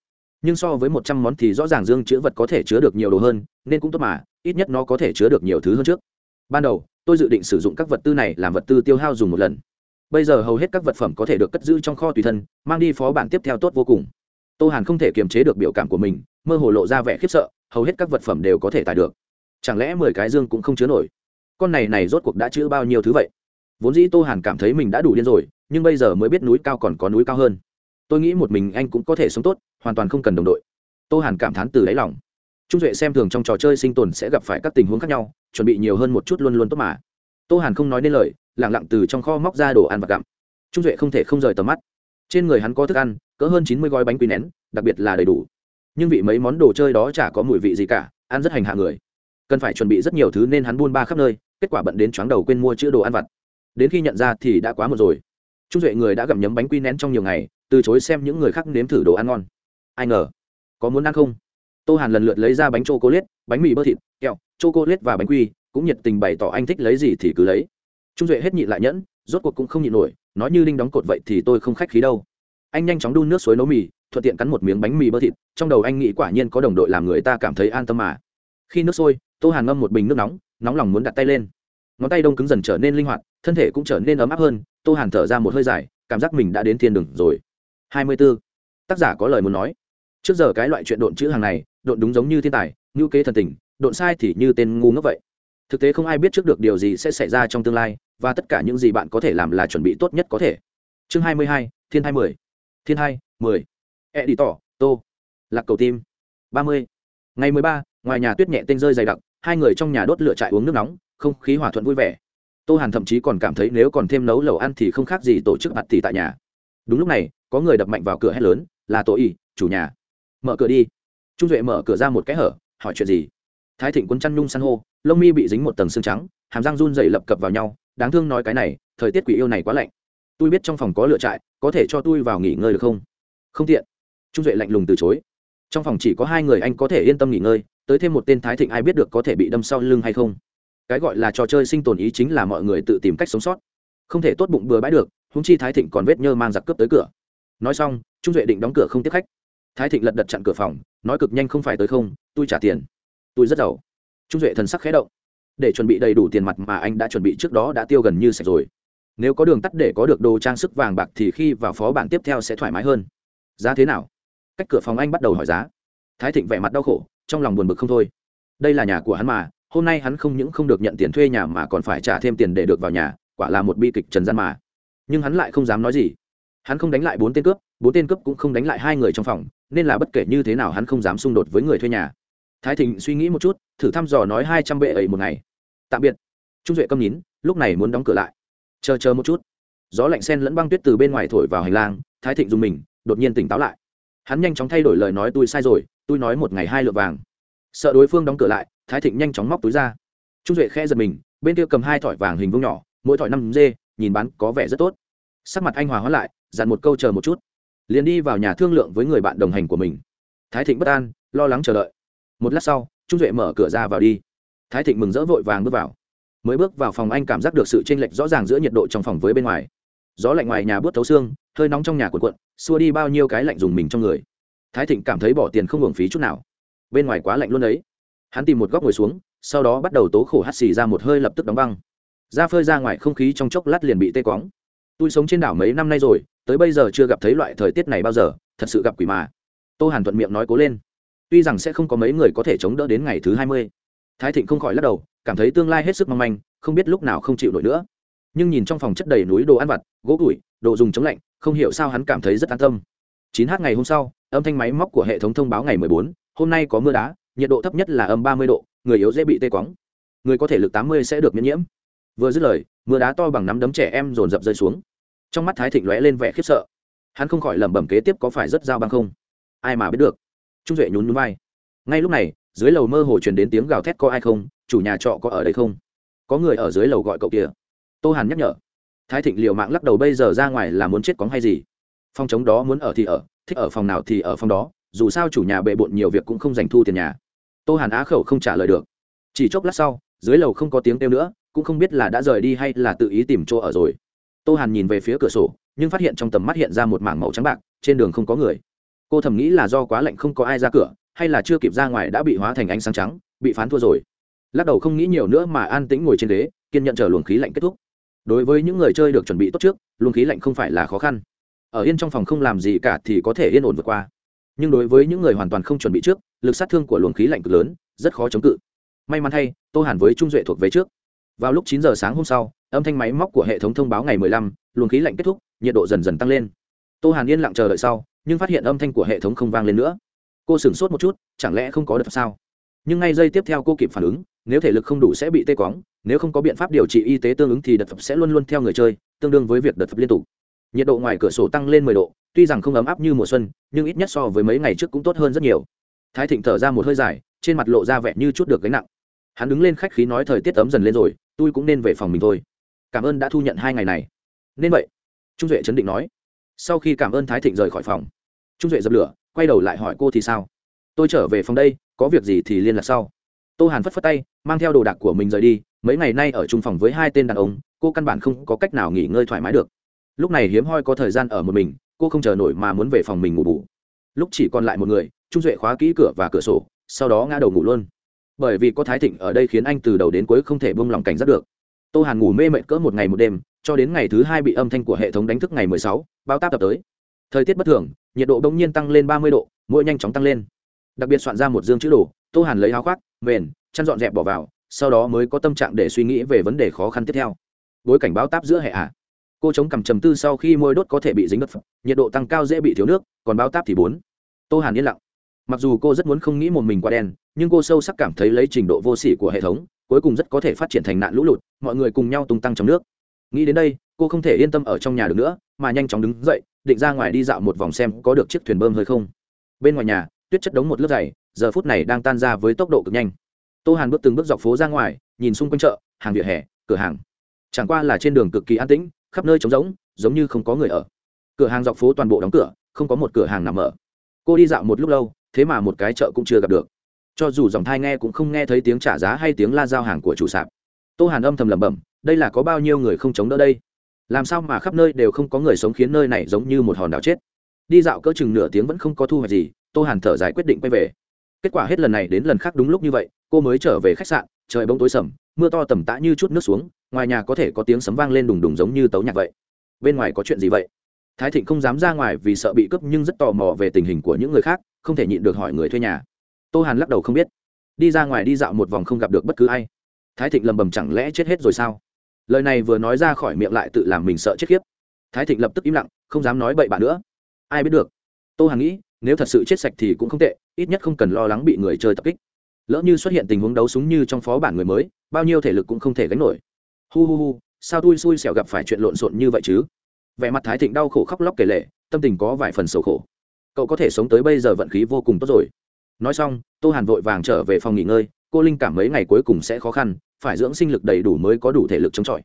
Nhưng so với một trăm món thì rõ ràng dương chữ vật có thể chứa được nhiều đồ hơn, nên cũng tốt mà, ít nhất nó có thể chứa được nhiều thứ hơn trước. Ban đầu, tôi dự định sử dụng các vật tư này làm vật tư tiêu hao dùng một lần. Bây giờ hầu hết các vật phẩm có thể được cất giữ trong kho tùy thân, mang đi phó bản tiếp theo tốt vô cùng. Tô hàn không thể kiềm chế được biểu cảm của mình, mơ hồ lộ ra vẻ khiếp sợ, hầu hết các vật phẩm đều có thể tải được chẳng lẽ mười cái dương cũng không chứa nổi? Con này này rốt cuộc đã chữ bao nhiêu thứ vậy? Vốn dĩ tô hàn cảm thấy mình đã đủ điên rồi, nhưng bây giờ mới biết núi cao còn có núi cao hơn. Tôi nghĩ một mình anh cũng có thể sống tốt, hoàn toàn không cần đồng đội. Tô hàn cảm thán từ đáy lòng. Trung duệ xem thường trong trò chơi sinh tồn sẽ gặp phải các tình huống khác nhau, chuẩn bị nhiều hơn một chút luôn luôn tốt mà. Tô hàn không nói nên lời lẳng lặng từ trong kho móc ra đồ ăn và gặm. Trung duệ không thể không rời tầm mắt. Trên người hắn có thức ăn, cỡ hơn chín mươi gói bánh quy nén, đặc biệt là đầy đủ. Nhưng vị mấy món đồ chơi đó chả có mùi vị gì cả, ăn rất hành hạ người cần phải chuẩn bị rất nhiều thứ nên hắn buôn ba khắp nơi, kết quả bận đến chóng đầu quên mua chữ đồ ăn vặt. Đến khi nhận ra thì đã quá một rồi. Trung duệ người đã gặm nhấm bánh quy nén trong nhiều ngày, từ chối xem những người khác nếm thử đồ ăn ngon. Ai ngờ, có muốn ăn không? Tô hàn lần lượt lấy ra bánh c h o c ô liết bánh mì bơ thịt, kẹo c h o c ô liết và bánh quy, cũng nhiệt tình bày tỏ anh thích lấy gì thì cứ lấy. Trung duệ hết nhịn lại nhẫn, rốt cuộc cũng không nhịn nổi, nói như linh đóng cột vậy thì tôi không khách khí đâu. Anh nhanh chóng đun nước suối nấu mì, thuận tiện cắn một miếng bánh mì bơ thịt, trong đầu anh nghĩ quả nhiên có đồng đội làm người ta cảm thấy an tâm mà khi nước sôi tô hàn ngâm một bình nước nóng nóng lòng muốn đặt tay lên. Ngón tay đông cứng dần trở nên linh hoạt thân thể cũng trở nên ấm áp hơn tô hàn thở ra một hơi dài cảm giác mình đã đến thiên đường rồi. Hai mươi 24. tác giả có lời muốn nói. Trước giờ cái loại chuyện độn chữ hàng này độn đúng giống như thiên tài ngữ kế thần tình độn sai thì như tên ngu ngốc vậy. Thực tế không ai biết trước được điều gì sẽ xảy ra trong tương lai và tất cả những gì bạn có thể làm là chuẩn bị tốt nhất có thể. Chương hai mươi hai thiên hai mười, thiên hai mười. E đi tỏ tô. Lạc cầu tim. ba mươi. Ngày mười ba ngoài nhà tuyết nhẹ tinh rơi dày đặc, hai người trong nhà đốt lửa trại uống nước nóng, không khí hòa thuận vui vẻ. Tô hàn thậm chí còn cảm thấy nếu còn thêm nấu lẩu ăn thì không khác gì tổ chức mặt thì tại nhà. Đúng lúc này, có người đập mạnh vào cửa hét lớn, là tổ y, chủ nhà. Mở cửa đi. Trung duệ mở cửa ra một cái hở, hỏi chuyện gì? Thái thịnh quân chăn nhung san hô, lông mi bị dính một tầng xương trắng, hàm răng run dày lập cập vào nhau, đáng thương nói cái này, thời tiết quỷ yêu này quá lạnh. Tôi biết trong phòng có lựa trại, có thể cho tôi vào nghỉ ngơi được không? Không tiện. Trung duệ lạnh lùng từ chối trong phòng chỉ có hai người anh có thể yên tâm nghỉ ngơi, tới thêm một tên thái thịnh ai biết được có thể bị đâm sau lưng hay không. Cái gọi là trò chơi sinh tồn ý chính là mọi người tự tìm cách sống sót. Không thể tốt bụng bừa bãi được húng chi thái thịnh còn vết nhơ mang giặc cướp tới cửa. Nói xong, trung duệ định đóng cửa không tiếp khách. Thái thịnh lật đật chặn cửa phòng, nói cực nhanh không phải tới không, tôi trả tiền. Tôi rất giàu. Trung duệ thần sắc khé động. Để chuẩn bị đầy đủ tiền mặt mà anh đã chuẩn bị trước đó đã tiêu gần như sạch rồi. Nếu có đường tắt để có được đồ trang sức vàng bạc thì khi vào phó bản tiếp theo sẽ thoải mái hơn. Giá thế nào? Cách cửa phòng anh bắt đầu hỏi giá. Thái thịnh vẻ mặt đau khổ, trong lòng buồn bực không thôi. Đây là nhà của hắn mà, hôm nay hắn không những không được nhận tiền thuê nhà mà còn phải trả thêm tiền để được vào nhà, quả là một bi kịch trần gian mà. Nhưng hắn lại không dám nói gì. Hắn không đánh lại bốn tên cướp, bốn tên cướp cũng không đánh lại hai người trong phòng, nên là bất kể như thế nào hắn không dám xung đột với người thuê nhà. Thái thịnh suy nghĩ một chút, thử thăm dò nói hai trăm bệ ấy một ngày. Tạm biệt. Trung duệ câm nín, lúc này muốn đóng cửa lại. Chờ chờ một chút. Gió lạnh sen lẫn băng tuyết từ bên ngoài thổi vào hành lang, thái thịnh dùng mình, đột nhiên tỉnh táo lại hắn nhanh chóng thay đổi lời nói, tôi sai rồi, tôi nói một ngày hai lượng vàng. Sợ đối phương đóng cửa lại, thái thịnh nhanh chóng móc túi ra. Trung duệ khe giật mình, bên kia cầm hai thỏi vàng hình vuông nhỏ, mỗi thỏi năm dê, nhìn bán có vẻ rất tốt. Sắc mặt anh hòa hóa lại, dặn một câu chờ một chút, liền đi vào nhà thương lượng với người bạn đồng hành của mình. Thái thịnh bất an, lo lắng chờ đợi. Một lát sau, trung duệ mở cửa ra vào đi. Thái thịnh mừng rỡ vội vàng bước vào. Mới bước vào phòng, anh cảm giác được sự chênh lệch rõ ràng giữa nhiệt độ trong phòng với bên ngoài. Gió lạnh ngoài nhà bước thấu xương hơi nóng trong nhà cuộn cuộn, xua đi bao nhiêu cái lạnh dùng mình trong người. Thái thịnh cảm thấy bỏ tiền không hưởng phí chút nào. Bên ngoài quá lạnh luôn đấy. Hắn tìm một góc ngồi xuống, sau đó bắt đầu tố khổ hắt xì ra một hơi lập tức đóng băng. Ra phơi ra ngoài không khí trong chốc lát liền bị tê quóng. Tôi sống trên đảo mấy năm nay rồi, tới bây giờ chưa gặp thấy loại thời tiết này bao giờ, thật sự gặp quỷ mà. Tô hàn thuận miệng nói cố lên. Tuy rằng sẽ không có mấy người có thể chống đỡ đến ngày thứ hai mươi. Thái thịnh không khỏi lắc đầu, cảm thấy tương lai hết sức mong manh, không biết lúc nào không chịu nổi nữa. Nhưng nhìn trong phòng chất đầy núi đồ ăn vặt, gỗ củi, đồ dùng chống lạnh không hiểu sao hắn cảm thấy rất an tâm. Chín h ngày hôm sau, âm thanh máy móc của hệ thống thông báo ngày mười bốn, hôm nay có mưa đá, nhiệt độ thấp nhất là âm ba mươi độ, người yếu dễ bị tê quóng người có thể lực tám mươi sẽ được miễn nhiễm. Vừa dứt lời, mưa đá to bằng nắm đấm trẻ em dồn dập rơi xuống. Trong mắt thái thịnh lóe lên vẻ khiếp sợ. Hắn không khỏi lẩm bẩm kế tiếp có phải rất dao băng không? Ai mà biết được? Trung duệ nhún nhún vai. Ngay lúc này, dưới lầu mơ hồ truyền đến tiếng gào thét có ai không? Chủ nhà trọ có ở đây không? Có người ở dưới lầu gọi cậu kia tô hàn nhắc nhở thái thịnh liều mạng lắc đầu bây giờ ra ngoài là muốn chết cóng hay gì? Phòng chống đó muốn ở thì ở, thích ở phòng nào thì ở phòng đó, dù sao chủ nhà bệ bộn nhiều việc cũng không dành thu tiền nhà. Tô hàn á khẩu không trả lời được. Chỉ chốc lát sau, dưới lầu không có tiếng kêu nữa, cũng không biết là đã rời đi hay là tự ý tìm chỗ ở rồi. Tô hàn nhìn về phía cửa sổ, nhưng phát hiện trong tầm mắt hiện ra một mảng màu trắng bạc, trên đường không có người. Cô thầm nghĩ là do quá lạnh không có ai ra cửa, hay là chưa kịp ra ngoài đã bị hóa thành ánh sáng trắng, bị phán thua rồi. Lắc đầu không nghĩ nhiều nữa mà an tĩnh ngồi trên ghế, kiên nhận chờ luồng khí lạnh kết thúc đối với những người chơi được chuẩn bị tốt trước luồng khí lạnh không phải là khó khăn. Ở yên trong phòng không làm gì cả thì có thể yên ổn vượt qua. Nhưng đối với những người hoàn toàn không chuẩn bị trước lực sát thương của luồng khí lạnh cực lớn rất khó chống cự. May mắn thay tô hàn với trung duệ thuộc về trước. Vào lúc chín giờ sáng hôm sau âm thanh máy móc của hệ thống thông báo ngày 15, luồng khí lạnh kết thúc nhiệt độ dần dần tăng lên. Tô hàn yên lặng chờ đợi sau nhưng phát hiện âm thanh của hệ thống không vang lên nữa. Cô sửng sốt một chút chẳng lẽ không có đợt sao? Nhưng ngay giây tiếp theo cô kịp phản ứng nếu thể lực không đủ sẽ bị tê quóng, nếu không có biện pháp điều trị y tế tương ứng thì đợt phập sẽ luôn luôn theo người chơi, tương đương với việc đợt phập liên tục. Nhiệt độ ngoài cửa sổ tăng lên 10 độ, tuy rằng không ấm áp như mùa xuân, nhưng ít nhất so với mấy ngày trước cũng tốt hơn rất nhiều. Thái thịnh thở ra một hơi dài, trên mặt lộ ra vẻ như chút được gánh nặng. Hắn đứng lên khách khí nói thời tiết ấm dần lên rồi, tôi cũng nên về phòng mình thôi. Cảm ơn đã thu nhận hai ngày này. Nên vậy, trung duệ chấn định nói. Sau khi cảm ơn thái thịnh rời khỏi phòng, trung duệ dập lửa, quay đầu lại hỏi cô thì sao? Tôi trở về phòng đây, có việc gì thì liên lạc sau tô hàn phất phất tay, mang theo đồ đạc của mình rời đi, mấy ngày nay ở chung phòng với hai tên đàn ông, cô căn bản không có cách nào nghỉ ngơi thoải mái được. Lúc này hiếm hoi có thời gian ở một mình, cô không chờ nổi mà muốn về phòng mình ngủ bù. Lúc chỉ còn lại một người, trung duệ khóa kỹ cửa và cửa sổ, sau đó ngã đầu ngủ luôn. Bởi vì có thái thịnh ở đây khiến anh từ đầu đến cuối không thể buông lòng cảnh giác được. Tô hàn ngủ mê mệt cỡ một ngày một đêm, cho đến ngày thứ hai bị âm thanh của hệ thống đánh thức ngày mười sáu bao táp tập tới. Thời tiết bất thường, nhiệt độ bỗng nhiên tăng lên ba mươi độ, mỗi nhanh chóng tăng lên đặc biệt soạn ra một dương chữ đồ, tô hàn lấy áo khoác, mền, chăn dọn dẹp bỏ vào, sau đó mới có tâm trạng để suy nghĩ về vấn đề khó khăn tiếp theo. Bối cảnh báo táp giữa hệ à. cô chống cằm trầm tư sau khi môi đốt có thể bị dính đất nhiệt độ tăng cao dễ bị thiếu nước, còn báo táp thì bốn. Tô hàn yên lặng. Mặc dù cô rất muốn không nghĩ một mình quá đen, nhưng cô sâu sắc cảm thấy lấy trình độ vô sỉ của hệ thống, cuối cùng rất có thể phát triển thành nạn lũ lụt, mọi người cùng nhau tung tăng trong nước. Nghĩ đến đây, cô không thể yên tâm ở trong nhà được nữa, mà nhanh chóng đứng dậy, định ra ngoài đi dạo một vòng xem có được chiếc thuyền bơm hơi không. Bên ngoài nhà tuyết chất đống một lớp dày, giờ phút này đang tan ra với tốc độ cực nhanh. Tô hàn bước từng bước dọc phố ra ngoài, nhìn xung quanh chợ, hàng vỉa hè, cửa hàng. Chẳng qua là trên đường cực kỳ an tĩnh, khắp nơi trống rỗng, giống như không có người ở. Cửa hàng dọc phố toàn bộ đóng cửa, không có một cửa hàng nằm mở. Cô đi dạo một lúc lâu, thế mà một cái chợ cũng chưa gặp được. Cho dù dòng thai nghe cũng không nghe thấy tiếng trả giá hay tiếng la giao hàng của chủ sạp. Tô hàn âm thầm lẩm bẩm, đây là có bao nhiêu người không chống đỡ đây? Làm sao mà khắp nơi đều không có người sống khiến nơi này giống như một hòn đảo chết? Đi dạo cỡ chừng nửa tiếng vẫn không có thu hoạch gì tô hàn thở dài quyết định quay về. Kết quả hết lần này đến lần khác đúng lúc như vậy, cô mới trở về khách sạn, trời bông tối sầm, mưa to tầm tã như chút nước xuống, ngoài nhà có thể có tiếng sấm vang lên đùng đùng giống như tấu nhạc vậy. Bên ngoài có chuyện gì vậy? Thái thịnh không dám ra ngoài vì sợ bị cướp nhưng rất tò mò về tình hình của những người khác, không thể nhịn được hỏi người thuê nhà. Tô hàn lắc đầu không biết. Đi ra ngoài đi dạo một vòng không gặp được bất cứ ai. Thái thịnh lầm bầm chẳng lẽ chết hết rồi sao? Lời này vừa nói ra khỏi miệng lại tự làm mình sợ chết khiếp. Thái thịnh lập tức im lặng, không dám nói bậy bạ nữa. Ai biết được? Tô hàn nghĩ nếu thật sự chết sạch thì cũng không tệ, ít nhất không cần lo lắng bị người chơi tập kích. Lỡ như xuất hiện tình huống đấu súng như trong phó bản người mới, bao nhiêu thể lực cũng không thể gánh nổi. Hu hu hu, sao tui xui xẻo gặp phải chuyện lộn xộn như vậy chứ? Vẻ mặt thái thịnh đau khổ khóc lóc kể lệ tâm tình có vài phần sầu khổ. Cậu có thể sống tới bây giờ vận khí vô cùng tốt rồi. Nói xong, tô hàn vội vàng trở về phòng nghỉ ngơi, cô linh cảm mấy ngày cuối cùng sẽ khó khăn, phải dưỡng sinh lực đầy đủ mới có đủ thể lực chống chọi.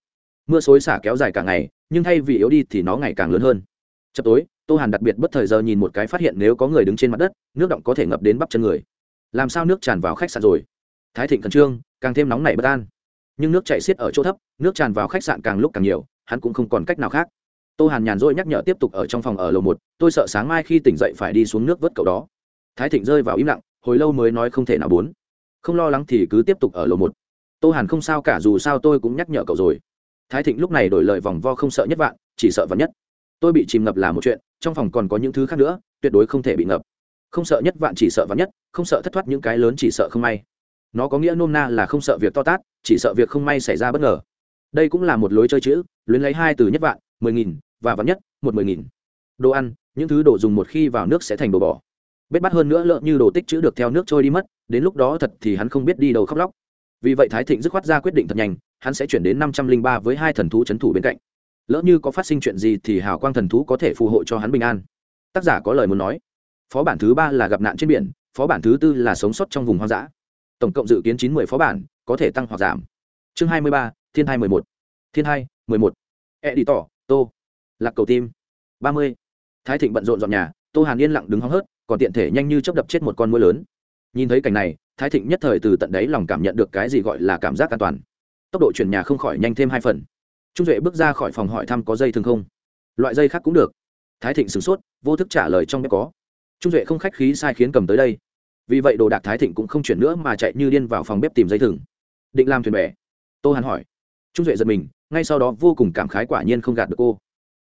Mưa xối xả kéo dài cả ngày, nhưng thay vì yếu đi thì nó ngày càng lớn hơn. Chập tối tô hàn đặc biệt bất thời giờ nhìn một cái phát hiện nếu có người đứng trên mặt đất, nước động có thể ngập đến bắp chân người. Làm sao nước tràn vào khách sạn rồi? Thái thịnh khẩn trương, càng thêm nóng nảy bất an. Nhưng nước chạy xiết ở chỗ thấp, nước tràn vào khách sạn càng lúc càng nhiều, hắn cũng không còn cách nào khác. Tô hàn nhàn rỗi nhắc nhở tiếp tục ở trong phòng ở lầu một, tôi sợ sáng mai khi tỉnh dậy phải đi xuống nước vớt cậu đó. Thái thịnh rơi vào im lặng, hồi lâu mới nói không thể nào bốn. Không lo lắng thì cứ tiếp tục ở lầu một. Tô hàn không sao cả, dù sao tôi cũng nhắc nhở cậu rồi. Thái thịnh lúc này đổi lời vòng vo không sợ nhất vạn, chỉ sợ vạn nhất. Tôi bị chìm ngập là một chuyện trong phòng còn có những thứ khác nữa, tuyệt đối không thể bị ngập. Không sợ nhất vạn chỉ sợ vạn nhất, không sợ thất thoát những cái lớn chỉ sợ không may. Nó có nghĩa nôm na là không sợ việc to tát, chỉ sợ việc không may xảy ra bất ngờ. Đây cũng là một lối chơi chữ, luyến lấy hai từ nhất vạn, mười nghìn, và vạn nhất, một mười nghìn. Đồ ăn, những thứ đồ dùng một khi vào nước sẽ thành đồ bỏ. Bết bắt hơn nữa lợn như đồ tích chữ được theo nước trôi đi mất, đến lúc đó thật thì hắn không biết đi đâu khóc lóc. Vì vậy thái thịnh dứt khoát ra quyết định thật nhanh, hắn sẽ chuyển đến năm trăm linh ba với hai thần thú c h ấ n thủ bên cạnh lỡ như có phát sinh chuyện gì thì hào quang thần thú có thể phù hộ cho hắn bình an. Tác giả có lời muốn nói. Phó bản thứ ba là gặp nạn trên biển, phó bản thứ tư là sống sót trong vùng hoang dã. Tổng cộng dự kiến chín mươi phó bản, có thể tăng hoặc giảm. Chương hai mươi ba, thiên hai mười một. Thiên hai, mười một. E đi tỏ tô. Lạc cầu tim. Ba mươi. Thái thịnh bận rộn dọn nhà, tô hàn yên lặng đứng hóng hớt, còn tiện thể nhanh như chớp đập chết một con mũi lớn. Nhìn thấy cảnh này, thái thịnh nhất thời từ tận đấy lòng cảm nhận được cái gì gọi là cảm giác an toàn. Tốc độ chuyển nhà không khỏi nhanh thêm hai phần trung duệ bước ra khỏi phòng hỏi thăm có dây thường không? Loại dây khác cũng được. Thái thịnh sửng sốt, vô thức trả lời trong bếp có. Trung duệ không khách khí sai khiến cầm tới đây. Vì vậy đồ đạc thái thịnh cũng không chuyển nữa mà chạy như điên vào phòng bếp tìm dây thừng. Định làm thuyền bè. Tô hàn hỏi. Trung duệ giật mình, ngay sau đó vô cùng cảm khái quả nhiên không gạt được cô.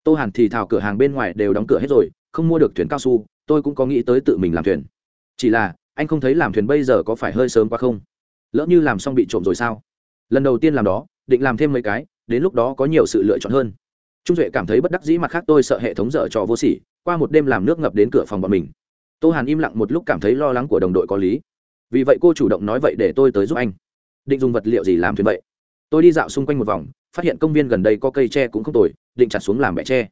Tô hàn thì thào cửa hàng bên ngoài đều đóng cửa hết rồi, không mua được thuyền cao su, tôi cũng có nghĩ tới tự mình làm thuyền. Chỉ là, anh không thấy làm thuyền bây giờ có phải hơi sớm quá không? Lỡ như làm xong bị trộm rồi sao? Lần đầu tiên làm đó, định làm thêm mấy cái đến lúc đó có nhiều sự lựa chọn hơn. Trung duệ cảm thấy bất đắc dĩ mặt khác tôi sợ hệ thống dở trò vô sỉ, qua một đêm làm nước ngập đến cửa phòng bọn mình. Tô hàn im lặng một lúc cảm thấy lo lắng của đồng đội có lý. Vì vậy cô chủ động nói vậy để tôi tới giúp anh. Định dùng vật liệu gì làm thuyền vậy? Tôi đi dạo xung quanh một vòng, phát hiện công viên gần đây có cây tre cũng không tồi, định chặt xuống làm bẹ tre.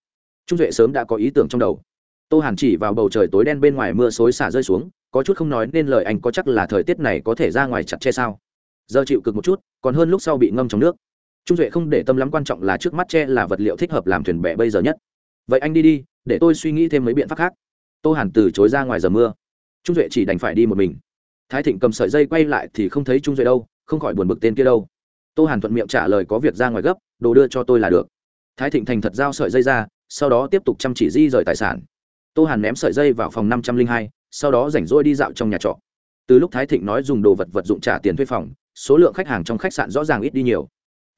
Trung duệ sớm đã có ý tưởng trong đầu. Tô hàn chỉ vào bầu trời tối đen bên ngoài mưa xối xả rơi xuống, có chút không nói nên lời anh có chắc là thời tiết này có thể ra ngoài chặt tre sao? Giờ chịu cực một chút, còn hơn lúc sau bị ngâm trong nước trung duệ không để tâm lắm quan trọng là trước mắt tre là vật liệu thích hợp làm thuyền bè bây giờ nhất. Vậy anh đi đi, để tôi suy nghĩ thêm mấy biện pháp khác. Tô hàn từ chối ra ngoài giờ mưa. Trung duệ chỉ đành phải đi một mình. Thái thịnh cầm sợi dây quay lại thì không thấy trung duệ đâu, không khỏi buồn bực tên kia đâu. Tô hàn thuận miệng trả lời có việc ra ngoài gấp, đồ đưa cho tôi là được. Thái thịnh thành thật giao sợi dây ra, sau đó tiếp tục chăm chỉ di rời tài sản. Tô hàn ném sợi dây vào phòng năm trăm linh hai, sau đó rảnh rỗi đi dạo trong nhà trọ. Từ lúc thái thịnh nói dùng đồ vật vật dụng trả tiền thuê phòng, số lượng khách hàng trong khách sạn rõ ràng ít đi nhiều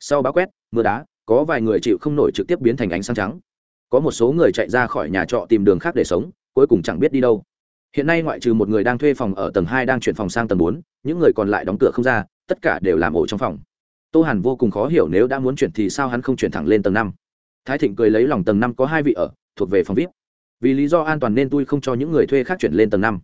sau bão quét, mưa đá, có vài người chịu không nổi trực tiếp biến thành ánh sáng trắng. Có một số người chạy ra khỏi nhà trọ tìm đường khác để sống, cuối cùng chẳng biết đi đâu. Hiện nay ngoại trừ một người đang thuê phòng ở tầng hai đang chuyển phòng sang tầng bốn, những người còn lại đóng cửa không ra, tất cả đều làm ổ trong phòng. Tô hàn vô cùng khó hiểu nếu đã muốn chuyển thì sao hắn không chuyển thẳng lên tầng năm. Thái thịnh cười lấy lòng tầng năm có hai vị ở, thuộc về phòng vip. Vì lý do an toàn nên tôi không cho những người thuê khác chuyển lên tầng năm.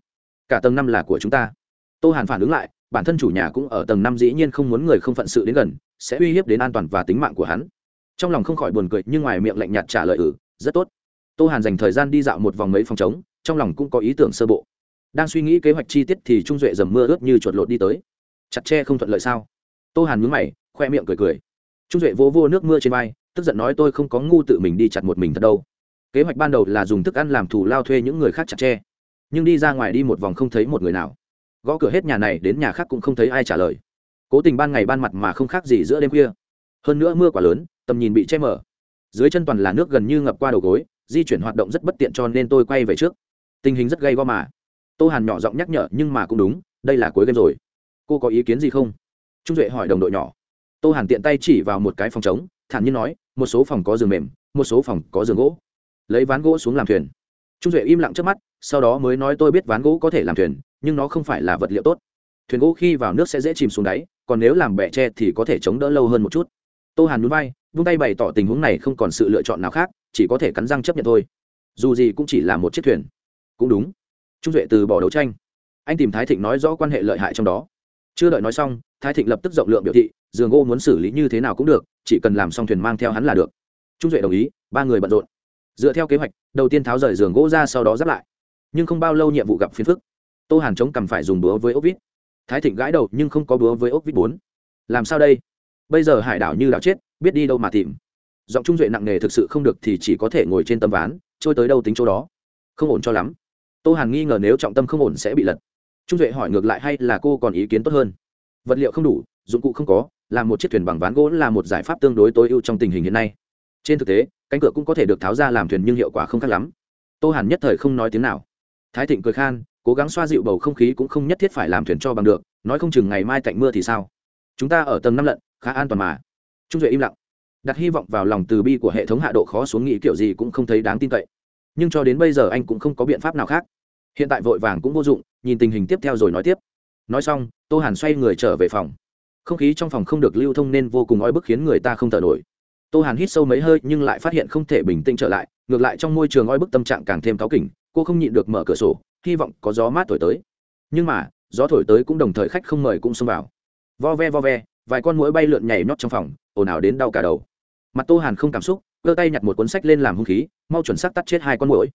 Cả tầng năm là của chúng ta. Tô hàn phản ứng lại, bản thân chủ nhà cũng ở tầng năm dĩ nhiên không muốn người không phận sự đến gần sẽ uy hiếp đến an toàn và tính mạng của hắn. Trong lòng không khỏi buồn cười, nhưng ngoài miệng lạnh nhạt trả lời ừ rất tốt. Tô hàn dành thời gian đi dạo một vòng mấy phòng trống, trong lòng cũng có ý tưởng sơ bộ. Đang suy nghĩ kế hoạch chi tiết thì trung duệ dầm mưa ướt như chuột lột đi tới. Chặt tre không thuận lợi sao? Tô hàn mướn mày, khoe miệng cười cười. Trung duệ vô vô nước mưa trên vai, tức giận nói, tôi không có ngu tự mình đi chặt một mình thật đâu. Kế hoạch ban đầu là dùng thức ăn làm thủ lao thuê những người khác chặt tre nhưng đi ra ngoài đi một vòng không thấy một người nào. Gõ cửa hết nhà này đến nhà khác cũng không thấy ai trả lời cố tình ban ngày ban mặt mà không khác gì giữa đêm khuya. Hơn nữa mưa quá lớn, tầm nhìn bị che mở dưới chân toàn là nước gần như ngập qua đầu gối, di chuyển hoạt động rất bất tiện cho nên tôi quay về trước. Tình hình rất gay go mà. Tô hàn nhỏ giọng nhắc nhở, nhưng mà cũng đúng, đây là cuối game rồi. Cô có ý kiến gì không? Trung duệ hỏi đồng đội nhỏ. Tô hàn tiện tay chỉ vào một cái phòng trống, thản nhiên nói, một số phòng có giường mềm, một số phòng có giường gỗ. Lấy ván gỗ xuống làm thuyền. Trung duệ im lặng trước mắt, sau đó mới nói tôi biết ván gỗ có thể làm thuyền, nhưng nó không phải là vật liệu tốt. Thuyền gỗ khi vào nước sẽ dễ chìm xuống đáy còn nếu làm bẻ tre thì có thể chống đỡ lâu hơn một chút. Tô hàn núi bay vung tay bày tỏ tình huống này không còn sự lựa chọn nào khác, chỉ có thể cắn răng chấp nhận thôi. Dù gì cũng chỉ là một chiếc thuyền. Cũng đúng. Trung duệ từ bỏ đấu tranh. Anh tìm thái thịnh nói rõ quan hệ lợi hại trong đó. Chưa đợi nói xong, thái thịnh lập tức rộng lượng biểu thị giường gỗ muốn xử lý như thế nào cũng được, chỉ cần làm xong thuyền mang theo hắn là được. Trung duệ đồng ý, ba người bận rộn. Dựa theo kế hoạch, đầu tiên tháo rời giường gỗ ra sau đó giáp lại. Nhưng không bao lâu nhiệm vụ gặp phiền phức. Tô hàn chống cầm phải dùng búa với ốc vít thái thịnh gãi đầu nhưng không có búa với ốc vít bốn. Làm sao đây? Bây giờ hải đảo như đảo chết, biết đi đâu mà tìm. Giọng trung duệ nặng nề thực sự không được thì chỉ có thể ngồi trên tấm ván, trôi tới đâu tính chỗ đó. Không ổn cho lắm. Tô hàn nghi ngờ nếu trọng tâm không ổn sẽ bị lật. Trung duệ hỏi ngược lại hay là cô còn ý kiến tốt hơn? Vật liệu không đủ, dụng cụ không có, làm một chiếc thuyền bằng ván gỗ là một giải pháp tương đối tối ưu trong tình hình hiện nay. Trên thực tế, cánh cửa cũng có thể được tháo ra làm thuyền nhưng hiệu quả không khác lắm. Tô hàn nhất thời không nói tiếng nào. Thái thịnh cười khan cố gắng xoa dịu bầu không khí cũng không nhất thiết phải làm thuyền cho bằng được, nói không chừng ngày mai cạnh mưa thì sao? Chúng ta ở tầng năm lận, khá an toàn mà. Trung duệ im lặng, đặt hy vọng vào lòng từ bi của hệ thống hạ độ khó xuống nghĩ kiểu gì cũng không thấy đáng tin cậy. Nhưng cho đến bây giờ anh cũng không có biện pháp nào khác. Hiện tại vội vàng cũng vô dụng, nhìn tình hình tiếp theo rồi nói tiếp. Nói xong, tô hàn xoay người trở về phòng. Không khí trong phòng không được lưu thông nên vô cùng oi bức khiến người ta không thở nổi. Tô hàn hít sâu mấy hơi nhưng lại phát hiện không thể bình tĩnh trở lại, ngược lại trong môi trường oi bức tâm trạng càng thêm cáu kỉnh, cô không nhịn được mở cửa sổ hy vọng có gió mát thổi tới. Nhưng mà, gió thổi tới cũng đồng thời khách không mời cũng xông vào. Vo ve vo ve, vài con mũi bay lượn nhảy nhót trong phòng, ồn ào đến đau cả đầu. Mặt tô hàn không cảm xúc, giơ tay nhặt một cuốn sách lên làm hung khí, mau chuẩn xác tắt chết hai con mũi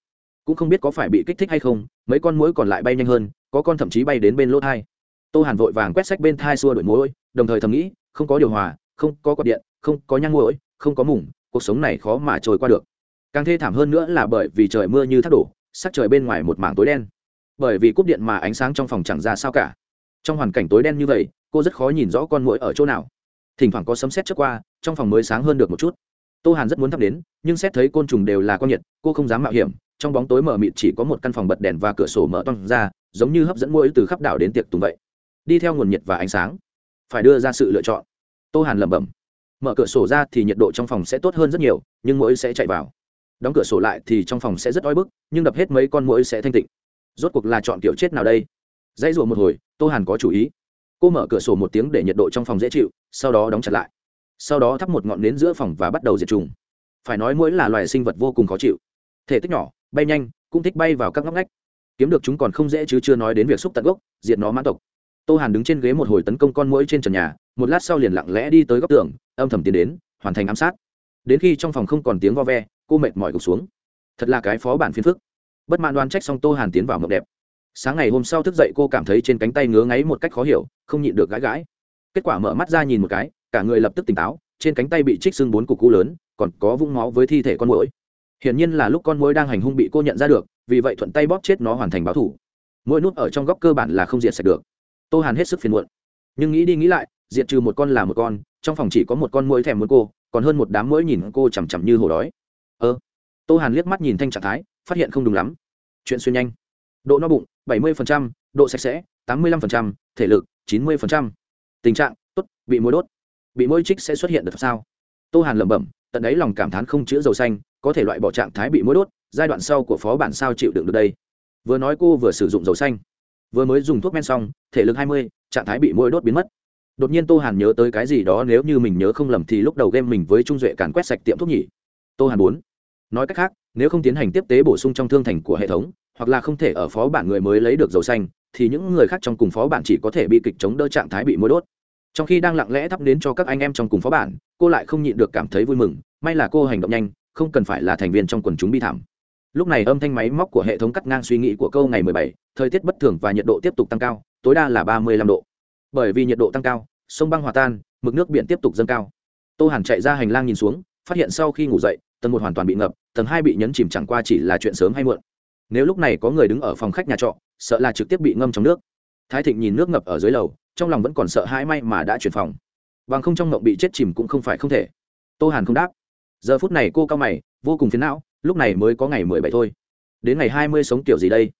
cũng không biết có phải bị kích thích hay không, mấy con mũi còn lại bay nhanh hơn, có con thậm chí bay đến bên lỗ thai tô hàn vội vàng quét sách bên thai xua đuổi mũi đồng thời thầm nghĩ, không có điều hòa, không có quạt điện, không có nhang mũi không có mủng cuộc sống này khó mà trôi qua được. Càng thê thảm hơn nữa là bởi vì trời mưa như thác đổ, sắc trời bên ngoài một mảng tối đen bởi vì cúp điện mà ánh sáng trong phòng chẳng ra sao cả. Trong hoàn cảnh tối đen như vậy, cô rất khó nhìn rõ con mũi ở chỗ nào. Thỉnh thoảng có sấm sét trước qua, trong phòng mới sáng hơn được một chút. Tô hàn rất muốn thắp đến, nhưng xét thấy côn trùng đều là con nhiệt, cô không dám mạo hiểm. Trong bóng tối mờ mịt chỉ có một căn phòng bật đèn và cửa sổ mở toang ra, giống như hấp dẫn mũi từ khắp đảo đến tiệc tùng vậy. Đi theo nguồn nhiệt và ánh sáng, phải đưa ra sự lựa chọn. Tô hàn lẩm bẩm, mở cửa sổ ra thì nhiệt độ trong phòng sẽ tốt hơn rất nhiều, nhưng mũi sẽ chạy vào. Đóng cửa sổ lại thì trong phòng sẽ rất oi bức, nhưng đập hết mấy con mũi sẽ thanh tịnh rốt cuộc là chọn kiểu chết nào đây? Dãy rùa một hồi, tô hàn có chủ ý. Cô mở cửa sổ một tiếng để nhiệt độ trong phòng dễ chịu, sau đó đóng chặt lại. Sau đó thắp một ngọn nến giữa phòng và bắt đầu diệt trùng phải nói mũi là loài sinh vật vô cùng khó chịu. Thể tích nhỏ, bay nhanh, cũng thích bay vào các ngóc ngách. Kiếm được chúng còn không dễ chứ chưa nói đến việc xúc tận gốc, diệt nó mãn tộc. Tô hàn đứng trên ghế một hồi tấn công con mũi trên trần nhà, một lát sau liền lặng lẽ đi tới góc tường, âm thầm tiến đến, hoàn thành ám sát. Đến khi trong phòng không còn tiếng vo ve, cô mệt mỏi gục xuống. Thật là cái phó bản phiền phức bất mãn đoan trách xong tô hàn tiến vào mộng đẹp. Sáng ngày hôm sau thức dậy, cô cảm thấy trên cánh tay ngứa ngáy một cách khó hiểu, không nhịn được gãi gãi. Kết quả mở mắt ra nhìn một cái, cả người lập tức tỉnh táo, trên cánh tay bị trích xương bốn cục cũ lớn, còn có vũng máu với thi thể con mũi hiển nhiên là lúc con mũi đang hành hung bị cô nhận ra được, vì vậy thuận tay bóp chết nó hoàn thành báo thủ. Mỗi nút ở trong góc cơ bản là không diệt sạch được. Tô hàn hết sức phiền muộn. Nhưng nghĩ đi nghĩ lại, diệt trừ một con là một con, trong phòng chỉ có một con mũi thèm muốn cô, còn hơn một đám mũi nhìn cô chằm chằm như hổ đói. Ơ. Tô hàn liếc mắt nhìn thanh trạng thái phát hiện không đúng lắm. Chuyện xuyên nhanh. Độ no bụng 70%, độ sạch sẽ 85%, thể lực 90%. tình trạng tốt bị mũi đốt. Bị mũi trích sẽ xuất hiện được sao tô hàn lẩm bẩm tận đấy lòng cảm thán không chữa dầu xanh có thể loại bỏ trạng thái bị mũi đốt giai đoạn sau của phó bản sao chịu đựng được đây. Vừa nói cô vừa sử dụng dầu xanh. Vừa mới dùng thuốc men xong thể lực 20, trạng thái bị mũi đốt biến mất. Đột nhiên tô hàn nhớ tới cái gì đó nếu như mình nhớ không lầm thì lúc đầu game mình với trung duệ càn quét sạch tiệm thuốc nhỉ. Tô hàn bốn nói cách khác nếu không tiến hành tiếp tế bổ sung trong thương thành của hệ thống hoặc là không thể ở phó bản người mới lấy được dầu xanh thì những người khác trong cùng phó bản chỉ có thể bị kịch chống đỡ trạng thái bị mối đốt. Trong khi đang lặng lẽ thắp đến cho các anh em trong cùng phó bản cô lại không nhịn được cảm thấy vui mừng may là cô hành động nhanh không cần phải là thành viên trong quần chúng bi thảm. Lúc này âm thanh máy móc của hệ thống cắt ngang suy nghĩ của câu ngày 17, thời tiết bất thường và nhiệt độ tiếp tục tăng cao tối đa là 35 độ. Bởi vì nhiệt độ tăng cao sông băng hòa tan mực nước biển tiếp tục dâng cao. Tô hàn chạy ra hành lang nhìn xuống phát hiện sau khi ngủ dậy tầng một hoàn toàn bị ngập, tầng hai bị nhấn chìm chẳng qua chỉ là chuyện sớm hay muộn. Nếu lúc này có người đứng ở phòng khách nhà trọ, sợ là trực tiếp bị ngâm trong nước. Thái thịnh nhìn nước ngập ở dưới lầu, trong lòng vẫn còn sợ hãi may mà đã chuyển phòng. Bằng không trong ngộng bị chết chìm cũng không phải không thể. Tô hàn không đáp. Giờ phút này cô cao mày, vô cùng phiền não, lúc này mới có ngày mười bảy thôi. Đến ngày hai mươi sống kiểu gì đây?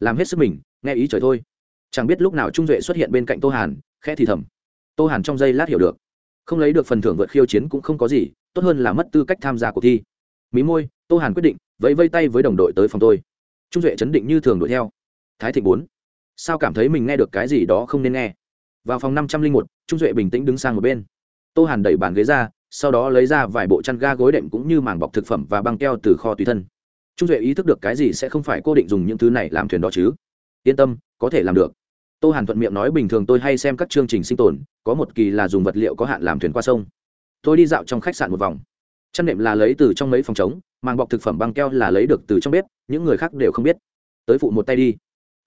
Làm hết sức mình, nghe ý trời thôi. Chẳng biết lúc nào trung duệ xuất hiện bên cạnh tô hàn, khẽ thì thầm. Tô hàn trong giây lát hiểu được. Không lấy được phần thưởng vượt khiêu chiến cũng không có gì, tốt hơn là mất tư cách tham gia cuộc thi mí môi, tô hàn quyết định, vẫy vây tay với đồng đội tới phòng tôi. Trung duệ chấn định như thường đuổi theo. Thái thịnh bốn. Sao cảm thấy mình nghe được cái gì đó không nên nghe? Vào phòng năm trăm linh một, trung duệ bình tĩnh đứng sang một bên. Tô hàn đẩy bàn ghế ra, sau đó lấy ra vài bộ chăn ga gối đệm cũng như màng bọc thực phẩm và băng keo từ kho tùy thân. Trung duệ ý thức được cái gì sẽ không phải cô định dùng những thứ này làm thuyền đó chứ? Yên tâm, có thể làm được. Tô hàn thuận miệng nói bình thường tôi hay xem các chương trình sinh tồn, có một kỳ là dùng vật liệu có hạn làm thuyền qua sông. Tôi đi dạo trong khách sạn một vòng chăn nệm là lấy từ trong mấy phòng trống, màng bọc thực phẩm băng keo là lấy được từ trong bếp, những người khác đều không biết. Tới phụ một tay đi.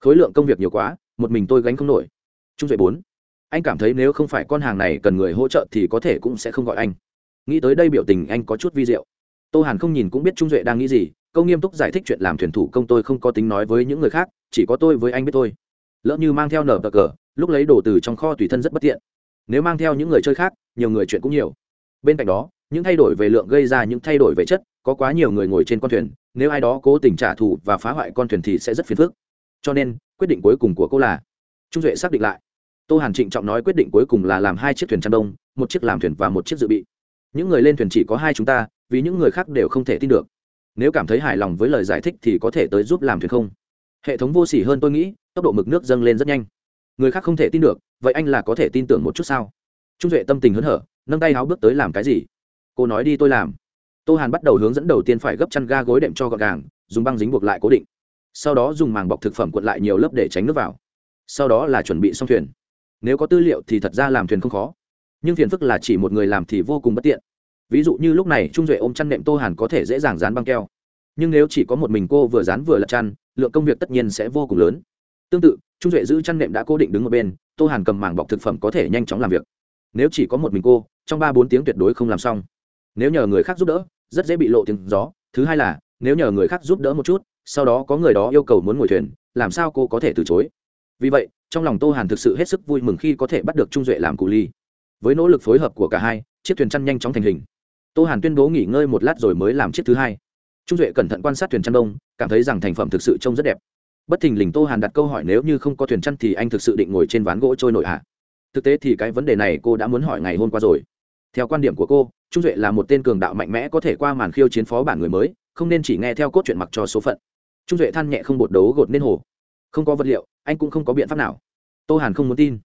Khối lượng công việc nhiều quá, một mình tôi gánh không nổi. Trung duệ bốn. Anh cảm thấy nếu không phải con hàng này cần người hỗ trợ thì có thể cũng sẽ không gọi anh. Nghĩ tới đây biểu tình anh có chút vi diệu. Tô hàn không nhìn cũng biết trung duệ đang nghĩ gì, câu nghiêm túc giải thích chuyện làm thuyền thủ công tôi không có tính nói với những người khác, chỉ có tôi với anh biết tôi lỡ như mang theo nở bờ cờ, lúc lấy đồ từ trong kho tùy thân rất bất tiện. Nếu mang theo những người chơi khác, nhiều người chuyện cũng nhiều. Bên cạnh đó những thay đổi về lượng gây ra những thay đổi về chất, có quá nhiều người ngồi trên con thuyền, nếu ai đó cố tình trả thù và phá hoại con thuyền thì sẽ rất phiền phức. Cho nên, quyết định cuối cùng của cô là, trung duệ xác định lại. Tô hàn trịnh trọng nói quyết định cuối cùng là làm hai chiếc thuyền chăn đông, một chiếc làm thuyền và một chiếc dự bị. Những người lên thuyền chỉ có hai chúng ta, vì những người khác đều không thể tin được. Nếu cảm thấy hài lòng với lời giải thích thì có thể tới giúp làm thuyền không? Hệ thống vô s ỉ hơn tôi nghĩ, tốc độ mực nước dâng lên rất nhanh. Người khác không thể tin được, vậy anh là có thể tin tưởng một chút sao? Trung duệ tâm tình hớn hở, nâng tay háo bước tới làm cái gì? Cô nói đi tôi làm. Tô hàn bắt đầu hướng dẫn đầu tiên phải gấp chăn ga gối đệm cho gọn gàng, dùng băng dính buộc lại cố định. Sau đó dùng màng bọc thực phẩm cuộn lại nhiều lớp để tránh nước vào. Sau đó là chuẩn bị xong thuyền. Nếu có tư liệu thì thật ra làm thuyền không khó. Nhưng phiền phức là chỉ một người làm thì vô cùng bất tiện. Ví dụ như lúc này, trung duệ ôm chăn nệm tô hàn có thể dễ dàng dán băng keo. Nhưng nếu chỉ có một mình cô vừa dán vừa lật chăn, lượng công việc tất nhiên sẽ vô cùng lớn. Tương tự, trung duệ giữ chăn nệm đã cố định đứng một bên, tô hàn cầm màng bọc thực phẩm có thể nhanh chóng làm việc. Nếu chỉ có một mình cô, trong ba bốn tiếng tuyệt đối không làm xong nếu nhờ người khác giúp đỡ, rất dễ bị lộ tiếng gió. Thứ hai là, nếu nhờ người khác giúp đỡ một chút, sau đó có người đó yêu cầu muốn ngồi thuyền, làm sao cô có thể từ chối? Vì vậy, trong lòng tô hàn thực sự hết sức vui mừng khi có thể bắt được trung duệ làm cụ ly. Với nỗ lực phối hợp của cả hai, chiếc thuyền chăn nhanh chóng thành hình. Tô hàn tuyên bố nghỉ ngơi một lát rồi mới làm chiếc thứ hai. Trung duệ cẩn thận quan sát thuyền chăn đông, cảm thấy rằng thành phẩm thực sự trông rất đẹp. Bất thình lình tô hàn đặt câu hỏi nếu như không có thuyền chăn thì anh thực sự định ngồi trên ván gỗ trôi nổi à? thực tế thì cái vấn đề này cô đã muốn hỏi ngày hôm qua rồi. Theo quan điểm của cô trung duệ là một tên cường đạo mạnh mẽ có thể qua màn khiêu chiến phó bản người mới, không nên chỉ nghe theo cốt truyện mặc cho số phận. Trung duệ than nhẹ không bột đấu gột nên hồ. Không có vật liệu, anh cũng không có biện pháp nào. Tô hàn không muốn tin.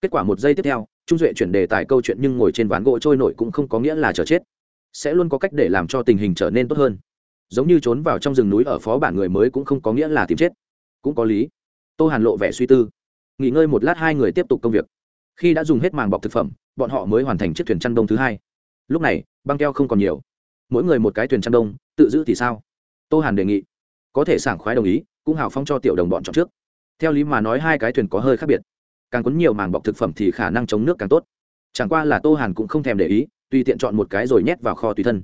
Kết quả một giây tiếp theo, trung duệ chuyển đề tài câu chuyện nhưng ngồi trên ván gỗ trôi nổi cũng không có nghĩa là chờ chết. Sẽ luôn có cách để làm cho tình hình trở nên tốt hơn. Giống như trốn vào trong rừng núi ở phó bản người mới cũng không có nghĩa là tìm chết. Cũng có lý. Tô hàn lộ vẻ suy tư. Nghỉ ngơi một lát hai người tiếp tục công việc. Khi đã dùng hết màng bọc thực phẩm, bọn họ mới hoàn thành chiếc thuyền chăn đông thứ hai lúc này, băng keo không còn nhiều. Mỗi người một cái thuyền chăn đông, tự giữ thì sao? Tô hàn đề nghị. Có thể sảng khoái đồng ý, cũng hào phong cho tiểu đồng bọn chọn trước. Theo lý mà nói hai cái thuyền có hơi khác biệt. Càng quấn nhiều màng bọc thực phẩm thì khả năng chống nước càng tốt. Chẳng qua là tô hàn cũng không thèm để ý, tùy tiện chọn một cái rồi nhét vào kho tùy thân.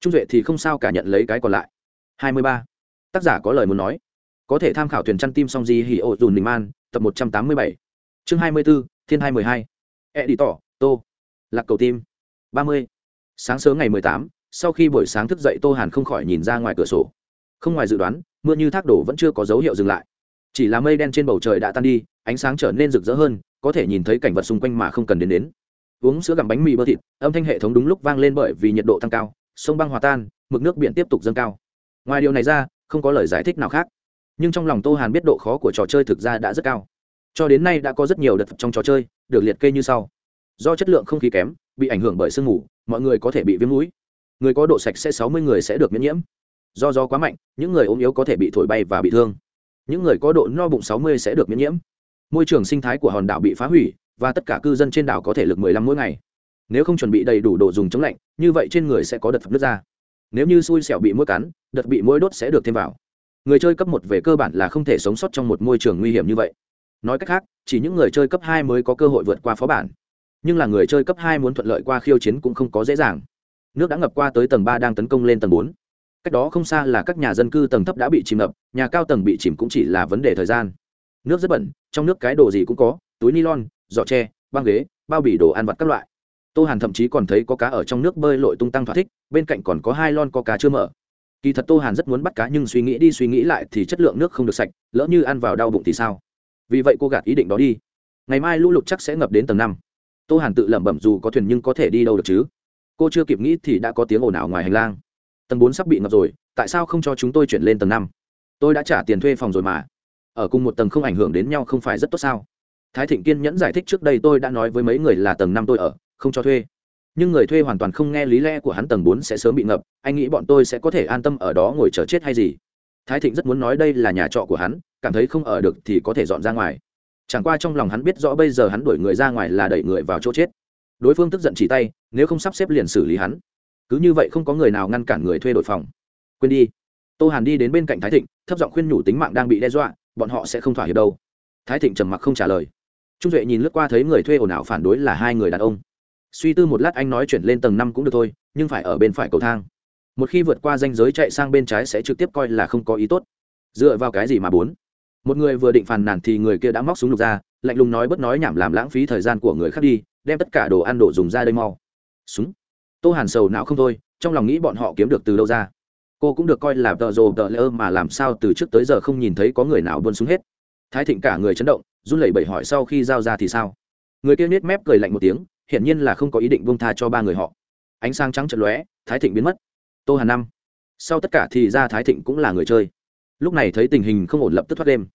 Trung duệ thì không sao cả nhận lấy cái còn lại. Hai mươi ba. Tác giả có lời muốn nói. Có thể tham khảo thuyền chăn tim song di hỉ ô dùn bình man, tập một trăm tám mươi bảy. Chương hai mươi b ố thiên hai mười hai. E đi tỏ tô. Lạc cầu tim. ba mươi sáng sớm ngày mười tám, sau khi buổi sáng thức dậy tô hàn không khỏi nhìn ra ngoài cửa sổ. Không ngoài dự đoán, mưa như thác đổ vẫn chưa có dấu hiệu dừng lại. Chỉ là mây đen trên bầu trời đã tan đi, ánh sáng trở nên rực rỡ hơn, có thể nhìn thấy cảnh vật xung quanh mà không cần đến đến. Uống sữa gặm bánh mì bơ thịt, âm thanh hệ thống đúng lúc vang lên bởi vì nhiệt độ tăng cao, sông băng hòa tan, mực nước biển tiếp tục dâng cao. Ngoài điều này ra, không có lời giải thích nào khác. Nhưng trong lòng tô hàn biết độ khó của trò chơi thực ra đã rất cao. Cho đến nay đã có rất nhiều đợt trong trò chơi được liệt kê như sau. Do chất lượng không khí kém, bị ảnh hưởng bởi sương mù mọi người có thể bị viêm mũi. Người có độ sạch sẽ sáu mươi người sẽ được miễn nhiễm. Do gió quá mạnh, những người ốm yếu có thể bị thổi bay và bị thương. Những người có độ no bụng sáu mươi sẽ được miễn nhiễm. Môi trường sinh thái của hòn đảo bị phá hủy, và tất cả cư dân trên đảo có thể lực 15 mỗi ngày. Nếu không chuẩn bị đầy đủ đồ dùng chống lạnh, như vậy trên người sẽ có đợt phập nước ra. Nếu như xui xẻo bị mũi cắn, đợt bị mũi đốt sẽ được thêm vào. Người chơi cấp một về cơ bản là không thể sống sót trong một môi trường nguy hiểm như vậy. Nói cách khác, chỉ những người chơi cấp hai mới có cơ hội vượt qua phó bản nhưng là người chơi cấp hai muốn thuận lợi qua khiêu chiến cũng không có dễ dàng. Nước đã ngập qua tới tầng ba đang tấn công lên tầng bốn. Cách đó không xa là các nhà dân cư tầng thấp đã bị chìm ngập, nhà cao tầng bị chìm cũng chỉ là vấn đề thời gian. Nước rất bẩn, trong nước cái đồ gì cũng có, túi ni lon giỏ tre, băng ghế, bao bì đồ ăn vặt các loại. Tô hàn thậm chí còn thấy có cá ở trong nước bơi lội tung tăng thỏa thích, bên cạnh còn có hai lon có cá chưa mở. Kỳ thật tô hàn rất muốn bắt cá nhưng suy nghĩ đi suy nghĩ lại thì chất lượng nước không được sạch, lỡ như ăn vào đau bụng thì sao? Vì vậy cô gạt ý định đó đi. Ngày mai lũ lụt chắc sẽ ngập đến tầng năm tô hàn tự lẩm bẩm dù có thuyền nhưng có thể đi đâu được chứ? Cô chưa kịp nghĩ thì đã có tiếng ồn ào ngoài hành lang. Tầng bốn sắp bị ngập rồi, tại sao không cho chúng tôi chuyển lên tầng năm? Tôi đã trả tiền thuê phòng rồi mà. Ở cùng một tầng không ảnh hưởng đến nhau không phải rất tốt sao? Thái thịnh kiên nhẫn giải thích trước đây tôi đã nói với mấy người là tầng năm tôi ở, không cho thuê. Nhưng người thuê hoàn toàn không nghe lý lẽ của hắn tầng bốn sẽ sớm bị ngập, anh nghĩ bọn tôi sẽ có thể an tâm ở đó ngồi chờ chết hay gì? Thái thịnh rất muốn nói đây là nhà trọ của hắn, cảm thấy không ở được thì có thể dọn ra ngoài chẳng qua trong lòng hắn biết rõ bây giờ hắn đuổi người ra ngoài là đẩy người vào chỗ chết. Đối phương tức giận chỉ tay, nếu không sắp xếp liền xử lý hắn. Cứ như vậy không có người nào ngăn cản người thuê đổi phòng. Quên đi. Tô hàn đi đến bên cạnh thái thịnh, thấp giọng khuyên nhủ tính mạng đang bị đe dọa, bọn họ sẽ không thỏa hiệp đâu. Thái thịnh trầm mặc không trả lời. Trung duệ nhìn lướt qua thấy người thuê ồn ào phản đối là hai người đàn ông. Suy tư một lát anh nói chuyển lên tầng năm cũng được thôi, nhưng phải ở bên phải cầu thang. Một khi vượt qua danh giới chạy sang bên trái sẽ trực tiếp coi là không có ý tốt. Dựa vào cái gì mà bốn? Một người vừa định phàn nàn thì người kia đã móc súng lục ra, lạnh lùng nói bất nói nhảm làm lãng phí thời gian của người khác đi, đem tất cả đồ ăn đồ dùng ra đây mau. Súng. Tô hàn sầu não không thôi, trong lòng nghĩ bọn họ kiếm được từ đâu ra. Cô cũng được coi là tợ rồ tợ lơ mà làm sao từ trước tới giờ không nhìn thấy có người nào buôn súng hết. Thái thịnh cả người chấn động, run lẩy bẩy hỏi sau khi giao ra thì sao? Người kia nết mép cười lạnh một tiếng, hiển nhiên là không có ý định buông tha cho ba người họ. Ánh sáng trắng chật lóe, thái thịnh biến mất. Tô hàn năm. Sau tất cả thì ra thái thịnh cũng là người chơi. Lúc này thấy tình hình không ổn lập tức thoát đêm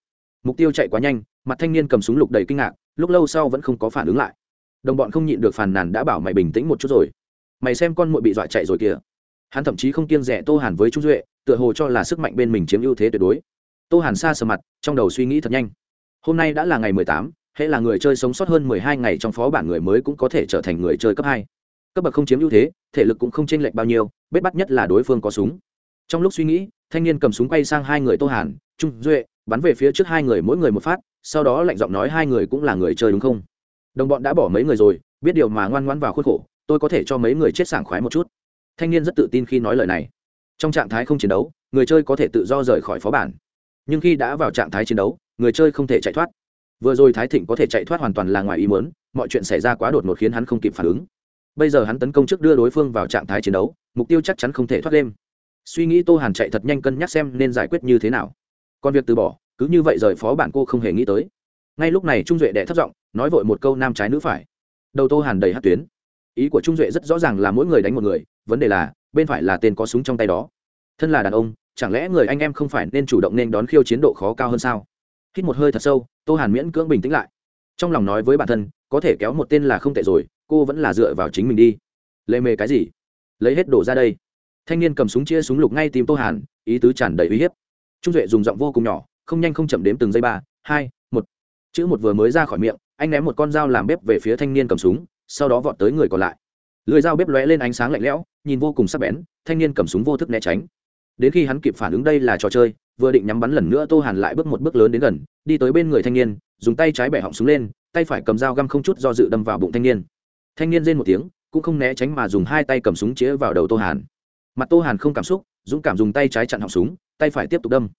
mục tiêu chạy quá nhanh, mặt thanh niên cầm súng lục đầy kinh ngạc, lúc lâu sau vẫn không có phản ứng lại. Đồng bọn không nhịn được phàn nàn đã bảo mày bình tĩnh một chút rồi. Mày xem con muội bị dọa chạy rồi kìa. Hắn thậm chí không kiêng rẻ tô hàn với trung duệ, tựa hồ cho là sức mạnh bên mình chiếm ưu thế tuyệt đối. Tô hàn xa sờ mặt, trong đầu suy nghĩ thật nhanh. Hôm nay đã là ngày mười tám, hễ là người chơi sống sót hơn mười hai ngày trong phó bản người mới cũng có thể trở thành người chơi cấp hai. Cấp bậc không chiếm ưu thế, thể lực cũng không chênh lệch bao nhiêu, bết bắt nhất là đối phương có súng. Trong lúc suy nghĩ, thanh niên cầm súng quay sang hai người tô hàn, trung duệ bắn về phía trước hai người mỗi người một phát, sau đó lạnh giọng nói hai người cũng là người chơi đúng không? Đồng bọn đã bỏ mấy người rồi, biết điều mà ngoan ngoan vào khuôn khổ, tôi có thể cho mấy người chết sảng khoái một chút. Thanh niên rất tự tin khi nói lời này. Trong trạng thái không chiến đấu, người chơi có thể tự do rời khỏi phó bản. Nhưng khi đã vào trạng thái chiến đấu, người chơi không thể chạy thoát. Vừa rồi thái thịnh có thể chạy thoát hoàn toàn là ngoài ý muốn, mọi chuyện xảy ra quá đột ngột khiến hắn không kịp phản ứng. Bây giờ hắn tấn công trước đưa đối phương vào trạng thái chiến đấu, mục tiêu chắc chắn không thể thoát đêm. Suy nghĩ tô hàn chạy thật nhanh cân nhắc xem nên giải quyết như thế nào còn việc từ bỏ, cứ như vậy rời phó bản cô không hề nghĩ tới. Ngay lúc này trung duệ đệ thất giọng, nói vội một câu nam trái nữ phải. Đầu tô hàn đầy hát tuyến. Ý của trung duệ rất rõ ràng là mỗi người đánh một người, vấn đề là, bên phải là tên có súng trong tay đó. Thân là đàn ông, chẳng lẽ người anh em không phải nên chủ động nên đón khiêu chiến độ khó cao hơn sao? Hít một hơi thật sâu, tô hàn miễn cưỡng bình tĩnh lại. Trong lòng nói với bản thân, có thể kéo một tên là không tệ rồi, cô vẫn là dựa vào chính mình đi. Lê mề cái gì? Lấy hết đổ ra đây. Thanh niên cầm súng chia súng lục ngay tìm tô hàn, ý tứ tràn đầy uy hiếp trung duệ dùng giọng vô cùng nhỏ, không nhanh không chậm đếm từng giây ba, hai, một. Chữ một vừa mới ra khỏi miệng, anh ném một con dao làm bếp về phía thanh niên cầm súng, sau đó vọt tới người còn lại. Lưới dao bếp lóe lên ánh sáng lạnh lẽo, nhìn vô cùng sắc bén, thanh niên cầm súng vô thức né tránh. Đến khi hắn kịp phản ứng đây là trò chơi, vừa định nhắm bắn lần nữa tô hàn lại bước một bước lớn đến gần, đi tới bên người thanh niên, dùng tay trái bẻ họng súng lên, tay phải cầm dao găm không chút do dự đâm vào bụng thanh niên. Thanh niên rên một tiếng, cũng không né tránh mà dùng hai tay cầm súng chĩa vào đầu tô hàn. Mặt tô hàn không cảm xúc dũng cảm dùng tay trái chặn họng súng, tay phải tiếp tục đâm.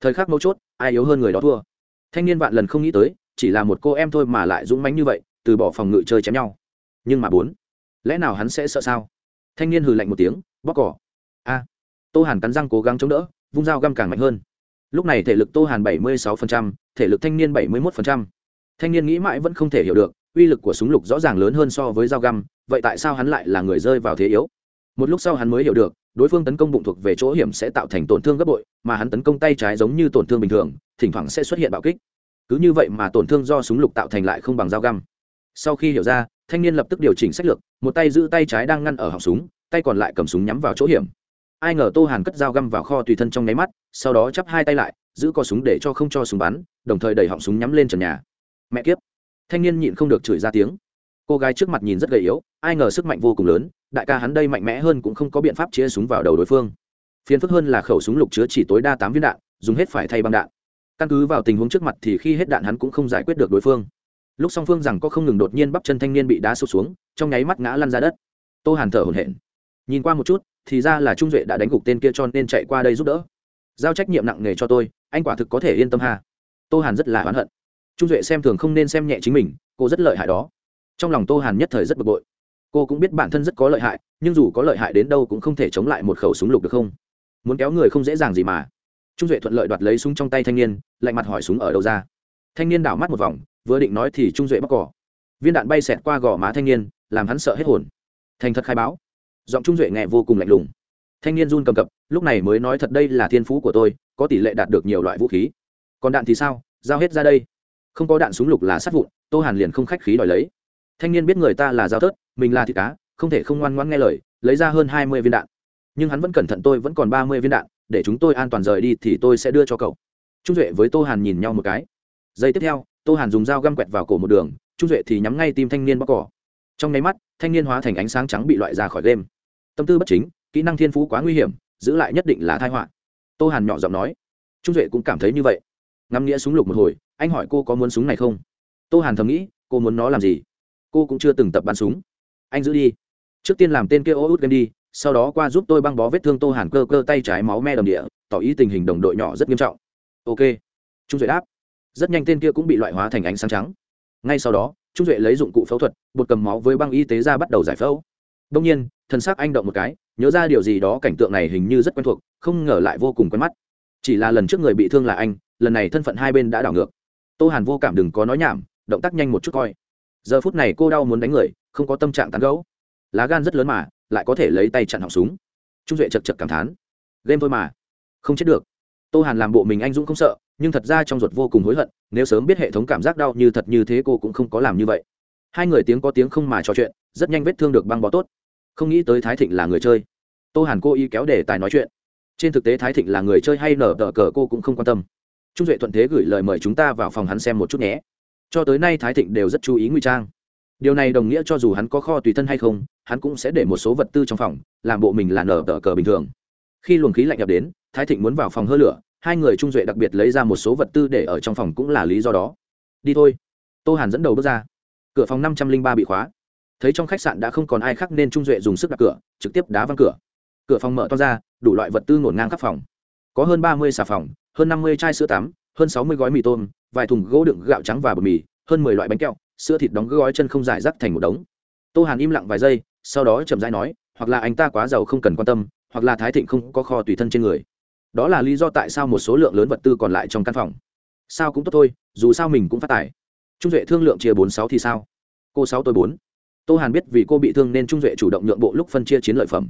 Thời khắc mấu chốt, ai yếu hơn người đó thua. Thanh niên vạn lần không nghĩ tới, chỉ là một cô em thôi mà lại dũng mãnh như vậy, từ bỏ phòng ngự chơi chém nhau. Nhưng mà bốn, lẽ nào hắn sẽ sợ sao? Thanh niên hừ lạnh một tiếng bóc cỏ. A. Tô hàn cắn răng cố gắng chống đỡ, vung dao găm càng mạnh hơn. Lúc này thể lực tô hàn bảy mươi sáu thể lực thanh niên bảy mươi một thanh niên nghĩ mãi vẫn không thể hiểu được, uy lực của súng lục rõ ràng lớn hơn so với dao găm, vậy tại sao hắn lại là người rơi vào thế yếu? Một lúc sau hắn mới hiểu được đối phương tấn công bụng thuộc về chỗ hiểm sẽ tạo thành tổn thương gấp bội, mà hắn tấn công tay trái giống như tổn thương bình thường, thỉnh thoảng sẽ xuất hiện bạo kích. Cứ như vậy mà tổn thương do súng lục tạo thành lại không bằng dao găm. Sau khi hiểu ra, thanh niên lập tức điều chỉnh sách lược, một tay giữ tay trái đang ngăn ở họng súng, tay còn lại cầm súng nhắm vào chỗ hiểm. Ai ngờ tô hàn cất dao găm vào kho tùy thân trong nháy mắt, sau đó chắp hai tay lại, giữ co súng để cho không cho súng bắn, đồng thời đẩy họng súng nhắm lên trần nhà. Mẹ kiếp! Thanh niên nhịn không được chửi ra tiếng. Cô gái trước mặt nhìn rất gầy yếu ai ngờ sức mạnh vô cùng lớn, đại ca hắn đây mạnh mẽ hơn cũng không có biện pháp chia súng vào đầu đối phương. Phiền phức hơn là khẩu súng lục chứa chỉ tối đa tám viên đạn, dùng hết phải thay băng đạn. Căn cứ vào tình huống trước mặt thì khi hết đạn hắn cũng không giải quyết được đối phương. Lúc song phương rằng có không ngừng đột nhiên bắp chân thanh niên bị đá sụt xuống, trong nháy mắt ngã lăn ra đất. Tô hàn thở hổn hển. Nhìn qua một chút, thì ra là trung duệ đã đánh gục tên kia cho nên chạy qua đây giúp đỡ. Giao trách nhiệm nặng nề cho tôi, anh quả thực có thể yên tâm ha. Tô hàn rất là oán hận. Trung duệ xem thường không nên xem nhẹ chính mình, cô rất lợi hại đó. Trong lòng tô hàn nhất thời rất bực bội cô cũng biết bản thân rất có lợi hại, nhưng dù có lợi hại đến đâu cũng không thể chống lại một khẩu súng lục được không? Muốn kéo người không dễ dàng gì mà. Trung duệ thuận lợi đoạt lấy súng trong tay thanh niên, lạnh mặt hỏi súng ở đâu ra. Thanh niên đảo mắt một vòng, vừa định nói thì trung duệ bóc cỏ. Viên đạn bay xẹt qua gò má thanh niên, làm hắn sợ hết hồn. Thành thật khai báo. Giọng trung duệ nghe vô cùng lạnh lùng. Thanh niên run cầm cập, lúc này mới nói thật đây là thiên phú của tôi, có tỷ lệ đạt được nhiều loại vũ khí. Còn đạn thì sao? Giao hết ra đây. Không có đạn súng lục là sát vụn, tô hàn liền không khách khí đòi lấy thanh niên biết người ta là giao thớt, mình là thịt cá, không thể không ngoan ngoãn nghe lời, lấy ra hơn hai mươi viên đạn. Nhưng hắn vẫn cẩn thận tôi vẫn còn ba mươi viên đạn, để chúng tôi an toàn rời đi thì tôi sẽ đưa cho cậu. Trung duệ với tô hàn nhìn nhau một cái. Giây tiếp theo, tô hàn dùng dao găm quẹt vào cổ một đường, trung duệ thì nhắm ngay tim thanh niên bóc cỏ. Trong nháy mắt, thanh niên hóa thành ánh sáng trắng bị loại ra khỏi game. Tâm tư bất chính, kỹ năng thiên phú quá nguy hiểm, giữ lại nhất định là thai họa. Tô hàn nhỏ giọng nói. Trung duệ cũng cảm thấy như vậy. Ngắm nghĩa súng lục một hồi, anh hỏi cô có muốn súng này không? Tô hàn thầm nghĩ, cô muốn nó làm gì? Cô cũng chưa từng tập bắn súng. Anh giữ đi. Trước tiên làm tên kia ô út game đi, sau đó qua giúp tôi băng bó vết thương tô hàn cơ cơ tay trái máu me đầm địa, tỏ ý tình hình đồng đội nhỏ rất nghiêm trọng. Ok. Trung duệ đáp. Rất nhanh tên kia cũng bị loại hóa thành ánh sáng trắng. Ngay sau đó, trung duệ lấy dụng cụ phẫu thuật, bột cầm máu với băng y tế ra bắt đầu giải phẫu. Đông nhiên thân xác anh động một cái, nhớ ra điều gì đó cảnh tượng này hình như rất quen thuộc, không ngờ lại vô cùng quen mắt. Chỉ là lần trước người bị thương là anh, lần này thân phận hai bên đã đảo ngược. Tô hàn vô cảm đừng có nói nhảm, động tác nhanh một chút coi giờ phút này cô đau muốn đánh người, không có tâm trạng tán gấu lá gan rất lớn mà, lại có thể lấy tay chặn họng súng. Trung duệ chật chật cảm thán. Game thôi mà. Không chết được. Tô hàn làm bộ mình anh dũng không sợ, nhưng thật ra trong ruột vô cùng hối hận, nếu sớm biết hệ thống cảm giác đau như thật như thế cô cũng không có làm như vậy. Hai người tiếng có tiếng không mà trò chuyện, rất nhanh vết thương được băng bó tốt. Không nghĩ tới thái thịnh là người chơi. Tô hàn cô y kéo để tài nói chuyện. Trên thực tế thái thịnh là người chơi hay nở tờ cờ cô cũng không quan tâm. Trung duệ thuận thế gửi lời mời chúng ta vào phòng hắn xem một chút nhé cho tới nay thái thịnh đều rất chú ý nguy trang. Điều này đồng nghĩa cho dù hắn có kho tùy thân hay không, hắn cũng sẽ để một số vật tư trong phòng, làm bộ mình là nở tờ cờ bình thường. Khi luồng khí lạnh nhập đến, thái thịnh muốn vào phòng hơ lửa, hai người trung duệ đặc biệt lấy ra một số vật tư để ở trong phòng cũng là lý do đó. Đi thôi. Tô hàn dẫn đầu bước ra. Cửa phòng năm trăm linh ba bị khóa. Thấy trong khách sạn đã không còn ai khác nên trung duệ dùng sức đặt cửa, trực tiếp đá văng cửa. Cửa phòng mở to ra, đủ loại vật tư ngổn ngang khắp phòng. Có hơn ba mươi xà phòng, hơn năm mươi chai sữa tắm, hơn sáu mươi gói mì tôm vài thùng gỗ đựng gạo trắng và bột mì, hơn mười loại bánh kẹo, sữa thịt đóng gói chân không dài rắc thành một đống. Tô hàn im lặng vài giây, sau đó chậm rãi nói, hoặc là anh ta quá giàu không cần quan tâm, hoặc là thái thịnh không có kho tùy thân trên người. Đó là lý do tại sao một số lượng lớn vật tư còn lại trong căn phòng. Sao cũng tốt thôi, dù sao mình cũng phát tài. Trung duệ thương lượng chia bốn sáu thì sao? Cô sáu tôi bốn. Tô hàn biết vì cô bị thương nên trung duệ chủ động nhượng bộ lúc phân chia chiến lợi phẩm.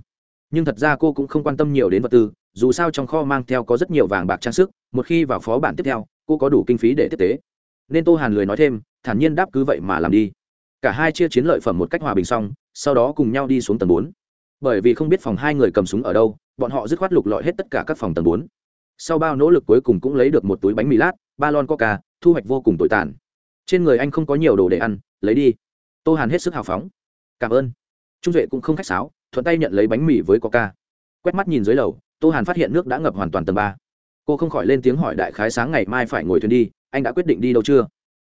Nhưng thật ra cô cũng không quan tâm nhiều đến vật tư, dù sao trong kho mang theo có rất nhiều vàng bạc trang sức, một khi vào phó bản tiếp theo cô có đủ kinh phí để tiếp tế. Nên tô hàn lười nói thêm, thản nhiên đáp cứ vậy mà làm đi. Cả hai chia chiến lợi phẩm một cách hòa bình xong, sau đó cùng nhau đi xuống tầng bốn. Bởi vì không biết phòng hai người cầm súng ở đâu, bọn họ dứt khoát lục lọi hết tất cả các phòng tầng bốn. Sau bao nỗ lực cuối cùng cũng lấy được một túi bánh mì lát, ba lon coca, thu hoạch vô cùng tồi tàn. Trên người anh không có nhiều đồ để ăn, lấy đi. Tô hàn hết sức hào phóng. Cảm ơn. Trung duệ cũng không khách sáo, thuận tay nhận lấy bánh mì với coca. Quét mắt nhìn dưới lầu, tô hàn phát hiện nước đã ngập hoàn toàn tầng ba cô không khỏi lên tiếng hỏi đại khái sáng ngày mai phải ngồi thuyền đi, anh đã quyết định đi đâu chưa?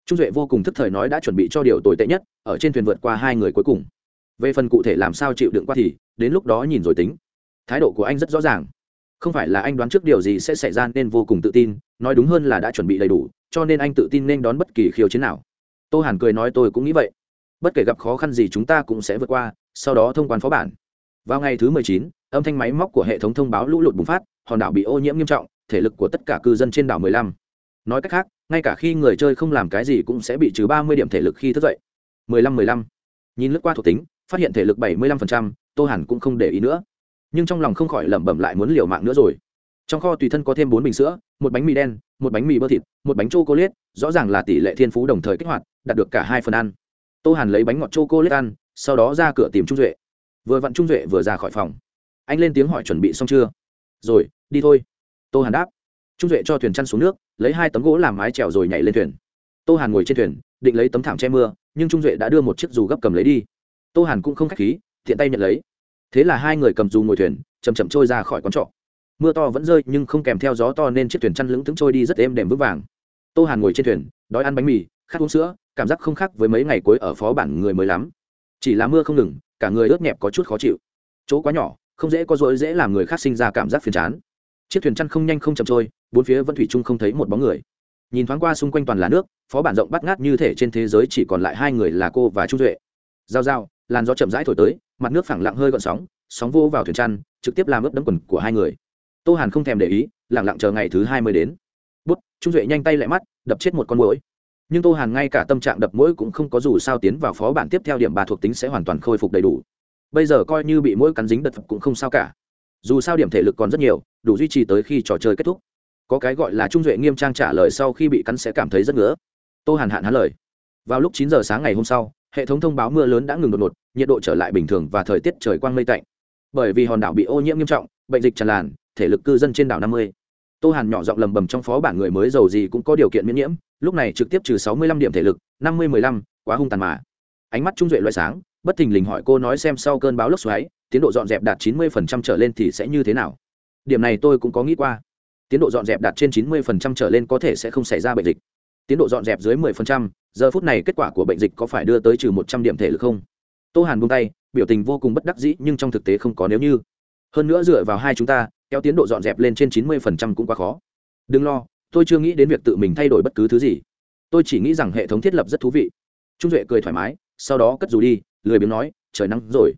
Trung duệ vô cùng thức thời nói đã chuẩn bị cho điều tồi tệ nhất, ở trên thuyền vượt qua hai người cuối cùng. Về phần cụ thể làm sao chịu đựng qua thì, đến lúc đó nhìn rồi tính. Thái độ của anh rất rõ ràng. Không phải là anh đoán trước điều gì sẽ xảy ra nên vô cùng tự tin, nói đúng hơn là đã chuẩn bị đầy đủ, cho nên anh tự tin nên đón bất kỳ khiêu chiến nào. Tô hàn cười nói tôi cũng nghĩ vậy. Bất kể gặp khó khăn gì chúng ta cũng sẽ vượt qua, sau đó thông quan phó bản. Vào ngày thứ mười chín, âm thanh máy móc của hệ thống thông báo lũ lụt bùng phát, hòn đảo bị ô nhiễm nghiêm trọng thể lực của tất cả cư dân trên đảo mười lăm. Nói cách khác, ngay cả khi người chơi không làm cái gì cũng sẽ bị trừ ba mươi điểm thể lực khi thức dậy. Mười lăm mười lăm. Nhìn lướt qua thuộc tính, phát hiện thể lực bảy mươi lăm phần trăm, tô hàn cũng không để ý nữa. Nhưng trong lòng không khỏi lẩm bẩm lại muốn liều mạng nữa rồi. Trong kho tùy thân có thêm bốn bình sữa, một bánh mì đen, một bánh mì bơ thịt, một bánh chocolate, rõ ràng là tỷ lệ thiên phú đồng thời kích hoạt, đạt được cả hai phần ăn. Tô hàn lấy bánh ngọt chocolate ăn, sau đó ra cửa tìm trung duệ. Vừa vặn trung duệ vừa ra khỏi phòng. Anh lên tiếng hỏi chuẩn bị xong chưa? Rồi, đi thôi tô hàn đáp. Trung duệ cho thuyền chăn xuống nước, lấy hai tấm gỗ làm mái trèo rồi nhảy lên thuyền. Tô hàn ngồi trên thuyền, định lấy tấm thảm che mưa, nhưng trung duệ đã đưa một chiếc dù gấp cầm lấy đi. Tô hàn cũng không k h á c h khí thiện tay nhận lấy. Thế là hai người cầm dù ngồi thuyền chầm chậm trôi ra khỏi con trọ. Mưa to vẫn rơi, nhưng không kèm theo gió to nên chiếc thuyền chăn lững thững trôi đi rất êm đềm vững vàng. Tô hàn ngồi trên thuyền, đói ăn bánh mì, khát uống sữa, cảm giác không khác với mấy ngày cuối ở phó bản người mới lắm. Chỉ là mưa không ngừng, cả người ướt nhẹp có chút khó chịu. Chỗ quá nhỏ, không dễ có dỗi dễ làm người khác sinh ra cảm giác phiền chán chiếc thuyền chăn không nhanh không chậm trôi, bốn phía vẫn thủy chung không thấy một bóng người. Nhìn thoáng qua xung quanh toàn là nước, phó bản rộng bắt ngát như thể trên thế giới chỉ còn lại hai người là cô và trung duệ. Giao giao, làn gió chậm rãi thổi tới, mặt nước phẳng lặng hơi gọn sóng sóng vô vào thuyền chăn, trực tiếp làm ướt đấm quần của hai người. Tô hàn không thèm để ý lẳng lặng chờ ngày thứ hai mới đến. Bút trung duệ nhanh tay lại mắt, đập chết một con mũi nhưng tô hàn ngay cả tâm trạng đập mũi cũng không có dù sao tiến vào phó bản tiếp theo điểm bà thuộc tính sẽ hoàn toàn khôi phục đầy đủ. Bây giờ coi như bị mũi cắn dính đật cũng không sao cả dù sao điểm thể lực còn rất nhiều, đủ duy trì tới khi trò chơi kết thúc. Có cái gọi là trung duệ nghiêm trang trả lời sau khi bị cắn sẽ cảm thấy rất ngứa. Tô hàn hạn hắn lời. Vào lúc chín giờ sáng ngày hôm sau, hệ thống thông báo mưa lớn đã ngừng đột ngột, nhiệt độ trở lại bình thường và thời tiết trời quang mây tạnh. Bởi vì hòn đảo bị ô nhiễm nghiêm trọng, bệnh dịch tràn lan thể lực cư dân trên đảo năm mươi. Tô hàn nhỏ giọng lầm bầm trong phó bản người mới giàu gì cũng có điều kiện miễn nhiễm, lúc này trực tiếp trừ sáu mươi lăm điểm thể lực, năm mươi mười lăm, quá hung tàn mà. Ánh mắt trung duệ loại sáng, bất thình lình hỏi cô nói xem sau cơn báo lốc xoáy tiến độ dọn dẹp đạt chín mươi phần trăm trở lên thì sẽ như thế nào? Điểm này tôi cũng có nghĩ qua. Tiến độ dọn dẹp đạt trên chín mươi phần trăm trở lên có thể sẽ không xảy ra bệnh dịch. Tiến độ dọn dẹp dưới mười phần trăm, giờ phút này kết quả của bệnh dịch có phải đưa tới trừ một trăm điểm thể lực không? Tô hàn buông tay, biểu tình vô cùng bất đắc dĩ nhưng trong thực tế không có nếu như. Hơn nữa dựa vào hai chúng ta, kéo tiến độ dọn dẹp lên trên chín mươi phần trăm cũng quá khó. Đừng lo, tôi chưa nghĩ đến việc tự mình thay đổi bất cứ thứ gì. Tôi chỉ nghĩ rằng hệ thống thiết lập rất thú vị. Trung duệ cười thoải mái, sau đó cất dù đi, lười biếng nói, trời nắng rồi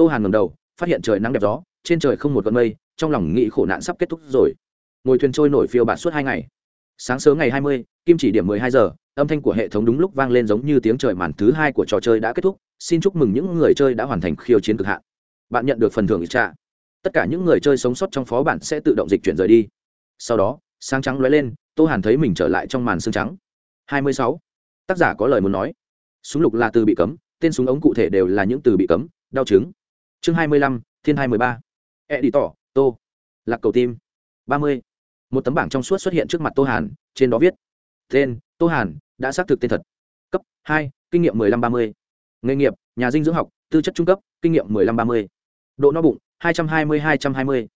tô hàn ngầm đầu, phát hiện trời nắng đẹp gió, trên trời không một cơn mây, trong lòng nghĩ khổ nạn sắp kết thúc rồi. Ngồi thuyền trôi nổi phiêu bạt suốt hai ngày. Sáng sớm ngày hai mươi, kim chỉ điểm mười hai giờ, âm thanh của hệ thống đúng lúc vang lên giống như tiếng trời màn thứ hai của trò chơi đã kết thúc. Xin chúc mừng những người chơi đã hoàn thành khiêu chiến cực hạn. Bạn nhận được phần thưởng trả tất cả những người chơi sống sót trong phó bản sẽ tự động dịch chuyển rời đi. Sau đó, sáng trắng lóe lên, tô hàn thấy mình trở lại trong màn xương trắng. 26. tác giả có lời muốn nói. Súng lục là từ bị cấm, tên súng ống cụ thể đều là những từ bị cấm, đau chứng chương 25, thiên 23. mười e đi tỏ tô lạc cầu tim 30. một tấm bảng trong suốt xuất hiện trước mặt tô hàn trên đó viết tên tô hàn đã xác thực tên thật cấp hai kinh nghiệm 15-30. nghề nghiệp nhà dinh dưỡng học tư chất trung cấp kinh nghiệm 15-30. độ no bụng 220-220.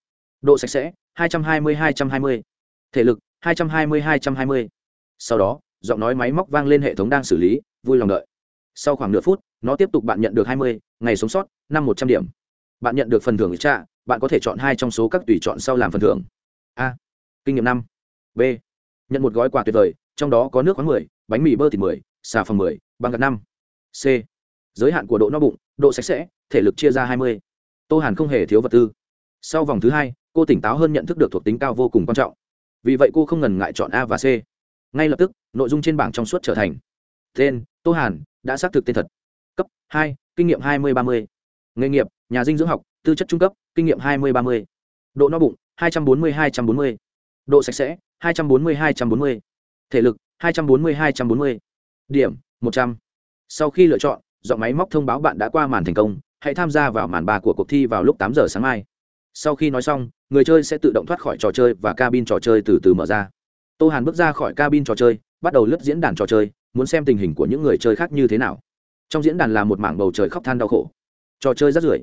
độ sạch sẽ 220-220. thể lực 220-220. sau đó giọng nói máy móc vang lên hệ thống đang xử lý vui lòng đợi sau khoảng nửa phút nó tiếp tục bạn nhận được 20, ngày sống sót năm một trăm điểm bạn nhận được phần thưởng trạ bạn có thể chọn hai trong số các tùy chọn sau làm phần thưởng. A. Kinh nghiệm năm. B. Nhận một gói quà tuyệt vời trong đó có nước khoáng 10, bánh mì bơ thịt 10, xà phòng 10, băng gạt năm. C. Giới hạn của độ no bụng độ sạch sẽ thể lực chia ra 20 tô hàn không hề thiếu vật tư. Sau vòng thứ hai cô tỉnh táo hơn nhận thức được thuộc tính cao vô cùng quan trọng. Vì vậy cô không ngần ngại chọn a và c. Ngay lập tức nội dung trên bảng trong suốt trở thành. Tên tô hàn đã xác thực tên thật. Cấp hai kinh nghiệm hai mươi ba mươi. Nghề nghiệp nhà dinh dưỡng học, tư chất trung cấp, kinh nghiệm hai mươi ba mươi. Độ no bụng, hai trăm bốn mươi, hai trăm bốn mươi. Độ sạch sẽ, hai trăm bốn mươi, hai trăm bốn mươi. Thể lực, hai trăm bốn mươi, hai trăm bốn mươi. Điểm, một trăm. Sau khi lựa chọn dọn máy móc thông báo bạn đã qua màn thành công, hãy tham gia vào màn ba của cuộc thi vào lúc tám giờ sáng mai. Sau khi nói xong, người chơi sẽ tự động thoát khỏi trò chơi và cabin trò chơi từ từ mở ra. Tô hàn bước ra khỏi cabin trò chơi, bắt đầu lướt diễn đàn trò chơi, muốn xem tình hình của những người chơi khác như thế nào. Trong diễn đàn là một mảng bầu trời khóc than đau khổ. Trò chơi rất rưởi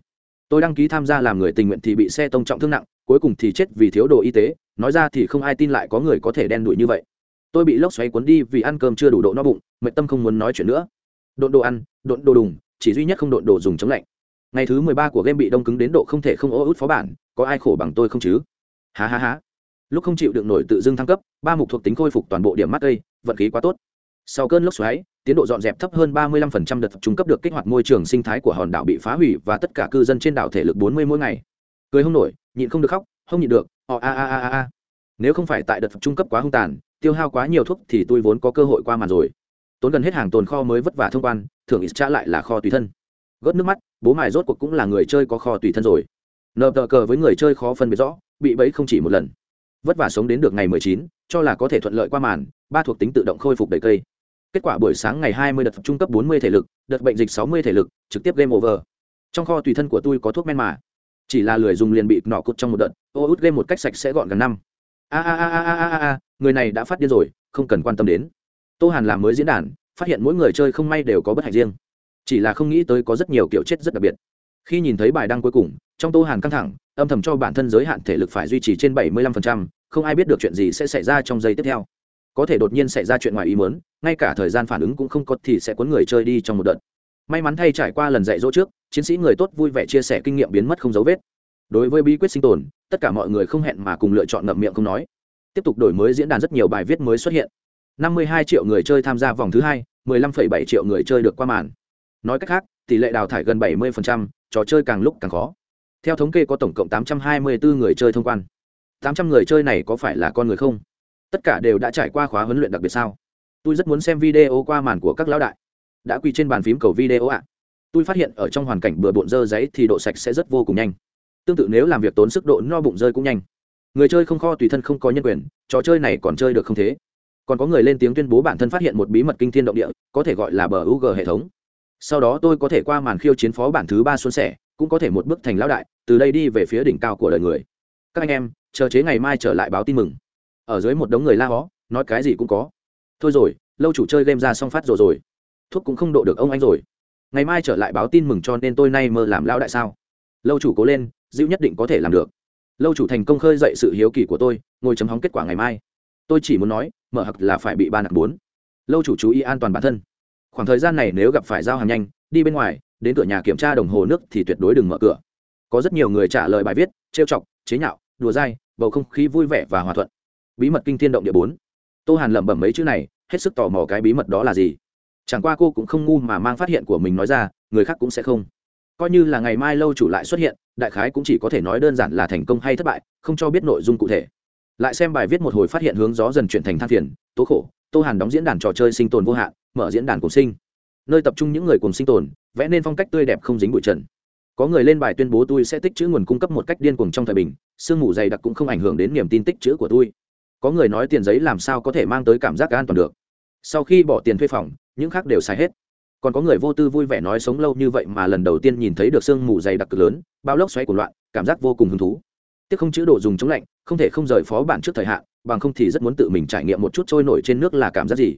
tôi đăng ký tham gia làm người tình nguyện thì bị xe tông trọng thương nặng, cuối cùng thì chết vì thiếu đồ y tế. Nói ra thì không ai tin lại có người có thể đen đủi như vậy. Tôi bị lốc xoáy cuốn đi vì ăn cơm chưa đủ độ no bụng mệnh tâm không muốn nói chuyện nữa. Độn đồ ăn, độn đồ đùng, chỉ duy nhất không độn đồ dùng chống lạnh. Ngày thứ mười ba của game bị đông cứng đến độ không thể không ô út phó bản, có ai khổ bằng tôi không chứ? Há há há lúc không chịu được nổi tự dưng thăng cấp, ba mục thuộc tính khôi phục toàn bộ điểm mắt đây, vận khí quá tốt sau cơn lốc xoáy tiến độ dọn dẹp thấp hơn 35% đợt trung cấp được kích hoạt môi trường sinh thái của hòn đảo bị phá hủy và tất cả cư dân trên đảo thể lực 40 mỗi ngày. Cười không nổi nhịn không được khóc không nhịn được ờ, họ a a a a nếu không phải tại đợt trung cấp quá hung tàn tiêu hao quá nhiều thuốc thì tôi vốn có cơ hội qua màn rồi. Tốn gần hết hàng tồn kho mới vất vả thông quan thường ít trả lại là kho tùy thân. Gớt nước mắt bố mài rốt cuộc cũng là người chơi có kho tùy thân rồi. Nợ tờ cờ với người chơi khó phân biệt rõ bị bẫy không chỉ một lần. Vất vả sống đến được ngày 19, cho là có thể thuận lợi qua màn ba thuộc tính tự động khôi phục đầy cây kết quả buổi sáng ngày 20 đợt trung cấp 40 thể lực đợt bệnh dịch 60 thể lực trực tiếp game over. Trong kho tùy thân của tôi có thuốc men mà. Chỉ là lười dùng liền bị nọ cút trong một đợt ô út game một cách sạch sẽ gọn gần năm. A a a a a a a người này đã phát điên rồi không cần quan tâm đến. Tô hàn làm mới diễn đàn phát hiện mỗi người chơi không may đều có bất hạnh riêng. Chỉ là không nghĩ tới có rất nhiều kiểu chết rất đặc biệt. Khi nhìn thấy bài đăng cuối cùng trong tô hàn căng thẳng âm thầm cho bản thân giới hạn thể lực phải duy trì trên 75%, không ai biết được chuyện gì sẽ xảy ra trong giây tiếp theo có thể đột nhiên xảy ra chuyện ngoài ý muốn ngay cả thời gian phản ứng cũng không có thì sẽ cuốn người chơi đi trong một đợt. May mắn thay trải qua lần dạy dỗ trước chiến sĩ người tốt vui vẻ chia sẻ kinh nghiệm biến mất không dấu vết. Đối với bí quyết sinh tồn tất cả mọi người không hẹn mà cùng lựa chọn ngậm miệng không nói. Tiếp tục đổi mới diễn đàn rất nhiều bài viết mới xuất hiện. 52 triệu người chơi tham gia vòng thứ hai 15,7 triệu người chơi được qua màn. Nói cách khác tỷ lệ đào thải gần 70%, trò chơi càng lúc càng khó. Theo thống kê có tổng cộng 824 người chơi thông quan. 800 người chơi này có phải là con người không? Tất cả đều đã trải qua khóa huấn luyện đặc biệt sao? Tôi rất muốn xem video qua màn của các lão đại. Đã quy trên bàn phím cầu video ạ. Tôi phát hiện ở trong hoàn cảnh bừa bộn dơ giấy thì độ sạch sẽ rất vô cùng nhanh. Tương tự nếu làm việc tốn sức độ no bụng rơi cũng nhanh. Người chơi không kho tùy thân không có nhân quyền, trò chơi này còn chơi được không thế? Còn có người lên tiếng tuyên bố bản thân phát hiện một bí mật kinh thiên động địa, có thể gọi là bờ u g hệ thống. Sau đó tôi có thể qua màn khiêu chiến phó bản thứ ba xuân sẻ, cũng có thể một bước thành lão đại, từ đây đi về phía đỉnh cao của đời người. Các anh em, chờ chế ngày mai trở lại báo tin mừng ở dưới một đống người la hó, nói cái gì cũng có. Thôi rồi, lâu chủ chơi game ra xong phát rồi rồi. Thuốc cũng không độ được ông anh rồi. Ngày mai trở lại báo tin mừng cho nên tôi nay mơ làm lão đại sao? Lâu chủ cố lên, dịu nhất định có thể làm được. Lâu chủ thành công khơi dậy sự hiếu kỳ của tôi, ngồi chấm hóng kết quả ngày mai. Tôi chỉ muốn nói, mở hặc là phải bị ba nặng bốn. Lâu chủ chú ý an toàn bản thân. Khoảng thời gian này nếu gặp phải giao hàng nhanh, đi bên ngoài, đến cửa nhà kiểm tra đồng hồ nước thì tuyệt đối đừng mở cửa. Có rất nhiều người trả lời bài viết, trêu chọc, chế nhạo, đùa dai, bầu không khí vui vẻ và hòa thuận bí mật kinh thiên động địa bốn. Tô hàn lẩm bẩm mấy chữ này, hết sức tò mò cái bí mật đó là gì. Chẳng qua cô cũng không ngu mà mang phát hiện của mình nói ra, người khác cũng sẽ không. Coi như là ngày mai lâu chủ lại xuất hiện, đại khái cũng chỉ có thể nói đơn giản là thành công hay thất bại, không cho biết nội dung cụ thể. Lại xem bài viết một hồi phát hiện hướng gió dần chuyển thành than phiền, tố khổ, tô hàn đóng diễn đàn trò chơi sinh tồn vô hạn, mở diễn đàn cùng sinh. Nơi tập trung những người cùng sinh tồn, vẽ nên phong cách tươi đẹp không dính bụi trần. Có người lên bài tuyên bố tôi sẽ tích chữ nguồn cung cấp một cách điên cuồng trong thời bình, sương mù dày đặc cũng không ảnh hưởng đến niềm tin tích chữ của tôi có người nói tiền giấy làm sao có thể mang tới cảm giác an toàn được. Sau khi bỏ tiền thuê phòng, những khác đều xài hết. Còn có người vô tư vui vẻ nói sống lâu như vậy mà lần đầu tiên nhìn thấy được sương mù dày đặc cực lớn, bao lốc xoáy của loạn, cảm giác vô cùng hứng thú. Tiếc không chữ đồ dùng chống lạnh, không thể không rời phó bản trước thời hạn, bằng không thì rất muốn tự mình trải nghiệm một chút trôi nổi trên nước là cảm giác gì.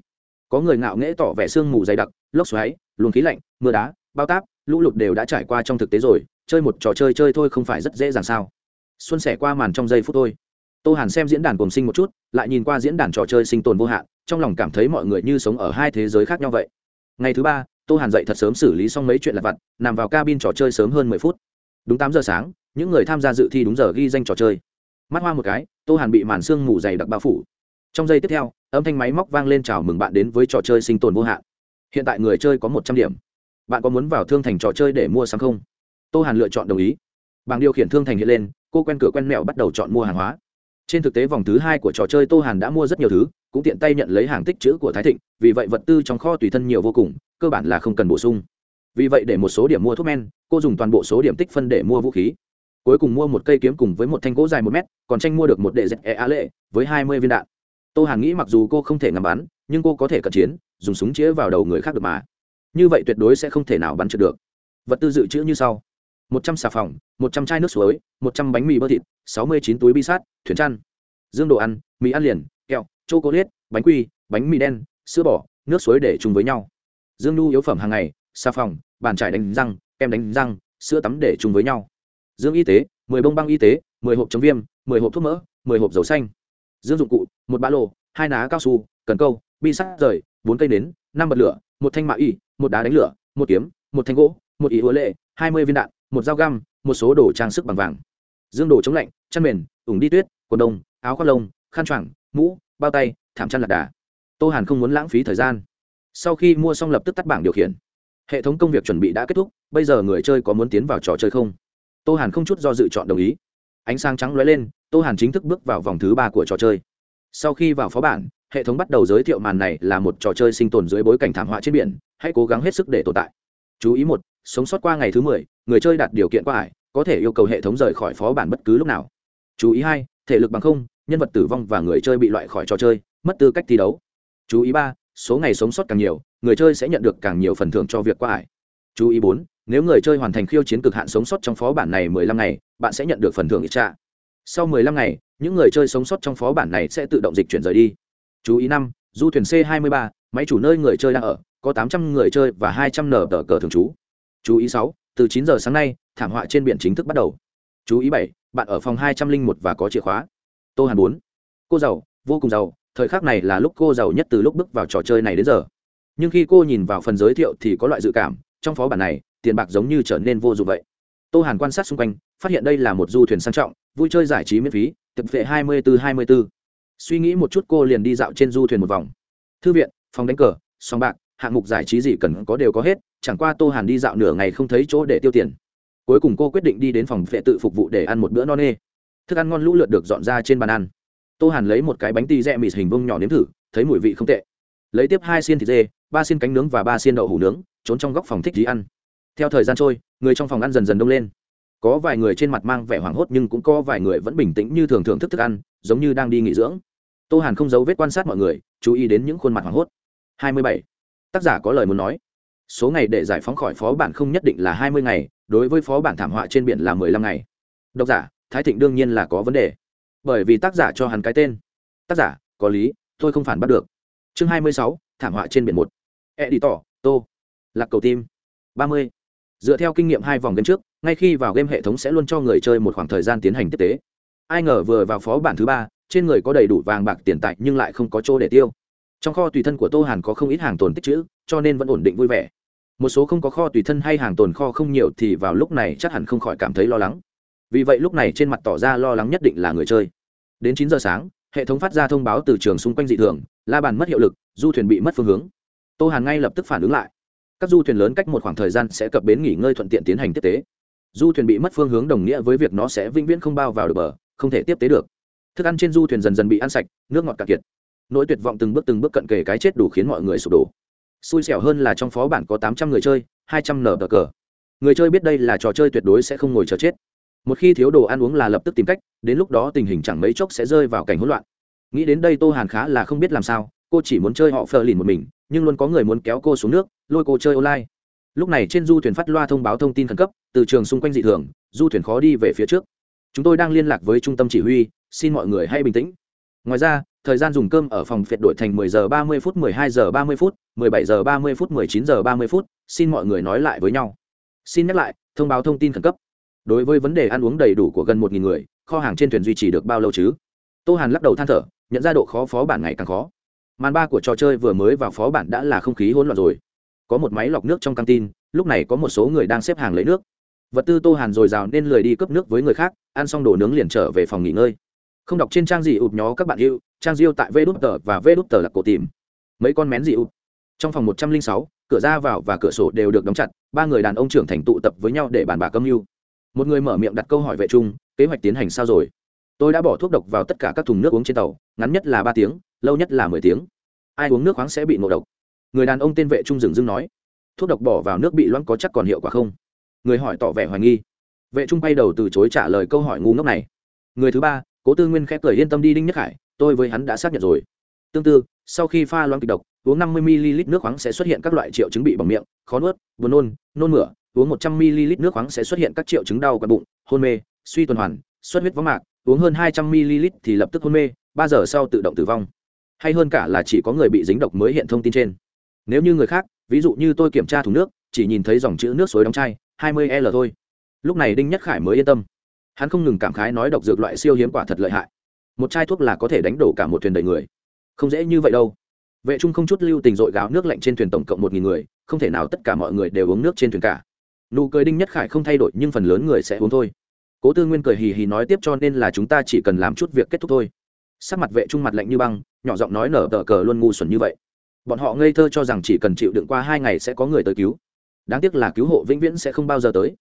Có người ngạo nghễ tỏ vẻ sương mù dày đặc, lốc xoáy, luồng khí lạnh, mưa đá, bao táp, lũ lụt đều đã trải qua trong thực tế rồi, chơi một trò chơi chơi thôi không phải rất dễ dàng sao? Xuân sẻ qua màn trong giây phút thôi tô hàn xem diễn đàn cùng sinh một chút, lại nhìn qua diễn đàn trò chơi sinh tồn vô hạn, trong lòng cảm thấy mọi người như sống ở hai thế giới khác nhau vậy. Ngày thứ ba, tô hàn dậy thật sớm xử lý xong mấy chuyện lặt vặt, nằm vào cabin trò chơi sớm hơn mười phút. Đúng tám giờ sáng, những người tham gia dự thi đúng giờ ghi danh trò chơi. Mắt hoa một cái, tô hàn bị màn sương mù dày đặc bao phủ. Trong giây tiếp theo, âm thanh máy móc vang lên chào mừng bạn đến với trò chơi sinh tồn vô hạn. Hiện tại người chơi có một trăm điểm. Bạn có muốn vào thương thành trò chơi để mua sắm không? Tô hàn lựa chọn đồng ý. Bằng điều khiển thương thành hiện lên, cô quen cửa quen mẹo bắt đầu chọn mua hàng hóa trên thực tế vòng thứ hai của trò chơi tô hàn đã mua rất nhiều thứ, cũng tiện tay nhận lấy hàng tích chữ của thái thịnh, vì vậy vật tư trong kho tùy thân nhiều vô cùng, cơ bản là không cần bổ sung. Vì vậy để một số điểm mua thuốc men, cô dùng toàn bộ số điểm tích phân để mua vũ khí. Cuối cùng mua một cây kiếm cùng với một thanh gỗ dài một mét, còn tranh mua được một đệ dẹp e a lệ với hai mươi viên đạn. Tô hàn nghĩ mặc dù cô không thể ngắm bắn, nhưng cô có thể cận chiến, dùng súng chĩa vào đầu người khác được mà. Như vậy tuyệt đối sẽ không thể nào bắn trượt được. Vật tư dự trữ như sau một trăm xà phòng, một trăm chai nước suối, một trăm bánh mì bơ thịt, sáu mươi chín túi bi sát, thuyền chăn, dương đồ ăn, mì ăn liền, kẹo chô cô liết bánh quy, bánh mì đen, sữa bò, nước suối để chung với nhau. Dương nhu yếu phẩm hàng ngày, xà phòng, bàn trải đánh răng, kem đánh răng, sữa tắm để chung với nhau. Dương y tế, mười bông băng y tế, mười hộp chống viêm, mười hộp thuốc mỡ, mười hộp dầu xanh. Dương dụng cụ, một ba lô, hai ná cao su, cần câu, bi sắt rời, bốn cây nến, năm bật lửa, một thanh mạ y một đá đánh lửa, một kiếm, một thanh gỗ, một ý hứa lệ, hai mươi viên đạn một dao găm, một số đồ trang sức bằng vàng. Dương đồ chống lạnh, chăn mền, ủng đi tuyết, quần đông, áo khoác lông, khăn choàng, mũ, bao tay, thảm chăn lạc đà. Tô hàn không muốn lãng phí thời gian. Sau khi mua xong lập tức tắt bảng điều khiển. Hệ thống công việc chuẩn bị đã kết thúc, bây giờ người chơi có muốn tiến vào trò chơi không? Tô hàn không chút do dự chọn đồng ý. Ánh sáng trắng lóe lên, tô hàn chính thức bước vào vòng thứ ba của trò chơi. Sau khi vào phó bản, hệ thống bắt đầu giới thiệu màn này là một trò chơi sinh tồn dưới bối cảnh thảm họa trên biển, hãy cố gắng hết sức để tồn tại. Chú ý một sống sót qua ngày thứ mười, người chơi đạt điều kiện qua ải, có thể yêu cầu hệ thống rời khỏi phó bản bất cứ lúc nào. Chú ý hai, thể lực bằng không, nhân vật tử vong và người chơi bị loại khỏi trò chơi, mất tư cách thi đấu. Chú ý ba, số ngày sống sót càng nhiều, người chơi sẽ nhận được càng nhiều phần thưởng cho việc qua ải. Chú ý bốn, nếu người chơi hoàn thành khiêu chiến cực hạn sống sót trong phó bản này mười lăm ngày, bạn sẽ nhận được phần thưởng ít trả sau mười lăm ngày, những người chơi sống sót trong phó bản này sẽ tự động dịch chuyển rời đi. Chú ý năm, du thuyền c hai mươi ba, máy chủ nơi người chơi đang ở, có tám trăm người chơi và hai trăm nở tờ cờ thường trú chú ý sáu, từ chín giờ sáng nay, thảm họa trên biển chính thức bắt đầu. Chú ý bảy, bạn ở phòng hai trăm linh một và có chìa khóa. Tô hàn bốn, cô giàu, vô cùng giàu, thời khắc này là lúc cô giàu nhất từ lúc bước vào trò chơi này đến giờ. Nhưng khi cô nhìn vào phần giới thiệu thì có loại dự cảm, trong phó bản này, tiền bạc giống như trở nên vô dụng vậy. Tô hàn quan sát xung quanh, phát hiện đây là một du thuyền sang trọng, vui chơi giải trí miễn phí, tập vệ hai mươi bốn hai mươi bốn suy nghĩ một chút cô liền đi dạo trên du thuyền một vòng. Thư viện, phòng đánh cờ, sòng bạc hạng mục giải trí gì cần có đều có hết, chẳng qua tô hàn đi dạo nửa ngày không thấy chỗ để tiêu tiền. Cuối cùng cô quyết định đi đến phòng vệ tự phục vụ để ăn một bữa no nê. Thức ăn ngon lũ lượt được dọn ra trên bàn ăn. Tô hàn lấy một cái bánh tì rẽ mịt hình vông nhỏ nếm thử, thấy mùi vị không tệ. Lấy tiếp hai xiên thịt dê, ba xiên cánh nướng và ba xiên đậu hủ nướng, trốn trong góc phòng thích gì ăn. Theo thời gian trôi, người trong phòng ăn dần dần đông lên. Có vài người trên mặt mang vẻ hoảng hốt nhưng cũng có vài người vẫn bình tĩnh như thường thưởng thức thức ăn, giống như đang đi nghỉ dưỡng. Tô hàn không giấu vết quan sát mọi người, chú ý đến những khuôn mặt hoảng hốt. Hai mươi bảy tác giả có lời muốn nói. Số ngày để giải phóng khỏi phó bản không nhất định là hai mươi ngày, đối với phó bản thảm họa trên biển là mười lăm ngày. Độc giả, thái thịnh đương nhiên là có vấn đề. Bởi vì tác giả cho hắn cái tên. Tác giả, có lý, tôi không phản bắt được. Chương hai mươi sáu, thảm họa trên biển một. E đi tỏ tô. Lạc cầu tim. ba mươi. Dựa theo kinh nghiệm hai vòng game trước, ngay khi vào game hệ thống sẽ luôn cho người chơi một khoảng thời gian tiến hành tiếp tế. Ai ngờ vừa vào phó bản thứ ba, trên người có đầy đủ vàng bạc tiền tài nhưng lại không có chỗ để tiêu trong kho tùy thân của tô hàn có không ít hàng tồn tích chữ, cho nên vẫn ổn định vui vẻ. Một số không có kho tùy thân hay hàng tồn kho không nhiều thì vào lúc này chắc hẳn không khỏi cảm thấy lo lắng. Vì vậy lúc này trên mặt tỏ ra lo lắng nhất định là người chơi. Đến chín giờ sáng, hệ thống phát ra thông báo từ trường xung quanh dị thường, la bàn mất hiệu lực, du thuyền bị mất phương hướng. Tô hàn ngay lập tức phản ứng lại. Các du thuyền lớn cách một khoảng thời gian sẽ cập bến nghỉ ngơi thuận tiện tiến hành tiếp tế. Du thuyền bị mất phương hướng đồng nghĩa với việc nó sẽ vĩnh viễn không bao vào được bờ, không thể tiếp tế được. Thức ăn trên du thuyền dần dần bị ăn sạch, nước ngọt cạn kiệt nỗi tuyệt vọng từng bước từng bước cận kề cái chết đủ khiến mọi người sụp đổ. Xui xẻo hơn là trong phó bản có tám trăm người chơi, hai trăm nở cờ cờ. Người chơi biết đây là trò chơi tuyệt đối sẽ không ngồi chờ chết. Một khi thiếu đồ ăn uống là lập tức tìm cách, đến lúc đó tình hình chẳng mấy chốc sẽ rơi vào cảnh hỗn loạn. Nghĩ đến đây tô hàn khá là không biết làm sao, cô chỉ muốn chơi họ phờ lìn một mình, nhưng luôn có người muốn kéo cô xuống nước, lôi cô chơi online. Lúc này trên du thuyền phát loa thông báo thông tin khẩn cấp, từ trường xung quanh dị thường, du thuyền khó đi về phía trước. Chúng tôi đang liên lạc với trung tâm chỉ huy, xin mọi người hãy bình tĩnh. Ngoài ra thời gian dùng cơm ở phòng phệt đổi thành 10 giờ 30 phút 12 giờ 30 phút 17 giờ 30 phút 19 giờ 30 phút, xin mọi người nói lại với nhau. Xin nhắc lại, thông báo thông tin khẩn cấp. Đối với vấn đề ăn uống đầy đủ của gần 1.000 người, kho hàng trên thuyền duy trì được bao lâu chứ? Tô hàn lắc đầu than thở, nhận ra độ khó phó bản ngày càng khó. Màn ba của trò chơi vừa mới vào phó bản đã là không khí hỗn loạn rồi. Có một máy lọc nước trong căng tin, lúc này có một số người đang xếp hàng lấy nước. Vật tư tô hàn dồi dào nên lười đi cướp nước với người khác, ăn xong đồ nướng liền trở về phòng nghỉ ngơi không đọc trên trang gì ụp nhó các bạn yêu, trang diêu tại vê đút tờ và vê đút tờ là cổ tìm. Mấy con mén gì ụp? Trong phòng một trăm linh sáu, cửa ra vào và cửa sổ đều được đóng chặt, ba người đàn ông trưởng thành tụ tập với nhau để bàn bạc âm mưu. Một người mở miệng đặt câu hỏi vệ trung, kế hoạch tiến hành sao rồi? Tôi đã bỏ thuốc độc vào tất cả các thùng nước uống trên tàu, ngắn nhất là ba tiếng, lâu nhất là mười tiếng. Ai uống nước khoáng sẽ bị ngộ độc. Người đàn ông tên vệ trung dừng dưng nói. Thuốc độc bỏ vào nước bị loãng có chắc còn hiệu quả không? Người hỏi tỏ vẻ hoài nghi. Vệ trung bay đầu từ chối trả lời câu hỏi ngu ngốc này. Người thứ ba cố tư nguyên khẽ cười yên tâm đi đinh nhất hải tôi với hắn đã xác nhận rồi. Tương tự, sau khi pha loãng kịch độc, uống 50 ml nước khoáng sẽ xuất hiện các loại triệu chứng bị bỏng miệng, khó nuốt, buồn nôn nôn mửa, uống 100 ml nước khoáng sẽ xuất hiện các triệu chứng đau quặn bụng, hôn mê, suy tuần hoàn, xuất huyết võng mạc, uống hơn 200 ml thì lập tức hôn mê, ba giờ sau tự động tử vong. Hay hơn cả là chỉ có người bị dính độc mới hiện thông tin trên. Nếu như người khác, ví dụ như tôi kiểm tra thùng nước, chỉ nhìn thấy dòng chữ nước suối đóng chai 20 l thôi. Lúc này đinh nhất khải mới yên tâm hắn không ngừng cảm khái nói độc dược loại siêu hiếm quả thật lợi hại. Một chai thuốc là có thể đánh đổ cả một thuyền đầy người. Không dễ như vậy đâu. Vệ trung không chút lưu tình dội gáo nước lạnh trên thuyền tổng cộng một nghìn người, không thể nào tất cả mọi người đều uống nước trên thuyền cả. Nụ cười đinh nhất khải không thay đổi, nhưng phần lớn người sẽ uống thôi. Cố tư nguyên cười hì hì nói tiếp cho nên là chúng ta chỉ cần làm chút việc kết thúc thôi. Sắc mặt vệ trung mặt lạnh như băng, nhỏ giọng nói nở tờ cờ luôn ngu xuẩn như vậy. Bọn họ ngây thơ cho rằng chỉ cần chịu đựng qua hai ngày sẽ có người tới cứu. Đáng tiếc là cứu hộ vĩnh viễn sẽ không bao giờ tới.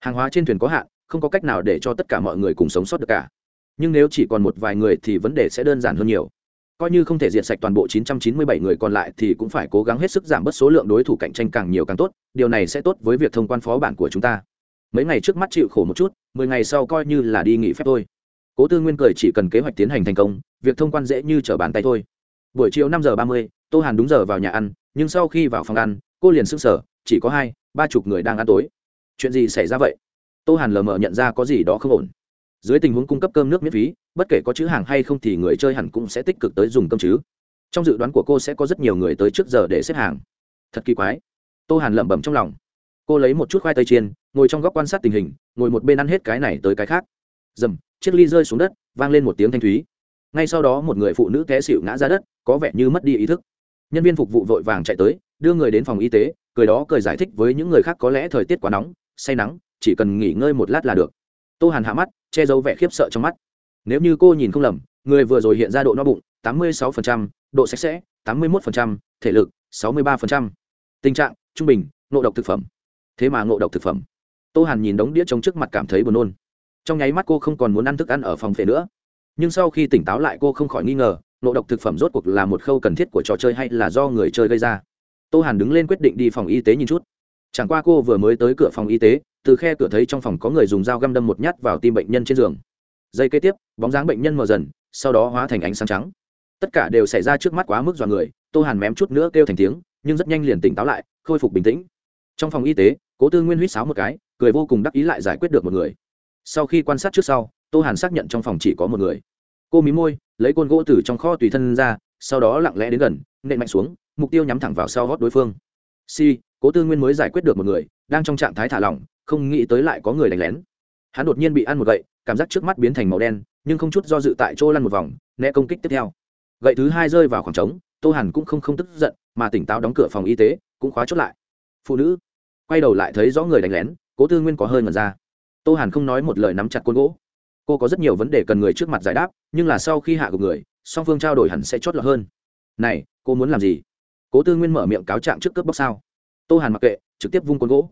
Hàng hóa trên thuyền có hạn không có cách nào để cho tất cả mọi người cùng sống sót được cả. Nhưng nếu chỉ còn một vài người thì vấn đề sẽ đơn giản hơn nhiều. Coi như không thể diệt sạch toàn bộ 997 người còn lại thì cũng phải cố gắng hết sức giảm bớt số lượng đối thủ cạnh tranh càng nhiều càng tốt, điều này sẽ tốt với việc thông quan phó bản của chúng ta. Mấy ngày trước mắt chịu khổ một chút, mười ngày sau coi như là đi nghỉ phép thôi. Cố tư nguyên cười chỉ cần kế hoạch tiến hành thành công, việc thông quan dễ như trở bàn tay thôi. Buổi chiều năm giờ ba mươi, tô hàn đúng giờ vào nhà ăn, nhưng sau khi vào phòng ăn, cô liền s ư n g sở chỉ có hai, ba chục người đang ăn tối. Chuyện gì xảy ra vậy? Tô hàn lờ mờ nhận ra có gì đó không ổn. Dưới tình huống cung cấp cơm nước miễn phí, bất kể có chữ hàng hay không thì người chơi hẳn cũng sẽ tích cực tới dùng cơm chứ. Trong dự đoán của cô sẽ có rất nhiều người tới trước giờ để xếp hàng. Thật kỳ quái. Tô hàn lẩm bẩm trong lòng. Cô lấy một chút khoai tây chiên, ngồi trong góc quan sát tình hình, ngồi một bên ăn hết cái này tới cái khác. Dầm, chiếc ly rơi xuống đất, vang lên một tiếng thanh thúy. Ngay sau đó một người phụ nữ té xịu ngã ra đất, có vẻ như mất đi ý thức. Nhân viên phục vụ vội vàng chạy tới, đưa người đến phòng y tế, cười đó cười giải thích với những người khác có lẽ thời tiết quá nóng, say nắng chỉ cần nghỉ ngơi một lát là được. Tô hàn hạ mắt che giấu vẻ khiếp sợ trong mắt. Nếu như cô nhìn không lầm người vừa rồi hiện ra độ no bụng 86%, độ sạch sẽ 81%, thể lực 63%. tình trạng trung bình ngộ độc thực phẩm. Thế mà ngộ độc thực phẩm. Tô hàn nhìn đống đĩa trống trước mặt cảm thấy buồn nôn. Trong nháy mắt cô không còn muốn ăn thức ăn ở phòng phệ nữa. Nhưng sau khi tỉnh táo lại cô không khỏi nghi ngờ ngộ độc thực phẩm rốt cuộc là một khâu cần thiết của trò chơi hay là do người chơi gây ra? Tô hàn đứng lên quyết định đi phòng y tế nhìn chút. Chẳng qua cô vừa mới tới cửa phòng y tế từ khe cửa thấy trong phòng có người dùng dao găm đâm một nhát vào tim bệnh nhân trên giường. Giây kế tiếp, bóng dáng bệnh nhân mờ dần, sau đó hóa thành ánh sáng trắng. Tất cả đều xảy ra trước mắt quá mức dọa người, tô hàn mém chút nữa kêu thành tiếng, nhưng rất nhanh liền tỉnh táo lại, khôi phục bình tĩnh. Trong phòng y tế, cố tư nguyên huýt sáo một cái, cười vô cùng đắc ý lại giải quyết được một người. Sau khi quan sát trước sau, tô hàn xác nhận trong phòng chỉ có một người. Cô mí môi, lấy côn gỗ từ trong kho tùy thân ra, sau đó lặng lẽ đến gần, nện mạnh xuống, mục tiêu nhắm thẳng vào sau gót đối phương. Si, cố tư nguyên mới giải quyết được một người, đang trong trạng thái thả lỏng không nghĩ tới lại có người đánh lén. Hắn đột nhiên bị ăn một gậy, cảm giác trước mắt biến thành màu đen, nhưng không chút do dự tại chỗ lăn một vòng, né công kích tiếp theo. Gậy thứ hai rơi vào khoảng trống, tô hàn cũng không không tức giận, mà tỉnh táo đóng cửa phòng y tế, cũng khóa chốt lại. Phụ nữ, quay đầu lại thấy rõ người đánh lén, cố tư nguyên có hơi ngần ra. Tô hàn không nói một lời nắm chặt côn gỗ. Cô có rất nhiều vấn đề cần người trước mặt giải đáp, nhưng là sau khi hạ gục người, song phương trao đổi hẳn sẽ chót lọt hơn. Này, cô muốn làm gì? Cố tư nguyên mở miệng cáo trạng trước cướp bóc sao. Tô hàn mặc kệ, trực tiếp vung côn gỗ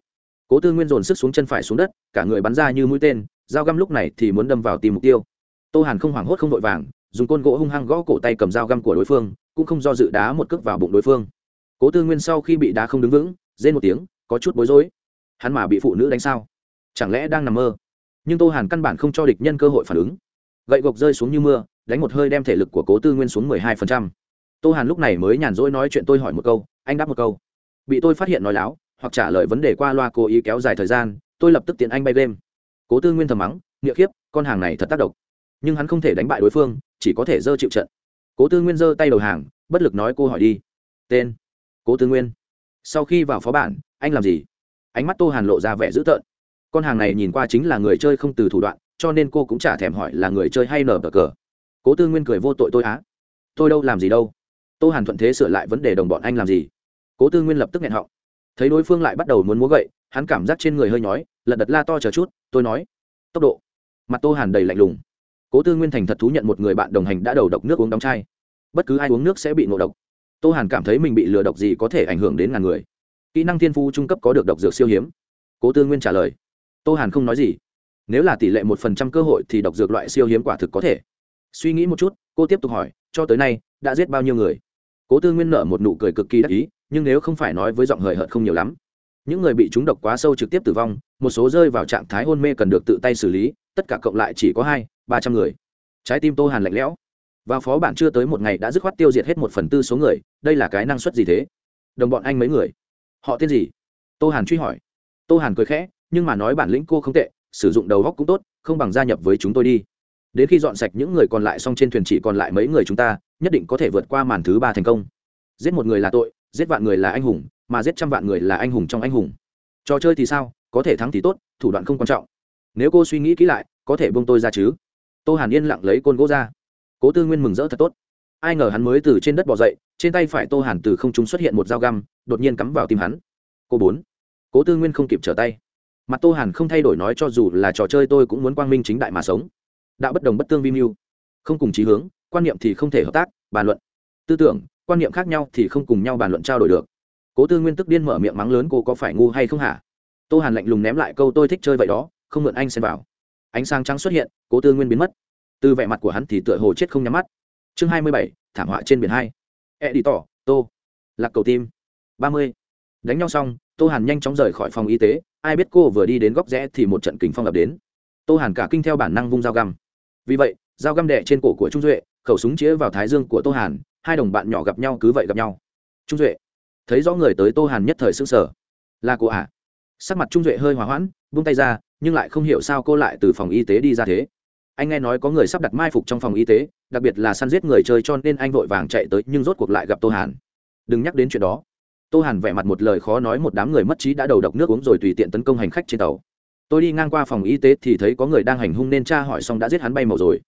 cố tư nguyên dồn sức xuống chân phải xuống đất, cả người bắn ra như mũi tên, dao găm lúc này thì muốn đâm vào tìm mục tiêu. Tô hàn không hoảng hốt không vội vàng, dùng côn gỗ hung hăng gõ cổ tay cầm dao găm của đối phương, cũng không do dự đá một cước vào bụng đối phương. Cố tư nguyên sau khi bị đá không đứng vững, rên một tiếng, có chút bối rối. Hắn mà bị phụ nữ đánh sao? Chẳng lẽ đang nằm mơ? Nhưng tô hàn căn bản không cho địch nhân cơ hội phản ứng. Gậy gộc rơi xuống như mưa, đánh một hơi đem thể lực của cố tư nguyên xuống mười hai phần trăm. Tô hàn lúc này mới nhàn rỗi nói chuyện tôi hỏi một câu, anh đáp một câu. Bị tôi phát hiện nói láo hoặc trả lời vấn đề qua loa cố ý kéo dài thời gian, tôi lập tức tiện anh bay game. Cố tư nguyên thầm mắng, nghĩa khiếp, con hàng này thật tác động nhưng hắn không thể đánh bại đối phương, chỉ có thể dơ chịu trận. Cố tư nguyên giơ tay đầu hàng, bất lực nói cô hỏi đi. Tên? Cố tư nguyên. Sau khi vào phó bản, anh làm gì? Ánh mắt tô hàn lộ ra vẻ dữ tợn. Con hàng này nhìn qua chính là người chơi không từ thủ đoạn, cho nên cô cũng chả thèm hỏi là người chơi hay nở bờ cờ. Cố tư nguyên cười vô tội, tôi á, tôi đâu làm gì đâu. Tô hàn thuận thế sửa lại vấn đề đồng bọn anh làm gì. Cố tư nguyên lập tức nghẹn họng thấy đối phương lại bắt đầu muốn múa gậy, hắn cảm giác trên người hơi nhói, lật đật la to chờ chút, tôi nói, tốc độ. Mặt tô hàn đầy lạnh lùng. Cố tư nguyên thành thật thú nhận một người bạn đồng hành đã đầu độc nước uống đóng chai. Bất cứ ai uống nước sẽ bị ngộ độc. Tô hàn cảm thấy mình bị lừa độc gì có thể ảnh hưởng đến ngàn người. Kỹ năng thiên phu trung cấp có được độc dược siêu hiếm. Cố tư nguyên trả lời. Tô hàn không nói gì. Nếu là tỷ lệ một phần trăm cơ hội thì độc dược loại siêu hiếm quả thực có thể. Suy nghĩ một chút, cô tiếp tục hỏi, cho tới nay, đã giết bao nhiêu người? Cố tư nguyên nở một nụ cười cực kỳ đắc ý nhưng nếu không phải nói với giọng hời hợt không nhiều lắm. Những người bị trúng độc quá sâu trực tiếp tử vong, một số rơi vào trạng thái hôn mê cần được tự tay xử lý, tất cả cộng lại chỉ có hai, ba trăm người. Trái tim tô hàn lạnh lẽo. Và phó bản chưa tới một ngày đã dứt khoát tiêu diệt hết một phần tư số người, đây là cái năng suất gì thế? Đồng bọn anh mấy người? Họ tên gì? Tô hàn truy hỏi. Tô hàn cười khẽ, nhưng mà nói bản lĩnh cô không tệ, sử dụng đầu góc cũng tốt, không bằng gia nhập với chúng tôi đi. Đến khi dọn sạch những người còn lại xong trên thuyền chỉ còn lại mấy người chúng ta, nhất định có thể vượt qua màn thứ ba thành công. Giết một người là tội giết vạn người là anh hùng, mà giết trăm vạn người là anh hùng trong anh hùng. Trò chơi thì sao, có thể thắng thì tốt, thủ đoạn không quan trọng. Nếu cô suy nghĩ kỹ lại, có thể bông tôi ra chứ? Tô hàn yên lặng lấy côn gỗ ra. Cố tư nguyên mừng rỡ thật tốt. Ai ngờ hắn mới từ trên đất bỏ dậy, trên tay phải tô hàn từ không trung xuất hiện một dao găm, đột nhiên cắm vào tim hắn. Cô bốn. Cố tư nguyên không kịp trở tay. Mặt tô hàn không thay đổi nói cho dù là trò chơi tôi cũng muốn quang minh chính đại mà sống. Đạo bất đồng bất tương vi mưu. Không cùng chí hướng, quan niệm thì không thể hợp tác, bàn luận. Tư tưởng quan niệm khác nhau thì không cùng nhau bàn luận trao đổi được. Cố tư nguyên tức điên mở miệng mắng lớn cô có phải ngu hay không hả? Tô hàn lạnh lùng ném lại câu tôi thích chơi vậy đó, không mượn anh xem vào. Ánh sáng trắng xuất hiện, cố tư nguyên biến mất. Từ vẻ mặt của hắn thì tựa hồ chết không nhắm mắt. Chương hai mươi bảy, thảm họa trên biển hai. E đi tỏ tô. Lạc cầu tim. ba mươi. Đánh nhau xong, tô hàn nhanh chóng rời khỏi phòng y tế. Ai biết cô vừa đi đến góc rẽ thì một trận kính phong ập đến. Tô hàn cả kinh theo bản năng vung dao găm. Vì vậy, dao găm đẻ trên cổ của trung duệ, khẩu súng chĩa vào thái dương của tô hàn hai đồng bạn nhỏ gặp nhau cứ vậy gặp nhau. Trung duệ, thấy rõ người tới tô hàn nhất thời s ư n g sở là cô ạ. À? sắc mặt trung duệ hơi hòa hoãn, buông tay ra, nhưng lại không hiểu sao cô lại từ phòng y tế đi ra thế. Anh nghe nói có người sắp đặt mai phục trong phòng y tế, đặc biệt là săn giết người chơi cho nên anh vội vàng chạy tới, nhưng rốt cuộc lại gặp tô hàn. Đừng nhắc đến chuyện đó. Tô hàn vẻ mặt một lời khó nói một đám người mất trí đã đầu độc nước uống rồi tùy tiện tấn công hành khách trên tàu. Tôi đi ngang qua phòng y tế thì thấy có người đang hành hung nên cha hỏi xong đã giết hắn bay màu rồi.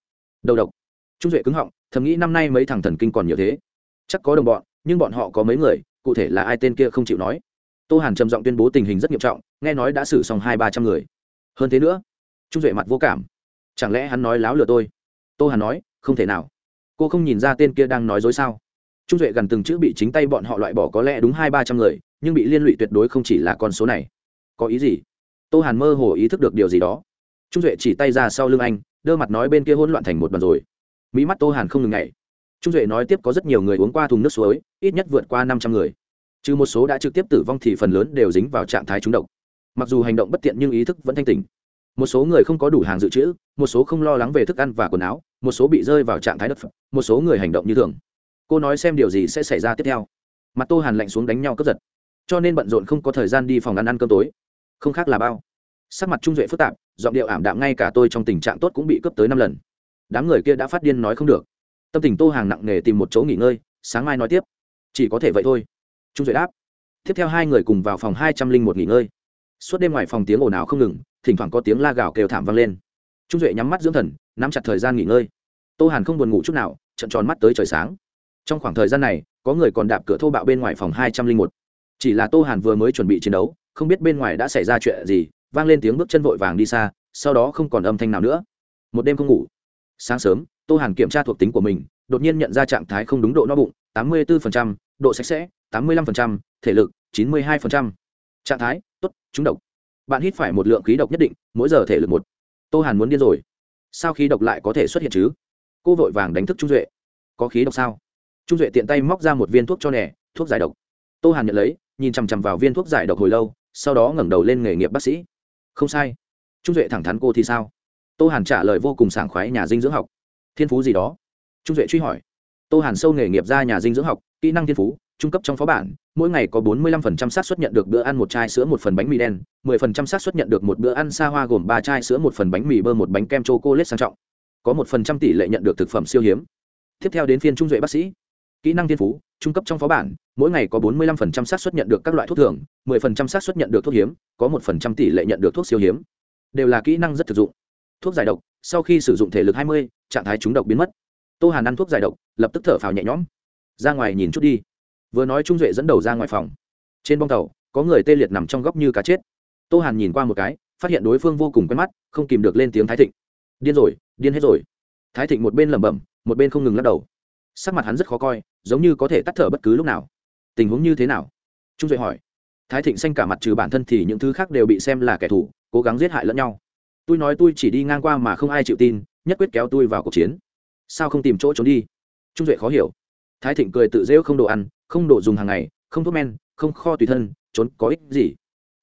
Đầu độc trung duệ cứng họng, thầm nghĩ năm nay mấy thằng thần kinh còn nhiều thế. Chắc có đồng bọn, nhưng bọn họ có mấy người, cụ thể là ai tên kia không chịu nói. Tô hàn trầm giọng tuyên bố tình hình rất nghiêm trọng, nghe nói đã xử xong hai ba trăm người. Hơn thế nữa, trung duệ mặt vô cảm. Chẳng lẽ hắn nói láo lừa tôi? Tô hàn nói, không thể nào. Cô không nhìn ra tên kia đang nói dối sao? Trung duệ gần từng chữ bị chính tay bọn họ loại bỏ có lẽ đúng hai ba trăm người, nhưng bị liên lụy tuyệt đối không chỉ là con số này. Có ý gì? Tô hàn mơ hồ ý thức được điều gì đó. Trung duệ chỉ tay ra sau lưng anh, đơ mặt nói bên kia hỗn loạn thành một bàn rồi mỹ mắt tô hàn không ngừng ngày trung duệ nói tiếp có rất nhiều người uống qua thùng nước suối, ít nhất vượt qua năm trăm người. Trừ một số đã trực tiếp tử vong thì phần lớn đều dính vào trạng thái trúng độc. Mặc dù hành động bất tiện nhưng ý thức vẫn thanh tỉnh. Một số người không có đủ hàng dự trữ, một số không lo lắng về thức ăn và quần áo, một số bị rơi vào trạng thái đất phật một số người hành động như thường. Cô nói xem điều gì sẽ xảy ra tiếp theo. Mặt tô hàn lạnh xuống đánh nhau cướp giật. Cho nên bận rộn không có thời gian đi phòng ăn ăn cơm tối. Không khác là bao. Sắc mặt trung duệ phức tạp, giọng điệu ảm đạm ngay cả tôi trong tình trạng tốt cũng bị cướp tới năm lần đám người kia đã phát điên nói không được. Tâm tình tô hàng nặng nề tìm một chỗ nghỉ ngơi, sáng mai nói tiếp. Chỉ có thể vậy thôi. Trung duệ đáp. Tiếp theo hai người cùng vào phòng hai trăm linh một nghỉ ngơi. Suốt đêm ngoài phòng tiếng ồn ào không ngừng, thỉnh thoảng có tiếng la gào kêu thảm vang lên. Trung duệ nhắm mắt dưỡng thần, nắm chặt thời gian nghỉ ngơi. Tô hàn không buồn ngủ chút nào trận tròn mắt tới trời sáng. Trong khoảng thời gian này, có người còn đạp cửa thô bạo bên ngoài phòng hai trăm linh một. Chỉ là tô hàn vừa mới chuẩn bị chiến đấu, không biết bên ngoài đã xảy ra chuyện gì, vang lên tiếng bước chân vội vàng đi xa, sau đó không còn âm thanh nào nữa. Một đêm không ngủ sáng sớm tô hàn kiểm tra thuộc tính của mình đột nhiên nhận ra trạng thái không đúng độ no bụng tám mươi 84%, độ sạch sẽ tám mươi 85%, thể lực chín mươi 92%. trạng thái tốt trúng độc. Bạn hít phải một lượng khí độc nhất định mỗi giờ thể lực một. Tô hàn muốn điên rồi. Sao khí độc lại có thể xuất hiện chứ? Cô vội vàng đánh thức trung duệ. Có khí độc sao? Trung duệ tiện tay móc ra một viên thuốc cho nẻ thuốc giải độc. Tô hàn nhận lấy nhìn chằm chằm vào viên thuốc giải độc hồi lâu sau đó ngẩng đầu lên nghề nghiệp bác sĩ. Không sai. Trung duệ thẳng thắn cô thì sao? Tô hàn trả lời vô cùng sảng khoái nhà dinh dưỡng học. Thiên phú gì đó? Trung duệ truy hỏi. Tô hàn sâu nghề nghiệp ra nhà dinh dưỡng học, kỹ năng thiên phú, trung cấp trong phó bản, mỗi ngày có 45% xác suất nhận được bữa ăn một chai sữa một phần bánh mì đen 10% xác suất nhận được một bữa ăn xa hoa gồm ba chai sữa một phần bánh mì bơ một bánh kem chocolate sang trọng. Có một phần trăm tỷ lệ nhận được thực phẩm siêu hiếm. Tiếp theo đến phiên trung duệ bác sĩ. Kỹ năng thiên phú, trung cấp trong phó bản, mỗi ngày có 45% xác suất nhận được các loại thuốc thường 10% xác suất nhận được thuốc hiếm, có một phần trăm tỷ lệ nhận được thuốc siêu hiếm. Đều là kỹ năng rất thực dụng thuốc giải độc sau khi sử dụng thể lực 20, trạng thái trúng độc biến mất. Tô hàn ăn thuốc giải độc lập tức thở phào nhẹ nhõm. Ra ngoài nhìn chút đi. Vừa nói trung duệ dẫn đầu ra ngoài phòng. Trên bông tàu có người tê liệt nằm trong góc như cá chết. Tô hàn nhìn qua một cái phát hiện đối phương vô cùng quen mắt không kìm được lên tiếng thái thịnh. Điên rồi điên hết rồi. Thái thịnh một bên lẩm bẩm một bên không ngừng lắc đầu. Sắc mặt hắn rất khó coi giống như có thể tắt thở bất cứ lúc nào. Tình huống như thế nào? Trung duệ hỏi. Thái thịnh xanh cả mặt trừ bản thân thì những thứ khác đều bị xem là kẻ thù cố gắng giết hại lẫn nhau tôi nói tôi chỉ đi ngang qua mà không ai chịu tin, nhất quyết kéo tôi vào cuộc chiến. Sao không tìm chỗ trốn đi? Trung duệ khó hiểu. Thái thịnh cười tự rêu không đồ ăn, không đồ dùng hàng ngày, không thuốc men, không kho tùy thân, trốn có ích gì?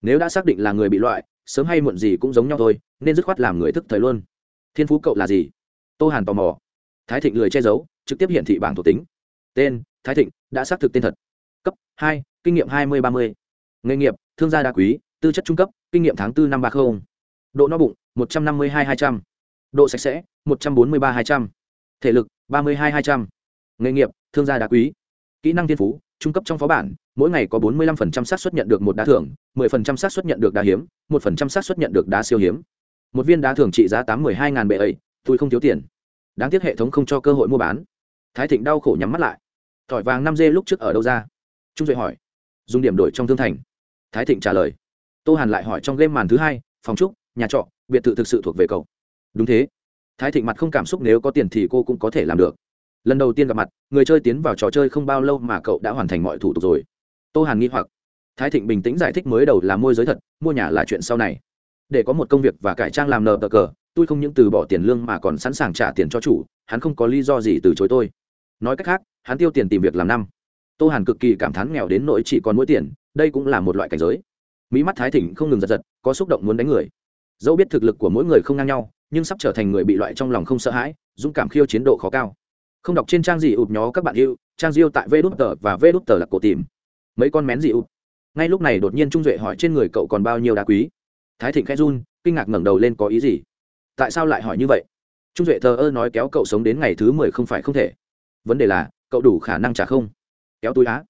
Nếu đã xác định là người bị loại, sớm hay muộn gì cũng giống nhau thôi, nên dứt khoát làm người thức thời luôn. Thiên phú cậu là gì? Tô hàn tò mò. Thái thịnh lười che giấu, trực tiếp hiển thị bảng thuộc tính. Tên, thái thịnh, đã xác thực tên thật. Cấp hai, kinh nghiệm hai mươi ba mươi. Nghề nghiệp, thương gia đa quý, tư chất trung cấp, kinh nghiệm tháng bốn năm ba mươi độ no bụng, một trăm năm mươi hai hai trăm. Độ sạch sẽ, một trăm bốn mươi ba hai trăm. Thể lực, ba mươi hai hai trăm. Nghề nghiệp, thương gia đá quý. Kỹ năng thiên phú, trung cấp trong phó bản, mỗi ngày có bốn mươi 45% xác suất nhận được một đá thưởng 10% xác suất nhận được đá hiếm 1% xác suất nhận được đá siêu hiếm. Một viên đá thường trị giá tám mươi hai ngàn bệ ấy, tôi không thiếu tiền. Đáng tiếc hệ thống không cho cơ hội mua bán. Thái thịnh đau khổ nhắm mắt lại. Thỏi vàng năm dê lúc trước ở đâu ra? Trung duệ hỏi. Dùng điểm đổi trong thương thành. Thái thịnh trả lời. Tô hàn lại hỏi trong game màn thứ hai, phòng trúc nhà trọ, biệt thự thực sự thuộc về cậu. Đúng thế. Thái thịnh mặt không cảm xúc nếu có tiền thì cô cũng có thể làm được. Lần đầu tiên gặp mặt, người chơi tiến vào trò chơi không bao lâu mà cậu đã hoàn thành mọi thủ tục rồi. Tô hàn nghi hoặc. Thái thịnh bình tĩnh giải thích mới đầu là môi giới thật, mua nhà là chuyện sau này. Để có một công việc và cải trang làm nờ tờ cờ, tôi không những từ bỏ tiền lương mà còn sẵn sàng trả tiền cho chủ, hắn không có lý do gì từ chối tôi. Nói cách khác, hắn tiêu tiền tìm việc làm năm. Tô hàn cực kỳ cảm thán nghèo đến nỗi chỉ còn mỗi tiền, đây cũng là một loại cảnh giới. Mỹ mắt thái thịnh không ngừng giật giật, có xúc động muốn đánh người dẫu biết thực lực của mỗi người không ngang nhau, nhưng sắp trở thành người bị loại trong lòng không sợ hãi, dũng cảm khiêu chiến độ khó cao. Không đọc trên trang gì ụp nhó các bạn yêu, trang diêu tại vê đút tờ và vê đút tờ là cổ tìm. Mấy con mén gì ụp. Ngay lúc này đột nhiên trung duệ hỏi trên người cậu còn bao nhiêu đá quý? Thái thịnh khẽ run, kinh ngạc ngẩng đầu lên có ý gì? Tại sao lại hỏi như vậy? Trung duệ thờ ơ nói kéo cậu sống đến ngày thứ mười không phải không thể. Vấn đề là, cậu đủ khả năng trả không? Kéo túi á.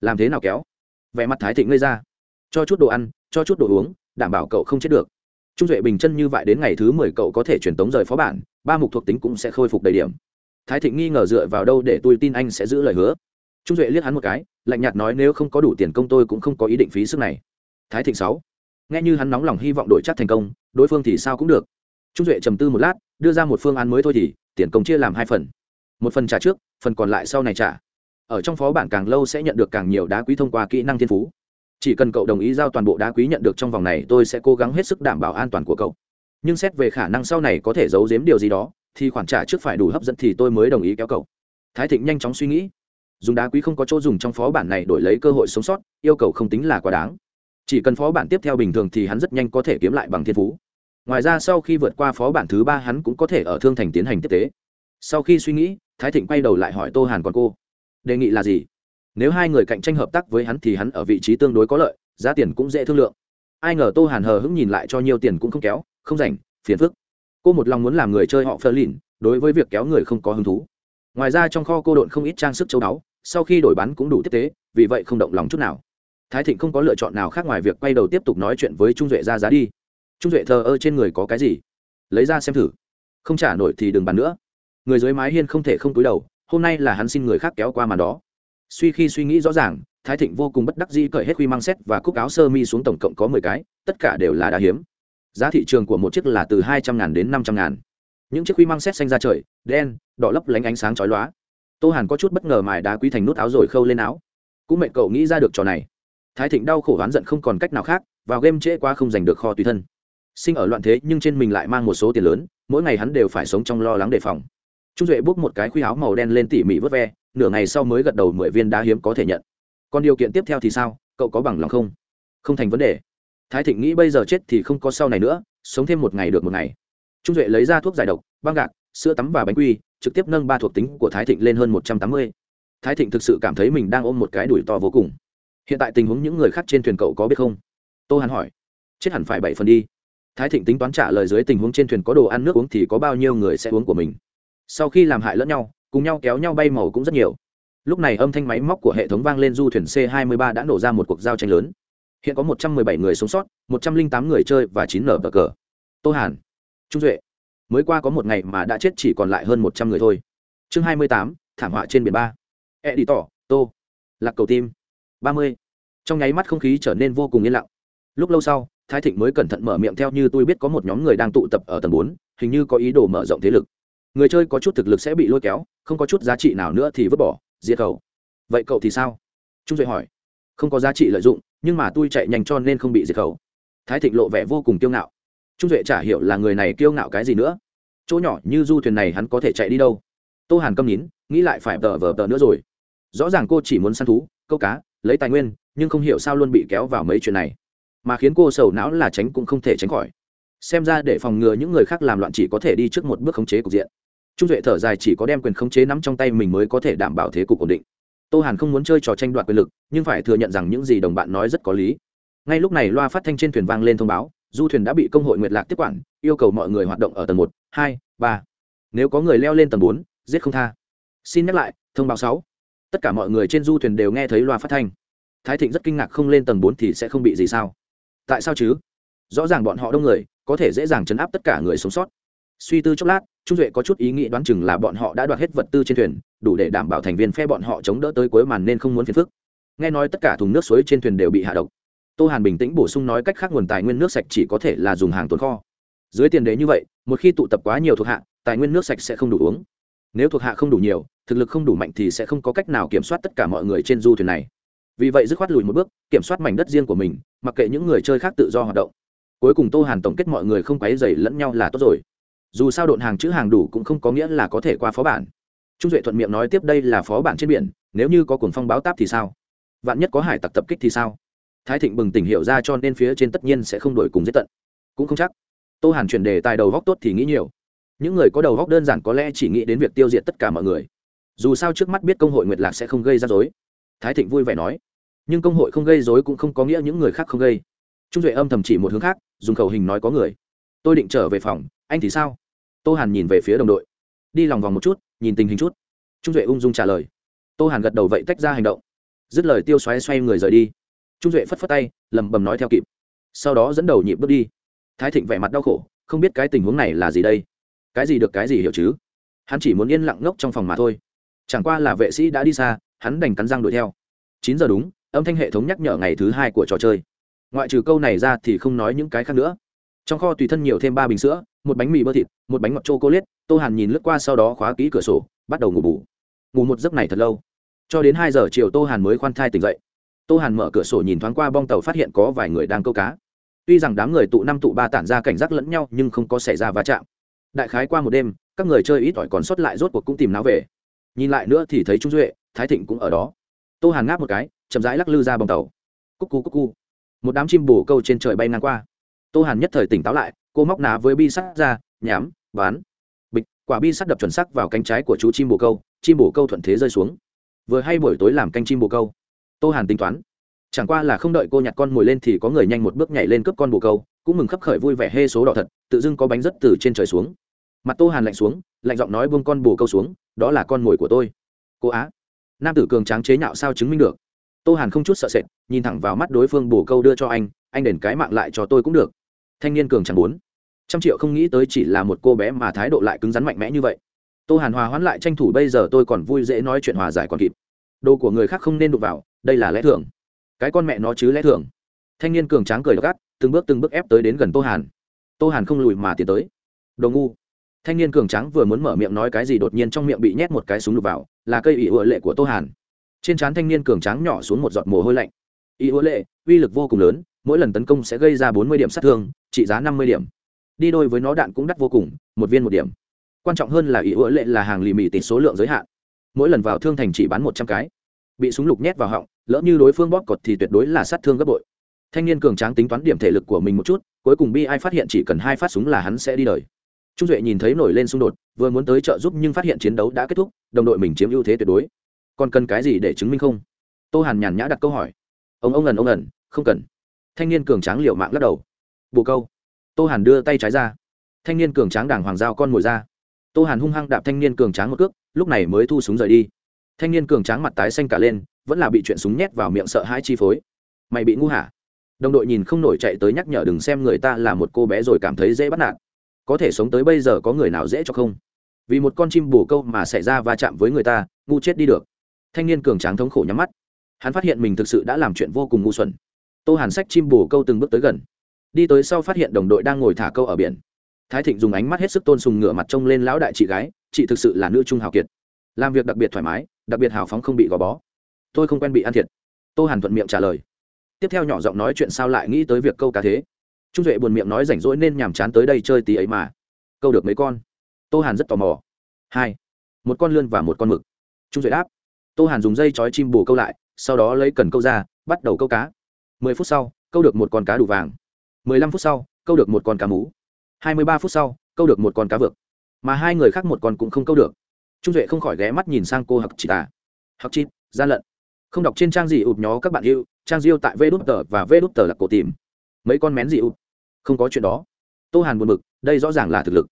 Làm thế nào kéo? Vẻ mặt thái thịnh ngây ra. Cho chút đồ ăn, cho chút đồ uống, đảm bảo cậu không chết được trung duệ bình chân như vậy đến ngày thứ mười cậu có thể truyền tống rời phó bản, ba mục thuộc tính cũng sẽ khôi phục đầy điểm. Thái thịnh nghi ngờ dựa vào đâu để tôi tin anh sẽ giữ lời hứa? Trung duệ liếc hắn một cái, lạnh nhạt nói nếu không có đủ tiền công tôi cũng không có ý định phí sức này. Thái thịnh sáu. Nghe như hắn nóng lòng hy vọng đổi chắc thành công, đối phương thì sao cũng được. Trung duệ trầm tư một lát, đưa ra một phương án mới thôi thì, tiền công chia làm hai phần. Một phần trả trước, phần còn lại sau này trả. Ở trong phó bản càng lâu sẽ nhận được càng nhiều đá quý thông qua kỹ năng thiên phú chỉ cần cậu đồng ý giao toàn bộ đá quý nhận được trong vòng này, tôi sẽ cố gắng hết sức đảm bảo an toàn của cậu. Nhưng xét về khả năng sau này có thể giấu giếm điều gì đó, thì khoản trả trước phải đủ hấp dẫn thì tôi mới đồng ý kéo cậu. Thái thịnh nhanh chóng suy nghĩ. Dùng đá quý không có chỗ dùng trong phó bản này đổi lấy cơ hội sống sót, yêu cầu không tính là quá đáng. Chỉ cần phó bản tiếp theo bình thường thì hắn rất nhanh có thể kiếm lại bằng thiên phú. Ngoài ra sau khi vượt qua phó bản thứ ba, hắn cũng có thể ở thương thành tiến hành tiếp tế. Sau khi suy nghĩ, thái thịnh quay đầu lại hỏi tô hàn còn cô, đề nghị là gì? Nếu hai người cạnh tranh hợp tác với hắn thì hắn ở vị trí tương đối có lợi, giá tiền cũng dễ thương lượng. Ai ngờ tô hàn hờ hững nhìn lại cho nhiều tiền cũng không kéo, không rảnh, phiền phức. Cô một lòng muốn làm người chơi họ phơ lìn đối với việc kéo người không có hứng thú. Ngoài ra trong kho cô độn không ít trang sức châu báu, sau khi đổi bán cũng đủ tiếp tế, vì vậy không động lòng chút nào. Thái thịnh không có lựa chọn nào khác ngoài việc quay đầu tiếp tục nói chuyện với trung duệ ra giá đi. Trung duệ thờ ơ trên người có cái gì? Lấy ra xem thử. Không trả nổi thì đừng bàn nữa. Người dưới mái hiên không thể không túi đầu, hôm nay là hắn xin người khác kéo qua màn đó suy khi suy nghĩ rõ ràng, thái thịnh vô cùng bất đắc dĩ cởi hết quy mang xét và cúc áo sơ mi xuống tổng cộng có mười cái, tất cả đều là đá hiếm. Giá thị trường của một chiếc là từ hai trăm ngàn đến năm trăm ngàn. Những chiếc quy mang xét xanh ra trời, đen, đỏ lấp lánh ánh sáng chói lóa. Tô hàn có chút bất ngờ mài đá quý thành nút áo rồi khâu lên áo. Cũng mẹ cậu nghĩ ra được trò này. Thái thịnh đau khổ oán giận không còn cách nào khác, vào game trễ quá không giành được kho tùy thân. Sinh ở loạn thế nhưng trên mình lại mang một số tiền lớn, mỗi ngày hắn đều phải sống trong lo lắng đề phòng. Trung duệ bốc một cái khuy áo màu đen lên tỉ mỉ vớt ve nửa ngày sau mới gật đầu mười viên đá hiếm có thể nhận. Còn điều kiện tiếp theo thì sao? Cậu có bằng lòng không? Không thành vấn đề. Thái thịnh nghĩ bây giờ chết thì không có sau này nữa, sống thêm một ngày được một ngày. Trung duệ lấy ra thuốc giải độc, băng gạc, sữa tắm và bánh quy, trực tiếp nâng ba thuộc tính của thái thịnh lên hơn một trăm tám mươi. Thái thịnh thực sự cảm thấy mình đang ôm một cái đùi to vô cùng. Hiện tại tình huống những người khác trên thuyền cậu có biết không? Tô hàn hỏi. Chết hẳn phải bảy phần đi. Thái thịnh tính toán trả lời dưới tình huống trên thuyền có đồ ăn nước uống thì có bao nhiêu người sẽ uống của mình. Sau khi làm hại lẫn nhau cùng nhau kéo nhau bay màu cũng rất nhiều. Lúc này âm thanh máy móc của hệ thống vang lên du thuyền c 23 đã nổ ra một cuộc giao tranh lớn. Hiện có 117 người sống sót 108 người chơi và 9 nở bờ cờ. Tô hàn trung duệ mới qua có một ngày mà đã chết chỉ còn lại hơn 100 người thôi. Chương 28, thảm họa trên biển ba. E đi tỏ tô lạc cầu tim 30. trong nháy mắt không khí trở nên vô cùng yên lặng. Lúc lâu sau thái thịnh mới cẩn thận mở miệng theo như tôi biết có một nhóm người đang tụ tập ở tầng bốn hình như có ý đồ mở rộng thế lực người chơi có chút thực lực sẽ bị lôi kéo, không có chút giá trị nào nữa thì vứt bỏ, diệt khẩu. Vậy cậu thì sao? Trung duệ hỏi. Không có giá trị lợi dụng, nhưng mà tôi chạy nhanh cho nên không bị diệt khẩu. Thái thịnh lộ vẻ vô cùng kiêu ngạo. Trung duệ chả hiểu là người này kiêu ngạo cái gì nữa. Chỗ nhỏ như du thuyền này hắn có thể chạy đi đâu? Tô hàn câm nhín nghĩ lại phải tờ vờ tờ nữa rồi. Rõ ràng cô chỉ muốn săn thú, câu cá, lấy tài nguyên, nhưng không hiểu sao luôn bị kéo vào mấy chuyện này. Mà khiến cô sầu não là tránh cũng không thể tránh khỏi. Xem ra để phòng ngừa những người khác làm loạn chỉ có thể đi trước một bước khống chế cục diện trung duệ thở dài chỉ có đem quyền khống chế nắm trong tay mình mới có thể đảm bảo thế cục ổn định. Tô hàn không muốn chơi trò tranh đoạt quyền lực, nhưng phải thừa nhận rằng những gì đồng bạn nói rất có lý. Ngay lúc này loa phát thanh trên thuyền vang lên thông báo, du thuyền đã bị công hội nguyệt lạc tiếp quản, yêu cầu mọi người hoạt động ở tầng một, hai, ba. Nếu có người leo lên tầng bốn, giết không tha. Xin nhắc lại, thông báo sáu. Tất cả mọi người trên du thuyền đều nghe thấy loa phát thanh. Thái thịnh rất kinh ngạc không lên tầng bốn thì sẽ không bị gì sao? Tại sao chứ? Rõ ràng bọn họ đông người, có thể dễ dàng chấn áp tất cả người sống sót suy tư chốc lát, trung duệ có chút ý nghĩ đoán chừng là bọn họ đã đoạt hết vật tư trên thuyền, đủ để đảm bảo thành viên phe bọn họ chống đỡ tới cuối màn nên không muốn phiền phức. Nghe nói tất cả thùng nước suối trên thuyền đều bị hạ độc. Tô hàn bình tĩnh bổ sung nói cách khác nguồn tài nguyên nước sạch chỉ có thể là dùng hàng tồn kho. Dưới tiền đế như vậy, một khi tụ tập quá nhiều thuộc hạ, tài nguyên nước sạch sẽ không đủ uống. Nếu thuộc hạ không đủ nhiều, thực lực không đủ mạnh thì sẽ không có cách nào kiểm soát tất cả mọi người trên du thuyền này. Vì vậy dứt khoát lùi một bước, kiểm soát mảnh đất riêng của mình, mặc kệ những người chơi khác tự do hoạt động. Cuối cùng tô hàn tổng kết mọi người không quấy dày lẫn nhau là tốt rồi dù sao độn hàng chữ hàng đủ cũng không có nghĩa là có thể qua phó bản. Trung duệ thuận miệng nói tiếp đây là phó bản trên biển, nếu như có cuồng phong báo táp thì sao? Vạn nhất có hải tặc tập kích thì sao? Thái thịnh bừng tỉnh hiểu ra cho nên phía trên tất nhiên sẽ không đổi cùng giết tận. Cũng không chắc. Tô hàn chuyển đề tài đầu góc tốt thì nghĩ nhiều. Những người có đầu góc đơn giản có lẽ chỉ nghĩ đến việc tiêu diệt tất cả mọi người. Dù sao trước mắt biết công hội nguyệt lạc sẽ không gây ra dối thái thịnh vui vẻ nói. Nhưng công hội không gây dối cũng không có nghĩa những người khác không gây. Trung duệ âm thầm chỉ một hướng khác, dùng khẩu hình nói có người. Tôi định trở về phòng, anh thì sao? Tô hàn nhìn về phía đồng đội. Đi lòng vòng một chút, nhìn tình hình chút. Trung duệ ung dung trả lời. Tô hàn gật đầu vậy tách ra hành động. Dứt lời tiêu xoáy xoay người rời đi. Trung duệ phất phất tay lầm bầm nói theo kịp. Sau đó dẫn đầu nhịp bước đi. Thái thịnh vẻ mặt đau khổ, không biết cái tình huống này là gì đây? Cái gì được cái gì hiểu chứ? Hắn chỉ muốn yên lặng ngốc trong phòng mà thôi. Chẳng qua là vệ sĩ đã đi xa, hắn đành cắn răng đuổi theo. Chín giờ đúng, âm thanh hệ thống nhắc nhở ngày thứ hai của trò chơi. Ngoại trừ câu này ra thì không nói những cái khác nữa trong kho tùy thân nhiều thêm ba bình sữa, một bánh mì bơ thịt, một bánh ngọt c h tô hàn nhìn lướt qua sau đó khóa kỹ cửa sổ, bắt đầu ngủ bù. Ngủ một giấc này thật lâu. Cho đến hai giờ chiều tô hàn mới khoan thai tỉnh dậy. Tô hàn mở cửa sổ nhìn thoáng qua bong tàu phát hiện có vài người đang câu cá. Tuy rằng đám người tụ năm tụ ba tản ra cảnh giác lẫn nhau, nhưng không có xảy ra va chạm. Đại khái qua một đêm, các người chơi ít ỏi còn sót lại rốt cuộc cũng tìm náo về. Nhìn lại nữa thì thấy trung duệ, thái thịnh cũng ở đó. Tô hàn ngáp một cái, chậm rãi lắc lư ra bong tàu. Cúc cu cúc cu. Một đám chim bồ câu trên trời bay ngang qua tô hàn nhất thời tỉnh táo lại, cô móc ná với bi sắt ra nhám bán bịch, quả bi sắt đập chuẩn sắc vào cánh trái của chú chim bồ câu, chim bồ câu thuận thế rơi xuống. Vừa hay buổi tối làm canh chim bồ câu. Tô hàn tính toán, chẳng qua là không đợi cô nhặt con mồi lên thì có người nhanh một bước nhảy lên cướp con bồ câu, cũng mừng khấp khởi vui vẻ hê số đỏ thật, tự dưng có bánh rất từ trên trời xuống. Mặt tô hàn lạnh xuống, lạnh giọng nói buông con bồ câu xuống, đó là con mồi của tôi. Cô á, nam tử cường tráng chế nhạo sao chứng minh được. Tô hàn không chút sợ sệt, nhìn thẳng vào mắt đối phương bồ câu đưa cho anh anh đền cái mạng lại cho tôi cũng được thanh niên cường chẳng muốn. Trăm triệu không nghĩ tới chỉ là một cô bé mà thái độ lại cứng rắn mạnh mẽ như vậy. Tô hàn hòa hoãn lại tranh thủ bây giờ tôi còn vui dễ nói chuyện hòa giải còn kịp. Đồ của người khác không nên đụng vào, đây là lẽ thường. Cái con mẹ nó chứ lẽ thường. Thanh niên cường tráng cười gắt, từng bước từng bước ép tới đến gần tô hàn. Tô hàn không lùi mà tiến tới. Đồ ngu. Thanh niên cường tráng vừa muốn mở miệng nói cái gì đột nhiên trong miệng bị nhét một cái súng lục vào, là cây ỷ ựa lệ của tô hàn. Trên trán thanh niên cường tráng nhỏ xuống một giọt mồ hôi lạnh. Ỷ ựa lệ, uy lực vô cùng lớn, mỗi lần tấn công sẽ gây ra bốn mươi điểm sát thương trị giá năm mươi điểm. Đi đôi với nó đạn cũng đắt vô cùng, một viên một điểm. Quan trọng hơn là ý ựa lệ là hàng lì mì tịt số lượng giới hạn. Mỗi lần vào thương thành chỉ bán một trăm cái. Bị súng lục nhét vào họng, lỡ như đối phương bóp cột thì tuyệt đối là sát thương gấp bội. Thanh niên cường tráng tính toán điểm thể lực của mình một chút, cuối cùng bi ai phát hiện chỉ cần hai phát súng là hắn sẽ đi đời. Trung duệ nhìn thấy nổi lên xung đột, vừa muốn tới trợ giúp nhưng phát hiện chiến đấu đã kết thúc, đồng đội mình chiếm ưu thế tuyệt đối. Còn cần cái gì để chứng minh không? Tô hàn nhàn nhã đặt câu hỏi. Ông ông ẩn ông ẩn, không cần. Thanh niên cường tráng liệu mạng lắc đầu bồ câu. Tô hàn đưa tay trái ra. Thanh niên cường tráng đảng hoàng giao con ngồi ra. Tô hàn hung hăng đạp thanh niên cường tráng một cước, lúc này mới thu súng rời đi. Thanh niên cường tráng mặt tái xanh cả lên, vẫn là bị chuyện súng nhét vào miệng sợ hãi chi phối. Mày bị ngu hả? Đồng đội nhìn không nổi chạy tới nhắc nhở đừng xem người ta là một cô bé rồi cảm thấy dễ bắt nạt. Có thể sống tới bây giờ có người nào dễ cho không? Vì một con chim bồ câu mà xảy ra va chạm với người ta, ngu chết đi được. Thanh niên cường tráng thống khổ nhắm mắt. Hắn phát hiện mình thực sự đã làm chuyện vô cùng ngu xuẩn. Tô hàn sách chim bồ câu từng bước tới gần đi tới sau phát hiện đồng đội đang ngồi thả câu ở biển. Thái thịnh dùng ánh mắt hết sức tôn sùng ngửa mặt trông lên lão đại chị gái, chị thực sự là nữ trung hào kiệt. Làm việc đặc biệt thoải mái, đặc biệt hào phóng không bị gò bó. Tôi không quen bị ăn thiệt. Tô hàn thuận miệng trả lời. Tiếp theo nhỏ giọng nói chuyện sao lại nghĩ tới việc câu cá thế? Trung duệ buồn miệng nói rảnh rỗi nên nhàm chán tới đây chơi tí ấy mà. Câu được mấy con? Tô hàn rất tò mò. Hai. Một con lươn và một con mực. Trung duệ đáp. Tô hàn dùng dây chói chim bù câu lại, sau đó lấy cần câu ra, bắt đầu câu cá. Mười phút sau, câu được một con cá đủ vàng mười lăm phút sau câu được một con cá mú. Hai mươi ba phút sau câu được một con cá vực mà hai người khác một con cũng không câu được. Trung duệ không khỏi ghé mắt nhìn sang cô hặc chị tà hặc chít gian lận. Không đọc trên trang gì ụp nhó các bạn yêu trang diêu tại vê đút tờ và vê đút tờ là cổ tìm. Mấy con mén gì ụp? Không có chuyện đó. Tô hàn buồn bực, đây rõ ràng là thực lực.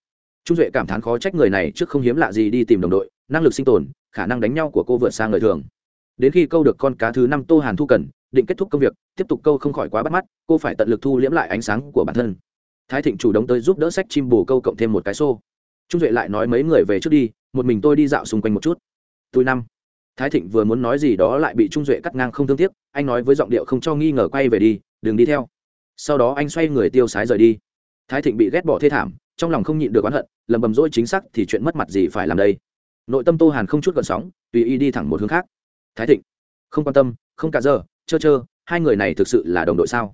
Trung duệ cảm thán khó trách người này trước không hiếm lạ gì đi tìm đồng đội năng lực sinh tồn khả năng đánh nhau của cô vượt sang người thường. Đến khi câu được con cá thứ năm tô hàn thu cần định kết thúc công việc, tiếp tục câu không khỏi quá bắt mắt, cô phải tận lực thu liễm lại ánh sáng của bản thân. Thái thịnh chủ động tới giúp đỡ sách chim bù câu cộng thêm một cái xô. Trung duệ lại nói mấy người về trước đi, một mình tôi đi dạo xung quanh một chút. Tôi năm. Thái thịnh vừa muốn nói gì đó lại bị trung duệ cắt ngang không thương tiếc, anh nói với giọng điệu không cho nghi ngờ quay về đi, đừng đi theo. Sau đó anh xoay người tiêu sái rời đi. Thái thịnh bị ghét bỏ thê thảm, trong lòng không nhịn được oán hận, lầm bầm dỗi chính xác thì chuyện mất mặt gì phải làm đây? Nội tâm tô hàn không chút gợn sóng, tùy y đi thẳng một hướng khác. Thái thịnh, không quan tâm, không cả giờ chơ chơ, hai người này thực sự là đồng đội sao?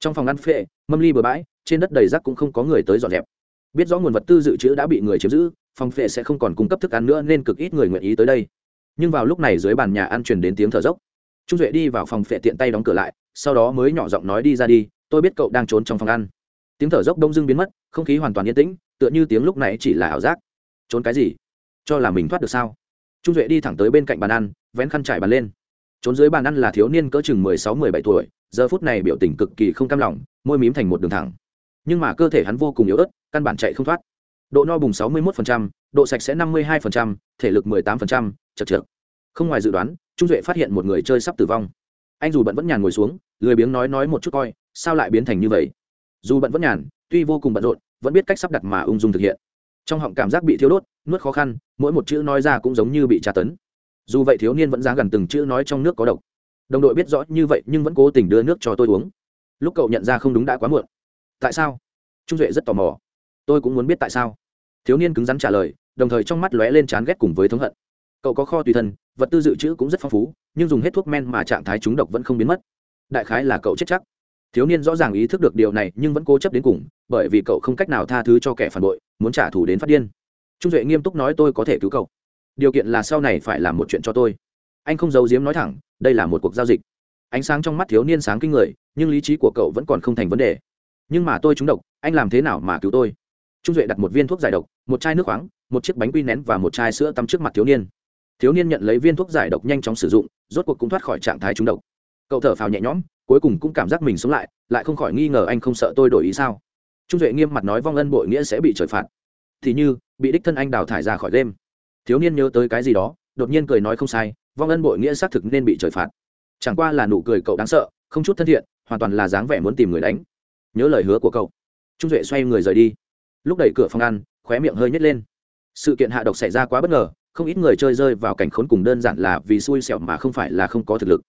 Trong phòng ăn phệ, mâm ly bừa bãi, trên đất đầy rác cũng không có người tới dọn dẹp. Biết rõ nguồn vật tư dự trữ đã bị người chiếm giữ, phòng phệ sẽ không còn cung cấp thức ăn nữa nên cực ít người nguyện ý tới đây. Nhưng vào lúc này dưới bàn nhà ăn truyền đến tiếng thở dốc. Trung duệ đi vào phòng phệ tiện tay đóng cửa lại, sau đó mới nhỏ giọng nói đi ra đi, tôi biết cậu đang trốn trong phòng ăn. Tiếng thở dốc đông dưng biến mất, không khí hoàn toàn yên tĩnh, tựa như tiếng lúc này chỉ là ảo giác. Trốn cái gì? Cho là mình thoát được sao? Trung duệ đi thẳng tới bên cạnh bàn ăn, vén khăn trải bàn lên trốn dưới bàn ăn là thiếu niên cỡ chừng mười sáu, mười bảy tuổi, giờ phút này biểu tình cực kỳ không cam lòng, môi mím thành một đường thẳng. Nhưng mà cơ thể hắn vô cùng yếu ớt, căn bản chạy không thoát. Độ no bùng sáu mươi một độ sạch sẽ năm mươi hai thể lực mười tám chật trượt không ngoài dự đoán, trung duệ phát hiện một người chơi sắp tử vong. Anh dù bận vẫn nhàn ngồi xuống, lười biếng nói nói một chút coi, sao lại biến thành như vậy? Dù bận vẫn nhàn, tuy vô cùng bận rộn, vẫn biết cách sắp đặt mà ung dung thực hiện. Trong họng cảm giác bị thiếu đốt, nuốt khó khăn, mỗi một chữ nói ra cũng giống như bị tra tấn dù vậy thiếu niên vẫn dáng gần từng chữ nói trong nước có độc. Đồng đội biết rõ như vậy nhưng vẫn cố tình đưa nước cho tôi uống. Lúc cậu nhận ra không đúng đã quá muộn. Tại sao? Trung duệ rất tò mò. Tôi cũng muốn biết tại sao. Thiếu niên cứng rắn trả lời, đồng thời trong mắt lóe lên chán ghét cùng với thống hận. Cậu có kho tùy thân, vật tư dự trữ cũng rất phong phú, nhưng dùng hết thuốc men mà trạng thái trúng độc vẫn không biến mất. Đại khái là cậu chết chắc. Thiếu niên rõ ràng ý thức được điều này nhưng vẫn cố chấp đến cùng, bởi vì cậu không cách nào tha thứ cho kẻ phản bội, muốn trả thù đến phát điên. Trung duệ nghiêm túc nói tôi có thể cứu cậu điều kiện là sau này phải làm một chuyện cho tôi. Anh không giấu giếm nói thẳng, đây là một cuộc giao dịch. Ánh sáng trong mắt thiếu niên sáng kinh người, nhưng lý trí của cậu vẫn còn không thành vấn đề. Nhưng mà tôi trúng độc, anh làm thế nào mà cứu tôi? Trung duệ đặt một viên thuốc giải độc, một chai nước khoáng, một chiếc bánh quy nén và một chai sữa tắm trước mặt thiếu niên. Thiếu niên nhận lấy viên thuốc giải độc nhanh chóng sử dụng, rốt cuộc cũng thoát khỏi trạng thái trúng độc. Cậu thở phào nhẹ nhõm, cuối cùng cũng cảm giác mình sống lại lại không khỏi nghi ngờ anh không sợ tôi đổi ý sao. Trung duệ nghiêm mặt nói vong ân bội nghĩa sẽ bị trời phạt. Thì như, bị đích thân anh đào thải ra khỏi đêm thiếu niên nhớ tới cái gì đó, đột nhiên cười nói không sai, vong ân bội nghĩa xác thực nên bị trời phạt. Chẳng qua là nụ cười cậu đáng sợ, không chút thân thiện, hoàn toàn là dáng vẻ muốn tìm người đánh. Nhớ lời hứa của cậu. Trung duệ xoay người rời đi. Lúc đẩy cửa phòng ăn, khóe miệng hơi nhét lên. Sự kiện hạ độc xảy ra quá bất ngờ, không ít người chơi rơi vào cảnh khốn cùng đơn giản là vì xui xẻo mà không phải là không có thực lực.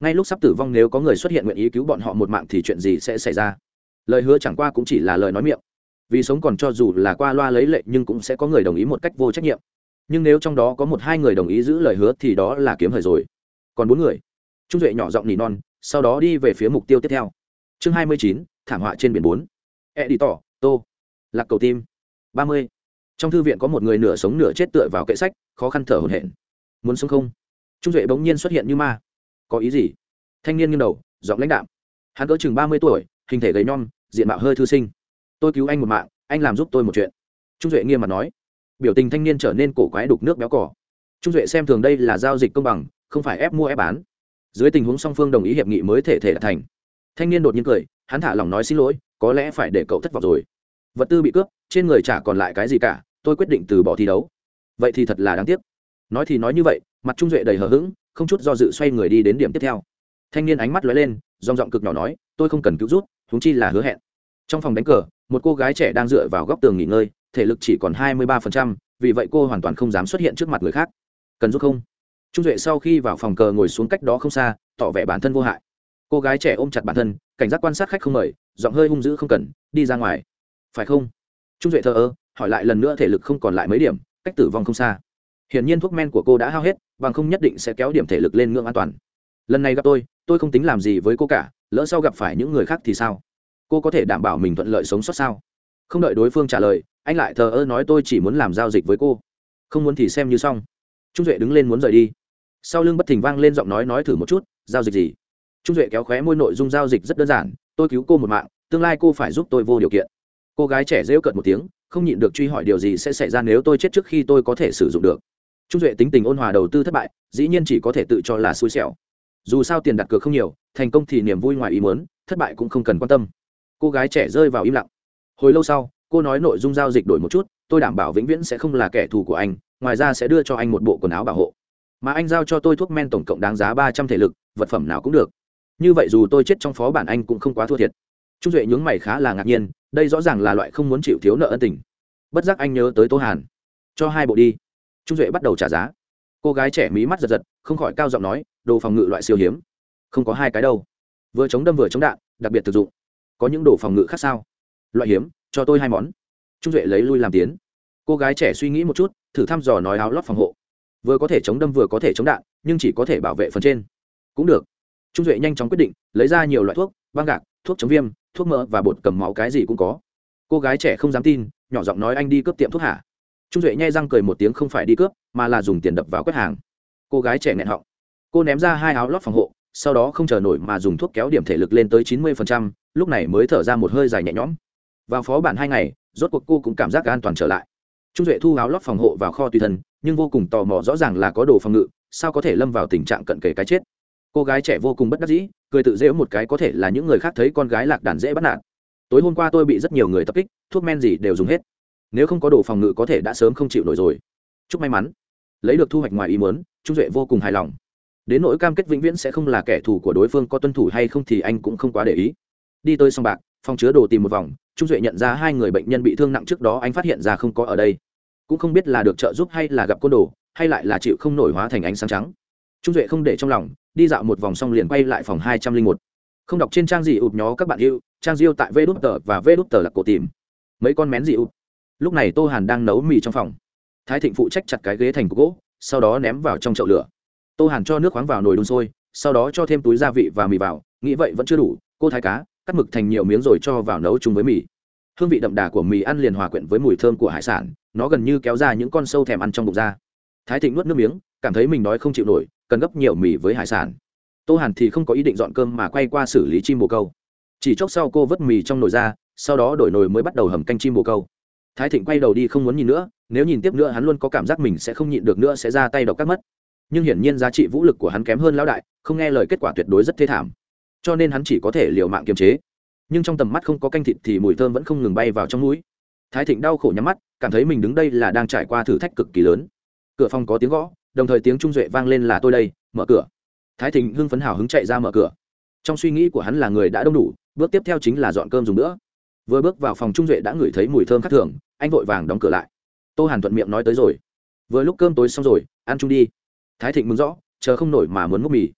Ngay lúc sắp tử vong nếu có người xuất hiện nguyện ý cứu bọn họ một mạng thì chuyện gì sẽ xảy ra? Lời hứa chẳng qua cũng chỉ là lời nói miệng. Vì sống còn cho dù là qua loa lấy lệ nhưng cũng sẽ có người đồng ý một cách vô trách nhiệm nhưng nếu trong đó có một hai người đồng ý giữ lời hứa thì đó là kiếm hời rồi. Còn bốn người? Trung duệ nhỏ giọng nỉ non, sau đó đi về phía mục tiêu tiếp theo. Chương hai mươi chín, thảm họa trên biển bốn. E đi tỏ tô. Lạc cầu tim. Ba mươi. Trong thư viện có một người nửa sống nửa chết tựa vào kệ sách, khó khăn thở hổn hển. Muốn sống không? Trung duệ bỗng nhiên xuất hiện như ma. Có ý gì? Thanh niên nghiêng đầu, giọng lãnh đạm. Hắn cỡ chừng ba mươi tuổi, hình thể gầy nhom, diện mạo hơi thư sinh. Tôi cứu anh một mạng, anh làm giúp tôi một chuyện. Trung duệ nghiêm mặt nói biểu tình thanh niên trở nên cổ quái đục nước béo cỏ trung duệ xem thường đây là giao dịch công bằng, không phải ép mua ép bán. Dưới tình huống song phương đồng ý hiệp nghị mới thể thể đạt thành. Thanh niên đột nhiên cười, hắn thả lòng nói xin lỗi, có lẽ phải để cậu thất vọng rồi. Vật tư bị cướp, trên người chả còn lại cái gì cả, tôi quyết định từ bỏ thi đấu. Vậy thì thật là đáng tiếc. Nói thì nói như vậy, mặt trung duệ đầy hờ hững, không chút do dự xoay người đi đến điểm tiếp theo. Thanh niên ánh mắt lóe lên, dòng giọng cực nhỏ nói, tôi không cần cứu rút thúng chi là hứa hẹn. Trong phòng đánh cờ, một cô gái trẻ đang dựa vào góc tường nghỉ ngơi thể lực chỉ còn hai mươi ba vì vậy cô hoàn toàn không dám xuất hiện trước mặt người khác. Cần giúp không? Trung duệ sau khi vào phòng cờ ngồi xuống cách đó không xa, tỏ vẻ bản thân vô hại. Cô gái trẻ ôm chặt bản thân, cảnh giác quan sát khách không mời, giọng hơi hung dữ không cần, đi ra ngoài. Phải không? Trung duệ thờ ơ, hỏi lại lần nữa thể lực không còn lại mấy điểm, cách tử vong không xa. Hiển nhiên thuốc men của cô đã hao hết, bằng không nhất định sẽ kéo điểm thể lực lên ngưỡng an toàn. Lần này gặp tôi tôi không tính làm gì với cô cả, lỡ sau gặp phải những người khác thì sao? Cô có thể đảm bảo mình thuận lợi sống sót sao? Không đợi đối phương trả lời anh lại thờ ơ nói tôi chỉ muốn làm giao dịch với cô. Không muốn thì xem như xong. Trung duệ đứng lên muốn rời đi. Sau lưng bất thình vang lên giọng nói nói thử một chút, giao dịch gì? Trung duệ kéo khóe môi nội dung giao dịch rất đơn giản, tôi cứu cô một mạng, tương lai cô phải giúp tôi vô điều kiện. Cô gái trẻ rêu cợt một tiếng, không nhịn được truy hỏi điều gì sẽ xảy ra nếu tôi chết trước khi tôi có thể sử dụng được. Trung duệ tính tình ôn hòa đầu tư thất bại, dĩ nhiên chỉ có thể tự cho là xui xẻo. Dù sao tiền đặt cược không nhiều, thành công thì niềm vui ngoài ý muốn, thất bại cũng không cần quan tâm. Cô gái trẻ rơi vào im lặng. Hồi lâu sau cô nói nội dung giao dịch đổi một chút, tôi đảm bảo vĩnh viễn sẽ không là kẻ thù của anh, ngoài ra sẽ đưa cho anh một bộ quần áo bảo hộ. Mà anh giao cho tôi thuốc men tổng cộng đáng giá ba trăm thể lực, vật phẩm nào cũng được. Như vậy dù tôi chết trong phó bản anh cũng không quá thua thiệt. Trung duệ nhướng mày khá là ngạc nhiên, đây rõ ràng là loại không muốn chịu thiếu nợ ân tình. Bất giác anh nhớ tới tô hàn. Cho hai bộ đi. Trung duệ bắt đầu trả giá. Cô gái trẻ mí mắt giật giật, không khỏi cao giọng nói, đồ phòng ngự loại siêu hiếm. Không có hai cái đâu. Vừa chống đâm vừa chống đạn, đặc biệt thực dụng. Có những đồ phòng ngự khác sao? Loại hiếm cho tôi hai món. Trung duệ lấy lui làm tiến. Cô gái trẻ suy nghĩ một chút, thử thăm dò nói áo lót phòng hộ. Vừa có thể chống đâm vừa có thể chống đạn, nhưng chỉ có thể bảo vệ phần trên. Cũng được. Trung duệ nhanh chóng quyết định, lấy ra nhiều loại thuốc, băng gạc, thuốc chống viêm, thuốc mỡ và bột cầm máu cái gì cũng có. Cô gái trẻ không dám tin, nhỏ giọng nói anh đi cướp tiệm thuốc hả? Trung duệ nhai răng cười một tiếng không phải đi cướp, mà là dùng tiền đập vào quét hàng. Cô gái trẻ nghẹn họng. Cô ném ra hai áo lót phòng hộ, sau đó không chờ nổi mà dùng thuốc kéo điểm thể lực lên tới chín mươi lúc này mới thở ra một hơi dài nhẹ nhõm vào phó bản hai ngày, rốt cuộc cô cũng cảm giác an toàn trở lại. Trung duệ thu áo lót phòng hộ vào kho tùy thân, nhưng vô cùng tò mò rõ ràng là có đồ phòng ngự, sao có thể lâm vào tình trạng cận kề cái chết. Cô gái trẻ vô cùng bất đắc dĩ, cười tự dễu một cái có thể là những người khác thấy con gái lạc đàn dễ bắt nạt. Tối hôm qua tôi bị rất nhiều người tập kích, thuốc men gì đều dùng hết. Nếu không có đồ phòng ngự có thể đã sớm không chịu nổi rồi. Chúc may mắn. Lấy được thu hoạch ngoài ý muốn, trung duệ vô cùng hài lòng. Đến nỗi cam kết vĩnh viễn sẽ không là kẻ thù của đối phương, có tuân thủ hay không thì anh cũng không quá để ý. Đi tới sòng bạc phòng chứa đồ tìm một vòng, trung duệ nhận ra hai người bệnh nhân bị thương nặng trước đó, anh phát hiện ra không có ở đây. Cũng không biết là được trợ giúp hay là gặp côn đồ, hay lại là chịu không nổi hóa thành ánh sáng trắng. Trung duệ không để trong lòng, đi dạo một vòng xong liền quay lại phòng hai trăm linh một. Không đọc trên trang gì ụp nhó các bạn yêu, trang diêu tại vê đút tờ và vê đút tờ là cổ tìm. Mấy con mén gì ụp. Lúc này tô hàn đang nấu mì trong phòng. Thái thịnh phụ trách chặt cái ghế thành cục gỗ, sau đó ném vào trong chậu lửa. Tô hàn cho nước khoáng vào nồi đun sôi, sau đó cho thêm túi gia vị và mì vào, nghĩ vậy vẫn chưa đủ, cô thái cá cắt mực thành nhiều miếng rồi cho vào nấu chung với mì. Hương vị đậm đà của mì ăn liền hòa quyện với mùi thơm của hải sản, nó gần như kéo ra những con sâu thèm ăn trong bụng ra. Thái thịnh nuốt nước miếng, cảm thấy mình đói không chịu nổi, cần gấp nhiều mì với hải sản. Tô hàn thì không có ý định dọn cơm mà quay qua xử lý chim bồ câu. Chỉ chốc sau cô vớt mì trong nồi ra, sau đó đổi nồi mới bắt đầu hầm canh chim bồ câu. Thái thịnh quay đầu đi không muốn nhìn nữa, nếu nhìn tiếp nữa hắn luôn có cảm giác mình sẽ không nhịn được nữa sẽ ra tay độc cắt mất. Nhưng hiển nhiên giá trị vũ lực của hắn kém hơn lão đại, không nghe lời kết quả tuyệt đối rất thê thảm cho nên hắn chỉ có thể liều mạng kiềm chế. Nhưng trong tầm mắt không có canh thịt thì mùi thơm vẫn không ngừng bay vào trong mũi. Thái thịnh đau khổ nhắm mắt, cảm thấy mình đứng đây là đang trải qua thử thách cực kỳ lớn. Cửa phòng có tiếng gõ, đồng thời tiếng trung duệ vang lên là tôi đây, mở cửa. Thái thịnh hưng phấn hào hứng chạy ra mở cửa. Trong suy nghĩ của hắn là người đã đông đủ, bước tiếp theo chính là dọn cơm dùng nữa. Vừa bước vào phòng trung duệ đã ngửi thấy mùi thơm khác thường, anh vội vàng đóng cửa lại. Tô hàn thuận miệng nói tới rồi. Vừa lúc cơm tối xong rồi, ăn chung đi. Thái thịnh mừng rõ, chờ không nổi mà muốn múc mì.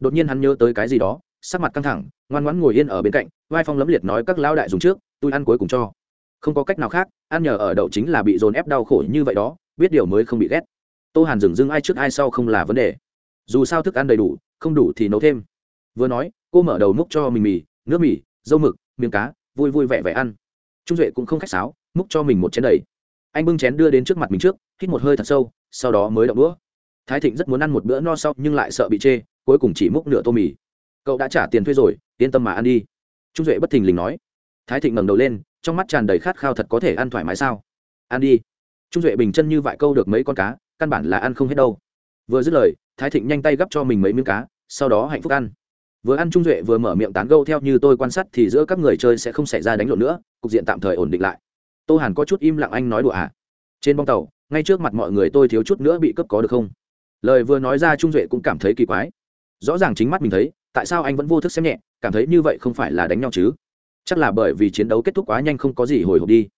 Đột nhiên hắn nhớ tới cái gì đó sắc mặt căng thẳng, ngoan ngoãn ngồi yên ở bên cạnh, vai phong lấm liệt nói các lão đại dùng trước, tôi ăn cuối cùng cho. Không có cách nào khác, ăn nhờ ở đậu chính là bị dồn ép đau khổ như vậy đó, biết điều mới không bị ghét. Tô hàn dừng dưng ai trước ai sau không là vấn đề. Dù sao thức ăn đầy đủ, không đủ thì nấu thêm. Vừa nói, cô mở đầu múc cho mình mì, nước mì, dâu mực, miếng cá, vui vui vẻ vẻ ăn. Trung duệ cũng không khách sáo, múc cho mình một chén đầy. Anh bưng chén đưa đến trước mặt mình trước, hít một hơi thật sâu, sau đó mới đậu đũa. Thái thịnh rất muốn ăn một bữa no sau, nhưng lại sợ bị chê, cuối cùng chỉ múc nửa tô mì cậu đã trả tiền thuê rồi, yên tâm mà ăn đi. Trung duệ bất thình lình nói. Thái thịnh ngẩng đầu lên, trong mắt tràn đầy khát khao thật có thể ăn thoải mái sao? Ăn đi. Trung duệ bình chân như vại câu được mấy con cá, căn bản là ăn không hết đâu. Vừa dứt lời, thái thịnh nhanh tay gắp cho mình mấy miếng cá, sau đó hạnh phúc ăn. Vừa ăn trung duệ vừa mở miệng tán gâu theo như tôi quan sát thì giữa các người chơi sẽ không xảy ra đánh lộn nữa, cục diện tạm thời ổn định lại. Tô hàn có chút im lặng anh nói đùa à? Trên bong tàu, ngay trước mặt mọi người tôi thiếu chút nữa bị cướp có được không? Lời vừa nói ra trung duệ cũng cảm thấy kỳ quái. Rõ ràng chính mắt mình thấy tại sao anh vẫn vô thức xem nhẹ, cảm thấy như vậy không phải là đánh nhau chứ? Chắc là bởi vì chiến đấu kết thúc quá nhanh không có gì hồi hộp đi.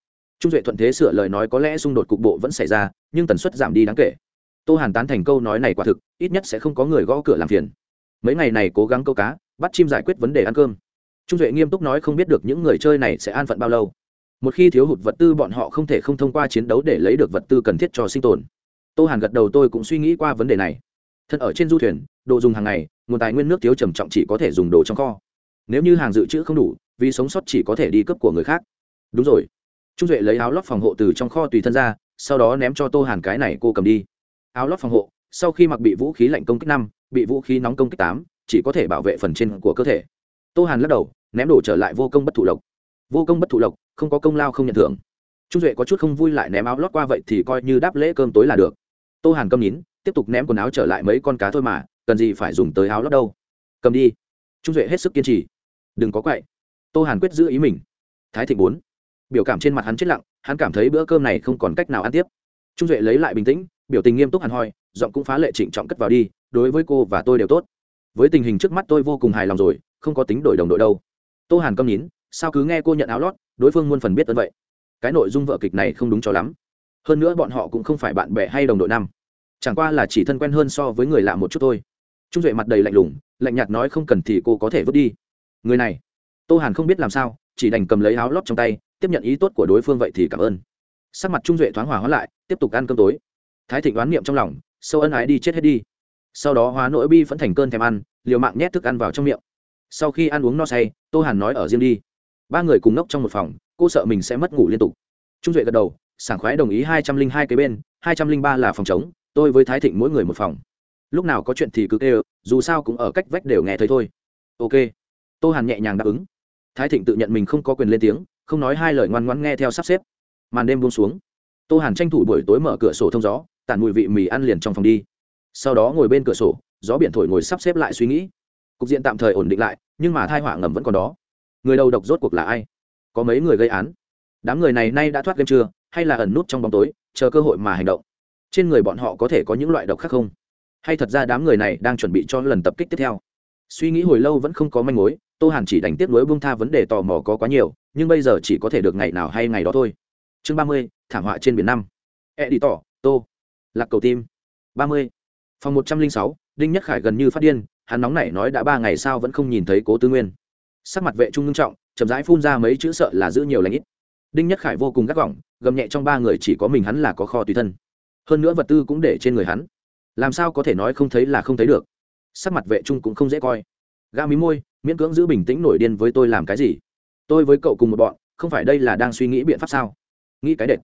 Trung duệ thuận thế sửa lời nói có lẽ xung đột cục bộ vẫn xảy ra, nhưng tần suất giảm đi đáng kể. Tô hàn tán thành câu nói này quả thực, ít nhất sẽ không có người gõ cửa làm phiền. Mấy ngày này cố gắng câu cá, bắt chim giải quyết vấn đề ăn cơm. Trung duệ nghiêm túc nói không biết được những người chơi này sẽ an phận bao lâu. Một khi thiếu hụt vật tư bọn họ không thể không thông qua chiến đấu để lấy được vật tư cần thiết cho sinh tồn. Tô hàn gật đầu tôi cũng suy nghĩ qua vấn đề này. Thân ở trên du thuyền đồ dùng hàng ngày, nguồn tài nguyên nước thiếu trầm trọng chỉ có thể dùng đồ trong kho. Nếu như hàng dự trữ không đủ, vì sống sót chỉ có thể đi cấp của người khác. Đúng rồi. Trung duệ lấy áo lót phòng hộ từ trong kho tùy thân ra, sau đó ném cho tô hàn cái này cô cầm đi. Áo lót phòng hộ, sau khi mặc bị vũ khí lạnh công kích năm, bị vũ khí nóng công kích tám, chỉ có thể bảo vệ phần trên của cơ thể. Tô hàn lắc đầu, ném đổ trở lại vô công bất thụ lộc. Vô công bất thụ lộc, không có công lao không nhận thưởng. Trung duệ có chút không vui lại ném áo lót qua vậy thì coi như đáp lễ cơm tối là được. Tô hàn câm nhín tiếp tục ném quần áo trở lại mấy con cá thôi mà cần gì phải dùng tới áo lót đâu. Cầm đi. Trung duệ hết sức kiên trì. Đừng có quậy. Tô hàn quyết giữ ý mình. Thái thịnh bốn. Biểu cảm trên mặt hắn chết lặng, hắn cảm thấy bữa cơm này không còn cách nào ăn tiếp. Trung duệ lấy lại bình tĩnh, biểu tình nghiêm túc hẳn hoi, giọng cũng phá lệ trịnh trọng cất vào đi, đối với cô và tôi đều tốt. Với tình hình trước mắt tôi vô cùng hài lòng rồi, không có tính đổi đồng đội đâu. Tô hàn câm nhín sao cứ nghe cô nhận áo lót, đối phương muôn phần biết ơn vậy. Cái nội dung vợ kịch này không đúng cho lắm. Hơn nữa bọn họ cũng không phải bạn bè hay đồng đội năm. Chẳng qua là chỉ thân quen hơn so với người lạ một chút thôi trung duệ mặt đầy lạnh lùng, lạnh nhạt nói không cần thì cô có thể vứt đi. Người này, tô hàn không biết làm sao, chỉ đành cầm lấy áo lót trong tay, tiếp nhận ý tốt của đối phương vậy thì cảm ơn. Sắc mặt trung duệ thoáng hòa hóa lại, tiếp tục ăn cơm tối. Thái thịnh đoán niệm trong lòng, sâu ân ái đi chết hết đi. Sau đó hóa nỗi bi vẫn thành cơn thèm ăn, liều mạng nhét thức ăn vào trong miệng. Sau khi ăn uống no say, tô hàn nói ở riêng đi. Ba người cùng ngốc trong một phòng, cô sợ mình sẽ mất ngủ liên tục. Trung duệ gật đầu, sảng khoái đồng ý hai trăm linh hai cái bên, hai trăm linh ba là phòng chống tôi với thái thịnh mỗi người một phòng lúc nào có chuyện thì cứ kêu, dù sao cũng ở cách vách đều nghe thấy thôi. Ok. Tô hàn nhẹ nhàng đáp ứng. Thái thịnh tự nhận mình không có quyền lên tiếng, không nói hai lời ngoan ngoãn nghe theo sắp xếp. Màn đêm buông xuống. Tô hàn tranh thủ buổi tối mở cửa sổ thông gió, tản mùi vị mì ăn liền trong phòng đi. Sau đó ngồi bên cửa sổ, gió biển thổi ngồi sắp xếp lại suy nghĩ. Cục diện tạm thời ổn định lại, nhưng mà thai họa ngầm vẫn còn đó. Người đầu độc rốt cuộc là ai? Có mấy người gây án? Đám người này nay đã thoát game chưa, hay là ẩn nút trong bóng tối, chờ cơ hội mà hành động. Trên người bọn họ có thể có những loại độc khác không? Hay thật ra đám người này đang chuẩn bị cho lần tập kích tiếp theo. Suy nghĩ hồi lâu vẫn không có manh mối, tô hàn chỉ đánh tiếp nối bông tha vấn đề tò mò có quá nhiều, nhưng bây giờ chỉ có thể được ngày nào hay ngày đó thôi. Chương ba mươi, thảm họa trên biển năm. E đi tỏ, tô. Lạc cầu tim. Ba mươi. Phòng một trăm linh sáu, đinh nhất khải gần như phát điên, hắn nóng nảy nói đã ba ngày sao vẫn không nhìn thấy cố tư nguyên. Sắc mặt vệ trung ngưng trọng, chậm rãi phun ra mấy chữ sợ là giữ nhiều lãnh ít. Đinh nhất khải vô cùng gắt gỏng, gầm nhẹ trong ba người chỉ có mình hắn là có kho tùy thân. Hơn nữa vật tư cũng để trên người hắn làm sao có thể nói không thấy là không thấy được. Sắc mặt vệ trung cũng không dễ coi. Ga mí môi, miễn cưỡng giữ bình tĩnh nổi điên với tôi làm cái gì? Tôi với cậu cùng một bọn, không phải đây là đang suy nghĩ biện pháp sao? Nghĩ cái đệt.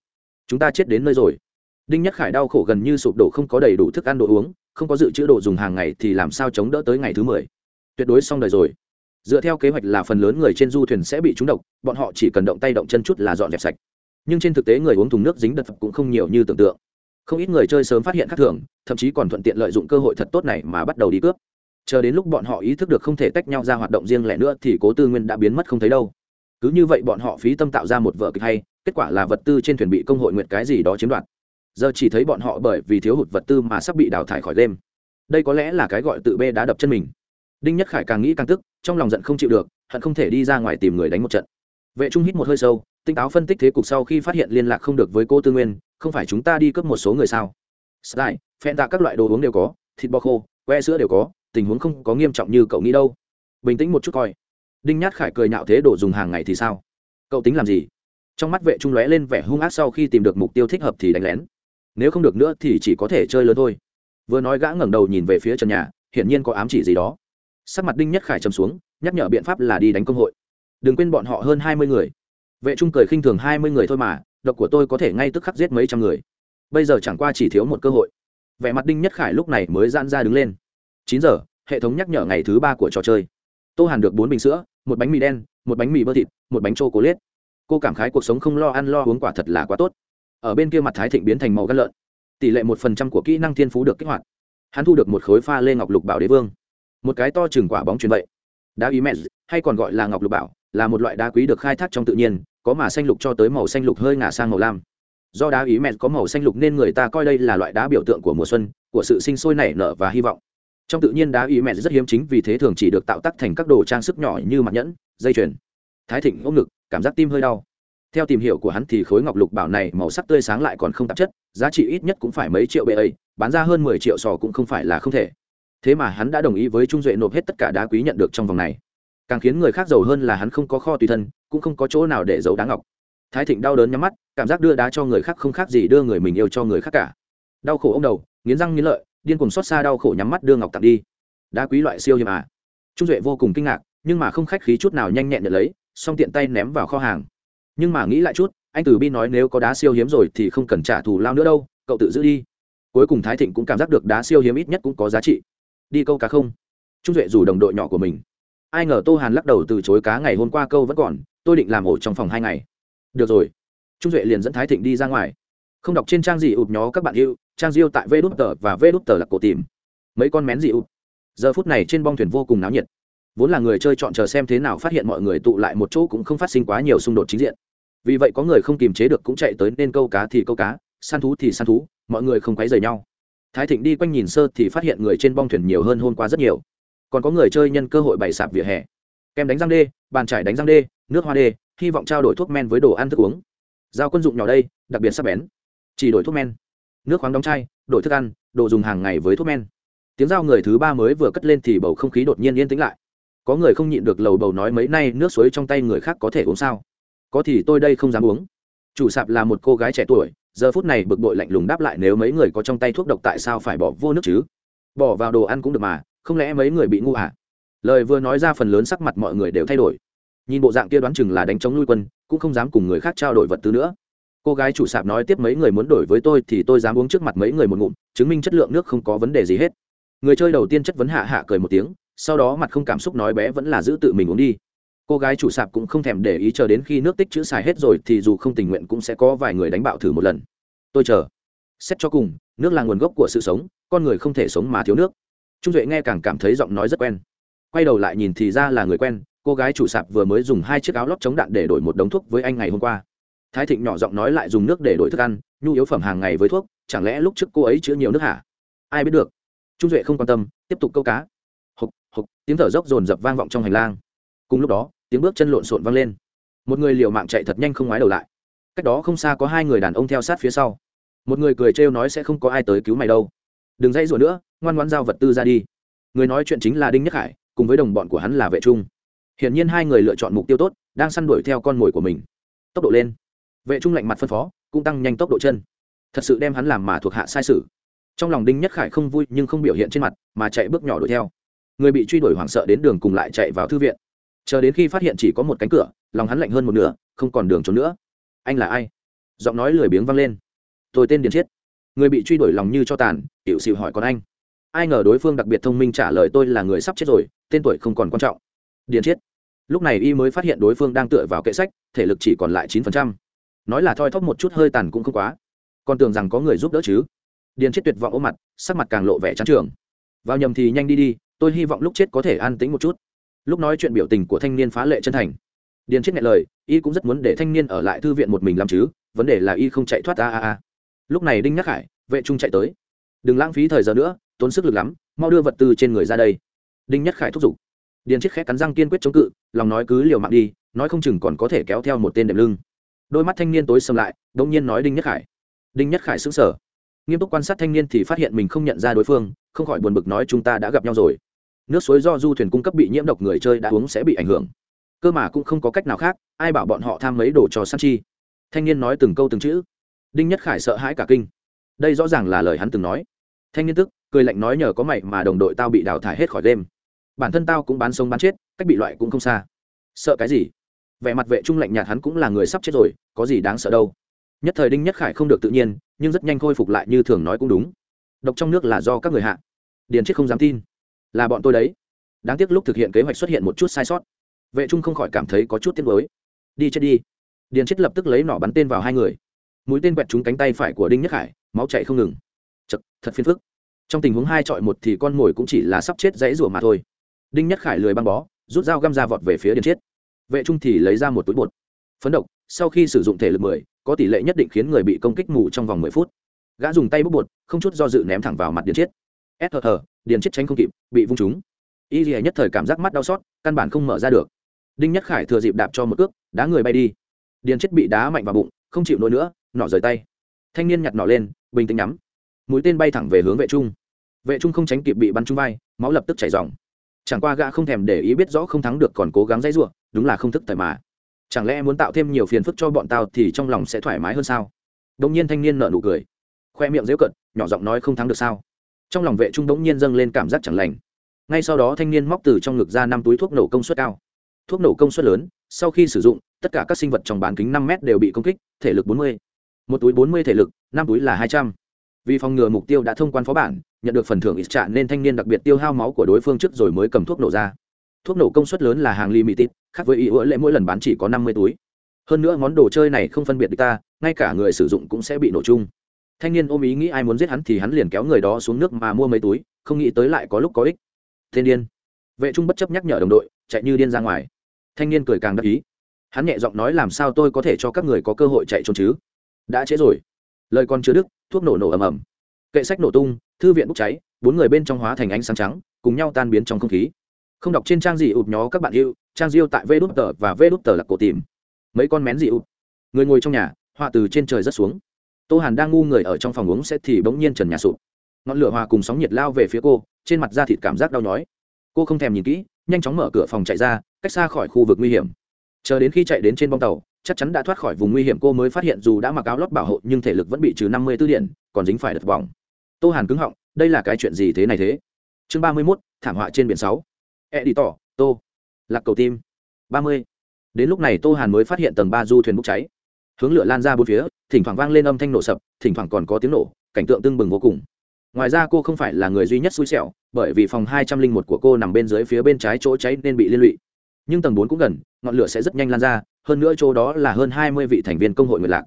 Chúng ta chết đến nơi rồi. Đinh nhất khải đau khổ gần như sụp đổ không có đầy đủ thức ăn đồ uống, không có dự trữ đồ dùng hàng ngày thì làm sao chống đỡ tới ngày thứ mười? Tuyệt đối xong đời rồi. Dựa theo kế hoạch là phần lớn người trên du thuyền sẽ bị trúng độc, bọn họ chỉ cần động tay động chân chút là dọn dẹp sạch. Nhưng trên thực tế người uống thùng nước dính đật cũng không nhiều như tưởng tượng không ít người chơi sớm phát hiện khác thường, thậm chí còn thuận tiện lợi dụng cơ hội thật tốt này mà bắt đầu đi cướp. Chờ đến lúc bọn họ ý thức được không thể tách nhau ra hoạt động riêng lẻ nữa thì cố tư nguyên đã biến mất không thấy đâu. Cứ như vậy bọn họ phí tâm tạo ra một vở kịch hay, kết quả là vật tư trên thuyền bị công hội nguyện cái gì đó chiếm đoạt. Giờ chỉ thấy bọn họ bởi vì thiếu hụt vật tư mà sắp bị đào thải khỏi đêm đây có lẽ là cái gọi tự bê đá đập chân mình. Đinh nhất khải càng nghĩ càng tức, trong lòng giận không chịu được, hận không thể đi ra ngoài tìm người đánh một trận. Vệ trung hít một hơi sâu tinh táo phân tích thế cục sau khi phát hiện liên lạc không được với cô tư nguyên, không phải chúng ta đi cướp một số người sao? Sky phen tạ các loại đồ uống đều có, thịt bò khô, que sữa đều có, tình huống không có nghiêm trọng như cậu nghĩ đâu. Bình tĩnh một chút coi. Đinh nhát khải cười nhạo thế đồ dùng hàng ngày thì sao? Cậu tính làm gì? Trong mắt vệ trung lóe lên vẻ hung ác sau khi tìm được mục tiêu thích hợp thì đánh lén. Nếu không được nữa thì chỉ có thể chơi lớn thôi. Vừa nói gã ngẩng đầu nhìn về phía trần nhà, hiển nhiên có ám chỉ gì đó. Sắc mặt đinh nhất khải trầm xuống, nhắc nhở biện pháp là đi đánh công hội. Đừng quên bọn họ hơn hai mươi người vệ trung cười khinh thường hai mươi người thôi mà, độc của tôi có thể ngay tức khắc giết mấy trăm người. Bây giờ chẳng qua chỉ thiếu một cơ hội. Vẻ mặt đinh nhất khải lúc này mới giãn ra đứng lên. Chín giờ, hệ thống nhắc nhở ngày thứ ba của trò chơi. Tô hàn được bốn bình sữa, một bánh mì đen, một bánh mì bơ thịt, một bánh chô cố liết cô cảm khái cuộc sống không lo ăn lo uống quả thật là quá tốt. Ở bên kia mặt thái thịnh biến thành màu gan lợn. Tỷ lệ một phần trăm của kỹ năng thiên phú được kích hoạt. Hắn thu được một khối pha lê ngọc lục bảo đế vương. Một cái to chừng quả bóng truyền vậy. Đá ý mẹ, hay còn gọi là ngọc lục bảo là một loại đá quý được khai thác trong tự nhiên, có mà xanh lục cho tới màu xanh lục hơi ngả sang màu lam. Do đá ý mẹ có màu xanh lục nên người ta coi đây là loại đá biểu tượng của mùa xuân, của sự sinh sôi nảy nở và hy vọng. Trong tự nhiên đá ý mẹ rất hiếm chính vì thế thường chỉ được tạo tác thành các đồ trang sức nhỏ như mặt nhẫn, dây chuyền. Thái thịnh, ôm ngực, cảm giác tim hơi đau. Theo tìm hiểu của hắn thì khối ngọc lục bảo này màu sắc tươi sáng lại còn không tạp chất, giá trị ít nhất cũng phải mấy triệu bệ ấy, bán ra hơn mười triệu sò cũng không phải là không thể. Thế mà hắn đã đồng ý với trung duệ nộp hết tất cả đá quý nhận được trong vòng này càng khiến người khác giàu hơn là hắn không có kho tùy thân, cũng không có chỗ nào để giấu đá ngọc. Thái thịnh đau đớn nhắm mắt, cảm giác đưa đá cho người khác không khác gì đưa người mình yêu cho người khác cả. Đau khổ ông đầu, nghiến răng nghiến lợi, điên cùng xót xa đau khổ nhắm mắt đưa ngọc tặng đi. Đá quý loại siêu hiểm à. Trung duệ vô cùng kinh ngạc, nhưng mà không khách khí chút nào nhanh nhẹn nhận lấy xong tiện tay ném vào kho hàng. Nhưng mà nghĩ lại chút, anh từ bi nói nếu có đá siêu hiếm rồi thì không cần trả thù lao nữa đâu, cậu tự giữ đi. Cuối cùng thái thịnh cũng cảm giác được đá siêu hiếm ít nhất cũng có giá trị. Đi câu cá không? Trung duệ rủ đồng đội nhỏ của mình ai ngờ tô hàn lắc đầu từ chối cá ngày hôm qua câu vẫn còn, tôi định làm ổ trong phòng hai ngày. Được rồi. Trung duệ liền dẫn thái thịnh đi ra ngoài. Không đọc trên trang gì ụp nhó các bạn yêu, trang diêu tại vê đút tờ và vê đút tờ là cổ tìm. Mấy con mén gì ụp. Giờ phút này trên bong thuyền vô cùng náo nhiệt. Vốn là người chơi chọn chờ xem thế nào phát hiện mọi người tụ lại một chỗ cũng không phát sinh quá nhiều xung đột chính diện. Vì vậy có người không kiềm chế được cũng chạy tới nên câu cá thì câu cá, săn thú thì săn thú, mọi người không quấy rời nhau. Thái thịnh đi quanh nhìn sơ thì phát hiện người trên bong thuyền nhiều hơn hôm qua rất nhiều còn có người chơi nhân cơ hội bày sạp vỉa hè. Kem đánh răng đê, bàn trải đánh răng đê, nước hoa đê, hy vọng trao đổi thuốc men với đồ ăn thức uống. Giao quân dụng nhỏ đây, đặc biệt sắp bén. Chỉ đổi thuốc men. Nước khoáng đóng chai, đổi thức ăn, đồ dùng hàng ngày với thuốc men. Tiếng giao người thứ ba mới vừa cất lên thì bầu không khí đột nhiên yên tĩnh lại. Có người không nhịn được lầu bầu nói mấy nay nước suối trong tay người khác có thể uống sao? Có thì tôi đây không dám uống. Chủ sạp là một cô gái trẻ tuổi, giờ phút này bực bội lạnh lùng đáp lại nếu mấy người có trong tay thuốc độc tại sao phải bỏ vô nước chứ? Bỏ vào đồ ăn cũng được mà không lẽ mấy người bị ngu à? Lời vừa nói ra phần lớn sắc mặt mọi người đều thay đổi. Nhìn bộ dạng kia đoán chừng là đánh chống nuôi quân, cũng không dám cùng người khác trao đổi vật tư nữa. Cô gái chủ sạp nói tiếp mấy người muốn đổi với tôi thì tôi dám uống trước mặt mấy người một ngụm, chứng minh chất lượng nước không có vấn đề gì hết. Người chơi đầu tiên chất vấn hạ hạ cười một tiếng, sau đó mặt không cảm xúc nói bé vẫn là giữ tự mình uống đi. Cô gái chủ sạp cũng không thèm để ý chờ đến khi nước tích chữ xài hết rồi thì dù không tình nguyện cũng sẽ có vài người đánh bạo thử một lần. Tôi chờ. Xét cho cùng, nước là nguồn gốc của sự sống, con người không thể sống mà thiếu nước trung duệ nghe càng cảm thấy giọng nói rất quen. Quay đầu lại nhìn thì ra là người quen, cô gái chủ sạp vừa mới dùng hai chiếc áo lót chống đạn để đổi một đống thuốc với anh ngày hôm qua. Thái thịnh nhỏ giọng nói lại dùng nước để đổi thức ăn, nhu yếu phẩm hàng ngày với thuốc, chẳng lẽ lúc trước cô ấy chữa nhiều nước hả? Ai biết được. Trung duệ không quan tâm, tiếp tục câu cá. Hộc hộc, tiếng thở dốc dồn dập vang vọng trong hành lang. Cùng lúc đó, tiếng bước chân lộn xộn vang lên. Một người liều mạng chạy thật nhanh không ngoái đầu lại. Cách đó không xa có hai người đàn ông theo sát phía sau. Một người cười trêu nói sẽ không có ai tới cứu mày đâu đừng dây rủa nữa, ngoan ngoan giao vật tư ra đi. Người nói chuyện chính là đinh nhất hải cùng với đồng bọn của hắn là vệ trung. Hiển nhiên hai người lựa chọn mục tiêu tốt, đang săn đuổi theo con mồi của mình. Tốc độ lên. Vệ trung lạnh mặt phân phó, cũng tăng nhanh tốc độ chân. Thật sự đem hắn làm mà thuộc hạ sai sự. Trong lòng đinh nhất khải không vui nhưng không biểu hiện trên mặt, mà chạy bước nhỏ đuổi theo. Người bị truy đuổi hoảng sợ đến đường cùng lại chạy vào thư viện. Chờ đến khi phát hiện chỉ có một cánh cửa, lòng hắn lạnh hơn một nửa, không còn đường trốn nữa. Anh là ai? Giọng nói lười biếng vang lên. Tôi tên điền chiết người bị truy đuổi lòng như cho tàn hiệu xịu hỏi con anh. Ai ngờ đối phương đặc biệt thông minh trả lời tôi là người sắp chết rồi, tên tuổi không còn quan trọng. Điền chiết lúc này y mới phát hiện đối phương đang tựa vào kệ sách, thể lực chỉ còn lại chín phần trăm. Nói là thoi thóp một chút hơi tàn cũng không quá. Còn tưởng rằng có người giúp đỡ chứ. Điền chết tuyệt vọng ôm mặt, sắc mặt càng lộ vẻ trắng trường vào nhầm thì nhanh đi đi, tôi hy vọng lúc chết có thể an tĩnh một chút. Lúc nói chuyện biểu tình của thanh niên phá lệ chân thành. Điền chết nghe lời, y cũng rất muốn để thanh niên ở lại thư viện một mình làm chứ, vấn đề là y không chạy thoát, a a a lúc này đinh nhắc hải vệ trung chạy tới. Đừng lãng phí thời giờ nữa, tốn sức lực lắm, mau đưa vật tư trên người ra đây. Đinh nhất khải thúc giục. Điền chiếc khẽ cắn răng kiên quyết chống cự, lòng nói cứ liều mạng đi, nói không chừng còn có thể kéo theo một tên đệm lưng. Đôi mắt thanh niên tối xâm lại đ ỗ n g nhiên nói đinh nhất khải. Đinh nhất khải xứng sở nghiêm túc quan sát thanh niên thì phát hiện mình không nhận ra đối phương, không khỏi buồn bực nói chúng ta đã gặp nhau rồi. Nước suối do du thuyền cung cấp bị nhiễm độc người chơi đã uống sẽ bị ảnh hưởng. Cơ mà cũng không có cách nào khác, ai bảo bọn họ tham mấy đồ cho săn chi? Thanh niên nói từng câu từng chữ đinh nhất khải sợ hãi cả kinh. Đây rõ ràng là lời hắn từng nói. Thanh niên tức, cười lạnh nói nhờ có mày mà đồng đội tao bị đào thải hết khỏi đêm. Bản thân tao cũng bán sống bán chết, cách bị loại cũng không xa. Sợ cái gì? Vẻ mặt vệ trung lạnh nhạt hắn cũng là người sắp chết rồi, có gì đáng sợ đâu. Nhất thời đinh nhất khải không được tự nhiên, nhưng rất nhanh khôi phục lại như thường nói cũng đúng. Độc trong nước là do các người hạ. Điền chết không dám tin. Là bọn tôi đấy. Đáng tiếc lúc thực hiện kế hoạch xuất hiện một chút sai sót. Vệ trung không khỏi cảm thấy có chút tiếc nuối. Đi chết đi. Điền chết lập tức lấy nỏ bắn tên vào hai người mũi tên quẹt trúng cánh tay phải của đinh nhất khải, máu chạy không ngừng. Chật, thật phiền phức. Trong tình huống hai chọi một thì con mồi cũng chỉ là sắp chết dãy rủa mà thôi. Đinh nhất khải lười băng bó, rút dao găm ra vọt về phía điền chết vệ trung thì lấy ra một túi bột. Phấn độc, sau khi sử dụng thể lực mười, có tỷ lệ nhất định khiến người bị công kích mù trong vòng mười phút. Gã dùng tay bốc bột, không chút do dự ném thẳng vào mặt điền chết ép hờ thờ điền chết tránh không kịp, bị vung trúng. Y lìa nhất thời cảm giác mắt đau xót, căn bản không mở ra được. Đinh nhất khải thừa dịp đạp cho một cước, đá người bay đi. Điền chết bị đá mạnh vào bụng, không chịu nổi nữa nọ rời tay. Thanh niên nhặt nọ lên, bình tĩnh nhắm. Mũi tên bay thẳng về hướng vệ trung. Vệ trung không tránh kịp bị bắn trúng vai, máu lập tức chảy dòng chẳng qua gã không thèm để ý biết rõ không thắng được còn cố gắng dãy ruộng đúng là không thức thời mà. Chẳng lẽ muốn tạo thêm nhiều phiền phức cho bọn tao thì trong lòng sẽ thoải mái hơn sao? Đông nhiên thanh niên nở nụ cười. Khoe miệng dễu cận nhỏ giọng nói không thắng được sao? Trong lòng vệ trung đống nhiên dâng lên cảm giác chẳng lành. Ngay sau đó thanh niên móc từ trong ngực ra năm túi thuốc nổ công suất cao. Thuốc nổ công suất lớn, sau khi sử dụng, tất cả các sinh vật trong bán kính năm m đều bị công kích, thể lực bốn mươi một túi bốn mươi thể lực, năm túi là hai trăm. Vì phòng ngừa mục tiêu đã thông quan phó bản, nhận được phần thưởng ít trả nên thanh niên đặc biệt tiêu hao máu của đối phương trước rồi mới cầm thuốc nổ ra. Thuốc nổ công suất lớn là hàng limited, khác với ý ủa lệ mỗi lần bán chỉ có năm mươi túi. Hơn nữa món đồ chơi này không phân biệt được ta, ngay cả người sử dụng cũng sẽ bị nổ chung. Thanh niên ôm ý nghĩ ai muốn giết hắn thì hắn liền kéo người đó xuống nước mà mua mấy túi, không nghĩ tới lại có lúc có ích. Thiên điên vệ trung bất chấp nhắc nhở đồng đội, chạy như điên ra ngoài. Thanh niên cười càng đắc ý. Hắn nhẹ giọng nói làm sao tôi có thể cho các người có cơ hội chạy trốn chứ? Đã trễ rồi. Lời còn chưa đức thuốc nổ nổ ầm ầm. Kệ sách nổ tung, thư viện bốc cháy, bốn người bên trong hóa thành ánh sáng trắng, cùng nhau tan biến trong không khí. Không đọc trên trang gì ụp nhó các bạn yêu, trang diêu tại vê đút tờ và vê đút tờ là cổ tìm. Mấy con mén gì ụp. Người ngồi trong nhà, họa từ trên trời rất xuống. Tô hàn đang ngu người ở trong phòng uống sẽ thì bỗng nhiên trần nhà sụp. Ngọn lửa hòa cùng sóng nhiệt lao về phía cô, trên mặt da thịt cảm giác đau nhói. Cô không thèm nhìn kỹ, nhanh chóng mở cửa phòng chạy ra, cách xa khỏi khu vực nguy hiểm. Chờ đến khi chạy đến trên bong tàu chắc chắn đã thoát khỏi vùng nguy hiểm, cô mới phát hiện dù đã mặc áo lót bảo hộ, nhưng thể lực vẫn bị trừ năm mươi tư điện, còn dính phải đợt vòng. Tô hàn cứng họng, đây là cái chuyện gì thế này thế? Chương ba mươi mốt, thảm họa trên biển sáu. E đi tỏ tô. Lạc cầu tim. ba mươi. Đến lúc này, tô hàn mới phát hiện tầng ba du thuyền bốc cháy. Hướng lửa lan ra bốn phía, thỉnh thoảng vang lên âm thanh nổ sập, thỉnh thoảng còn có tiếng nổ, cảnh tượng tưng bừng vô cùng. Ngoài ra, cô không phải là người duy nhất xui xẻo, bởi vì phòng hai trăm linh một của cô nằm bên dưới phía bên trái chỗ cháy nên bị liên lụy. Nhưng tầng bốn cũng gần, ngọn lửa sẽ rất nhanh lan ra hơn nữa chỗ đó là hơn hai mươi vị thành viên công hội nguyệt lạc.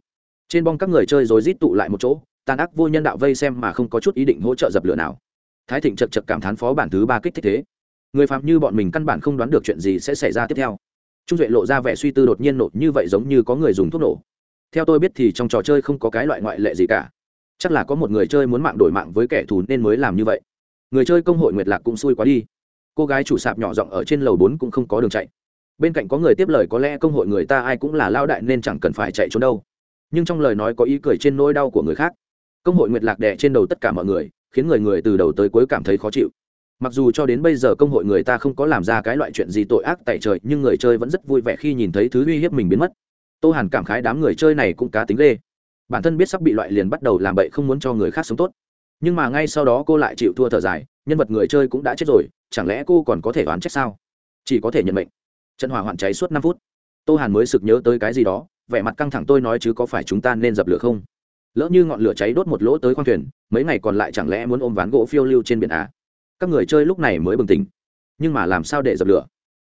Trên bong các người chơi rồi rít tụ lại một chỗ, tàn ác vô nhân đạo vây xem mà không có chút ý định hỗ trợ dập lửa nào. Thái thịnh chật chật cảm thán phó bản thứ ba kích thích thế. Người phạm như bọn mình căn bản không đoán được chuyện gì sẽ xảy ra tiếp theo. Trung duệ lộ ra vẻ suy tư đột nhiên nổ như vậy giống như có người dùng thuốc nổ. Theo tôi biết thì trong trò chơi không có cái loại ngoại lệ gì cả. Chắc là có một người chơi muốn mạng đổi mạng với kẻ thù nên mới làm như vậy. Người chơi công hội nguyệt lạc cũng xui quá đi. Cô gái chủ sạp nhỏ giọng ở trên lầu bốn cũng không có đường chạy bên cạnh có người tiếp lời có lẽ công hội người ta ai cũng là lao đại nên chẳng cần phải chạy trốn đâu. Nhưng trong lời nói có ý cười trên nỗi đau của người khác. Công hội nguyệt lạc đẻ trên đầu tất cả mọi người, khiến người người từ đầu tới cuối cảm thấy khó chịu. Mặc dù cho đến bây giờ công hội người ta không có làm ra cái loại chuyện gì tội ác tại trời, nhưng người chơi vẫn rất vui vẻ khi nhìn thấy thứ uy hiếp mình biến mất. Tô hàn cảm khái đám người chơi này cũng cá tính ghê. Bản thân biết sắp bị loại liền bắt đầu làm bậy không muốn cho người khác sống tốt. Nhưng mà ngay sau đó cô lại chịu thua thở dài, nhân vật người chơi cũng đã chết rồi, chẳng lẽ cô còn có thể đoán trách sao? Chỉ có thể nhận mệnh trận hỏa hoạn cháy suốt năm phút. Tô hàn mới sực nhớ tới cái gì đó, vẻ mặt căng thẳng tôi nói chứ có phải chúng ta nên dập lửa không? Lỡ như ngọn lửa cháy đốt một lỗ tới khoang thuyền, mấy ngày còn lại chẳng lẽ muốn ôm ván gỗ phiêu lưu trên biển á các người chơi lúc này mới bừng tỉnh. Nhưng mà làm sao để dập lửa?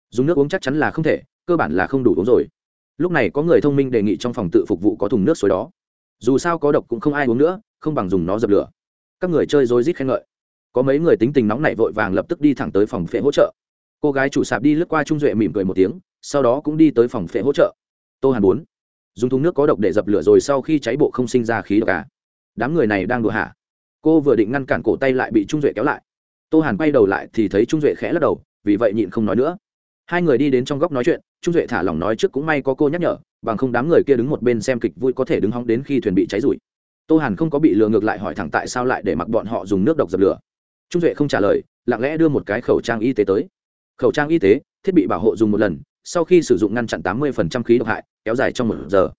Dùng nước uống chắc chắn là không thể, cơ bản là không đủ uống rồi. Lúc này có người thông minh đề nghị trong phòng tự phục vụ có thùng nước suối đó. Dù sao có độc cũng không ai uống nữa, không bằng dùng nó dập lửa. Các người chơi rối rít khen ngợi. Có mấy người tính tình nóng nảy vội vàng lập tức đi thẳng tới phòng phệ hỗ trợ cô gái chủ sạp đi lướt qua trung duệ mỉm cười một tiếng, sau đó cũng đi tới phòng phệ hỗ trợ. Tô hàn bốn dùng thùng nước có độc để dập lửa rồi sau khi cháy bộ không sinh ra khí độc cả đám người này đang đùa hả? Cô vừa định ngăn cản cổ tay lại bị trung duệ kéo lại. Tô hàn quay đầu lại thì thấy trung duệ khẽ lắc đầu, vì vậy nhịn không nói nữa. Hai người đi đến trong góc nói chuyện, trung duệ thả lỏng nói trước cũng may có cô nhắc nhở, bằng không đám người kia đứng một bên xem kịch vui có thể đứng hóng đến khi thuyền bị cháy rụi. Tô hàn không có bị lừa ngược lại hỏi thẳng tại sao lại để mặc bọn họ dùng nước độc dập lửa. Trung duệ không trả lời, lặng lẽ đưa một cái khẩu trang y tế tới khẩu trang y tế, thiết bị bảo hộ dùng một lần, sau khi sử dụng ngăn chặn tám mươi phần trăm khí độc hại, kéo dài trong một giờ.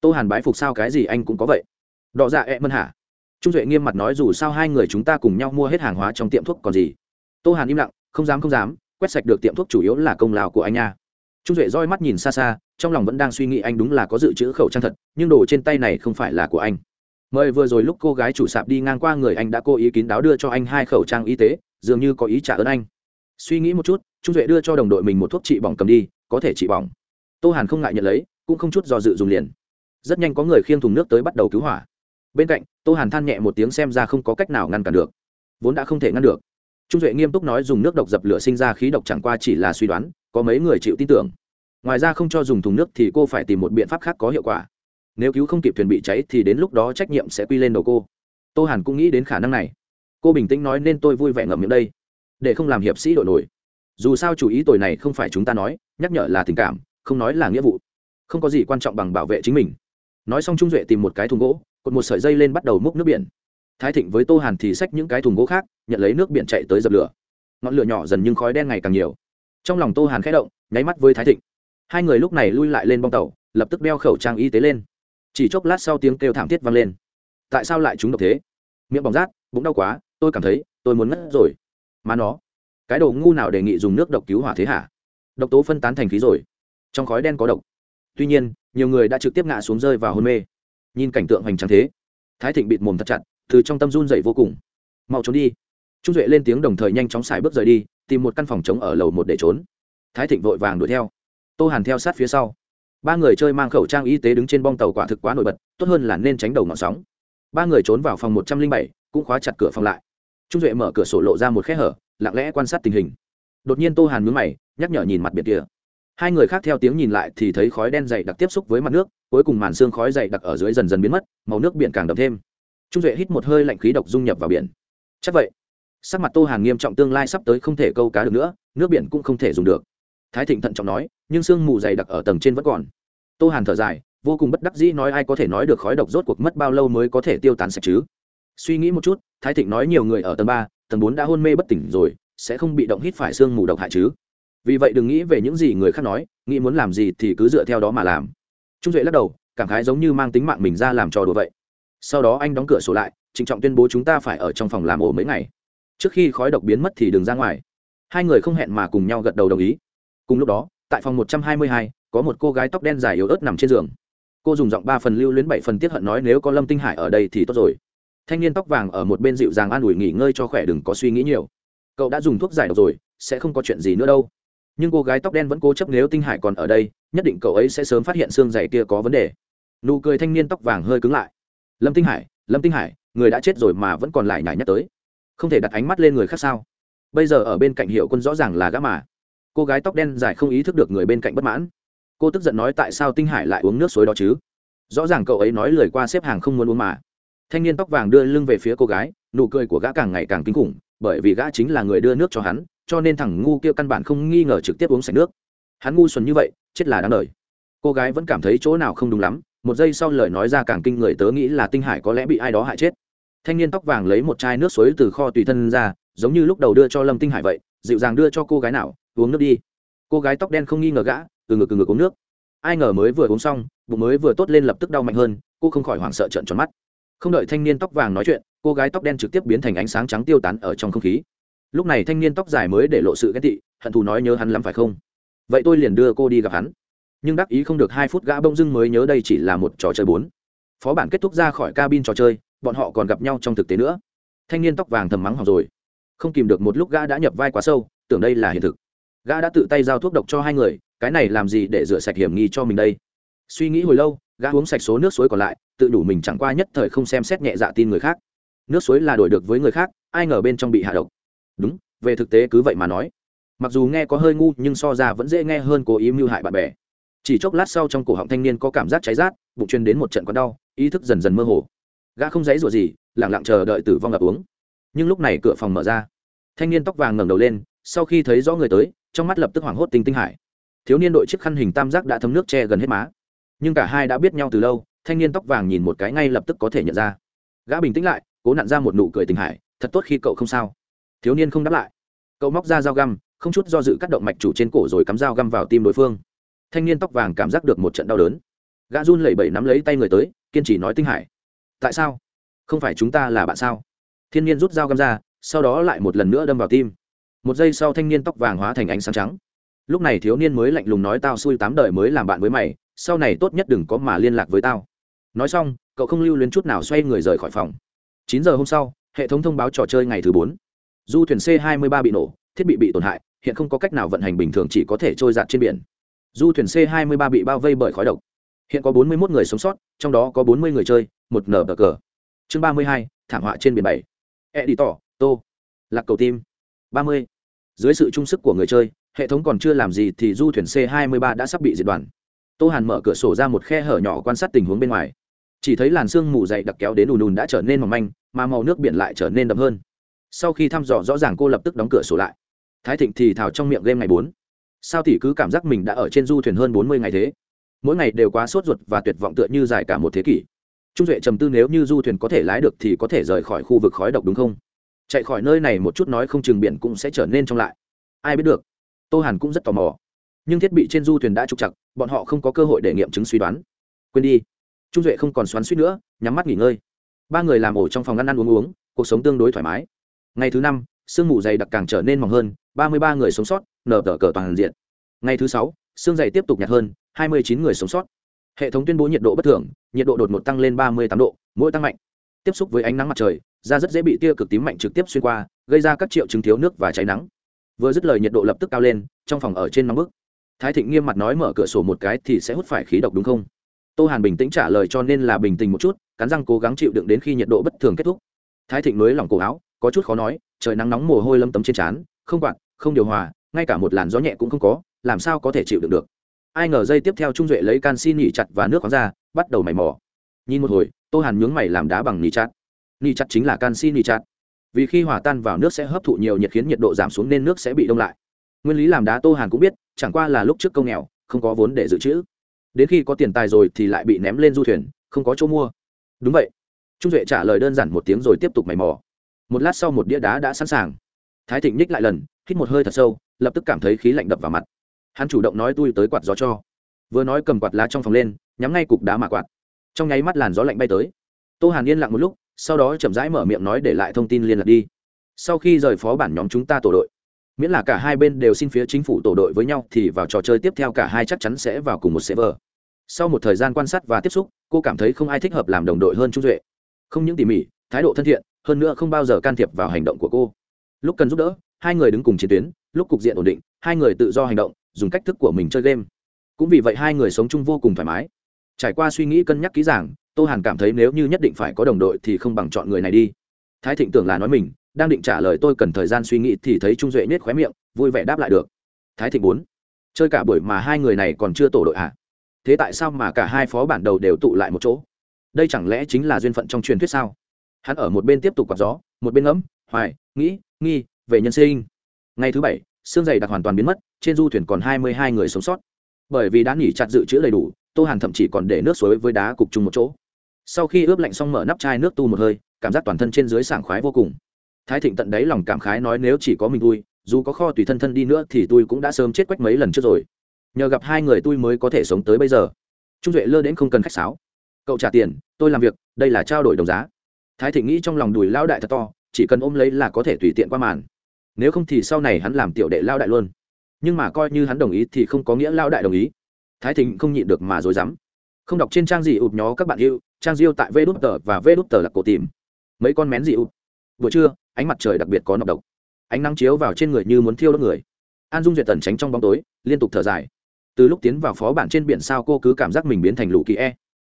Tô hàn bái phục sao cái gì anh cũng có vậy. Đọ dạ ẹ、e、mân mân hả? Trung duệ nghiêm mặt nói dù sao hai người chúng ta cùng nhau mua hết hàng hóa trong tiệm thuốc còn gì. Tô hàn im lặng, không dám không dám, quét sạch được tiệm thuốc chủ yếu là công lao của anh nha. Trung duệ roi mắt nhìn xa xa, trong lòng vẫn đang suy nghĩ anh đúng là có dự trữ khẩu trang thật, nhưng đồ trên tay này không phải là của anh. Mời vừa rồi lúc cô gái chủ sạp đi ngang qua người anh đã cố ý kín đáo đưa cho anh hai khẩu trang y tế, dường như có ý trả ơn anh. Suy nghĩ một chút trung duệ đưa cho đồng đội mình một thuốc trị bỏng cầm đi, có thể trị bỏng. Tô hàn không ngại nhận lấy, cũng không chút do dự dùng liền. Rất nhanh có người khiêng thùng nước tới bắt đầu cứu hỏa. Bên cạnh, tô hàn than nhẹ một tiếng xem ra không có cách nào ngăn cản được. Vốn đã không thể ngăn được. Trung duệ nghiêm túc nói dùng nước độc dập lửa sinh ra khí độc chẳng qua chỉ là suy đoán, có mấy người chịu tin tưởng. Ngoài ra không cho dùng thùng nước thì cô phải tìm một biện pháp khác có hiệu quả. Nếu cứu không kịp thuyền bị cháy thì đến lúc đó trách nhiệm sẽ quy lên đầu cô. Tô hàn cũng nghĩ đến khả năng này. Cô bình tĩnh nói nên tôi vui vẻ ngậm miệng đây, để không làm hiệp sĩ đội nổi dù sao chủ ý tội này không phải chúng ta nói, nhắc nhở là tình cảm, không nói là nghĩa vụ. Không có gì quan trọng bằng bảo vệ chính mình. Nói xong trung duệ tìm một cái thùng gỗ, cột một sợi dây lên bắt đầu múc nước biển. Thái thịnh với tô hàn thì xách những cái thùng gỗ khác, nhận lấy nước biển chạy tới dập lửa. Ngọn lửa nhỏ dần nhưng khói đen ngày càng nhiều. Trong lòng tô hàn khẽ động, nháy mắt với thái thịnh. Hai người lúc này lui lại lên bong tàu, lập tức đeo khẩu trang y tế lên. Chỉ chốc lát sau tiếng kêu thảm thiết vang lên. Tại sao lại chúng độc thế? Miệng bỏng rát, bụng đau quá, tôi cảm thấy tôi muốn ngất rồi. Mà nó cái đồ ngu nào đề nghị dùng nước độc cứu hỏa thế hả? Độc tố phân tán thành khí rồi. Trong khói đen có độc. Tuy nhiên, nhiều người đã trực tiếp ngã xuống rơi vào hôn mê. Nhìn cảnh tượng hoành tráng thế, thái thịnh bịt mồm thật chặt, từ trong tâm run dậy vô cùng. Mau trốn đi. Trung duệ lên tiếng đồng thời nhanh chóng xài bước rời đi, tìm một căn phòng trống ở lầu một để trốn. Thái thịnh vội vàng đuổi theo. Tô hàn theo sát phía sau. Ba người chơi mang khẩu trang y tế đứng trên bong tàu quả thực quá nổi bật, tốt hơn là nên tránh đầu ngọn sóng. Ba người trốn vào phòng một trăm linh bảy, cũng khóa chặt cửa phòng lại. Trung duệ mở cửa sổ lộ ra một khe hở lặng lẽ quan sát tình hình. Đột nhiên tô hàn mướn mày, nhắc nhở nhìn mặt biệt kia. Hai người khác theo tiếng nhìn lại thì thấy khói đen dày đặc tiếp xúc với mặt nước, cuối cùng màn xương khói dày đặc ở dưới dần dần biến mất, màu nước biển càng đậm thêm. Trung duệ hít một hơi lạnh khí độc dung nhập vào biển. Chắc vậy, sắc mặt tô hàn nghiêm trọng tương lai sắp tới không thể câu cá được nữa, nước biển cũng không thể dùng được. Thái thịnh thận trọng nói, nhưng sương mù dày đặc ở tầng trên vẫn còn. Tô hàn thở dài, vô cùng bất đắc dĩ nói ai có thể nói được khói độc rốt cuộc mất bao lâu mới có thể tiêu tán sạch chứ. Suy nghĩ một chút, thái thịnh nói nhiều người ở tầng ba tầng bốn đã hôn mê bất tỉnh rồi, sẽ không bị động hít phải xương mù độc hại chứ? Vì vậy đừng nghĩ về những gì người khác nói, nghĩ muốn làm gì thì cứ dựa theo đó mà làm. Trung duệ lắc đầu, cảm khái giống như mang tính mạng mình ra làm trò đùa vậy. Sau đó anh đóng cửa sổ lại, trịnh trọng tuyên bố chúng ta phải ở trong phòng làm ổ mấy ngày. Trước khi khói độc biến mất thì đừng ra ngoài. Hai người không hẹn mà cùng nhau gật đầu đồng ý. Cùng lúc đó, tại phòng một trăm hai mươi hai, có một cô gái tóc đen dài yếu ớt nằm trên giường. Cô dùng giọng ba phần lưu luyến bảy phần tiết hận nói, nếu có lâm tinh hải ở đây thì tốt rồi thanh niên tóc vàng ở một bên dịu dàng an ủi nghỉ ngơi cho khỏe, đừng có suy nghĩ nhiều. Cậu đã dùng thuốc giải độc rồi, sẽ không có chuyện gì nữa đâu. Nhưng cô gái tóc đen vẫn cố chấp nếu tinh hải còn ở đây, nhất định cậu ấy sẽ sớm phát hiện xương giày kia có vấn đề. Nụ cười thanh niên tóc vàng hơi cứng lại. Lâm tinh hải, lâm tinh hải, người đã chết rồi mà vẫn còn lại nhảy nhắc tới. Không thể đặt ánh mắt lên người khác sao? Bây giờ ở bên cạnh hiệu quân rõ ràng là gã mà. Cô gái tóc đen dài không ý thức được người bên cạnh bất mãn. Cô tức giận nói tại sao tinh hải lại uống nước suối đó chứ? Rõ ràng cậu ấy nói lời qua xếp hàng không muốn uống mà thanh niên tóc vàng đưa lưng về phía cô gái, nụ cười của gã càng ngày càng kinh khủng, bởi vì gã chính là người đưa nước cho hắn, cho nên thằng ngu kia căn bản không nghi ngờ trực tiếp uống sạch nước. Hắn ngu xuẩn như vậy, chết là đáng đời. Cô gái vẫn cảm thấy chỗ nào không đúng lắm, một giây sau lời nói ra càng kinh người tớ nghĩ là tinh hải có lẽ bị ai đó hại chết. Thanh niên tóc vàng lấy một chai nước suối từ kho tùy thân ra, giống như lúc đầu đưa cho lâm tinh hải vậy, dịu dàng đưa cho cô gái nào, uống nước đi. Cô gái tóc đen không nghi ngờ gã, từ ngực từ ngực uống nước. Ai ngờ mới vừa uống xong, bụng mới vừa tốt lên lập tức đau mạnh hơn, cô không khỏi hoảng sợ trợn tròn mắt không đợi thanh niên tóc vàng nói chuyện, cô gái tóc đen trực tiếp biến thành ánh sáng trắng tiêu tán ở trong không khí. Lúc này thanh niên tóc dài mới để lộ sự ghét tị, hận thù nói nhớ hắn lắm phải không? Vậy tôi liền đưa cô đi gặp hắn. Nhưng đắc ý không được hai phút gã bông dưng mới nhớ đây chỉ là một trò chơi bốn. Phó bản kết thúc ra khỏi cabin trò chơi, bọn họ còn gặp nhau trong thực tế nữa. Thanh niên tóc vàng thầm mắng học rồi. Không kìm được một lúc gã đã nhập vai quá sâu, tưởng đây là hiện thực. Gã đã tự tay giao thuốc độc cho hai người, cái này làm gì để rửa sạch hiểm nghi cho mình đây? Suy nghĩ hồi lâu, gã uống sạch số nước suối còn lại tự đủ mình chẳng qua nhất thời không xem xét nhẹ dạ tin người khác. Nước suối là đổi được với người khác, ai ngờ bên trong bị hạ độc. Đúng, về thực tế cứ vậy mà nói. Mặc dù nghe có hơi ngu, nhưng so ra vẫn dễ nghe hơn cố ý mưu hại bạn bè. Chỉ chốc lát sau trong cổ họng thanh niên có cảm giác cháy rát, bụng chuyên đến một trận con đau, ý thức dần dần mơ hồ. Gã không dãy rủa gì, lẳng lặng chờ đợi tử vong ngập uống. Nhưng lúc này cửa phòng mở ra. Thanh niên tóc vàng ngẩng đầu lên, sau khi thấy rõ người tới, trong mắt lập tức hoảng hốt tinh tinh hải. Thiếu niên đội chiếc khăn hình tam giác đã thấm nước che gần hết má. Nhưng cả hai đã biết nhau từ lâu thanh niên tóc vàng nhìn một cái ngay lập tức có thể nhận ra. Gã bình tĩnh lại, cố nặn ra một nụ cười tình hải, thật tốt khi cậu không sao. Thiếu niên không đáp lại. Cậu móc ra dao găm, không chút do dự cắt động mạch chủ trên cổ rồi cắm dao găm vào tim đối phương. Thanh niên tóc vàng cảm giác được một trận đau đớn. Gã run lẩy bẩy nắm lấy tay người tới, kiên trì nói tinh hải, tại sao? Không phải chúng ta là bạn sao? Thiên nhiên rút dao găm ra, sau đó lại một lần nữa đâm vào tim. Một giây sau thanh niên tóc vàng hóa thành ánh sáng trắng. Lúc này thiếu niên mới lạnh lùng nói, tao xui tám đời mới làm bạn với mày, sau này tốt nhất đừng có mà liên lạc với tao nói xong cậu không lưu luyến chút nào xoay người rời khỏi phòng. Chín giờ hôm sau hệ thống thông báo trò chơi ngày thứ bốn. Du thuyền c 23 bị nổ thiết bị bị tổn hại hiện không có cách nào vận hành bình thường chỉ có thể trôi giạt trên biển. Du thuyền c 23 bị bao vây bởi khói độc. Hiện có 41 người sống sót trong đó có 40 người chơi một nở bờ cờ. Chương 32, thảm họa trên biển bảy. E để tỏ, tô. Lạc cầu tim. 30. dưới sự trung sức của người chơi hệ thống còn chưa làm gì thì du thuyền c 23 đã sắp bị diệt đoàn. Tô hàn mở cửa sổ ra một khe hở nhỏ quan sát tình huống bên ngoài chỉ thấy làn sương mù dày đặc kéo đến ùn ùn đã trở nên mỏng manh, mà màu nước biển lại trở nên đậm hơn. Sau khi thăm dò rõ ràng cô lập tức đóng cửa sổ lại. Thái thịnh thì thào trong miệng game ngày bốn. Sao thì cứ cảm giác mình đã ở trên du thuyền hơn bốn mươi ngày thế? Mỗi ngày đều quá sốt ruột và tuyệt vọng tựa như dài cả một thế kỷ. Trung duệ trầm tư nếu như du thuyền có thể lái được thì có thể rời khỏi khu vực khói độc đúng không? Chạy khỏi nơi này một chút nói không chừng biển cũng sẽ trở nên trong lại. Ai biết được? Tô hàn cũng rất tò mò. Nhưng thiết bị trên du thuyền đã trục chặt, bọn họ không có cơ hội để nghiệm chứng suy đoán. Quên đi trung duệ không còn xoắn suýt nữa, nhắm mắt nghỉ ngơi. Ba người làm ổ trong phòng ăn ăn uống uống, cuộc sống tương đối thoải mái. Ngày thứ năm, sương mù dày đặc càng trở nên mỏng hơn, ba mươi ba người sống sót, nở tờ cờ toàn diện. Ngày thứ sáu, sương dày tiếp tục nhạt hơn, hai mươi chín người sống sót. Hệ thống tuyên bố nhiệt độ bất thường, nhiệt độ đột ngột tăng lên ba mươi tám độ, mỗi tăng mạnh. Tiếp xúc với ánh nắng mặt trời, da rất dễ bị tia cực tím mạnh trực tiếp xuyên qua, gây ra các triệu chứng thiếu nước và cháy nắng. Vừa dứt lời nhiệt độ lập tức cao lên, trong phòng ở trên nóng bức. Thái thịnh nghiêm mặt nói mở cửa sổ một cái thì sẽ hút phải khí độc đúng không? Tô hàn bình tĩnh trả lời cho nên là bình tĩnh một chút, cắn răng cố gắng chịu đựng đến khi nhiệt độ bất thường kết thúc. Thái thịnh nới lỏng cổ áo, có chút khó nói, trời nắng nóng mồ hôi lâm tấm trên trán, không quạt, không điều hòa, ngay cả một làn gió nhẹ cũng không có, làm sao có thể chịu đựng được. Ai ngờ dây tiếp theo trung duệ lấy canxi nỉ chặt và nước khoáng ra, bắt đầu mày mò. Nhìn một hồi, tô hàn nhướng mày làm đá bằng nỉ chặt. Nỉ chặt chính là canxi nỉ chặt. Vì khi hòa tan vào nước sẽ hấp thụ nhiều nhiệt khiến nhiệt độ giảm xuống nên nước sẽ bị đông lại. Nguyên lý làm đá tô hàn cũng biết, chẳng qua là lúc trước công nghèo, không có vốn để dự trữ đến khi có tiền tài rồi thì lại bị ném lên du thuyền, không có chỗ mua. Đúng vậy. Trung duệ trả lời đơn giản một tiếng rồi tiếp tục mày mò. Một lát sau một đĩa đá đã sẵn sàng. Thái thịnh nhích lại lần, hít một hơi thật sâu, lập tức cảm thấy khí lạnh đập vào mặt. Hắn chủ động nói tui tới quạt gió cho. Vừa nói cầm quạt lá trong phòng lên, nhắm ngay cục đá mà quạt. Trong nháy mắt làn gió lạnh bay tới. Tô hàn yên lặng một lúc, sau đó chậm rãi mở miệng nói để lại thông tin liên lạc đi. Sau khi rời phó bản nhóm chúng ta tổ đội miễn là cả hai bên đều xin phía chính phủ tổ đội với nhau thì vào trò chơi tiếp theo cả hai chắc chắn sẽ vào cùng một server. Sau một thời gian quan sát và tiếp xúc, cô cảm thấy không ai thích hợp làm đồng đội hơn trung duệ. Không những tỉ mỉ, thái độ thân thiện, hơn nữa không bao giờ can thiệp vào hành động của cô. Lúc cần giúp đỡ, hai người đứng cùng chiến tuyến, lúc cục diện ổn định, hai người tự do hành động, dùng cách thức của mình chơi game. Cũng vì vậy hai người sống chung vô cùng thoải mái. Trải qua suy nghĩ cân nhắc kỹ giảng tô hàn cảm thấy nếu như nhất định phải có đồng đội thì không bằng chọn người này đi. Thái thịnh tưởng là nói mình đang định trả lời tôi cần thời gian suy nghĩ thì thấy trung duệ nết khóe miệng, vui vẻ đáp lại được. Thái thịnh bốn, chơi cả buổi mà hai người này còn chưa tổ đội ạ à? thế tại sao mà cả hai phó bản đầu đều tụ lại một chỗ? Đây chẳng lẽ chính là duyên phận trong truyền thuyết sao? Hắn ở một bên tiếp tục quạt gió, một bên ngẫm, hoài, nghĩ, nghi về nhân sinh. Ngày thứ bảy, xương dày đặc hoàn toàn biến mất, trên du thuyền còn hai mươi hai người sống sót. Bởi vì đã nghỉ chặt dự trữ đầy đủ, tô hàn thậm chí còn để nước suối với đá cục chung một chỗ. Sau khi ướp lạnh xong mở nắp chai nước tu một hơi, cảm giác toàn thân trên dưới sảng khoái vô cùng thái thịnh tận đáy lòng cảm khái nói nếu chỉ có mình tôi, dù có kho tùy thân thân đi nữa thì tôi cũng đã sớm chết quách mấy lần trước rồi. Nhờ gặp hai người tôi mới có thể sống tới bây giờ. Trung duệ lơ đến không cần khách sáo. Cậu trả tiền, tôi làm việc, đây là trao đổi đồng giá. Thái thịnh nghĩ trong lòng đùi lao đại thật to, chỉ cần ôm lấy là có thể tùy tiện qua màn. Nếu không thì sau này hắn làm tiểu đệ lao đại luôn. Nhưng mà coi như hắn đồng ý thì không có nghĩa lao đại đồng ý. Thái thịnh không nhịn được mà dối dám không đọc trên trang gì ụp nhó các bạn yêu, trang diêu tại vê đút tờ và vê đút tờ là cổ tìm. Mấy con mén gì ụp? Buổi trưa ánh mặt trời đặc biệt có nọc độc. Ánh nắng chiếu vào trên người như muốn thiêu đốt người. An dung duyệt tần tránh trong bóng tối, liên tục thở dài. Từ lúc tiến vào phó bản trên biển sao cô cứ cảm giác mình biến thành lù kỳ e.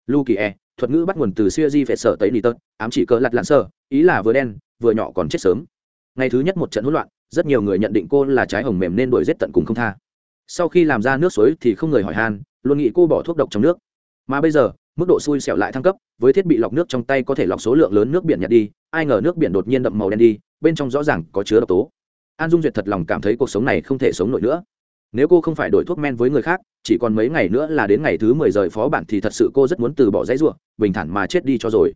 Lù kỳ e thuật ngữ bắt nguồn từ siêu di phệ sở tấy nỉ tớt, ám chỉ cỡ lặt lặn sơ, ý là vừa đen, vừa nhỏ còn chết sớm. Ngày thứ nhất một trận hỗn loạn, rất nhiều người nhận định cô là trái hồng mềm nên đuổi giết tận cùng không tha. Sau khi làm ra nước suối thì không người hỏi han, luôn nghĩ cô bỏ thuốc độc trong nước. Mà bây giờ mức độ xui xẻo lại thăng cấp, với thiết bị lọc nước trong tay có thể lọc số lượng lớn nước biển nhặt đi, ai ngờ nước biển đột nhiên đậm màu đen đi, bên trong rõ ràng có chứa độc tố. An dung duyệt thật lòng cảm thấy cuộc sống này không thể sống nổi nữa. Nếu cô không phải đổi thuốc men với người khác, chỉ còn mấy ngày nữa là đến ngày thứ mười rời phó bản thì thật sự cô rất muốn từ bỏ dãy ruộng, bình thản mà chết đi cho rồi.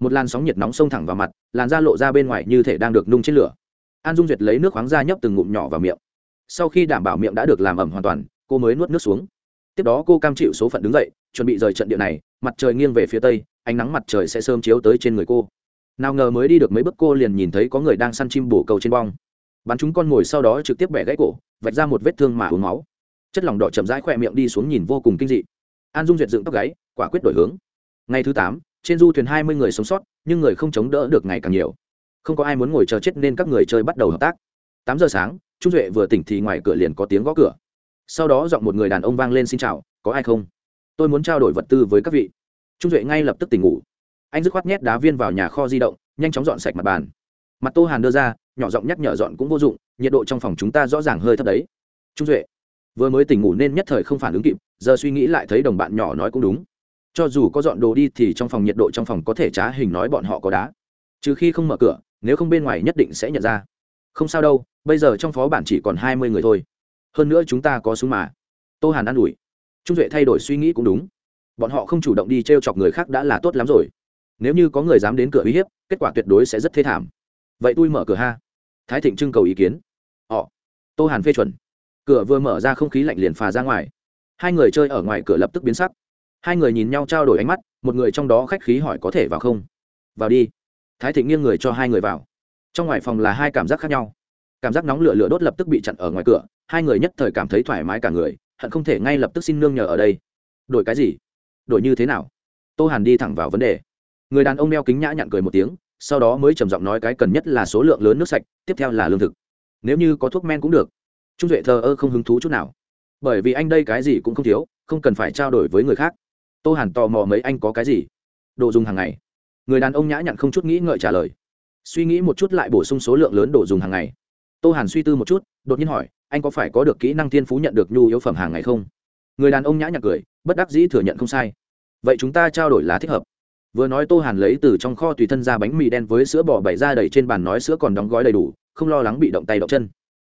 Một làn sóng nhiệt nóng xông thẳng vào mặt, làn da lộ ra bên ngoài như thể đang được nung trên lửa. An dung duyệt lấy nước khoáng ra nhấp từng ngụm nhỏ vào miệng. Sau khi đảm bảo miệng đã được làm ẩm hoàn toàn, cô mới nuốt nước xuống. Tiếp đó cô cam chịu số phận đứng dậy, chuẩn bị rời trận địa này mặt trời nghiêng về phía tây, ánh nắng mặt trời sẽ sớm chiếu tới trên người cô. Nào ngờ mới đi được mấy bước cô liền nhìn thấy có người đang săn chim bổ cầu trên bong. Bắn chúng con ngồi sau đó trực tiếp bẻ gãy cổ, vạch ra một vết thương mà uống máu. Chất lỏng đỏ chậm rãi khỏe miệng đi xuống nhìn vô cùng kinh dị. An dung duyệt dựng tóc gáy, quả quyết đổi hướng. Ngày thứ tám, trên du thuyền hai mươi người sống sót, nhưng người không chống đỡ được ngày càng nhiều. Không có ai muốn ngồi chờ chết nên các người chơi bắt đầu hợp tác. Tám giờ sáng, trung duệ vừa tỉnh thì ngoài cửa liền có tiếng gõ cửa. Sau đó giọng một người đàn ông vang lên xin chào, có ai không? Tôi muốn trao đổi vật tư với các vị. Trung duệ ngay lập tức tỉnh ngủ. Anh dứt khoát nhét đá viên vào nhà kho di động, nhanh chóng dọn sạch mặt bàn. Mặt tô hàn đưa ra, nhỏ giọng nhắc nhở dọn cũng vô dụng, nhiệt độ trong phòng chúng ta rõ ràng hơi thấp đấy. Trung duệ, vừa mới tỉnh ngủ nên nhất thời không phản ứng kịp, giờ suy nghĩ lại thấy đồng bạn nhỏ nói cũng đúng. Cho dù có dọn đồ đi thì trong phòng nhiệt độ trong phòng có thể trá hình nói bọn họ có đá. Trừ khi không mở cửa, nếu không bên ngoài nhất định sẽ nhận ra. Không sao đâu, bây giờ trong phó bản chỉ còn hai mươi người thôi. Hơn nữa chúng ta có súng mà. Tô hàn ă n ủi trung duệ thay đổi suy nghĩ cũng đúng. Bọn họ không chủ động đi t r e o chọc người khác đã là tốt lắm rồi. Nếu như có người dám đến cửa uy hiếp, kết quả tuyệt đối sẽ rất thê thảm. Vậy tôi mở cửa ha. Thái thịnh trưng cầu ý kiến. Họ, tô hàn phê chuẩn. Cửa vừa mở ra không khí lạnh liền phà ra ngoài. Hai người chơi ở ngoài cửa lập tức biến sắc. Hai người nhìn nhau trao đổi ánh mắt, một người trong đó khách khí hỏi có thể vào không? Vào đi. Thái thịnh nghiêng người cho hai người vào. Trong ngoài phòng là hai cảm giác khác nhau. Cảm giác nóng lửa lửa đốt lập tức bị chặn ở ngoài cửa, hai người nhất thời cảm thấy thoải mái cả người hận không thể ngay lập tức xin nương nhờ ở đây. Đổi cái gì? Đổi như thế nào? Tô hàn đi thẳng vào vấn đề. Người đàn ông đeo kính nhã nhặn cười một tiếng, sau đó mới trầm giọng nói cái cần nhất là số lượng lớn nước sạch, tiếp theo là lương thực. Nếu như có thuốc men cũng được. Trung duệ thờ ơ không hứng thú chút nào. Bởi vì anh đây cái gì cũng không thiếu, không cần phải trao đổi với người khác. Tô hàn tò mò mấy anh có cái gì? Đồ dùng hàng ngày. Người đàn ông nhã nhặn không chút nghĩ ngợi trả lời. Suy nghĩ một chút lại bổ sung số lượng lớn đồ dùng hàng ngày. Tô hàn suy tư một chút, đột nhiên hỏi anh có phải có được kỹ năng thiên phú nhận được nhu yếu phẩm hàng ngày không? Người đàn ông nhã nhặn cười, bất đắc dĩ thừa nhận không sai. Vậy chúng ta trao đổi lá thích hợp. Vừa nói tô hàn lấy từ trong kho tùy thân ra bánh mì đen với sữa bò bày ra đầy trên bàn nói sữa còn đóng gói đầy đủ, không lo lắng bị động tay động chân.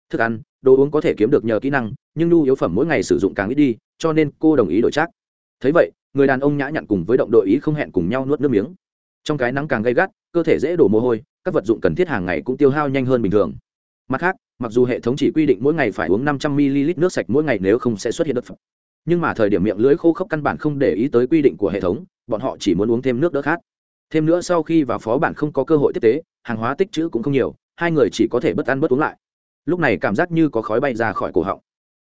Thức ăn, đồ uống có thể kiếm được nhờ kỹ năng, nhưng nhu yếu phẩm mỗi ngày sử dụng càng ít đi, cho nên cô đồng ý đổi trác thấy vậy, người đàn ông nhã nhặn cùng với động đội ý không hẹn cùng nhau nuốt nước miếng. Trong cái nắng càng gay gắt, cơ thể dễ đổ mồ hôi, các vật dụng cần thiết hàng ngày cũng tiêu hao nhanh hơn bình thường. Mặt khác mặc dù hệ thống chỉ quy định mỗi ngày phải uống năm trăm ml nước sạch mỗi ngày nếu không sẽ xuất hiện đất phẩm nhưng mà thời điểm miệng lưới khô khốc căn bản không để ý tới quy định của hệ thống, bọn họ chỉ muốn uống thêm nước đỡ khát. Thêm nữa sau khi vào phó bản không có cơ hội tiếp tế, hàng hóa tích chữ cũng không nhiều, hai người chỉ có thể bất ăn bất uống lại. Lúc này cảm giác như có khói bay ra khỏi cổ họng.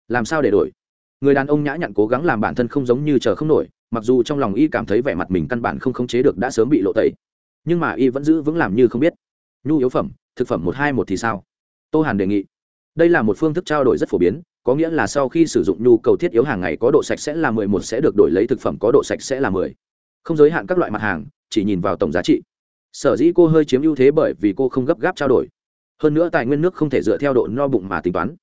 Làm sao để đổi? Người đàn ông nhã nhặn cố gắng làm bản thân không giống như chờ không nổi, mặc dù trong lòng y cảm thấy vẻ mặt mình căn bản không khống chế được đã sớm bị lộ tẩy. Nhưng mà y vẫn giữ vững làm như không biết. Nhu yếu phẩm, thực phẩm một hai một thì sao? Tô hàn đề nghị. Đây là một phương thức trao đổi rất phổ biến, có nghĩa là sau khi sử dụng nhu cầu thiết yếu hàng ngày có độ sạch sẽ là mười một sẽ được đổi lấy thực phẩm có độ sạch sẽ là mười. Không giới hạn các loại mặt hàng, chỉ nhìn vào tổng giá trị. Sở dĩ cô hơi chiếm ưu thế bởi vì cô không gấp gáp trao đổi. Hơn nữa tài nguyên nước không thể dựa theo độ no bụng mà tính toán.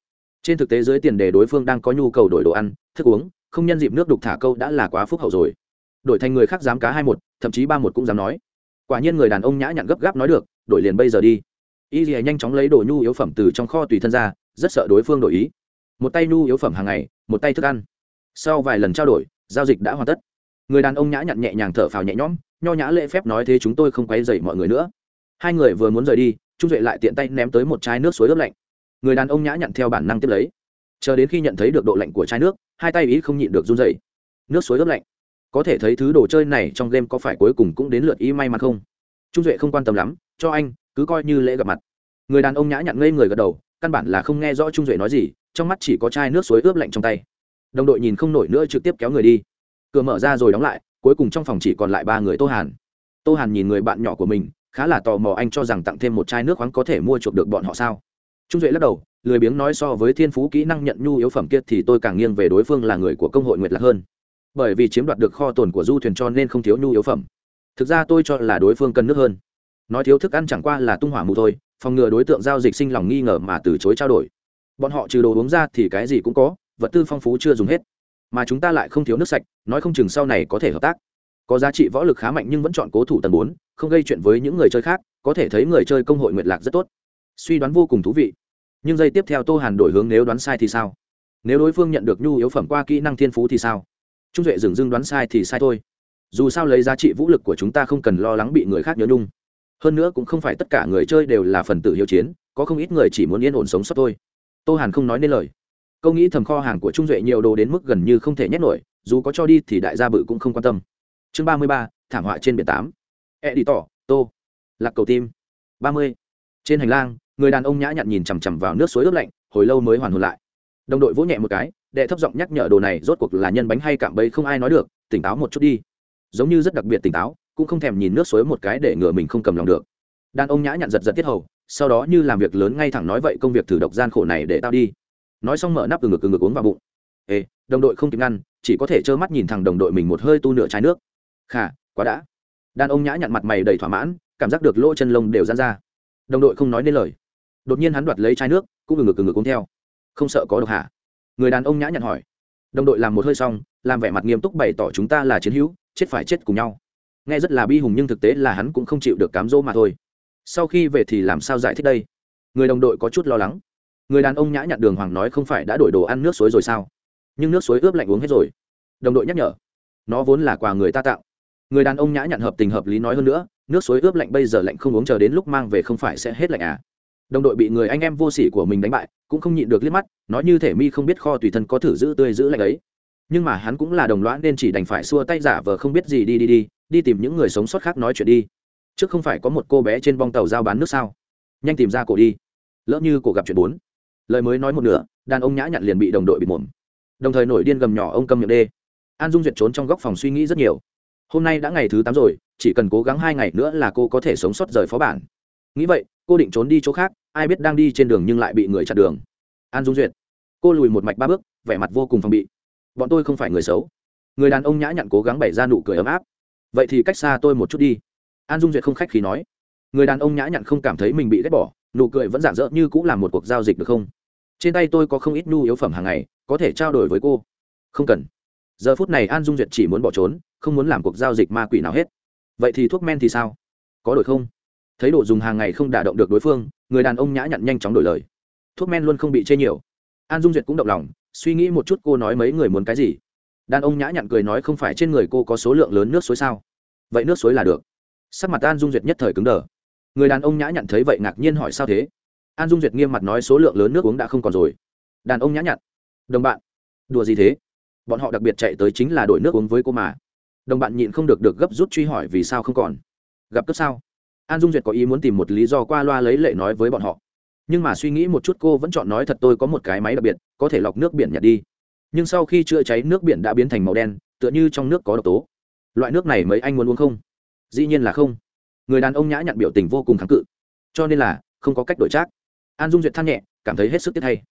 Trên thực tế dưới tiền đề đối phương đang có nhu cầu đổi đồ ăn, thức uống, không nhân dịp nước đục thả câu đã là quá phúc hậu rồi. Đổi thành người khác dám cá hai một, thậm chí ba một cũng dám nói. Quả nhiên người đàn ông nhã nhặn gấp gáp nói được, đổi liền bây giờ đi y dì nhanh chóng lấy đồ nhu yếu phẩm từ trong kho tùy thân ra, rất sợ đối phương đổi ý. Một tay nhu yếu phẩm hàng ngày, một tay thức ăn. Sau vài lần trao đổi, giao dịch đã hoàn tất. Người đàn ông nhã nhặn nhẹ nhàng thở phào nhẹ nhõm, nho nhã lễ phép nói thế chúng tôi không quay dậy mọi người nữa. Hai người vừa muốn rời đi, trung duệ lại tiện tay ném tới một chai nước suối ướp lạnh. Người đàn ông nhã nhặn theo bản năng tiếp lấy. Chờ đến khi nhận thấy được độ lạnh của chai nước, hai tay ý không nhịn được run dày nước suối ướp lạnh. Có thể thấy thứ đồ chơi này trong game có phải cuối cùng cũng đến lượt ý may mắn không? Trung duệ không quan tâm lắm, cho anh cứ coi như lễ gặp mặt. Người đàn ông nhã nhặn ngây người gật đầu, căn bản là không nghe rõ trung duệ nói gì, trong mắt chỉ có chai nước suối ướp lạnh trong tay. Đồng đội nhìn không nổi nữa trực tiếp kéo người đi. Cửa mở ra rồi đóng lại, cuối cùng trong phòng chỉ còn lại ba người tô hàn. Tô hàn nhìn người bạn nhỏ của mình, khá là tò mò anh cho rằng tặng thêm một chai nước khoáng có thể mua chuộc được bọn họ sao. Trung duệ lắc đầu, lười biếng nói so với thiên phú kỹ năng nhận nhu yếu phẩm kia thì tôi càng nghiêng về đối phương là người của công hội nguyệt lạc hơn. Bởi vì chiếm đoạt được kho tồn của du thuyền cho nên không thiếu nhu yếu phẩm. Thực ra tôi cho là đối phương cần nước hơn nói thiếu thức ăn chẳng qua là tung hỏa mù thôi, phòng ngừa đối tượng giao dịch sinh lòng nghi ngờ mà từ chối trao đổi. Bọn họ trừ đồ uống ra thì cái gì cũng có, vật tư phong phú chưa dùng hết. Mà chúng ta lại không thiếu nước sạch, nói không chừng sau này có thể hợp tác. Có giá trị võ lực khá mạnh nhưng vẫn chọn cố thủ tầng bốn, không gây chuyện với những người chơi khác, có thể thấy người chơi công hội nguyện lạc rất tốt. Suy đoán vô cùng thú vị. Nhưng giây tiếp theo tô hàn đổi hướng nếu đoán sai thì sao? Nếu đối phương nhận được nhu yếu phẩm qua kỹ năng thiên phú thì sao? Trung duệ dừng dưng đoán sai thì sai thôi. Dù sao lấy giá trị vũ lực của chúng ta không cần lo lắng bị người khác nhớ nhung hơn nữa cũng không phải tất cả người chơi đều là phần tử hiếu chiến, có không ít người chỉ muốn yên ổn sống sót thôi. Tô hàn không nói nên lời. Câu nghĩ thầm kho hàng của trung duệ nhiều đồ đến mức gần như không thể nhét nổi, dù có cho đi thì đại gia bự cũng không quan tâm. Chương ba mươi ba, thảm họa trên biển tám. E đi tỏ tô. Lạc cầu tim. Ba mươi. Trên hành lang, người đàn ông nhã nhặn nhìn chằm chằm vào nước suối ướp lạnh, hồi lâu mới hoàn hồn lại. Đồng đội vỗ nhẹ một cái, đệ thấp giọng nhắc nhở đồ này rốt cuộc là nhân bánh hay cạm bẫy không ai nói được, tỉnh táo một chút đi. Giống như rất đặc biệt tỉnh táo cũng không thèm nhìn nước suối một cái để ngừa mình không cầm lòng được. Đàn ông nhã nhặn giật giật tiết hầu, sau đó như làm việc lớn ngay thẳng nói vậy công việc thử độc gian khổ này để tao đi. Nói xong mở nắp từ ngực từ ngực uống vào bụng. Ê, đồng đội không kịp ngăn, chỉ có thể trơ mắt nhìn thằng đồng đội mình một hơi tu nửa chai nước. Khà, quá đã. Đàn ông nhã nhặn mặt mày đầy thỏa mãn, cảm giác được lỗ chân lông đều dán ra. Đồng đội không nói nên lời. Đột nhiên hắn đoạt lấy chai nước, cũng ngực ngực ngực uống theo. Không sợ có độc hả? Người đàn ông nhã nhặn hỏi. Đồng đội làm một hơi xong, làm vẻ mặt nghiêm túc bày tỏ chúng ta là chiến hữu, chết phải chết cùng nhau nghe rất là bi hùng nhưng thực tế là hắn cũng không chịu được cám dỗ mà thôi. Sau khi về thì làm sao giải thích đây? Người đồng đội có chút lo lắng. Người đàn ông nhã nhặn đường hoàng nói không phải đã đổi đồ ăn nước suối rồi sao? Nhưng nước suối ướp lạnh uống hết rồi. Đồng đội nhắc nhở. Nó vốn là quà người ta tạo người đàn ông nhã nhặn hợp tình hợp lý nói hơn nữa, nước suối ướp lạnh bây giờ lạnh không uống chờ đến lúc mang về không phải sẽ hết lạnh à? Đồng đội bị người anh em vô sỉ của mình đánh bại, cũng không nhịn được liếc mắt, nói như thể mi không biết kho tùy thân có thử giữ tươi giữ lạnh ấy. Nhưng mà hắn cũng là đồng loãn nên chỉ đành phải xua tay giả vờ không biết gì đi đi đi đi tìm những người sống sót khác nói chuyện đi. Trước không phải có một cô bé trên bong tàu giao bán nước sao? Nhanh tìm ra cổ đi. Lỡ như cổ gặp chuyện bốn. Lời mới nói một nửa, đàn ông nhã nhặn liền bị đồng đội bị mồm. Đồng thời nổi điên gầm nhỏ ông câm miệng đê. An dung duyệt trốn trong góc phòng suy nghĩ rất nhiều. Hôm nay đã ngày thứ tám rồi, chỉ cần cố gắng hai ngày nữa là cô có thể sống sót rời phó bản. Nghĩ vậy, cô định trốn đi chỗ khác, ai biết đang đi trên đường nhưng lại bị người chặn đường. An dung duyệt. Cô lùi một mạch ba bước, vẻ mặt vô cùng phòng bị. Bọn tôi không phải người xấu. Người đàn ông nhã nhặn cố gắng bày ra nụ cười ấm áp vậy thì cách xa tôi một chút đi. An dung duyệt không khách khí nói. Người đàn ông nhã nhặn không cảm thấy mình bị ghét bỏ, nụ cười vẫn rạng rỡ như cũng là một cuộc giao dịch được không? Trên tay tôi có không ít nhu yếu phẩm hàng ngày, có thể trao đổi với cô. Không cần. Giờ phút này an dung duyệt chỉ muốn bỏ trốn, không muốn làm cuộc giao dịch ma quỷ nào hết. Vậy thì thuốc men thì sao? Có đổi không? Thấy đồ dùng hàng ngày không đả động được đối phương, người đàn ông nhã nhặn nhanh chóng đổi lời. Thuốc men luôn không bị chê nhiều. An dung duyệt cũng động lòng, suy nghĩ một chút cô nói mấy người muốn cái gì đàn ông nhã nhặn cười nói không phải trên người cô có số lượng lớn nước suối sao? Vậy nước suối là được. Sắc mặt an dung duyệt nhất thời cứng đờ. Người đàn ông nhã nhặn thấy vậy ngạc nhiên hỏi sao thế? An dung duyệt nghiêm mặt nói số lượng lớn nước uống đã không còn rồi. Đàn ông nhã nhặn. Đồng bạn. Đùa gì thế? Bọn họ đặc biệt chạy tới chính là đổi nước uống với cô mà. Đồng bạn nhịn không được được gấp rút truy hỏi vì sao không còn. Gặp cấp sao? An dung duyệt có ý muốn tìm một lý do qua loa lấy lệ nói với bọn họ. Nhưng mà suy nghĩ một chút cô vẫn chọn nói thật tôi có một cái máy đặc biệt, có thể lọc nước biển nhặt đi nhưng sau khi chữa cháy nước biển đã biến thành màu đen, tựa như trong nước có độc tố. Loại nước này mấy anh muốn uống không? Dĩ nhiên là không. Người đàn ông nhã nhặn biểu tình vô cùng kháng cự. Cho nên là, không có cách đổi trác. An dung duyệt than nhẹ, cảm thấy hết sức tiếc hay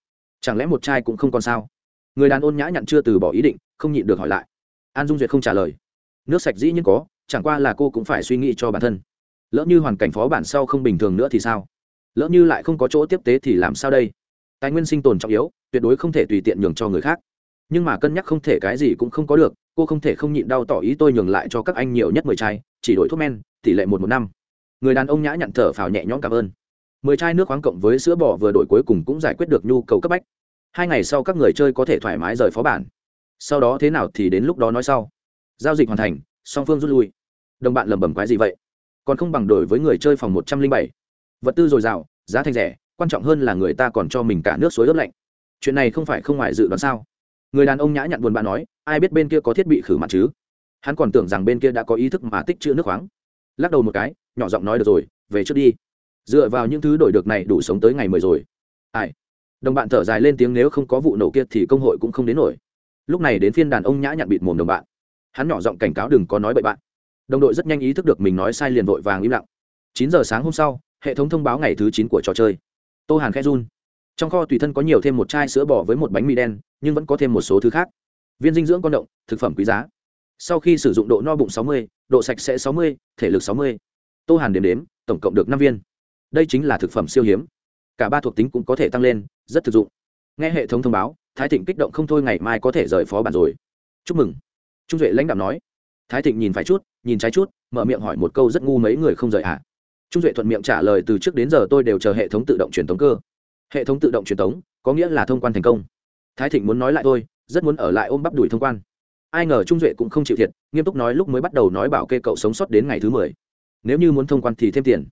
chẳng lẽ một chai cũng không còn sao? Người đàn ông nhã nhặn chưa từ bỏ ý định, không nhịn được hỏi lại. An dung duyệt không trả lời. Nước sạch dĩ nhiên có, chẳng qua là cô cũng phải suy nghĩ cho bản thân. Lỡ như hoàn cảnh phó bản sau không bình thường nữa thì sao? Lỡ như lại không có chỗ tiếp tế thì làm sao đây? Tài nguyên sinh tồn trọng yếu, tuyệt đối không thể tùy tiện nhường cho người khác nhưng mà cân nhắc không thể cái gì cũng không có được, cô không thể không nhịn đau tỏ ý tôi nhường lại cho các anh nhiều nhất mười chai, chỉ đổi thuốc men, tỷ lệ một một năm. Người đàn ông nhã nhặn thở phào nhẹ nhõm cảm ơn. Mười chai nước khoáng cộng với sữa bò vừa đổi cuối cùng cũng giải quyết được nhu cầu cấp bách. Hai ngày sau các người chơi có thể thoải mái rời phó bản. Sau đó thế nào thì đến lúc đó nói sau. Giao dịch hoàn thành, song phương rút lui. Đồng bạn lẩm bẩm quái gì vậy? Còn không bằng đổi với người chơi phòng một trăm linh bảy. Vật tư dồi dào, giá thành rẻ, quan trọng hơn là người ta còn cho mình cả nước suối ướp lạnh. Chuyện này không phải không ngoài dự đoán sao? Người đàn ông nhã nhặn buồn bã nói, ai biết bên kia có thiết bị khử mặt chứ? Hắn còn tưởng rằng bên kia đã có ý thức mà tích chữ nước khoáng. Lắc đầu một cái, nhỏ giọng nói, được rồi, về trước đi. Dựa vào những thứ đổi được này đủ sống tới ngày mười rồi. Ai? Đồng bạn thở dài lên tiếng, nếu không có vụ nổ kia thì công hội cũng không đến nổi. Lúc này đến phiên đàn ông nhã nhặn bịt mồm đồng bạn. Hắn nhỏ giọng cảnh cáo, đừng có nói bậy bạn. Đồng đội rất nhanh ý thức được mình nói sai liền vội vàng im lặng. Chín giờ sáng hôm sau, hệ thống thông báo ngày thứ chín của trò chơi. Tô hàn khẽ run. Trong kho tùy thân có nhiều thêm một chai sữa bò với một bánh mì đen nhưng vẫn có thêm một số thứ khác. Viên dinh dưỡng con động thực phẩm quý giá. Sau khi sử dụng độ no bụng 60, độ sạch sẽ 60, thể lực 60. tô hàn đếm đếm tổng cộng được năm viên. Đây chính là thực phẩm siêu hiếm. Cả ba thuộc tính cũng có thể tăng lên rất thực dụng. Nghe hệ thống thông báo thái thịnh kích động không thôi ngày mai có thể rời phó bản rồi. Chúc mừng. Trung duệ lãnh đạo nói. Thái thịnh nhìn phải chút nhìn trái chút mở miệng hỏi một câu rất ngu mấy người không rời ạ à. trung duệ thuận miệng trả lời từ trước đến giờ tôi đều chờ hệ thống tự động truyền tống cơ. Hệ thống tự động truyền tống có nghĩa là thông quan thành công thái thịnh muốn nói lại tôi rất muốn ở lại ôm bắp đùi thông quan. Ai ngờ trung duệ cũng không chịu thiệt, nghiêm túc nói lúc mới bắt đầu nói bảo kê cậu sống sót đến ngày thứ mười. Nếu như muốn thông quan thì thêm tiền.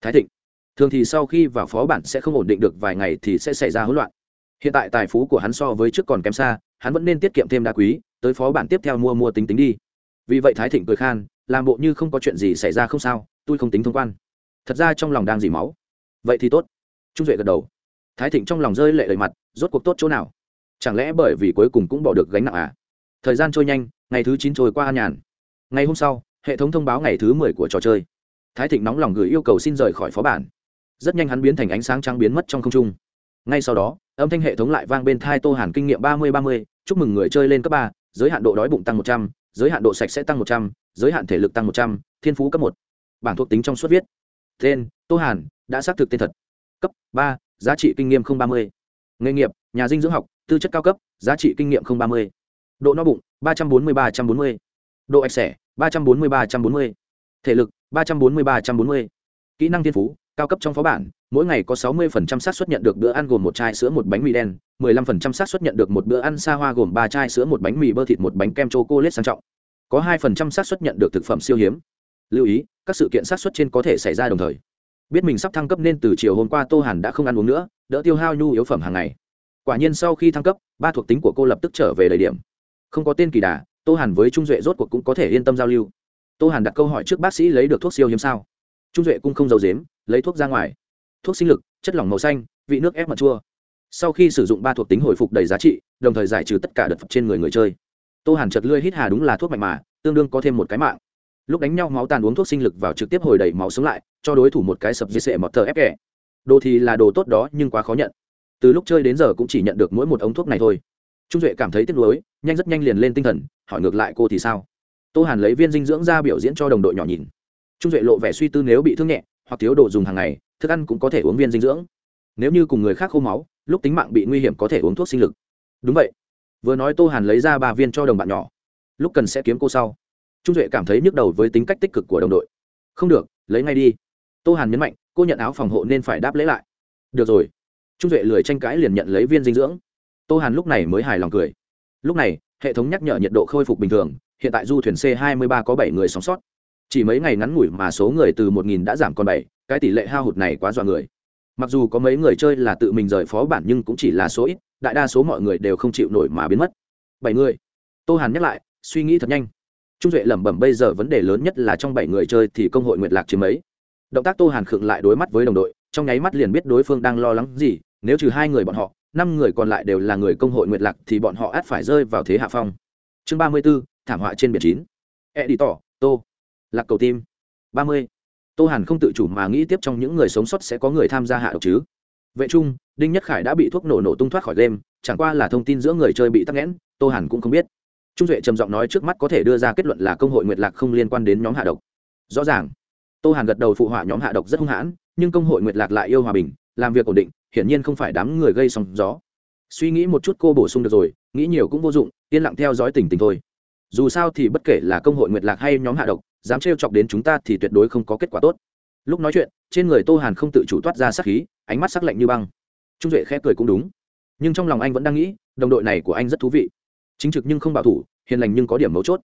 Thái thịnh, thường thì sau khi vào phó bản sẽ không ổn định được vài ngày thì sẽ xảy ra hỗn loạn. Hiện tại tài phú của hắn so với trước còn kém xa, hắn vẫn nên tiết kiệm thêm đa quý, tới phó bản tiếp theo mua mua tính tính đi. Vì vậy thái thịnh cười khan, làm bộ như không có chuyện gì xảy ra không sao, tôi không tính thông quan. Thật ra trong lòng đang dỉ máu. Vậy thì tốt. Trung duệ gật đầu. Thái thịnh trong lòng rơi lệ lời mặt, rốt cuộc tốt chỗ nào? Chẳng lẽ bởi vì cuối cùng cũng bỏ được gánh nặng à? Thời gian trôi nhanh, ngày thứ chín trôi qua an nhàn. Ngày hôm sau, hệ thống thông báo ngày thứ mười của trò chơi. Thái thịnh nóng lòng gửi yêu cầu xin rời khỏi phó bản. Rất nhanh hắn biến thành ánh sáng trắng biến mất trong không trung. Ngay sau đó, âm thanh hệ thống lại vang bên thai tô hàn kinh nghiệm ba mươi ba mươi, chúc mừng người chơi lên cấp ba, giới hạn độ đói bụng tăng một trăm, giới hạn độ sạch sẽ tăng một trăm, giới hạn thể lực tăng một trăm, thiên phú cấp một. Bảng thuộc tính trong suất viết. Tên, tô hàn, đã xác thực tên thật. Cấp ba, giá trị kinh nghiệm không ba mươi. Nghề nghiệp, nhà dinh dưỡng học tư chất cao cấp, giá trị kinh nghiệm không ba mươi. Độ no bụng, ba trăm bốn mươi ba trăm bốn mươi. Độ ạch sẻ, ba trăm bốn mươi ba trăm bốn mươi. Thể lực, ba trăm bốn mươi ba trăm bốn mươi. Kỹ năng thiên phú, cao cấp trong phó bản, mỗi ngày có 60% xác suất nhận được bữa ăn gồm một chai sữa một bánh mì đen 15% xác suất nhận được một bữa ăn xa hoa gồm ba chai sữa một bánh mì bơ thịt một bánh kem chocolate sang trọng. Có hai phần trăm xác suất nhận được thực phẩm siêu hiếm. Lưu ý, các sự kiện xác suất trên có thể xảy ra đồng thời. Biết mình sắp thăng cấp nên từ chiều hôm qua tô hàn đã không ăn uống nữa, đỡ tiêu hao nhu yếu phẩm hàng ngày quả nhiên sau khi thăng cấp, ba thuộc tính của cô lập tức trở về đầy điểm. Không có tên kỳ đà, tô hàn với trung duệ rốt cuộc cũng có thể yên tâm giao lưu. Tô hàn đặt câu hỏi trước bác sĩ lấy được thuốc siêu hiếm sao? Trung duệ cũng không giấu dếm lấy thuốc ra ngoài. Thuốc sinh lực, chất lỏng màu xanh, vị nước ép mật chua. Sau khi sử dụng ba thuộc tính hồi phục đầy giá trị, đồng thời giải trừ tất cả đợt phật trên người người chơi. Tô hàn chật lươi hít hà đúng là thuốc mạnh mà, tương đương có thêm một cái mạng. Lúc đánh nhau máu tàn uống thuốc sinh lực vào trực tiếp hồi đầy máu sống lại, cho đối thủ một cái sập dưới sệ mọt thờ ép kẻ đồ thì là đồ tốt đó, nhưng quá khó nhận từ lúc chơi đến giờ cũng chỉ nhận được mỗi một ống thuốc này thôi. Trung duệ cảm thấy tiếc nuối, nhanh rất nhanh liền lên tinh thần, hỏi ngược lại cô thì sao? Tô hàn lấy viên dinh dưỡng ra biểu diễn cho đồng đội nhỏ nhìn. Trung duệ lộ vẻ suy tư nếu bị thương nhẹ, hoặc thiếu đồ dùng hàng ngày, thức ăn cũng có thể uống viên dinh dưỡng. Nếu như cùng người khác khô máu, lúc tính mạng bị nguy hiểm có thể uống thuốc sinh lực. Đúng vậy. Vừa nói tô hàn lấy ra ba viên cho đồng bạn nhỏ. Lúc cần sẽ kiếm cô sau. Trung duệ cảm thấy nhức đầu với tính cách tích cực của đồng đội. Không được, lấy ngay đi. Tô hàn nhấn mạnh, cô nhận áo phòng hộ nên phải đáp lễ lại. Được rồi trung duệ lười tranh cãi liền nhận lấy viên dinh dưỡng. Tô hàn lúc này mới hài lòng cười. Lúc này, hệ thống nhắc nhở nhiệt độ khôi phục bình thường, hiện tại du thuyền c 23 có bảy người sống sót. Chỉ mấy ngày ngắn ngủi mà số người từ 1.000 đã giảm còn bảy, cái tỷ lệ hao hụt này quá dọa người. Mặc dù có mấy người chơi là tự mình rời phó bản nhưng cũng chỉ là số ít, đại đa số mọi người đều không chịu nổi mà biến mất. Bảy người. Tô hàn nhắc lại, suy nghĩ thật nhanh. Trung duệ lẩm bẩm bây giờ vấn đề lớn nhất là trong bảy người chơi thì công hội nguyệt lạc chiếm mấy. Động tác tô hàn khựng lại đối mắt với đồng đội, trong nháy mắt liền biết đối phương đang lo lắng gì nếu trừ hai người bọn họ, năm người còn lại đều là người công hội nguyệt lạc thì bọn họ ắt phải rơi vào thế hạ phong. Chương ba mươi b ố thảm họa trên biển chín. E đi tỏ tô. Lạc cầu tim. Ba mươi. Tô hàn không tự chủ mà nghĩ tiếp trong những người sống sót sẽ có người tham gia hạ độc chứ. Vệ trung, đinh nhất khải đã bị thuốc nổ nổ tung thoát khỏi game, chẳng qua là thông tin giữa người chơi bị tắc nghẽn, tô hàn cũng không biết. Trung duệ trầm giọng nói trước mắt có thể đưa ra kết luận là công hội nguyệt lạc không liên quan đến nhóm hạ độc. Rõ ràng, tô hàn gật đầu phụ họa nhóm hạ độc rất hung hãn, nhưng công hội nguyệt lạc lại yêu hòa bình, làm việc ổn định hiển nhiên không phải đám người gây sóng gió. Suy nghĩ một chút cô bổ sung được rồi, nghĩ nhiều cũng vô dụng, yên lặng theo dõi tình tình thôi. Dù sao thì bất kể là công hội nguyệt lạc hay nhóm hạ độc, dám trêu chọc đến chúng ta thì tuyệt đối không có kết quả tốt. Lúc nói chuyện, trên người tô hàn không tự chủ toát ra sắc khí, ánh mắt sắc lạnh như băng. Trung duệ khẽ cười cũng đúng. Nhưng trong lòng anh vẫn đang nghĩ, đồng đội này của anh rất thú vị. Chính trực nhưng không bảo thủ, hiền lành nhưng có điểm mấu chốt.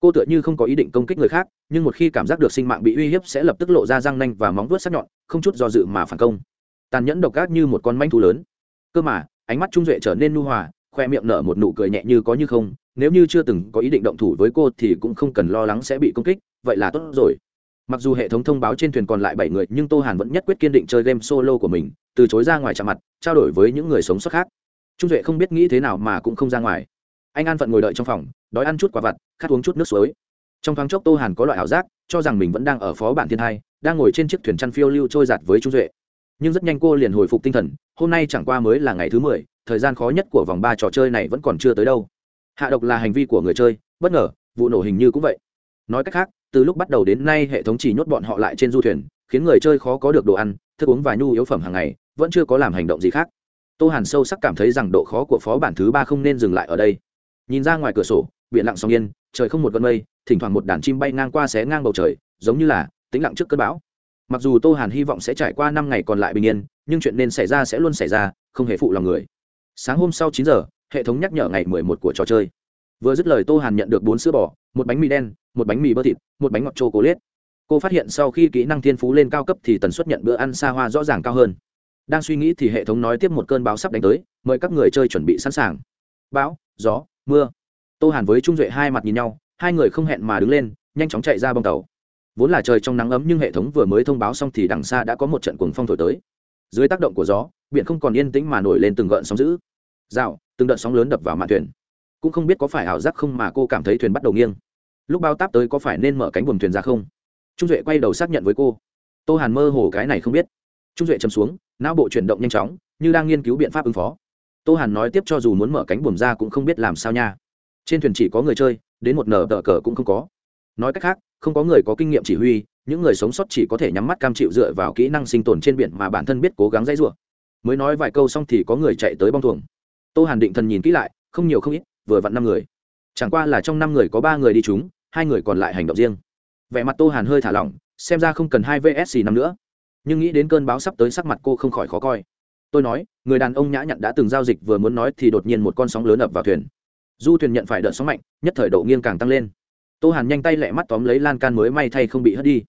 Cô tựa như không có ý định công kích người khác, nhưng một khi cảm giác được sinh mạng bị uy hiếp sẽ lập tức lộ ra răng nanh và móng vuốt sắc nhọn, không chút do dự mà phản công tàn nhẫn độc ác như một con manh thú lớn. Cơ mà, ánh mắt trung duệ trở nên nu hòa, khoe miệng nở một nụ cười nhẹ như có như không, nếu như chưa từng có ý định động thủ với cô thì cũng không cần lo lắng sẽ bị công kích, vậy là tốt rồi. Mặc dù hệ thống thông báo trên thuyền còn lại bảy người, nhưng tô hàn vẫn nhất quyết kiên định chơi game solo của mình, từ chối ra ngoài chạm mặt, trao đổi với những người sống sót khác. Trung duệ không biết nghĩ thế nào mà cũng không ra ngoài. Anh an phận ngồi đợi trong phòng, đói ăn chút quả vặt, khát uống chút nước suối. Trong thoáng chốc tô hàn có loại ảo giác, cho rằng mình vẫn đang ở phó bản thiên hai, đang ngồi trên chiếc thuyền chăn phiêu lưu trôi giạt với trung duệ nhưng rất nhanh cô liền hồi phục tinh thần, hôm nay chẳng qua mới là ngày thứ mười, thời gian khó nhất của vòng ba trò chơi này vẫn còn chưa tới đâu. Hạ độc là hành vi của người chơi, bất ngờ, vụ nổ hình như cũng vậy. Nói cách khác, từ lúc bắt đầu đến nay hệ thống chỉ nhốt bọn họ lại trên du thuyền, khiến người chơi khó có được đồ ăn, thức uống và nhu yếu phẩm hàng ngày, vẫn chưa có làm hành động gì khác. Tô hàn sâu sắc cảm thấy rằng độ khó của phó bản thứ ba không nên dừng lại ở đây. Nhìn ra ngoài cửa sổ, biển lặng sóng yên, trời không một con mây, thỉnh thoảng một đàn chim bay ngang qua xé ngang bầu trời, giống như là, tĩnh lặng trước cơn bão mặc dù tô hàn hy vọng sẽ trải qua năm ngày còn lại bình yên, nhưng chuyện nên xảy ra sẽ luôn xảy ra, không hề phụ lòng người. Sáng hôm sau chín giờ, hệ thống nhắc nhở ngày mười một của trò chơi. Vừa dứt lời tô hàn nhận được bốn sữa bò, một bánh mì đen, một bánh mì bơ thịt, một bánh ngọt chô cố lết. cô phát hiện sau khi kỹ năng thiên phú lên cao cấp thì tần suất nhận bữa ăn xa hoa rõ ràng cao hơn. Đang suy nghĩ thì hệ thống nói tiếp một cơn bão sắp đánh tới, mời các người chơi chuẩn bị sẵn sàng. Bão, gió, mưa. Tô hàn với trung duệ hai mặt nhìn nhau, hai người không hẹn mà đứng lên, nhanh chóng chạy ra bông tàu vốn là trời trong nắng ấm nhưng hệ thống vừa mới thông báo xong thì đằng xa đã có một trận cuồng phong thổi tới. Dưới tác động của gió, biển không còn yên tĩnh mà nổi lên từng gợn sóng dữ. Rào, từng đợt sóng lớn đập vào mạn thuyền. Cũng không biết có phải ảo giác không mà cô cảm thấy thuyền bắt đầu nghiêng. Lúc bao táp tới có phải nên mở cánh buồm thuyền ra không? Trung duệ quay đầu xác nhận với cô. Tô hàn mơ hồ cái này không biết. Trung duệ chầm xuống, não bộ chuyển động nhanh chóng, như đang nghiên cứu biện pháp ứng phó. Tô hàn nói tiếp cho dù muốn mở cánh buồm ra cũng không biết làm sao nha. Trên thuyền chỉ có người chơi, đến một nở tờ cờ cũng không có. Nói cách khác không có người có kinh nghiệm chỉ huy, những người sống sót chỉ có thể nhắm mắt cam chịu dựa vào kỹ năng sinh tồn trên biển mà bản thân biết cố gắng dãy rủa. Mới nói vài câu xong thì có người chạy tới bong thuồng tô hàn định thần nhìn kỹ lại, không nhiều không ít, vừa vặn năm người. Chẳng qua là trong năm người có ba người đi chúng, hai người còn lại hành động riêng. Vẻ mặt tô hàn hơi thả lỏng, xem ra không cần hai vsc năm nữa. Nhưng nghĩ đến cơn báo sắp tới sắc mặt cô không khỏi khó coi. Tôi nói, người đàn ông nhã nhặn đã từng giao dịch vừa muốn nói thì đột nhiên một con sóng lớn ập vào thuyền. Du thuyền nhận phải đợt sóng mạnh, nhất thời độ nghiêng càng tăng lên tô hàn nhanh tay lẹ mắt tóm lấy lan can mới may thay không bị hất đi.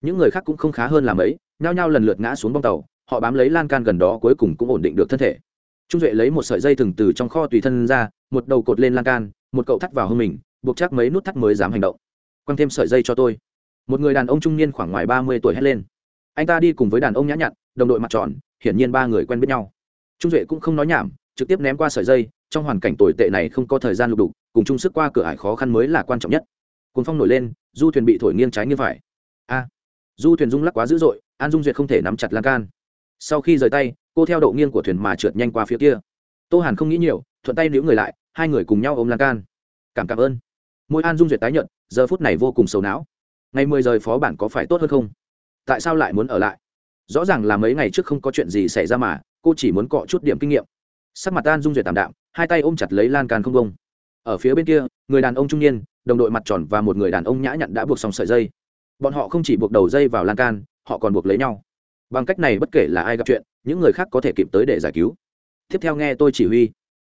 Những người khác cũng không khá hơn làm ấy, nhao nhao lần lượt ngã xuống bong tàu, họ bám lấy lan can gần đó cuối cùng cũng ổn định được thân thể. Trung duệ lấy một sợi dây thừng từ trong kho tùy thân ra, một đầu cột lên lan can, một cậu thắt vào hông mình, buộc chắc mấy nút thắt mới dám hành động. Quăng thêm sợi dây cho tôi. Một người đàn ông trung niên khoảng ngoài ba mươi tuổi hét lên. Anh ta đi cùng với đàn ông nhã nhặn, đồng đội mặt tròn, hiển nhiên ba người quen biết nhau. Trung duệ cũng không nói nhảm, trực tiếp ném qua sợi dây, trong hoàn cảnh tồi tệ này không có thời gian lục đục, cùng chung sức qua cửa ải khó khăn mới là quan trọng nhất cuốn phong nổi lên, du thuyền bị thổi nghiêng trái nghiêng phải. A! Du thuyền rung lắc quá dữ dội, an dung duyệt không thể nắm chặt lan can. Sau khi rời tay, cô theo độ nghiêng của thuyền mà trượt nhanh qua phía kia. Tô hàn không nghĩ nhiều, thuận tay níu người lại, hai người cùng nhau ôm lan can. Cảm cảm ơn. Môi an dung duyệt tái nhận giờ phút này vô cùng sầu não. Ngày mười rời phó bản có phải tốt hơn không? Tại sao lại muốn ở lại? Rõ ràng là mấy ngày trước không có chuyện gì xảy ra mà, cô chỉ muốn cọ chút điểm kinh nghiệm. Sắc mặt an dung duyệt tạm đạm, hai tay ôm chặt lấy lan can không bông ở phía bên kia, người đàn ông trung niên đồng đội mặt tròn và một người đàn ông nhã nhặn đã buộc xong sợi dây. Bọn họ không chỉ buộc đầu dây vào lan can, họ còn buộc lấy nhau. Bằng cách này bất kể là ai gặp chuyện, những người khác có thể kịp tới để giải cứu. Tiếp theo nghe tôi chỉ huy.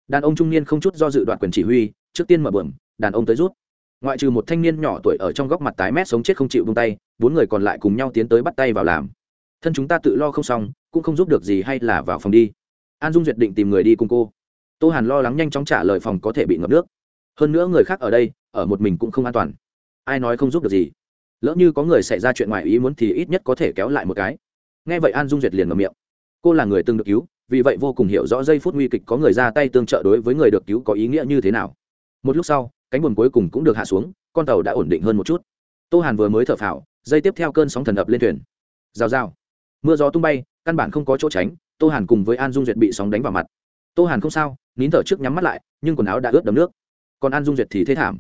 Đàn ông trung niên không chút do dự đoạn quyền chỉ huy, trước tiên mở bờm đàn ông tới rút. Ngoại trừ một thanh niên nhỏ tuổi ở trong góc mặt tái mét sống chết không chịu vung tay, bốn người còn lại cùng nhau tiến tới bắt tay vào làm. Thân chúng ta tự lo không xong, cũng không giúp được gì hay là vào phòng đi. An dung duyệt định tìm người đi cùng cô. Tô hàn lo lắng nhanh chóng trả lời phòng có thể bị ngập nước. Hơn nữa người khác ở đây ở một mình cũng không an toàn. Ai nói không giúp được gì? Lỡ như có người xảy ra chuyện ngoài ý muốn thì ít nhất có thể kéo lại một cái. Nghe vậy an dung duyệt liền mở miệng. Cô là người từng được cứu, vì vậy vô cùng hiểu rõ giây phút nguy kịch có người ra tay tương trợ đối với người được cứu có ý nghĩa như thế nào. Một lúc sau, cánh buồm cuối cùng cũng được hạ xuống, con tàu đã ổn định hơn một chút. Tô hàn vừa mới thở phào, dây tiếp theo cơn sóng thần ập lên thuyền. Rào rào. Mưa gió tung bay, căn bản không có chỗ tránh, tô hàn cùng với an dung duyệt bị sóng đánh vào mặt. Tô hàn không sao, nín thở trước nhắm mắt lại, nhưng quần áo đã ướt đấm nước. Còn an dung duyệt thì thế thảm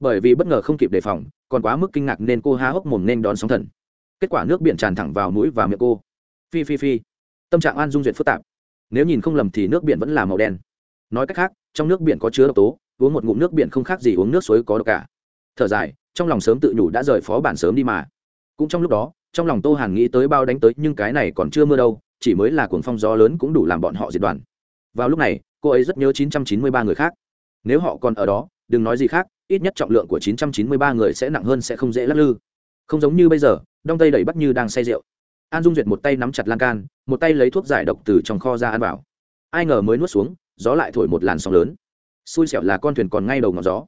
bởi vì bất ngờ không kịp đề phòng, còn quá mức kinh ngạc nên cô há hốc mồm nên đón sóng thần. Kết quả nước biển tràn thẳng vào mũi và miệng cô. Phi phi phi. Tâm trạng an dung duyệt phức tạp. Nếu nhìn không lầm thì nước biển vẫn là màu đen. Nói cách khác, trong nước biển có chứa độc tố, uống một ngụm nước biển không khác gì uống nước suối có độc cả. Thở dài, trong lòng sớm tự nhủ đã rời phó bản sớm đi mà. Cũng trong lúc đó, trong lòng tô hàn nghĩ tới bao đánh tới nhưng cái này còn chưa mưa đâu, chỉ mới là cuồng phong gió lớn cũng đủ làm bọn họ diệt đoàn. Vào lúc này, cô ấy rất nhớ 993 người khác nếu họ còn ở đó, đừng nói gì khác, ít nhất trọng lượng của 993 người sẽ nặng hơn sẽ không dễ lắc lư. Không giống như bây giờ, đông tây đẩy bắt như đang say rượu. An dung duyệt một tay nắm chặt lan can, một tay lấy thuốc giải độc từ trong kho ra ăn vào. Ai ngờ mới nuốt xuống, gió lại thổi một làn sóng lớn. Xui xẻo là con thuyền còn ngay đầu ngọn gió.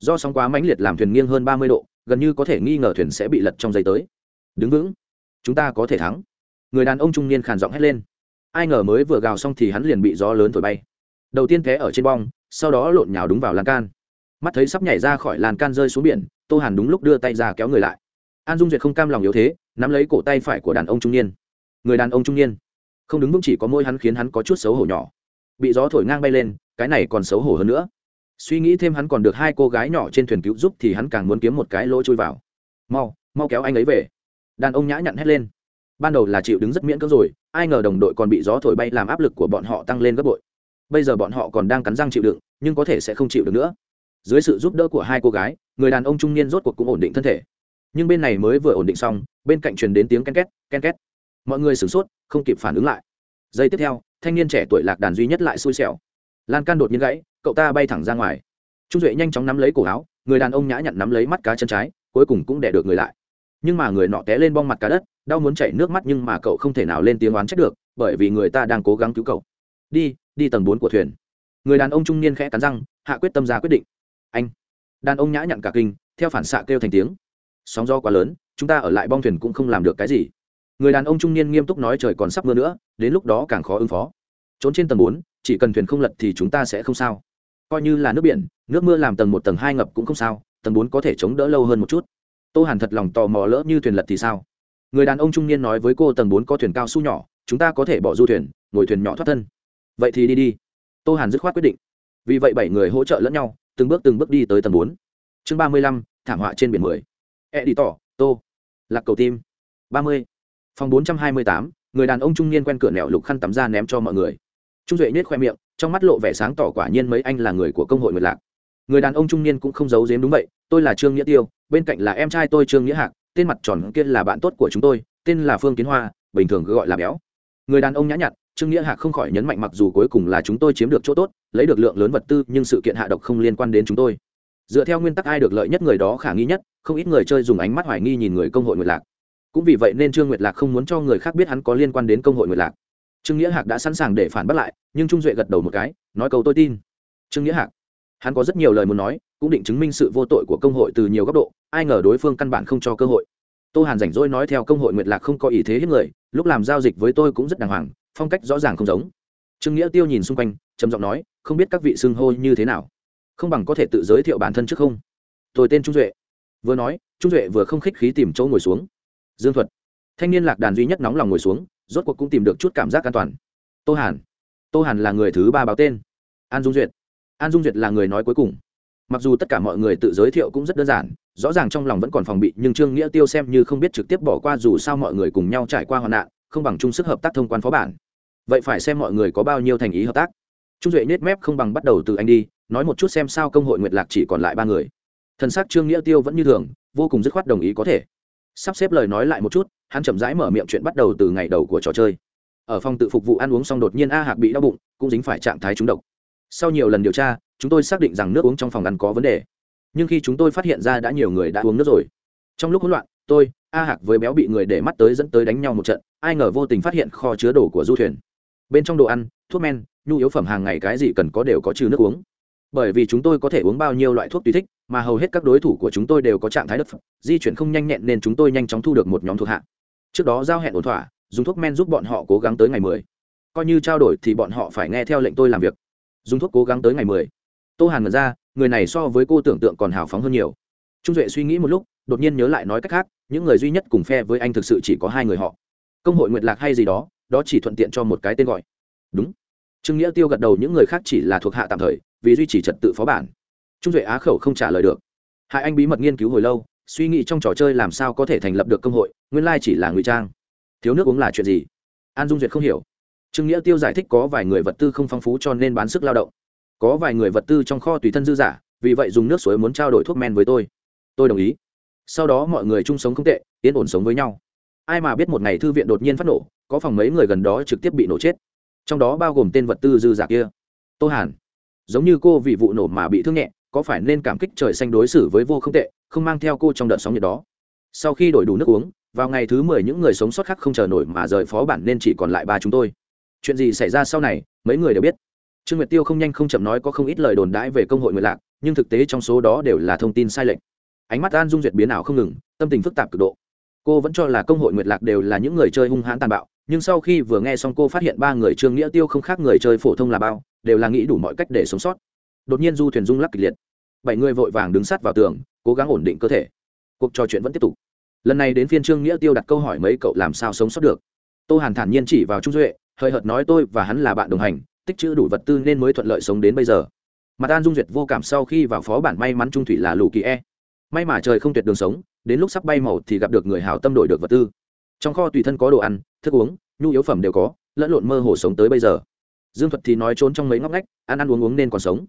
Do sóng quá mãnh liệt làm thuyền nghiêng hơn ba mươi độ, gần như có thể nghi ngờ thuyền sẽ bị lật trong giây tới. Đứng vững, chúng ta có thể thắng. Người đàn ông trung niên khàn giọng hét lên. Ai ngờ mới vừa gào xong thì hắn liền bị gió lớn thổi bay đầu tiên té ở trên bong, sau đó lộn nhào đúng vào lan can. Mắt thấy sắp nhảy ra khỏi lan can rơi xuống biển, tô hàn đúng lúc đưa tay ra kéo người lại. An dung duyệt không cam lòng yếu thế, nắm lấy cổ tay phải của đàn ông trung niên. Người đàn ông trung niên? Không đứng vững chỉ có môi hắn khiến hắn có chút xấu hổ nhỏ. Bị gió thổi ngang bay lên, cái này còn xấu hổ hơn nữa. Suy nghĩ thêm hắn còn được hai cô gái nhỏ trên thuyền cứu giúp thì hắn càng muốn kiếm một cái lỗ chui vào. Mau mau kéo anh ấy về. Đàn ông nhã nhặn hét lên. Ban đầu là chịu đứng rất miễn cưỡng rồi, ai ngờ đồng đội còn bị gió thổi bay làm áp lực của bọn họ tăng lên gấp bội bây giờ bọn họ còn đang cắn răng chịu đựng, nhưng có thể sẽ không chịu được nữa. Dưới sự giúp đỡ của hai cô gái, người đàn ông trung niên rốt cuộc cũng ổn định thân thể. Nhưng bên này mới vừa ổn định xong, bên cạnh truyền đến tiếng ken két ken két. Mọi người sửng sốt, không kịp phản ứng lại. Giây tiếp theo, thanh niên trẻ tuổi lạc đàn duy nhất lại xui xẻo. Lan can đột nhiên gãy, cậu ta bay thẳng ra ngoài. Trung duệ nhanh chóng nắm lấy cổ áo, người đàn ông nhã nhặn nắm lấy mắt cá chân trái, cuối cùng cũng đẻ được người lại. Nhưng mà người nọ té lên bong mặt cá đất, đau muốn chảy nước mắt nhưng mà cậu không thể nào lên tiếng oán trách được, bởi vì người ta đang cố gắng cứu cậu. Đi đi tầng bốn của thuyền. Người đàn ông trung niên khẽ cắn răng, hạ quyết tâm ra quyết định. Anh. Đàn ông nhã nhặn cả kinh, theo phản xạ kêu thành tiếng. Sóng gió quá lớn, chúng ta ở lại bong thuyền cũng không làm được cái gì. Người đàn ông trung niên nghiêm túc nói trời còn sắp mưa nữa, đến lúc đó càng khó ứng phó. Trốn trên tầng bốn, chỉ cần thuyền không lật thì chúng ta sẽ không sao. Coi như là nước biển, nước mưa làm tầng một, tầng hai ngập cũng không sao, tầng bốn có thể chống đỡ lâu hơn một chút. Tô hàn thật lòng tò mò lỡ như thuyền lật thì sao? Người đàn ông trung niên nói với cô tầng bốn có thuyền cao su nhỏ, chúng ta có thể bỏ du thuyền, ngồi thuyền nhỏ thoát thân vậy thì đi đi. Tô hàn dứt khoát quyết định. Vì vậy bảy người hỗ trợ lẫn nhau, từng bước từng bước đi tới tầng bốn. Chương ba mươi lăm, thảm họa trên biển mười. E đi tỏ tô. Lạc cầu tim. Ba mươi. Phòng bốn trăm hai mươi tám, người đàn ông trung niên quen cửa nẻo lục khăn tắm ra ném cho mọi người. Trung duệ nết khoe miệng, trong mắt lộ vẻ sáng tỏ quả nhiên mấy anh là người của công hội nguyệt lạc. Người đàn ông trung niên cũng không giấu giếm đúng vậy, tôi là trương nghĩa tiêu, bên cạnh là em trai tôi trương nghĩa hạc, tên mặt tròn kia là bạn tốt của chúng tôi, tên là phương kiến hoa, bình thường cứ gọi là béo. Người đàn ông nhã nhặn trương nghĩa hạc không khỏi nhấn mạnh mặc dù cuối cùng là chúng tôi chiếm được chỗ tốt, lấy được lượng lớn vật tư, nhưng sự kiện hạ độc không liên quan đến chúng tôi. Dựa theo nguyên tắc ai được lợi nhất người đó khả nghi nhất, không ít người chơi dùng ánh mắt hoài nghi nhìn người công hội nguyệt lạc. Cũng vì vậy nên trương nguyệt lạc không muốn cho người khác biết hắn có liên quan đến công hội nguyệt lạc. Trương nghĩa hạc đã sẵn sàng để phản bác lại, nhưng trung duệ gật đầu một cái, nói câu tôi tin. Trương nghĩa hạc, hắn có rất nhiều lời muốn nói, cũng định chứng minh sự vô tội của công hội từ nhiều góc độ, ai ngờ đối phương căn bản không cho cơ hội. Tô hàn rảnh rỗi nói theo công hội nguyệt lạc không có ý thế hết người, lúc làm giao dịch với tôi cũng rất đàng hoàng phong cách rõ ràng không giống. Trương nghĩa tiêu nhìn xung quanh, trầm giọng nói, không biết các vị xưng hô như thế nào? Không bằng có thể tự giới thiệu bản thân trước không? Tôi tên trung duệ. Vừa nói, trung duệ vừa không khích khí tìm chỗ ngồi xuống. Dương thuật. Thanh niên lạc đàn duy nhất nóng lòng ngồi xuống, rốt cuộc cũng tìm được chút cảm giác an toàn. Tô hàn. Tô hàn là người thứ ba báo tên. An dung duyệt. An dung duyệt là người nói cuối cùng. Mặc dù tất cả mọi người tự giới thiệu cũng rất đơn giản, rõ ràng trong lòng vẫn còn phòng bị, nhưng trương nghĩa tiêu xem như không biết trực tiếp bỏ qua dù sao mọi người cùng nhau trải qua hoạn nạn, không bằng chung sức hợp tác thông quan phó bản vậy phải xem mọi người có bao nhiêu thành ý hợp tác. Trung duệ nết mép không bằng bắt đầu từ anh đi, nói một chút xem sao công hội nguyệt lạc chỉ còn lại ba người. Thần sắc trương nghĩa tiêu vẫn như thường, vô cùng dứt khoát đồng ý có thể. Sắp xếp lời nói lại một chút, hắn chậm rãi mở miệng chuyện bắt đầu từ ngày đầu của trò chơi. Ở phòng tự phục vụ ăn uống xong đột nhiên a hạc bị đau bụng, cũng dính phải trạng thái trúng độc. Sau nhiều lần điều tra, chúng tôi xác định rằng nước uống trong phòng ăn có vấn đề. Nhưng khi chúng tôi phát hiện ra đã nhiều người đã uống nước rồi. Trong lúc hỗn loạn, tôi, a hạc với béo bị người để mắt tới dẫn tới đánh nhau một trận, ai ngờ vô tình phát hiện kho chứa đồ của du thuyền bên trong đồ ăn, thuốc men, nhu yếu phẩm hàng ngày cái gì cần có đều có trừ nước uống. Bởi vì chúng tôi có thể uống bao nhiêu loại thuốc tùy thích, mà hầu hết các đối thủ của chúng tôi đều có trạng thái đất di chuyển không nhanh nhẹn nên chúng tôi nhanh chóng thu được một nhóm thuộc hạ. Trước đó giao hẹn ổn thỏa, dùng thuốc men giúp bọn họ cố gắng tới ngày mười. Coi như trao đổi thì bọn họ phải nghe theo lệnh tôi làm việc. Dùng thuốc cố gắng tới ngày mười. Tô hàn ngẩn ra, người này so với cô tưởng tượng còn hào phóng hơn nhiều. Trung duệ suy nghĩ một lúc, đột nhiên nhớ lại nói cách khác, những người duy nhất cùng phe với anh thực sự chỉ có hai người họ. Công hội nguyện lạc hay gì đó đó chỉ thuận tiện cho một cái tên gọi. Đúng. Trương nghĩa tiêu gật đầu, những người khác chỉ là thuộc hạ tạm thời, vì duy trì trật tự phó bản. Trung duệ á khẩu không trả lời được. Hai anh bí mật nghiên cứu hồi lâu, suy nghĩ trong trò chơi làm sao có thể thành lập được công hội, nguyên lai chỉ là ngụy trang. Thiếu nước uống là chuyện gì? An dung duyệt không hiểu. Trương nghĩa tiêu giải thích có vài người vật tư không phong phú cho nên bán sức lao động. Có vài người vật tư trong kho tùy thân dư giả, vì vậy dùng nước suối muốn trao đổi thuốc men với tôi. Tôi đồng ý. Sau đó mọi người chung sống không tệ, yên ổn sống với nhau. Ai mà biết một ngày thư viện đột nhiên phát nổ có phòng mấy người gần đó trực tiếp bị nổ chết. Trong đó bao gồm tên vật tư dư giả kia. Tô hàn, giống như cô vì vụ nổ mà bị thương nhẹ, có phải nên cảm kích trời xanh đối xử với vô không tệ, không mang theo cô trong đợt sóng nhiệt đó? Sau khi đổi đủ nước uống, vào ngày thứ mười những người sống sót khác không chờ nổi mà rời phó bản nên chỉ còn lại ba chúng tôi. Chuyện gì xảy ra sau này, mấy người đều biết. Trương nguyệt tiêu không nhanh không chậm nói có không ít lời đồn đãi về công hội nguyệt lạc, nhưng thực tế trong số đó đều là thông tin sai lệch. Ánh mắt an dung duyệt biến ảo không ngừng, tâm tình phức tạp cực độ. Cô vẫn cho là công hội nguyệt lạc đều là những người chơi hung hãn tàn bạo nhưng sau khi vừa nghe xong cô phát hiện ba người trương nghĩa tiêu không khác người chơi phổ thông là bao, đều là nghĩ đủ mọi cách để sống sót. Đột nhiên du thuyền rung lắc kịch liệt. Bảy người vội vàng đứng sát vào tường, cố gắng ổn định cơ thể. Cuộc trò chuyện vẫn tiếp tục. Lần này đến phiên trương nghĩa tiêu đặt câu hỏi mấy cậu làm sao sống sót được. Tô hàn thản nhiên chỉ vào trung duệ, hơi hợt nói tôi và hắn là bạn đồng hành, tích chữ đủ vật tư nên mới thuận lợi sống đến bây giờ. Mặt an dung duyệt vô cảm sau khi vào phó bản may mắn trung thủy là lù kỳ e. May mà trời không tuyệt đường sống, đến lúc sắp bay màu thì gặp được người hào tâm đổi được vật tư trong kho tùy thân có đồ ăn, thức uống, nhu yếu phẩm đều có, lẫn lộn mơ hồ sống tới bây giờ. Dương thuật thì nói trốn trong mấy ngóc ngách, ăn ăn uống uống nên còn sống.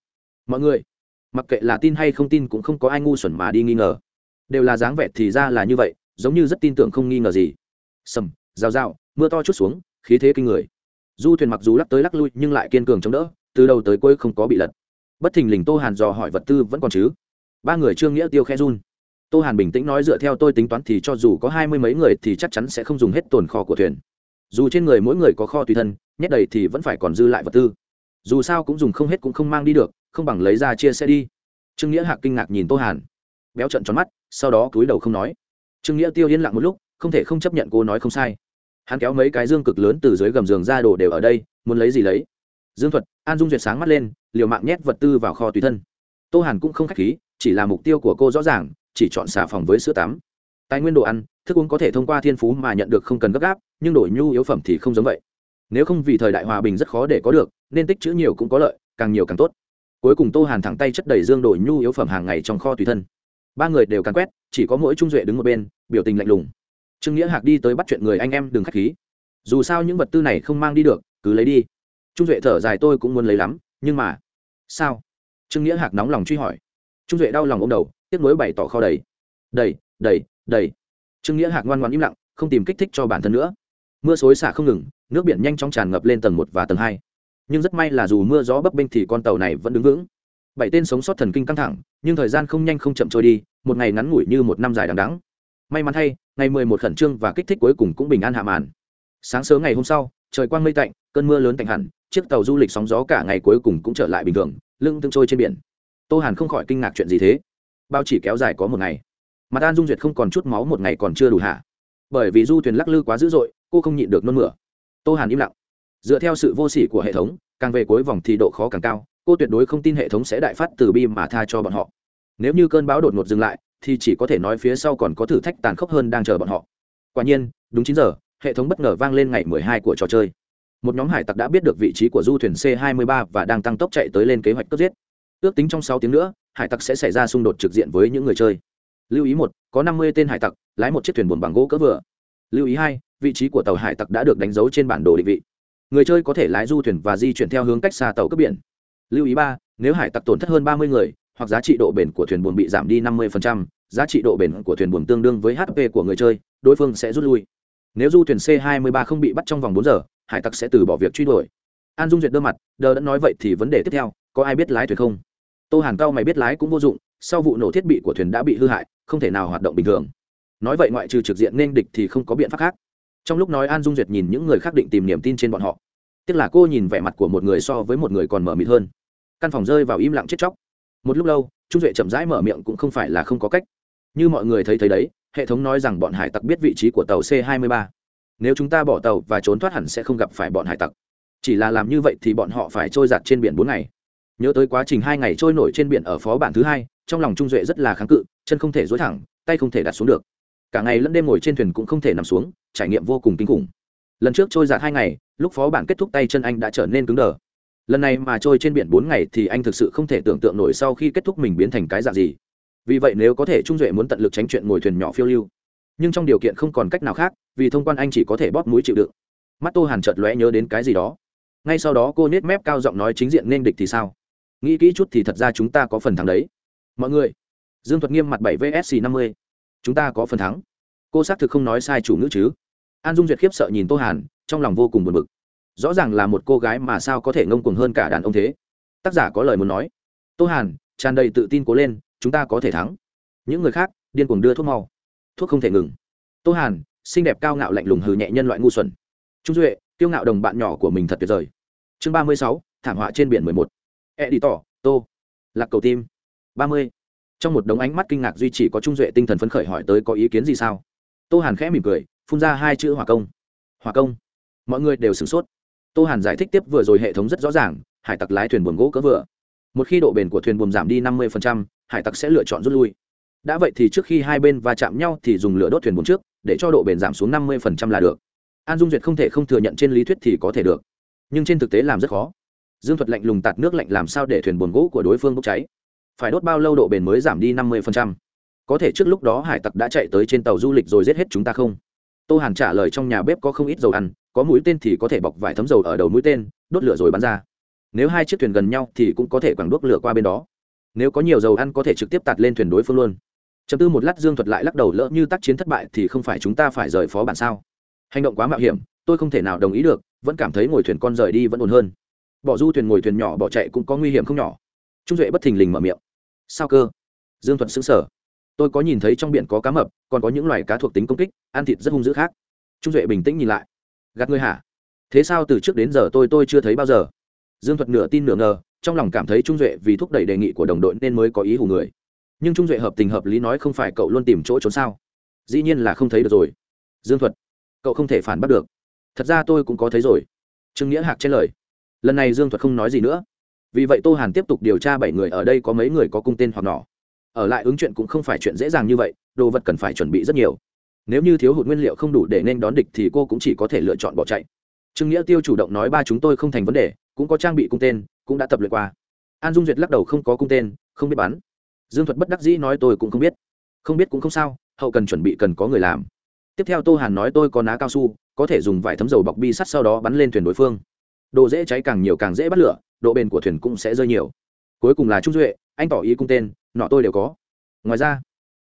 Mọi người, mặc kệ là tin hay không tin cũng không có ai ngu xuẩn mà đi nghi ngờ. Đều là dáng vẻ thì ra là như vậy, giống như rất tin tưởng không nghi ngờ gì. Sầm, rào rào, mưa to chút xuống, khí thế kinh người. Du thuyền mặc dù lắc tới lắc lui nhưng lại kiên cường chống đỡ, từ đầu tới cuối không có bị lật. Bất thình lình tô hàn dò hỏi vật tư vẫn còn chứ? Ba người trương nghĩa tiêu khe run tô hàn bình tĩnh nói dựa theo tôi tính toán thì cho dù có hai mươi mấy người thì chắc chắn sẽ không dùng hết tồn kho của thuyền. Dù trên người mỗi người có kho tùy thân, nhét đầy thì vẫn phải còn dư lại vật tư. Dù sao cũng dùng không hết cũng không mang đi được, không bằng lấy ra chia sẻ đi. Trương nghĩa hạc kinh ngạc nhìn tô hàn. Béo trận tròn mắt, sau đó cúi đầu không nói. Trương nghĩa tiêu yên lặng một lúc, không thể không chấp nhận cô nói không sai. Hắn kéo mấy cái dương cực lớn từ dưới gầm giường ra đồ đều ở đây, muốn lấy gì lấy? Dương thuật, an dung duyệt sáng mắt lên, liều mạng nhét vật tư vào kho tùy thân. Tô hàn cũng không k h á c h khí, chỉ là mục tiêu của cô rõ ràng chỉ chọn xà phòng với sữa tắm. Tài nguyên đồ ăn, thức uống có thể thông qua thiên phú mà nhận được không cần gấp gáp, nhưng đổi nhu yếu phẩm thì không giống vậy. Nếu không vì thời đại hòa bình rất khó để có được, nên tích chữ nhiều cũng có lợi, càng nhiều càng tốt. Cuối cùng tô hàn thẳng tay chất đầy dương đổi nhu yếu phẩm hàng ngày trong kho tùy thân. Ba người đều càn quét, chỉ có mỗi trung duệ đứng một bên, biểu tình lạnh lùng. Trương nghĩa hạc đi tới bắt chuyện người anh em, đừng k h á c h khí. Dù sao những vật tư này không mang đi được, cứ lấy đi. Trung duệ thở dài, tôi cũng muốn lấy lắm, nhưng mà sao? Trương nghĩa hạc nóng lòng truy hỏi. Trung duệ đau lòng ô m đầu tiếc nuối bày tỏ kho đầy. Đầy đầy đầy. Trương nghĩa hạc ngoan ngoan im lặng, không tìm kích thích cho bản thân nữa. Mưa xối xả không ngừng, nước biển nhanh chóng tràn ngập lên tầng một và tầng hai. Nhưng rất may là dù mưa gió bấp bênh thì con tàu này vẫn đứng vững. Bảy tên sống sót thần kinh căng thẳng, nhưng thời gian không nhanh không chậm trôi đi, một ngày ngắn ngủi như một năm dài đằng đắng may mắn thay, ngày mười một khẩn trương và kích thích cuối cùng cũng bình an hạ màn. Sáng sớm ngày hôm sau, trời quang mây tạnh, cơn mưa lớn tạnh hẳn, chiếc tàu du lịch sóng gió cả ngày cuối cùng cũng trở lại bình thường lưng tương trôi trên biển. Tô hàn không khỏi kinh ngạc chuyện gì thế bao chỉ kéo dài có một ngày. Mặt an dung duyệt không còn chút máu một ngày còn chưa đủ hạ bởi vì du thuyền lắc lư quá dữ dội, cô không nhịn được nôn mửa. Tô hàn im lặng. Dựa theo sự vô sỉ của hệ thống, càng về cuối vòng thì độ khó càng cao, cô tuyệt đối không tin hệ thống sẽ đại phát từ bi mà tha cho bọn họ. Nếu như cơn bão đột ngột dừng lại, thì chỉ có thể nói phía sau còn có thử thách tàn khốc hơn đang chờ bọn họ. Quả nhiên, đúng chín giờ, hệ thống bất ngờ vang lên ngày mười hai của trò chơi. Một nhóm hải tặc đã biết được vị trí của du thuyền c 23 và đang tăng tốc chạy tới lên kế hoạch cướp giết. Ước tính trong sáu tiếng nữa hải tặc sẽ xảy ra xung đột trực diện với những người chơi. Lưu ý một có năm mươi tên hải tặc lái một chiếc thuyền buồn bằng gỗ cỡ vừa. Lưu ý hai vị trí của tàu hải tặc đã được đánh dấu trên bản đồ định vị. Người chơi có thể lái du thuyền và di chuyển theo hướng cách xa tàu cướp biển. Lưu ý ba nếu hải tặc tổn thất hơn ba mươi người hoặc giá trị độ bền của thuyền buồm bị giảm đi 50%, giá trị độ bền của thuyền buồm tương đương với hp của người chơi đối phương sẽ rút lui. Nếu du thuyền c 23 không bị bắt trong vòng bốn giờ hải tặc sẽ từ bỏ việc truy đuổi. An dung duyệt đơ mặt đờ đã nói vậy thì vấn đề tiếp theo có ai biết lái thuyền không? Tô hàn cao mày biết lái cũng vô dụng, sau vụ nổ thiết bị của thuyền đã bị hư hại, không thể nào hoạt động bình thường. Nói vậy ngoại trừ trực diện nên địch thì không có biện pháp khác. Trong lúc nói an dung duyệt nhìn những người khác định tìm niềm tin trên bọn họ tức là cô nhìn vẻ mặt của một người so với một người còn mờ mịt hơn. Căn phòng rơi vào im lặng chết chóc. Một lúc lâu, trung duệ chậm rãi mở miệng cũng không phải là không có cách. Như mọi người thấy thấy đấy, hệ thống nói rằng bọn hải tặc biết vị trí của tàu c 23 nếu chúng ta bỏ tàu và trốn thoát hẳn sẽ không gặp phải bọn hải tặc. Chỉ là làm như vậy thì bọn họ phải trôi giặt trên biển bốn ngày nhớ tới quá trình hai ngày trôi nổi trên biển ở phó bản thứ hai, trong lòng trung duệ rất là kháng cự, chân không thể dối thẳng, tay không thể đặt xuống được. Cả ngày lẫn đêm ngồi trên thuyền cũng không thể nằm xuống, trải nghiệm vô cùng kinh khủng. Lần trước trôi giạt hai ngày, lúc phó bản kết thúc tay chân anh đã trở nên cứng đờ. Lần này mà trôi trên biển bốn ngày thì anh thực sự không thể tưởng tượng nổi sau khi kết thúc mình biến thành cái dạng gì. Vì vậy nếu có thể trung duệ muốn tận lực tránh chuyện ngồi thuyền nhỏ phiêu lưu. Nhưng trong điều kiện không còn cách nào khác, vì thông quan anh chỉ có thể bóp mũi chịu đựng. Mắt tô hàn chợt lóe nhớ đến cái gì đó. Ngay sau đó cô nết mép cao giọng nói chính diện nên địch thì sao? Nghĩ kỹ chút thì thật ra chúng ta có phần thắng đấy. Mọi người, dương thuật nghiêm mặt bảy vsc năm mươi. Chúng ta có phần thắng. Cô xác thực không nói sai chủ ngữ chứ. An dung duyệt khiếp sợ nhìn tô hàn, trong lòng vô cùng buồn bực. Rõ ràng là một cô gái mà sao có thể ngông cuồng hơn cả đàn ông thế? Tác giả có lời muốn nói. Tô hàn, tràn đầy tự tin cố lên, chúng ta có thể thắng. Những người khác, điên cuồng đưa thuốc mau. Thuốc không thể ngừng. Tô hàn, xinh đẹp cao ngạo lạnh lùng hừ nhẹ nhân loại ngu xuẩn. Trung duệ, kiêu ngạo đồng bạn nhỏ của mình thật tuyệt vời. Chương ba mươi sáu, thảm họa trên biển mười một e đi tỏ tô. Lạc cầu tim. Ba mươi. Trong một đống ánh mắt kinh ngạc duy chỉ có trung duệ tinh thần phấn khởi hỏi tới có ý kiến gì sao? Tô hàn khẽ mỉm cười, phun ra hai chữ hòa công. Hòa công. Mọi người đều sửng sốt. Tô hàn giải thích tiếp vừa rồi hệ thống rất rõ ràng, hải tặc lái thuyền buồm gỗ cỡ vừa. Một khi độ bền của thuyền buồm giảm đi năm mươi hải tặc sẽ lựa chọn rút lui. Đã vậy thì trước khi hai bên va chạm nhau thì dùng lửa đốt thuyền buồm trước, để cho độ bền giảm xuống năm mươi là được. An dung duyệt không thể không thừa nhận trên lý thuyết thì có thể được. Nhưng trên thực tế làm rất khó dương thuật lạnh lùng tạt nước lạnh làm sao để thuyền buồn gỗ của đối phương bốc cháy? Phải đốt bao lâu độ bền mới giảm đi năm mươi có thể trước lúc đó hải tặc đã chạy tới trên tàu du lịch rồi giết hết chúng ta không? Tô hàn trả lời trong nhà bếp có không ít dầu ăn, có mũi tên thì có thể bọc vài thấm dầu ở đầu mũi tên, đốt lửa rồi bắn ra. Nếu hai chiếc thuyền gần nhau thì cũng có thể quẳng đuốc lửa qua bên đó. Nếu có nhiều dầu ăn có thể trực tiếp tạt lên thuyền đối phương luôn. Chấm tư một lát dương thuật lại lắc đầu lỡ như tác chiến thất bại thì không phải chúng ta phải rời phó bản sao? Hành động quá mạo hiểm, tôi không thể nào đồng ý được, vẫn cảm thấy ngồi thuyền con rời đi vẫn ổn hơn bỏ du thuyền ngồi thuyền nhỏ bỏ chạy cũng có nguy hiểm không nhỏ. Trung duệ bất thình lình mở miệng. Sao cơ? Dương thuật xứng sở tôi có nhìn thấy trong biển có cá mập, còn có những loài cá thuộc tính công kích, ăn thịt rất hung dữ khác. Trung duệ bình tĩnh nhìn lại. Gạt ngươi hả? Thế sao từ trước đến giờ tôi tôi chưa thấy bao giờ? Dương thuật nửa tin nửa ngờ, trong lòng cảm thấy trung duệ vì thúc đẩy đề nghị của đồng đội nên mới có ý hù người. Nhưng trung duệ hợp tình hợp lý nói không phải cậu luôn tìm chỗ trốn sao? Dĩ nhiên là không thấy được rồi. Dương thuật cậu không thể phản bắt được. Thật ra tôi cũng có thấy rồi. Trương nghĩa hạc trên lời lần này dương thuật không nói gì nữa. Vì vậy tô hàn tiếp tục điều tra bảy người, ở đây có mấy người có cung tên hoặc nỏ ở lại ứng chuyện cũng không phải chuyện dễ dàng như vậy, đồ vật cần phải chuẩn bị rất nhiều. Nếu như thiếu hụt nguyên liệu không đủ để nên đón địch thì cô cũng chỉ có thể lựa chọn bỏ chạy. Trương nghĩa tiêu chủ động nói ba chúng tôi không thành vấn đề, cũng có trang bị cung tên, cũng đã tập luyện qua. An dung duyệt lắc đầu không có cung tên, không biết bắn. Dương thuật bất đắc dĩ nói tôi cũng không biết. Không biết cũng không sao, hậu cần chuẩn bị cần có người làm. Tiếp theo tô hàn nói tôi có ná cao su, có thể dùng vài thấm dầu bọc bi sắt sau đó bắn lên thuyền đối phương đồ dễ cháy càng nhiều càng dễ bắt lửa, độ bền của thuyền cũng sẽ rơi nhiều. Cuối cùng là trung duệ, anh tỏ ý cung tên, nọ tôi đều có. Ngoài ra,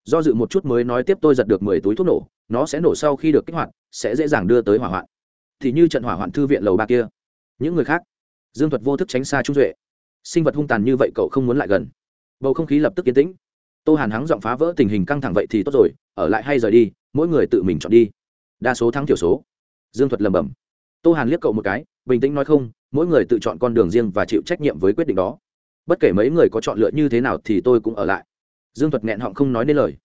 do dự một chút mới nói tiếp, tôi giật được mười túi thuốc nổ, nó sẽ nổ sau khi được kích hoạt, sẽ dễ dàng đưa tới hỏa hoạn. Thì như trận hỏa hoạn thư viện lầu ba kia. Những người khác, dương thuật vô thức tránh xa trung duệ. Sinh vật hung tàn như vậy cậu không muốn lại gần. Bầu không khí lập tức yên tĩnh. Tô hàn hắng giọng phá vỡ tình hình căng thẳng, vậy thì tốt rồi, ở lại hay rời đi, mỗi người tự mình chọn đi. Đa số thắng thiểu số. Dương thuật lầm bầm tô hàn liếc cậu một cái bình tĩnh nói không, mỗi người tự chọn con đường riêng và chịu trách nhiệm với quyết định đó. Bất kể mấy người có chọn lựa như thế nào thì tôi cũng ở lại. Dương thuật nghẹn họng không nói nên lời.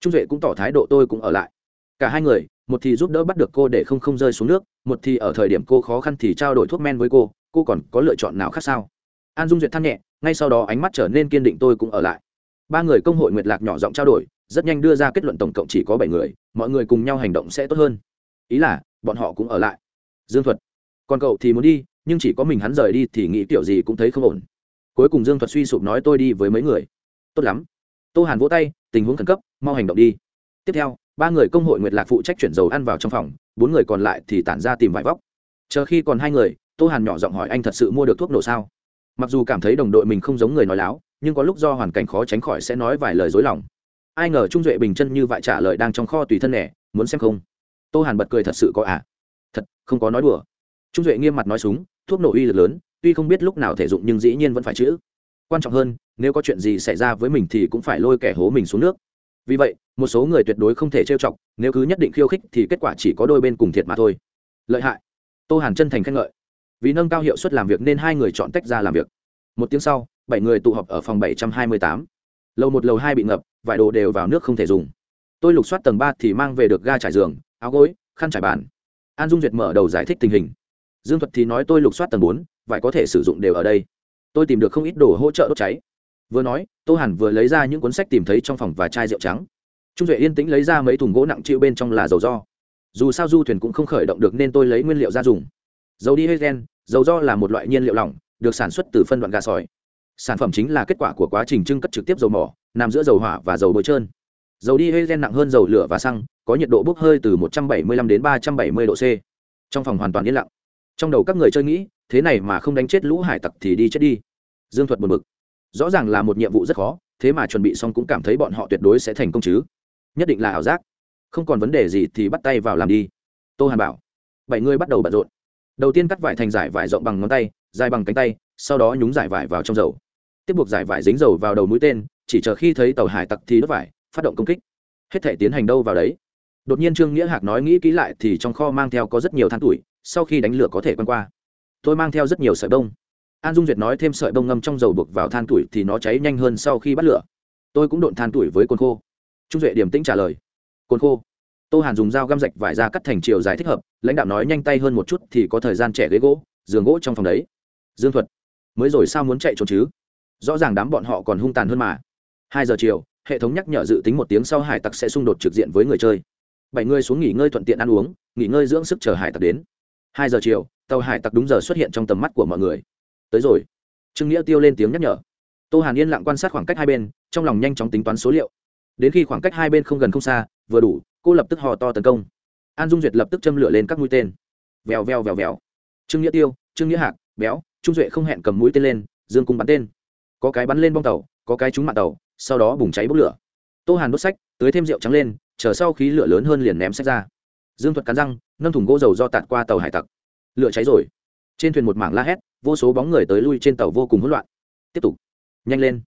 Trung duệ cũng tỏ thái độ tôi cũng ở lại. Cả hai người, một thì giúp đỡ bắt được cô để không không rơi xuống nước, một thì ở thời điểm cô khó khăn thì trao đổi thuốc men với cô cô còn có lựa chọn nào khác sao? An dung duyệt than nhẹ, ngay sau đó ánh mắt trở nên kiên định tôi cũng ở lại. Ba người công hội nguyệt lạc nhỏ giọng trao đổi, rất nhanh đưa ra kết luận tổng cộng chỉ có bảy người, mọi người cùng nhau hành động sẽ tốt hơn. Ý là, bọn họ cũng ở lại. Dương thuật còn cậu thì muốn đi, nhưng chỉ có mình hắn rời đi thì nghĩ kiểu gì cũng thấy không ổn. Cuối cùng dương thuật suy sụp nói tôi đi với mấy người. Tốt lắm. Tô hàn vỗ tay, tình huống khẩn cấp, mau hành động đi. Tiếp theo, ba người công hội nguyệt lạc phụ trách chuyển dầu ăn vào trong phòng, bốn người còn lại thì tản ra tìm vải vóc. Chờ khi còn hai người, tô hàn nhỏ giọng hỏi anh thật sự mua được thuốc nổ sao? Mặc dù cảm thấy đồng đội mình không giống người nói láo, nhưng có lúc do hoàn cảnh khó tránh khỏi sẽ nói vài lời dối lòng. Ai ngờ trung duệ bình chân như vậy trả lời đang trong kho tùy thân nẻ muốn xem không? Tô hàn bật cười thật sự có à? Thật, không có nói đùa trung duệ nghiêm mặt nói súng, thuốc nổ uy lực lớn, tuy không biết lúc nào thể dụng nhưng dĩ nhiên vẫn phải chữ. Quan trọng hơn, nếu có chuyện gì xảy ra với mình thì cũng phải lôi kẻ hố mình xuống nước. Vì vậy, một số người tuyệt đối không thể trêu chọc, nếu cứ nhất định khiêu khích thì kết quả chỉ có đôi bên cùng thiệt mà thôi. Lợi hại. Tô hàn chân thành khen ngợi. Vì nâng cao hiệu suất làm việc nên hai người chọn tách ra làm việc. Một tiếng sau, bảy người tụ họp ở phòng bảy trăm hai mươi tám. Lầu một, lầu hai bị ngập, vải đồ đều vào nước không thể dùng. Tôi lục soát tầng ba thì mang về được ga trải giường, áo gối, khăn trải bàn. An dung duyệt mở đầu giải thích tình hình dương thuật thì nói tôi lục soát tầng bốn vải có thể sử dụng đều ở đây. Tôi tìm được không ít đồ hỗ trợ đốt cháy. Vừa nói, tô hàn vừa lấy ra những cuốn sách tìm thấy trong phòng và chai rượu trắng. Trung duệ yên tĩnh lấy ra mấy thùng gỗ nặng chịu bên trong là dầu do. Dù sao du thuyền cũng không khởi động được nên tôi lấy nguyên liệu ra dùng. Dầu đi gen dầu do là một loại nhiên liệu lỏng, được sản xuất từ phân đoạn gà sỏi sản phẩm chính là kết quả của quá trình trưng cất trực tiếp dầu mỏ, nằm giữa dầu hỏa và dầu bôi trơn. Dầu đi gen nặng hơn dầu lửa và xăng, có nhiệt độ bốc hơi từ 175 đến 370 độ c. Trong phòng hoàn toàn yên lặng trong đầu các người chơi nghĩ, thế này mà không đánh chết lũ hải tặc thì đi chết đi. Dương thuật buồn bực. Rõ ràng là một nhiệm vụ rất khó, thế mà chuẩn bị xong cũng cảm thấy bọn họ tuyệt đối sẽ thành công chứ. Nhất định là ảo giác. Không còn vấn đề gì thì bắt tay vào làm đi. Tô hàn bảo. Bảy người bắt đầu bận rộn. Đầu tiên cắt vải thành giải vải rộng bằng ngón tay, dài bằng cánh tay, sau đó nhúng giải vải vào trong dầu. Tiếp buộc giải vải dính dầu vào đầu mũi tên, chỉ chờ khi thấy tàu hải tặc thì đốt vải, phát động công kích. Hết thể tiến hành đâu vào đấy đột nhiên trương nghĩa hạc nói nghĩ kỹ lại thì trong kho mang theo có rất nhiều than tuổi, sau khi đánh lửa có thể quăng qua. Tôi mang theo rất nhiều sợi bông. An dung duyệt nói thêm sợi bông ngâm trong dầu buộc vào than tuổi thì nó cháy nhanh hơn sau khi bắt lửa. Tôi cũng độn than tuổi với cồn khô. Trung duệ điểm tĩnh trả lời. Cồn khô. Tô hàn dùng dao găm rạch vải ra cắt thành chiều dài thích hợp, lãnh đạo nói nhanh tay hơn một chút thì có thời gian trẻ ghế gỗ, giường gỗ trong phòng đấy. Dương thuật. Mới rồi sao muốn chạy trốn chứ? Rõ ràng đám bọn họ còn hung tàn hơn mà. Hai giờ chiều, hệ thống nhắc nhở dự tính một tiếng sau hải tặc sẽ xung đột trực diện với người chơi bảy người xuống nghỉ ngơi thuận tiện ăn uống, nghỉ ngơi dưỡng sức chờ hải tặc đến. Hai giờ chiều, tàu hải tặc đúng giờ xuất hiện trong tầm mắt của mọi người. Tới rồi. Trương nghĩa tiêu lên tiếng nhắc nhở. Tô hàn yên lặng quan sát khoảng cách hai bên, trong lòng nhanh chóng tính toán số liệu. Đến khi khoảng cách hai bên không gần không xa, vừa đủ, cô lập tức hò to tấn công. An dung duyệt lập tức châm lửa lên các mũi tên. Vèo vèo vèo vèo. Trương nghĩa tiêu, trương nghĩa hạc, béo, trung duệ không hẹn cầm mũi tên lên, dương cung bắn tên. Có cái bắn lên bong tàu, có cái trúng mạng tàu, sau đó bùng cháy bốc lửa. Tô hàn đốt sách, tưới thêm rượu trắng lên chờ sau khí lửa lớn hơn liền ném sách ra. Dương thuật cắn răng, nâng thùng gỗ dầu do tạt qua tàu hải tặc. Lửa cháy rồi. Trên thuyền một mảng la hét, vô số bóng người tới lui trên tàu vô cùng hỗn loạn. Tiếp tục. Nhanh lên.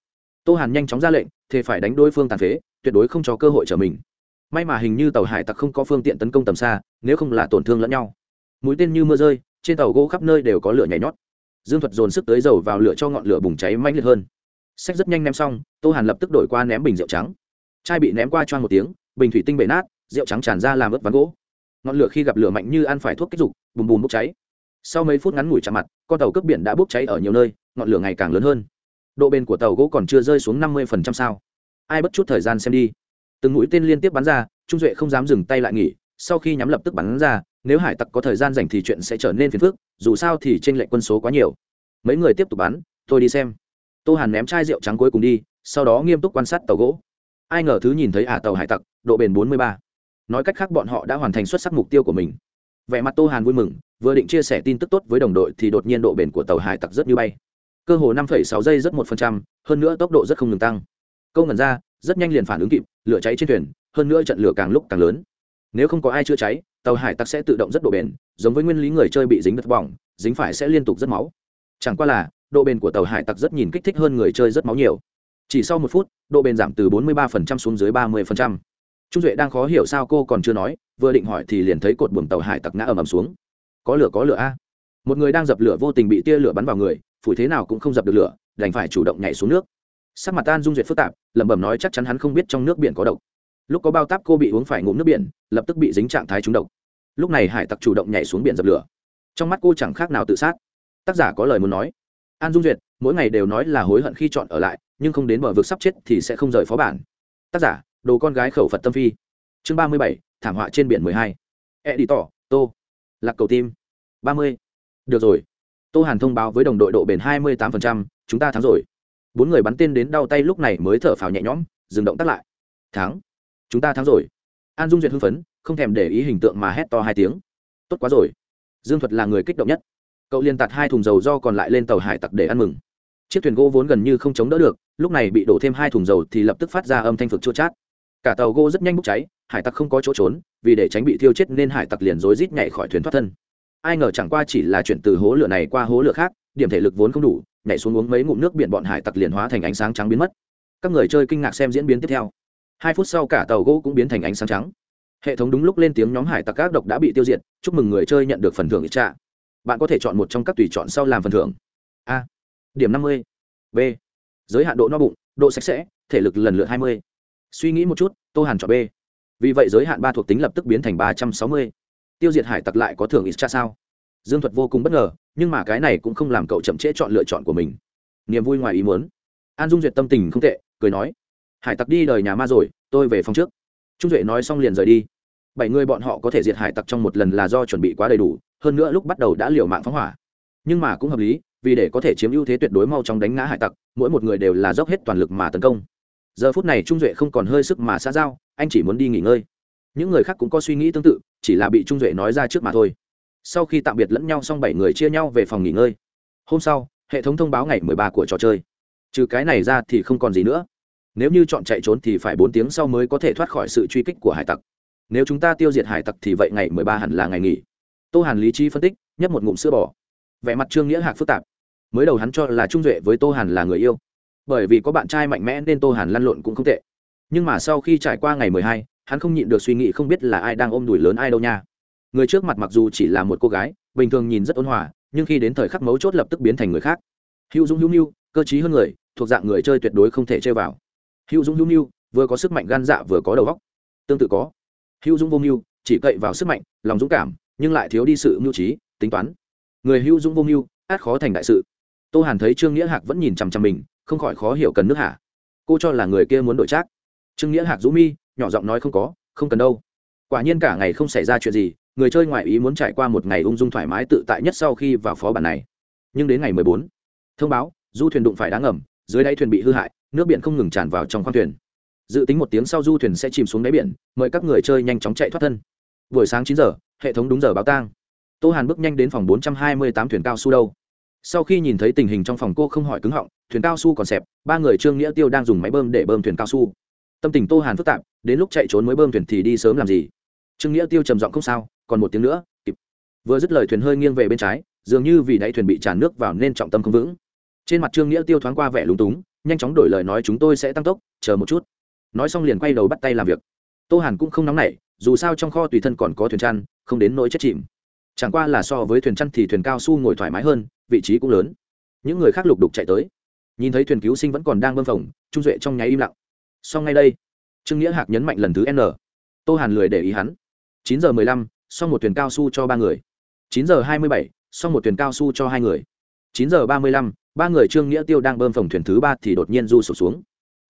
Tô hàn nhanh chóng ra lệnh, thề phải đánh đối phương tàn phế, tuyệt đối không cho cơ hội trở mình. May mà hình như tàu hải tặc không có phương tiện tấn công tầm xa, nếu không là tổn thương lẫn nhau. Mũi tên như mưa rơi, trên tàu gỗ khắp nơi đều có lửa nhảy nhót. Dương thuật dồn sức tới dầu vào lửa cho ngọn lửa bùng cháy mạnh liệt hơn. Sách rất nhanh ném xong, tô hàn lập tức đổi qua ném bình rượu trắng. Chai bị ném qua choang một tiếng bình thủy tinh bể nát, rượu trắng tràn ra làm ướt ván gỗ. Ngọn lửa khi gặp lửa mạnh như ăn phải thuốc kích dục, bùm bùm bốc cháy. Sau mấy phút ngắn ngủi chạm mặt, con tàu cướp biển đã bốc cháy ở nhiều nơi, ngọn lửa ngày càng lớn hơn. Độ bền của tàu gỗ còn chưa rơi xuống năm mươi sao. Ai bất chút thời gian xem đi. Từng mũi tên liên tiếp bắn ra, trung duệ không dám dừng tay lại nghỉ, sau khi nhắm lập tức bắn ra, nếu hải tặc có thời gian dành thì chuyện sẽ trở nên phiền phức, dù sao thì t r ê n lệch quân số quá nhiều. Mấy người tiếp tục bắn, tôi đi xem. Tô hàn ném chai rượu trắng cuối cùng đi, sau đó nghiêm túc quan sát tàu gỗ. Ai ngờ thứ nhìn thấy ả tàu hải tặc độ bền bốn mươi ba. Nói cách khác bọn họ đã hoàn thành xuất sắc mục tiêu của mình. Vẻ mặt tô hàn vui mừng vừa định chia sẻ tin tức tốt với đồng đội thì đột nhiên độ bền của tàu hải tặc rất như bay. Cơ hồ năm sáu giây rất 1%, hơn nữa tốc độ rất không ngừng tăng. Câu ngẩn ra rất nhanh liền phản ứng kịp lửa cháy trên thuyền hơn nữa trận lửa càng lúc càng lớn. Nếu không có ai chữa cháy tàu hải tặc sẽ tự động rất độ bền giống với nguyên lý người chơi bị dính đất bỏng dính phải sẽ liên tục rất máu. Chẳng qua là độ bền của tàu hải tặc rất nhìn kích thích hơn người chơi rất máu nhiều. Chỉ sau một phút độ bền giảm từ 43% xuống dưới 30% trung duệ đang khó hiểu sao cô còn chưa nói, vừa định hỏi thì liền thấy cột buồng tàu hải tặc ngã ầm ầm xuống. Có lửa có lửa a. Một người đang dập lửa vô tình bị tia lửa bắn vào người, phủi thế nào cũng không dập được lửa, đành phải chủ động nhảy xuống nước. Sắc mặt tan dung duyệt phức tạp, lẩm bẩm nói chắc chắn hắn không biết trong nước biển có độc. Lúc có bao táp cô bị uống phải ngụm nước biển, lập tức bị dính trạng thái trúng độc. Lúc này hải tặc chủ động nhảy xuống biển dập lửa. Trong mắt cô chẳng khác nào tự sát. Tác giả có lời muốn nói. An dung duyệt, mỗi ngày đều nói là hối hận khi chọn ở lại, nhưng không đến bờ vực sắp chết thì sẽ không rời phó bản. Tác giả đồ con gái khẩu phật tâm phi. Chương ba mươi bảy, thảm họa trên biển mười hai. E đi tỏ, tô. Lạc cầu tim. Ba mươi. Được rồi. Tô hàn thông báo với đồng đội độ bền hai mươi tám chúng ta thắng rồi. Bốn người bắn tên đến đau tay lúc này mới thở phào nhẹ nhõm, dừng động tắt lại. Thắng. Chúng ta thắng rồi. An dung duyệt hưng phấn, không thèm để ý hình tượng mà hét to hai tiếng. Tốt quá rồi. Dương thuật là người kích động nhất. Cậu liên tạt hai thùng dầu do còn lại lên tàu hải tặc để ăn mừng. Chiếc thuyền gỗ vốn gần như không chống đỡ được, lúc này bị đổ thêm hai thùng dầu thì lập tức phát ra âm thanh phực chua chát cả tàu gỗ rất nhanh bốc cháy, hải tặc không có chỗ trốn, vì để tránh bị thiêu chết nên hải tặc liền rối rít nhảy khỏi thuyền thoát thân. Ai ngờ chẳng qua chỉ là chuyển từ hố lửa này qua hố lửa khác, điểm thể lực vốn không đủ, nhảy xuống uống mấy ngụm nước biển bọn hải tặc liền hóa thành ánh sáng trắng biến mất. Các người chơi kinh ngạc xem diễn biến tiếp theo. Hai phút sau cả tàu gỗ cũng biến thành ánh sáng trắng. Hệ thống đúng lúc lên tiếng nhóm hải tặc các độc đã bị tiêu diệt, chúc mừng người chơi nhận được phần thưởng ít trạ bạn có thể chọn một trong các tùy chọn sau làm phần thưởng. A. Điểm năm mươi. B. Giới hạn độ no bụng, độ sạch sẽ, thể lực lần lượt hai mươi suy nghĩ một chút, tô hàn chọn b. Vì vậy giới hạn ba thuộc tính lập tức biến thành ba trăm sáu mươi. Tiêu diệt hải tặc lại có thưởng ít cha sao? Dương thuật vô cùng bất ngờ, nhưng mà cái này cũng không làm cậu chậm trễ chọn lựa chọn của mình. Niềm vui ngoài ý muốn. An dung duyệt tâm tình không tệ, cười nói, hải tặc đi đời nhà ma rồi, tôi về phòng trước. Trung duệ nói xong liền rời đi. Bảy người bọn họ có thể diệt hải tặc trong một lần là do chuẩn bị quá đầy đủ, hơn nữa lúc bắt đầu đã liều mạng phóng hỏa. Nhưng mà cũng hợp lý, vì để có thể chiếm ưu thế tuyệt đối mau trong đánh ngã hải tặc, mỗi một người đều là dốc hết toàn lực mà tấn công giờ phút này trung duệ không còn hơi sức mà xa giao, anh chỉ muốn đi nghỉ ngơi. Những người khác cũng có suy nghĩ tương tự, chỉ là bị trung duệ nói ra trước mà thôi. Sau khi tạm biệt lẫn nhau xong bảy người chia nhau về phòng nghỉ ngơi. Hôm sau, hệ thống thông báo ngày mười ba của trò chơi. Trừ cái này ra thì không còn gì nữa. Nếu như chọn chạy trốn thì phải bốn tiếng sau mới có thể thoát khỏi sự truy kích của hải tặc. Nếu chúng ta tiêu diệt hải tặc thì vậy ngày mười ba hẳn là ngày nghỉ. Tô hàn lý trí phân tích, nhấp một ngụm sữa bò. Vẻ mặt trương nghĩa hạc phức tạp. Mới đầu hắn cho là trung duệ với tô hàn là người yêu bởi vì có bạn trai mạnh mẽ nên tô hàn lăn lộn cũng không tệ. Nhưng mà sau khi trải qua ngày mười hai, hắn không nhịn được suy nghĩ không biết là ai đang ôm đùi lớn ai đâu nha. Người trước mặt mặc dù chỉ là một cô gái, bình thường nhìn rất ôn hòa, nhưng khi đến thời khắc mấu chốt lập tức biến thành người khác. Hữu dũng hữu mưu cơ t hơn người, thuộc dạng người chơi tuyệt đối không thể chơi vào. Hữu dũng hữu mưu vừa có sức mạnh gan dạ vừa có đầu óc. Tương tự có. Hữu dũng vô mưu, chỉ cậy vào sức mạnh, lòng dũng cảm, nhưng lại thiếu đi sự mưu trí, tính toán. Người hữu dũng vô mưu át khó thành đại sự. Tô hàn thấy trương nghĩa hạc vẫn nhìn chằm chằm mình không khỏi khó hiểu cần nước hả? Cô cho là người kia muốn đổi trác. Trương nghĩa hạc rũ mi, nhỏ giọng nói không có, không cần đâu. Quả nhiên cả ngày không xảy ra chuyện gì, người chơi ngoại ý muốn trải qua một ngày ung dung thoải mái tự tại nhất sau khi vào phó bản này. Nhưng đến ngày mười bốn, thông báo, du thuyền đụng phải đá ngầm, dưới đáy thuyền bị hư hại, nước biển không ngừng tràn vào trong khoang thuyền. Dự tính một tiếng sau du thuyền sẽ chìm xuống đáy biển, mời các người chơi nhanh chóng chạy thoát thân. Buổi sáng chín giờ, hệ thống đúng giờ báo tang. Tô hàn bước nhanh đến phòng bốn trăm hai mươi tám thuyền cao su đâu. Sau khi nhìn thấy tình hình trong phòng, cô không hỏi cứng họng thuyền cao su còn xẹp, ba người trương nghĩa tiêu đang dùng máy bơm để bơm thuyền cao su. Tâm tình tô hàn phức tạp, đến lúc chạy trốn mới bơm thuyền thì đi sớm làm gì? Trương nghĩa tiêu trầm giọng không sao, còn một tiếng nữa, kịp. Vừa dứt lời thuyền hơi nghiêng về bên trái, dường như vì đáy thuyền bị tràn nước vào nên trọng tâm không vững. Trên mặt trương nghĩa tiêu thoáng qua vẻ lúng túng, nhanh chóng đổi lời nói chúng tôi sẽ tăng tốc, chờ một chút. Nói xong liền quay đầu bắt tay làm việc. Tô hàn cũng không nóng nảy, dù sao trong kho tùy thân còn có thuyền chăn, không đến nỗi chết chìm. Chẳng qua là so với thuyền chăn thì thuyền cao su ngồi thoải mái hơn, vị trí cũng lớn. Những người khác lục đục chạy tới nhìn thấy thuyền cứu sinh vẫn còn đang bơm phồng, trung duệ trong nháy im lặng. Sau ngay đây, trương nghĩa hạc nhấn mạnh lần thứ n. Tô hàn lười để ý hắn. Chín giờ mười lăm, xong một thuyền cao su cho ba người. Chín giờ hai mươi bảy, xong một thuyền cao su cho hai người. Chín giờ ba mươi lăm, ba người trương nghĩa tiêu đang bơm phồng thuyền thứ ba thì đột nhiên du sụp xuống.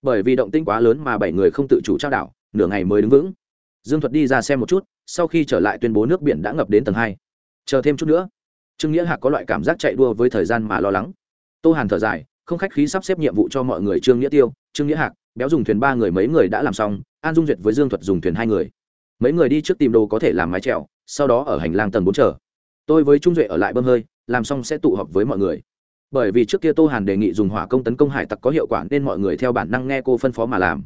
Bởi vì động tinh quá lớn mà bảy người không tự chủ trao đảo, nửa ngày mới đứng vững. Dương thuật đi ra xem một chút, sau khi trở lại tuyên bố nước biển đã ngập đến tầng hai. Chờ thêm chút nữa. Trương nghĩa hạc có loại cảm giác chạy đua với thời gian mà lo lắng. Tô hàn thở dài không khách khí sắp xếp nhiệm vụ cho mọi người trương nghĩa tiêu, trương nghĩa hạc, béo dùng thuyền ba người mấy người đã làm xong, an dung duyệt với dương thuật dùng thuyền hai người. Mấy người đi trước tìm đồ có thể làm mái trèo sau đó ở hành lang tầng bốn chờ. Tôi với trung duệ ở lại bơm hơi, làm xong sẽ tụ họp với mọi người. Bởi vì trước kia tô hàn đề nghị dùng hỏa công tấn công hải tặc có hiệu quả nên mọi người theo bản năng nghe cô phân phó mà làm.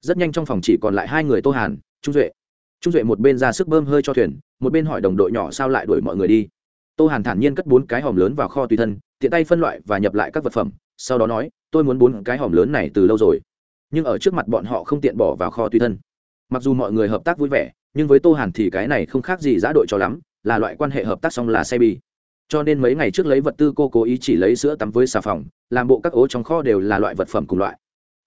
Rất nhanh trong phòng chỉ còn lại hai người tô hàn, trung duệ. Trung duệ một bên ra sức bơm hơi cho thuyền, một bên hỏi đồng đội nhỏ sao lại đuổi mọi người đi. Tô hàn thản nhiên cất bốn cái hòm lớn vào kho tùy thân, tiện tay phân loại và nhập lại các vật phẩm sau đó nói, tôi muốn bốn cái hòm lớn này từ lâu rồi. Nhưng ở trước mặt bọn họ không tiện bỏ vào kho tùy thân. Mặc dù mọi người hợp tác vui vẻ, nhưng với tô hàn thì cái này không khác gì giã đội cho lắm, là loại quan hệ hợp tác xong là xe bi. Cho nên mấy ngày trước lấy vật tư cô cố ý chỉ lấy sữa tắm với xà phòng, làm bộ các ố trong kho đều là loại vật phẩm cùng loại.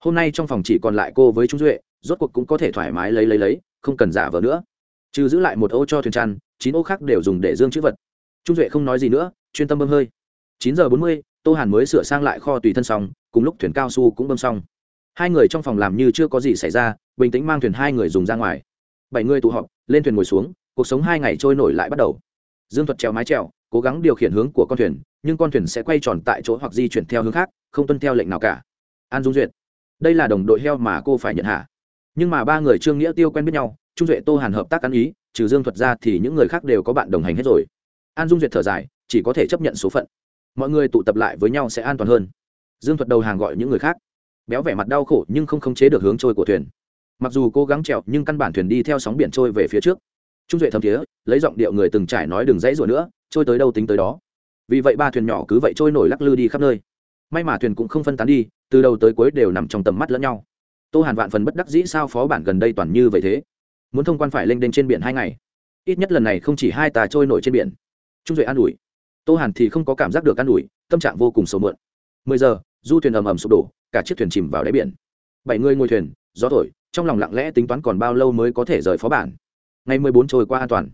Hôm nay trong phòng chỉ còn lại cô với trung duệ, rốt cuộc cũng có thể thoải mái lấy lấy lấy, không cần giả vờ nữa. Trừ giữ lại một ô cho thuyền trăn chín ô khác đều dùng để dương chữ vật. Trung duệ không nói gì nữa, chuyên tâm bơm hơi. Chín giờ bốn mươi tô hàn mới sửa sang lại kho tùy thân xong, cùng lúc thuyền cao su cũng bơm xong. Hai người trong phòng làm như chưa có gì xảy ra, bình tĩnh mang thuyền hai người dùng ra ngoài. Bảy người tụ họp, lên thuyền ngồi xuống, cuộc sống hai ngày trôi nổi lại bắt đầu. Dương thuật trèo mái trèo, cố gắng điều khiển hướng của con thuyền, nhưng con thuyền sẽ quay tròn tại chỗ hoặc di chuyển theo hướng khác, không tuân theo lệnh nào cả. An dung duyệt đây là đồng đội heo mà cô phải nhận hạ nhưng mà ba người trương nghĩa tiêu quen biết nhau, trung duệ tô hàn hợp tác ăn ý, trừ dương thuật ra thì những người khác đều có bạn đồng hành hết rồi. An dung duyệt thở dài, chỉ có thể chấp nhận số phận mọi người tụ tập lại với nhau sẽ an toàn hơn. Dương thuật đầu hàng gọi những người khác. Béo vẻ mặt đau khổ nhưng không khống chế được hướng trôi của thuyền. Mặc dù cố gắng trèo nhưng căn bản thuyền đi theo sóng biển trôi về phía trước. Trung duệ thấm thiế lấy giọng điệu người từng trải nói đừng dãy rủa nữa, trôi tới đâu tính tới đó. Vì vậy ba thuyền nhỏ cứ vậy trôi nổi lắc lư đi khắp nơi. May mà thuyền cũng không phân tán đi, từ đầu tới cuối đều nằm trong tầm mắt lẫn nhau. Tô hàn vạn phần bất đắc dĩ sao phó bản gần đây toàn như vậy thế? Muốn thông quan phải lênh đênh trên biển hai ngày. Ít nhất lần này không chỉ hai tà trôi nổi trên biển. Trung duệ an ủi tô hàn thì không có cảm giác được an ủi, tâm trạng vô cùng sầu mượn mười giờ, du thuyền ầm ầm sụp đổ, cả chiếc thuyền chìm vào đáy biển. Bảy người ngồi thuyền, gió thổi, trong lòng lặng lẽ tính toán còn bao lâu mới có thể rời phó bản. Ngày mười bốn trôi qua an toàn.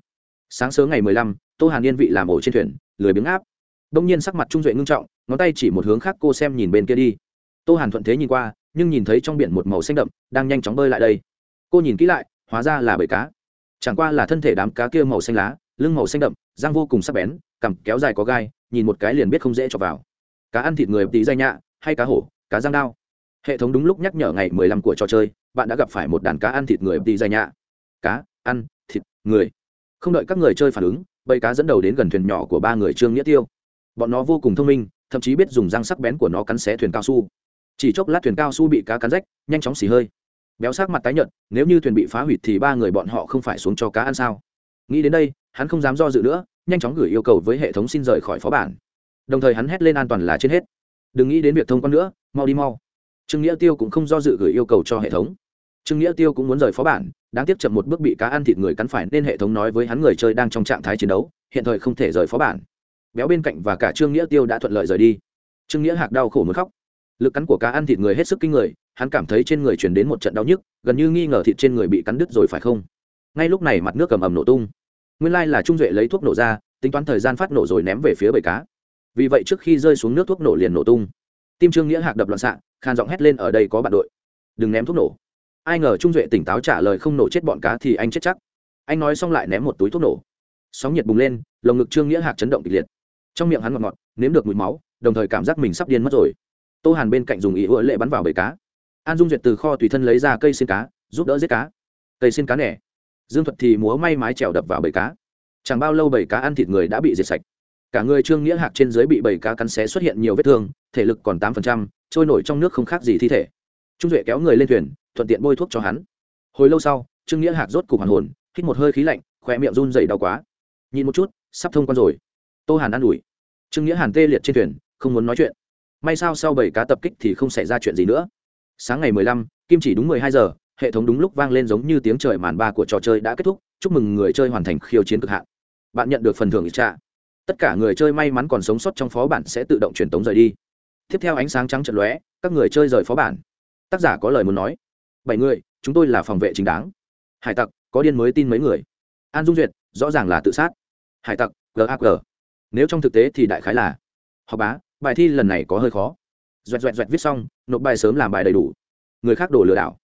Sáng sớm ngày mười lăm, tô hàn yên vị làm ổ trên thuyền, lười biếng áp. Đông nhiên sắc mặt trung duệ ngưng trọng, ngón tay chỉ một hướng khác cô xem nhìn bên kia đi. Tô hàn thuận thế nhìn qua, nhưng nhìn thấy trong biển một màu xanh đậm, đang nhanh chóng bơi lại đây. Cô nhìn kỹ lại, hóa ra là bầy cá. Chẳng qua là thân thể đám cá kia màu xanh lá lưng màu xanh đậm, răng vô cùng sắc bén, cằm kéo dài có gai, nhìn một cái liền biết không dễ cho vào. Cá ăn thịt người tí dây nhạ, hay cá hổ, cá răng đao. Hệ thống đúng lúc nhắc nhở ngày mười lăm của trò chơi, bạn đã gặp phải một đàn cá ăn thịt người tí dây nhạ. Cá, ăn, thịt, người. Không đợi các người chơi phản ứng, bầy cá dẫn đầu đến gần thuyền nhỏ của ba người trương nghĩa tiêu. Bọn nó vô cùng thông minh, thậm chí biết dùng răng sắc bén của nó cắn xé thuyền cao su. Chỉ chốc lát thuyền cao su bị cá cắn rách, nhanh chóng xì hơi. Béo sát mặt tái nhợt, nếu như thuyền bị phá hủy thì ba người bọn họ không phải xuống cho cá ăn sao? Nghĩ đến đây, hắn không dám do dự nữa, nhanh chóng gửi yêu cầu với hệ thống xin rời khỏi phó bản. Đồng thời hắn hét lên an toàn là trên hết. Đừng nghĩ đến việc thông quan nữa, mau đi mau. Trương nghĩa tiêu cũng không do dự gửi yêu cầu cho hệ thống. Trương nghĩa tiêu cũng muốn rời phó bản, đáng tiếc chậm một bước bị cá ăn thịt người cắn phải nên hệ thống nói với hắn người chơi đang trong trạng thái chiến đấu, hiện thời không thể rời phó bản. Béo bên cạnh và cả trương nghĩa tiêu đã thuận lợi rời đi. Trương nghĩa hạc đau khổ muốn khóc. Lực cắn của cá ăn thịt người hết sức kinh người, hắn cảm thấy trên người chuyển đến một trận đau nhức, gần như nghi ngờ thịt trên người bị cắn đứt rồi phải không? Ngay lúc này mặt nước cầm ầm nổ tung nguyên lai là trung duệ lấy thuốc nổ ra, tính toán thời gian phát nổ rồi ném về phía bầy cá. Vì vậy trước khi rơi xuống nước thuốc nổ liền nổ tung. Tim trương nghĩa hạc đập loạn xạ, khan giọng hét lên, ở đây có bạn đội. Đừng ném thuốc nổ. Ai ngờ trung duệ tỉnh táo trả lời, không nổ chết bọn cá thì anh chết chắc. Anh nói xong lại ném một túi thuốc nổ. Sóng nhiệt bùng lên, lồng ngực trương nghĩa hạc chấn động kịch liệt. Trong miệng hắn ngọt ngọt, nếm được mùi máu, đồng thời cảm giác mình sắp điên mất rồi. Tô hàn bên cạnh dùng ý ựa lệ bắn vào bầy cá. An dung duyệt từ kho tùy thân lấy ra cây xin cá, giúp đỡ giết cá. Cây xin cá nẻ dương thuật thì múa may mái trèo đập vào bầy cá. Chẳng bao lâu bầy cá ăn thịt người đã bị diệt sạch. Cả người trương nghĩa hạc trên dưới bị bầy cá cắn xé xuất hiện nhiều vết thương, thể lực còn tám phần trăm, trôi nổi trong nước không khác gì thi thể. Trung duệ kéo người lên thuyền, thuận tiện bôi thuốc cho hắn. Hồi lâu sau, trương nghĩa hạc rốt cục hoàn hồn, hít một hơi khí lạnh khỏe miệng run dày đau quá. Nhìn một chút, sắp thông quan rồi. Tô hàn an ủi. Trương nghĩa hàn tê liệt trên thuyền, không muốn nói chuyện. May sao sau bảy cá tập kích thì không xảy ra chuyện gì nữa. Sáng ngày mười lăm, kim chỉ đúng mười hai giờ hệ thống đúng lúc vang lên giống như tiếng trời màn ba của trò chơi đã kết thúc, chúc mừng người chơi hoàn thành khiêu chiến cực hạn. Bạn nhận được phần thưởng ít trạ. Tất cả người chơi may mắn còn sống sót trong phó bản sẽ tự động truyền tống rời đi. Tiếp theo ánh sáng trắng trận lóe, các người chơi rời phó bản. Tác giả có lời muốn nói. Bảy người, chúng tôi là phòng vệ chính đáng. Hải tặc, có điên mới tin mấy người. An dung duyệt, rõ ràng là tự sát. Hải tặc gag nếu trong thực tế thì đại khái là, họ bá, bài thi lần này có hơi khó. Doẹt doẹt doẹt viết xong, nộp bài sớm làm bài đầy đủ. Người khác đổ lừa đảo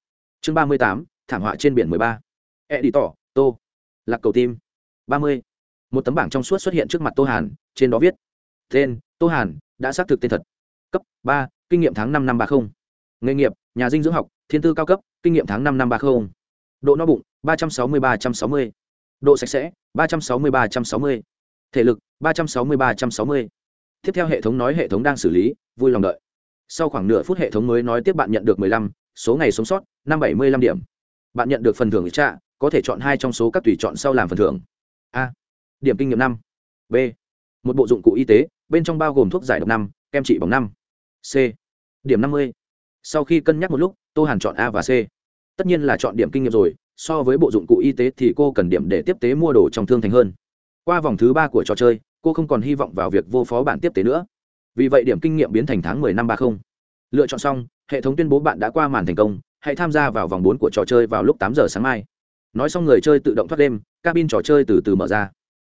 chương ba mươi tám, thảm họa trên biển mười ba. E đi tỏ tô. Lạc cầu tim. ba mươi. Một tấm bảng trong suốt xuất hiện trước mặt tô hàn, trên đó viết. Tên, tô hàn, đã xác thực tên thật. Cấp ba, kinh nghiệm tháng năm năm ba mươi nghề nghiệp, nhà dinh dưỡng học, thiên tư cao cấp, kinh nghiệm tháng năm năm ba mươi độ no bụng, ba trăm sáu mươi ba trăm sáu mươi. Độ sạch sẽ, ba trăm sáu mươi ba trăm sáu mươi. Thể lực, ba trăm sáu mươi ba trăm sáu mươi. Tiếp theo hệ thống nói hệ thống đang xử lý, vui lòng đợi. Sau khoảng nửa phút hệ thống mới nói tiếp bạn nhận được mười lăm số ngày sống sót, năm bảy mươi lăm điểm. Bạn nhận được phần thưởng trạ có thể chọn hai trong số các tùy chọn sau làm phần thưởng. A. Điểm kinh nghiệm năm. B. Một bộ dụng cụ y tế, bên trong bao gồm thuốc giải độc năm, kem trị bằng năm. C. Điểm năm mươi. Sau khi cân nhắc một lúc, tô hàn chọn a và c. Tất nhiên là chọn điểm kinh nghiệm rồi, so với bộ dụng cụ y tế thì cô cần điểm để tiếp tế mua đồ trong thương thành hơn. Qua vòng thứ ba của trò chơi, cô không còn hy vọng vào việc vô phó bản tiếp tế nữa. Vì vậy điểm kinh nghiệm biến thành tháng 10 năm 30. lựa chọn xong hệ thống tuyên bố bạn đã qua màn thành công, hãy tham gia vào vòng bốn của trò chơi vào lúc tám giờ sáng mai. Nói xong người chơi tự động thoát đêm, cabin trò chơi từ từ mở ra.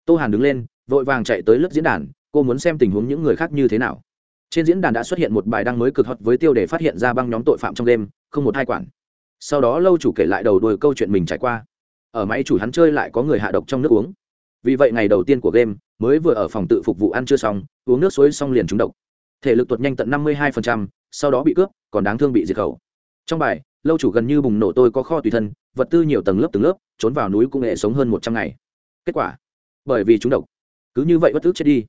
Tô hàn đứng lên, vội vàng chạy tới lớp diễn đàn, cô muốn xem tình huống những người khác như thế nào. Trên diễn đàn đã xuất hiện một bài đăng mới cực hot với tiêu đề phát hiện ra băng nhóm tội phạm trong đêm, không một hai quản. Sau đó lâu chủ kể lại đầu đuôi câu chuyện mình trải qua. Ở máy chủ hắn chơi lại có người hạ độc trong nước uống. Vì vậy ngày đầu tiên của game, mới vừa ở phòng tự phục vụ ăn chưa xong, uống nước suối xong liền trúng độc. Thể lực tuột nhanh tận năm mươi hai sau đó bị cướp, còn đáng thương bị diệt khẩu. Trong bài, lâu chủ gần như bùng nổ tôi có kho tùy thân, vật tư nhiều tầng lớp từng lớp, trốn vào núi cũng nghệ sống hơn một trăm ngày. Kết quả, bởi vì chúng độc, cứ như vậy bất tức chết đi.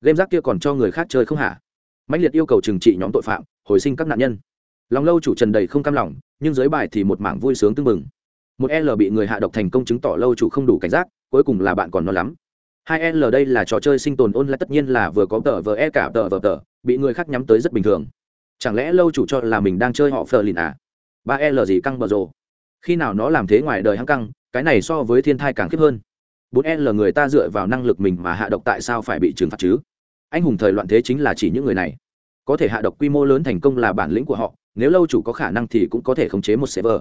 Game rác kia còn cho người khác chơi không hả? Mạnh liệt yêu cầu trừng trị nhóm tội phạm, hồi sinh các nạn nhân. Lòng lâu chủ trần đầy không cam lòng, nhưng dưới bài thì một mảng vui sướng tưng mừng một l bị người hạ độc thành công chứng tỏ lâu chủ không đủ cảnh giác, cuối cùng là bạn còn non lắm. Hai l đây là trò chơi sinh tồn ôn lại tất nhiên là vừa có tờ vờ e cả tờ vờ tờ, bị người khác nhắm tới rất bình thường chẳng lẽ lâu chủ cho là mình đang chơi họ phờ lìn à? Ba l gì căng bờ rồ? Khi nào nó làm thế ngoài đời hăng căng, cái này so với thiên thai càng khiếp hơn. Bốn l người ta dựa vào năng lực mình mà hạ độc tại sao phải bị trừng phạt chứ? Anh hùng thời loạn thế chính là chỉ những người này. Có thể hạ độc quy mô lớn thành công là bản lĩnh của họ, nếu lâu chủ có khả năng thì cũng có thể khống chế một server.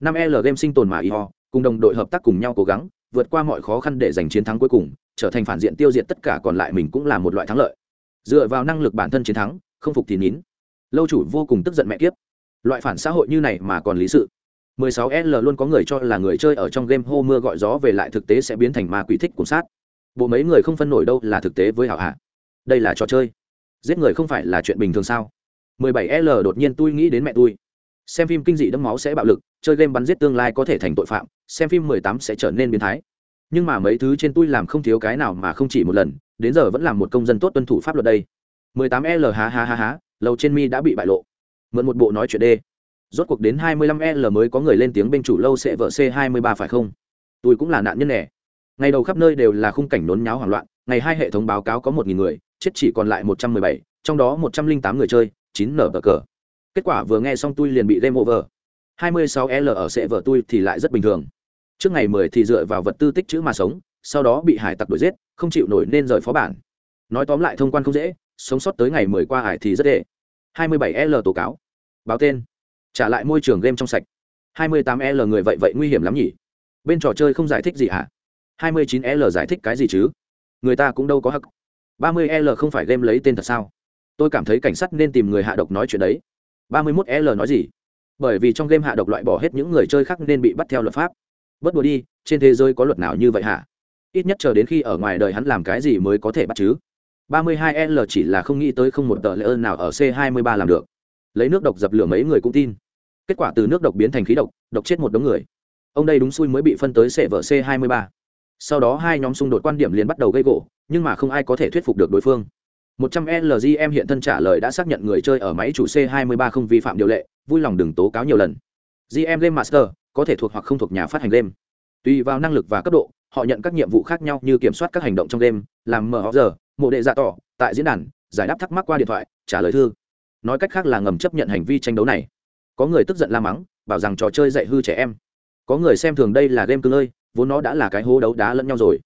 Năm l game sinh tồn mà y ho, cùng đồng đội hợp tác cùng nhau cố gắng, vượt qua mọi khó khăn để giành chiến thắng cuối cùng, trở thành phản diện tiêu diệt tất cả còn lại mình cũng là một loại thắng lợi. Dựa vào năng lực bản thân chiến thắng, không phục thì nín lâu chủ vô cùng tức giận mẹ kiếp. Loại phản xã hội như này mà còn lý sự. 16L luôn có người cho là người chơi ở trong game hô mưa gọi gió về lại thực tế sẽ biến thành ma quỷ thích cùng sát. Bộ mấy người không phân nổi đâu là thực tế với hảo hạ. Đây là trò chơi. Giết người không phải là chuyện bình thường sao? 17L đột nhiên tôi nghĩ đến mẹ tôi xem phim kinh dị đẫm máu sẽ bạo lực, chơi game bắn giết tương lai có thể thành tội phạm, xem phim 18 sẽ trở nên biến thái. Nhưng mà mấy thứ trên tôi làm không thiếu cái nào mà không chỉ một lần, đến giờ vẫn là một công dân tốt tuân thủ pháp luật đây. 18L há há há há lầu trên mi đã bị bại lộ. Mượn một bộ nói chuyện đê. Rốt cuộc đến 25L mới có người lên tiếng bên chủ lâu sẽ vợ C23 phải không? Tôi cũng là nạn nhân nè. ngày đầu khắp nơi đều là khung cảnh nôn nháo hoảng loạn, ngày hai hệ thống báo cáo có một nghìn người, chết chỉ còn lại một trăm mười bảy, trong đó một trăm linh tám người chơi 9 nở cờ cờ. Kết quả vừa nghe xong tôi liền bị game over 26 l ở sẽ vợ tôi thì lại rất bình thường. Trước ngày 10 thì dựa vào vật tư tích chữ mà sống, sau đó bị hải tặc đuổi giết, không chịu nổi nên rời phó bản. Nói tóm lại thông quan không dễ, sống sót tới ngày 10 qua hải thì rất dễ 27 l tố cáo. Báo tên. Trả lại môi trường game trong sạch. 28 l người vậy vậy nguy hiểm lắm nhỉ? Bên trò chơi không giải thích gì hả? 29 l giải thích cái gì chứ? Người ta cũng đâu có hắc. 30 l không phải game lấy tên thật sao? Tôi cảm thấy cảnh sát nên tìm người hạ độc nói chuyện đấy. 31 l nói gì? Bởi vì trong game hạ độc loại bỏ hết những người chơi khác nên bị bắt theo luật pháp. Bất đùa đi, trên thế giới có luật nào như vậy hả? Ít nhất chờ đến khi ở ngoài đời hắn làm cái gì mới có thể bắt chứ? 32 l chỉ là không nghĩ tới không một tờ lệ ơn nào ở c 23 làm được. Lấy nước độc dập lửa mấy người cũng tin. Kết quả từ nước độc biến thành khí độc độc chết một đống người. Ông đây đúng xui mới bị phân tới sệ vợ c 23 sau đó hai nhóm xung đột quan điểm liền bắt đầu gây gỗ nhưng mà không ai có thể thuyết phục được đối phương. 100 LGM hiện thân trả lời đã xác nhận người chơi ở máy chủ C23 không vi phạm điều lệ, vui lòng đừng tố cáo nhiều lần. GM Game Master có thể thuộc hoặc không thuộc nhà phát hành game. Tùy vào năng lực và cấp độ, họ nhận các nhiệm vụ khác nhau như kiểm soát các hành động trong game, làm mở giờ, mộ đệ dạ tỏ, tại diễn đàn, giải đáp thắc mắc qua điện thoại, trả lời thư. Nói cách khác là ngầm chấp nhận hành vi tranh đấu này. Có người tức giận la mắng, bảo rằng trò chơi dạy hư trẻ em. Có người xem thường đây là game cưng ơi, vốn nó đã là cái hố đấu đá lẫn nhau rồi.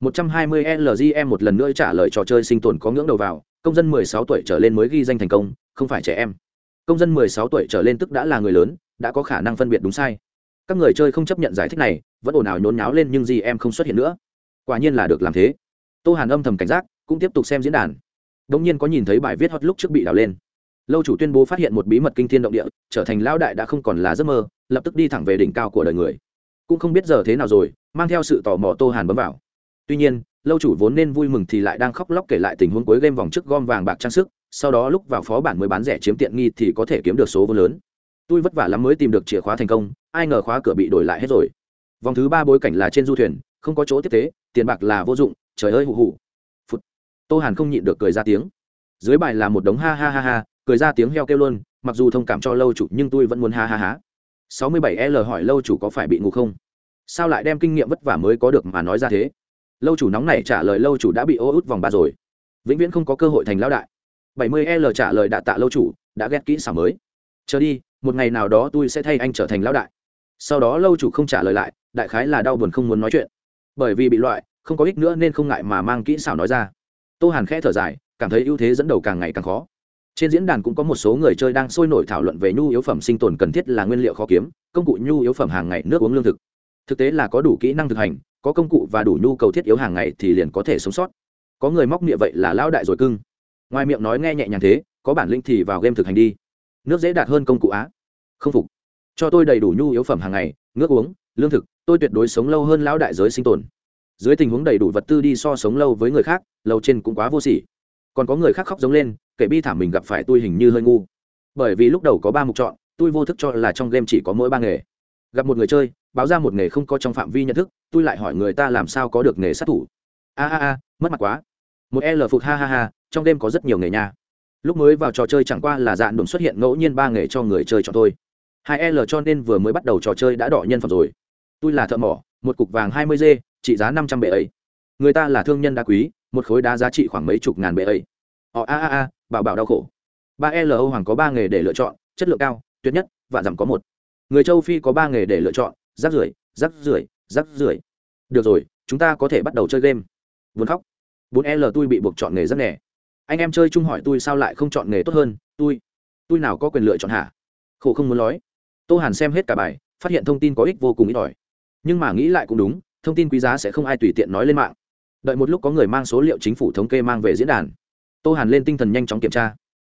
120 LGM một lần nữa trả lời trò chơi sinh tồn có ngưỡng đầu vào, công dân 16 tuổi trở lên mới ghi danh thành công, không phải trẻ em. Công dân 16 tuổi trở lên tức đã là người lớn, đã có khả năng phân biệt đúng sai. Các người chơi không chấp nhận giải thích này, vẫn ồn ào nhốn nháo lên nhưng gì em không xuất hiện nữa. Quả nhiên là được làm thế. Tô Hàn âm thầm cảnh giác, cũng tiếp tục xem diễn đàn. Đống nhiên có nhìn thấy bài viết hot lúc trước bị đào lên. Lâu chủ tuyên bố phát hiện một bí mật kinh thiên động địa, trở thành lão đại đã không còn là giấc mơ, lập tức đi thẳng về đỉnh cao của đời người. Cũng không biết giờ thế nào rồi, mang theo sự tò mò Tô Hàn bấm vào tuy nhiên lâu chủ vốn nên vui mừng thì lại đang khóc lóc kể lại tình huống cuối game vòng trước gom vàng bạc trang sức sau đó lúc vào phó bản mới bán rẻ chiếm tiện nghi thì có thể kiếm được số vốn lớn tôi vất vả lắm mới tìm được chìa khóa thành công ai ngờ khóa cửa bị đổi lại hết rồi vòng thứ ba bối cảnh là trên du thuyền không có chỗ tiếp tế tiền bạc là vô dụng trời ơi hụ hụ tô hàn không nhịn được cười ra tiếng. Dưới bài là một đống ha ha ha ha, cười ra tiếng heo kêu luôn, mặc dù thông cảm cho lâu chủ, nhưng tôi vẫn muốn ha ha ha. 67 l hỏi lâu chủ có phải bị ngủ không? Sao lại đem kinh nghiệm vất vả mới có được mà nói ra thế? Lâu chủ nóng này trả lời lâu chủ đã bị ô út vòng ba rồi. Vĩnh viễn không có cơ hội thành lão đại. Bảy mươi l trả lời đạ tạ lâu chủ, đã ghét kỹ xảo mới. Chờ đi, một ngày nào đó tôi sẽ thay anh trở thành lão đại. Sau đó lâu chủ không trả lời lại, đại khái là đau buồn không muốn nói chuyện. Bởi vì bị loại, không có ích nữa nên không ngại mà mang kỹ xảo nói ra tô hàn khẽ thở dài, cảm thấy ưu thế dẫn đầu càng ngày càng khó. Trên diễn đàn cũng có một số người chơi đang sôi nổi thảo luận về nhu yếu phẩm sinh tồn cần thiết là nguyên liệu khó kiếm, công cụ nhu yếu phẩm hàng ngày nước uống lương thực. Thực tế là có đủ kỹ năng thực hành, có công cụ và đủ nhu cầu thiết yếu hàng ngày thì liền có thể sống sót. Có người móc miệng vậy là lão đại rồi cưng. Ngoài miệng nói nghe nhẹ nhàng thế, có bản lĩnh thì vào game thực hành đi. Nước dễ đạt hơn công cụ á. Không phục. Cho tôi đầy đủ nhu yếu phẩm hàng ngày, nước uống, lương thực, tôi tuyệt đối sống lâu hơn lão đại giới sinh tồn dưới tình huống đầy đủ vật tư đi so sống lâu với người khác, lâu trên cũng quá vô sỉ. Còn có người khác khóc giống lên, kể bi thảm mình gặp phải tôi hình như hơi ngu. Bởi vì lúc đầu có ba mục chọn, tôi vô thức cho là trong game chỉ có mỗi ba nghề. Gặp một người chơi, báo ra một nghề không có trong phạm vi nhận thức, tôi lại hỏi người ta làm sao có được nghề sát thủ. A a a, mất mặt quá. Một l phục ha ha ha, trong đêm có rất nhiều nghề nha. Lúc mới vào trò chơi chẳng qua là dạn đồn xuất hiện ngẫu nhiên ba nghề cho người chơi chọn tôi. hai l cho nên vừa mới bắt đầu trò chơi đã đỏ nhân phẩm rồi. Tôi là thợ mỏ, một cục vàng hai mươi g trị giá năm trăm bệ ấy. Người ta là thương nhân đá quý, một khối đá giá trị khoảng mấy chục ngàn bệ ấy. Họ a a a, bảo bảo đau khổ. Ba l hoàng có ba nghề để lựa chọn, chất lượng cao, tuyệt nhất, vạn dặm có một. Người châu phi có ba nghề để lựa chọn rác rưởi rác rưởi rác rưởi. Được rồi, chúng ta có thể bắt đầu chơi game. Vốn khóc. Bốn l tôi bị buộc chọn nghề rất nghề anh em chơi chung hỏi tôi sao lại không chọn nghề tốt hơn tôi tôi nào có quyền lựa chọn hả? Khổ không muốn nói. Tô hàn xem hết cả bài, phát hiện thông tin có ích vô cùng ít ỏi. Nhưng mà nghĩ lại cũng đúng thông tin quý giá sẽ không ai tùy tiện nói lên mạng. Đợi một lúc có người mang số liệu chính phủ thống kê mang về diễn đàn. Tô hàn lên tinh thần nhanh chóng kiểm tra.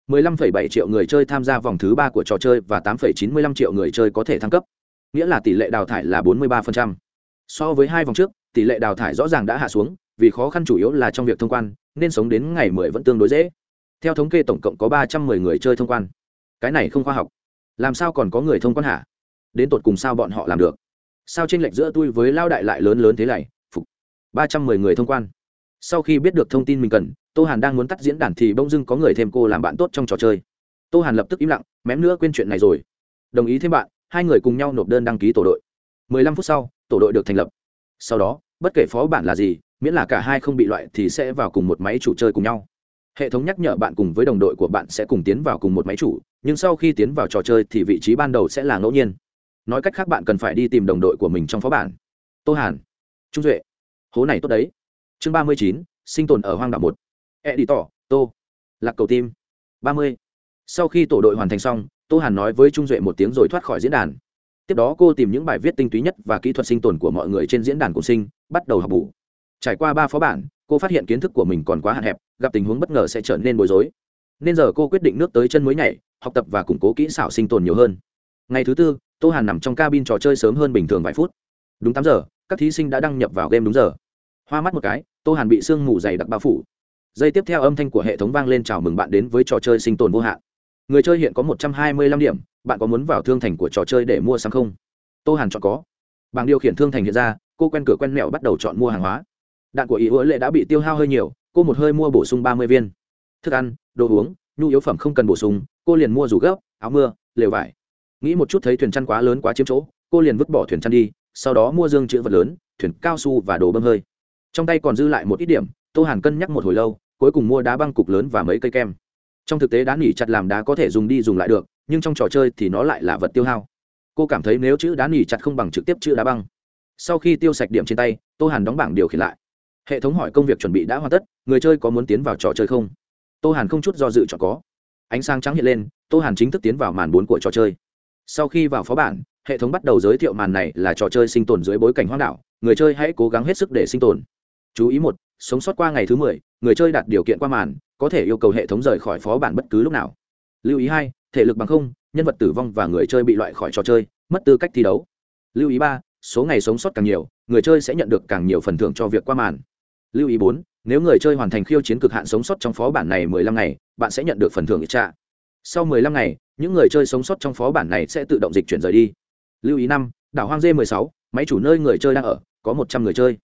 15,7 triệu người chơi tham gia vòng thứ ba của trò chơi và 8,95 triệu người chơi có thể thăng cấp. Nghĩa là tỷ lệ đào thải là 43%. so với hai vòng trước tỷ lệ đào thải rõ ràng đã hạ xuống vì khó khăn chủ yếu là trong việc thông quan nên sống đến ngày 10 vẫn tương đối dễ. Theo thống kê tổng cộng có 310 người chơi thông quan. Cái này không khoa học. Làm sao còn có người thông quan hả? Đến tột cùng sao bọn họ làm được? Sao tranh lệch giữa tôi với lao đại lại lớn lớn thế này? Phục. Ba trăm mười người thông quan. Sau khi biết được thông tin mình cần, tô hàn đang muốn tắt diễn đàn thì bỗng dưng có người thêm cô làm bạn tốt trong trò chơi. Tô hàn lập tức im lặng, mém nữa quên chuyện này rồi. Đồng ý thêm bạn, hai người cùng nhau nộp đơn đăng ký tổ đội. Mười lăm phút sau, tổ đội được thành lập. Sau đó, bất kể phó bản là gì, miễn là cả hai không bị loại thì sẽ vào cùng một máy chủ chơi cùng nhau. Hệ thống nhắc nhở bạn cùng với đồng đội của bạn sẽ cùng tiến vào cùng một máy chủ, nhưng sau khi tiến vào trò chơi thì vị trí ban đầu sẽ là ngẫu nhiên nói cách khác bạn cần phải đi tìm đồng đội của mình trong phó bản. Tô hàn, trung duệ, hố này tốt đấy. Chương ba mươi chín, sinh tồn ở hoang đảo một. E đi tỏ tô, lạc cầu tim, ba mươi. Sau khi tổ đội hoàn thành xong, tô hàn nói với trung duệ một tiếng rồi thoát khỏi diễn đàn. Tiếp đó cô tìm những bài viết tinh túy nhất và kỹ thuật sinh tồn của mọi người trên diễn đàn cổ sinh, bắt đầu học bù. Trải qua ba phó bản, cô phát hiện kiến thức của mình còn quá hạn hẹp, gặp tình huống bất ngờ sẽ trở nên bối rối. Nên giờ cô quyết định nước tới chân mới nhảy, học tập và củng cố kỹ xảo sinh tồn nhiều hơn ngày thứ tư, tô hàn nằm trong cabin trò chơi sớm hơn bình thường vài phút. Đúng tám giờ, các thí sinh đã đăng nhập vào game đúng giờ. Hoa mắt một cái, tô hàn bị sương mù dày đặc bao phủ. Giây tiếp theo âm thanh của hệ thống vang lên chào mừng bạn đến với trò chơi sinh tồn vô hạn. Người chơi hiện có một trăm hai mươi lăm điểm, bạn có muốn vào thương thành của trò chơi để mua sắm không? Tô hàn chọn có. Bảng điều khiển thương thành hiện ra, cô quen cửa quen mẹo bắt đầu chọn mua hàng hóa. Đạn của ý hứa lệ đã bị tiêu hao hơi nhiều, cô một hơi mua bổ sung ba mươi viên. Thức ăn, đồ uống, nhu yếu phẩm không cần bổ sung, cô liền mua rủ gấp, áo mưa, lều vải nghĩ một chút thấy thuyền chăn quá lớn quá chiếm chỗ, cô liền vứt bỏ thuyền chăn đi, sau đó mua dương chữ vật lớn, thuyền cao su và đồ bơm hơi. Trong tay còn dư lại một ít điểm, tô hàn cân nhắc một hồi lâu, cuối cùng mua đá băng cục lớn và mấy cây kem. Trong thực tế đá nỉ chặt làm đá có thể dùng đi dùng lại được, nhưng trong trò chơi thì nó lại là vật tiêu hao. Cô cảm thấy nếu chữ đá nỉ chặt không bằng trực tiếp chữ đá băng. Sau khi tiêu sạch điểm trên tay, tô hàn đóng bảng điều khiển lại. Hệ thống hỏi công việc chuẩn bị đã hoàn tất, người chơi có muốn tiến vào trò chơi không? Tô hàn không chút do dự chọn có. Ánh sáng trắng hiện lên, tô hàn chính thức tiến vào màn bốn của trò chơi sau khi vào phó bản, hệ thống bắt đầu giới thiệu màn này là trò chơi sinh tồn dưới bối cảnh hoang đảo. Người chơi hãy cố gắng hết sức để sinh tồn. Chú ý một, sống sót qua ngày thứ mười, người chơi đạt điều kiện qua màn, có thể yêu cầu hệ thống rời khỏi phó bản bất cứ lúc nào. Lưu ý hai, thể lực bằng không, nhân vật tử vong và người chơi bị loại khỏi trò chơi, mất tư cách thi đấu. Lưu ý ba, số ngày sống sót càng nhiều, người chơi sẽ nhận được càng nhiều phần thưởng cho việc qua màn. Lưu ý bốn, nếu người chơi hoàn thành khiêu chiến cực hạn sống sót trong phó bản này mười lăm ngày, bạn sẽ nhận được phần thưởng ít trạ. Sau mười lăm ngày những người chơi sống sót trong phó bản này sẽ tự động dịch chuyển rời đi. Lưu ý năm, đảo hoang dê mười sáu, máy chủ nơi người chơi đang ở, có một trăm người chơi.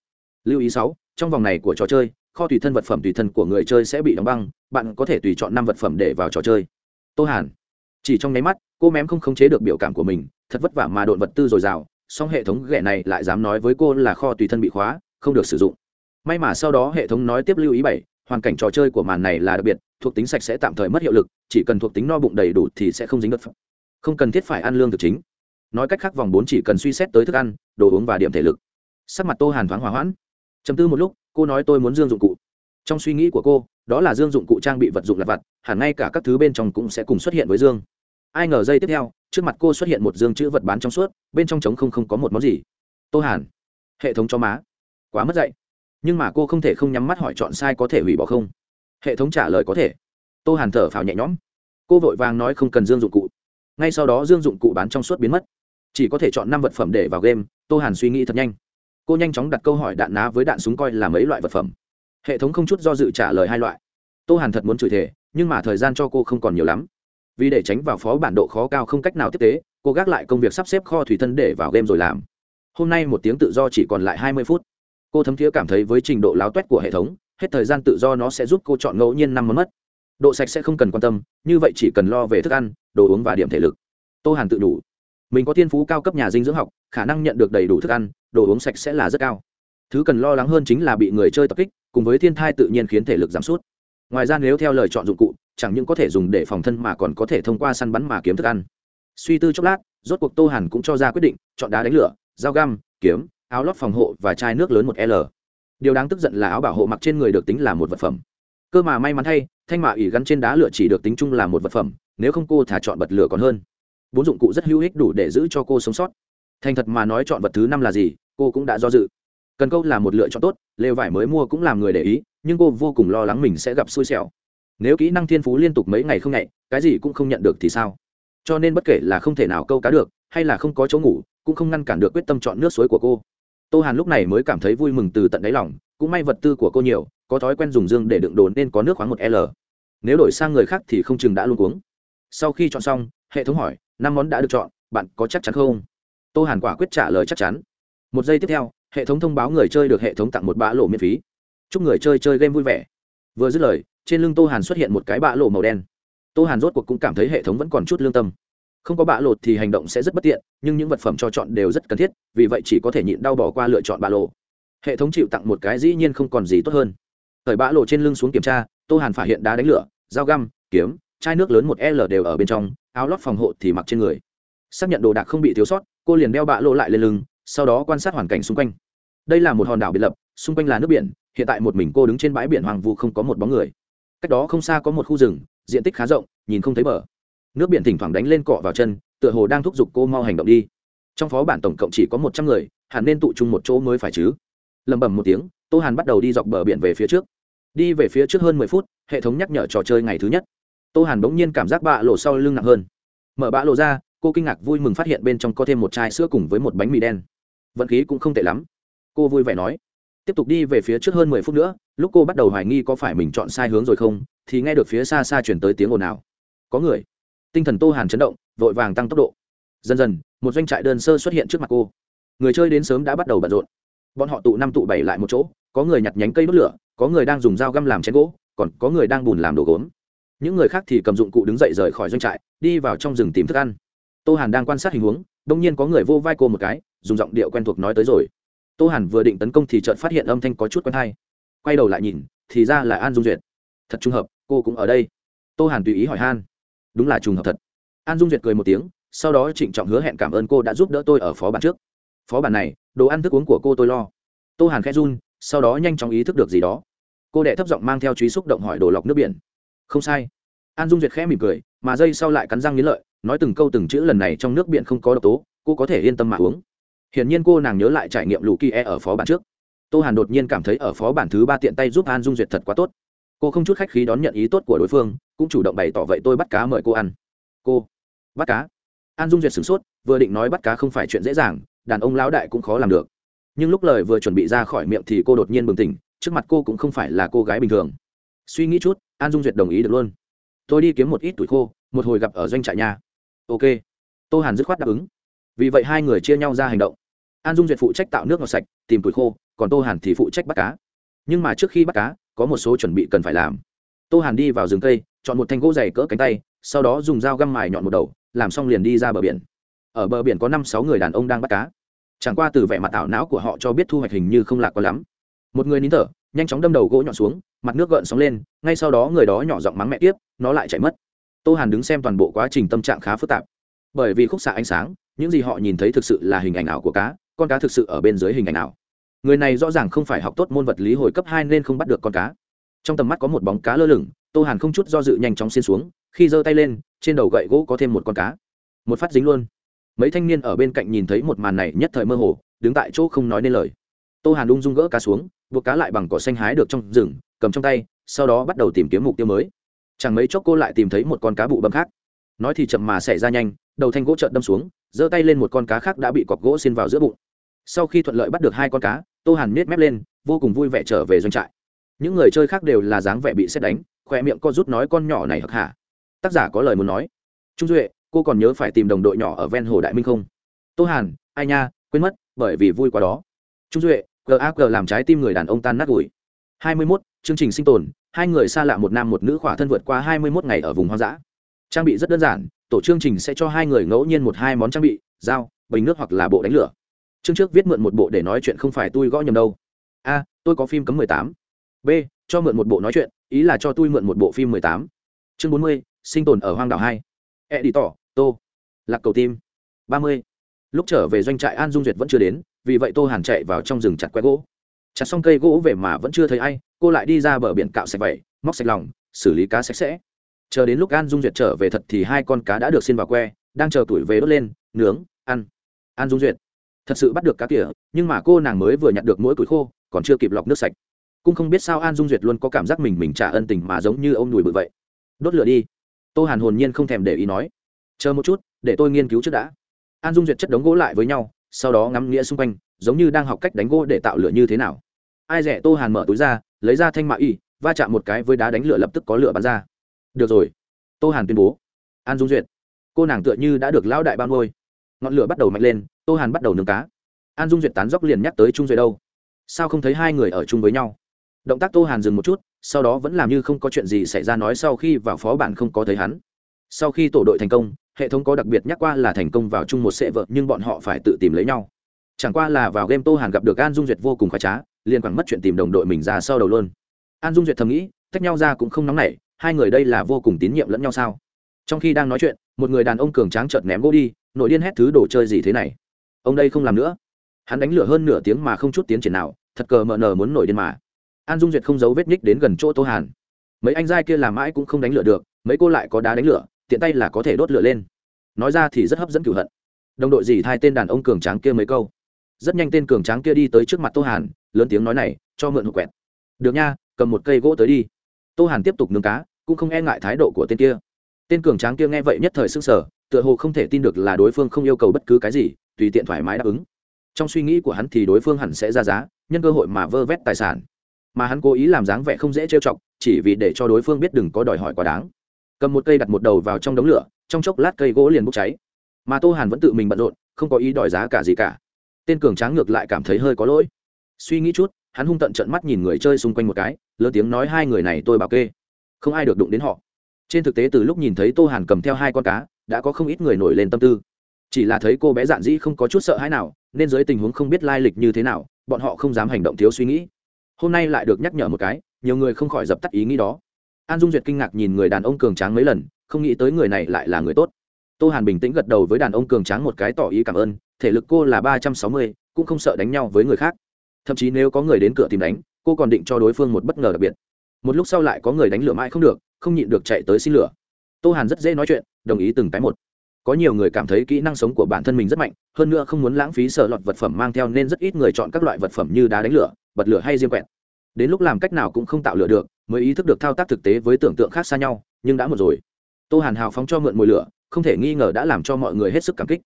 Lưu ý sáu, trong vòng này của trò chơi, kho tùy thân vật phẩm tùy thân của người chơi sẽ bị đóng băng, bạn có thể tùy chọn năm vật phẩm để vào trò chơi. Tô hàn, chỉ trong nháy mắt, cô mém không khống chế được biểu cảm của mình, thật vất vả mà độn vật tư dồi dào, song hệ thống ghẻ này lại dám nói với cô là kho tùy thân bị khóa, không được sử dụng. May mà sau đó hệ thống nói tiếp lưu ý bảy hoàn cảnh trò chơi của màn này là đặc biệt, thuộc tính sạch sẽ tạm thời mất hiệu lực, chỉ cần thuộc tính no bụng đầy đủ thì sẽ không dính đất không cần thiết phải ăn lương thực chính. Nói cách khác vòng bốn chỉ cần suy xét tới thức ăn, đồ uống và điểm thể lực. Sắc mặt tô hàn thoáng hòa hoãn. Chấm tư một lúc, cô nói tôi muốn dương dụng cụ. Trong suy nghĩ của cô, đó là dương dụng cụ trang bị vật dụng lặt vặt, hẳn ngay cả các thứ bên trong cũng sẽ cùng xuất hiện với dương. Ai ngờ giây tiếp theo, trước mặt cô xuất hiện một dương chữ vật bán trong suốt, bên trong trống không không có một món gì. Tô hàn, hệ thống cho má. Quá mất dạy nhưng mà cô không thể không nhắm mắt hỏi chọn sai có thể hủy bỏ không? Hệ thống trả lời có thể. Tô hàn thở phào nhẹ nhõm. Cô vội vàng nói không cần dương dụng cụ. Ngay sau đó dương dụng cụ bán trong suốt biến mất. Chỉ có thể chọn năm vật phẩm để vào game, tô hàn suy nghĩ thật nhanh. Cô nhanh chóng đặt câu hỏi đạn ná với đạn súng coi là mấy loại vật phẩm. Hệ thống không chút do dự trả lời hai loại. Tô hàn thật muốn chửi thề, nhưng mà thời gian cho cô không còn nhiều lắm. Vì để tránh vào phó bản độ khó cao không cách nào tiếp tế, cô gác lại công việc sắp xếp kho thủy thân để vào game rồi làm. Hôm nay một tiếng tự do chỉ còn lại hai mươi phút cô thấm thiế cảm thấy với trình độ láo toét của hệ thống, hết thời gian tự do nó sẽ giúp cô chọn ngẫu nhiên năm món mất. Độ sạch sẽ không cần quan tâm, như vậy chỉ cần lo về thức ăn, đồ uống và điểm thể lực. Tô hàn tự đủ. Mình có thiên phú cao cấp nhà dinh dưỡng học, khả năng nhận được đầy đủ thức ăn, đồ uống sạch sẽ là rất cao. Thứ cần lo lắng hơn chính là bị người chơi tập kích, cùng với thiên thai tự nhiên khiến thể lực giảm sút. Ngoài ra nếu theo lời chọn dụng cụ, chẳng những có thể dùng để phòng thân mà còn có thể thông qua săn bắn mà kiếm thức ăn. Suy tư chốc lát, rốt cuộc tô hàn cũng cho ra quyết định, chọn đá đánh lửa, dao găm, kiếm áo lót phòng hộ và chai nước lớn một l. Điều đáng tức giận là áo bảo hộ mặc trên người được tính là một vật phẩm. Cơ mà may mắn thay, thanh mạ ỉ gắn trên đá lửa chỉ được tính chung là một vật phẩm, nếu không cô thả chọn bật lửa còn hơn. Bốn dụng cụ rất hữu ích đủ để giữ cho cô sống sót. Thành thật mà nói chọn vật thứ năm là gì, cô cũng đã do dự. Cần câu là một lựa chọn tốt, lều vải mới mua cũng làm người để ý, nhưng cô vô cùng lo lắng mình sẽ gặp xui xẻo. Nếu kỹ năng thiên phú liên tục mấy ngày không nhạy cái gì cũng không nhận được thì sao? Cho nên bất kể là không thể nào câu cá được, hay là không có chỗ ngủ, cũng không ngăn cản được quyết tâm chọn nước suối của cô tô hàn lúc này mới cảm thấy vui mừng từ tận đáy lòng, cũng may vật tư của cô nhiều, có thói quen dùng dương để đựng đồ nên có nước khoáng một l. Nếu đổi sang người khác thì không chừng đã luôn cuống. Sau khi chọn xong, hệ thống hỏi, năm món đã được chọn, bạn có chắc chắn không? Tô hàn quả quyết trả lời chắc chắn. Một giây tiếp theo, hệ thống thông báo người chơi được hệ thống tặng một bã lộ miễn phí. Chúc người chơi chơi game vui vẻ. Vừa dứt lời, trên lưng tô hàn xuất hiện một cái bã lộ màu đen. Tô hàn rốt cuộc cũng cảm thấy hệ thống vẫn còn chút lương tâm không có bạ lột thì hành động sẽ rất bất tiện, nhưng những vật phẩm cho chọn đều rất cần thiết, vì vậy chỉ có thể nhịn đau bỏ qua lựa chọn bạ lộ hệ thống chịu tặng một cái dĩ nhiên không còn gì tốt hơn. Thời bạ lộ trên lưng xuống kiểm tra, tô hàn phát hiện đá đánh lửa, dao găm, kiếm, chai nước lớn một l đều ở bên trong, áo lót phòng hộ thì mặc trên người. Xác nhận đồ đạc không bị thiếu sót, cô liền đeo bạ lộ lại lên lưng, sau đó quan sát hoàn cảnh xung quanh. Đây là một hòn đảo biệt lập, xung quanh là nước biển, hiện tại một mình cô đứng trên bãi biển hoàng vu không có một bóng người. Cách đó không xa có một khu rừng, diện tích khá rộng, nhìn không thấy bờ nước biển thỉnh thoảng đánh lên cọ vào chân, tựa hồ đang thúc giục cô mau hành động đi. Trong phó bản tổng cộng chỉ có một trăm người, hẳn nên tụ chung một chỗ mới phải chứ? Lẩm bẩm một tiếng, tô hàn bắt đầu đi dọc bờ biển về phía trước. Đi về phía trước hơn mười phút, hệ thống nhắc nhở trò chơi ngày thứ nhất. Tô hàn bỗng nhiên cảm giác bạ lộ sau lưng nặng hơn. Mở bạ lộ ra, cô kinh ngạc vui mừng phát hiện bên trong có thêm một chai sữa cùng với một bánh mì đen. Vận khí cũng không tệ lắm. Cô vui vẻ nói. Tiếp tục đi về phía trước hơn mười phút nữa, lúc cô bắt đầu hoài nghi có phải mình chọn sai hướng rồi không, thì nghe được phía xa xa chuyển tới tiếng ồn ào. Có người tinh thần tô hàn chấn động, vội vàng tăng tốc độ. Dần dần, một doanh trại đơn sơ xuất hiện trước mặt cô. Người chơi đến sớm đã bắt đầu bận rộn. Bọn họ tụ năm tụ bảy lại một chỗ, có người nhặt nhánh cây đốt lửa, có người đang dùng dao găm làm chén gỗ, còn có người đang bùn làm đồ gốm. Những người khác thì cầm dụng cụ đứng dậy rời khỏi doanh trại, đi vào trong rừng tìm thức ăn. Tô hàn đang quan sát hình huống, đông nhiên có người vô vai cô một cái, dùng giọng điệu quen thuộc nói tới rồi. Tô hàn vừa định tấn công thì chợt phát hiện âm thanh có chút quen hay. Quay đầu lại nhìn, thì ra là an dung duyệt. Thật trùng hợp, cô cũng ở đây. Tô hàn tùy ý hỏi han đúng là trùng hợp thật. An dung duyệt cười một tiếng, sau đó trịnh trọng hứa hẹn cảm ơn cô đã giúp đỡ tôi ở phó bản trước. Phó bản này, đồ ăn thức uống của cô tôi lo. Tô hàn khẽ run, sau đó nhanh chóng ý thức được gì đó. Cô đệ thấp giọng mang theo trí xúc động hỏi đồ lọc nước biển. Không sai. An dung duyệt khẽ mỉm cười, mà dây sau lại cắn răng nghĩ lợi, nói từng câu từng chữ lần này trong nước biển không có độc tố, cô có thể yên tâm mà uống. Hiển nhiên cô nàng nhớ lại trải nghiệm lũ kỳ e ở phó bản trước. Tô hàn đột nhiên cảm thấy ở phó bản thứ ba tiện tay giúp an dung duyệt thật quá tốt cô không chút khách khí đón nhận ý tốt của đối phương, cũng chủ động bày tỏ vậy tôi bắt cá mời cô ăn. Cô, bắt cá. An dung duyệt sửng sốt, vừa định nói bắt cá không phải chuyện dễ dàng, đàn ông lão đại cũng khó làm được. Nhưng lúc lời vừa chuẩn bị ra khỏi miệng thì cô đột nhiên bừng tỉnh, trước mặt cô cũng không phải là cô gái bình thường. Suy nghĩ chút, an dung duyệt đồng ý được luôn. Tôi đi kiếm một ít tuổi khô, một hồi gặp ở doanh trại nhà ok. Tô hàn dứt khoát đáp ứng. Vì vậy hai người chia nhau ra hành động. An dung duyệt phụ trách tạo nước ngọt sạch, tìm tuổi khô, còn tô hàn thì phụ trách bắt cá. Nhưng mà trước khi bắt cá có một số chuẩn bị cần phải làm. Tô hàn đi vào rừng cây, chọn một thanh gỗ dày cỡ cánh tay, sau đó dùng dao găm mài nhọn một đầu, làm xong liền đi ra bờ biển. Ở bờ biển có năm sáu người đàn ông đang bắt cá. Chẳng qua từ vẻ mặt ảo não của họ cho biết thu hoạch hình như không lạc có lắm. Một người nín thở, nhanh chóng đâm đầu gỗ nhọn xuống, mặt nước gợn sóng lên, ngay sau đó người đó nhỏ giọng mắng mẹ tiếp, nó lại chạy mất. Tô hàn đứng xem toàn bộ quá trình tâm trạng khá phức tạp. Bởi vì khúc xạ ánh sáng, những gì họ nhìn thấy thực sự là hình ảnh ảo của cá, con cá thực sự ở bên dưới hình ảnh ảo người này rõ ràng không phải học tốt môn vật lý hồi cấp hai nên không bắt được con cá. Trong tầm mắt có một bóng cá lơ lửng, tô hàn không chút do dự nhanh chóng xiên xuống, khi giơ tay lên, trên đầu gậy gỗ có thêm một con cá. Một phát dính luôn. Mấy thanh niên ở bên cạnh nhìn thấy một màn này nhất thời mơ hồ, đứng tại chỗ không nói nên lời. Tô hàn ung dung gỡ cá xuống, buộc cá lại bằng cỏ xanh hái được trong rừng, cầm trong tay, sau đó bắt đầu tìm kiếm mục tiêu mới. Chẳng mấy chốc cô lại tìm thấy một con cá bụ bấm khác. Nói thì chậm mà xảy ra nhanh, đầu thanh gỗ trợn đâm xuống, giơ tay lên một con cá khác đã bị cọc gỗ xin vào giữa bụng. Sau khi thuận lợi bắt được hai con cá tô hàn miết mép lên vô cùng vui vẻ trở về doanh trại. Những người chơi khác đều là dáng vẻ bị xét đánh khỏe miệng co rút nói con nhỏ này hực hả? Tác giả có lời muốn nói. Trung duệ cô còn nhớ phải tìm đồng đội nhỏ ở ven hồ đại minh không? Tô hàn ai nha quên mất bởi vì vui quá đó. Trung duệ gag làm trái tim người đàn ông tan nát ủi. Hai mươi 21, chương trình sinh tồn hai người xa lạ một nam một nữ khỏa thân vượt qua hai mươi mốt ngày ở vùng hoang dã. Trang bị rất đơn giản tổ chương trình sẽ cho hai người ngẫu nhiên một hai món trang bị dao bình nước hoặc là bộ đánh lửa chương trước viết mượn một bộ để nói chuyện không phải tôi gõ nhầm đâu. A, tôi có phim cấm mười tám. B, cho mượn một bộ nói chuyện, ý là cho tôi mượn một bộ phim mười tám. Chương bốn mươi, sinh tồn ở hoang đảo hai. E đi tỏ tô. Lạc cầu tim. Ba mươi. Lúc trở về doanh trại an dung duyệt vẫn chưa đến, vì vậy tô hàn chạy vào trong rừng chặt que gỗ. Chặt xong cây gỗ về mà vẫn chưa thấy ai, cô lại đi ra bờ biển cạo sạch vẩy móc sạch lòng, xử lý cá sạch sẽ. Chờ đến lúc an dung duyệt trở về thật thì hai con cá đã được xin vào que, đang chờ tuổi về đốt lên, nướng, ăn. An dung duyệt thật sự bắt được cá kìa, nhưng mà cô nàng mới vừa nhặt được mỗi củi khô, còn chưa kịp lọc nước sạch. Cũng không biết sao an dung duyệt luôn có cảm giác mình mình trả ân tình mà giống như ông đùi bự vậy. Đốt lửa đi. Tô hàn hồn nhiên không thèm để ý nói. Chờ một chút, để tôi nghiên cứu trước đã. An dung duyệt chất đống gỗ lại với nhau, sau đó ngắm nghĩa xung quanh, giống như đang học cách đánh gỗ để tạo lửa như thế nào. Ai rẻ tô hàn mở túi ra, lấy ra thanh mạ y, va chạm một cái với đá đánh lửa lập tức có lửa bắn ra. Được rồi. Tô hàn tuyên bố. An dung duyệt, cô nàng tựa như đã được lão đại ban ngôi ngọn lửa bắt đầu mạnh lên, tô hàn bắt đầu nướng cá. An dung duyệt tán dốc liền nhắc tới trung duệ đâu? Sao không thấy hai người ở chung với nhau? Động tác tô hàn dừng một chút, sau đó vẫn làm như không có chuyện gì xảy ra nói sau khi vào phó bản không có thấy hắn. Sau khi tổ đội thành công, hệ thống có đặc biệt nhắc qua là thành công vào chung một sệ vợ, nhưng bọn họ phải tự tìm lấy nhau. Chẳng qua là vào game tô hàn gặp được an dung duyệt vô cùng khoái trá, liền quẳng mất chuyện tìm đồng đội mình ra sau đầu luôn. An dung duyệt thầm nghĩ tách nhau ra cũng không nóng nảy, hai người đây là vô cùng tín nhiệm lẫn nhau sao? Trong khi đang nói chuyện, một người đàn ông cường tráng chợt ném gỗ đi, nội điên hét thứ đồ chơi gì thế này? Ông đây không làm nữa. Hắn đánh lửa hơn nửa tiếng mà không chút tiến triển nào, thật cờ mờ nờ muốn nổi điên mà. An dung duyệt không giấu vết nhích đến gần chỗ tô hàn. Mấy anh giai kia làm mãi cũng không đánh lửa được, mấy cô lại có đá đánh lửa, tiện tay là có thể đốt lửa lên. Nói ra thì rất hấp dẫn cửu hận. Đồng đội gì thay tên đàn ông cường tráng kia mấy câu. Rất nhanh tên cường tráng kia đi tới trước mặt tô hàn, lớn tiếng nói này, cho mượn hộp quẹt. Được nha, cầm một cây gỗ tới đi. Tô hàn tiếp tục nướng cá, cũng không e ngại thái độ của tên kia tên cường tráng kia nghe vậy nhất thời s sờ, sở tựa hồ không thể tin được là đối phương không yêu cầu bất cứ cái gì tùy tiện thoải mái đáp ứng. Trong suy nghĩ của hắn thì đối phương hẳn sẽ ra giá nhân cơ hội mà vơ vét tài sản. Mà hắn cố ý làm dáng vẻ không dễ trêu chọc chỉ vì để cho đối phương biết đừng có đòi hỏi quá đáng. Cầm một cây đặt một đầu vào trong đống lửa trong chốc lát cây gỗ liền bốc cháy. Mà tô hàn vẫn tự mình bận rộn không có ý đòi giá cả gì cả. Tên cường tráng ngược lại cảm thấy hơi có lỗi. Suy nghĩ chút hắn hung tận trận mắt nhìn người chơi xung quanh một cái lớn tiếng nói hai người này tôi bảo kê. Không ai được đụng đến họ trên thực tế từ lúc nhìn thấy tô hàn cầm theo hai con cá, đã có không ít người nổi lên tâm tư. Chỉ là thấy cô bé dạn dĩ không có chút sợ hãi nào, nên dưới tình huống không biết lai lịch như thế nào, bọn họ không dám hành động thiếu suy nghĩ. Hôm nay lại được nhắc nhở một cái, nhiều người không khỏi dập tắt ý nghĩ đó. An dung duyệt kinh ngạc nhìn người đàn ông cường tráng mấy lần, không nghĩ tới người này lại là người tốt. Tô hàn bình tĩnh gật đầu với đàn ông cường tráng một cái tỏ ý cảm ơn, thể lực cô là ba trăm sáu mươi, cũng không sợ đánh nhau với người khác. Thậm chí nếu có người đến cửa tìm đánh, cô còn định cho đối phương một bất ngờ đặc biệt. Một lúc sau lại có người đánh lửa mãi không được không nhịn được chạy tới xin lửa. Tô hàn rất dễ nói chuyện, đồng ý từng cái một. Có nhiều người cảm thấy kỹ năng sống của bản thân mình rất mạnh, hơn nữa không muốn lãng phí sợ lọt vật phẩm mang theo nên rất ít người chọn các loại vật phẩm như đá đánh lửa, bật lửa hay diêm quẹt. Đến lúc làm cách nào cũng không tạo lửa được, mới ý thức được thao tác thực tế với tưởng tượng khác xa nhau, nhưng đã một rồi. Tô hàn hào phóng cho mượn mồi lửa, không thể nghi ngờ đã làm cho mọi người hết sức cảm kích.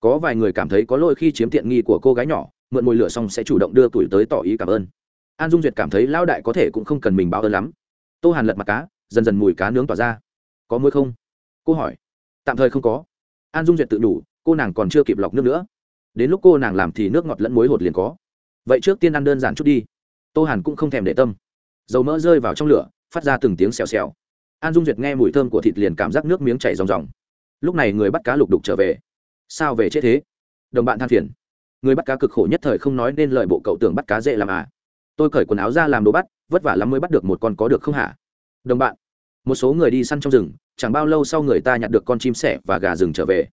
Có vài người cảm thấy có lỗi khi chiếm tiện nghi của cô gái nhỏ, mượn mồi lửa xong sẽ chủ động đưa tuổi tới tỏ ý cảm ơn. An dung duyệt cảm thấy lão đại có thể cũng không cần mình báo ơn lắm. Tô hàn lật mặt cá dần dần mùi cá nướng tỏa ra. Có muối không? Cô hỏi. Tạm thời không có. An dung duyệt tự đủ, cô nàng còn chưa kịp lọc nước nữa. Đến lúc cô nàng làm thì nước ngọt lẫn muối hột liền có. Vậy trước tiên ăn đơn giản chút đi. Tô hàn cũng không thèm để tâm. Dầu mỡ rơi vào trong lửa, phát ra từng tiếng xèo xèo. An dung duyệt nghe mùi thơm của thịt liền cảm giác nước miếng chảy ròng ròng. Lúc này người bắt cá lục đục trở về. Sao về chết thế? Đồng bạn than phiền. Người bắt cá cực khổ nhất thời không nói nên lời bộ cậu tưởng bắt cá dễ làm à. Tôi cởi quần áo ra làm đồ bắt, vất vả lắm mới bắt được một con có được không hả? Đồng bạn một số người đi săn trong rừng, chẳng bao lâu sau người ta nhặt được con chim sẻ và gà rừng trở về.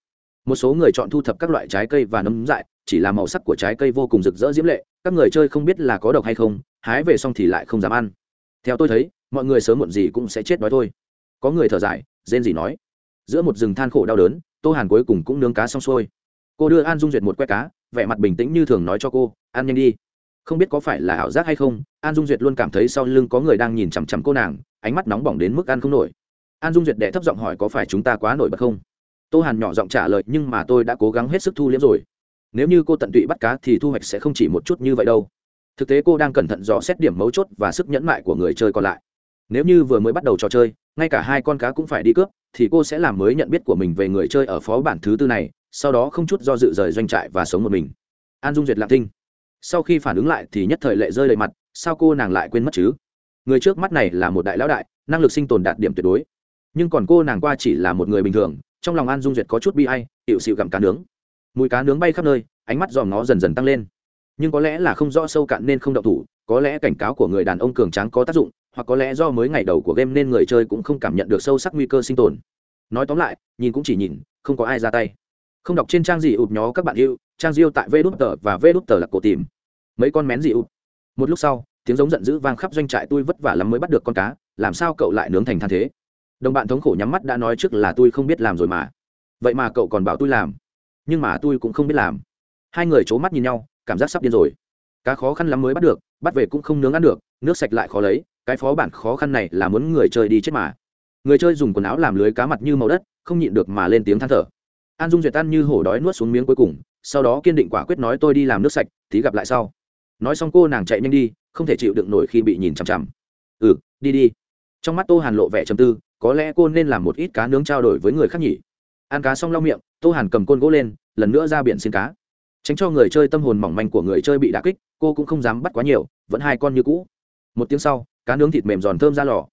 Một số người chọn thu thập các loại trái cây và nấm dại, chỉ là màu sắc của trái cây vô cùng rực rỡ diễm lệ, các người chơi không biết là có độc hay không, hái về xong thì lại không dám ăn. Theo tôi thấy, mọi người sớm muộn gì cũng sẽ chết đói thôi. Có người thở dài, rên gì nói. Giữa một rừng than khổ đau đớn, tô hàn cuối cùng cũng nướng cá xong xuôi. Cô đưa an dung duyệt một que cá, vẻ mặt bình tĩnh như thường nói cho cô, ăn nhanh đi. Không biết có phải là ảo giác hay không, an dung duyệt luôn cảm thấy sau lưng có người đang nhìn chằm chằm cô nàng ánh mắt nóng bỏng đến mức ăn không nổi. An dung duyệt đệ thấp giọng hỏi có phải chúng ta quá nổi bật không? Tô hàn nhỏ giọng trả lời, nhưng mà tôi đã cố gắng hết sức thu liếm rồi. Nếu như cô tận tụy bắt cá thì thu hoạch sẽ không chỉ một chút như vậy đâu. Thực tế cô đang cẩn thận dò xét điểm mấu chốt và sức nhẫn mại của người chơi còn lại. Nếu như vừa mới bắt đầu trò chơi, ngay cả hai con cá cũng phải đi cướp, thì cô sẽ làm mới nhận biết của mình về người chơi ở phó bản thứ tư này, sau đó không chút do dự rời doanh trại và sống một mình. An dung duyệt lặng thinh. sau khi phản ứng lại thì nhất thời lệ rơi đầy mặt, sao cô nàng lại quên mất chứ? Người trước mắt này là một đại lão đại, năng lực sinh tồn đạt điểm tuyệt đối. Nhưng còn cô nàng qua chỉ là một người bình thường, trong lòng an dung duyệt có chút bi ai hiệu xịu gặm cá nướng. Mùi cá nướng bay khắp nơi, ánh mắt dòm nó dần dần tăng lên. Nhưng có lẽ là không rõ sâu cạn nên không động thủ, có lẽ cảnh cáo của người đàn ông cường tráng có tác dụng, hoặc có lẽ do mới ngày đầu của game nên người chơi cũng không cảm nhận được sâu sắc nguy cơ sinh tồn. Nói tóm lại, nhìn cũng chỉ nhìn, không có ai ra tay. Không đọc trên trang gì ụp nhó các bạn yêu, trang diêu tại vê đút tờ và vê đút tờ là cổ tìm. Mấy con mén gì ụp? Một lúc sau tiếng giống giận dữ vang khắp doanh trại, tôi vất vả lắm mới bắt được con cá, làm sao cậu lại nướng thành than thế? Đồng bạn thống khổ nhắm mắt đã nói trước là tôi không biết làm rồi mà. Vậy mà cậu còn bảo tôi làm. Nhưng mà tôi cũng không biết làm. Hai người c h ố mắt nhìn nhau, cảm giác sắp điên rồi. Cá khó khăn lắm mới bắt được, bắt về cũng không nướng ăn được, nước sạch lại khó lấy, cái phó bản khó khăn này là muốn người chơi đi chết mà. Người chơi dùng quần áo làm lưới cá mặt như màu đất, không nhịn được mà lên tiếng than thở. An dung duyệt tan như hổ đói nuốt xuống miếng cuối cùng, sau đó kiên định quả quyết nói tôi đi làm nước sạch, tí gặp lại sau. Nói xong cô nàng chạy nhanh đi không thể chịu đựng nổi khi bị nhìn chằm chằm. Ừ đi đi. Trong mắt tô hàn lộ vẻ chầm tư, có lẽ cô nên làm một ít cá nướng trao đổi với người khác nhỉ? Ăn cá xong lau miệng, tô hàn cầm côn gỗ lên, lần nữa ra biển xin cá. Tránh cho người chơi tâm hồn mỏng manh của người chơi bị đà kích, cô cũng không dám bắt quá nhiều, vẫn hai con như cũ. Một tiếng sau, cá nướng thịt mềm giòn thơm ra lò.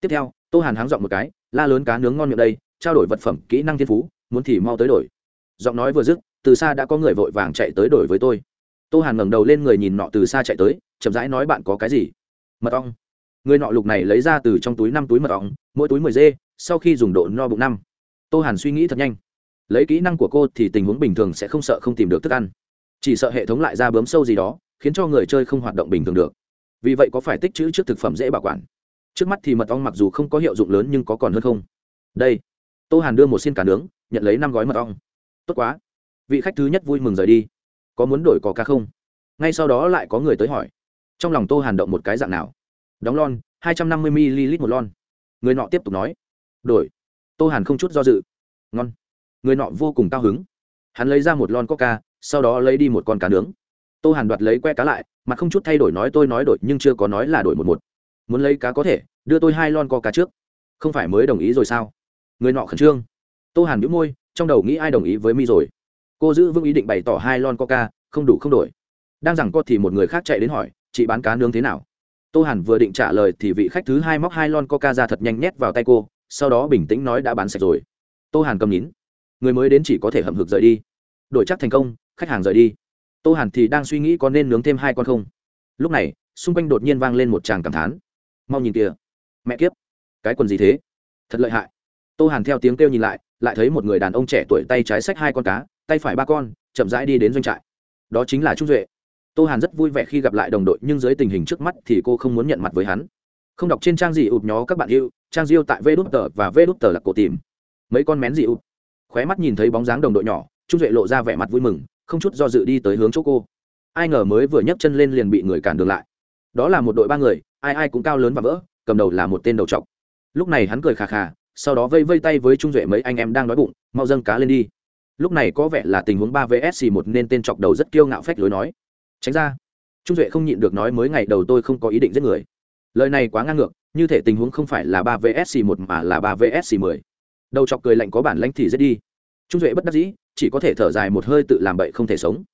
Tiếp theo, tô hàn háng dọn một cái, la lớn cá nướng ngon miệng đây, trao đổi vật phẩm, kỹ năng thiên phú, muốn thì mau tới đổi. Giọng nói vừa dứt, từ xa đã có người vội vàng chạy tới đổi với tôi. Tô hàn ngẩng đầu lên người nhìn nọ từ xa chạy tới chậm rãi nói bạn có cái gì? Mật ong. Người nọ lục này lấy ra từ trong túi năm túi mật ong, mỗi túi mười dê, sau khi dùng độ no bụng năm. Tô hàn suy nghĩ thật nhanh. Lấy kỹ năng của cô thì tình huống bình thường sẽ không sợ không tìm được thức ăn. Chỉ sợ hệ thống lại ra bướm sâu gì đó, khiến cho người chơi không hoạt động bình thường được. Vì vậy có phải tích chữ trước thực phẩm dễ bảo quản? Trước mắt thì mật ong mặc dù không có hiệu dụng lớn nhưng có còn hơn không? Đây. Tô hàn đưa một xiên cá nướng, nhận lấy năm gói mật ong. Tốt quá. Vị khách thứ nhất vui mừng rời đi. Có muốn đổi có ca không? Ngay sau đó lại có người tới hỏi trong lòng tô hàn động một cái dạng nào? Đóng lon, hai trăm năm mươi ml một lon. Người nọ tiếp tục nói. Đổi. Tô hàn không chút do dự. Ngon. Người nọ vô cùng cao hứng. Hắn lấy ra một lon coca, sau đó lấy đi một con cá nướng. Tô hàn đoạt lấy que cá lại mà không chút thay đổi nói tôi nói đổi, nhưng chưa có nói là đổi một một. Muốn lấy cá có thể, đưa tôi hai lon coca trước. Không phải mới đồng ý rồi sao? Người nọ khẩn trương. Tô hàn nhũ môi, trong đầu nghĩ ai đồng ý với mi rồi. Cô giữ vững ý định bày tỏ hai lon coca, không đủ không đổi. Đang rằng co thì một người khác chạy đến hỏi chị bán cá nướng thế nào? Tô hàn vừa định trả lời thì vị khách thứ hai móc hai lon coca ra thật nhanh nhét vào tay cô, sau đó bình tĩnh nói đã bán sạch rồi. Tô hàn cầm nhín người mới đến chỉ có thể hậm hực rời đi. Đổi chắc thành công, khách hàng rời đi. Tô hàn thì đang suy nghĩ có nên nướng thêm hai con không. Lúc này, xung quanh đột nhiên vang lên một tràng cảm thán. Mau nhìn kìa. Mẹ kiếp. Cái quần gì thế? Thật lợi hại. Tô hàn theo tiếng kêu nhìn lại lại thấy một người đàn ông trẻ tuổi tay trái xách hai con cá, tay phải ba con, chậm rãi đi đến doanh trại. Đó chính là trung duệ tô hàn rất vui vẻ khi gặp lại đồng đội, nhưng dưới tình hình trước mắt thì cô không muốn nhận mặt với hắn. Không đọc trên trang gì ụt nhó các bạn yêu, trang diêu tại vê đút tờ và vê đút tờ là cổ tìm. Mấy con mén gì ụt khóe mắt nhìn thấy bóng dáng đồng đội nhỏ, trung duệ lộ ra vẻ mặt vui mừng, không chút do dự đi tới hướng chỗ cô. Ai ngờ mới vừa nhấc chân lên liền bị người cản đường lại. Đó là một đội ba người, ai ai cũng cao lớn và vỡ, cầm đầu là một tên đầu trọc lúc này hắn cười khà khà, sau đó vây vây tay với trung duệ mấy anh em đang đói bụng, mau dâng cá lên đi. Lúc này có vẻ là tình huống ba vs một nên tên chọc đầu rất kiêu ngạo phách lối nói tránh ra. Trung duệ không nhịn được nói mới ngày đầu tôi không có ý định giết người. Lời này quá ngang ngược, như thể tình huống không phải là ba vs một mà là ba vs mười. Đầu chọc cười lạnh có bản lãnh thì giết đi. Trung duệ bất đắc dĩ, chỉ có thể thở dài một hơi tự làm bậy không thể sống.